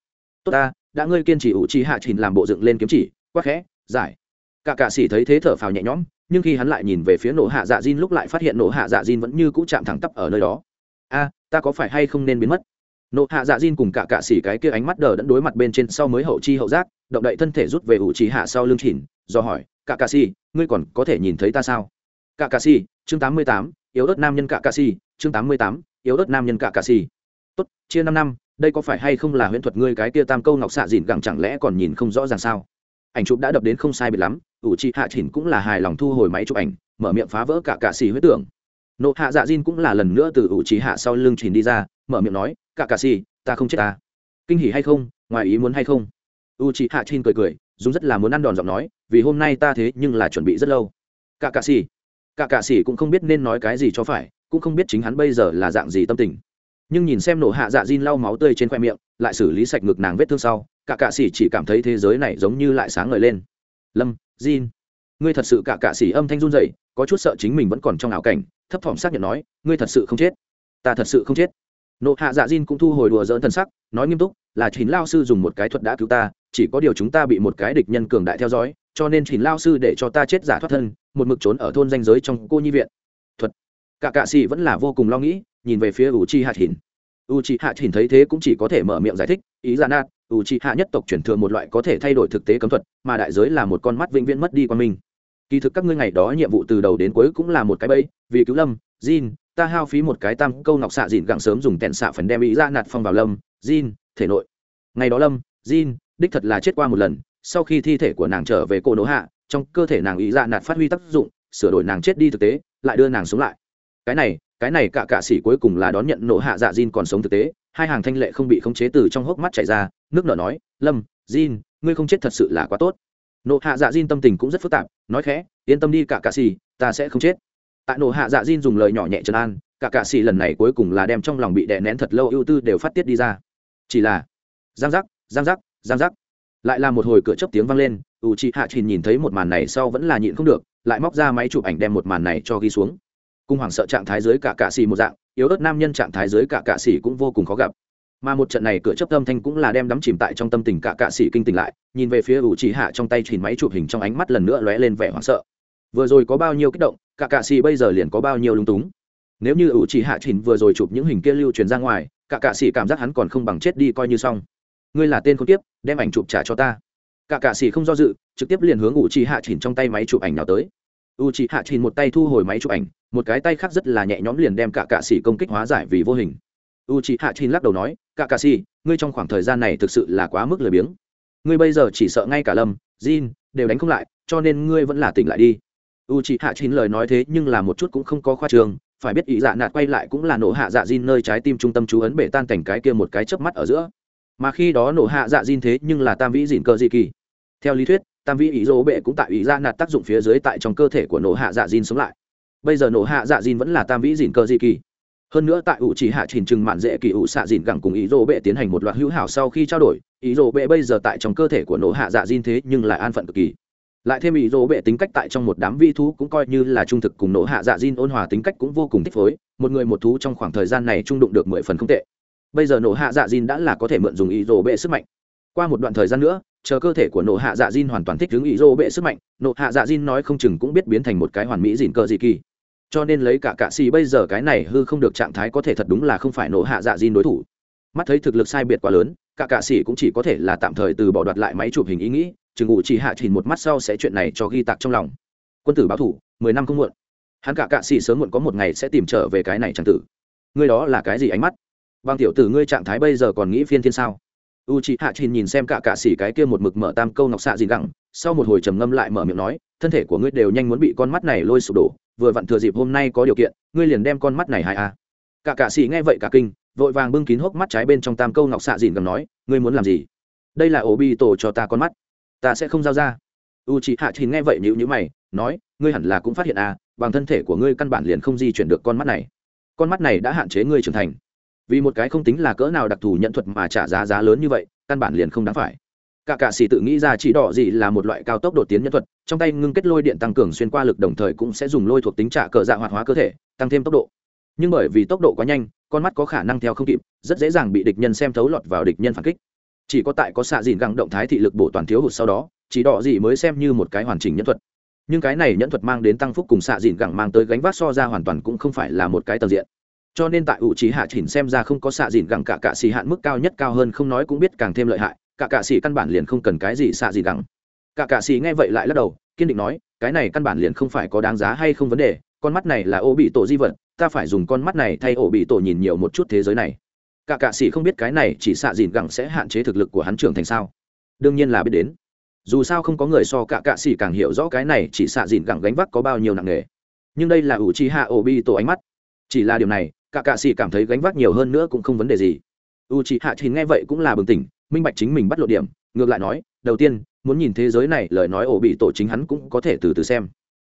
tốt ta đã ngươi kiên trì ủ trì hạ thìn làm bộ dựng lên kiếm chỉ quắc khẽ giải. Cả cạ sĩ thấy thế thở phào nhẹ nhõm nhưng khi hắn lại nhìn về phía nổ hạ dạ jin lúc lại phát hiện nổ hạ dạ jin vẫn như cũ chạm thẳng tắp ở nơi đó. A ta có phải hay không nên biến mất? Nộ hạ dạ diên cùng cả cạ xỉ cái kia ánh mắt đờ đẫn đối mặt bên trên sau mới hậu chi hậu giác, động đậy thân thể rút về ủ trì hạ sau lưng chỉnh do hỏi, cả cạ xỉ ngươi còn có thể nhìn thấy ta sao? Cả cạ xỉ chương tám mươi tám, yếu đất nam nhân cả cạ xỉ chương tám mươi tám, yếu đất nam nhân cả cạ xỉ tốt, chia năm năm, đây có phải hay không là huyễn thuật ngươi cái kia tam câu ngọc xạ dịn gẳng chẳng lẽ còn nhìn không rõ ràng sao? Ảnh chụp đã đập đến không sai biệt lắm, ủ trì hạ chỉnh cũng là hài lòng thu hồi máy chụp ảnh, mở miệng phá vỡ cả cạ xỉ huyết tưởng nộ hạ dạ diên cũng là lần nữa từ ủ trì hạ sau lưng chìm đi ra, mở miệng nói, cả cà xì ta không chết ta. Kinh hỉ hay không? Ngoài ý muốn hay không? U trí hạ chin cười cười, dùng rất là muốn ăn đòn giọng nói, vì hôm nay ta thế nhưng là chuẩn bị rất lâu. Cả cà xì cả cà xì cũng không biết nên nói cái gì cho phải, cũng không biết chính hắn bây giờ là dạng gì tâm tình. Nhưng nhìn xem nổ hạ dạ diên lau máu tươi trên khoe miệng, lại xử lý sạch ngực nàng vết thương sau, cả cạ xỉ chỉ cảm thấy thế giới này giống như lại sáng ngời lên. Lâm diên ngươi thật sự cả cạ xỉ âm thanh run rẩy, có chút sợ chính mình vẫn còn trong ảo cảnh thấp thỏm xác nhận nói, ngươi thật sự không chết. Ta thật sự không chết. Nộ hạ dạ diên cũng thu hồi đùa dỡn thân sắc, nói nghiêm túc, là chính lao sư dùng một cái thuật đã cứu ta, chỉ có điều chúng ta bị một cái địch nhân cường đại theo dõi, cho nên chính lao sư để cho ta chết giả thoát thân, một mực trốn ở thôn danh giới trong cô nhi viện. Thuật. Cả cạ sĩ vẫn là vô cùng lo nghĩ, nhìn về phía u chi hạ thìn u chi hạ thìn thấy thế cũng chỉ có thể mở miệng giải thích, ý ra nát u chi hạ nhất tộc chuyển thừa một loại có thể thay đổi thực tế cấm thuật, mà đại giới là một con mắt vĩnh viễn mất đi qua mình kỳ thực các ngươi ngày đó nhiệm vụ từ đầu đến cuối cũng là một cái bẫy vì cứu lâm Jin, ta hao phí một cái tam câu ngọc xạ dịn gặng sớm dùng tẹn xạ phần đem ý ra nạt phong vào lâm Jin, thể nội. Ngày đó lâm Jin, đích thật là chết qua một lần sau khi thi thể của nàng trở về cổ nỗ hạ trong cơ thể nàng ý ra nạt phát huy tác dụng sửa đổi nàng chết đi thực tế lại đưa nàng sống lại. Cái này cái này cả cạ sĩ cuối cùng là đón nhận nộ hạ dạ Jin còn sống thực tế hai hàng thanh lệ không bị khống chế từ trong hốc mắt chảy ra nước nở nói lâm Jin, ngươi không chết thật sự là quá tốt nộ hạ dạ Diên tâm tình cũng rất phức tạp, nói khẽ, yên tâm đi cả cạ xì ta sẽ không chết. Tại Nộ hạ dạ diên dùng lời nhỏ nhẹ trấn an, cả cạ xì lần này cuối cùng là đem trong lòng bị đè nén thật lâu ưu tư đều phát tiết đi ra. Chỉ là, giang giác giang giác giang giác. Lại là một hồi cửa chấp tiếng vang lên u chị hạ chìn nhìn thấy một màn này sau vẫn là nhịn không được, lại móc ra máy chụp ảnh đem một màn này cho ghi xuống. Cung hoàng sợ trạng thái dưới cả cạ xì một dạng, yếu ớt nam nhân trạng thái dưới cả cạ xì cũng vô cùng khó gặp mà một trận này cửa chấp âm thanh cũng là đem đắm chìm tại trong tâm tình cả cạ sĩ kinh tỉnh lại, nhìn về phía ủ chỉ hạ trong tay chìm máy chụp hình trong ánh mắt lần nữa lóe lên vẻ hoảng sợ. Vừa rồi có bao nhiêu kích động, cả cạ sĩ bây giờ liền có bao nhiêu lung túng. Nếu như ủ chỉ hạ chìm vừa rồi chụp những hình kia lưu truyền ra ngoài, cả cạ sĩ cảm giác hắn còn không bằng chết đi coi như xong. Ngươi là tên không tiếp đem ảnh chụp trả cho ta. Cả cạ sĩ không do dự, trực tiếp liền hướng ủ chỉ hạ chìm trong tay máy chụp ảnh nào tới. U chỉ hạ chỉnh một tay thu hồi máy chụp ảnh, một cái tay khác rất là nhẹ nhõm liền đem cả cạ sĩ công kích hóa giải vì vô hình. U chỉ hạ chỉnh lắc đầu nói cả cà si, ngươi trong khoảng thời gian này thực sự là quá mức lười biếng. Ngươi bây giờ chỉ sợ ngay cả lâm, jin đều đánh không lại, cho nên ngươi vẫn là tỉnh lại đi. U chị hạ chín lời nói thế nhưng là một chút cũng không có khoa trường phải biết ý dạ nạt quay lại cũng là nổ hạ dạ Jin nơi trái tim trung tâm chú ấn bể tan cảnh cái kia một cái chớp mắt ở giữa. Mà khi đó nổ hạ dạ Jin thế nhưng là tam vĩ dịn cơ dị kỳ. Theo lý thuyết, tam vĩ ý dỗ bệ cũng tại ý dạ nạt tác dụng phía dưới tại trong cơ thể của nổ hạ dạ Jin sống lại. Bây giờ nổ hạ dạ Jin vẫn là tam vĩ dịn cơ dị kỳ hơn nữa tại ủ chỉ hạ trình trừng mạn dễ kỳ ủ xạ dìn gẳng cùng ý dỗ bệ tiến hành một loạt hữu hảo sau khi trao đổi, ý dỗ bệ bây giờ tại trong cơ thể của nổ hạ dạ dìn thế nhưng lại an phận cực kỳ. Lại thêm ý dỗ bệ tính cách tại trong một đám vi thú cũng coi như là trung thực cùng nổ hạ dạ dìn ôn hòa tính cách cũng vô cùng thích phối, một người một thú trong khoảng thời gian này trung đụng được mười phần không tệ. Bây giờ nổ hạ dạ dìn đã là có thể mượn dùng ý dỗ bệ sức mạnh. Qua một đoạn thời gian nữa, chờ cơ thể của nổ hạ dạ dìn hoàn toàn thích ứng ý dỗ bệ sức mạnh, nổ hạ dạ dìn nói không chừng cũng biết biến thành một cái hoàn mỹ dìn cờ dị kỳ cho nên lấy cả cạ xì bây giờ cái này hư không được trạng thái có thể thật đúng là không phải nổ hạ dạ diên đối thủ. Mắt thấy thực lực sai biệt quá lớn, cả cạ xì cũng chỉ có thể là tạm thời từ bỏ đoạt lại máy chụp hình ý nghĩ, chừng ngụ chỉ hạ chỉnh một mắt sau sẽ chuyện này cho ghi tạc trong lòng. Quân tử báo thủ, mười năm không muộn. Hắn cả cạ xì sớm muộn có một ngày sẽ tìm trở về cái này chẳng tử. Ngươi đó là cái gì ánh mắt? Bằng tiểu tử ngươi trạng thái bây giờ còn nghĩ phiên thiên sao? U chị hạ trình nhìn xem cả cạ xỉ cái kia một mực mở tam câu ngọc xạ gì gẳng sau một hồi trầm ngâm lại mở miệng nói, thân thể của ngươi đều nhanh muốn bị con mắt này lôi sụp đổ vừa vặn thừa dịp hôm nay có điều kiện, ngươi liền đem con mắt này hại a à. cả cạ sĩ nghe vậy cả kinh, vội vàng bưng kín hốc mắt trái bên trong tam câu ngọc xạ dìn gầm nói, ngươi muốn làm gì? Đây là ổ bi tổ cho ta con mắt. Ta sẽ không giao ra. U chị hạ trình nghe vậy nhữ nhữ mày, nói, ngươi hẳn là cũng phát hiện à bằng thân thể của ngươi căn bản liền không di chuyển được con mắt này. Con mắt này đã hạn chế ngươi trưởng thành. Vì một cái không tính là cỡ nào đặc thù nhận thuật mà trả giá giá lớn như vậy, căn bản liền không đáng phải cả cạ sĩ tự nghĩ ra chỉ đỏ gì là một loại cao tốc đột tiến nhân thuật, trong tay ngưng kết lôi điện tăng cường xuyên qua lực đồng thời cũng sẽ dùng lôi thuộc tính trả cờ dạ hoạt hóa cơ thể, tăng thêm tốc độ. Nhưng bởi vì tốc độ quá nhanh, con mắt có khả năng theo không kịp, rất dễ dàng bị địch nhân xem thấu lọt vào địch nhân phản kích. Chỉ có tại có xạ dìn găng động thái thị lực bổ toàn thiếu hụt sau đó, chỉ đỏ gì mới xem như một cái hoàn chỉnh nhân thuật. Nhưng cái này nhẫn thuật mang đến tăng phúc cùng xạ dìn gẳng mang tới gánh vác so ra hoàn toàn cũng không phải là một cái tầng diện. Cho nên tại ủ trí hạ chỉnh xem ra không có xạ dìn gẳng cả cạ xì hạn mức cao nhất cao hơn không nói cũng biết càng thêm lợi hại cả cạ xì căn bản liền không cần cái gì xạ gì gẳng cả cạ xì nghe vậy lại lắc đầu, kiên định nói, cái này căn bản liền không phải có đáng giá hay không vấn đề, con mắt này là ô bị tổ di vật, ta phải dùng con mắt này thay ổ bị tổ nhìn nhiều một chút thế giới này. Cả cạ xì không biết cái này chỉ xạ dìn gẳng sẽ hạn chế thực lực của hắn trưởng thành sao. Đương nhiên là biết đến. Dù sao không có người so cả cạ xì càng hiểu rõ cái này chỉ xạ dìn gẳng gánh vác có bao nhiêu nặng nghề nhưng đây là ủ chi hạ ổ bị tổ ánh mắt. Chỉ là điều này, cả cạ sĩ cảm thấy gánh vác nhiều hơn nữa cũng không vấn đề gì. U chi hạ thì nghe vậy cũng là bừng tỉnh minh bạch chính mình bắt lộ điểm, ngược lại nói, đầu tiên, muốn nhìn thế giới này, lời nói ổ bị tổ chính hắn cũng có thể từ từ xem.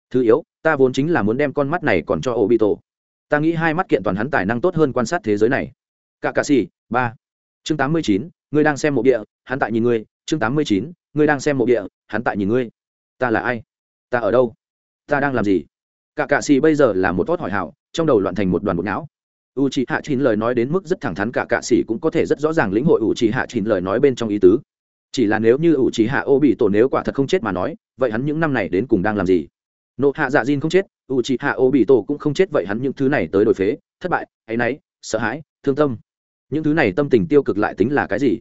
Thứ yếu, ta vốn chính là muốn đem con mắt này còn cho ổ bị tổ ta nghĩ hai mắt kiện toàn hắn tài năng tốt hơn quan sát thế giới này. Cả cà xì ba. Chương tám mươi chín, ngươi đang xem mộ địa, hắn tại nhìn ngươi. Chương tám mươi chín, ngươi đang xem mộ địa, hắn tại nhìn ngươi. Ta là ai? Ta ở đâu? Ta đang làm gì? Cả cà xì bây giờ là một tốt hỏi hảo, trong đầu loạn thành một đoàn bột não u c hạ chín lời nói đến mức rất thẳng thắn, cả cạ s cũng có thể rất rõ ràng lĩnh hội u c hạ chín lời nói bên trong ý tứ. Chỉ là nếu như u c hạ ô bị tổ nếu quả thật không chết mà nói, vậy hắn những năm này đến cùng đang làm gì? Nộ hạ dạ diên không chết u c hạ ô bị tổ cũng không chết, vậy hắn những thứ này tới đổi phế, thất bại, áy náy, sợ hãi, thương tâm. Những thứ này tâm tình tiêu cực lại tính là cái gì?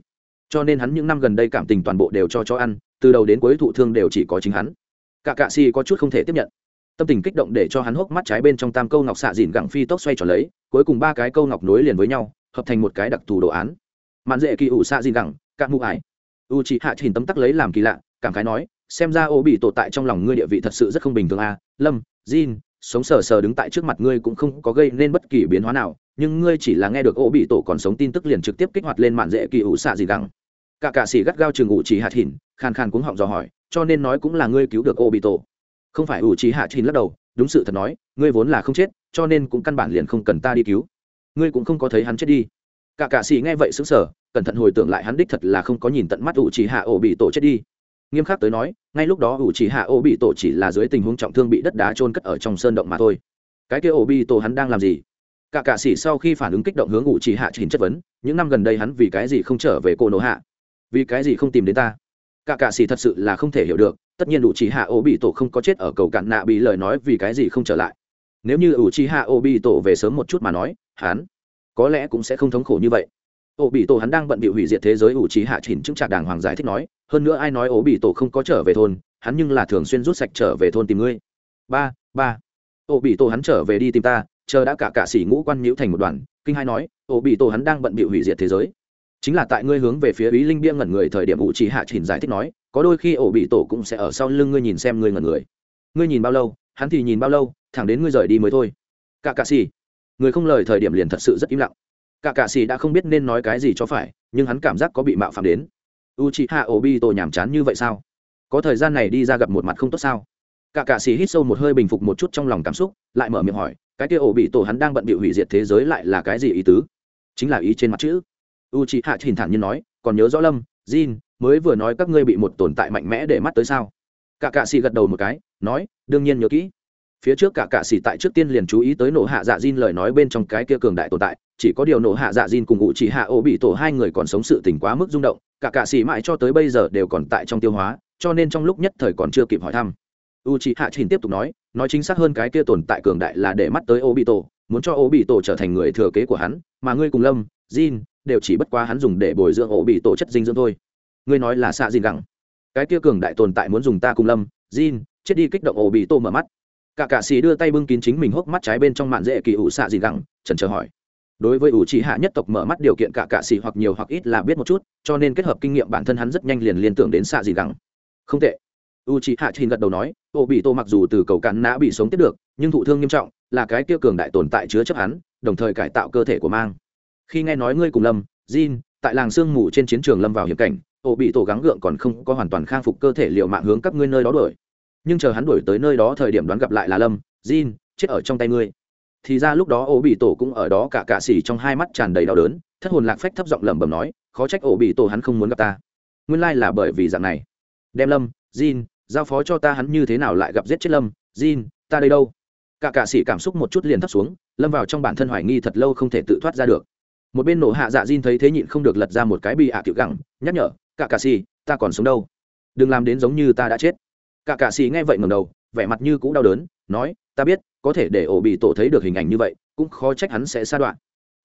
Cho nên hắn những năm gần đây cảm tình toàn bộ đều cho cho ăn, từ đầu đến cuối thụ thương đều chỉ có chính hắn. Cả cạ si có chút không thể tiếp nhận. Tâm tình kích động để cho hắn hốc mắt trái bên trong tam câu ngọc xạ dìn gẳng phi tốc xoay tròn lấy cuối cùng ba cái câu ngọc nối liền với nhau hợp thành một cái đặc thù đồ án. Mạn dễ kỳ ủ xạ dìn gẳng cạn mụ ải u chị hạ chỉnh tấm tắc lấy làm kỳ lạ cảm khái nói xem ra ô bị tổ tại trong lòng ngươi địa vị thật sự rất không bình thường a à. lâm jin sống sờ sờ đứng tại trước mặt ngươi cũng không có gây nên bất kỳ biến hóa nào nhưng ngươi chỉ là nghe được ô bị tổ còn sống tin tức liền trực tiếp kích hoạt lên mạn dễ kỳ ủ xạ dìn gẳng. Cả cạ xỉ gắt gao trường ủ chỉ Hạ Trình, khàn khàn cuống họng dò hỏi cho nên nói cũng là ngươi cứu được ô bị tổ. Không phải ủ Chỉ hạ Trình lắc đầu đúng sự thật nói ngươi vốn là không chết cho nên cũng căn bản liền không cần ta đi cứu. Ngươi cũng không có thấy hắn chết đi. Cả cạ xì nghe vậy xứng sở cẩn thận hồi tưởng lại hắn đích thật là không có nhìn tận mắt ủ chỉ hạ ổ bị tổ chết đi. Nghiêm khắc tới nói, ngay lúc đó ủ chỉ hạ ổ bị tổ chỉ là dưới tình huống trọng thương bị đất đá trôn cất ở trong sơn động mà thôi. Cái kia ổ bị tổ hắn đang làm gì? Cả cạ xì sau khi phản ứng kích động hướng ủ chỉ hạ chín chất vấn, những năm gần đây hắn vì cái gì không trở về cô nổ hạ vì cái gì không tìm đến ta? Cả cạ xì thật sự là không thể hiểu được, tất nhiên ủ chỉ hạ ổ bị tổ không có chết ở cầu cạn nạ bị lời nói vì cái gì không trở lại nếu như ủ chi hạ ô bị tổ về sớm một chút mà nói, hắn có lẽ cũng sẽ không thống khổ như vậy. Ô bị tổ hắn đang bận bị hủy diệt thế giới ủ trí hạ chỉnh chứng trạc đàng hoàng giải thích nói, hơn nữa ai nói ô bị tổ không có trở về thôn, hắn nhưng là thường xuyên rút sạch trở về thôn tìm ngươi. Ba ba. Ô bị tổ hắn trở về đi tìm ta, chờ đã cả cả xỉ ngũ quan nhiễu thành một đoàn, kinh hai nói ô bị tổ hắn đang bận bị hủy diệt thế giới. Chính là tại ngươi hướng về phía ý linh bia ngẩn người thời điểm ủ trí hạ chỉnh giải thích nói, có đôi khi ổ bị tổ cũng sẽ ở sau lưng ngươi nhìn xem ngươi ngẩn người. Ngươi nhìn bao lâu? Hắn thì nhìn bao lâu, thẳng đến ngươi rời đi mới thôi. Cả cạ xì. Người không lời thời điểm liền thật sự rất im lặng. Cả cạ xì đã không biết nên nói cái gì cho phải, nhưng hắn cảm giác có bị mạo phạm đến. U chị hạ ổ bi tổ nhàm chán như vậy sao? Có thời gian này đi ra gặp một mặt không tốt sao? Cả cạ xì hít sâu một hơi bình phục một chút trong lòng cảm xúc, lại mở miệng hỏi, cái kia ổ bị tổ hắn đang bận bị hủy diệt thế giới lại là cái gì ý tứ? Chính là ý trên mặt chữ. U chị hạ trình thản nhiên nói, còn nhớ rõ lâm, jin, mới vừa nói các ngươi bị một tồn tại mạnh mẽ để mắt tới sao? Cả cạ xì gật đầu một cái, nói, đương nhiên nhớ kỹ. Phía trước cả cạ xì tại trước tiên liền chú ý tới nổ hạ dạ diên lời nói bên trong cái kia cường đại tồn tại, chỉ có điều nổ hạ dạ diên cùng ngụ chỉ hạ ô bị tổ hai người còn sống sự tình quá mức rung động, cả cạ xì mãi cho tới bây giờ đều còn tại trong tiêu hóa, cho nên trong lúc nhất thời còn chưa kịp hỏi thăm. U chỉ hạ trình tiếp tục nói nói chính xác hơn cái kia tồn tại cường đại là để mắt tới ô bị tổ, muốn cho ô bị tổ trở thành người thừa kế của hắn, mà ngươi cùng lâm, jin, đều chỉ bất quá hắn dùng để bồi dưỡng ô bị tổ chất dinh dưỡng thôi. Ngươi nói là xạ dìn gẳng cái kia cường đại tồn tại muốn dùng ta cùng lâm, jin, chết đi kích động ổ bị tô mở mắt. Cả cạ xì đưa tay bưng kín chính mình hốc mắt trái bên trong mạn dễ kỳ ủ xạ gì gẳng trần chờ hỏi. Đối với ủ chỉ hạ nhất tộc mở mắt điều kiện cả cạ xì hoặc nhiều hoặc ít là biết một chút, cho nên kết hợp kinh nghiệm bản thân hắn rất nhanh liền liên tưởng đến xạ gì gẳng không tệ. U chỉ hạ trình gật đầu nói, ổ bị tô mặc dù từ cầu cắn nã bị sống tiếp được, nhưng thụ thương nghiêm trọng, là cái kia cường đại tồn tại chứa chấp hắn, đồng thời cải tạo cơ thể của mang. Khi nghe nói ngươi cùng lâm, jin tại làng sương mù trên chiến trường lâm vào hiểm cảnh, ổ bị tổ gắng gượng còn không có hoàn toàn khang phục cơ thể liệu mạng hướng các ngươi nơi đó đuổi. Nhưng chờ hắn đuổi tới nơi đó thời điểm đoán gặp lại là lâm, jin, chết ở trong tay ngươi. Thì ra lúc đó ổ bị tổ cũng ở đó cả cạ xỉ trong hai mắt tràn đầy đau đớn, thất hồn lạc phách thấp giọng lẩm bẩm nói, khó trách ổ bị tổ hắn không muốn gặp ta. Nguyên lai là bởi vì dạng này. Đem lâm, jin, giao phó cho ta hắn như thế nào lại gặp giết chết lâm, jin, ta đây đâu? Cả cạ xỉ cảm xúc một chút liền thấp xuống, lâm vào trong bản thân hoài nghi thật lâu không thể tự thoát ra được một bên nổ hạ dạ Jin thấy thế nhịn không được lật ra một cái bị ạ à cựu gẳng, nhắc nhở cả cạ xì, ta còn sống đâu? Đừng làm đến giống như ta đã chết. Cả cạ xì nghe vậy ngầm đầu, vẻ mặt như cũng đau đớn, nói, ta biết, có thể để ổ bị tổ thấy được hình ảnh như vậy, cũng khó trách hắn sẽ xa đoạn.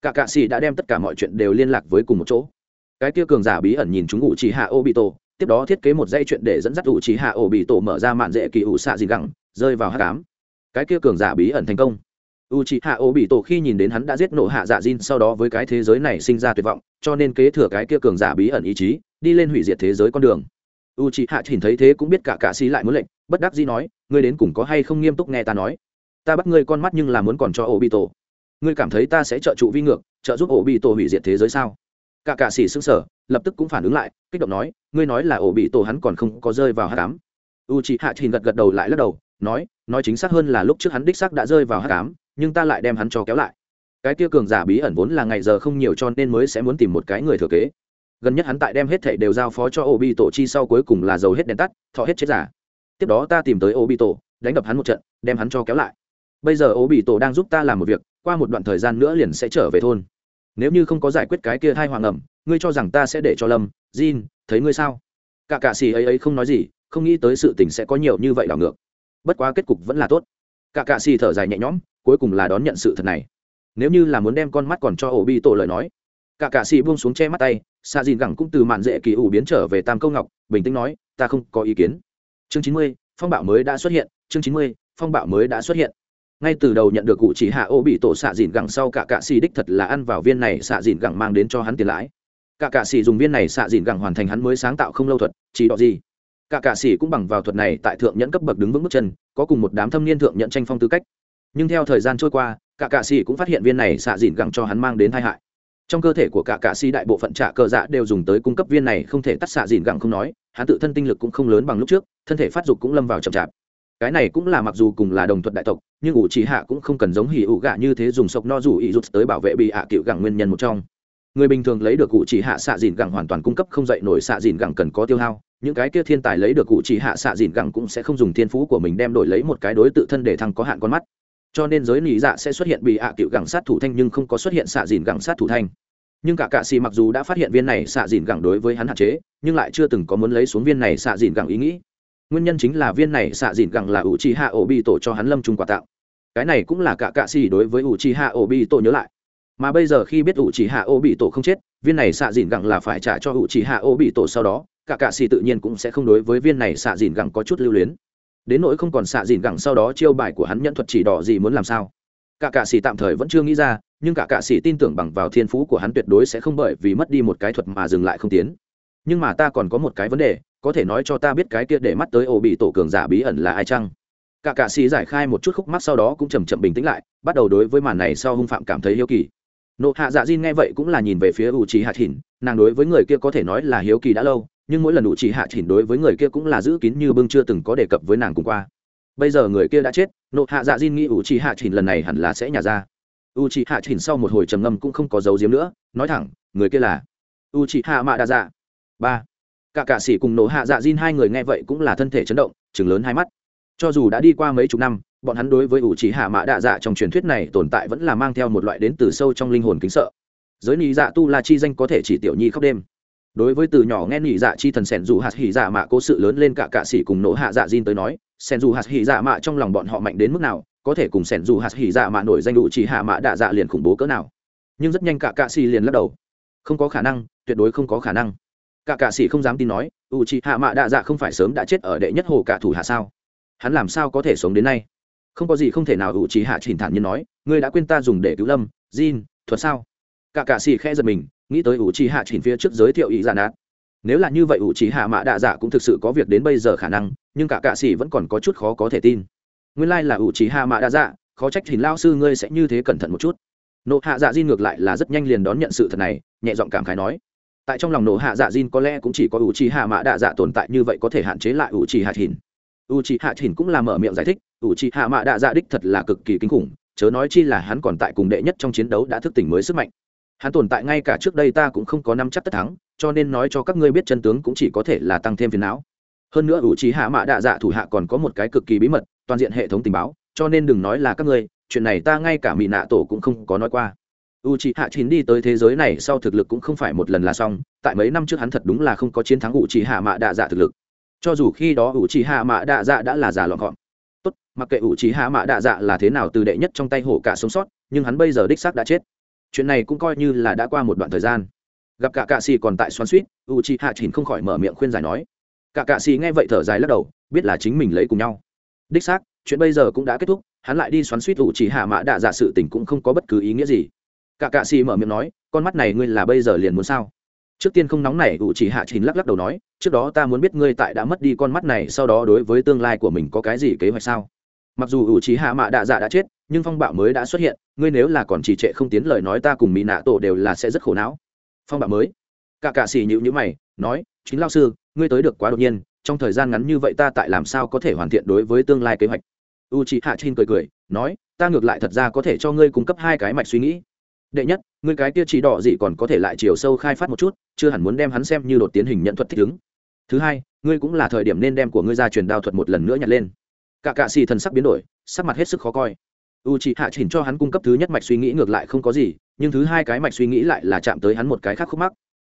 Cả cạ xì đã đem tất cả mọi chuyện đều liên lạc với cùng một chỗ. Cái kia cường giả bí ẩn nhìn chúng ủ chỉ hạ ô bị tổ tiếp đó thiết kế một dây chuyện để dẫn dắt ủ chỉ hạ ổ bị tổ mở ra mạn dễ kỳ ủ xạ gì gẳng, rơi vào hát cám. Cái kia cường giả bí ẩn thành công u c h ị hạ ô bị tổ khi nhìn đến hắn đã giết nổ hạ dạ diên sau đó với cái thế giới này sinh ra tuyệt vọng, cho nên kế thừa cái kia cường giả bí ẩn ý chí, đi lên hủy diệt thế giới con đường. U c h ị hạ nhìn thấy thế cũng biết cả cạ xí lại muốn lệnh, bất đắc dĩ nói, ngươi đến cùng có hay không nghiêm túc nghe ta nói? Ta bắt ngươi con mắt nhưng là muốn còn cho ổ bị tổ ngươi cảm thấy ta sẽ trợ trụ vi ngược, trợ giúp ổ bị tổ hủy diệt thế giới sao? Cả cạ xỉ xứng sở lập tức cũng phản ứng lại, kích động nói, ngươi nói là ổ bị tổ hắn còn không có rơi vào hát cám u c h ị hạ nhìn gật gật đầu lại lắc đầu, nói nói chính xác hơn là lúc trước hắn đích xác đã rơi vào hát cám nhưng ta lại đem hắn cho kéo lại. Cái kia cường giả bí ẩn vốn là ngày giờ không nhiều cho nên mới sẽ muốn tìm một cái người thừa kế. Gần nhất hắn tại đem hết thảy đều giao phó cho ô bi tổ chi sau cuối cùng là dầu hết đèn tắt, thọ hết chết giả. Tiếp đó ta tìm tới ô bi tổ đánh đập hắn một trận, đem hắn cho kéo lại. Bây giờ ô bi tổ đang giúp ta làm một việc, qua một đoạn thời gian nữa liền sẽ trở về thôn. Nếu như không có giải quyết cái kia hai hoàng ẩm, ngươi cho rằng ta sẽ để cho lâm, jin, thấy ngươi sao? Cả cạ xì ấy ấy không nói gì, không nghĩ tới sự tình sẽ có nhiều như vậy đảo ngược bất quá kết cục vẫn là tốt. Cả cạ xì thở dài nhẹ nhõm, cuối cùng là đón nhận sự thật này. Nếu như là muốn đem con mắt còn cho ổ bi tổ lời nói, cả cạ xì buông xuống che mắt tay xa dìn gẳng cũng từ mạn dễ kỳ ủ biến trở về tam câu ngọc, bình tĩnh nói, ta không có ý kiến. Chương chín mươi, phong bạo mới đã xuất hiện, chương chín mươi, phong bạo mới đã xuất hiện. Ngay từ đầu nhận được cụ chỉ hạ ô bị tổ xạ dìn gẳng sau cả cạ xì đích thật là ăn vào viên này xạ dìn gẳng mang đến cho hắn tiền lãi. Cả cạ xì dùng viên này xạ dìn gẳng hoàn thành hắn mới sáng tạo không lâu thuật, chỉ đọ gì? Cả cạ sĩ cũng bằng vào thuật này tại thượng nhẫn cấp bậc đứng vững bước chân, có cùng một đám thâm niên thượng nhẫn tranh phong tư cách. Nhưng theo thời gian trôi qua, cả cạ sĩ cũng phát hiện viên này xạ dịn gẳng cho hắn mang đến tai hại. Trong cơ thể của cả cạ sĩ đại bộ phận trả cờ dạ đều dùng tới cung cấp viên này, không thể tắt xạ dịn gẳng không nói, hắn tự thân tinh lực cũng không lớn bằng lúc trước, thân thể phát dục cũng lâm vào chậm chạp. Cái này cũng là mặc dù cùng là đồng thuật đại tộc, nhưng ủ trì hạ cũng không cần giống hỉ ủ gạ như thế dùng sộc no rủ ý rút tới bảo vệ bị hạ cựu gẳng nguyên nhân một trong. Người bình thường lấy được cụ chỉ hạ xạ dìn gẳng hoàn toàn cung cấp không dậy nổi xạ dìn gẳng cần có tiêu hao những cái kia thiên tài lấy được cụ chỉ hạ xạ dìn gẳng cũng sẽ không dùng thiên phú của mình đem đổi lấy một cái đối tự thân để thăng có hạn con mắt. Cho nên giới nỉ dạ sẽ xuất hiện bị hạ à cựu gẳng sát thủ thanh nhưng không có xuất hiện xạ dìn gẳng sát thủ thanh. Nhưng cả cạ xì mặc dù đã phát hiện viên này xạ dìn gẳng đối với hắn hạn chế, nhưng lại chưa từng có muốn lấy xuống viên này xạ dìn gẳng ý nghĩ. Nguyên nhân chính là viên này xạ dìn gẳng là ủ trì hạ ổ bi tổ cho hắn lâm trung quà tạo cái này cũng là cả cạ xì đối với ủ trì hạ ổ bi tổ nhớ lại. Mà bây giờ khi biết ủ trì hạ ổ bị tổ không chết, viên này xạ dìn gẳng là phải trả cho ủ trì hạ ổ bị tổ sau đó cả cạ xì tự nhiên cũng sẽ không đối với viên này xạ dìn gẳng có chút lưu luyến. Đến nỗi không còn xạ dìn gẳng sau đó chiêu bài của hắn nhận thuật chỉ đỏ gì muốn làm sao? Cả cạ xì tạm thời vẫn chưa nghĩ ra, nhưng cả cạ sĩ tin tưởng bằng vào thiên phú của hắn tuyệt đối sẽ không bởi vì mất đi một cái thuật mà dừng lại không tiến. Nhưng mà ta còn có một cái vấn đề, có thể nói cho ta biết cái kia để mắt tới ổ bị tổ cường giả bí ẩn là ai chăng? Cả cạ sĩ giải khai một chút khúc mắt sau đó cũng chầm chậm bình tĩnh lại, bắt đầu đối với màn này sau hung phạm cảm thấy hiếu kỳ. Nộ hạ dạ diên nghe vậy cũng là nhìn về phía u trí hạt hỉn, nàng đối với người kia có thể nói là hiếu kỳ đã lâu nhưng mỗi lần u chỉ hạ chỉnh đối với người kia cũng là giữ kín như bưng chưa từng có đề cập với nàng cùng qua. Bây giờ người kia đã chết, nộ hạ dạ diên nghĩ ủ trì hạ chỉnh lần này hẳn là sẽ nhả ra. U trì hạ chỉnh sau một hồi trầm ngâm cũng không có dấu diếm nữa, nói thẳng, người kia là u trì hạ mạ đa dạ. Ba. Cả cả sĩ cùng nộ hạ dạ diên hai người nghe vậy cũng là thân thể chấn động chừng lớn hai mắt. Cho dù đã đi qua mấy chục năm, bọn hắn đối với ủ trì hạ mạ đa dạ trong truyền thuyết này tồn tại vẫn là mang theo một loại đến từ sâu trong linh hồn kính sợ. Giới nị dạ tu la chi danh có thể chỉ tiểu nhi khóc đêm đối với từ nhỏ nghe nhị dạ chi thần sẻn dù hạt hỉ dạ mạ cố sự lớn lên cả cạ sĩ cùng nỗ hạ dạ diên tới nói sẻn dù hạt hỉ dạ mạ trong lòng bọn họ mạnh đến mức nào có thể cùng sẻn dù hạt hỉ dạ mạ nổi danh đủ chỉ hạ mạ đạ dạ liền khủng bố cỡ nào. Nhưng rất nhanh cả cạ sĩ liền lắc đầu. Không có khả năng tuyệt đối không có khả năng. Cả cạ sĩ không dám tin nói u chỉ hạ mạ đạ dạ không phải sớm đã chết ở đệ nhất hồ cả thủ hạ sao? Hắn làm sao có thể sống đến nay? Không có gì không thể nào u chỉ hạ chỉnh thản nhiên nói ngươi đã quên ta dùng để cứu lâm Jin, thuật sao? Cả cạ sĩ khẽ giật mình nghĩ tới u trì hạ chỉnh phía trước giới thiệu ý giả nát. Nếu là như vậy u trì hạ mạ đạ dạ cũng thực sự có việc đến bây giờ khả năng, nhưng cả cạ sĩ vẫn còn có chút khó có thể tin. Nguyên lai là u hạ mạ đạ dạ khó trách thìn lao sư ngươi sẽ như thế cẩn thận một chút. Nộ hạ dạ diên ngược lại là rất nhanh liền đón nhận sự thật này, nhẹ giọng cảm khái nói. Tại trong lòng nộ hạ dạ diên có lẽ cũng chỉ có u trì hạ mạ đạ dạ tồn tại như vậy có thể hạn chế lại u trì hạ thìn u trì hạ thìn cũng là mở miệng giải thích u trì hạ mạ đạ dạ đích thật là cực kỳ kinh khủng, chớ nói chi là hắn còn tại cùng đệ nhất trong chiến đấu đã thức tỉnh mới sức mạnh hắn tồn tại ngay cả trước đây ta cũng không có năm chắc tất thắng, cho nên nói cho các ngươi biết chân tướng cũng chỉ có thể là tăng thêm phiền não. Hơn nữa ủ trí hạ mạ đạ dạ thủ hạ còn có một cái cực kỳ bí mật, toàn diện hệ thống tình báo, cho nên đừng nói là các ngươi, chuyện này ta ngay cả mỹ nạ tổ cũng không có nói qua. U c h ị hạ chín đi tới thế giới này sau thực lực cũng không phải một lần là xong, tại mấy năm trước hắn thật đúng là không có chiến thắng u c h ị hạ mạ đạ dạ thực lực. Cho dù khi đó u c h ị hạ mạ đạ dạ đã là già lọn gọn. Tốt, mặc kệ u c h ị hạ mạ đạ dạ là thế nào từ đệ nhất trong tay hổ cả sống sót, nhưng hắn bây giờ đích xác đã chết chuyện này cũng coi như là đã qua một đoạn thời gian. Gặp cả cạ xì còn tại xoắn suýt u chi hạ chỉnh không khỏi mở miệng khuyên giải nói. Cả cạ xì nghe vậy thở dài lắc đầu, biết là chính mình lấy cùng nhau. Đích xác, chuyện bây giờ cũng đã kết thúc, hắn lại đi xoắn suýt ủ chỉ hạ mã đạ dạ sự tình cũng không có bất cứ ý nghĩa gì. Cả cạ xì mở miệng nói, con mắt này ngươi là bây giờ liền muốn sao? Trước tiên không nóng này ủ chỉ hạ chỉnh lắc lắc đầu nói, trước đó ta muốn biết ngươi tại đã mất đi con mắt này, sau đó đối với tương lai của mình có cái gì kế hoạch sao? Mặc dù ủ trí hạ mạ đạ dạ đã chết, nhưng phong bạo mới đã xuất hiện, ngươi nếu là còn trì trệ không tiến lời nói ta cùng mỹ nạ tổ đều là sẽ rất khổ não. Phong bạo mới. Cả cạ xì nhịu nhữ mày, nói, chính lao sư, ngươi tới được quá đột nhiên, trong thời gian ngắn như vậy ta tại làm sao có thể hoàn thiện đối với tương lai kế hoạch? U c hạ Trinh cười cười, nói, ta ngược lại thật ra có thể cho ngươi cung cấp hai cái mạch suy nghĩ. Đệ nhất, ngươi cái kia chỉ đỏ gì còn có thể lại chiều sâu khai phát một chút, chưa hẳn muốn đem hắn xem như đột tiến hình nhận thuật thích ứng. Thứ hai, ngươi cũng là thời điểm nên đem của ngươi ra truyền đao thuật một lần nữa nhặt lên cả cạ xì thần sắc biến đổi, sắc mặt hết sức khó coi. U c hạ chỉnh cho hắn cung cấp thứ nhất mạch suy nghĩ ngược lại không có gì, nhưng thứ hai cái mạch suy nghĩ lại là chạm tới hắn một cái khác khúc mắc.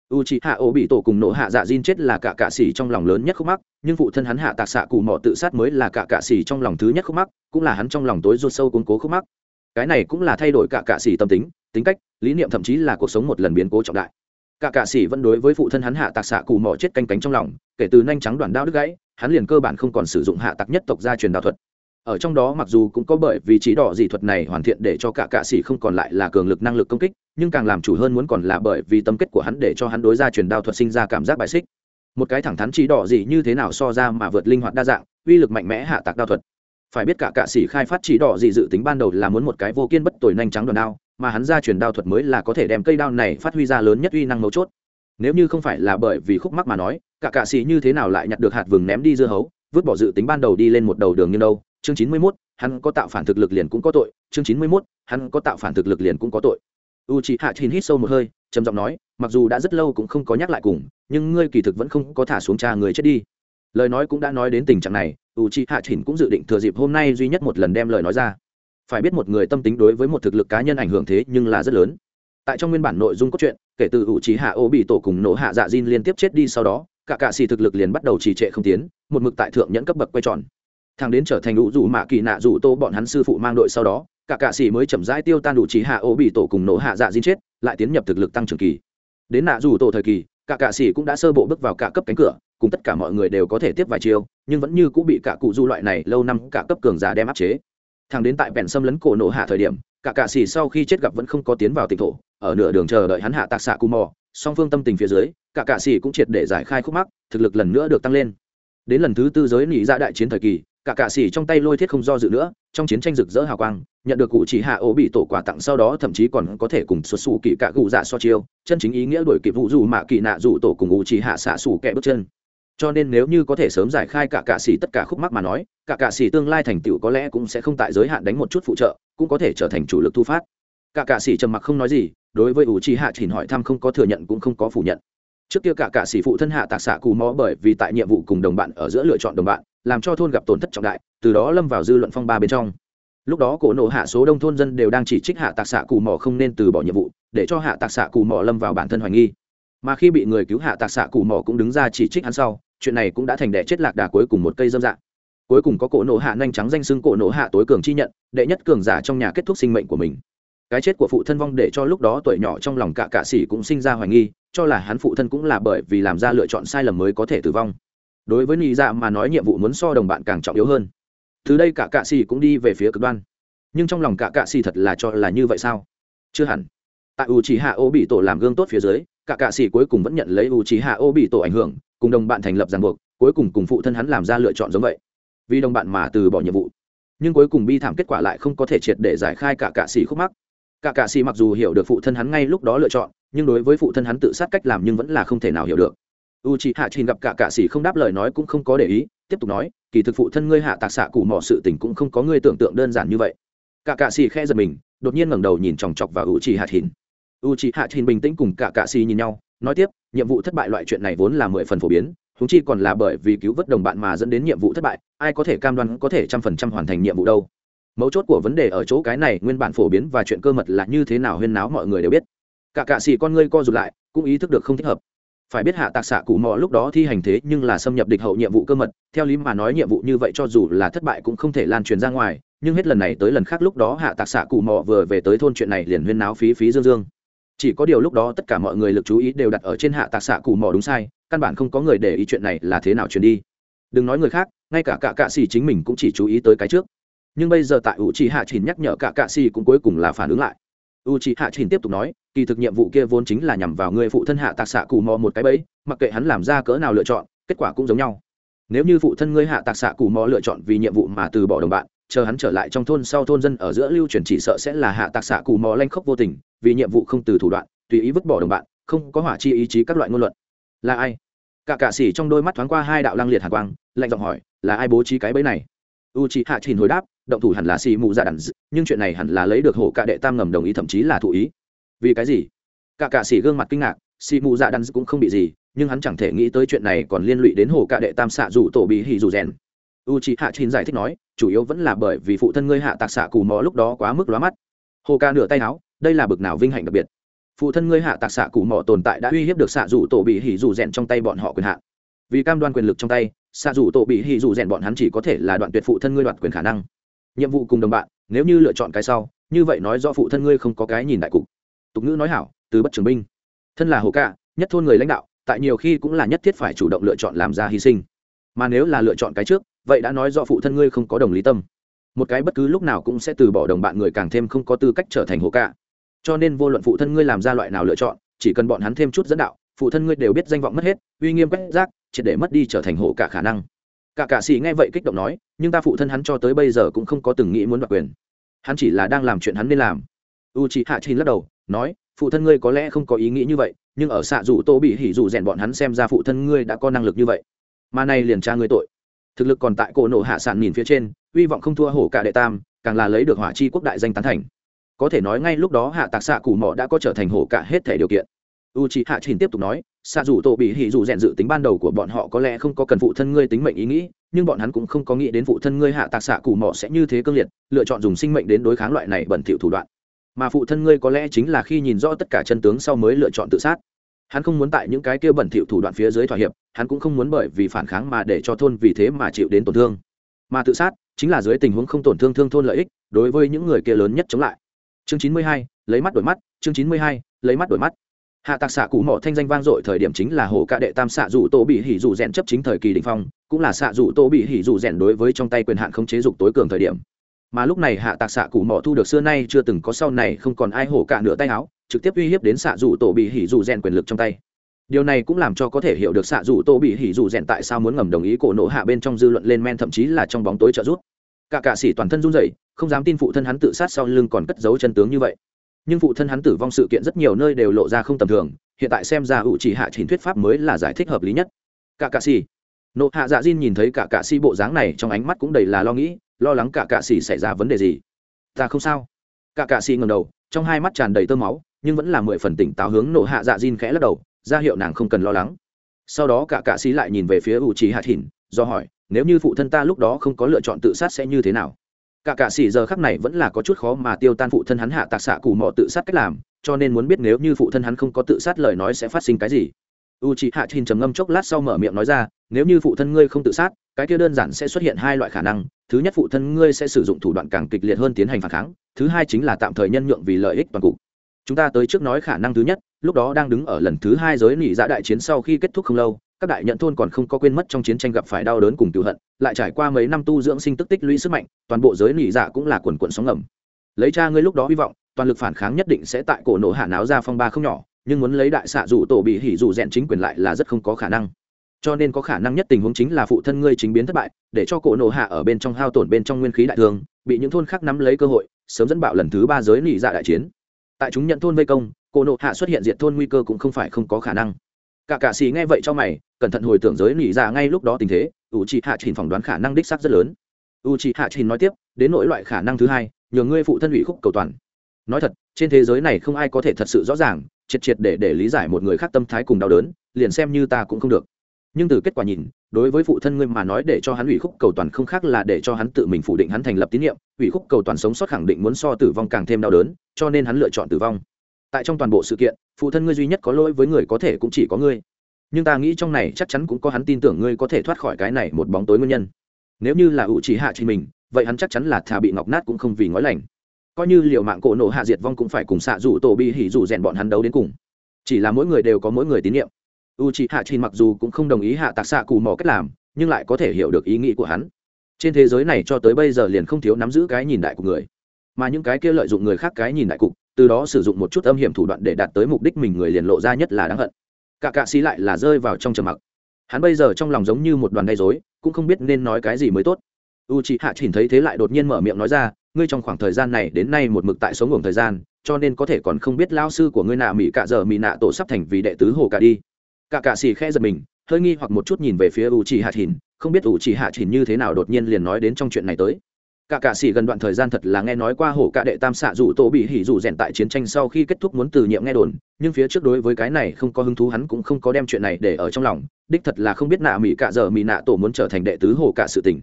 U c h ị hạ ô bị tổ cùng nổ hạ dạ diên chết là cả cạ xì trong lòng lớn nhất khúc mắc, nhưng phụ thân hắn hạ tạc xạ cụ mỏ tự sát mới là cả cạ xì trong lòng thứ nhất khúc mắc, cũng là hắn trong lòng tối ruột sâu củng cố khúc mắc. Cái này cũng là thay đổi cả cạ xì tâm tính tính cách, lý niệm thậm chí là cuộc sống một lần biến cố trọng đại. Cả cạ s vẫn đối với phụ thân hắn hạ tạc xạ cụ mỏ chết canh cánh trong lòng, kể từ nhanh trắng đoàn đao đứt gãy hắn liền cơ bản không còn sử dụng hạ tạc nhất tộc gia truyền đạo thuật. Ở trong đó mặc dù cũng có bởi vì chỉ đỏ dị thuật này hoàn thiện để cho cả cạ sĩ không còn lại là cường lực năng lực công kích, nhưng càng làm chủ hơn muốn còn là bởi vì tâm kết của hắn để cho hắn đối ra truyền đao thuật sinh ra cảm giác bại xích. Một cái thẳng thắn chỉ đỏ dị như thế nào so ra mà vượt linh hoạt đa dạng, uy lực mạnh mẽ hạ tạc đao thuật. Phải biết cả cạ sĩ khai phát chỉ đỏ dị dự tính ban đầu là muốn một cái vô kiên bất tồi nhanh trắng đòn đao, mà hắn ra truyền đao thuật mới là có thể đem cây đao này phát huy ra lớn nhất uy năng mấu chốt. Nếu như không phải là bởi vì khúc mắc mà nói cả cạ sĩ như thế nào lại nhặt được hạt vừng ném đi dưa hấu vứt bỏ dự tính ban đầu đi lên một đầu đường như đâu? Chương chín mươi 91, hắn có tạo phản thực lực liền cũng có tội. Chương chín mươi 91, hắn có tạo phản thực lực liền cũng có tội. U chị hạ chín hít sâu một hơi trầm giọng nói mặc dù đã rất lâu cũng không có nhắc lại cùng nhưng ngươi kỳ thực vẫn không có thả xuống cha người chết đi. Lời nói cũng đã nói đến tình trạng này u chị hạ chín cũng dự định thừa dịp hôm nay duy nhất một lần đem lời nói ra. Phải biết một người tâm tính đối với một thực lực cá nhân ảnh hưởng thế nhưng là rất lớn. Tại trong nguyên bản nội dung cốt truyện kể từ u chị hạ ô bị tổ cùng nổ hạ dạ diên liên tiếp chết đi sau đó cả cạ xì thực lực liền bắt đầu trì trệ không tiến, một mực tại thượng nhẫn cấp bậc quay tròn. Thằng đến trở thành đủ dù mạ kỳ nạ dù tô bọn hắn sư phụ mang đội sau đó, cả cạ xì mới chậm rãi tiêu tan đủ trí hạ ô bị tổ cùng nổ hạ dạ diên chết, lại tiến nhập thực lực tăng trưởng kỳ. Đến nạ dù tổ thời kỳ, cả cạ xì cũng đã sơ bộ bước vào cả cấp cánh cửa, cùng tất cả mọi người đều có thể tiếp vài chiêu, nhưng vẫn như cũng bị cả cụ du loại này lâu năm cả cấp cường giả đem áp chế. Thằng đến tại bèn xâm lấn cổ nổ hạ thời điểm, cả cạ xì sau khi chết gặp vẫn không có tiến vào tỉnh thổ, ở nửa đường chờ đợi hắn hạ tạc xạ cù mò song phương tâm tình phía dưới, cả cạ xỉ cũng triệt để giải khai khúc mắc, thực lực lần nữa được tăng lên. Đến lần thứ tư giới nỉ ra đại chiến thời kỳ, cả cạ xỉ trong tay lôi thiết không do dự nữa, trong chiến tranh rực rỡ hào quang, nhận được cụ chỉ hạ ố bị tổ quà tặng sau đó thậm chí còn có thể cùng xuất xù kỳ cạ cụ dạ so chiêu, chân chính ý nghĩa đổi kịp vụ dù mạ kỳ nạ dù tổ cùng cụ chỉ hạ xạ xù kẹ bước chân. Cho nên nếu như có thể sớm giải khai cả cạ xỉ tất cả khúc mắc mà nói, cả cạ xỉ tương lai thành tựu có lẽ cũng sẽ không tại giới hạn đánh một chút phụ trợ, cũng có thể trở thành chủ lực thu phát. Cả cạ xỉ trầm mặc không nói gì đối với ủ trì hạ chỉnh hỏi thăm không có thừa nhận cũng không có phủ nhận. Trước kia cả cả sĩ phụ thân hạ tạc xạ cù mò bởi vì tại nhiệm vụ cùng đồng bạn ở giữa lựa chọn đồng bạn, làm cho thôn gặp tổn thất trọng đại, từ đó lâm vào dư luận phong ba bên trong. Lúc đó cổ nộ hạ số đông thôn dân đều đang chỉ trích hạ tạc xạ cù mò không nên từ bỏ nhiệm vụ, để cho hạ tạc xạ cù mò lâm vào bản thân hoài nghi. Mà khi bị người cứu hạ tạc xạ cù mò cũng đứng ra chỉ trích hắn sau, chuyện này cũng đã thành đệ chết lạc đà cuối cùng một cây dâm dạng. Cuối cùng có cổ nộ hạ nhanh trắng danh xưng cổ nộ hạ tối cường chi nhận, đệ nhất cường giả trong nhà kết thúc sinh mệnh của mình cái chết của phụ thân vong để cho lúc đó tuổi nhỏ trong lòng cả cạ sĩ cũng sinh ra hoài nghi, cho là hắn phụ thân cũng là bởi vì làm ra lựa chọn sai lầm mới có thể tử vong. Đối với nghĩ dạ mà nói nhiệm vụ muốn so đồng bạn càng trọng yếu hơn. Từ đây cả cạ sĩ cũng đi về phía cực đoan. Nhưng trong lòng cả cạ sĩ thật là cho là như vậy sao? Chưa hẳn. Tại u trí hạ ô bị tổ làm gương tốt phía dưới, cả cạ sĩ cuối cùng vẫn nhận lấy u trí hạ ô bị tổ ảnh hưởng, cùng đồng bạn thành lập ràng buộc, cuối cùng cùng phụ thân hắn làm ra lựa chọn giống vậy. Vì đồng bạn mà từ bỏ nhiệm vụ. Nhưng cuối cùng bi thảm kết quả lại không có thể triệt để giải khai cả cạ sĩ khúc mắc cả cạ sĩ mặc dù hiểu được phụ thân hắn ngay lúc đó lựa chọn, nhưng đối với phụ thân hắn tự sát cách làm nhưng vẫn là không thể nào hiểu được. U c h hạ trình gặp cả cạ sĩ không đáp lời nói cũng không có để ý, tiếp tục nói, kỳ thực phụ thân ngươi hạ tạc xạ cụ mỏ sự tình cũng không có ngươi tưởng tượng đơn giản như vậy. Cả cạ sĩ khe giật mình, đột nhiên ngẩng đầu nhìn chòng chọc vào u c h hạ trình u c h hạ trình bình tĩnh cùng cả cạ sĩ nhìn nhau, nói tiếp, nhiệm vụ thất bại loại chuyện này vốn là mười phần phổ biến thúng chi còn là bởi vì cứu vớt đồng bạn mà dẫn đến nhiệm vụ thất bại, ai có thể cam đoan có thể trăm phần trăm hoàn thành nhiệm vụ đâu? Mấu chốt của vấn đề ở chỗ cái này, nguyên bản phổ biến và chuyện cơ mật là như thế nào huyên náo mọi người đều biết. Cả cạ xì con ngươi co rụt lại, cũng ý thức được không thích hợp. Phải biết hạ tạc xạ cụ mò lúc đó thi hành thế nhưng là xâm nhập địch hậu nhiệm vụ cơ mật, theo lý mà nói nhiệm vụ như vậy cho dù là thất bại cũng không thể lan truyền ra ngoài, nhưng hết lần này tới lần khác lúc đó hạ tạc xạ cụ mò vừa về tới thôn chuyện này liền huyên náo phí phí dương dương. Chỉ có điều lúc đó tất cả mọi người lực chú ý đều đặt ở trên hạ tạc xạ cụ mò đúng sai, căn bản không có người để ý chuyện này là thế nào truyền đi. Đừng nói người khác, ngay cả cả cạ xì chính mình cũng chỉ chú ý tới cái trước nhưng bây giờ tại u c h i hạ chỉnh nhắc nhở cả cạ xì cũng cuối cùng là phản ứng lại. U c h i hạ chỉnh tiếp tục nói, kỳ thực nhiệm vụ kia vốn chính là nhằm vào người phụ thân hạ tạc xạ cù mò một cái bẫy, mặc kệ hắn làm ra cỡ nào lựa chọn, kết quả cũng giống nhau. Nếu như phụ thân ngươi hạ tạc xạ cù mò lựa chọn vì nhiệm vụ mà từ bỏ đồng bạn, chờ hắn trở lại trong thôn sau thôn dân ở giữa lưu truyền chỉ sợ sẽ là hạ tạc xạ cù mò lanh khốc vô tình, vì nhiệm vụ không từ thủ đoạn, tùy ý vứt bỏ đồng bạn, không có hỏa chi ý chí các loại ngôn luận. Là ai? Cả cạ xỉ trong đôi mắt thoáng qua hai đạo lăng liệt hàn quang, lạnh giọng hỏi, là ai bố trí cái bẫy này? U c hạ trình hồi đáp động thủ hẳn là xì mù dạ đàn nhưng chuyện này hẳn là lấy được hổ cạ đệ tam ngầm đồng ý thậm chí là thụ ý. Vì cái gì? Cả cạ xì gương mặt kinh ngạc, xì mù dạ đàn cũng không bị gì, nhưng hắn chẳng thể nghĩ tới chuyện này còn liên lụy đến hổ cạ đệ tam xạ dù tổ bị hì dù rèn. U chị hạ chín giải thích nói, chủ yếu vẫn là bởi vì phụ thân ngươi hạ tạc xạ cù mò lúc đó quá mức lóa mắt. Hồ ca nửa tay áo, đây là bực nào vinh hạnh đặc biệt. Phụ thân ngươi hạ tạc xạ cù mò tồn tại đã uy hiếp được xạ dù tổ bị hỉ dù rèn trong tay bọn họ quyền hạn. Vì cam đoan quyền lực trong tay, xạ dù tổ bị hỉ dù rèn bọn hắn chỉ có thể là đoạn tuyệt phụ thân ngươi đoạt quyền khả năng nhiệm vụ cùng đồng bạn, nếu như lựa chọn cái sau, như vậy nói do phụ thân ngươi không có cái nhìn đại cục. Tục ngữ nói hảo, từ bất trường binh. Thân là hồ cạ, nhất thôn người lãnh đạo, tại nhiều khi cũng là nhất thiết phải chủ động lựa chọn làm ra hy sinh. Mà nếu là lựa chọn cái trước, vậy đã nói do phụ thân ngươi không có đồng lý tâm. Một cái bất cứ lúc nào cũng sẽ từ bỏ đồng bạn người càng thêm không có tư cách trở thành hồ cạ. Cho nên vô luận phụ thân ngươi làm ra loại nào lựa chọn, chỉ cần bọn hắn thêm chút dẫn đạo, phụ thân ngươi đều biết danh vọng mất hết, uy nghiêm quét rác, triệt để mất đi trở thành hồ cạ khả năng cả cạ sĩ nghe vậy kích động nói, nhưng ta phụ thân hắn cho tới bây giờ cũng không có từng nghĩ muốn đoạt quyền. Hắn chỉ là đang làm chuyện hắn nên làm. U chị hạ chín lắc đầu, nói, phụ thân ngươi có lẽ không có ý nghĩ như vậy, nhưng ở xạ dù tô bị hỉ dù rèn bọn hắn xem ra phụ thân ngươi đã có năng lực như vậy. Mà này liền tra ngươi tội. Thực lực còn tại cổ nộ hạ sản nhìn phía trên, hy vọng không thua hổ cả đệ tam, càng là lấy được hỏa chi quốc đại danh tán thành. Có thể nói ngay lúc đó hạ tạc xạ cù mỏ đã có trở thành hổ cả hết thể điều kiện. U c h ị hạ trình tiếp tục nói xạ dù tổ bị hỉ dù rèn dự tính ban đầu của bọn họ có lẽ không có cần phụ thân ngươi tính mệnh ý nghĩ, nhưng bọn hắn cũng không có nghĩ đến phụ thân ngươi hạ tạc xạ cù mỏ sẽ như thế cương liệt, lựa chọn dùng sinh mệnh đến đối kháng loại này bẩn thỉu thủ đoạn. Mà phụ thân ngươi có lẽ chính là khi nhìn rõ tất cả chân tướng sau mới lựa chọn tự sát. Hắn không muốn tại những cái kia bẩn thỉu thủ đoạn phía dưới thỏa hiệp, hắn cũng không muốn bởi vì phản kháng mà để cho thôn vì thế mà chịu đến tổn thương. Mà tự sát chính là dưới tình huống không tổn thương thương thôn lợi ích, đối với những người kia lớn nhất chống lại. Chương chín mươi hai, lấy mắt đổi mắt, chương chín mươi hai, lấy mắt đổi mắt hạ tạc xạ cụ mỏ thanh danh vang dội thời điểm chính là hồ ca đệ tam xạ dù tô bị hỉ dù rèn chấp chính thời kỳ đình phong, cũng là xạ dù tô bị hỉ dù rèn đối với trong tay quyền hạn không chế dục tối cường thời điểm. Mà lúc này hạ tạc xạ cụ mỏ thu được xưa nay chưa từng có sau này không còn ai hổ cả nửa tay áo, trực tiếp uy hiếp đến xạ dù tổ bị hỉ dù rèn quyền lực trong tay. Điều này cũng làm cho có thể hiểu được xạ dù tô bị hỉ dù rèn tại sao muốn ngầm đồng ý cổ nổ hạ bên trong dư luận lên men, thậm chí là trong bóng tối trợ giúp. cả cạ sĩ toàn thân run rẩy, không dám tin phụ thân hắn tự sát sau lưng còn cất giấu chân tướng như vậy nhưng phụ thân hắn tử vong sự kiện rất nhiều nơi đều lộ ra không tầm thường, hiện tại xem ra ủ chỉ hạ chỉnh thuyết pháp mới là giải thích hợp lý nhất. Cả cạ xì. Nộ hạ dạ diên nhìn thấy cả cạ xì bộ dáng này, trong ánh mắt cũng đầy là lo nghĩ, lo lắng cả cạ xì xảy ra vấn đề gì. Ta không sao. Cả cạ xì ngầm đầu, trong hai mắt tràn đầy tơ máu, nhưng vẫn là mười phần tỉnh táo hướng nộ hạ dạ diên khẽ lắc đầu, ra hiệu nàng không cần lo lắng. Sau đó cả cạ xì lại nhìn về phía u Chỉ hạ thìn do hỏi, nếu như phụ thân ta lúc đó không có lựa chọn tự sát sẽ như thế nào? Cả cạ xì giờ khắc này vẫn là có chút khó mà tiêu tan phụ thân hắn hạ tạc xạ cù mò tự sát cách làm, cho nên muốn biết nếu như phụ thân hắn không có tự sát lời nói sẽ phát sinh cái gì. U c h ị hạ thìn trầm ngâm chốc lát sau mở miệng nói ra, nếu như phụ thân ngươi không tự sát, cái kia đơn giản sẽ xuất hiện hai loại khả năng. Thứ nhất, phụ thân ngươi sẽ sử dụng thủ đoạn càng kịch liệt hơn tiến hành phản kháng. Thứ hai chính là tạm thời nhân nhượng vì lợi ích toàn cục. Chúng ta tới trước nói khả năng thứ nhất, lúc đó đang đứng ở lần thứ hai giới nỉ dạ đại chiến sau khi kết thúc không lâu các đại nhận thôn còn không có quên mất trong chiến tranh gặp phải đau đớn cùng cựu hận, lại trải qua mấy năm tu dưỡng sinh tức tích lũy sức mạnh, toàn bộ giới nỉ dạ cũng là quần quận sóng ngầm. Lấy cha ngươi lúc đó hy vọng, toàn lực phản kháng nhất định sẽ tại cổ nổ hạ náo ra phong ba không nhỏ, nhưng muốn lấy đại xạ rủ tổ bị hỉ rủ rèn chính quyền lại là rất không có khả năng. Cho nên có khả năng nhất tình huống chính là phụ thân ngươi chính biến thất bại, để cho cổ nổ hạ ở bên trong hao tổn bên trong nguyên khí đại thương, bị những thôn khác nắm lấy cơ hội, sớm dẫn bạo lần thứ ba giới nỉ dạ đại chiến. Tại chúng nhận thôn vây công, cổ nổ hạ xuất hiện diệt thôn nguy cơ cũng không phải không có khả năng cả cạ xì nghe vậy cho mày, cẩn thận hồi tưởng giới nỉ dạ ngay lúc đó tình thế u chị hạ trình phỏng đoán khả năng đích xác rất lớn. U chị hạ trình nói tiếp, đến nỗi loại khả năng thứ hai, nhờ ngươi phụ thân ủy khúc cầu toàn. Nói thật, trên thế giới này không ai có thể thật sự rõ ràng, triệt triệt để để lý giải một người khác tâm thái cùng đau đớn, liền xem như ta cũng không được. Nhưng từ kết quả nhìn, đối với phụ thân ngươi mà nói để cho hắn ủy khúc cầu toàn không khác là để cho hắn tự mình phủ định hắn thành lập tín nhiệm, ủy khúc cầu toàn sống sót khẳng định muốn so tử vong càng thêm đau đớn, cho nên hắn lựa chọn tử vong tại trong toàn bộ sự kiện, phụ thân ngươi duy nhất có lỗi với người có thể cũng chỉ có ngươi. Nhưng ta nghĩ trong này chắc chắn cũng có hắn tin tưởng ngươi có thể thoát khỏi cái này một bóng tối nguyên nhân. Nếu như là ủ chỉ hạ trên mình, vậy hắn chắc chắn là thà bị ngọc nát cũng không vì ngói lành. Coi như liệu mạng cổ nổ hạ diệt vong cũng phải cùng xạ rủ tổ bi hỉ rủ rèn bọn hắn đấu đến cùng. Chỉ là mỗi người đều có mỗi người tín nhiệm. U Chỉ hạ trên mặc dù cũng không đồng ý hạ tạc xạ cù mò cách làm, nhưng lại có thể hiểu được ý nghĩ của hắn. Trên thế giới này cho tới bây giờ liền không thiếu nắm giữ cái nhìn đại của người, mà những cái kia lợi dụng người khác cái nhìn đại cục từ đó sử dụng một chút âm hiểm thủ đoạn để đạt tới mục đích mình người liền lộ ra nhất là đáng hận. Cả cạ xí lại là rơi vào trong trầm mặc. Hắn bây giờ trong lòng giống như một đoàn gây dối cũng không biết nên nói cái gì mới tốt. U c hạ chỉnh thấy thế lại đột nhiên mở miệng nói ra, ngươi trong khoảng thời gian này đến nay một mực tại sống ngủ thời gian, cho nên có thể còn không biết lao sư của ngươi nạ mỹ cạ giờ mỹ nạ tổ sắp thành vì đệ tứ hồ cả đi. Cả cạ xì khẽ giật mình, hơi nghi hoặc một chút nhìn về phía u chỉ hạ chỉnh, không biết u chỉ hạ chỉnh như thế nào đột nhiên liền nói đến trong chuyện này tới cả cả sĩ gần đoạn thời gian thật là nghe nói qua hổ cả đệ tam xạ dụ tổ bị hỉ dụ rèn tại chiến tranh sau khi kết thúc muốn từ nhiệm nghe đồn, nhưng phía trước đối với cái này không có hứng thú hắn cũng không có đem chuyện này để ở trong lòng, đích thật là không biết nạ mỹ cả giờ mỹ nạ tổ muốn trở thành đệ tứ hổ cả sự tình.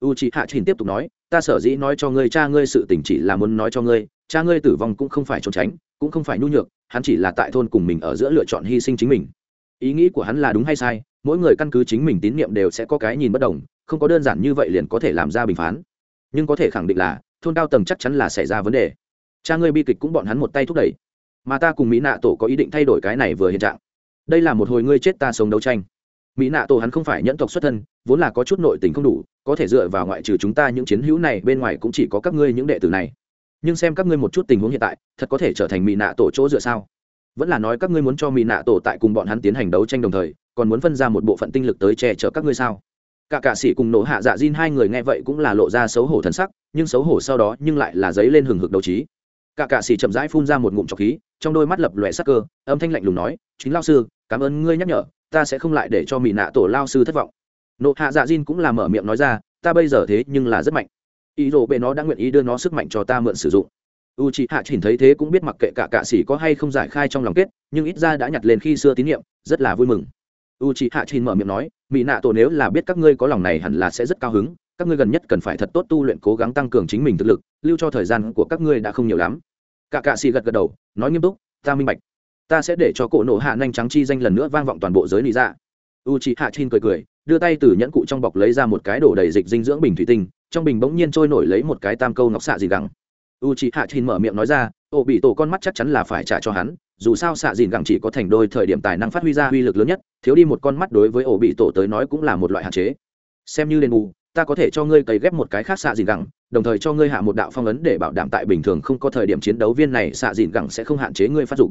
U chị hạ trình tiếp tục nói, ta sở dĩ nói cho ngươi cha ngươi sự tình chỉ là muốn nói cho ngươi, cha ngươi tử vong cũng không phải trốn tránh, cũng không phải nhu nhược, hắn chỉ là tại thôn cùng mình ở giữa lựa chọn hy sinh chính mình. Ý nghĩ của hắn là đúng hay sai, mỗi người căn cứ chính mình tín nhiệm đều sẽ có cái nhìn bất đồng, không có đơn giản như vậy liền có thể làm ra bình phán nhưng có thể khẳng định là, thôn cao tầng chắc chắn là xảy ra vấn đề. Cha ngươi bi kịch cũng bọn hắn một tay thúc đẩy. Mà ta cùng mỹ nạ tổ có ý định thay đổi cái này vừa hiện trạng. Đây là một hồi ngươi chết ta sống đấu tranh. Mỹ nạ tổ hắn không phải nhẫn tộc xuất thân, vốn là có chút nội tình không đủ, có thể dựa vào ngoại trừ chúng ta những chiến hữu này, bên ngoài cũng chỉ có các ngươi những đệ tử này. Nhưng xem các ngươi một chút tình huống hiện tại, thật có thể trở thành mỹ nạ tổ chỗ dựa sao? Vẫn là nói các ngươi muốn cho mỹ nạ tổ tại cùng bọn hắn tiến hành đấu tranh đồng thời, còn muốn phân ra một bộ phận tinh lực tới che chở các ngươi sao? Cả cạ sĩ cùng nổ hạ dạ diên hai người nghe vậy cũng là lộ ra xấu hổ thần sắc, nhưng xấu hổ sau đó nhưng lại là giấy lên hừng hực đầu trí. Cả cạ sĩ chậm rãi phun ra một ngụm trọc khí, trong đôi mắt lập lòe sắc cơ, âm thanh lạnh lùng nói, chính lao sư, cảm ơn ngươi nhắc nhở, ta sẽ không lại để cho mỹ nạ tổ lao sư thất vọng. Nộ hạ dạ diên cũng là mở miệng nói ra, ta bây giờ thế nhưng là rất mạnh. Ý đồ bệ nó đã nguyện ý đưa nó sức mạnh cho ta mượn sử dụng. U c h ị hạ chỉnh thấy thế cũng biết mặc kệ cả cạ s có hay không giải khai trong lòng kết, nhưng ít ra đã nhặt lên khi xưa tín nhiệm, rất là vui mừng u c h hạ chỉnh mở miệng nói mỹ nạ tổ nếu là biết các ngươi có lòng này hẳn là sẽ rất cao hứng, các ngươi gần nhất cần phải thật tốt tu luyện cố gắng tăng cường chính mình thực lực, lưu cho thời gian của các ngươi đã không nhiều lắm. Cả cạ xì gật gật đầu, nói nghiêm túc, ta minh bạch. Ta sẽ để cho cổ nổ hạ nhanh trắng chi danh lần nữa vang vọng toàn bộ giới lý ra dạ. u c h hạ chin cười cười, đưa tay từ nhẫn cụ trong bọc lấy ra một cái đổ đầy dịch dinh dưỡng bình thủy tinh, trong bình bỗng nhiên trôi nổi lấy một cái tam câu ngọc xạ gì gẳng u chị hạ chín mở miệng nói ra, ô, bị tổ con mắt chắc chắn là phải trả cho hắn dù sao xạ dìn gẳng chỉ có thành đôi thời điểm tài năng phát huy ra uy lực lớn nhất, thiếu đi một con mắt đối với ổ bị tổ tới nói cũng là một loại hạn chế. Xem như đền bù, ta có thể cho ngươi cấy ghép một cái khác xạ dìn gẳng, đồng thời cho ngươi hạ một đạo phong ấn để bảo đảm tại bình thường không có thời điểm chiến đấu viên này xạ dìn gẳng sẽ không hạn chế ngươi phát dụng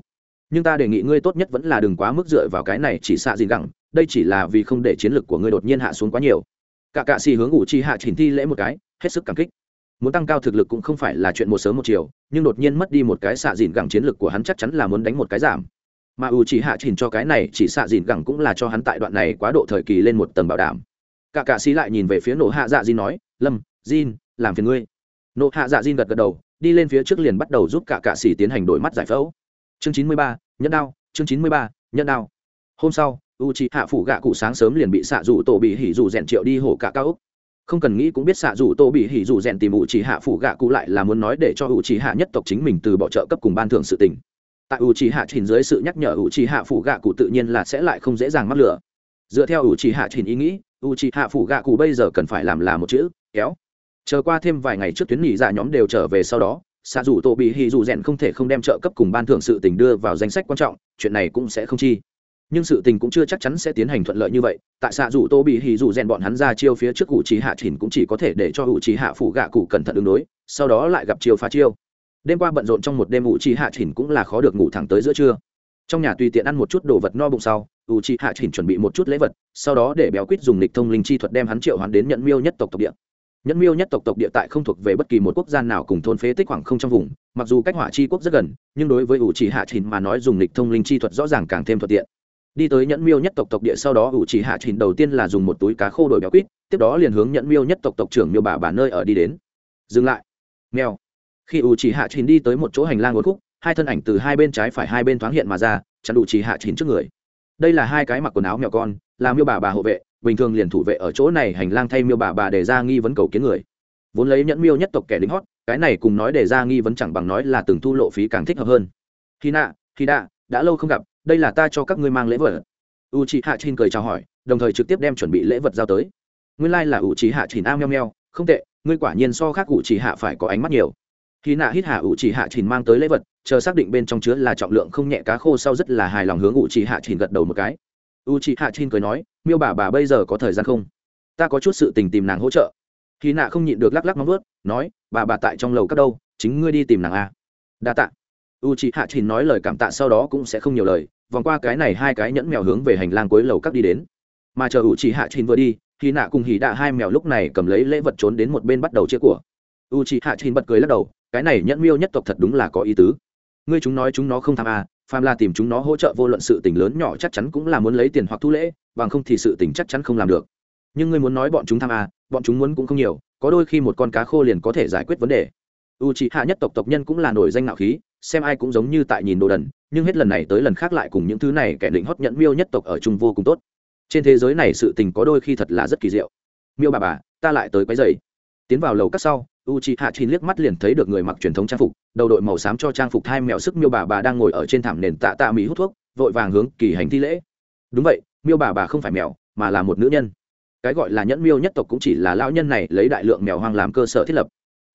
nhưng ta đề nghị ngươi tốt nhất vẫn là đừng quá mức dựa vào cái này chỉ xạ dìn gẳng, đây chỉ là vì không để chiến lực của ngươi đột nhiên hạ xuống quá nhiều. Cả cạ xì hướng ủ chi hạ chỉnh thi lễ một cái, hết sức cảm kích muốn tăng cao thực lực cũng không phải là chuyện một sớm một chiều, nhưng đột nhiên mất đi một cái xạ dìn gẳng chiến lược của hắn chắc chắn là muốn đánh một cái giảm. Mà ủ chỉ hạ chỉnh cho cái này chỉ xạ dìn gẳng cũng là cho hắn tại đoạn này quá độ thời kỳ lên một tầng bảo đảm. Cả cạ xí lại nhìn về phía nổ hạ dạ dìn nói, lâm, dìn, làm phiền ngươi. Nộ hạ dạ dìn gật gật đầu, đi lên phía trước liền bắt đầu giúp cả cạ sĩ tiến hành đổi mắt giải phẫu. Chương chín mươi ba, nhẫn đao, chương chín mươi ba, nhẫn đao. Hôm sau, u c hạ phủ gạ cụ sáng sớm liền bị xạ dù tổ bị hỉ dù rèn triệu đi hổ cả cao úc không cần nghĩ cũng biết xạ dù tô bị hỉ dù rèn tìm ủ chỉ hạ phủ gạ cụ lại là muốn nói để cho ủ chỉ hạ nhất tộc chính mình từ bỏ trợ cấp cùng ban thưởng sự tình. Tại ủ chỉ hạ trình dưới sự nhắc nhở ủ chỉ hạ phủ gạ cụ tự nhiên là sẽ lại không dễ dàng mắc lửa. Dựa theo ủ chỉ hạ trình ý nghĩ, ủ chỉ hạ phủ gạ cụ bây giờ cần phải làm là một chữ, kéo. Chờ qua thêm vài ngày trước tuyến nghỉ dạ nhóm đều trở về sau đó, xạ dù tô bị hỉ dù rèn không thể không đem trợ cấp cùng ban thưởng sự tình đưa vào danh sách quan trọng, chuyện này cũng sẽ không chi nhưng sự tình cũng chưa chắc chắn sẽ tiến hành thuận lợi như vậy. Tại xạ dù tô bị hì dù rèn bọn hắn ra chiêu phía trước ủ trí hạ chỉnh cũng chỉ có thể để cho ủ trí hạ phủ gạ cụ cẩn thận ứng đối, sau đó lại gặp chiêu phá chiêu. Đêm qua bận rộn trong một đêm ủ trí hạ chỉnh cũng là khó được ngủ thẳng tới giữa trưa. Trong nhà tùy tiện ăn một chút đồ vật no bụng sau, ủ trí hạ chỉnh chuẩn bị một chút lễ vật, sau đó để béo quýt dùng lịch thông linh chi thuật đem hắn triệu hắn đến nhận miêu nhất tộc tộc địa. Nhẫn miêu nhất tộc tộc địa tại không thuộc về bất kỳ một quốc gia nào cùng thôn phế tích khoảng không trong vùng, mặc dù cách hỏa chi quốc rất gần, nhưng đối với ủ chỉ hạ trình mà nói dùng lịch thông linh chi thuật rõ ràng càng thêm thuận tiện đi tới nhẫn miêu nhất tộc tộc địa sau đó, ủ chỉ hạ trình đầu tiên là dùng một túi cá khô đổi béo quýt, tiếp đó liền hướng nhẫn miêu nhất tộc tộc trưởng miêu bà bà nơi ở đi đến. Dừng lại. Mèo. Khi ủ chỉ hạ trình đi tới một chỗ hành lang một khúc, hai thân ảnh từ hai bên trái phải hai bên thoáng hiện mà ra chặn ủ chỉ hạ trình trước người. Đây là hai cái mặc quần áo mèo con, là miêu bà bà hộ vệ, bình thường liền thủ vệ ở chỗ này hành lang thay miêu bà bà để ra nghi vấn cầu kiến người. Vốn lấy nhẫn miêu nhất tộc kẻ lính hót, cái này cùng nói để ra nghi vấn chẳng bằng nói là từng thu lộ phí càng thích hợp hơn. Khi nạ, khi đạ, đã lâu không gặp đây là ta cho các ngươi mang lễ vật. U chị hạ trình cười chào hỏi, đồng thời trực tiếp đem chuẩn bị lễ vật giao tới. Nguyên lai、like、là u chị hạ trình ao nheo nheo không tệ, ngươi quả nhiên so khác u chị hạ phải có ánh mắt nhiều. Khi nạ hít hạ u chị hạ trình mang tới lễ vật, chờ xác định bên trong chứa là trọng lượng không nhẹ cá khô sau rất là hài lòng hướng u chị hạ trình gật đầu một cái. U chị hạ trình cười nói, miêu bà bà bây giờ có thời gian không? Ta có chút sự tình tìm nàng hỗ trợ. Khi nạ không nhịn được lắc lắc móng vớt nói, bà bà tại trong lầu các đâu, chính ngươi đi tìm nàng a đa tạ. U chị hạ trình nói lời cảm tạ sau đó cũng sẽ không nhiều lời vòng qua cái này hai cái nhẫn mèo hướng về hành lang cuối lầu các đi đến. Mà chờ u chị hạ chin vừa đi khi nạ cùng hỉ đạ hai mèo lúc này cầm lấy lễ vật trốn đến một bên bắt đầu chia của. U chị hạ chin bật cười lắc đầu, cái này nhẫn miêu nhất tộc thật đúng là có ý tứ. Ngươi chúng nói chúng nó không tham à phàm là tìm chúng nó hỗ trợ vô luận sự tình lớn nhỏ chắc chắn cũng là muốn lấy tiền hoặc thu lễ, bằng không thì sự tình chắc chắn không làm được. Nhưng ngươi muốn nói bọn chúng tham à bọn chúng muốn cũng không nhiều, có đôi khi một con cá khô liền có thể giải quyết vấn đề u c hạ nhất tộc tộc nhân cũng là nổi danh ngạo khí, xem ai cũng giống như tại nhìn đồ đần, nhưng hết lần này tới lần khác lại cùng những thứ này kẻ định hót nhận miêu nhất tộc ở chung vô cùng tốt. Trên thế giới này sự tình có đôi khi thật là rất kỳ diệu. Miêu bà bà, ta lại tới quấy dày tiến vào lầu cắt sau, u c h hạ chín liếc mắt liền thấy được người mặc truyền thống trang phục, đầu đội màu xám cho trang phục thai mèo sức miêu bà bà đang ngồi ở trên thảm nền tạ tạ mỹ hút thuốc, vội vàng hướng kỳ hành thi lễ. Đúng vậy, miêu bà bà không phải mèo, mà là một nữ nhân. Cái gọi là nhẫn miêu nhất tộc cũng chỉ là lão nhân này lấy đại lượng mèo hoang làm cơ sở thiết lập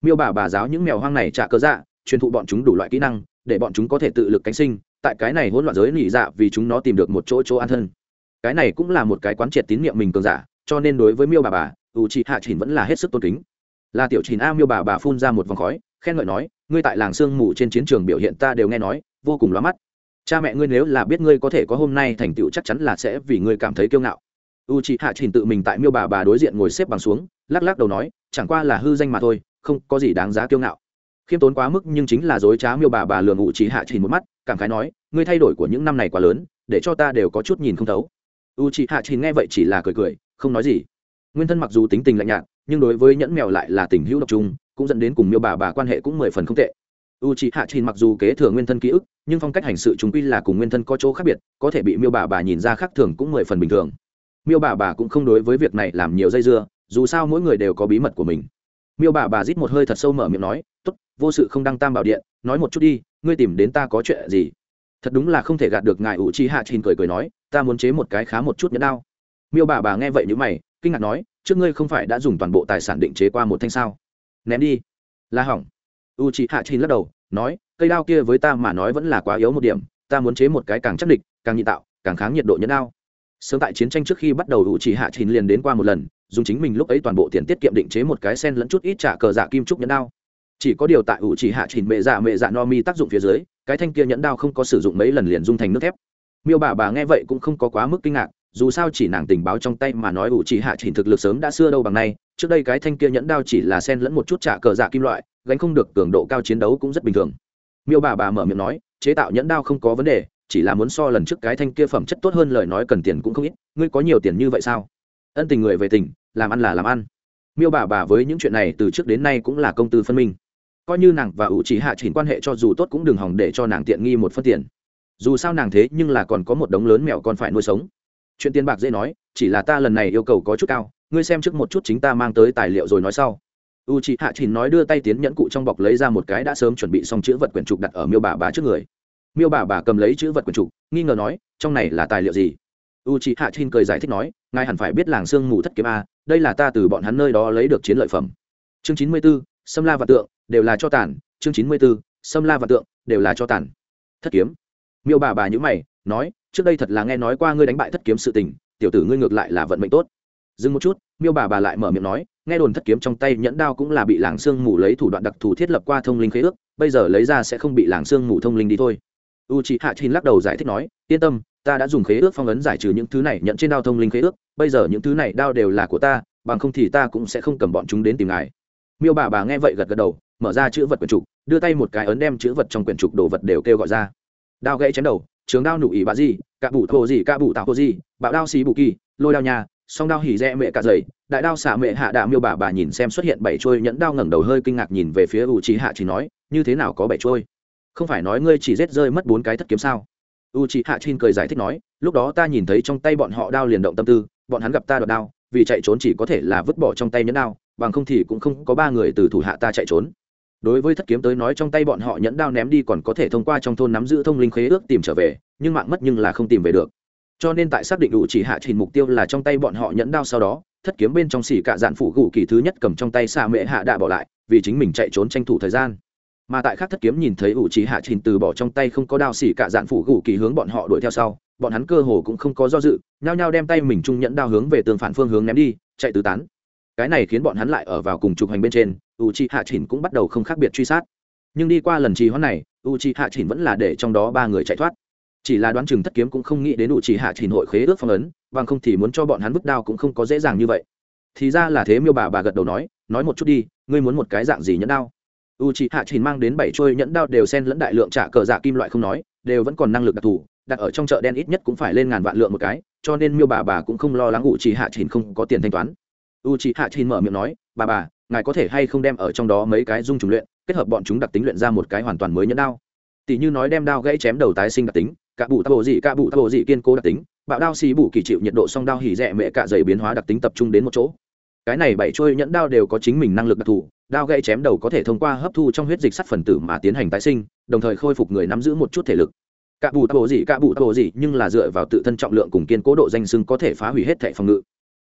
miêu bà bà giáo những mèo hoang này trả cơ dạ truyền thụ bọn chúng đủ loại kỹ năng, để bọn chúng có thể tự lực cánh sinh, tại cái này hỗn loạn giới nỉ dạ vì chúng nó tìm được một chỗ chỗ an thân. Cái này cũng là một cái quán triệt tín nhiệm mình cường giả, cho nên đối với miêu bà bà u c hạ chỉnh vẫn là hết sức tôn kính. Là tiểu trình a, miêu bà bà phun ra một vòng khói, khen ngợi nói, ngươi tại làng sương mù trên chiến trường biểu hiện ta đều nghe nói, vô cùng lóa mắt. Cha mẹ ngươi nếu là biết ngươi có thể có hôm nay thành tựu chắc chắn là sẽ vì ngươi cảm thấy kiêu ngạo. U chị hạ trình tự mình tại miêu bà bà đối diện ngồi xếp bằng xuống, lắc lắc đầu nói, chẳng qua là hư danh mà thôi không có gì đáng giá kiêu ngạo. Khiêm tốn quá mức nhưng chính là dối trá miêu bà bà lường u trí hạ chỉ một mắt, cảm khái nói, ngươi thay đổi của những năm này quá lớn, để cho ta đều có chút nhìn không thấu. U chị hạ chỉ nghe vậy chỉ là cười cười, không nói gì. Nguyên thân mặc dù tính tình lạnh nhạt, nhưng đối với nhẫn mèo lại là tình hữu độc trung cũng dẫn đến cùng miêu bà bà quan hệ cũng mười phần không tệ. U chị hạ chỉ mặc dù kế thừa nguyên thân ký ức, nhưng phong cách hành sự chúng quy là cùng nguyên thân có chỗ khác biệt, có thể bị miêu bà bà nhìn ra khác thường cũng mười phần bình thường. Miêu bà bà cũng không đối với việc này làm nhiều dây dưa, dù sao mỗi người đều có bí mật của mình miêu bà bà rít một hơi thật sâu mở miệng nói t ố t vô sự không đăng tam bảo điện, nói một chút đi, ngươi tìm đến ta có chuyện gì? Thật đúng là không thể gạt được ngài u chi hạ trình cười cười nói, ta muốn chế một cái khá một chút nhẫn đao. Miêu bà bà nghe vậy n mày, kinh ngạc nói, trước ngươi không phải đã dùng toàn bộ tài sản định chế qua một thanh sao? Ném đi. La hỏng. U chi hạ trình lắc đầu, nói, cây đao kia với ta mà nói vẫn là quá yếu một điểm, ta muốn chế một cái càng chắc địch, càng nhị tạo, càng kháng nhiệt độ nhẫn đao. Sớm tại chiến tranh trước khi bắt đầu u chi hạ trình liền đến qua một lần dùng chính mình lúc ấy toàn bộ tiền tiết kiệm định chế một cái sen lẫn chút ít trả cờ dạ kim trúc nhẫn đao. Chỉ có điều tại ủ chỉ hạ chỉnh mẹ dạ mẹ dạ no mi tác dụng phía dưới, cái thanh kia nhẫn đao không có sử dụng mấy lần liền dung thành nước thép. Miêu bà bà nghe vậy cũng không có quá mức kinh ngạc, dù sao chỉ nàng tình báo trong tay mà nói ủ chỉ hạ chỉnh thực lực sớm đã xưa đâu bằng nay, trước đây cái thanh kia nhẫn đao chỉ là sen lẫn một chút trả cờ dạ kim loại, gánh không được cường độ cao chiến đấu cũng rất bình thường. Miêu bà bà mở miệng nói, chế tạo nhẫn đao không có vấn đề, chỉ là muốn so lần trước cái thanh kia phẩm chất tốt hơn lời nói cần tiền cũng không ít, ngươi có nhiều tiền như vậy sao? Ân tình người về tình làm ăn là làm ăn. Miêu bà bà với những chuyện này từ trước đến nay cũng là công tư phân minh. Coi như nàng và ủ chỉ hạ chỉnh quan hệ cho dù tốt cũng đừng hỏng để cho nàng tiện nghi một phân tiền. Dù sao nàng thế nhưng là còn có một đống lớn mẹo còn phải nuôi sống. Chuyện tiền bạc dễ nói, chỉ là ta lần này yêu cầu có chút cao, ngươi xem trước một chút chính ta mang tới tài liệu rồi nói sau. U chị hạ chỉnh nói đưa tay tiến nhẫn cụ trong bọc lấy ra một cái đã sớm chuẩn bị xong chữ vật quyển trục đặt ở miêu bà bà trước người. Miêu bà bà cầm lấy chữ vật quyển trục, nghi ngờ nói, trong này là tài liệu gì? U chị hạ chin cười giải thích nói, ngài hẳn phải biết làng sương mù thất kiếm a, đây là ta từ bọn hắn nơi đó lấy được chiến lợi phẩm chương chín mươi b ố sâm la và tượng, đều là cho tản. chương chín mươi b ố sâm la và tượng, đều là cho tản. thất kiếm miêu bà bà nhữ mày, nói, trước đây thật là nghe nói qua ngươi đánh bại thất kiếm sự tình, tiểu tử ngươi ngược lại là vận mệnh tốt dừng một chút, miêu bà bà lại mở miệng nói, nghe đồn thất kiếm trong tay nhẫn đao cũng là bị làng sương mù lấy thủ đoạn đặc thù thiết lập qua thông linh khế ước, bây giờ lấy ra sẽ không bị làng sương mù thông linh đi thôi u chị hạ chin lắc đầu giải thích nói, yên tâm ta đã dùng khế ước phong ấn giải trừ những thứ này nhận trên đao thông linh khế ước, bây giờ những thứ này đao đều là của ta, bằng không thì ta cũng sẽ không cầm bọn chúng đến tìm ngài. Miêu bà bà nghe vậy gật gật đầu, mở ra chữ vật quyển trục, đưa tay một cái ấn đem chữ vật trong quyển trục đồ vật đều kêu gọi ra. Đao gãy chém đầu, trường đao nụ ỉ bà gì, cạ bụ thô gì, cạ bụ tạo thô gì, bạo đao xì bù kỳ, lôi đao nhà, song đao hỉ rẽ mẹ cả dày, đại đao xả mẹ hạ đạo miêu bà bà nhìn xem xuất hiện bảy trôi nhẫn đao ngẩng đầu hơi kinh ngạc nhìn về phía u trí hạ chỉ nói, như thế nào có bảy trôi không phải nói ngươi chỉ rết rơi mất bốn cái thất kiếm sao? U trí hạ chin cười giải thích nói, lúc đó ta nhìn thấy trong tay bọn họ đao liền động tâm tư, bọn hắn gặp ta đoạt đao, vì chạy trốn chỉ có thể là vứt bỏ trong tay nhẫn đao, bằng không thì cũng không có ba người từ thủ hạ ta chạy trốn. Đối với thất kiếm tới nói trong tay bọn họ nhẫn đao ném đi còn có thể thông qua trong thôn nắm giữ thông linh khế ước tìm trở về, nhưng mạng mất nhưng là không tìm về được. Cho nên tại xác định đủ chỉ hạ trình mục tiêu là trong tay bọn họ nhẫn đao sau đó, thất kiếm bên trong xỉ cả dạn phủ gù kỳ thứ nhất cầm trong tay xa mệ hạ đã bỏ lại, vì chính mình chạy trốn tranh thủ thời gian mà tại khác thất kiếm nhìn thấy ủ trí hạ trình từ bỏ trong tay không có đao xỉ cả dạn phủ gù kỳ hướng bọn họ đuổi theo sau, bọn hắn cơ hồ cũng không có do dự, nhao nhao đem tay mình trung nhẫn đao hướng về tường phản phương hướng ném đi, chạy tứ tán. Cái này khiến bọn hắn lại ở vào cùng trục hành bên trên u chi hạ chỉnh cũng bắt đầu không khác biệt truy sát. Nhưng đi qua lần trì hoãn này u chi hạ chỉnh vẫn là để trong đó ba người chạy thoát. Chỉ là đoán chừng thất kiếm cũng không nghĩ đến u chi hạ chỉnh hội khế ước phong ấn, bằng không thì muốn cho bọn hắn vứt đao cũng không có dễ dàng như vậy. Thì ra là thế miêu bà bà gật đầu nói nói một chút đi, ngươi muốn một cái dạng gì nhẫn đao? U chi hạ trình mang đến bảy trôi nhẫn đao đều xen lẫn đại lượng trả cờ dạ kim loại không nói, đều vẫn còn năng lực đặc thù, đặt ở trong chợ đen ít nhất cũng phải lên ngàn vạn lượng một cái, cho nên miêu bà bà cũng không lo lắng u chi hạ trình không có tiền thanh toán. U chị hạ trình mở miệng nói, bà bà, ngài có thể hay không đem ở trong đó mấy cái dung trùng luyện, kết hợp bọn chúng đặc tính luyện ra một cái hoàn toàn mới nhẫn đao? Tỷ như nói đem đao gãy chém đầu tái sinh đặc tính cả bụ thabo dị cả bụ thabo dị kiên cố đặc tính, bạo đao xì bù kỳ chịu nhiệt độ song đao hỉ rẻ mẹ cả dày biến hóa đặc tính tập trung đến một chỗ cái này bảy trôi nhẫn đao đều có chính mình năng lực đặc thù đao gãy chém đầu có thể thông qua hấp thu trong huyết dịch sắt phần tử mà tiến hành tái sinh đồng thời khôi phục người nắm giữ một chút thể lực. Cả bù thabo gì cả bù thabo gì, nhưng là dựa vào tự thân trọng lượng cùng kiên cố độ danh sưng có thể phá hủy hết thể phòng ngự.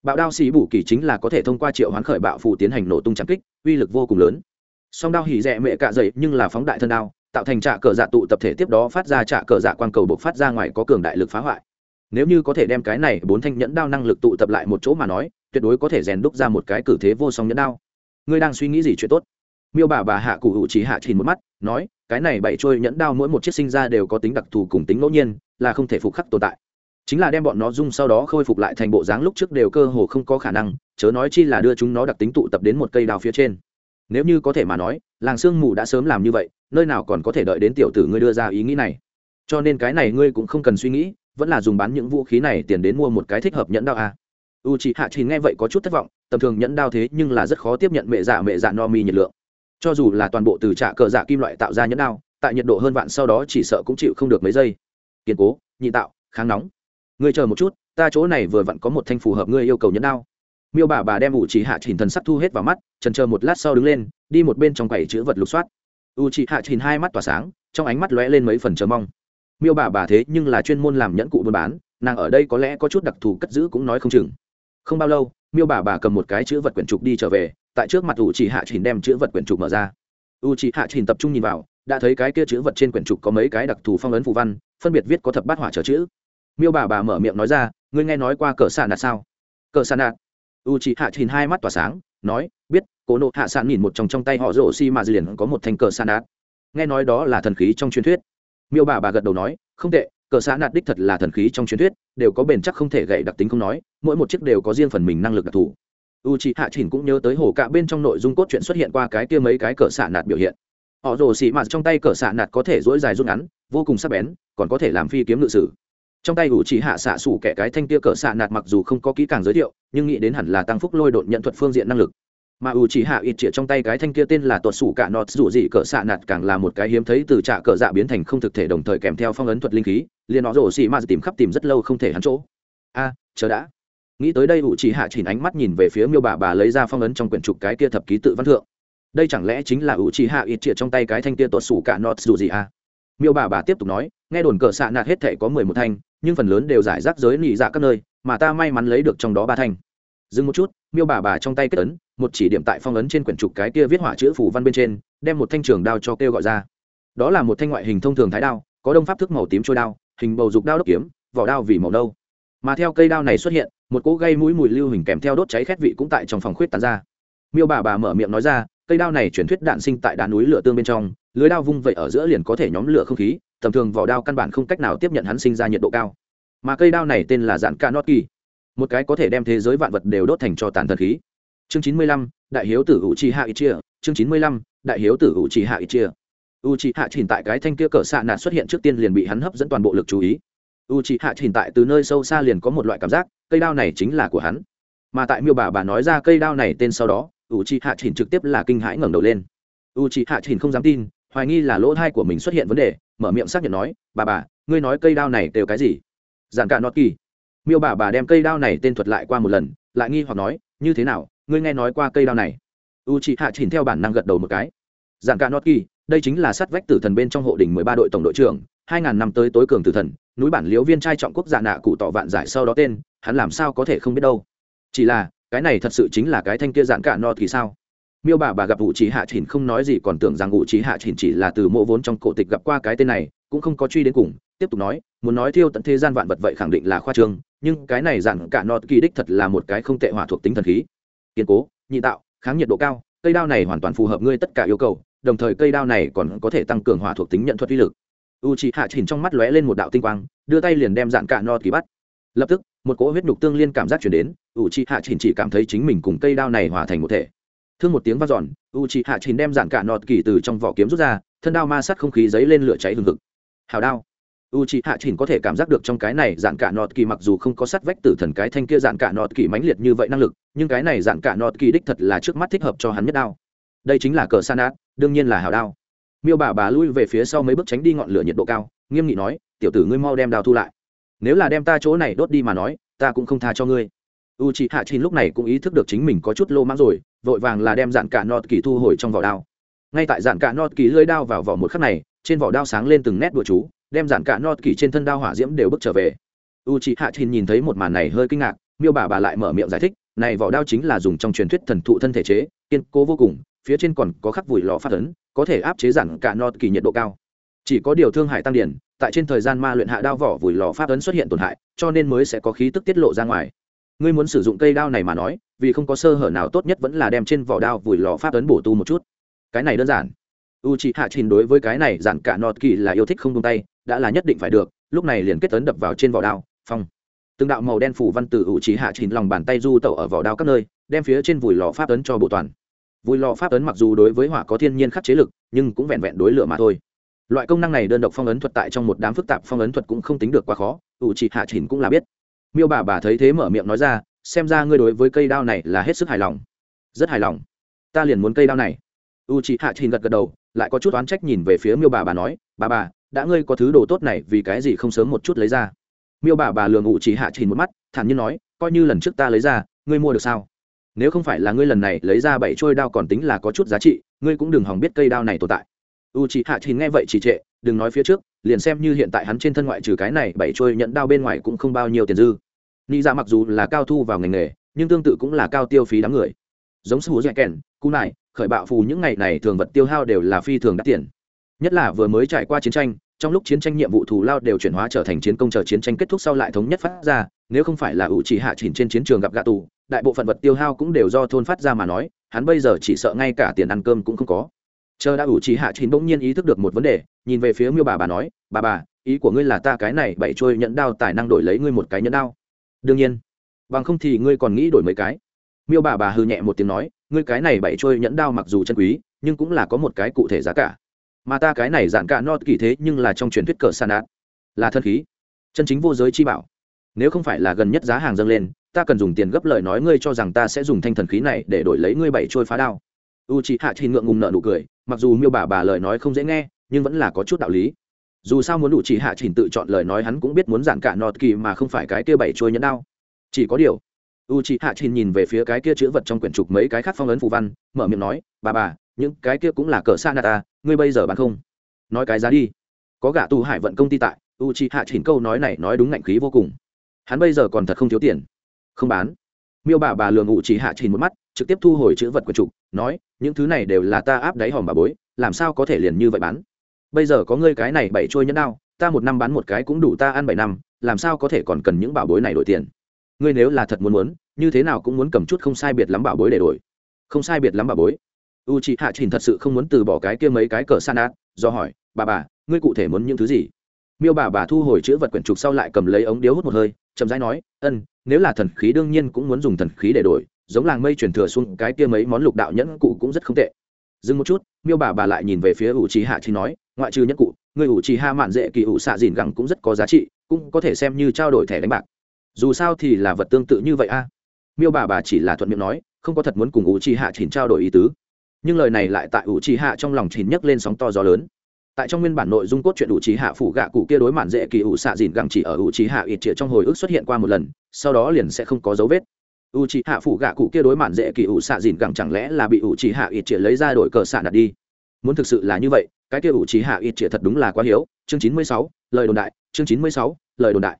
Bạo đao xì bù kỳ chính là có thể thông qua triệu hoán khởi bạo phù tiến hành nổ tung trắng kích uy lực vô cùng lớn. Song đao hỉ rẻ mẹ cạ dậy nhưng là phóng đại thân đao tạo thành trạ cờ dạ tụ tập thể tiếp đó phát ra trạ cờ dạ quang cầu bộc phát ra ngoài có cường đại lực phá hoại nếu như có thể đem cái này bốn thanh nhẫn đao năng lực tụ tập lại một chỗ mà nói, tuyệt đối có thể rèn đúc ra một cái cử thế vô song nhẫn đao. Ngươi đang suy nghĩ gì chuyện tốt? Miêu bà bà hạ cụ hữu trí hạ chìn một mắt, nói, cái này bảy trôi nhẫn đao mỗi một chiếc sinh ra đều có tính đặc thù cùng tính ngẫu nhiên, là không thể phục khắc tồn tại. Chính là đem bọn nó dung sau đó khôi phục lại thành bộ dáng lúc trước đều cơ hồ không có khả năng, chớ nói chi là đưa chúng nó đặc tính tụ tập đến một cây đào phía trên. Nếu như có thể mà nói, làng sương mù đã sớm làm như vậy, nơi nào còn có thể đợi đến tiểu tử ngươi đưa ra ý nghĩ này? Cho nên cái này ngươi cũng không cần suy nghĩ vẫn là dùng bán những vũ khí này tiền đến mua một cái thích hợp nhẫn đao a. À. u chị hạ chỉ nghe vậy có chút thất vọng, tầm thường nhẫn đao thế nhưng là rất khó tiếp nhận mẹ dạ mẹ dạ no mi nhiệt lượng. Cho dù là toàn bộ từ trạ cờ dạ kim loại tạo ra nhẫn đao, tại nhiệt độ hơn vạn sau đó chỉ sợ cũng chịu không được mấy giây. Kiên cố, nhị tạo, kháng nóng. Ngươi chờ một chút, ta chỗ này vừa vặn có một thanh phù hợp ngươi yêu cầu nhẫn đao. Miêu bà bà đem ủ chỉ hạ chỉnh thần sắc thu hết vào mắt trần chờ một lát sau đứng lên, đi một bên trong quầy chữ vật lục soát. U chỉ hạ chỉnh hai mắt tỏa sáng, trong ánh mắt lóe lên mấy phần chờ mong miêu bà bà thế nhưng là chuyên môn làm nhẫn cụ buôn bán, nàng ở đây có lẽ có chút đặc thù cất giữ cũng nói không chừng. Không bao lâu, miêu bà bà cầm một cái chữ vật quyển trục đi trở về, tại trước mặt u chỉ hạ trình đem chữ vật quyển trục mở ra. U chỉ hạ trình tập trung nhìn vào, đã thấy cái kia chữ vật trên quyển trục có mấy cái đặc thù phong ấn phù văn, phân biệt viết có thập bát hỏa trở chữ. Miêu bà bà mở miệng nói ra, ngươi nghe nói qua cờ xà nạt sao? Cờ xà nạt. U chỉ hạ trình hai mắt tỏa sáng, nói, biết, cố nộ hạ sạn nhìn một trong trong tay họ rổ xi mà liền có một thanh cờ xà nạt. Nghe nói đó là thần khí trong truyền thuyết miêu bà bà gật đầu nói, không tệ, cờ xã nạt đích thật là thần khí trong truyền thuyết, đều có bền chắc không thể gậy đặc tính không nói, mỗi một chiếc đều có riêng phần mình năng lực đặc thù. U chị hạ chỉnh cũng nhớ tới hồ cạ bên trong nội dung cốt truyện xuất hiện qua cái kia mấy cái cờ xạ nạt biểu hiện. Họ rồ xị mạt trong tay cờ xạ nạt có thể dỗi dài rút ngắn, vô cùng sắc bén, còn có thể làm phi kiếm ngự sử. Trong tay ủ chỉ hạ xạ xủ kẻ cái thanh tia cờ xạ nạt mặc dù không có kỹ càng giới thiệu, nhưng nghĩ đến hẳn là tăng phúc lôi đột nhận thuật phương diện năng lực mà ủ chỉ hạ ít chĩa trong tay cái thanh kia tên là tuột sủ cả nọt, dù gì cỡ xạ nạt càng là một cái hiếm thấy từ trạ cỡ dạ biến thành không thực thể đồng thời kèm theo phong ấn thuật linh khí, liền nó rổ xì ma tìm khắp tìm rất lâu không thể hắn chỗ. A, chờ đã. Nghĩ tới đây ủ chỉ hạ chỉnh ánh mắt nhìn về phía miêu bà bà lấy ra phong ấn trong quyển trục cái kia thập ký tự văn thượng. Đây chẳng lẽ chính là ủ chỉ hạ ít chĩa trong tay cái thanh kia tuột sủ cả nọt, dù gì a miêu bà bà tiếp tục nói, nghe đồn cỡ xạ nạt hết thể có mười một thanh, nhưng phần lớn đều giải rác giới nị dạ các nơi, mà ta may mắn lấy được trong đó ba thanh dừng một chút, miêu bà bà trong tay kết ấn, một chỉ điểm tại phong ấn trên quyển trục cái kia viết hỏa chữ phủ văn bên trên, đem một thanh trường đao cho kêu gọi ra. Đó là một thanh ngoại hình thông thường thái đao, có đông pháp thức màu tím trôi đao, hình bầu dục đao đốc kiếm, vỏ đao vì màu nâu. Mà theo cây đao này xuất hiện, một cỗ gây mũi mùi lưu hình kèm theo đốt cháy khét vị cũng tại trong phòng khuyết tán ra. Miêu bà bà mở miệng nói ra, cây đao này truyền thuyết đạn sinh tại đá núi lửa tương bên trong, lưới đao vung vậy ở giữa liền có thể nhóm lửa không khí, tầm thường vỏ đao căn bản không cách nào tiếp nhận hắn sinh ra nhiệt độ cao. Mà cây đao này tên là dạn ca nót kỳ một cái có thể đem thế giới vạn vật đều đốt thành cho tàn thần khí. Chương chín mươi lăm, đại hiếu tử u chi hạ ít chia chương chín mươi lăm, đại hiếu tử u chi hạ ít chia u chi hạ chỉnh tại cái thanh kia cỡ xạ nạt xuất hiện trước tiên liền bị hắn hấp dẫn toàn bộ lực chú ý. U chi hạ chỉnh tại từ nơi sâu xa liền có một loại cảm giác, cây đao này chính là của hắn. Mà tại miêu bà bà nói ra cây đao này tên sau đó u chi hạ chỉnh trực tiếp là kinh hãi ngẩng đầu lên. U chi hạ chỉnh không dám tin, hoài nghi là lỗ thai của mình xuất hiện vấn đề, mở miệng xác nhận nói, bà bà, ngươi nói cây đao này đều cái gì? Giản cả nọt kỳ miêu bà bà đem cây đao này tên thuật lại qua một lần, lại nghi hoặc nói, như thế nào, ngươi nghe nói qua cây đao này? U chị hạ chỉnh theo bản năng gật đầu một cái. Dạng cả Nót kỳ đây chính là sát vách tử thần bên trong hộ đỉnh mười ba đội tổng đội trưởng, hai ngàn năm tới tối cường tử thần, núi bản liếu viên trai trọng quốc dạ nạ cụ tỏ vạn giải sau đó tên, hắn làm sao có thể không biết đâu. Chỉ là, cái này thật sự chính là cái thanh kia dạng cả Nót kỳ sao? Miêu bà bà gặp u chị hạ chỉnh không nói gì còn tưởng rằng u chị hạ chỉnh chỉ là từ mộ vốn trong cổ tịch gặp qua cái tên này, cũng không có truy đến cùng, tiếp tục nói, muốn nói thiêu tận thế gian vạn vật vậy khẳng định là khoa trương nhưng cái này dặn cả nọt kỳ đích thật là một cái không tệ hỏa thuộc tính thần khí. Kiên cố, nhị tạo, kháng nhiệt độ cao, cây đao này hoàn toàn phù hợp ngươi tất cả yêu cầu, đồng thời cây đao này còn có thể tăng cường hỏa thuộc tính nhận thuật uy lực. U c hạ chỉnh trong mắt lóe lên một đạo tinh quang, đưa tay liền đem dạn cả nọt kỳ bắt. Lập tức, một cỗ huyết nhục tương liên cảm giác chuyển đến u c hạ chỉnh chỉ cảm thấy chính mình cùng cây đao này hòa thành một thể. Thương một tiếng v a n giòn u c hạ chỉnh đem dạn cả nọt kỳ từ trong vỏ kiếm rút ra, thân đao ma sát không khí dấy lên lửa cháy hừng hực. Hào đao u c h i hạ chỉnh có thể cảm giác được trong cái này dạng cả nọt kỳ mặc dù không có sắt vách tử thần cái thanh kia dạng cả nọt kỳ mãnh liệt như vậy năng lực, nhưng cái này dạng cả nọt kỳ đích thật là trước mắt thích hợp cho hắn nhất đao. Đây chính là cờ san át đương nhiên là hào đao. Miêu bà bà lui về phía sau mấy bước tránh đi ngọn lửa nhiệt độ cao, nghiêm nghị nói, tiểu tử ngươi mau đem đao thu lại. Nếu là đem ta chỗ này đốt đi mà nói, ta cũng không tha cho ngươi. U c h i hạ chỉnh lúc này cũng ý thức được chính mình có chút lô mãng rồi, vội vàng là đem dạng cả nọt kỳ thu hồi trong vỏ đao. Ngay tại dạng cả nọt kỳ lưỡi đao vào vỏ một khắc này, trên vỏ đao sáng lên từng nét đùa chú đem giản cả nọt kỳ trên thân đao hỏa diễm đều bước trở về. U c hạ chín nhìn thấy một màn này hơi kinh ngạc, miêu bà bà lại mở miệng giải thích, này vỏ đao chính là dùng trong truyền thuyết thần thụ thân thể chế, kiên cố vô cùng, phía trên còn có khắc vùi lò phát ấn, có thể áp chế giản cả nọt kỳ nhiệt độ cao. Chỉ có điều thương hải tăng điển, tại trên thời gian ma luyện hạ đao vỏ vùi lò phát ấn xuất hiện tổn hại, cho nên mới sẽ có khí tức tiết lộ ra ngoài. Ngươi muốn sử dụng cây đao này mà nói, vì không có sơ hở nào tốt nhất vẫn là đem trên vỏ đao vùi lò phát ấn bổ tu một chút. Cái này đơn giản. U c h ị hạ trình đối với cái này giản cả nọt kỳ là yêu thích không tung tay đã là nhất định phải được, lúc này liền kết tấn đập vào trên vỏ đao, phong. Từng đạo màu đen phủ văn từ u trí hạ chín lòng bàn tay du tẩu ở vỏ đao các nơi, đem phía trên vùi lò pháp ấn cho bộ toàn. Vùi lò pháp ấn mặc dù đối với hỏa có thiên nhiên khắc chế lực, nhưng cũng vẹn vẹn đối lửa mà thôi. Loại công năng này đơn độc phong ấn thuật tại trong một đám phức tạp phong ấn thuật cũng không tính được quá khó u trí hạ chín cũng là biết. Miêu bà bà thấy thế mở miệng nói ra, xem ra ngươi đối với cây đao này là hết sức hài lòng. Rất hài lòng. Ta liền muốn cây đao này. U c h ị hạ trình gật gật đầu, lại có chút oán trách nhìn về phía miêu bà bà nói, bà bà đã ngươi có thứ đồ tốt này vì cái gì không sớm một chút lấy ra? Miêu bà bà lường ủ chỉ hạ chỉ một mắt, thản nhiên nói, coi như lần trước ta lấy ra, ngươi mua được sao? Nếu không phải là ngươi lần này lấy ra bảy trôi đao còn tính là có chút giá trị, ngươi cũng đừng hỏng biết cây đao này tồn tại. U chỉ hạ chỉ nghe vậy chỉ trệ, đừng nói phía trước, liền xem như hiện tại hắn trên thân ngoại trừ cái này bảy trôi nhận đao bên ngoài cũng không bao nhiêu tiền dư. Ni ra dạ mặc dù là cao thu vào ngành nghề, nhưng tương tự cũng là cao tiêu phí đám người. Giống sư hữu dạy kèn, cú này khởi bạo phù những ngày này thường vật tiêu hao đều là phi thường đắt tiền nhất là vừa mới trải qua chiến tranh, trong lúc chiến tranh nhiệm vụ thù lao đều chuyển hóa trở thành chiến công chờ chiến tranh kết thúc sau lại thống nhất phát ra, nếu không phải là ủ chỉ hạ chỉnh trên chiến trường gặp gạ tù, đại bộ phận vật tiêu hao cũng đều do thôn phát ra mà nói, hắn bây giờ chỉ sợ ngay cả tiền ăn cơm cũng không có. Chờ đã ủ chỉ hạ chỉnh bỗng nhiên ý thức được một vấn đề, nhìn về phía miêu bà bà nói, bà bà, ý của ngươi là ta cái này bảy trôi nhẫn đao tài năng đổi lấy ngươi một cái nhẫn đao. Đương nhiên. Bằng không thì ngươi còn nghĩ đổi mấy cái? Miêu bà bà hư nhẹ một tiếng nói, ngươi cái này bảy trôi nhẫn đao mặc dù chân quý, nhưng cũng là có một cái cụ thể giá cả mà ta cái này dạn cả not kỳ thế nhưng là trong truyền thuyết cờ san át là thân khí. Chân chính vô giới chi bảo. Nếu không phải là gần nhất giá hàng dâng lên, ta cần dùng tiền gấp lời nói ngươi cho rằng ta sẽ dùng thanh thần khí này để đổi lấy ngươi bảy trôi phá đao. U chị hạ thì ngượng ngùng nợ nụ cười, mặc dù miêu bà bà lời nói không dễ nghe, nhưng vẫn là có chút đạo lý. Dù sao muốn đủ chỉ hạ trình tự chọn lời nói hắn cũng biết muốn giản cả nọt kỳ mà không phải cái kia bảy trôi nhẫn đao. Chỉ có điều u chị hạ trình nhìn về phía cái kia chữ vật trong quyển trục mấy cái khác phong ấn phù văn, mở miệng nói, bà bà những cái kia cũng là cờ sa nata ta, ngươi bây giờ bán không? Nói cái giá đi. Có gã tu hải vận công ty tại u chi hạ chỉnh câu nói này nói đúng ngạnh khí vô cùng. Hắn bây giờ còn thật không thiếu tiền. Không bán. Miêu bà bà lường u chi hạ chỉnh một mắt, trực tiếp thu hồi chữ vật của trục nói, những thứ này đều là ta áp đáy hòm bà bối, làm sao có thể liền như vậy bán? Bây giờ có ngươi cái này bảy trôi nhẫn đao, ta một năm bán một cái cũng đủ ta ăn bảy năm, làm sao có thể còn cần những bảo bối này đổi tiền? Ngươi nếu là thật muốn muốn, như thế nào cũng muốn cầm chút không sai biệt lắm bảo bối để đổi. Không sai biệt lắm bảo bối u chị hạ trình thật sự không muốn từ bỏ cái kia mấy cái cờ san át do hỏi, bà bà, ngươi cụ thể muốn những thứ gì? Miêu bà bà thu hồi chữ vật quyển trục sau lại cầm lấy ống điếu hút một hơi, chậm rãi nói, ân, nếu là thần khí đương nhiên cũng muốn dùng thần khí để đổi, giống làng mây truyền thừa xuống cái kia mấy món lục đạo nhẫn cụ cũng rất không tệ. Dừng một chút, miêu bà bà lại nhìn về phía ủ trì hạ chỉ nói, ngoại trừ nhẫn cụ, người ủ trì hạ mạn dễ kỳ ủ xạ dìn gẳng cũng rất có giá trị, cũng có thể xem như trao đổi thẻ đánh bạc. Dù sao thì là vật tương tự như vậy a. Miêu bà bà chỉ là thuận miệng nói, không có thật muốn cùng ủ trì hạ chỉnh trao đổi ý tứ nhưng lời này lại tại ủ trì hạ trong lòng chìm nhấc lên sóng to gió lớn. Tại trong nguyên bản nội dung cốt truyện ủ trì hạ phủ gạ cụ kia đối mạn dễ kỳ ủ xạ dìn gẳng chỉ ở ủ trì hạ ít trịa trong hồi ức xuất hiện qua một lần, sau đó liền sẽ không có dấu vết. U trì hạ phụ gạ cụ kia đối mạn dễ kỳ ủ xạ dìn gẳng chẳng lẽ là bị u trì hạ ít trịa lấy ra đổi cờ xạ đặt đi? Muốn thực sự là như vậy, cái kia u trì hạ ít trịa thật đúng là quá hiếu. Chương chín mươi sáu, lời đồn đại, chương chín mươi sáu, lời đồn đại.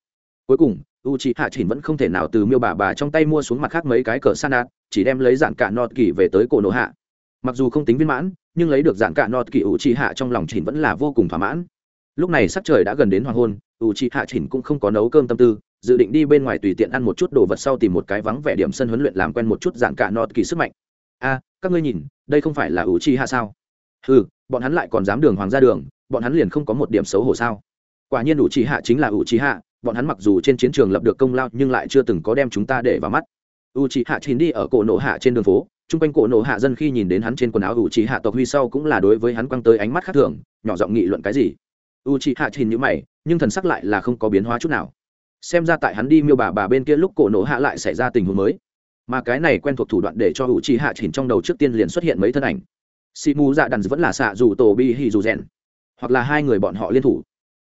Cuối cùng u c h i hạ chỉnh vẫn không thể nào từ miêu bà bà trong tay mua xuống mặt khác mấy cái cờ san đạt chỉ đem lấy dạng cả nọt kỳ về tới cổ nổ hạ mặc dù không tính viên mãn, nhưng lấy được dạng cả nọt kỳ u c h hạ trong lòng chỉnh vẫn là vô cùng thỏa mãn. Lúc này sắc trời đã gần đến hoàng hôn u c h hạ chỉnh cũng không có nấu cơm tâm tư, dự định đi bên ngoài tùy tiện ăn một chút đồ vật sau tìm một cái vắng vẻ điểm sân huấn luyện làm quen một chút dạng cả nọt kỳ sức mạnh. A, các ngươi nhìn, đây không phải là ủ chi hạ sao? Ừ bọn hắn lại còn dám đường hoàng ra đường, bọn hắn liền không có một điểm xấu hổ sao? Quả nhiên ủ chi hạ chính là ủ chi hạ, bọn hắn mặc dù trên chiến trường lập được công lao nhưng lại chưa từng có đem chúng ta để vào mắt. U chi hạ chín đi ở cổ nộ hạ trên đường phố chung quanh cổ nổ hạ dân khi nhìn đến hắn trên quần áo u trí hạ tộc huy sau cũng là đối với hắn quăng tới ánh mắt khác thường, nhỏ giọng nghị luận cái gì. U trí hạ chín như mày, nhưng thần sắc lại là không có biến hóa chút nào. Xem ra tại hắn đi miêu bà bà bên kia lúc cổ nổ hạ lại xảy ra tình huống mới. Mà cái này quen thuộc thủ đoạn để cho u trí hạ chỉnh trong đầu trước tiên liền xuất hiện mấy thân ảnh. Xì mù dạ đàn vẫn là xạ dù tổ bi hì dù rèn, hoặc là hai người bọn họ liên thủ.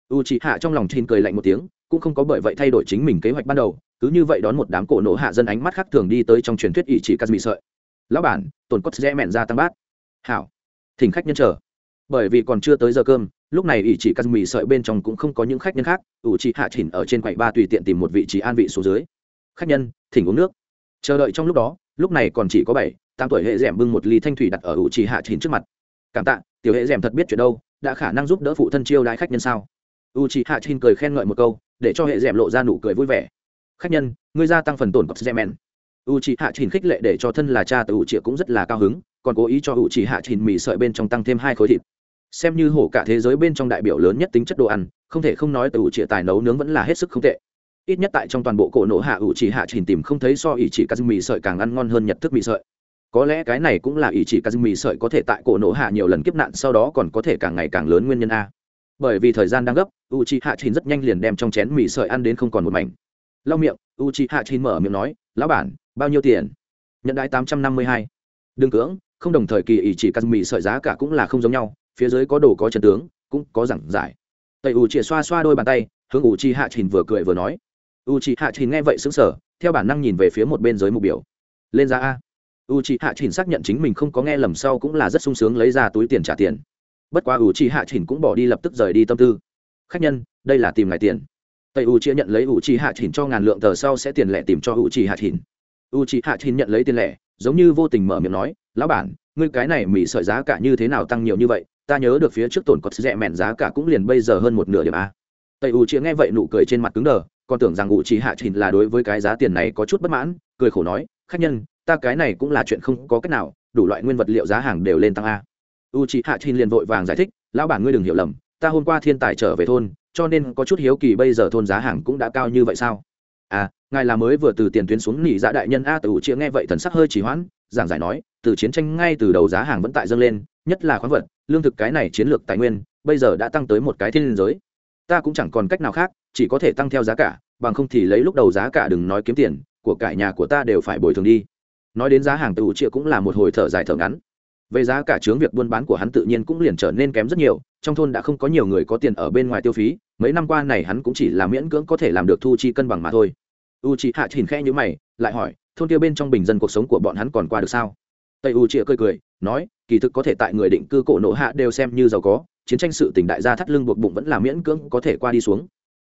U trí hạ trong lòng chín cười lạnh một tiếng, cũng không có bởi vậy thay đổi chính mình kế hoạch ban đầu, cứ như vậy đón một đám cổ nổ hạ dân ánh mắt khác thường đi tới trong truyền thuyết ỷ chỉ kazmi bị sợi lão bản, tổn cốt rẽ mẹn ra tăng bát. Hảo. Thỉnh khách nhân chờ. Bởi vì còn chưa tới giờ cơm, lúc này ỷ chỉ cắt mì sợi bên trong cũng không có những khách nhân khác, ủ chị hạ chỉnh ở trên quầy ba tùy tiện tìm một vị trí an vị số dưới. Khách nhân, thỉnh uống nước. Chờ đợi trong lúc đó, lúc này còn chỉ có bảy, tám tuổi hệ d bưng một ly thanh thủy đặt ở ủ chỉ hạ chỉnh trước mặt. Cảm tạ, tiểu hệ d thật biết chuyện đâu, đã khả năng giúp đỡ phụ thân chiêu đãi khách nhân sao? U chị hạ chỉnh cười khen ngợi một câu, để cho hệ d lộ ra nụ cười vui vẻ. Khách nhân, ngươi gia tăng phần tổn cọc men u chị hạ Trình khích lệ để cho thân là cha từ u chị cũng rất là cao hứng, còn cố ý cho u chị hạ Trình mì sợi bên trong tăng thêm hai khối thịt. Xem như hổ cả thế giới bên trong đại biểu lớn nhất tính chất đồ ăn, không thể không nói từ ủ trịa tài nấu nướng vẫn là hết sức không tệ. Ít nhất tại trong toàn bộ cổ nổ hạ ủ chỉ hạ Trình tìm không thấy so ý chỉ cá mì sợi càng ăn ngon hơn nhật thức mì sợi. Có lẽ cái này cũng là ý chỉ cá mì sợi có thể tại cổ nổ hạ nhiều lần kiếp nạn, sau đó còn có thể càng ngày càng lớn nguyên nhân a. Bởi vì thời gian đang gấp u chị hạ Trình rất nhanh liền đem trong chén mì sợi ăn đến không còn một mảnh. Lau miệng u chị hạ Trình mở miệng nói, lão bản bao nhiêu tiền? Nhận đãi tám trăm năm mươi hai. Đương cưỡng, không đồng thời kỳ ỷ chỉ cắt mì sợi giá cả cũng là không giống nhau, phía dưới có đồ có trần tướng, cũng có giảng giải. Tẩy u chĩa xoa xoa đôi bàn tay, hướng u chi hạ trình vừa cười vừa nói. U chi hạ trình nghe vậy xứng sở theo bản năng nhìn về phía một bên giới mục biểu. Lên giá a. U chi hạ trình xác nhận chính mình không có nghe lầm sau cũng là rất sung sướng lấy ra túi tiền trả tiền. Bất quá u chi hạ trình cũng bỏ đi lập tức rời đi tâm tư. Khách nhân, đây là tìm ngài tiền. Tây u chia nhận lấy u chi hạ trình cho ngàn lượng tờ sau sẽ tiền lẻ tìm cho u chi hạ trình u chị hạ Thìn nhận lấy tiền lẻ, giống như vô tình mở miệng nói, lão bản, ngươi cái này mì sợi giá cả như thế nào tăng nhiều như vậy? Ta nhớ được phía trước tổn có rẻ mẹn giá cả cũng liền bây giờ hơn một nửa điểm a. Tây u chị nghe vậy nụ cười trên mặt cứng đờ, còn tưởng rằng u chị hạ Thìn là đối với cái giá tiền này có chút bất mãn, cười khổ nói, khách nhân, ta cái này cũng là chuyện không có cách nào, đủ loại nguyên vật liệu giá hàng đều lên tăng a. U chị hạ Thìn liền vội vàng giải thích, lão bản ngươi đừng hiểu lầm, ta hôm qua thiên tài trở về thôn, cho nên có chút hiếu kỳ bây giờ thôn giá hàng cũng đã cao như vậy sao? À ngài là mới vừa từ tiền tuyến xuống nỉ dạ đại nhân a từ chia nghe vậy thần sắc hơi trì hoãn, giảng giải nói, từ chiến tranh ngay từ đầu giá hàng vẫn tại dâng lên, nhất là khoáng vật, lương thực cái này chiến lược tài nguyên, bây giờ đã tăng tới một cái thiên liên giới. Ta cũng chẳng còn cách nào khác, chỉ có thể tăng theo giá cả, bằng không thì lấy lúc đầu giá cả đừng nói kiếm tiền, của cải nhà của ta đều phải bồi thường đi. Nói đến giá hàng từ chia cũng là một hồi thở dài thở ngắn. Về giá cả chướng việc buôn bán của hắn tự nhiên cũng liền trở nên kém rất nhiều, trong thôn đã không có nhiều người có tiền ở bên ngoài tiêu phí mấy năm qua này hắn cũng chỉ là miễn cưỡng có thể làm được thu chi cân bằng mà thôi. U chị hạ chỉnh khẽ nhữ mày, lại hỏi, thôn kia bên trong bình dân cuộc sống của bọn hắn còn qua được sao? Tây u chịa cười cười, nói, kỳ thực có thể tại người định cư cổ nộ hạ đều xem như giàu có, chiến tranh sự tỉnh đại gia thắt lưng buộc bụng vẫn là miễn cưỡng có thể qua đi xuống.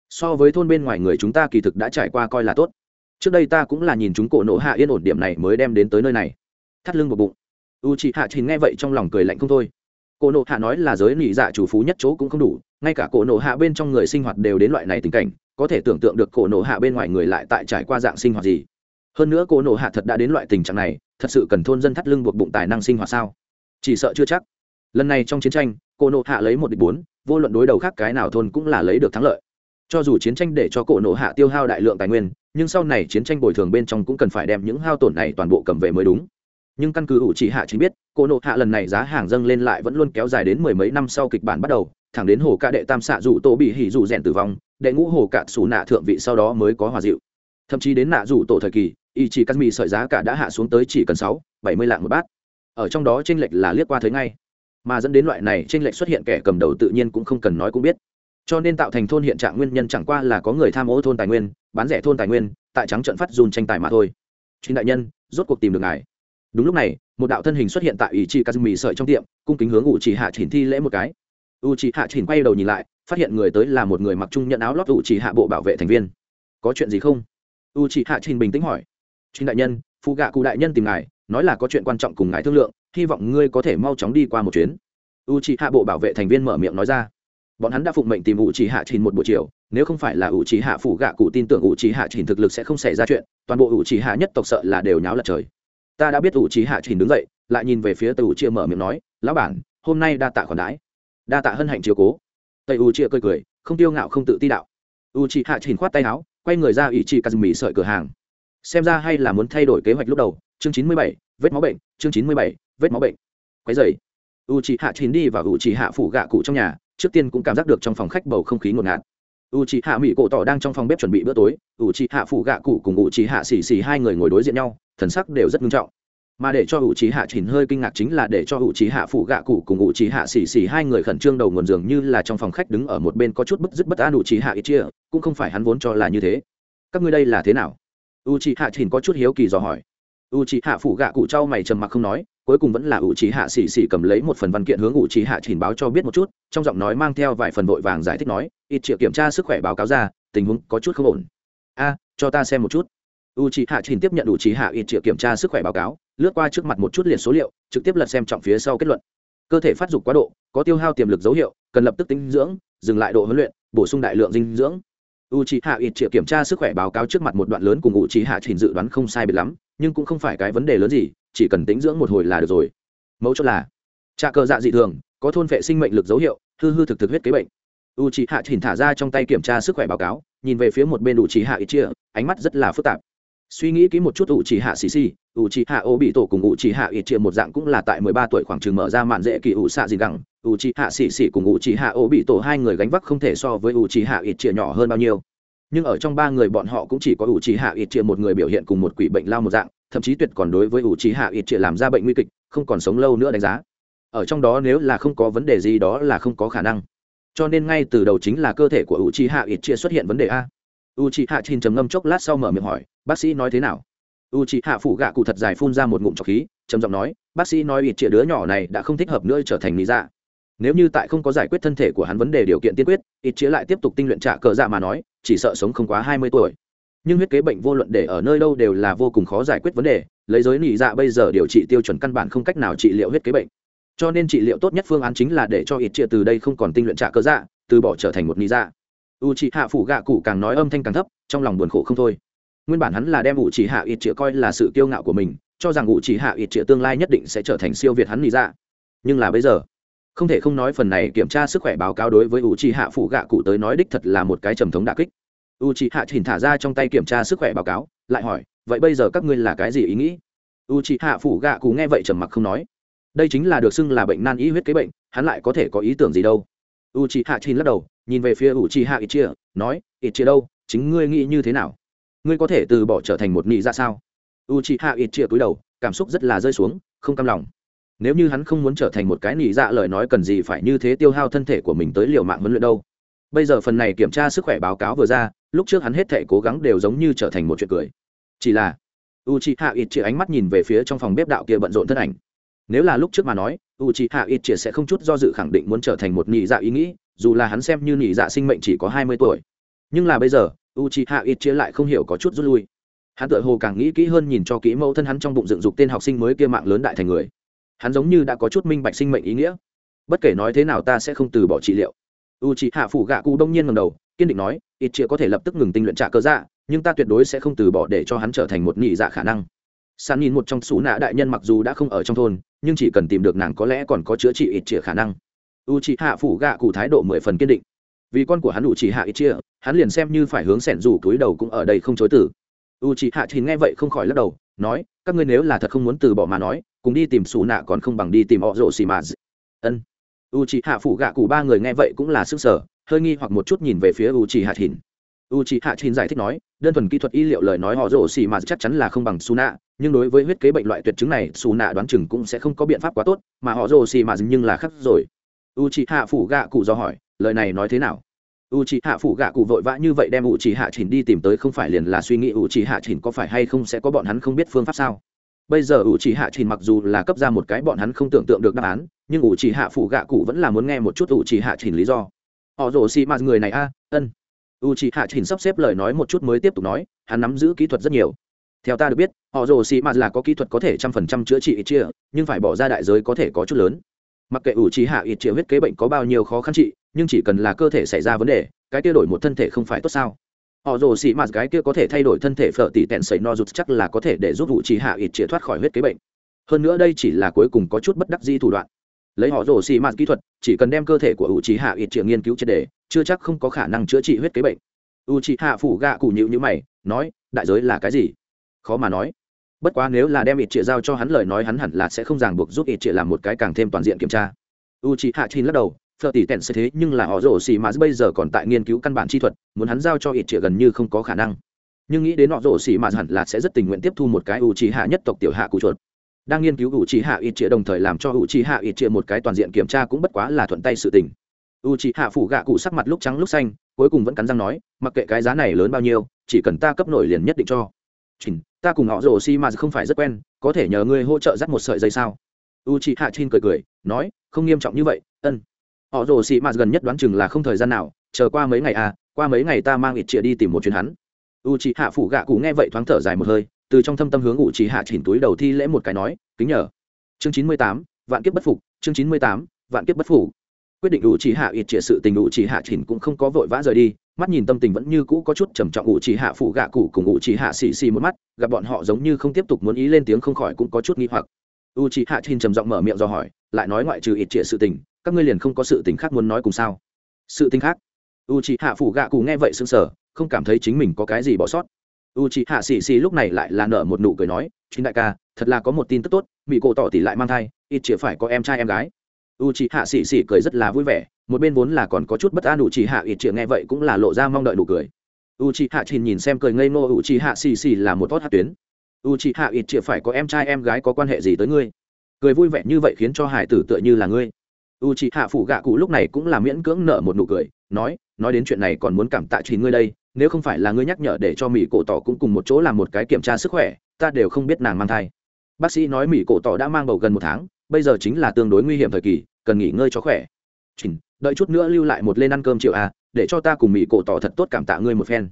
So với thôn bên ngoài người chúng ta kỳ thực đã trải qua coi là tốt. Trước đây ta cũng là nhìn chúng cổ nộ hạ yên ổn điểm này mới đem đến tới nơi này. Thắt lưng buộc bụng. U chị hạ chỉnh nghe vậy trong lòng cười lạnh không thôi. Cổ nộ hạ nói là giới nị dạ chủ phú nhất chỗ cũng không đủ ngay cả cổ nổ hạ bên trong người sinh hoạt đều đến loại này tình cảnh, có thể tưởng tượng được cổ nổ hạ bên ngoài người lại tại trải qua dạng sinh hoạt gì. Hơn nữa cổ nổ hạ thật đã đến loại tình trạng này, thật sự cần thôn dân thắt lưng buộc bụng tài năng sinh hoạt sao? Chỉ sợ chưa chắc. Lần này trong chiến tranh, cổ nổ hạ lấy một địch bốn, vô luận đối đầu khác cái nào thôn cũng là lấy được thắng lợi. Cho dù chiến tranh để cho cổ nổ hạ tiêu hao đại lượng tài nguyên, nhưng sau này chiến tranh bồi thường bên trong cũng cần phải đem những hao tổn này toàn bộ cầm về mới đúng. Nhưng căn cứ ủ chỉ hạ chỉ biết, cổ nộ hạ lần này giá hàng dâng lên lại vẫn luôn kéo dài đến mười mấy năm sau kịch bản bắt đầu thẳng đến hồ cạ đệ tam xạ dù tổ bị hỉ dù rèn tử vong, đệ ngũ hồ cạ xù nạ thượng vị sau đó mới có hòa dịu. Thậm chí đến nạ dù tổ thời kỳ y chỉ cắt mì sợi giá cả đã hạ xuống tới chỉ cần sáu, bảy mươi lạng một bát. Ở trong đó tranh lệch là liếc qua thấy ngay. Mà dẫn đến loại này tranh lệch xuất hiện kẻ cầm đầu tự nhiên cũng không cần nói cũng biết. Cho nên tạo thành thôn hiện trạng nguyên nhân chẳng qua là có người tham ô thôn tài nguyên, bán rẻ thôn tài nguyên, tại trắng trận phát dùn tranh tài mà thôi. Chính đại nhân, rốt cuộc tìm được ngài. Đúng lúc này, một đạo thân hình xuất hiện tại ủy trị kazumi sợi trong tiệm, cung kính hướng ủ chỉ hạ chỉnh thi lễ một cái u chỉ hạ chỉnh quay đầu nhìn lại, phát hiện người tới là một người mặc trung nhận áo lót U chỉ hạ bộ bảo vệ thành viên. Có chuyện gì không? U chỉ hạ chỉnh bình tĩnh hỏi. Chính đại nhân phụ gạ cụ đại nhân tìm ngài, nói là có chuyện quan trọng cùng ngài thương lượng, hy vọng ngươi có thể mau chóng đi qua một chuyến. U chỉ hạ bộ bảo vệ thành viên mở miệng nói ra. Bọn hắn đã phụng mệnh tìm u chỉ hạ chỉnh một buổi chiều, nếu không phải là u chỉ hạ phụ gạ cụ tin tưởng u chỉ hạ chỉnh thực lực sẽ không xảy ra chuyện, toàn bộ u chỉ hạ nhất tộc sợ là đều nháo lật trời. Ta đã biết u chỉ hạ chỉnh đứng dậy, lại nhìn về phía tù chia mở miệng nói, lão bản, hôm nay đa tạ khoản đãi đa tạ hân hạnh chiều cố. Tây u chia cười cười, không tiêu ngạo, không tự ti đạo. U chị hạ chỉnh khoát tay áo, quay người ra ủy chị kazumi sợi cửa hàng. Xem ra hay là muốn thay đổi kế hoạch lúc đầu. Chương chín mươi bảy, vết máu bệnh, chương chín mươi bảy, vết máu bệnh. Quái dày u chị hạ chín đi và u chị hạ phủ gạ cụ trong nhà, trước tiên cũng cảm giác được trong phòng khách bầu không khí ngột ngạt. U chị hạ mỹ cổ tỏ đang trong phòng bếp chuẩn bị bữa tối. U chị hạ phủ gạ cụ cùng u chị hạ xì xì hai người ngồi đối diện nhau, thần sắc đều rất nghiêm trọng mà để cho ủ trí hạ chỉnh hơi kinh ngạc chính là để cho ủ trí hạ phụ gạ cụ cùng ủ trí hạ xì xì hai người khẩn trương đầu nguồn giường như là trong phòng khách đứng ở một bên có chút bức dứt bất an ủ trí hạ ít chia cũng không phải hắn vốn cho là như thế các ngươi đây là thế nào u trí hạ chỉnh có chút hiếu kỳ dò hỏi u trí hạ phụ gạ cụ trao mày trầm mặc không nói cuối cùng vẫn là ủ trí hạ xì xì cầm lấy một phần văn kiện hướng ủ trí hạ chỉnh báo cho biết một chút trong giọng nói mang theo vài phần vội vàng giải thích nói ít triệu kiểm tra sức khỏe báo cáo ra tình huống có chút không ổn a cho ta xem một chút u trí hạ chỉnh tiếp nhận u trí hạ ít triệu kiểm tra sức khỏe báo cáo lướt qua trước mặt một chút liền số liệu, trực tiếp lật xem trọng phía sau kết luận. Cơ thể phát dục quá độ, có tiêu hao tiềm lực dấu hiệu, cần lập tức tinh dưỡng, dừng lại độ huấn luyện, bổ sung đại lượng dinh dưỡng. U c h i hạ ít triệu kiểm tra sức khỏe báo cáo trước mặt một đoạn lớn cùng u c h i hạ trình dự đoán không sai biệt lắm, nhưng cũng không phải cái vấn đề lớn gì, chỉ cần tính dưỡng một hồi là được rồi. Mấu chốt là, trà cờ dạ dị thường, có thôn vệ sinh mệnh lực dấu hiệu, hư hư thực thực huyết kế bệnh. U c h i hạ trình thả ra trong tay kiểm tra sức khỏe báo cáo, nhìn về phía một bên u c h i hạ ít chia, ánh mắt rất là phức tạp suy nghĩ kỹ một chút u chỉ hạ xì xì u chỉ hạ ô bị tổ cùng u chỉ hạ ít chia một dạng cũng là tại mười ba tuổi khoảng chừng mở ra mạn dễ kỳ u xạ gì gẳng u chỉ hạ xì xì cùng u chỉ hạ ô bị tổ hai người gánh vác không thể so với u chỉ hạ ít chia nhỏ hơn bao nhiêu. Nhưng ở trong ba người bọn họ cũng chỉ có u chỉ hạ ít chia một người biểu hiện cùng một quỷ bệnh lao một dạng, thậm chí tuyệt còn đối với u chỉ hạ ít chia làm ra bệnh nguy kịch, không còn sống lâu nữa đánh giá. Ở trong đó nếu là không có vấn đề gì đó là không có khả năng. Cho nên ngay từ đầu chính là cơ thể của u chỉ hạ ít chia xuất hiện vấn đề a u c hạ chín trầm ngâm chốc lát sau mở miệng hỏi, bác sĩ nói thế nào? U c hạ phủ gạ cụ thật dài phun ra một ngụm trọc khí, trầm giọng nói, bác sĩ nói ít chĩa đứa nhỏ này đã không thích hợp nữa trở thành lý dạ. Nếu như tại không có giải quyết thân thể của hắn vấn đề điều kiện tiên quyết, ít chĩa lại tiếp tục tinh luyện trả cờ dạ mà nói, chỉ sợ sống không quá hai mươi tuổi. Nhưng huyết kế bệnh vô luận để ở nơi đâu đều là vô cùng khó giải quyết vấn đề, lấy giới nỉ dạ bây giờ điều trị tiêu chuẩn căn bản không cách nào trị liệu huyết kế bệnh. Cho nên trị liệu tốt nhất phương án chính là để cho ít chia từ đây không còn tinh luyện trả cơ dạ từ bỏ trở thành một nỉ dạ u c hạ phủ gạ cụ càng nói âm thanh càng thấp, trong lòng buồn khổ không thôi. Nguyên bản hắn là đem ủ chỉ hạ ít chĩa coi là sự kiêu ngạo của mình, cho rằng ủ chỉ hạ ít chĩa tương lai nhất định sẽ trở thành siêu việt hắn lý ra dạ. nhưng là bây giờ, không thể không nói phần này kiểm tra sức khỏe báo cáo đối với ủ chỉ hạ phụ gạ cụ tới nói đích thật là một cái trầm thống đà kích. U chỉ hạ chỉnh thả ra trong tay kiểm tra sức khỏe báo cáo, lại hỏi, vậy bây giờ các ngươi là cái gì ý nghĩ? U chỉ hạ phụ gạ cụ nghe vậy trầm mặc không nói. Đây chính là được xưng là bệnh nan y huyết kế bệnh, hắn lại có thể có ý tưởng gì đâu? U chị hạ chín lắc đầu, nhìn về phía u chị hạ ít chia nói ít chia đâu? Chính ngươi nghĩ như thế nào? Ngươi có thể từ bỏ trở thành một nị ra sao? U chị hạ ít chia cúi đầu, cảm xúc rất là rơi xuống, không cam lòng. Nếu như hắn không muốn trở thành một cái nị dạ lời nói cần gì phải như thế tiêu hao thân thể của mình tới liều mạng huấn luyện đâu? Bây giờ phần này kiểm tra sức khỏe báo cáo vừa ra, lúc trước hắn hết thể cố gắng đều giống như trở thành một chuyện cười. Chỉ là u c h i hạ ít chia ánh mắt nhìn về phía trong phòng bếp đạo kia bận rộn thân ảnh nếu là lúc trước mà nói u c h i hạ ít chia sẽ không chút do dự khẳng định muốn trở thành một nhị dạ ý nghĩ, dù là hắn xem như nhị dạ sinh mệnh chỉ có hai mươi tuổi. Nhưng là bây giờ u c h i hạ ít chia lại không hiểu có chút rút lui. Hắn tự hồ càng nghĩ kỹ hơn nhìn cho kỹ mẫu thân hắn trong bụng dựng dục tên học sinh mới kia mạng lớn đại thành người. Hắn giống như đã có chút minh bạch sinh mệnh ý nghĩa. Bất kể nói thế nào ta sẽ không từ bỏ trị liệu. U c h ị hạ phủ gạ cụ đông nhiên ngầm đầu, kiên định nói ít chia có thể lập tức ngừng tinh luyện trả cơ dạ nhưng ta tuyệt đối sẽ không từ bỏ để cho hắn trở thành một nhị dạ khả năng sàn nhìn một trong xú nạ đại nhân mặc dù đã không ở trong thôn, nhưng chỉ cần tìm được nàng có lẽ còn có chữa trị ít chĩa khả năng. U c h ị hạ phủ gạ cụ thái độ mười phần kiên định. Vì con của hắn u c h ị hạ ít chia hắn liền xem như phải hướng sẻn rủ túi đầu cũng ở đây không chối tử u c h ị hạ thì nghe vậy không khỏi lắc đầu, nói, các ngươi nếu là thật không muốn từ bỏ mà nói, cùng đi tìm xù nạ còn không bằng đi tìm họ rộ xì mà. Ân. U c h ị hạ phủ gạ cụ ba người nghe vậy cũng là sức sở hơi nghi hoặc một chút nhìn về phía u c h ị hạ thìn u c h ị hạ thìn giải thích nói, đơn thuần kỹ thuật y liệu lời nói họ rổ xì mà chắc chắn là không bằng su nạ nhưng đối với huyết kế bệnh loại tuyệt chứng này su nạ đoán chừng cũng sẽ không có biện pháp quá tốt, mà họ rổ xì mà nhưng là khắc rồi. U c h ị hạ phủ gạ cụ do hỏi, lời này nói thế nào? U c h ị hạ phủ gạ cụ vội vã như vậy đem u c h ị hạ thìn đi tìm tới không phải liền là suy nghĩ u c h ị hạ thìn có phải hay không sẽ có bọn hắn không biết phương pháp sao? Bây giờ u c h ị hạ thìn mặc dù là cấp ra một cái bọn hắn không tưởng tượng được đáp án, nhưng ủ chỉ hạ phủ gạ cụ vẫn là muốn nghe một chút ủ chỉ hạ chỉnh lý do. Họ rồ xì mà người này a, ân ủ chỉ hạ chỉnh sắp xếp lời nói một chút mới tiếp tục nói, hắn nắm giữ kỹ thuật rất nhiều. Theo ta được biết, họ rồ xì mạt là có kỹ thuật có thể trăm phần trăm chữa trị ít chia nhưng phải bỏ ra đại giới có thể có chút lớn. Mặc kệ ủ chỉ hạ ít chia huyết kế bệnh có bao nhiêu khó khăn trị, nhưng chỉ cần là cơ thể xảy ra vấn đề, cái kia đổi một thân thể không phải tốt sao? Họ rồ xì mạt cái kia có thể thay đổi thân thể phở tỷ tẹn sấy no rụt chắc là có thể để giúp ủ chỉ hạ ít chia thoát khỏi huyết kế bệnh. Hơn nữa đây chỉ là cuối cùng có chút bất đắc di thủ đoạn. Lấy họ rồ xì mạt kỹ thuật, chỉ cần đem cơ thể của u trí hạ ít chia nghiên cứu triệt đề chưa chắc không có khả năng chữa trị huyết kế bệnh. U chị hạ phủ gạ cụ nhịu như mày, nói, đại giới là cái gì? Khó mà nói. Bất quá nếu là đem ít trịa giao cho hắn lời nói hắn hẳn là sẽ không ràng buộc giúp ít trịa làm một cái càng thêm toàn diện kiểm tra. U chị hạ chín lắc đầu, phở tỷ tẹn sẽ thế, nhưng là họ rổ xì mà bây giờ còn tại nghiên cứu căn bản chi thuật, muốn hắn giao cho ít trịa gần như không có khả năng. Nhưng nghĩ đến họ rổ xì mà hẳn là sẽ rất tình nguyện tiếp thu một cái u chị hạ nhất tộc tiểu hạ cụ chuột. Đang nghiên cứu u chị hạ ít trịa đồng thời làm cho u chị hạ ít trịa một cái toàn diện kiểm tra cũng bất quá là thuận tay sự tình u trí hạ phủ gạ cụ sắc mặt lúc trắng lúc xanh, cuối cùng vẫn cắn răng nói, mặc kệ cái giá này lớn bao nhiêu, chỉ cần ta cấp nổi liền nhất định cho. Chỉnh, ta cùng họ rồ si mà không phải rất quen, có thể nhờ ngươi hỗ trợ dắt một sợi dây sao? U trí hạ chin cười cười, nói, không nghiêm trọng như vậy, ân. Họ rồ si mà gần nhất đoán chừng là không thời gian nào, chờ qua mấy ngày à qua mấy ngày ta mang ít chĩa đi tìm một chuyến hắn. U trí hạ phủ gạ cụ nghe vậy thoáng thở dài một hơi, từ trong thâm tâm hướng ủ trì hạ chỉnh túi đầu thi lễ một cái nói, kính nhờ. Chương chín mươi tám, vạn kiếp bất phục, chương chín mươi tám, vạn kiếp bất phục quyết định ủ trì hạ ít trịa sự tình ủ trì hạ chỉnh cũng không có vội vã rời đi. Mắt nhìn tâm tình vẫn như cũ có chút trầm trọng ủ trì hạ phụ gạ cụ cùng ủ trì hạ xì xì một mắt, gặp bọn họ giống như không tiếp tục muốn ý lên tiếng không khỏi cũng có chút nghi hoặc. U trì hạ chỉnh trầm giọng mở miệng do hỏi, lại nói ngoại trừ ít trịa sự tình, các ngươi liền không có sự tình khác muốn nói cùng sao? Sự tình khác? U trì hạ phụ gạ cụ nghe vậy sững sờ, không cảm thấy chính mình có cái gì bỏ sót. U c h hạ xì xì lúc này lại là nở một nụ cười nói chính đại ca, thật là có một tin tức tốt mỹ cổ tỏ tỷ lại mang thai ít chĩa phải có em trai em gái u c h hạ xì xì cười rất là vui vẻ, một bên vốn là còn có chút bất an u c h hạ ít chĩa nghe vậy cũng là lộ ra mong đợi nụ cười. U c h hạ nhìn nhìn xem cười ngây ngô u c h hạ xì xì là một tốt hát tuyến. U c h hạ ít chĩa phải có em trai em gái có quan hệ gì tới ngươi? Cười vui vẻ như vậy khiến cho hải tử tựa như là ngươi. U c h hạ phụ gạ cụ lúc này cũng là miễn cưỡng nở một nụ cười, nói nói đến chuyện này còn muốn cảm tạ chị ngươi đây, nếu không phải là ngươi nhắc nhở để cho mỹ cổ tỏ cũng cùng một chỗ làm một cái kiểm tra sức khỏe, ta đều không biết nàng mang thai. Bác sĩ nói mỹ cổ tỏ đã mang bầu gần một tháng, bây giờ chính là tương đối nguy hiểm thời kỳ cần nghỉ ngơi cho khỏe. Chỉnh, đợi chút nữa lưu lại một lên ăn cơm chiều à để cho ta cùng mỹ cổ tỏ thật tốt cảm tạ ngươi một phen.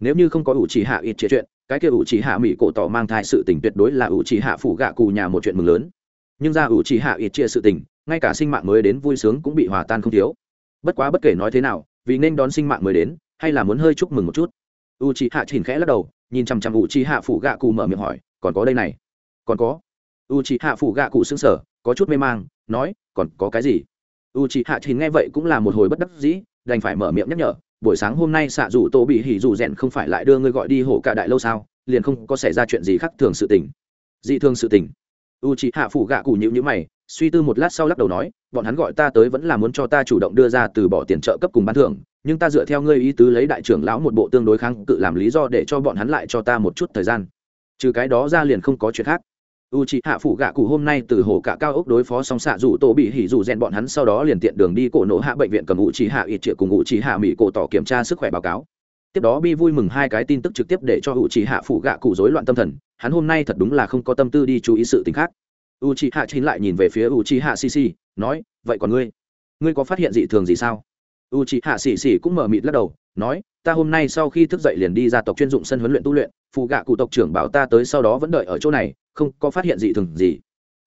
Nếu như không có ủ chỉ hạ ít chia chuyện cái kia ủ chỉ hạ mỹ cổ tỏ mang thai sự tình tuyệt đối là ủ chỉ hạ phủ gạ cù nhà một chuyện mừng lớn. Nhưng ra ủ chỉ hạ ít chia sự tình ngay cả sinh mạng mới đến vui sướng cũng bị hòa tan không thiếu. Bất quá bất kể nói thế nào vì nên đón sinh mạng mới đến hay là muốn hơi chúc mừng một chút. U c h hạ chỉnh khẽ lắc đầu nhìn chằm chằm u c h hạ phủ gạ cụ mở miệng hỏi còn có đây này? Còn có. U c h hạ phủ gạ cụ xương sở có chút mê mang nói, còn có cái gì? U c hạ chỉnh nghe vậy cũng là một hồi bất đắc dĩ, đành phải mở miệng nhắc nhở, buổi sáng hôm nay xạ dù tô bị hỉ dù rèn không phải lại đưa ngươi gọi đi hổ cả đại lâu sao? Liền không có xảy ra chuyện gì khác thường sự tình. Dị thường sự tình. U c hạ phủ gạ cụ nhịu nhữ mày, suy tư một lát sau lắc đầu nói, bọn hắn gọi ta tới vẫn là muốn cho ta chủ động đưa ra từ bỏ tiền trợ cấp cùng bán thưởng, nhưng ta dựa theo ngươi ý tứ lấy đại trưởng lão một bộ tương đối kháng cự làm lý do để cho bọn hắn lại cho ta một chút thời gian. Trừ cái đó ra liền không có chuyện khác u c h ị hạ phụ gạ cụ hôm nay từ hồ cả cao ốc đối phó song xạ dù tổ bị hỉ dù rèn bọn hắn sau đó liền tiện đường đi cổ nổ hạ bệnh viện cầm u c h ị hạ ít triệu cùng u c h ị hạ mỹ cổ tỏ kiểm tra sức khỏe báo cáo. Tiếp đó bi vui mừng hai cái tin tức trực tiếp để cho u c h ị hạ phụ gạ cụ rối loạn tâm thần, hắn hôm nay thật đúng là không có tâm tư đi chú ý sự t ì n h khác. U c h ị hạ chín lại nhìn về phía u c h ị hạ sisi nói, vậy còn ngươi? Ngươi có phát hiện dị thường gì sao? U c h ị hạ xì xì cũng mở mịt lắc đầu, nói, ta hôm nay sau khi thức dậy liền đi ra tộc chuyên dụng sân huấn luyện tu luyện, phụ gạ cụ tộc trưởng bảo ta tới sau đó vẫn đợi ở chỗ này, không có phát hiện gì thường gì.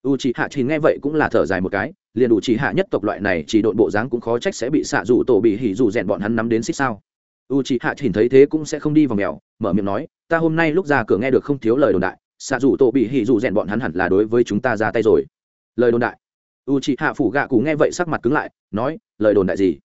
U c h ị hạ chỉ nghe vậy cũng là thở dài một cái, liền u c h ị hạ nhất tộc loại này chỉ đội bộ dáng cũng khó trách sẽ bị xạ rủ tổ bị hỉ rủ rèn bọn hắn nắm đến xích sao. U c h ị hạ chỉ thấy thế cũng sẽ không đi vào mèo, mở miệng nói, ta hôm nay lúc ra cửa nghe được không thiếu lời đồn đại, xạ rủ tổ bị hỉ rủ rèn bọn hắn hẳn là đối với chúng ta ra tay rồi. Lời đồn đại. U chị hạ phủ gạ cụ nghe vậy sắc mặt cứng lại, nói, lời đồn đại gì?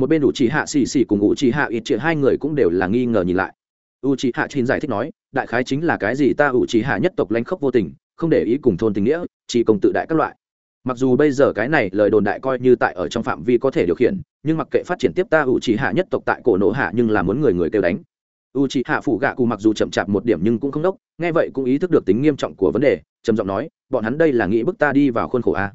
Một bên u c h hạ xì xì cùng u c h hạ ít chĩa hai người cũng đều là nghi ngờ nhìn lại. U c h hạ chín giải thích nói, đại khái chính là cái gì ta u c h hạ nhất tộc lanh khốc vô tình, không để ý cùng thôn tình nghĩa, chỉ công tự đại các loại. Mặc dù bây giờ cái này lời đồn đại coi như tại ở trong phạm vi có thể điều khiển, nhưng mặc kệ phát triển tiếp ta u chỉ hạ nhất tộc tại cổ nổ hạ nhưng là muốn người người kêu đánh. U chỉ hạ phủ gạ cụ mặc dù chậm chạp một điểm nhưng cũng không đốc, nghe vậy cũng ý thức được tính nghiêm trọng của vấn đề, trầm giọng nói, bọn hắn đây là nghĩ bức ta đi vào khuôn khổ a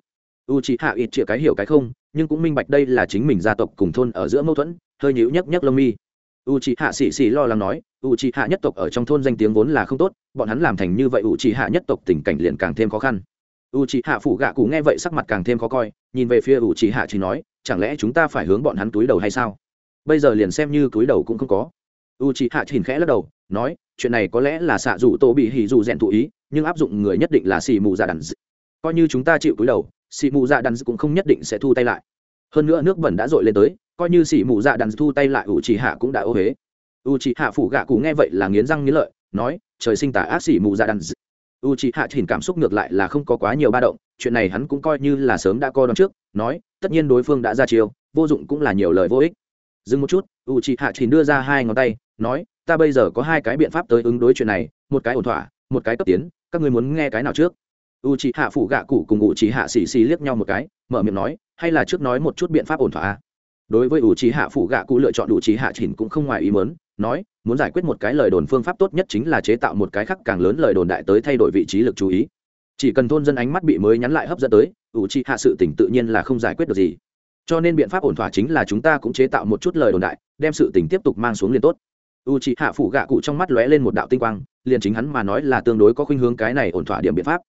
u chỉ hạ ít chĩa cái hiểu cái không, nhưng cũng minh bạch đây là chính mình gia tộc cùng thôn ở giữa mâu thuẫn, hơi nhíu nhấc nhấc lông mi. U c h ị hạ xì xì lo lắng nói, u c h ị hạ nhất tộc ở trong thôn danh tiếng vốn là không tốt, bọn hắn làm thành như vậy u c h ị hạ nhất tộc tình cảnh liền càng thêm khó khăn. U c h ị hạ phủ gạ cụ nghe vậy sắc mặt càng thêm khó coi, nhìn về phía u c h ị hạ chỉ nói, chẳng lẽ chúng ta phải hướng bọn hắn túi đầu hay sao? Bây giờ liền xem như túi đầu cũng không có. U c h ị hạ chìn khẽ lắc đầu, nói, chuyện này có lẽ là xạ dù tô bị hỉ dù rèn thụ ý, nhưng áp dụng người nhất định là xì mù dạ đàn coi như chúng ta chịu túi đầu xì mù dạ đàn cũng không nhất định sẽ thu tay lại. Hơn nữa nước bẩn đã dội lên tới, coi như xỉ mù dạ đàn thu tay lại u chỉ hạ cũng đã ô huế u chỉ hạ phủ gạ cụ nghe vậy là nghiến răng nghiến lợi, nói, trời sinh tả ác xỉ mù dạ đàn u chỉ hạ chỉnh cảm xúc ngược lại là không có quá nhiều ba động, chuyện này hắn cũng coi như là sớm đã coi đón trước, nói, tất nhiên đối phương đã ra chiêu, vô dụng cũng là nhiều lời vô ích. Dừng một chút u chỉ hạ chỉ đưa ra hai ngón tay, nói, ta bây giờ có hai cái biện pháp tới ứng đối chuyện này, một cái ổn thỏa, một cái cấp tiến, các người muốn nghe cái nào trước? U chỉ hạ phủ gạ cụ cùng u chỉ hạ xì xì liếc nhau một cái, mở miệng nói, hay là trước nói một chút biện pháp ổn thỏa đối với u trí hạ phủ gạ cụ lựa chọn u trí hạ chỉnh cũng không ngoài ý mớn nói, muốn giải quyết một cái lời đồn phương pháp tốt nhất chính là chế tạo một cái khắc càng lớn lời đồn đại tới thay đổi vị trí lực chú ý. Chỉ cần thôn dân ánh mắt bị mới nhắn lại hấp dẫn tới u trí hạ sự tỉnh tự nhiên là không giải quyết được gì. Cho nên biện pháp ổn thỏa chính là chúng ta cũng chế tạo một chút lời đồn đại, đem sự tỉnh tiếp tục mang xuống liền tốt. U c hạ phủ gạ cụ trong mắt lóe lên một đạo tinh quang, liền chính hắn mà nói là tương đối có khuynh hướng cái này ổn thỏa điểm biện pháp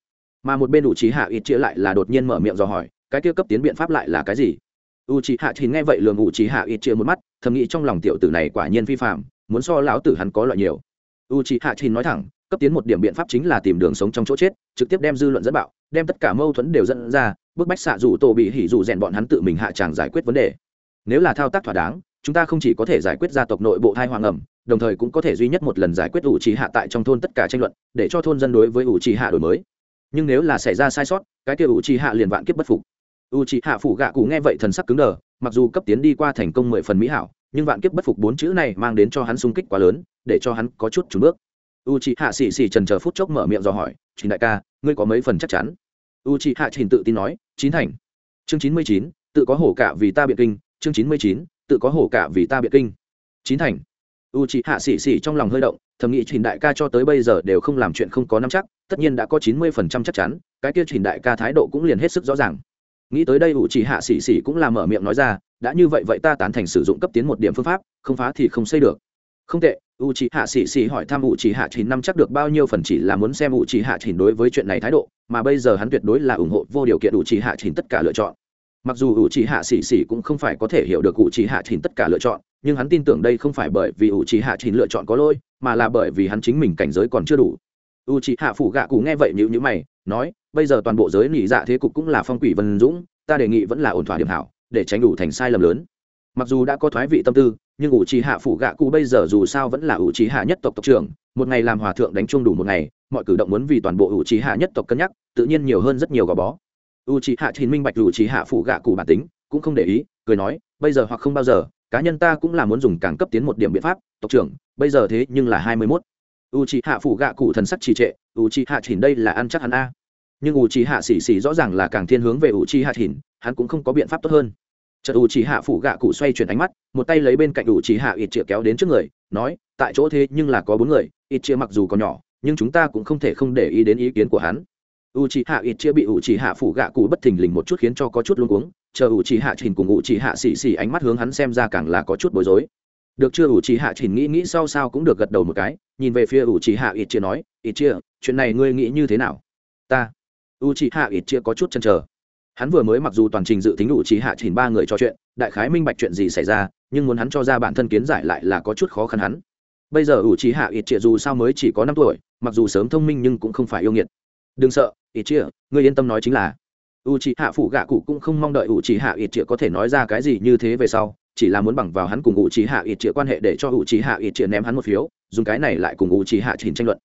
mà một bên u c hạ ít chĩa lại là đột nhiên mở miệng dò hỏi, cái kia cấp tiến biện pháp lại là cái gì? U c h hạ thì nghe vậy lường u c h hạ ít chia một mắt, thầm nghĩ trong lòng tiểu tử này quả nhiên vi phạm muốn so lão tử hắn có loại nhiều. U c h hạ thì nói thẳng, cấp tiến một điểm biện pháp chính là tìm đường sống trong chỗ chết, trực tiếp đem dư luận dẫn bạo, đem tất cả mâu thuẫn đều dẫn ra, bức bách xạ dù tổ bị hỉ dù rèn bọn hắn tự mình hạ tràng giải quyết vấn đề. Nếu là thao tác thỏa đáng, chúng ta không chỉ có thể giải quyết gia tộc nội bộ thai hoàng ẩm, đồng thời cũng có thể duy nhất một lần giải quyết ủ trì hạ tại trong thôn tất cả tranh luận, để cho thôn dân đối với ủ trì hạ đổi mới nhưng nếu là xảy ra sai sót, cái kia ủ trì hạ liền vạn kiếp bất phục. U c h hạ phủ gạ cụ nghe vậy thần sắc cứng đờ, mặc dù cấp tiến đi qua thành công mười phần mỹ hảo, nhưng vạn kiếp bất phục bốn chữ này mang đến cho hắn sung kích quá lớn, để cho hắn có chút trùn bước. U c h hạ xì xì trần chờ phút chốc mở miệng dò hỏi, trình đại ca, ngươi có mấy phần chắc chắn? U c h hạ trình tự tin nói, chín thành. Chương chín mươi chín, tự có hổ cả vì ta biện kinh, chương chín mươi chín, tự có hổ cả vì ta biện kinh. Chín thành u c h ị hạ xì xì trong lòng hơi động, thầm nghĩ trình đại ca cho tới bây giờ đều không làm chuyện không có nắm chắc, tất nhiên đã có chín mươi phần trăm chắc chắn, cái kia trình đại ca thái độ cũng liền hết sức rõ ràng. Nghĩ tới đây ủ chỉ hạ xì xì cũng là mở miệng nói ra, đã như vậy vậy ta tán thành sử dụng cấp tiến một điểm phương pháp, không phá thì không xây được. Không tệ. U chỉ hạ xì xì hỏi thăm u chỉ hạ chín năm chắc được bao nhiêu phần chỉ là muốn xem u chỉ hạ chín đối với chuyện này thái độ, mà bây giờ hắn tuyệt đối là ủng hộ vô điều kiện u chỉ hạ chín tất cả lựa chọn mặc dù u chỉ hạ xỉ xỉ cũng không phải có thể hiểu được u chỉ hạ chỉnh tất cả lựa chọn, nhưng hắn tin tưởng đây không phải bởi vì u chỉ hạ chỉnh lựa chọn có lỗi, mà là bởi vì hắn chính mình cảnh giới còn chưa đủ. U chỉ hạ phủ gạ cụ nghe vậy nhữ nhữ mày, nói, bây giờ toàn bộ giới nỉ dạ thế cục cũng là phong quỷ vân dũng, ta đề nghị vẫn là ổn thỏa điểm hảo, để tránh đủ thành sai lầm lớn. Mặc dù đã có thoái vị tâm tư, nhưng ủ trì hạ phủ gạ cụ bây giờ dù sao vẫn là ủ trì hạ nhất tộc tộc trưởng, một ngày làm hòa thượng đánh chung đủ một ngày, mọi cử động muốn vì toàn bộ ủ trì hạ nhất tộc cân nhắc, tự nhiên nhiều hơn rất nhiều gò bó ủ trì hạ chín minh bạch ủ trì hạ phụ gạ cụ bản tính, cũng không để ý, cười nói, bây giờ hoặc không bao giờ, cá nhân ta cũng là muốn dùng càng cấp tiến một điểm biện pháp, tộc trưởng, bây giờ thế nhưng là hai mươi mốt. U c hạ phụ gạ cụ thần sắc trì trệ u c hạ chỉnh đây là ăn chắc hắn a. Nhưng ủ trì hạ xì xì rõ ràng là càng thiên hướng về ủ trì hạ thìn hắn cũng không có biện pháp tốt hơn. Chợt h trì hạ phụ gạ cụ xoay chuyển ánh mắt, một tay lấy bên cạnh ủ trì hạ ít chĩa kéo đến trước người, nói, tại chỗ thế nhưng là có bốn người ít chĩa mặc dù còn nhỏ, nhưng chúng ta cũng không thể không để ý đến ý kiến của hắn u c hạ ít chia bị u c hạ phủ gạ cụ bất thình lình một chút khiến cho có chút luôn cuống. Chờ u c hạ trình cùng u c hạ xì xì ánh mắt hướng hắn xem ra càng là có chút bối rối. Được chưa? U c hạ trình nghĩ nghĩ sau sao cũng được gật đầu một cái, nhìn về phía u c hạ ít chia nói, ít chia, chuyện này ngươi nghĩ như thế nào? Ta. U c hạ ít chia có chút chăn trở hắn vừa mới mặc dù toàn trình dự tính u c hạ trình ba người trò chuyện, đại khái minh bạch chuyện gì xảy ra, nhưng muốn hắn cho ra bản thân kiến giải lại là có chút khó khăn hắn. Bây giờ u c hạ ít chia dù sao mới chỉ có năm tuổi, mặc dù sớm thông minh nhưng cũng không phải yêu nghiệt. Đừng sợ ít chia ngươi yên tâm nói chính là. U c h ị hạ phụ gạ cụ cũng không mong đợi u c h ị hạ ít chia có thể nói ra cái gì như thế về sau, chỉ là muốn bằng vào hắn cùng u c h ị hạ ít chia quan hệ để cho u c h ị hạ ít chia ném hắn một phiếu, dùng cái này lại cùng u c h ị hạ chỉnh tranh luận.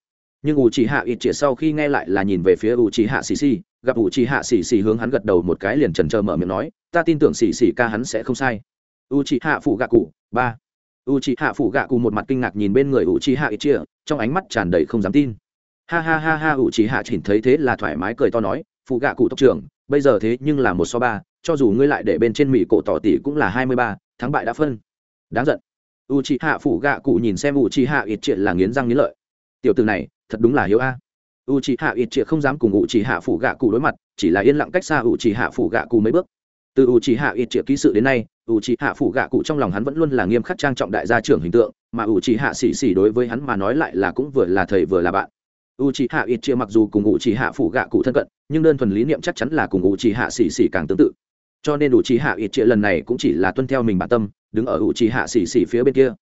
Nhưng u c h ị hạ ít chia sau khi nghe lại là nhìn về phía u c h ị hạ xì xì gặp u c h ị hạ xì xì hướng hắn gật đầu một cái liền trần trờ mở miệng nói, ta tin tưởng xì xì ca hắn sẽ không sai. U c h ị hạ phụ gạ cụ, ba. U c h ị hạ phụ gạ cụ một mặt kinh ngạc nhìn bên người u c h ị hạ ít chia trong ánh mắt tràn đầy không dám tin ha ha ha ha, ủ chỉ hạ chỉnh thấy thế là thoải mái cười to nói, phụ gạ cụ tộc trưởng, bây giờ thế nhưng là một so ba, cho dù ngươi lại để bên trên mỹ cổ tỏ tỷ cũng là hai mươi ba, thắng bại đã phân. Đáng giận. U chỉ hạ phụ gạ cụ nhìn xem u chỉ hạ ít triệt là nghiến răng nghiến lợi. Tiểu từ này, thật đúng là hiếu a. U chỉ hạ ít triệt không dám cùng u chỉ hạ phụ gạ cụ đối mặt, chỉ là yên lặng cách xa u chỉ hạ phụ gạ cụ mấy bước. Từ u chỉ hạ ít triệt ký sự đến nay u chỉ hạ phụ gạ cụ trong lòng hắn vẫn luôn là nghiêm khắc trang trọng đại gia trưởng hình tượng, mà u chỉ hạ xỉ xỉ đối với hắn mà nói lại là cũng vừa là thầy vừa là bạn u c hạ ít chia mặc dù cùng u c hạ phủ gạ cụ thân cận, nhưng đơn thuần lý niệm chắc chắn là cùng u c hạ xì xì càng tương tự. Cho nên u c hạ ít chia lần này cũng chỉ là tuân theo mình bản tâm, đứng ở u c hạ xì xì phía bên kia.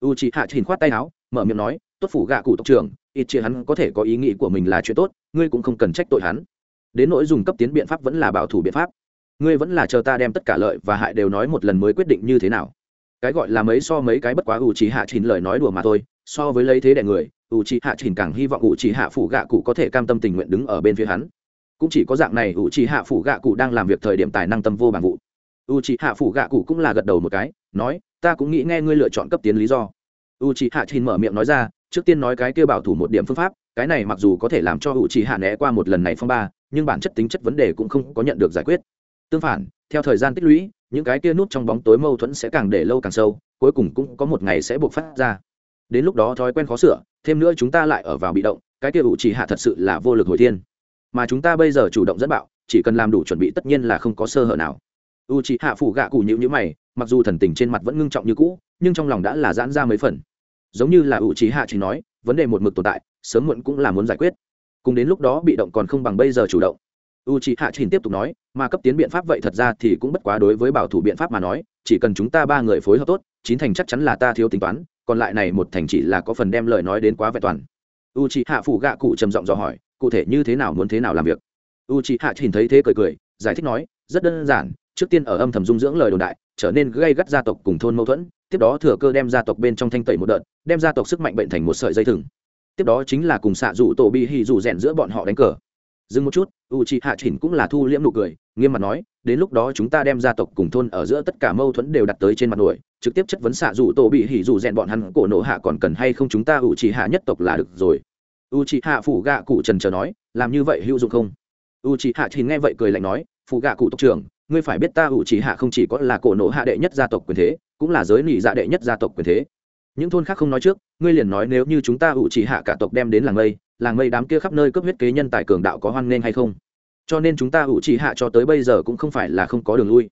U c hạ chỉnh khoát tay áo, mở miệng nói, tốt phủ gạ cụ tộc trưởng ít chia hắn có thể có ý nghĩ của mình là chuyện tốt, ngươi cũng không cần trách tội hắn. Đến nỗi dùng cấp tiến biện pháp vẫn là bảo thủ biện pháp. Ngươi vẫn là chờ ta đem tất cả lợi và hại đều nói một lần mới quyết định như thế nào. Cái gọi là mấy so mấy cái bất quá u c hạ chỉnh lời nói đùa mà thôi so với lấy thế đại người u c hạ chỉnh càng hy vọng u c hạ phủ gạ cụ có thể cam tâm tình nguyện đứng ở bên phía hắn. Cũng chỉ có dạng này u c hạ phủ gạ cụ đang làm việc thời điểm tài năng tâm vô bằng vụ. U c hạ phủ gạ cụ cũng là gật đầu một cái, nói, ta cũng nghĩ nghe ngươi lựa chọn cấp tiến lý do. U c hạ chỉnh mở miệng nói ra, trước tiên nói cái kêu bảo thủ một điểm phương pháp, cái này mặc dù có thể làm cho u c hạ né qua một lần này phong ba, nhưng bản chất tính chất vấn đề cũng không có nhận được giải quyết. Tương phản, theo thời gian tích lũy, những cái kia nút trong bóng tối mâu thuẫn sẽ càng để lâu càng sâu, cuối cùng cũng có một ngày sẽ buộc phát ra đến lúc đó thói quen khó sửa, thêm nữa chúng ta lại ở vào bị động, cái kia ủ chỉ hạ thật sự là vô lực hồi thiên. Mà chúng ta bây giờ chủ động dẫn bạo, chỉ cần làm đủ chuẩn bị tất nhiên là không có sơ hở nào. U chỉ hạ phủ gạ cụ nhữ nhữ mày, mặc dù thần tình trên mặt vẫn ngưng trọng như cũ, nhưng trong lòng đã là giãn ra mấy phần. Giống như là u chỉ hạ chỉ nói, vấn đề một mực tồn tại, sớm muộn cũng là muốn giải quyết. Cùng đến lúc đó bị động còn không bằng bây giờ chủ động. U chỉ hạ chỉ tiếp tục nói, mà cấp tiến biện pháp vậy thật ra thì cũng bất quá đối với bảo thủ biện pháp mà nói, chỉ cần chúng ta ba người phối hợp tốt, chín thành chắc chắn là ta thiếu tính toán còn lại này một thành chỉ là có phần đem lời nói đến quá vẹn toàn. U c h hạ phủ gạ cụ trầm giọng dò hỏi, cụ thể như thế nào muốn thế nào làm việc? U c h hạ nhìn thấy thế cười cười, giải thích nói, rất đơn giản, trước tiên ở âm thầm dung dưỡng lời đồn đại, trở nên gây gắt gia tộc cùng thôn mâu thuẫn, tiếp đó thừa cơ đem gia tộc bên trong thanh tẩy một đợt, đem gia tộc sức mạnh bệnh thành một sợi dây thừng. Tiếp đó chính là cùng xạ rủ tổ bi hì rủ rèn giữa bọn họ đánh cờ. Dừng một chút u c h hạ chỉnh cũng là thu liễm nụ cười, nghiêm mặt nói đến lúc đó chúng ta đem gia tộc cùng thôn ở giữa tất cả mâu thuẫn đều đặt tới trên mặt nổi trực tiếp chất vấn xạ dù tổ bị hỉ dù rèn bọn hắn, cổ nổ hạ còn cần hay không chúng ta ủ trì hạ nhất tộc là được rồi. U trì hạ phủ gạ cụ trần trờ nói, làm như vậy hữu dụng không? U trì hạ thì nghe vậy cười lạnh nói phụ gạ cụ tộc trưởng, ngươi phải biết ta ủ trì hạ không chỉ có là cổ nổ hạ đệ nhất gia tộc quyền thế, cũng là giới nỉ dạ đệ nhất gia tộc quyền thế. Những thôn khác không nói trước, ngươi liền nói nếu như chúng ta ủ trì hạ cả tộc đem đến làng mây làng mây đám kia khắp nơi cấp huyết kế nhân tài cường đạo có hoan nghênh hay không? Cho nên chúng ta ủ trì hạ cho tới bây giờ cũng không phải là không có đường lui.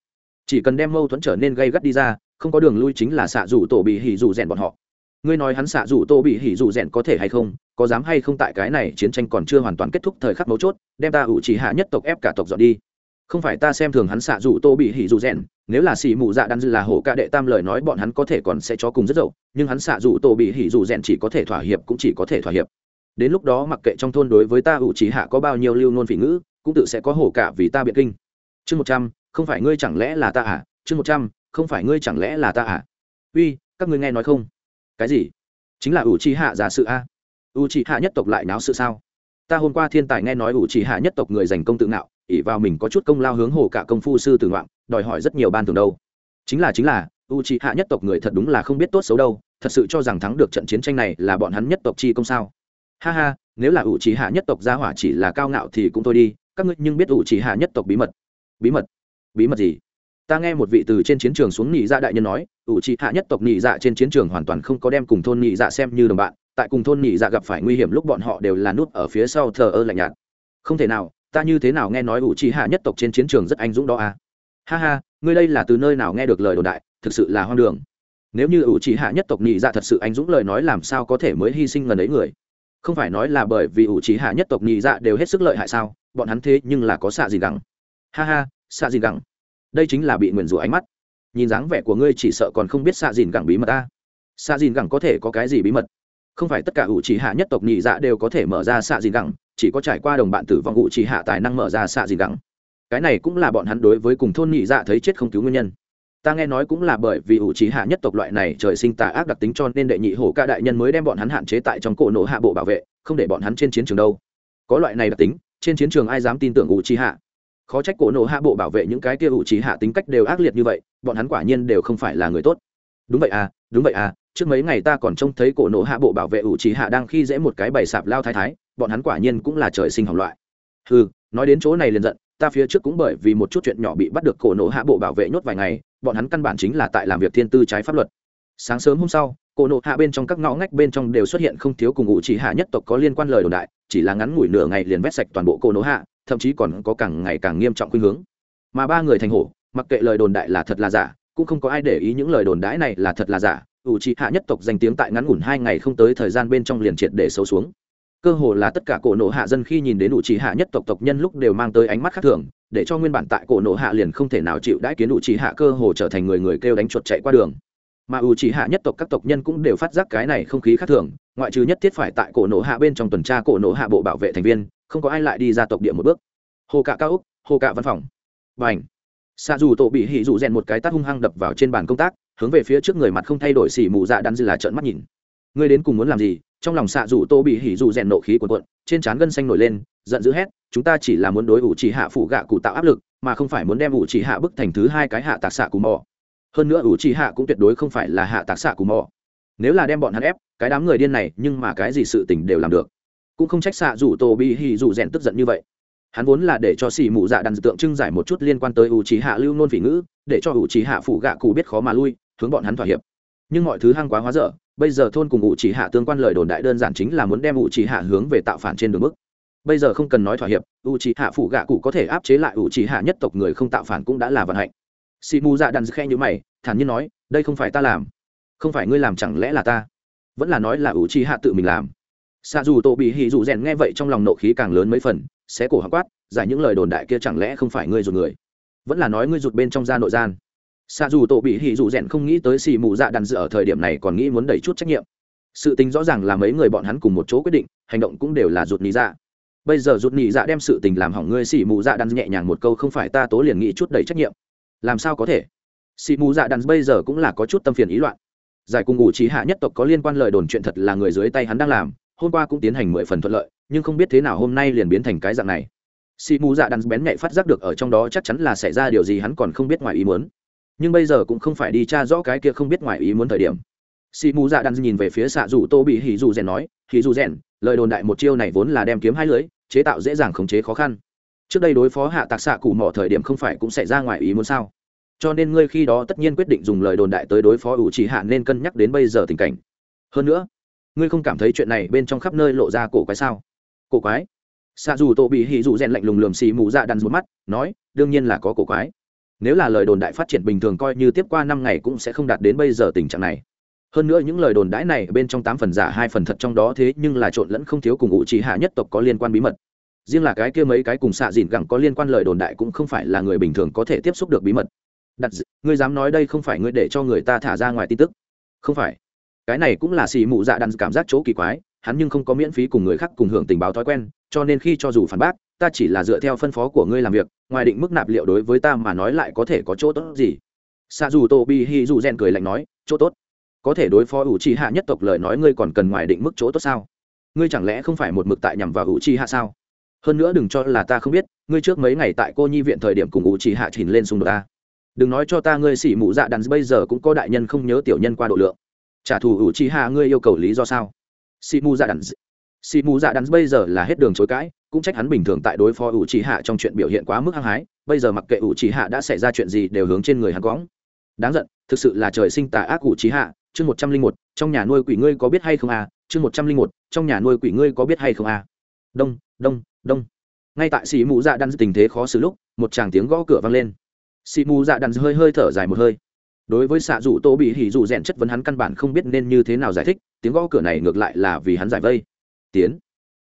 Chỉ cần đem mâu thuẫn trở nên gây gắt đi ra, không có đường lui chính là xạ rủ tổ bị hỉ rủ rèn bọn họ. Ngươi nói hắn xạ rủ tổ bị hỉ rủ rèn có thể hay không, có dám hay không tại cái này chiến tranh còn chưa hoàn toàn kết thúc thời khắc mấu chốt, đem ta ủ chỉ hạ nhất tộc ép cả tộc dọn đi. Không phải ta xem thường hắn xạ rủ tô bị hỉ rủ rèn, nếu là xì mù dạ đan là hổ ca đệ tam lời nói bọn hắn có thể còn sẽ cho cùng rất dậu, nhưng hắn xạ rủ tô bị hỉ rủ rèn chỉ có thể thỏa hiệp cũng chỉ có thể thỏa hiệp. Đến lúc đó mặc kệ trong thôn đối với ta ủ chỉ hạ có bao nhiêu lưu nôn phỉ ngữ cũng tự sẽ có hổ cả vì ta biện kinh. Chương một trăm, không phải ngươi chẳng lẽ là ta à? Chương một trăm, không phải ngươi chẳng lẽ là ta à? Uy, các ngươi nghe nói không? Cái gì? Chính là ủ trì hạ giả sự a. Ủ trì hạ nhất tộc lại náo sự sao? Ta hôm qua thiên tài nghe nói ủ trì hạ nhất tộc người giành công tự ngạo ỉ vào mình có chút công lao hướng hồ cả công phu sư tử ngoạn, đòi hỏi rất nhiều ban thường đâu. Chính là chính là u trì hạ nhất tộc người thật đúng là không biết tốt xấu đâu, thật sự cho rằng thắng được trận chiến tranh này là bọn hắn nhất tộc chi công sao? Ha ha, nếu là u trì hạ nhất tộc gia hỏa chỉ là cao ngạo thì cũng thôi đi các ngươi nhưng biết ủ chỉ hạ nhất tộc bí mật. Bí mật? Bí mật gì? Ta nghe một vị từ trên chiến trường xuống nhị dạ đại nhân nói, ủ chỉ hạ nhất tộc nhị dạ trên chiến trường hoàn toàn không có đem cùng thôn nhị dạ xem như đồng bạn, tại cùng thôn nhị dạ gặp phải nguy hiểm lúc bọn họ đều là nút ở phía sau thờ ơ lạnh nhạt. Không thể nào, ta như thế nào nghe nói ủ chỉ hạ nhất tộc trên chiến trường rất anh dũng đó à? Ha ha, ngươi đây là từ nơi nào nghe được lời đồn đại, thực sự là hoang đường. Nếu như ủ chỉ hạ nhất tộc nhị dạ thật sự anh dũng lời nói làm sao có thể mới hy sinh gần ấy người? Không phải nói là bởi vì ủ chỉ hạ nhất tộc nhị dạ đều hết sức lợi hại sao? Bọn hắn thế nhưng là có xạ gì gắng ha ha, xạ gì gắng đây chính là bị nguyền rủa ánh mắt. Nhìn dáng vẻ của ngươi chỉ sợ còn không biết xạ dìn gẳng bí mật ta. Xạ dìn gẳng có thể có cái gì bí mật? Không phải tất cả ủ chỉ hạ nhất tộc nhị dạ đều có thể mở ra xạ dìn gẳng, chỉ có trải qua đồng bạn tử vong ủ chỉ hạ tài năng mở ra xạ dìn gẳng. Cái này cũng là bọn hắn đối với cùng thôn nhị dạ thấy chết không cứu nguyên nhân ta nghe nói cũng là bởi vì ủ trí hạ nhất tộc loại này trời sinh tà ác đặc tính cho nên đệ nhị hổ ca đại nhân mới đem bọn hắn hạn chế tại trong cổ nổ hạ bộ bảo vệ, không để bọn hắn trên chiến trường đâu. Có loại này đặc tính, trên chiến trường ai dám tin tưởng ủ trí hạ? Khó trách cổ nổ hạ bộ bảo vệ những cái kia ủ trí hạ tính cách đều ác liệt như vậy, bọn hắn quả nhiên đều không phải là người tốt. Đúng vậy à đúng vậy à trước mấy ngày ta còn trông thấy cổ nổ hạ bộ bảo vệ ủ trí hạ đang khi dễ một cái bầy sạp lao thái thái, bọn hắn quả nhiên cũng là trời sinh hỏng loại. Ừ nói đến chỗ này liền giận ta phía trước cũng bởi vì một chút chuyện nhỏ bị bắt được cổ nổ hạ bộ bảo vệ nhốt vài ngày, bọn hắn căn bản chính là tại làm việc thiên tư trái pháp luật. Sáng sớm hôm sau, cổ nộ hạ bên trong các ngõ ngách bên trong đều xuất hiện không thiếu cùng ngụ chỉ hạ nhất tộc có liên quan lời đồn đại, chỉ là ngắn ngủi nửa ngày liền vét sạch toàn bộ cổ nộ hạ, thậm chí còn có càng ngày càng nghiêm trọng khuynh hướng. Mà ba người thành hổ, mặc kệ lời đồn đại là thật là giả, cũng không có ai để ý những lời đồn đãi này là thật là giả ủ chỉ hạ nhất tộc danh tiếng tại ngắn ngủn hai ngày không tới thời gian bên trong liền triệt để xấu xuống cơ hồ là tất cả cổ nộ hạ dân khi nhìn đến ủ trì hạ nhất tộc tộc nhân lúc đều mang tới ánh mắt khác thường, để cho nguyên bản tại cổ nộ hạ liền không thể nào chịu đãi kiến ủ trì hạ cơ hồ trở thành người người kêu đánh chuột chạy qua đường. Mà ủ trì hạ nhất tộc các tộc nhân cũng đều phát giác cái này không khí khác thường, ngoại trừ nhất thiết phải tại cổ nộ hạ bên trong tuần tra cổ nộ hạ bộ bảo vệ thành viên, không có ai lại đi ra tộc địa một bước. Hồ cạ cao úc, hồ cạ văn phòng. B à n h xa dù tổ bị hỉ dù rèn một cái tát hung hăng đập vào trên bàn công tác, hướng về phía trước người mặt không thay đổi xỉ mù dạ đắn dư là trợn mắt nhìn. Ngươi đến cùng muốn làm gì? Trong lòng xạ dù tô bị hỉ dù rèn nộ khí cuồn cuộn, trên trán gân xanh nổi lên, giận dữ hét, chúng ta chỉ là muốn đối ủ chỉ hạ phụ gạ cụ tạo áp lực, mà không phải muốn đem ủ chỉ hạ bức thành thứ hai cái hạ tạc xạ cù mò. Hơn nữa ủ chỉ hạ cũng tuyệt đối không phải là hạ tạc xạ cù mò. Nếu là đem bọn hắn ép, cái đám người điên này, nhưng mà cái gì sự tình đều làm được. Cũng không trách xạ dù tô bị hỉ dù rèn tức giận như vậy. Hắn vốn là để cho xì mụ dạ đàn tượng trưng giải một chút liên quan tới ủ trí hạ lưu nôn phỉ ngữ, để cho ủ trí hạ phụ gạ cụ biết khó mà lui, hướng bọn hắn thỏa hiệp. Nhưng mọi thứ hăng quá hóa dở bây giờ thôn cùng ngụ chỉ hạ tương quan lời đồn đại đơn giản chính là muốn đem ngụ chỉ hạ hướng về tạo phản trên đường mức bây giờ không cần nói thỏa hiệp u chỉ hạ phụ gạ cụ có thể áp chế lại u chỉ hạ nhất tộc người không tạo phản cũng đã là vận hạnh. Xì mù dạ đàn khe như mày, thản nhiên nói, đây không phải ta làm. Không phải ngươi làm chẳng lẽ là ta? Vẫn là nói là u chỉ hạ tự mình làm. Xa dù tổ bị hỉ dù rèn nghe vậy trong lòng nộ khí càng lớn mấy phần xé cổ hạ quát, giải những lời đồn đại kia chẳng lẽ không phải ngươi rồi người? Vẫn là nói ngươi rụt bên trong gia nội gian xa dù tổ bị hỉ dù rèn không nghĩ tới xì mù dạ đàn dự ở thời điểm này còn nghĩ muốn đẩy chút trách nhiệm. Sự tình rõ ràng là mấy người bọn hắn cùng một chỗ quyết định, hành động cũng đều là rụt nhị dạ. Bây giờ rụt nhị dạ đem sự tình làm hỏng ngươi, xì mù dạ đàn nhẹ nhàng một câu, không phải ta tố liền nghĩ chút đẩy trách nhiệm. Làm sao có thể? Xì mù dạ đàn bây giờ cũng là có chút tâm phiền ý loạn. Giải cùng ngụ trí hạ nhất tộc có liên quan lời đồn chuyện thật là người dưới tay hắn đang làm, hôm qua cũng tiến hành mười phần thuận lợi, nhưng không biết thế nào hôm nay liền biến thành cái dạng này. Xì mù dạ đàn bén nhạy phát giác được ở trong đó chắc chắn là xảy ra điều gì hắn còn không biết ngoài ý muốn nhưng bây giờ cũng không phải đi tra rõ cái kia không biết ngoài ý muốn thời điểm. Xì mù dạ đan nhìn về phía xạ dù tô bị hỉ dù rèn nói, hỉ dù rèn, lời đồn đại một chiêu này vốn là đem kiếm hai lưới, chế tạo dễ dàng khống chế khó khăn. Trước đây đối phó hạ tạc xạ cụ mỏ thời điểm không phải cũng xảy ra ngoài ý muốn sao? Cho nên ngươi khi đó tất nhiên quyết định dùng lời đồn đại tới đối phó ủ trì hạ nên cân nhắc đến bây giờ tình cảnh. Hơn nữa, ngươi không cảm thấy chuyện này bên trong khắp nơi lộ ra cổ quái sao? Cổ quái? Xạ dù tô bị hỉ dù rèn lạnh lùng lườm xì mù dạ đan một mắt, nói, đương nhiên là có cổ quái nếu là lời đồn đại phát triển bình thường coi như tiếp qua năm ngày cũng sẽ không đạt đến bây giờ tình trạng này. Hơn nữa những lời đồn đãi này bên trong tám phần giả hai phần thật trong đó thế nhưng là trộn lẫn không thiếu cùng ngụ trí hạ nhất tộc có liên quan bí mật. Riêng là cái kia mấy cái cùng xạ dìn gẳng có liên quan lời đồn đại cũng không phải là người bình thường có thể tiếp xúc được bí mật. Đặt ngươi dám nói đây không phải ngươi để cho người ta thả ra ngoài tin tức. Không phải. Cái này cũng là xì mụ dạ đàn cảm giác chỗ kỳ quái, hắn nhưng không có miễn phí cùng người khác cùng hưởng tình báo thói quen, cho nên khi cho dù phản bác ta chỉ là dựa theo phân phó của ngươi làm việc, ngoài định mức nạp liệu đối với ta mà nói lại có thể có chỗ tốt gì? Xa dù tô bi hi dù rèn cười lạnh nói, chỗ tốt? Có thể đối phó ủ trì hạ nhất tộc lời nói ngươi còn cần ngoài định mức chỗ tốt sao? Ngươi chẳng lẽ không phải một mực tại nhằm vào ủ trì hạ sao? Hơn nữa đừng cho là ta không biết, ngươi trước mấy ngày tại cô nhi viện thời điểm cùng ủ trì hạ chỉnh lên xung đột ta. Đừng nói cho ta ngươi xỉ mụ dạ đàn bây giờ cũng có đại nhân không nhớ tiểu nhân qua độ lượng. Trả thù ủ trì hạ ngươi yêu cầu lý do sao? Xỉ mụ dạ đàn, xỉ mụ dạ đàn bây giờ là hết đường chối cãi cũng trách hắn bình thường tại đối phó ủ trì hạ trong chuyện biểu hiện quá mức hăng hái, bây giờ mặc kệ ủ trì hạ đã xảy ra chuyện gì đều hướng trên người hắn cõng. Đáng giận, thực sự là trời sinh tà ác ủ trì hạ, chương một trăm linh một, trong nhà nuôi quỷ ngươi có biết hay không à chương một trăm linh một, trong nhà nuôi quỷ ngươi có biết hay không à. Đông đông đông. Ngay tại sĩ mù dạ đan tình thế khó xử lúc, một chàng tiếng gõ cửa vang lên. Sĩ mù dạ đan hơi hơi thở dài một hơi. Đối với xạ dù tô bị hỉ dù rèn chất vấn hắn căn bản không biết nên như thế nào giải thích, tiếng gõ cửa này ngược lại là vì hắn giải vây. Tiến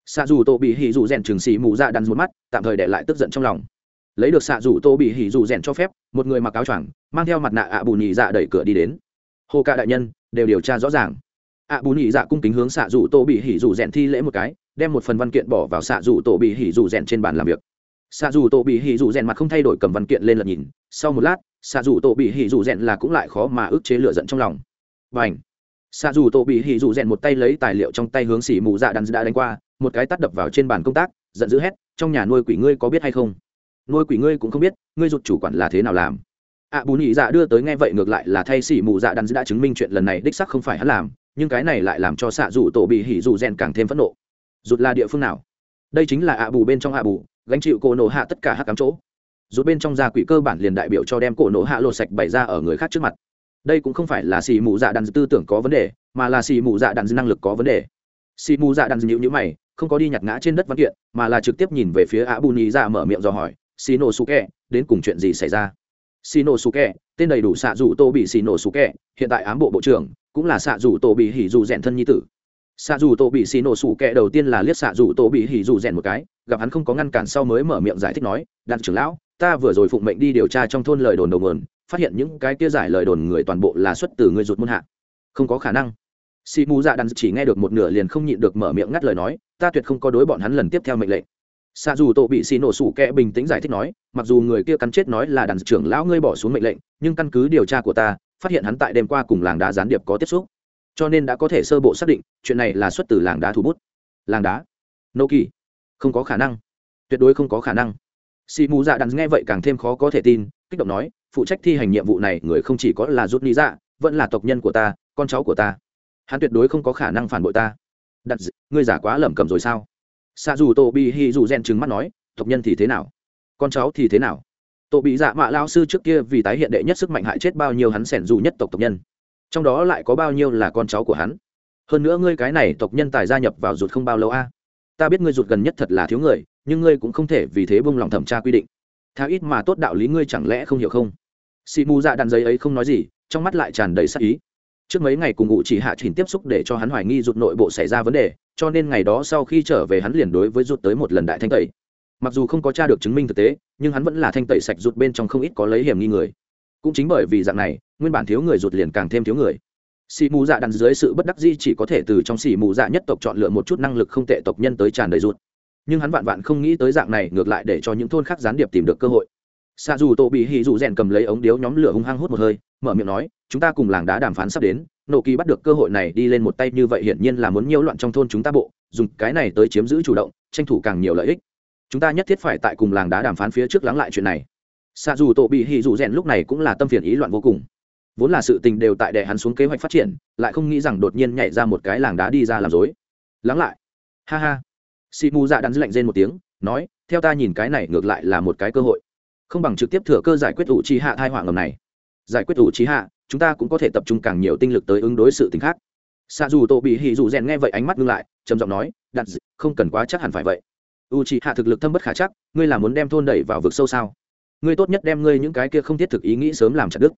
xạ dù tô bị hỉ dù rèn trường xì mù dạ đắn một mắt, tạm thời để lại tức giận trong lòng. Lấy được xạ dù tô bị hỉ dù rèn cho phép, một người mặc áo choàng, mang theo mặt nạ ạ bù nhị dạ đẩy cửa đi đến. Hồ ca đại nhân, đều điều tra rõ ràng. Ạ bù nhị dạ cung kính hướng xạ dù tô bị hỉ dù rèn thi lễ một cái, đem một phần văn kiện bỏ vào xạ dù tô bị hỉ dù rèn trên bàn làm việc. Xạ dù tô bị hỉ dù rèn mặt không thay đổi cầm văn kiện lên lật nhìn, sau một lát xạ dù tô bị hỉ dù rèn là cũng lại khó mà ức chế lửa giận trong lòng. Và ảnh xạ dù tô bị hỉ dù rèn một tay lấy tài liệu trong tay hướng xỉ mù dạ đắn đã đánh qua một cái tắt đập vào trên bàn công tác, giận dữ hét, trong nhà nuôi quỷ ngươi có biết hay không? Nuôi quỷ ngươi cũng không biết, ngươi rụt chủ quản là thế nào làm? Ạ bù nhị dạ đưa tới nghe vậy ngược lại là thay xỉ mù dạ đắn đã chứng minh chuyện lần này đích sắc không phải hắn làm, nhưng cái này lại làm cho xạ dù tổ bị hỉ dù rèn càng thêm phẫn nộ. Rụt là địa phương nào? Đây chính là ạ bù bên trong ạ bù, gánh chịu cổ nổ hạ tất cả hắc cám chỗ. Rụt bên trong gia quỷ cơ bản liền đại biểu cho đem cổ nổ hạ lột sạch bày ra ở người khác trước mặt. Đây cũng không phải là xì mù dạ đàn tư tưởng có vấn đề, mà là xì mù dạ đàn năng lực có vấn đề. Xì mù dạ đàn nhịu nhữ mày không có đi nhặt ngã trên đất văn kiện, mà là trực tiếp nhìn về phía ạ bù nhì ra dạ mở miệng dò hỏi xì nổ su kẹ đến cùng chuyện gì xảy ra? Xì nổ su kẹ tên đầy đủ xạ dù tô bị xì nổ su kẹ hiện tại ám bộ bộ trưởng, cũng là xạ dù tô bị hỉ dù rèn thân nhi tử. Xạ dù tô bị xì nổ sủ kẹ đầu tiên là liếc xạ dù tô bị hỉ dù rèn một cái, gặp hắn không có ngăn cản sau mới mở miệng giải thích nói đàn trưởng lão, ta vừa rồi phụng mệnh đi điều tra trong thôn lời đồn đầu nguồn, phát hiện những cái kia giải lời đồn người toàn bộ là xuất từ người rụt môn hạ. Không có khả năng. Xì mù dạ đàn chỉ nghe được một nửa liền không nhịn được mở miệng ngắt lời nói ta tuyệt không có đối bọn hắn lần tiếp theo mệnh lệnh. Xa dù tổ bị xì nổ sủ kẹ bình tĩnh giải thích nói, mặc dù người kia cắn chết nói là đàn trưởng lão ngươi bỏ xuống mệnh lệnh, nhưng căn cứ điều tra của ta, phát hiện hắn tại đêm qua cùng làng đá gián điệp có tiếp xúc. Cho nên đã có thể sơ bộ xác định, chuyện này là xuất từ làng đá thủ bút. Làng đá? Nô kỳ? Không có khả năng. Tuyệt đối không có khả năng. Xì mù dạ đàn nghe vậy càng thêm khó có thể tin, kích động nói, phụ trách thi hành nhiệm vụ này người không chỉ có là rút lý dạ vẫn là tộc nhân của ta, con cháu của ta. Hắn tuyệt đối không có khả năng phản bội ta. Đặt ngươi giả quá lẩm cẩm rồi sao? Xạ dù tô bị hi dù rèn trừng mắt nói, tộc nhân thì thế nào? Con cháu thì thế nào? Tổ bị dạ mạ lao sư trước kia vì tái hiện đệ nhất sức mạnh hại chết bao nhiêu hắn sẻn dù nhất tộc tộc nhân. Trong đó lại có bao nhiêu là con cháu của hắn? Hơn nữa ngươi cái này tộc nhân tài gia nhập vào rụt không bao lâu a? Ta biết ngươi rụt gần nhất thật là thiếu người, nhưng ngươi cũng không thể vì thế bông lòng thẩm tra quy định. Thao ít mà tốt đạo lý ngươi chẳng lẽ không hiểu không? Xị mù dạ đàn giấy ấy không nói gì, trong mắt lại tràn đầy sắc ý trước mấy ngày cùng ngụ chỉ hạ trình tiếp xúc để cho hắn hoài nghi rụt nội bộ xảy ra vấn đề, cho nên ngày đó sau khi trở về hắn liền đối với rụt tới một lần đại thanh tẩy. Mặc dù không có t r a được chứng minh thực tế, nhưng hắn vẫn là thanh tẩy sạch rụt bên trong không ít có lấy hiểm nghi người. Cũng chính bởi vì dạng này, nguyên bản thiếu người rụt liền càng thêm thiếu người. Xì mù dạ đằng dưới sự bất đắc di chỉ có thể từ trong xì mù dạ nhất tộc chọn lựa một chút năng lực không tệ tộc nhân tới tràn đầy rụt. Nhưng hắn vạn vạn không nghĩ tới dạng này ngược lại để cho những thôn khác gián điệp tìm được cơ hội xa dù tô bị hì dù rèn cầm lấy ống điếu nhóm lửa hung hăng hút một hơi, mở miệng nói, chúng ta cùng làng đá đàm phán sắp đến, nộ kỳ bắt được cơ hội này đi lên một tay như vậy hiển nhiên là muốn nhiễu loạn trong thôn chúng ta bộ, dùng cái này tới chiếm giữ chủ động, tranh thủ càng nhiều lợi ích. Chúng ta nhất thiết phải tại cùng làng đá đàm phán phía trước lắng lại chuyện này. Xa dù tổ bị hì dù rèn lúc này cũng là tâm phiền ý loạn vô cùng. Vốn là sự tình đều tại đè hắn xuống kế hoạch phát triển, lại không nghĩ rằng đột nhiên nhảy ra một cái làng đá đi ra làm dối lắng lại. Ha ha. Si mu dạ đắn lạnh rên một tiếng, nói, theo ta nhìn cái này ngược lại là một cái cơ hội không bằng trực tiếp thừa cơ giải quyết ủ trí hạ thai họa ngầm này. Giải quyết ủ trí hạ, chúng ta cũng có thể tập trung càng nhiều tinh lực tới ứng đối sự t khác. Xa dù tổ bị hì dù rèn nghe vậy ánh mắt ngưng lại, trầm giọng nói đặt không cần quá chắc hẳn phải vậy. U trí hạ thực lực thâm bất khả chắc, ngươi là muốn đem thôn đẩy vào vực sâu sao? Ngươi tốt nhất đem ngươi những cái kia không thiết thực ý nghĩ sớm làm chặt đức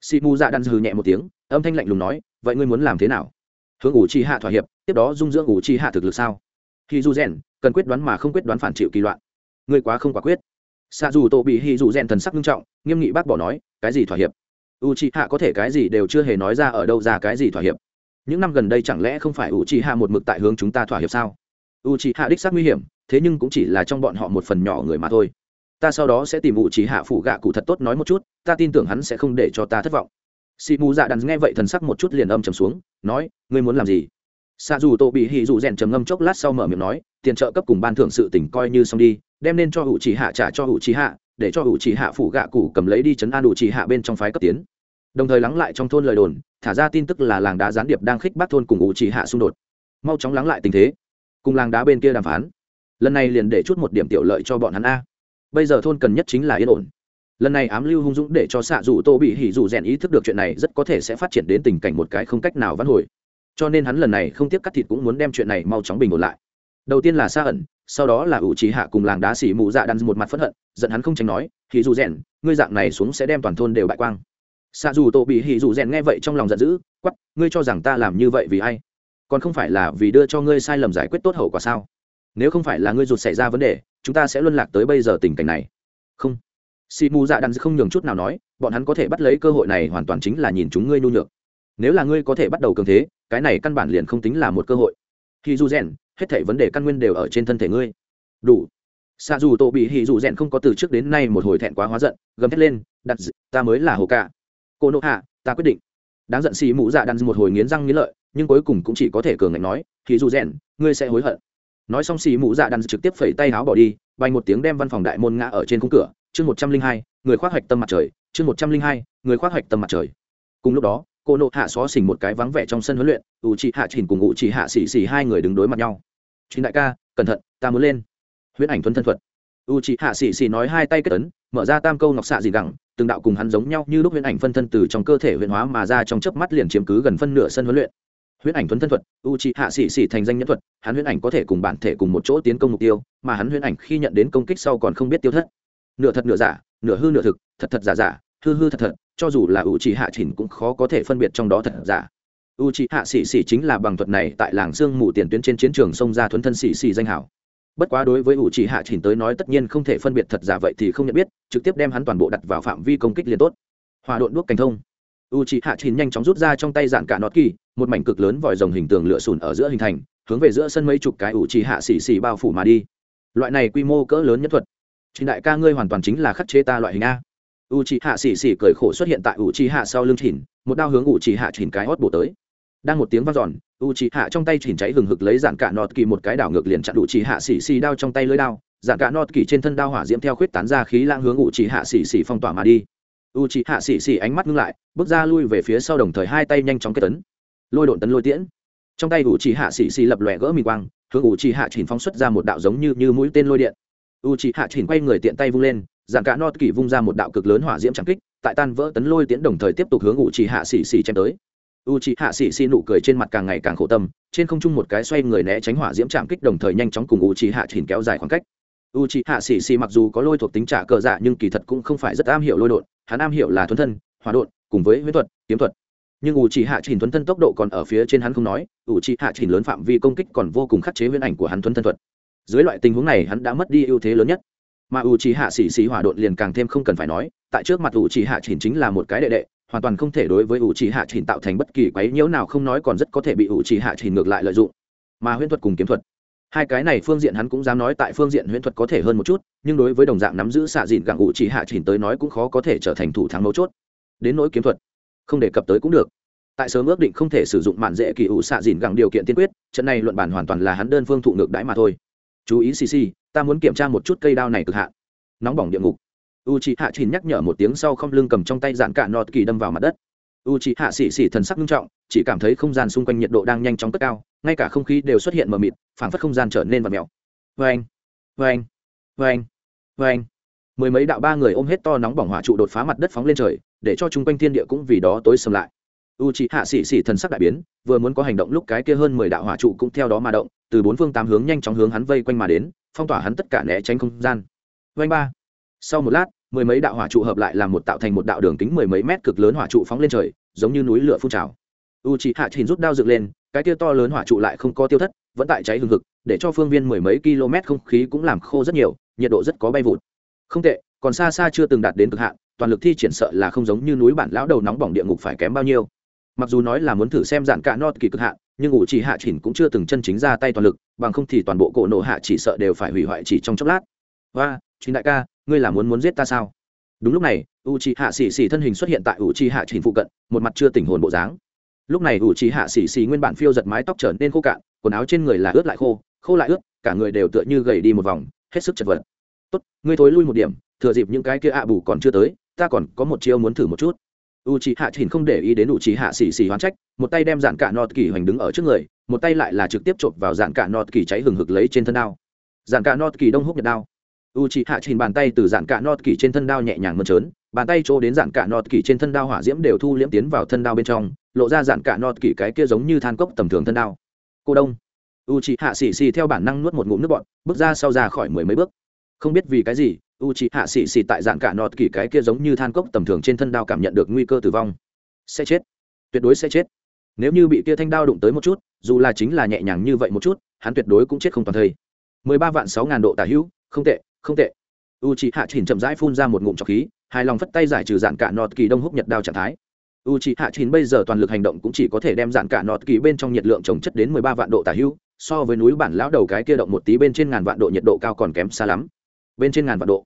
si mu dạ đan dừ nhẹ một tiếng, âm thanh lạnh lùng nói, vậy ngươi muốn làm thế nào? Hướng ủ trì hạ thỏa hiệp, tiếp đó dung dưỡng ủ trì hạ thực lực sao? Khi du rèn, cần quyết đoán mà không quyết đoán phản chịu kỳ loạn. Ngươi quá không quả quyết xa dù tổ bị hy dù rèn thần sắc nghiêm trọng, nghiêm nghị bác bỏ nói, cái gì thỏa hiệp? U trì hạ có thể cái gì đều chưa hề nói ra ở đâu ra cái gì thỏa hiệp? Những năm gần đây chẳng lẽ không phải u trì hạ một mực tại hướng chúng ta thỏa hiệp sao? U trì hạ đích xác nguy hiểm, thế nhưng cũng chỉ là trong bọn họ một phần nhỏ người mà thôi. Ta sau đó sẽ tìm vụ trí hạ phụ gạ cụ thật tốt nói một chút, ta tin tưởng hắn sẽ không để cho ta thất vọng. Xị mù dạ đắn nghe vậy thần sắc một chút liền âm trầm xuống, nói, ngươi muốn làm gì? Xạ dù tô bị hì dù rèn trầm ngâm chốc lát sau mở miệng nói, tiền trợ cấp cùng ban thưởng sự tỉnh coi như xong đi, đem nên cho hữu trí hạ trả cho hữu trí hạ để cho hữu trí hạ phụ gạ cụ cầm lấy đi chấn an hữu trí hạ bên trong phái cấp tiến. Đồng thời lắng lại trong thôn lời đồn, thả ra tin tức là làng đá gián điệp đang khích bác thôn cùng hữu trí hạ xung đột. Mau chóng lắng lại tình thế. Cùng làng đá bên kia đàm phán. Lần này liền để chút một điểm tiểu lợi cho bọn hắn a. Bây giờ thôn cần nhất chính là yên ổn. Lần này ám lưu hung dũng để cho xạ dù tô bị hỉ dù rèn ý thức được chuyện này rất có thể sẽ phát triển đến tình cảnh một cái không cách nào vãn hồi cho nên hắn lần này không tiếp cắt thịt cũng muốn đem chuyện này mau chóng bình ổn lại. Đầu tiên là xa ẩn, sau đó là ủ trí hạ cùng làng đá xỉ mụ dạ đan một mặt phẫn hận, giận hắn không tránh nói, hỉ dù rèn, ngươi dạng này xuống sẽ đem toàn thôn đều bại quang. Sa dù tô bị hỉ dù rèn nghe vậy trong lòng giận dữ quắp ngươi cho rằng ta làm như vậy vì ai? Còn không phải là vì đưa cho ngươi sai lầm giải quyết tốt hậu quả sao? Nếu không phải là ngươi rụt xảy ra vấn đề, chúng ta sẽ luân lạc tới bây giờ tình cảnh này. Không. Xì mù dạ đan không nhường chút nào nói, bọn hắn có thể bắt lấy cơ hội này hoàn toàn chính là nhìn chúng ngươi nhu nhược nếu là ngươi có thể bắt đầu cường thế, cái này căn bản liền không tính là một cơ hội. Khi du rèn, hết thảy vấn đề căn nguyên đều ở trên thân thể ngươi. Đủ. Xa dù tổ bị hì dù rèn không có từ trước đến nay một hồi thẹn quá hóa giận, gầm thét lên, đặt d... ta mới là hồ cả cô nộ hạ, ta quyết định. Đáng giận xì mũ dạ đan một hồi nghiến răng nghiến lợi, nhưng cuối cùng cũng chỉ có thể cường ngạnh nói thì dù rèn, ngươi sẽ hối hận. Nói xong xì mũ dạ đan trực tiếp phẩy tay áo bỏ đi bay một tiếng đem văn phòng đại môn ngã ở trên khung cửa. Chương một trăm linh hai, người khoác hoạch tâm mặt trời, chương một trăm linh hai, người khoác hoạch tâm mặt trời. Cùng lúc đó cô nộ hạ xó xỉnh một cái vắng vẻ trong sân huấn luyện, ủ chị hạ chỉnh cùng ủ chị hạ xỉ xỉ hai người đứng đối mặt nhau. Chính đại ca, cẩn thận, ta muốn lên. Huyễn ảnh thuần thân thuật. U chị hạ xỉ xỉ nói hai tay kết ấn, mở ra tam câu ngọc xạ dị gẳng, từng đạo cùng hắn giống nhau như lúc huyễn ảnh phân thân từ trong cơ thể huyễn hóa mà ra trong chớp mắt liền chiếm cứ gần phân nửa sân huấn luyện. Huyễn ảnh thuần thân thuật u chị hạ xỉ xỉ thành danh nhân thuật, hắn huyễn ảnh có thể cùng bản thể cùng một chỗ tiến công mục tiêu, mà hắn huyễn ảnh khi nhận đến công kích sau còn không biết tiêu thất. Nửa thật nửa giả, nửa hư nửa thực, thật thật giả giả, hư hư thật thật cho dù là u trí hạ chỉnh cũng khó có thể phân biệt trong đó thật giả. U trí hạ xì xì chính là bằng thuật này tại làng sương mù tiền tuyến trên chiến trường sông ra thuấn thân xì xì danh hảo. Bất quá đối với u trí hạ chỉnh tới nói tất nhiên không thể phân biệt thật giả vậy thì không nhận biết, trực tiếp đem hắn toàn bộ đặt vào phạm vi công kích liền tốt. Hòa độn đuốc cảnh thông. U trí hạ chỉnh nhanh chóng rút ra trong tay dạn cả nọt kỳ, một mảnh cực lớn vòi rồng hình tường lửa sùn ở giữa hình thành, hướng về giữa sân mấy chục cái u trí hạ xì xì bao phủ mà đi. Loại này quy mô cỡ lớn nhất thuật. Chính đại ca ngươi hoàn toàn chính là khắc chế ta loại hình a u c h i hạ xì xì cười khổ xuất hiện tại u c h i hạ sau lưng chỉnh một đao hướng u c h i hạ chỉnh cái hót bổ tới. Đang một tiếng vang giòn u c h i hạ trong tay chỉnh cháy hừng hực lấy dạn cả nọt kỳ một cái đảo ngược liền chặn u c h i hạ xì xì đao trong tay lưới đao. Dạn cả nọt kỳ trên thân đao hỏa diễm theo khuyết tán ra khí lang hướng u c h i hạ xì xì phong tỏa mà đi. U c h i hạ xì xì ánh mắt ngưng lại, bước ra lui về phía sau đồng thời hai tay nhanh chóng kết tấn. Lôi đột tấn lôi tiễn. Trong tay u c h hạ xì xì lập lòe gỡ mì quang, hướng u c h hạ chỉnh phóng xuất ra một đạo giống như như mũi tên lôi điện. U c h ị hạ chỉnh quay người tiện tay vung lên dạng cả not kỳ vung ra một đạo cực lớn hỏa diễm trắng kích, tại tan vỡ tấn lôi tiến đồng thời tiếp tục hướng u trì hạ xì xì chém tới. U trì hạ xì xì nụ cười trên mặt càng ngày càng khổ tâm, trên không trung một cái xoay người né tránh hỏa diễm chạm kích đồng thời nhanh chóng cùng u trì hạ chỉnh kéo dài khoảng cách. U trì hạ xì xì mặc dù có lôi thuộc tính trả cờ dạ nhưng kỳ thật cũng không phải rất am hiểu lôi đột hắn am hiểu là thuấn thân, hỏa đột cùng với huyết thuật, kiếm thuật. Nhưng u trì hạ chỉnh thuấn thân tốc độ còn ở phía trên hắn không nói u trì hạ chỉnh lớn phạm vi công kích còn vô cùng khắc chế huyễn ảnh của hắn thuấn thân thuật. Dưới loại tình huống này hắn đã mất đi ưu thế lớn nhất mà u trí hạ xỉ xỉ hỏa độn liền càng thêm không cần phải nói, tại trước mặt u trí hạ chỉnh chính là một cái đệ đệ, hoàn toàn không thể đối với u trí hạ chỉnh tạo thành bất kỳ quấy nhiễu nào không nói còn rất có thể bị u trí hạ chỉnh ngược lại lợi dụng. Mà huyễn thuật cùng kiếm thuật. Hai cái này phương diện hắn cũng dám nói tại phương diện huyễn thuật có thể hơn một chút, nhưng đối với đồng dạng nắm giữ xạ dịn gặng u trí hạ chỉnh tới nói cũng khó có thể trở thành thủ thắng mấu chốt. Đến nỗi kiếm thuật, không đề cập tới cũng được. Tại sớm ước định không thể sử dụng mạn dễ kỳ ủ xạ dịn gặng điều kiện tiên quyết, trận này luận bản hoàn toàn là hắn đơn phương thụ ngược đãi mà thôi chú ý xì xì, ta muốn kiểm tra một chút cây đao này cực hạn. Nóng bỏng địa ngục. U c h ị hạ chín nhắc nhở một tiếng sau không lưng cầm trong tay dạn cả nọt kỳ đâm vào mặt đất. U c h ị hạ xỉ xỉ thần sắc nghiêm trọng, chỉ cảm thấy không gian xung quanh nhiệt độ đang nhanh chóng cất cao, ngay cả không khí đều xuất hiện mờ mịt, phảng phất không gian trở nên vật mèo. Vê anh vê anh vê anh vê anh mười mấy đạo ba người ôm hết to nóng bỏng hỏa trụ đột phá mặt đất phóng lên trời, để cho chung quanh thiên địa cũng vì đó tối sầm lại u c h ị hạ xỉ xỉ thần sắc đại biến, vừa muốn có hành động lúc cái kia hơn mười đạo hỏa trụ cũng theo đó mà động, từ bốn phương tám hướng nhanh chóng hướng hắn vây quanh mà đến, phong tỏa hắn tất cả né tránh không gian. Vanh ba. Sau một lát, mười mấy đạo hỏa trụ hợp lại làm một tạo thành một đạo đường kính mười mấy mét cực lớn hỏa trụ phóng lên trời, giống như núi lửa phun trào. U c h ị hạ chỉnh rút đao dựng lên, cái kia to lớn hỏa trụ lại không có tiêu thất, vẫn tại cháy hừng hực, để cho phương viên mười mấy km không khí cũng làm khô rất nhiều, nhiệt độ rất có bay vụt. Không tệ, còn xa xa chưa từng đạt đến cực hạn, toàn lực thi triển sợ là không giống như núi bản lão đầu nóng bỏng địa ngục phải kém bao nhiêu mặc dù nói là muốn thử xem dạng cả not kỳ cực hạn, nhưng ủ chỉ hạ chỉnh cũng chưa từng chân chính ra tay toàn lực, bằng không thì toàn bộ cổ nổ hạ chỉ sợ đều phải hủy hoại chỉ trong chốc lát. Và chính đại ca, ngươi là muốn muốn giết ta sao? Đúng lúc này u c hạ xì xì thân hình xuất hiện tại u c hạ chỉnh phụ cận, một mặt chưa tỉnh hồn bộ dáng. Lúc này u c hạ xì xì nguyên bản phiêu giật mái tóc trở nên khô cạn, quần áo trên người là ướt lại khô khô lại ướt, cả người đều tựa như gầy đi một vòng, hết sức chật vật. Tốt, ngươi thối lui một điểm, thừa dịp những cái kia ạ bù còn chưa tới, ta còn có một chiêu muốn thử một chút u c hạ chỉnh không để ý đến u c hạ xì xì hoán trách, một tay đem dạn cả nọt kỳ hoành đứng ở trước người, một tay lại là trực tiếp chộp vào dạn cả nọt kỳ cháy hừng hực lấy trên thân đao. Dạn cả nọt kỳ đông húc nhật đao. U chị hạ chỉnh bàn tay từ dạn cả nọt kỳ trên thân đao nhẹ nhàng mơn trớn, bàn tay chỗ đến dạn cả nọt kỳ trên thân đao hỏa diễm đều thu liễm tiến vào thân đao bên trong, lộ ra dạn cả nọt kỳ cái kia giống như than cốc tầm thường thân đao. Cô đông. U chị hạ xì xì theo bản năng nuốt một ngụm nước bọn bước ra sau ra khỏi mười mấy bước. Không biết vì cái gì u chị hạ xì xì tại dạng cả nọt kỳ cái kia giống như than cốc tầm thường trên thân đao cảm nhận được nguy cơ tử vong. Sẽ chết. Tuyệt đối sẽ chết. Nếu như bị kia thanh đao đụng tới một chút, dù là chính là nhẹ nhàng như vậy một chút, hắn tuyệt đối cũng chết không toàn thây. Mười ba vạn sáu ngàn độ tả hữu, không tệ không tệ. U chị hạ chỉnh chậm rãi phun ra một ngụm trọc khí, hài lòng phất tay giải trừ dạn cả nọt kỳ đông húc nhật đao trạng thái. U chị hạ chỉnh bây giờ toàn lực hành động cũng chỉ có thể đem dạn cả nọt kỳ bên trong nhiệt lượng trồng chất đến mười ba vạn độ tả hữu, so với núi bản lão đầu cái kia động một tí bên trên ngàn vạn độ nhiệt độ cao còn kém xa lắm bên trên ngàn vạn độ.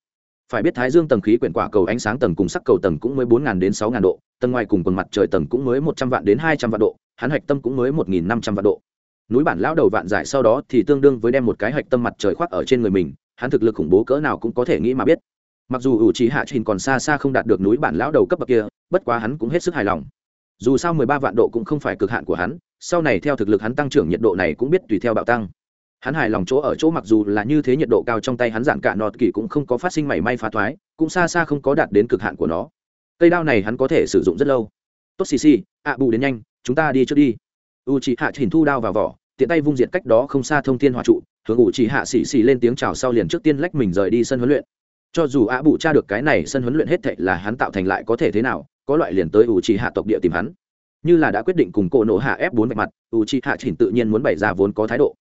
Phải biết thái dương tầng khí quyển quả cầu ánh sáng tầng cùng sắc cầu tầng cũng mới bốn ngàn đến sáu ngàn độ, tầng ngoài cùng quần mặt trời tầng cũng mới một trăm vạn đến hai trăm vạn độ, hắn hạch tâm cũng mới một nghìn năm trăm vạn độ. Núi bản lão đầu vạn giải sau đó thì tương đương với đem một cái hạch tâm mặt trời khoác ở trên người mình, hắn thực lực khủng bố cỡ nào cũng có thể nghĩ mà biết. Mặc dù ủ trí hạ trình còn xa xa không đạt được núi bản lão đầu cấp bậc kia, bất quá hắn cũng hết sức hài lòng. Dù sao mười ba vạn độ cũng không phải cực hạn của hắn, sau này theo thực lực hắn tăng trưởng nhiệt độ này cũng biết tùy theo bạo tăng hắn hài lòng chỗ ở chỗ mặc dù là như thế nhiệt độ cao trong tay hắn giản cả nọt kỳ cũng không có phát sinh mảy may phá thoái, cũng xa xa không có đạt đến cực hạn của nó. Cây đao này hắn có thể sử dụng rất lâu. Tốt, xì xì, ạ, bù đến nhanh, chúng ta đi trước đi. U chị hạ chỉnh thu đao vào vỏ, tiện tay vung diện cách đó không xa thông thiên hòa trụ, hướng u chị hạ xì xì lên tiếng chào sau liền trước tiên lách mình rời đi sân huấn luyện. Cho dù ạ, bù tra được cái này sân huấn luyện hết thệ là hắn tạo thành lại có thể thế nào, có loại liền tới u chị hạ tộc địa tìm hắn. Như là đã quyết định cùng cổ nổ hạ ép bốn vạch mặt u chị hạ chỉnh tự nhiên muốn bày ra vốn có thái độ.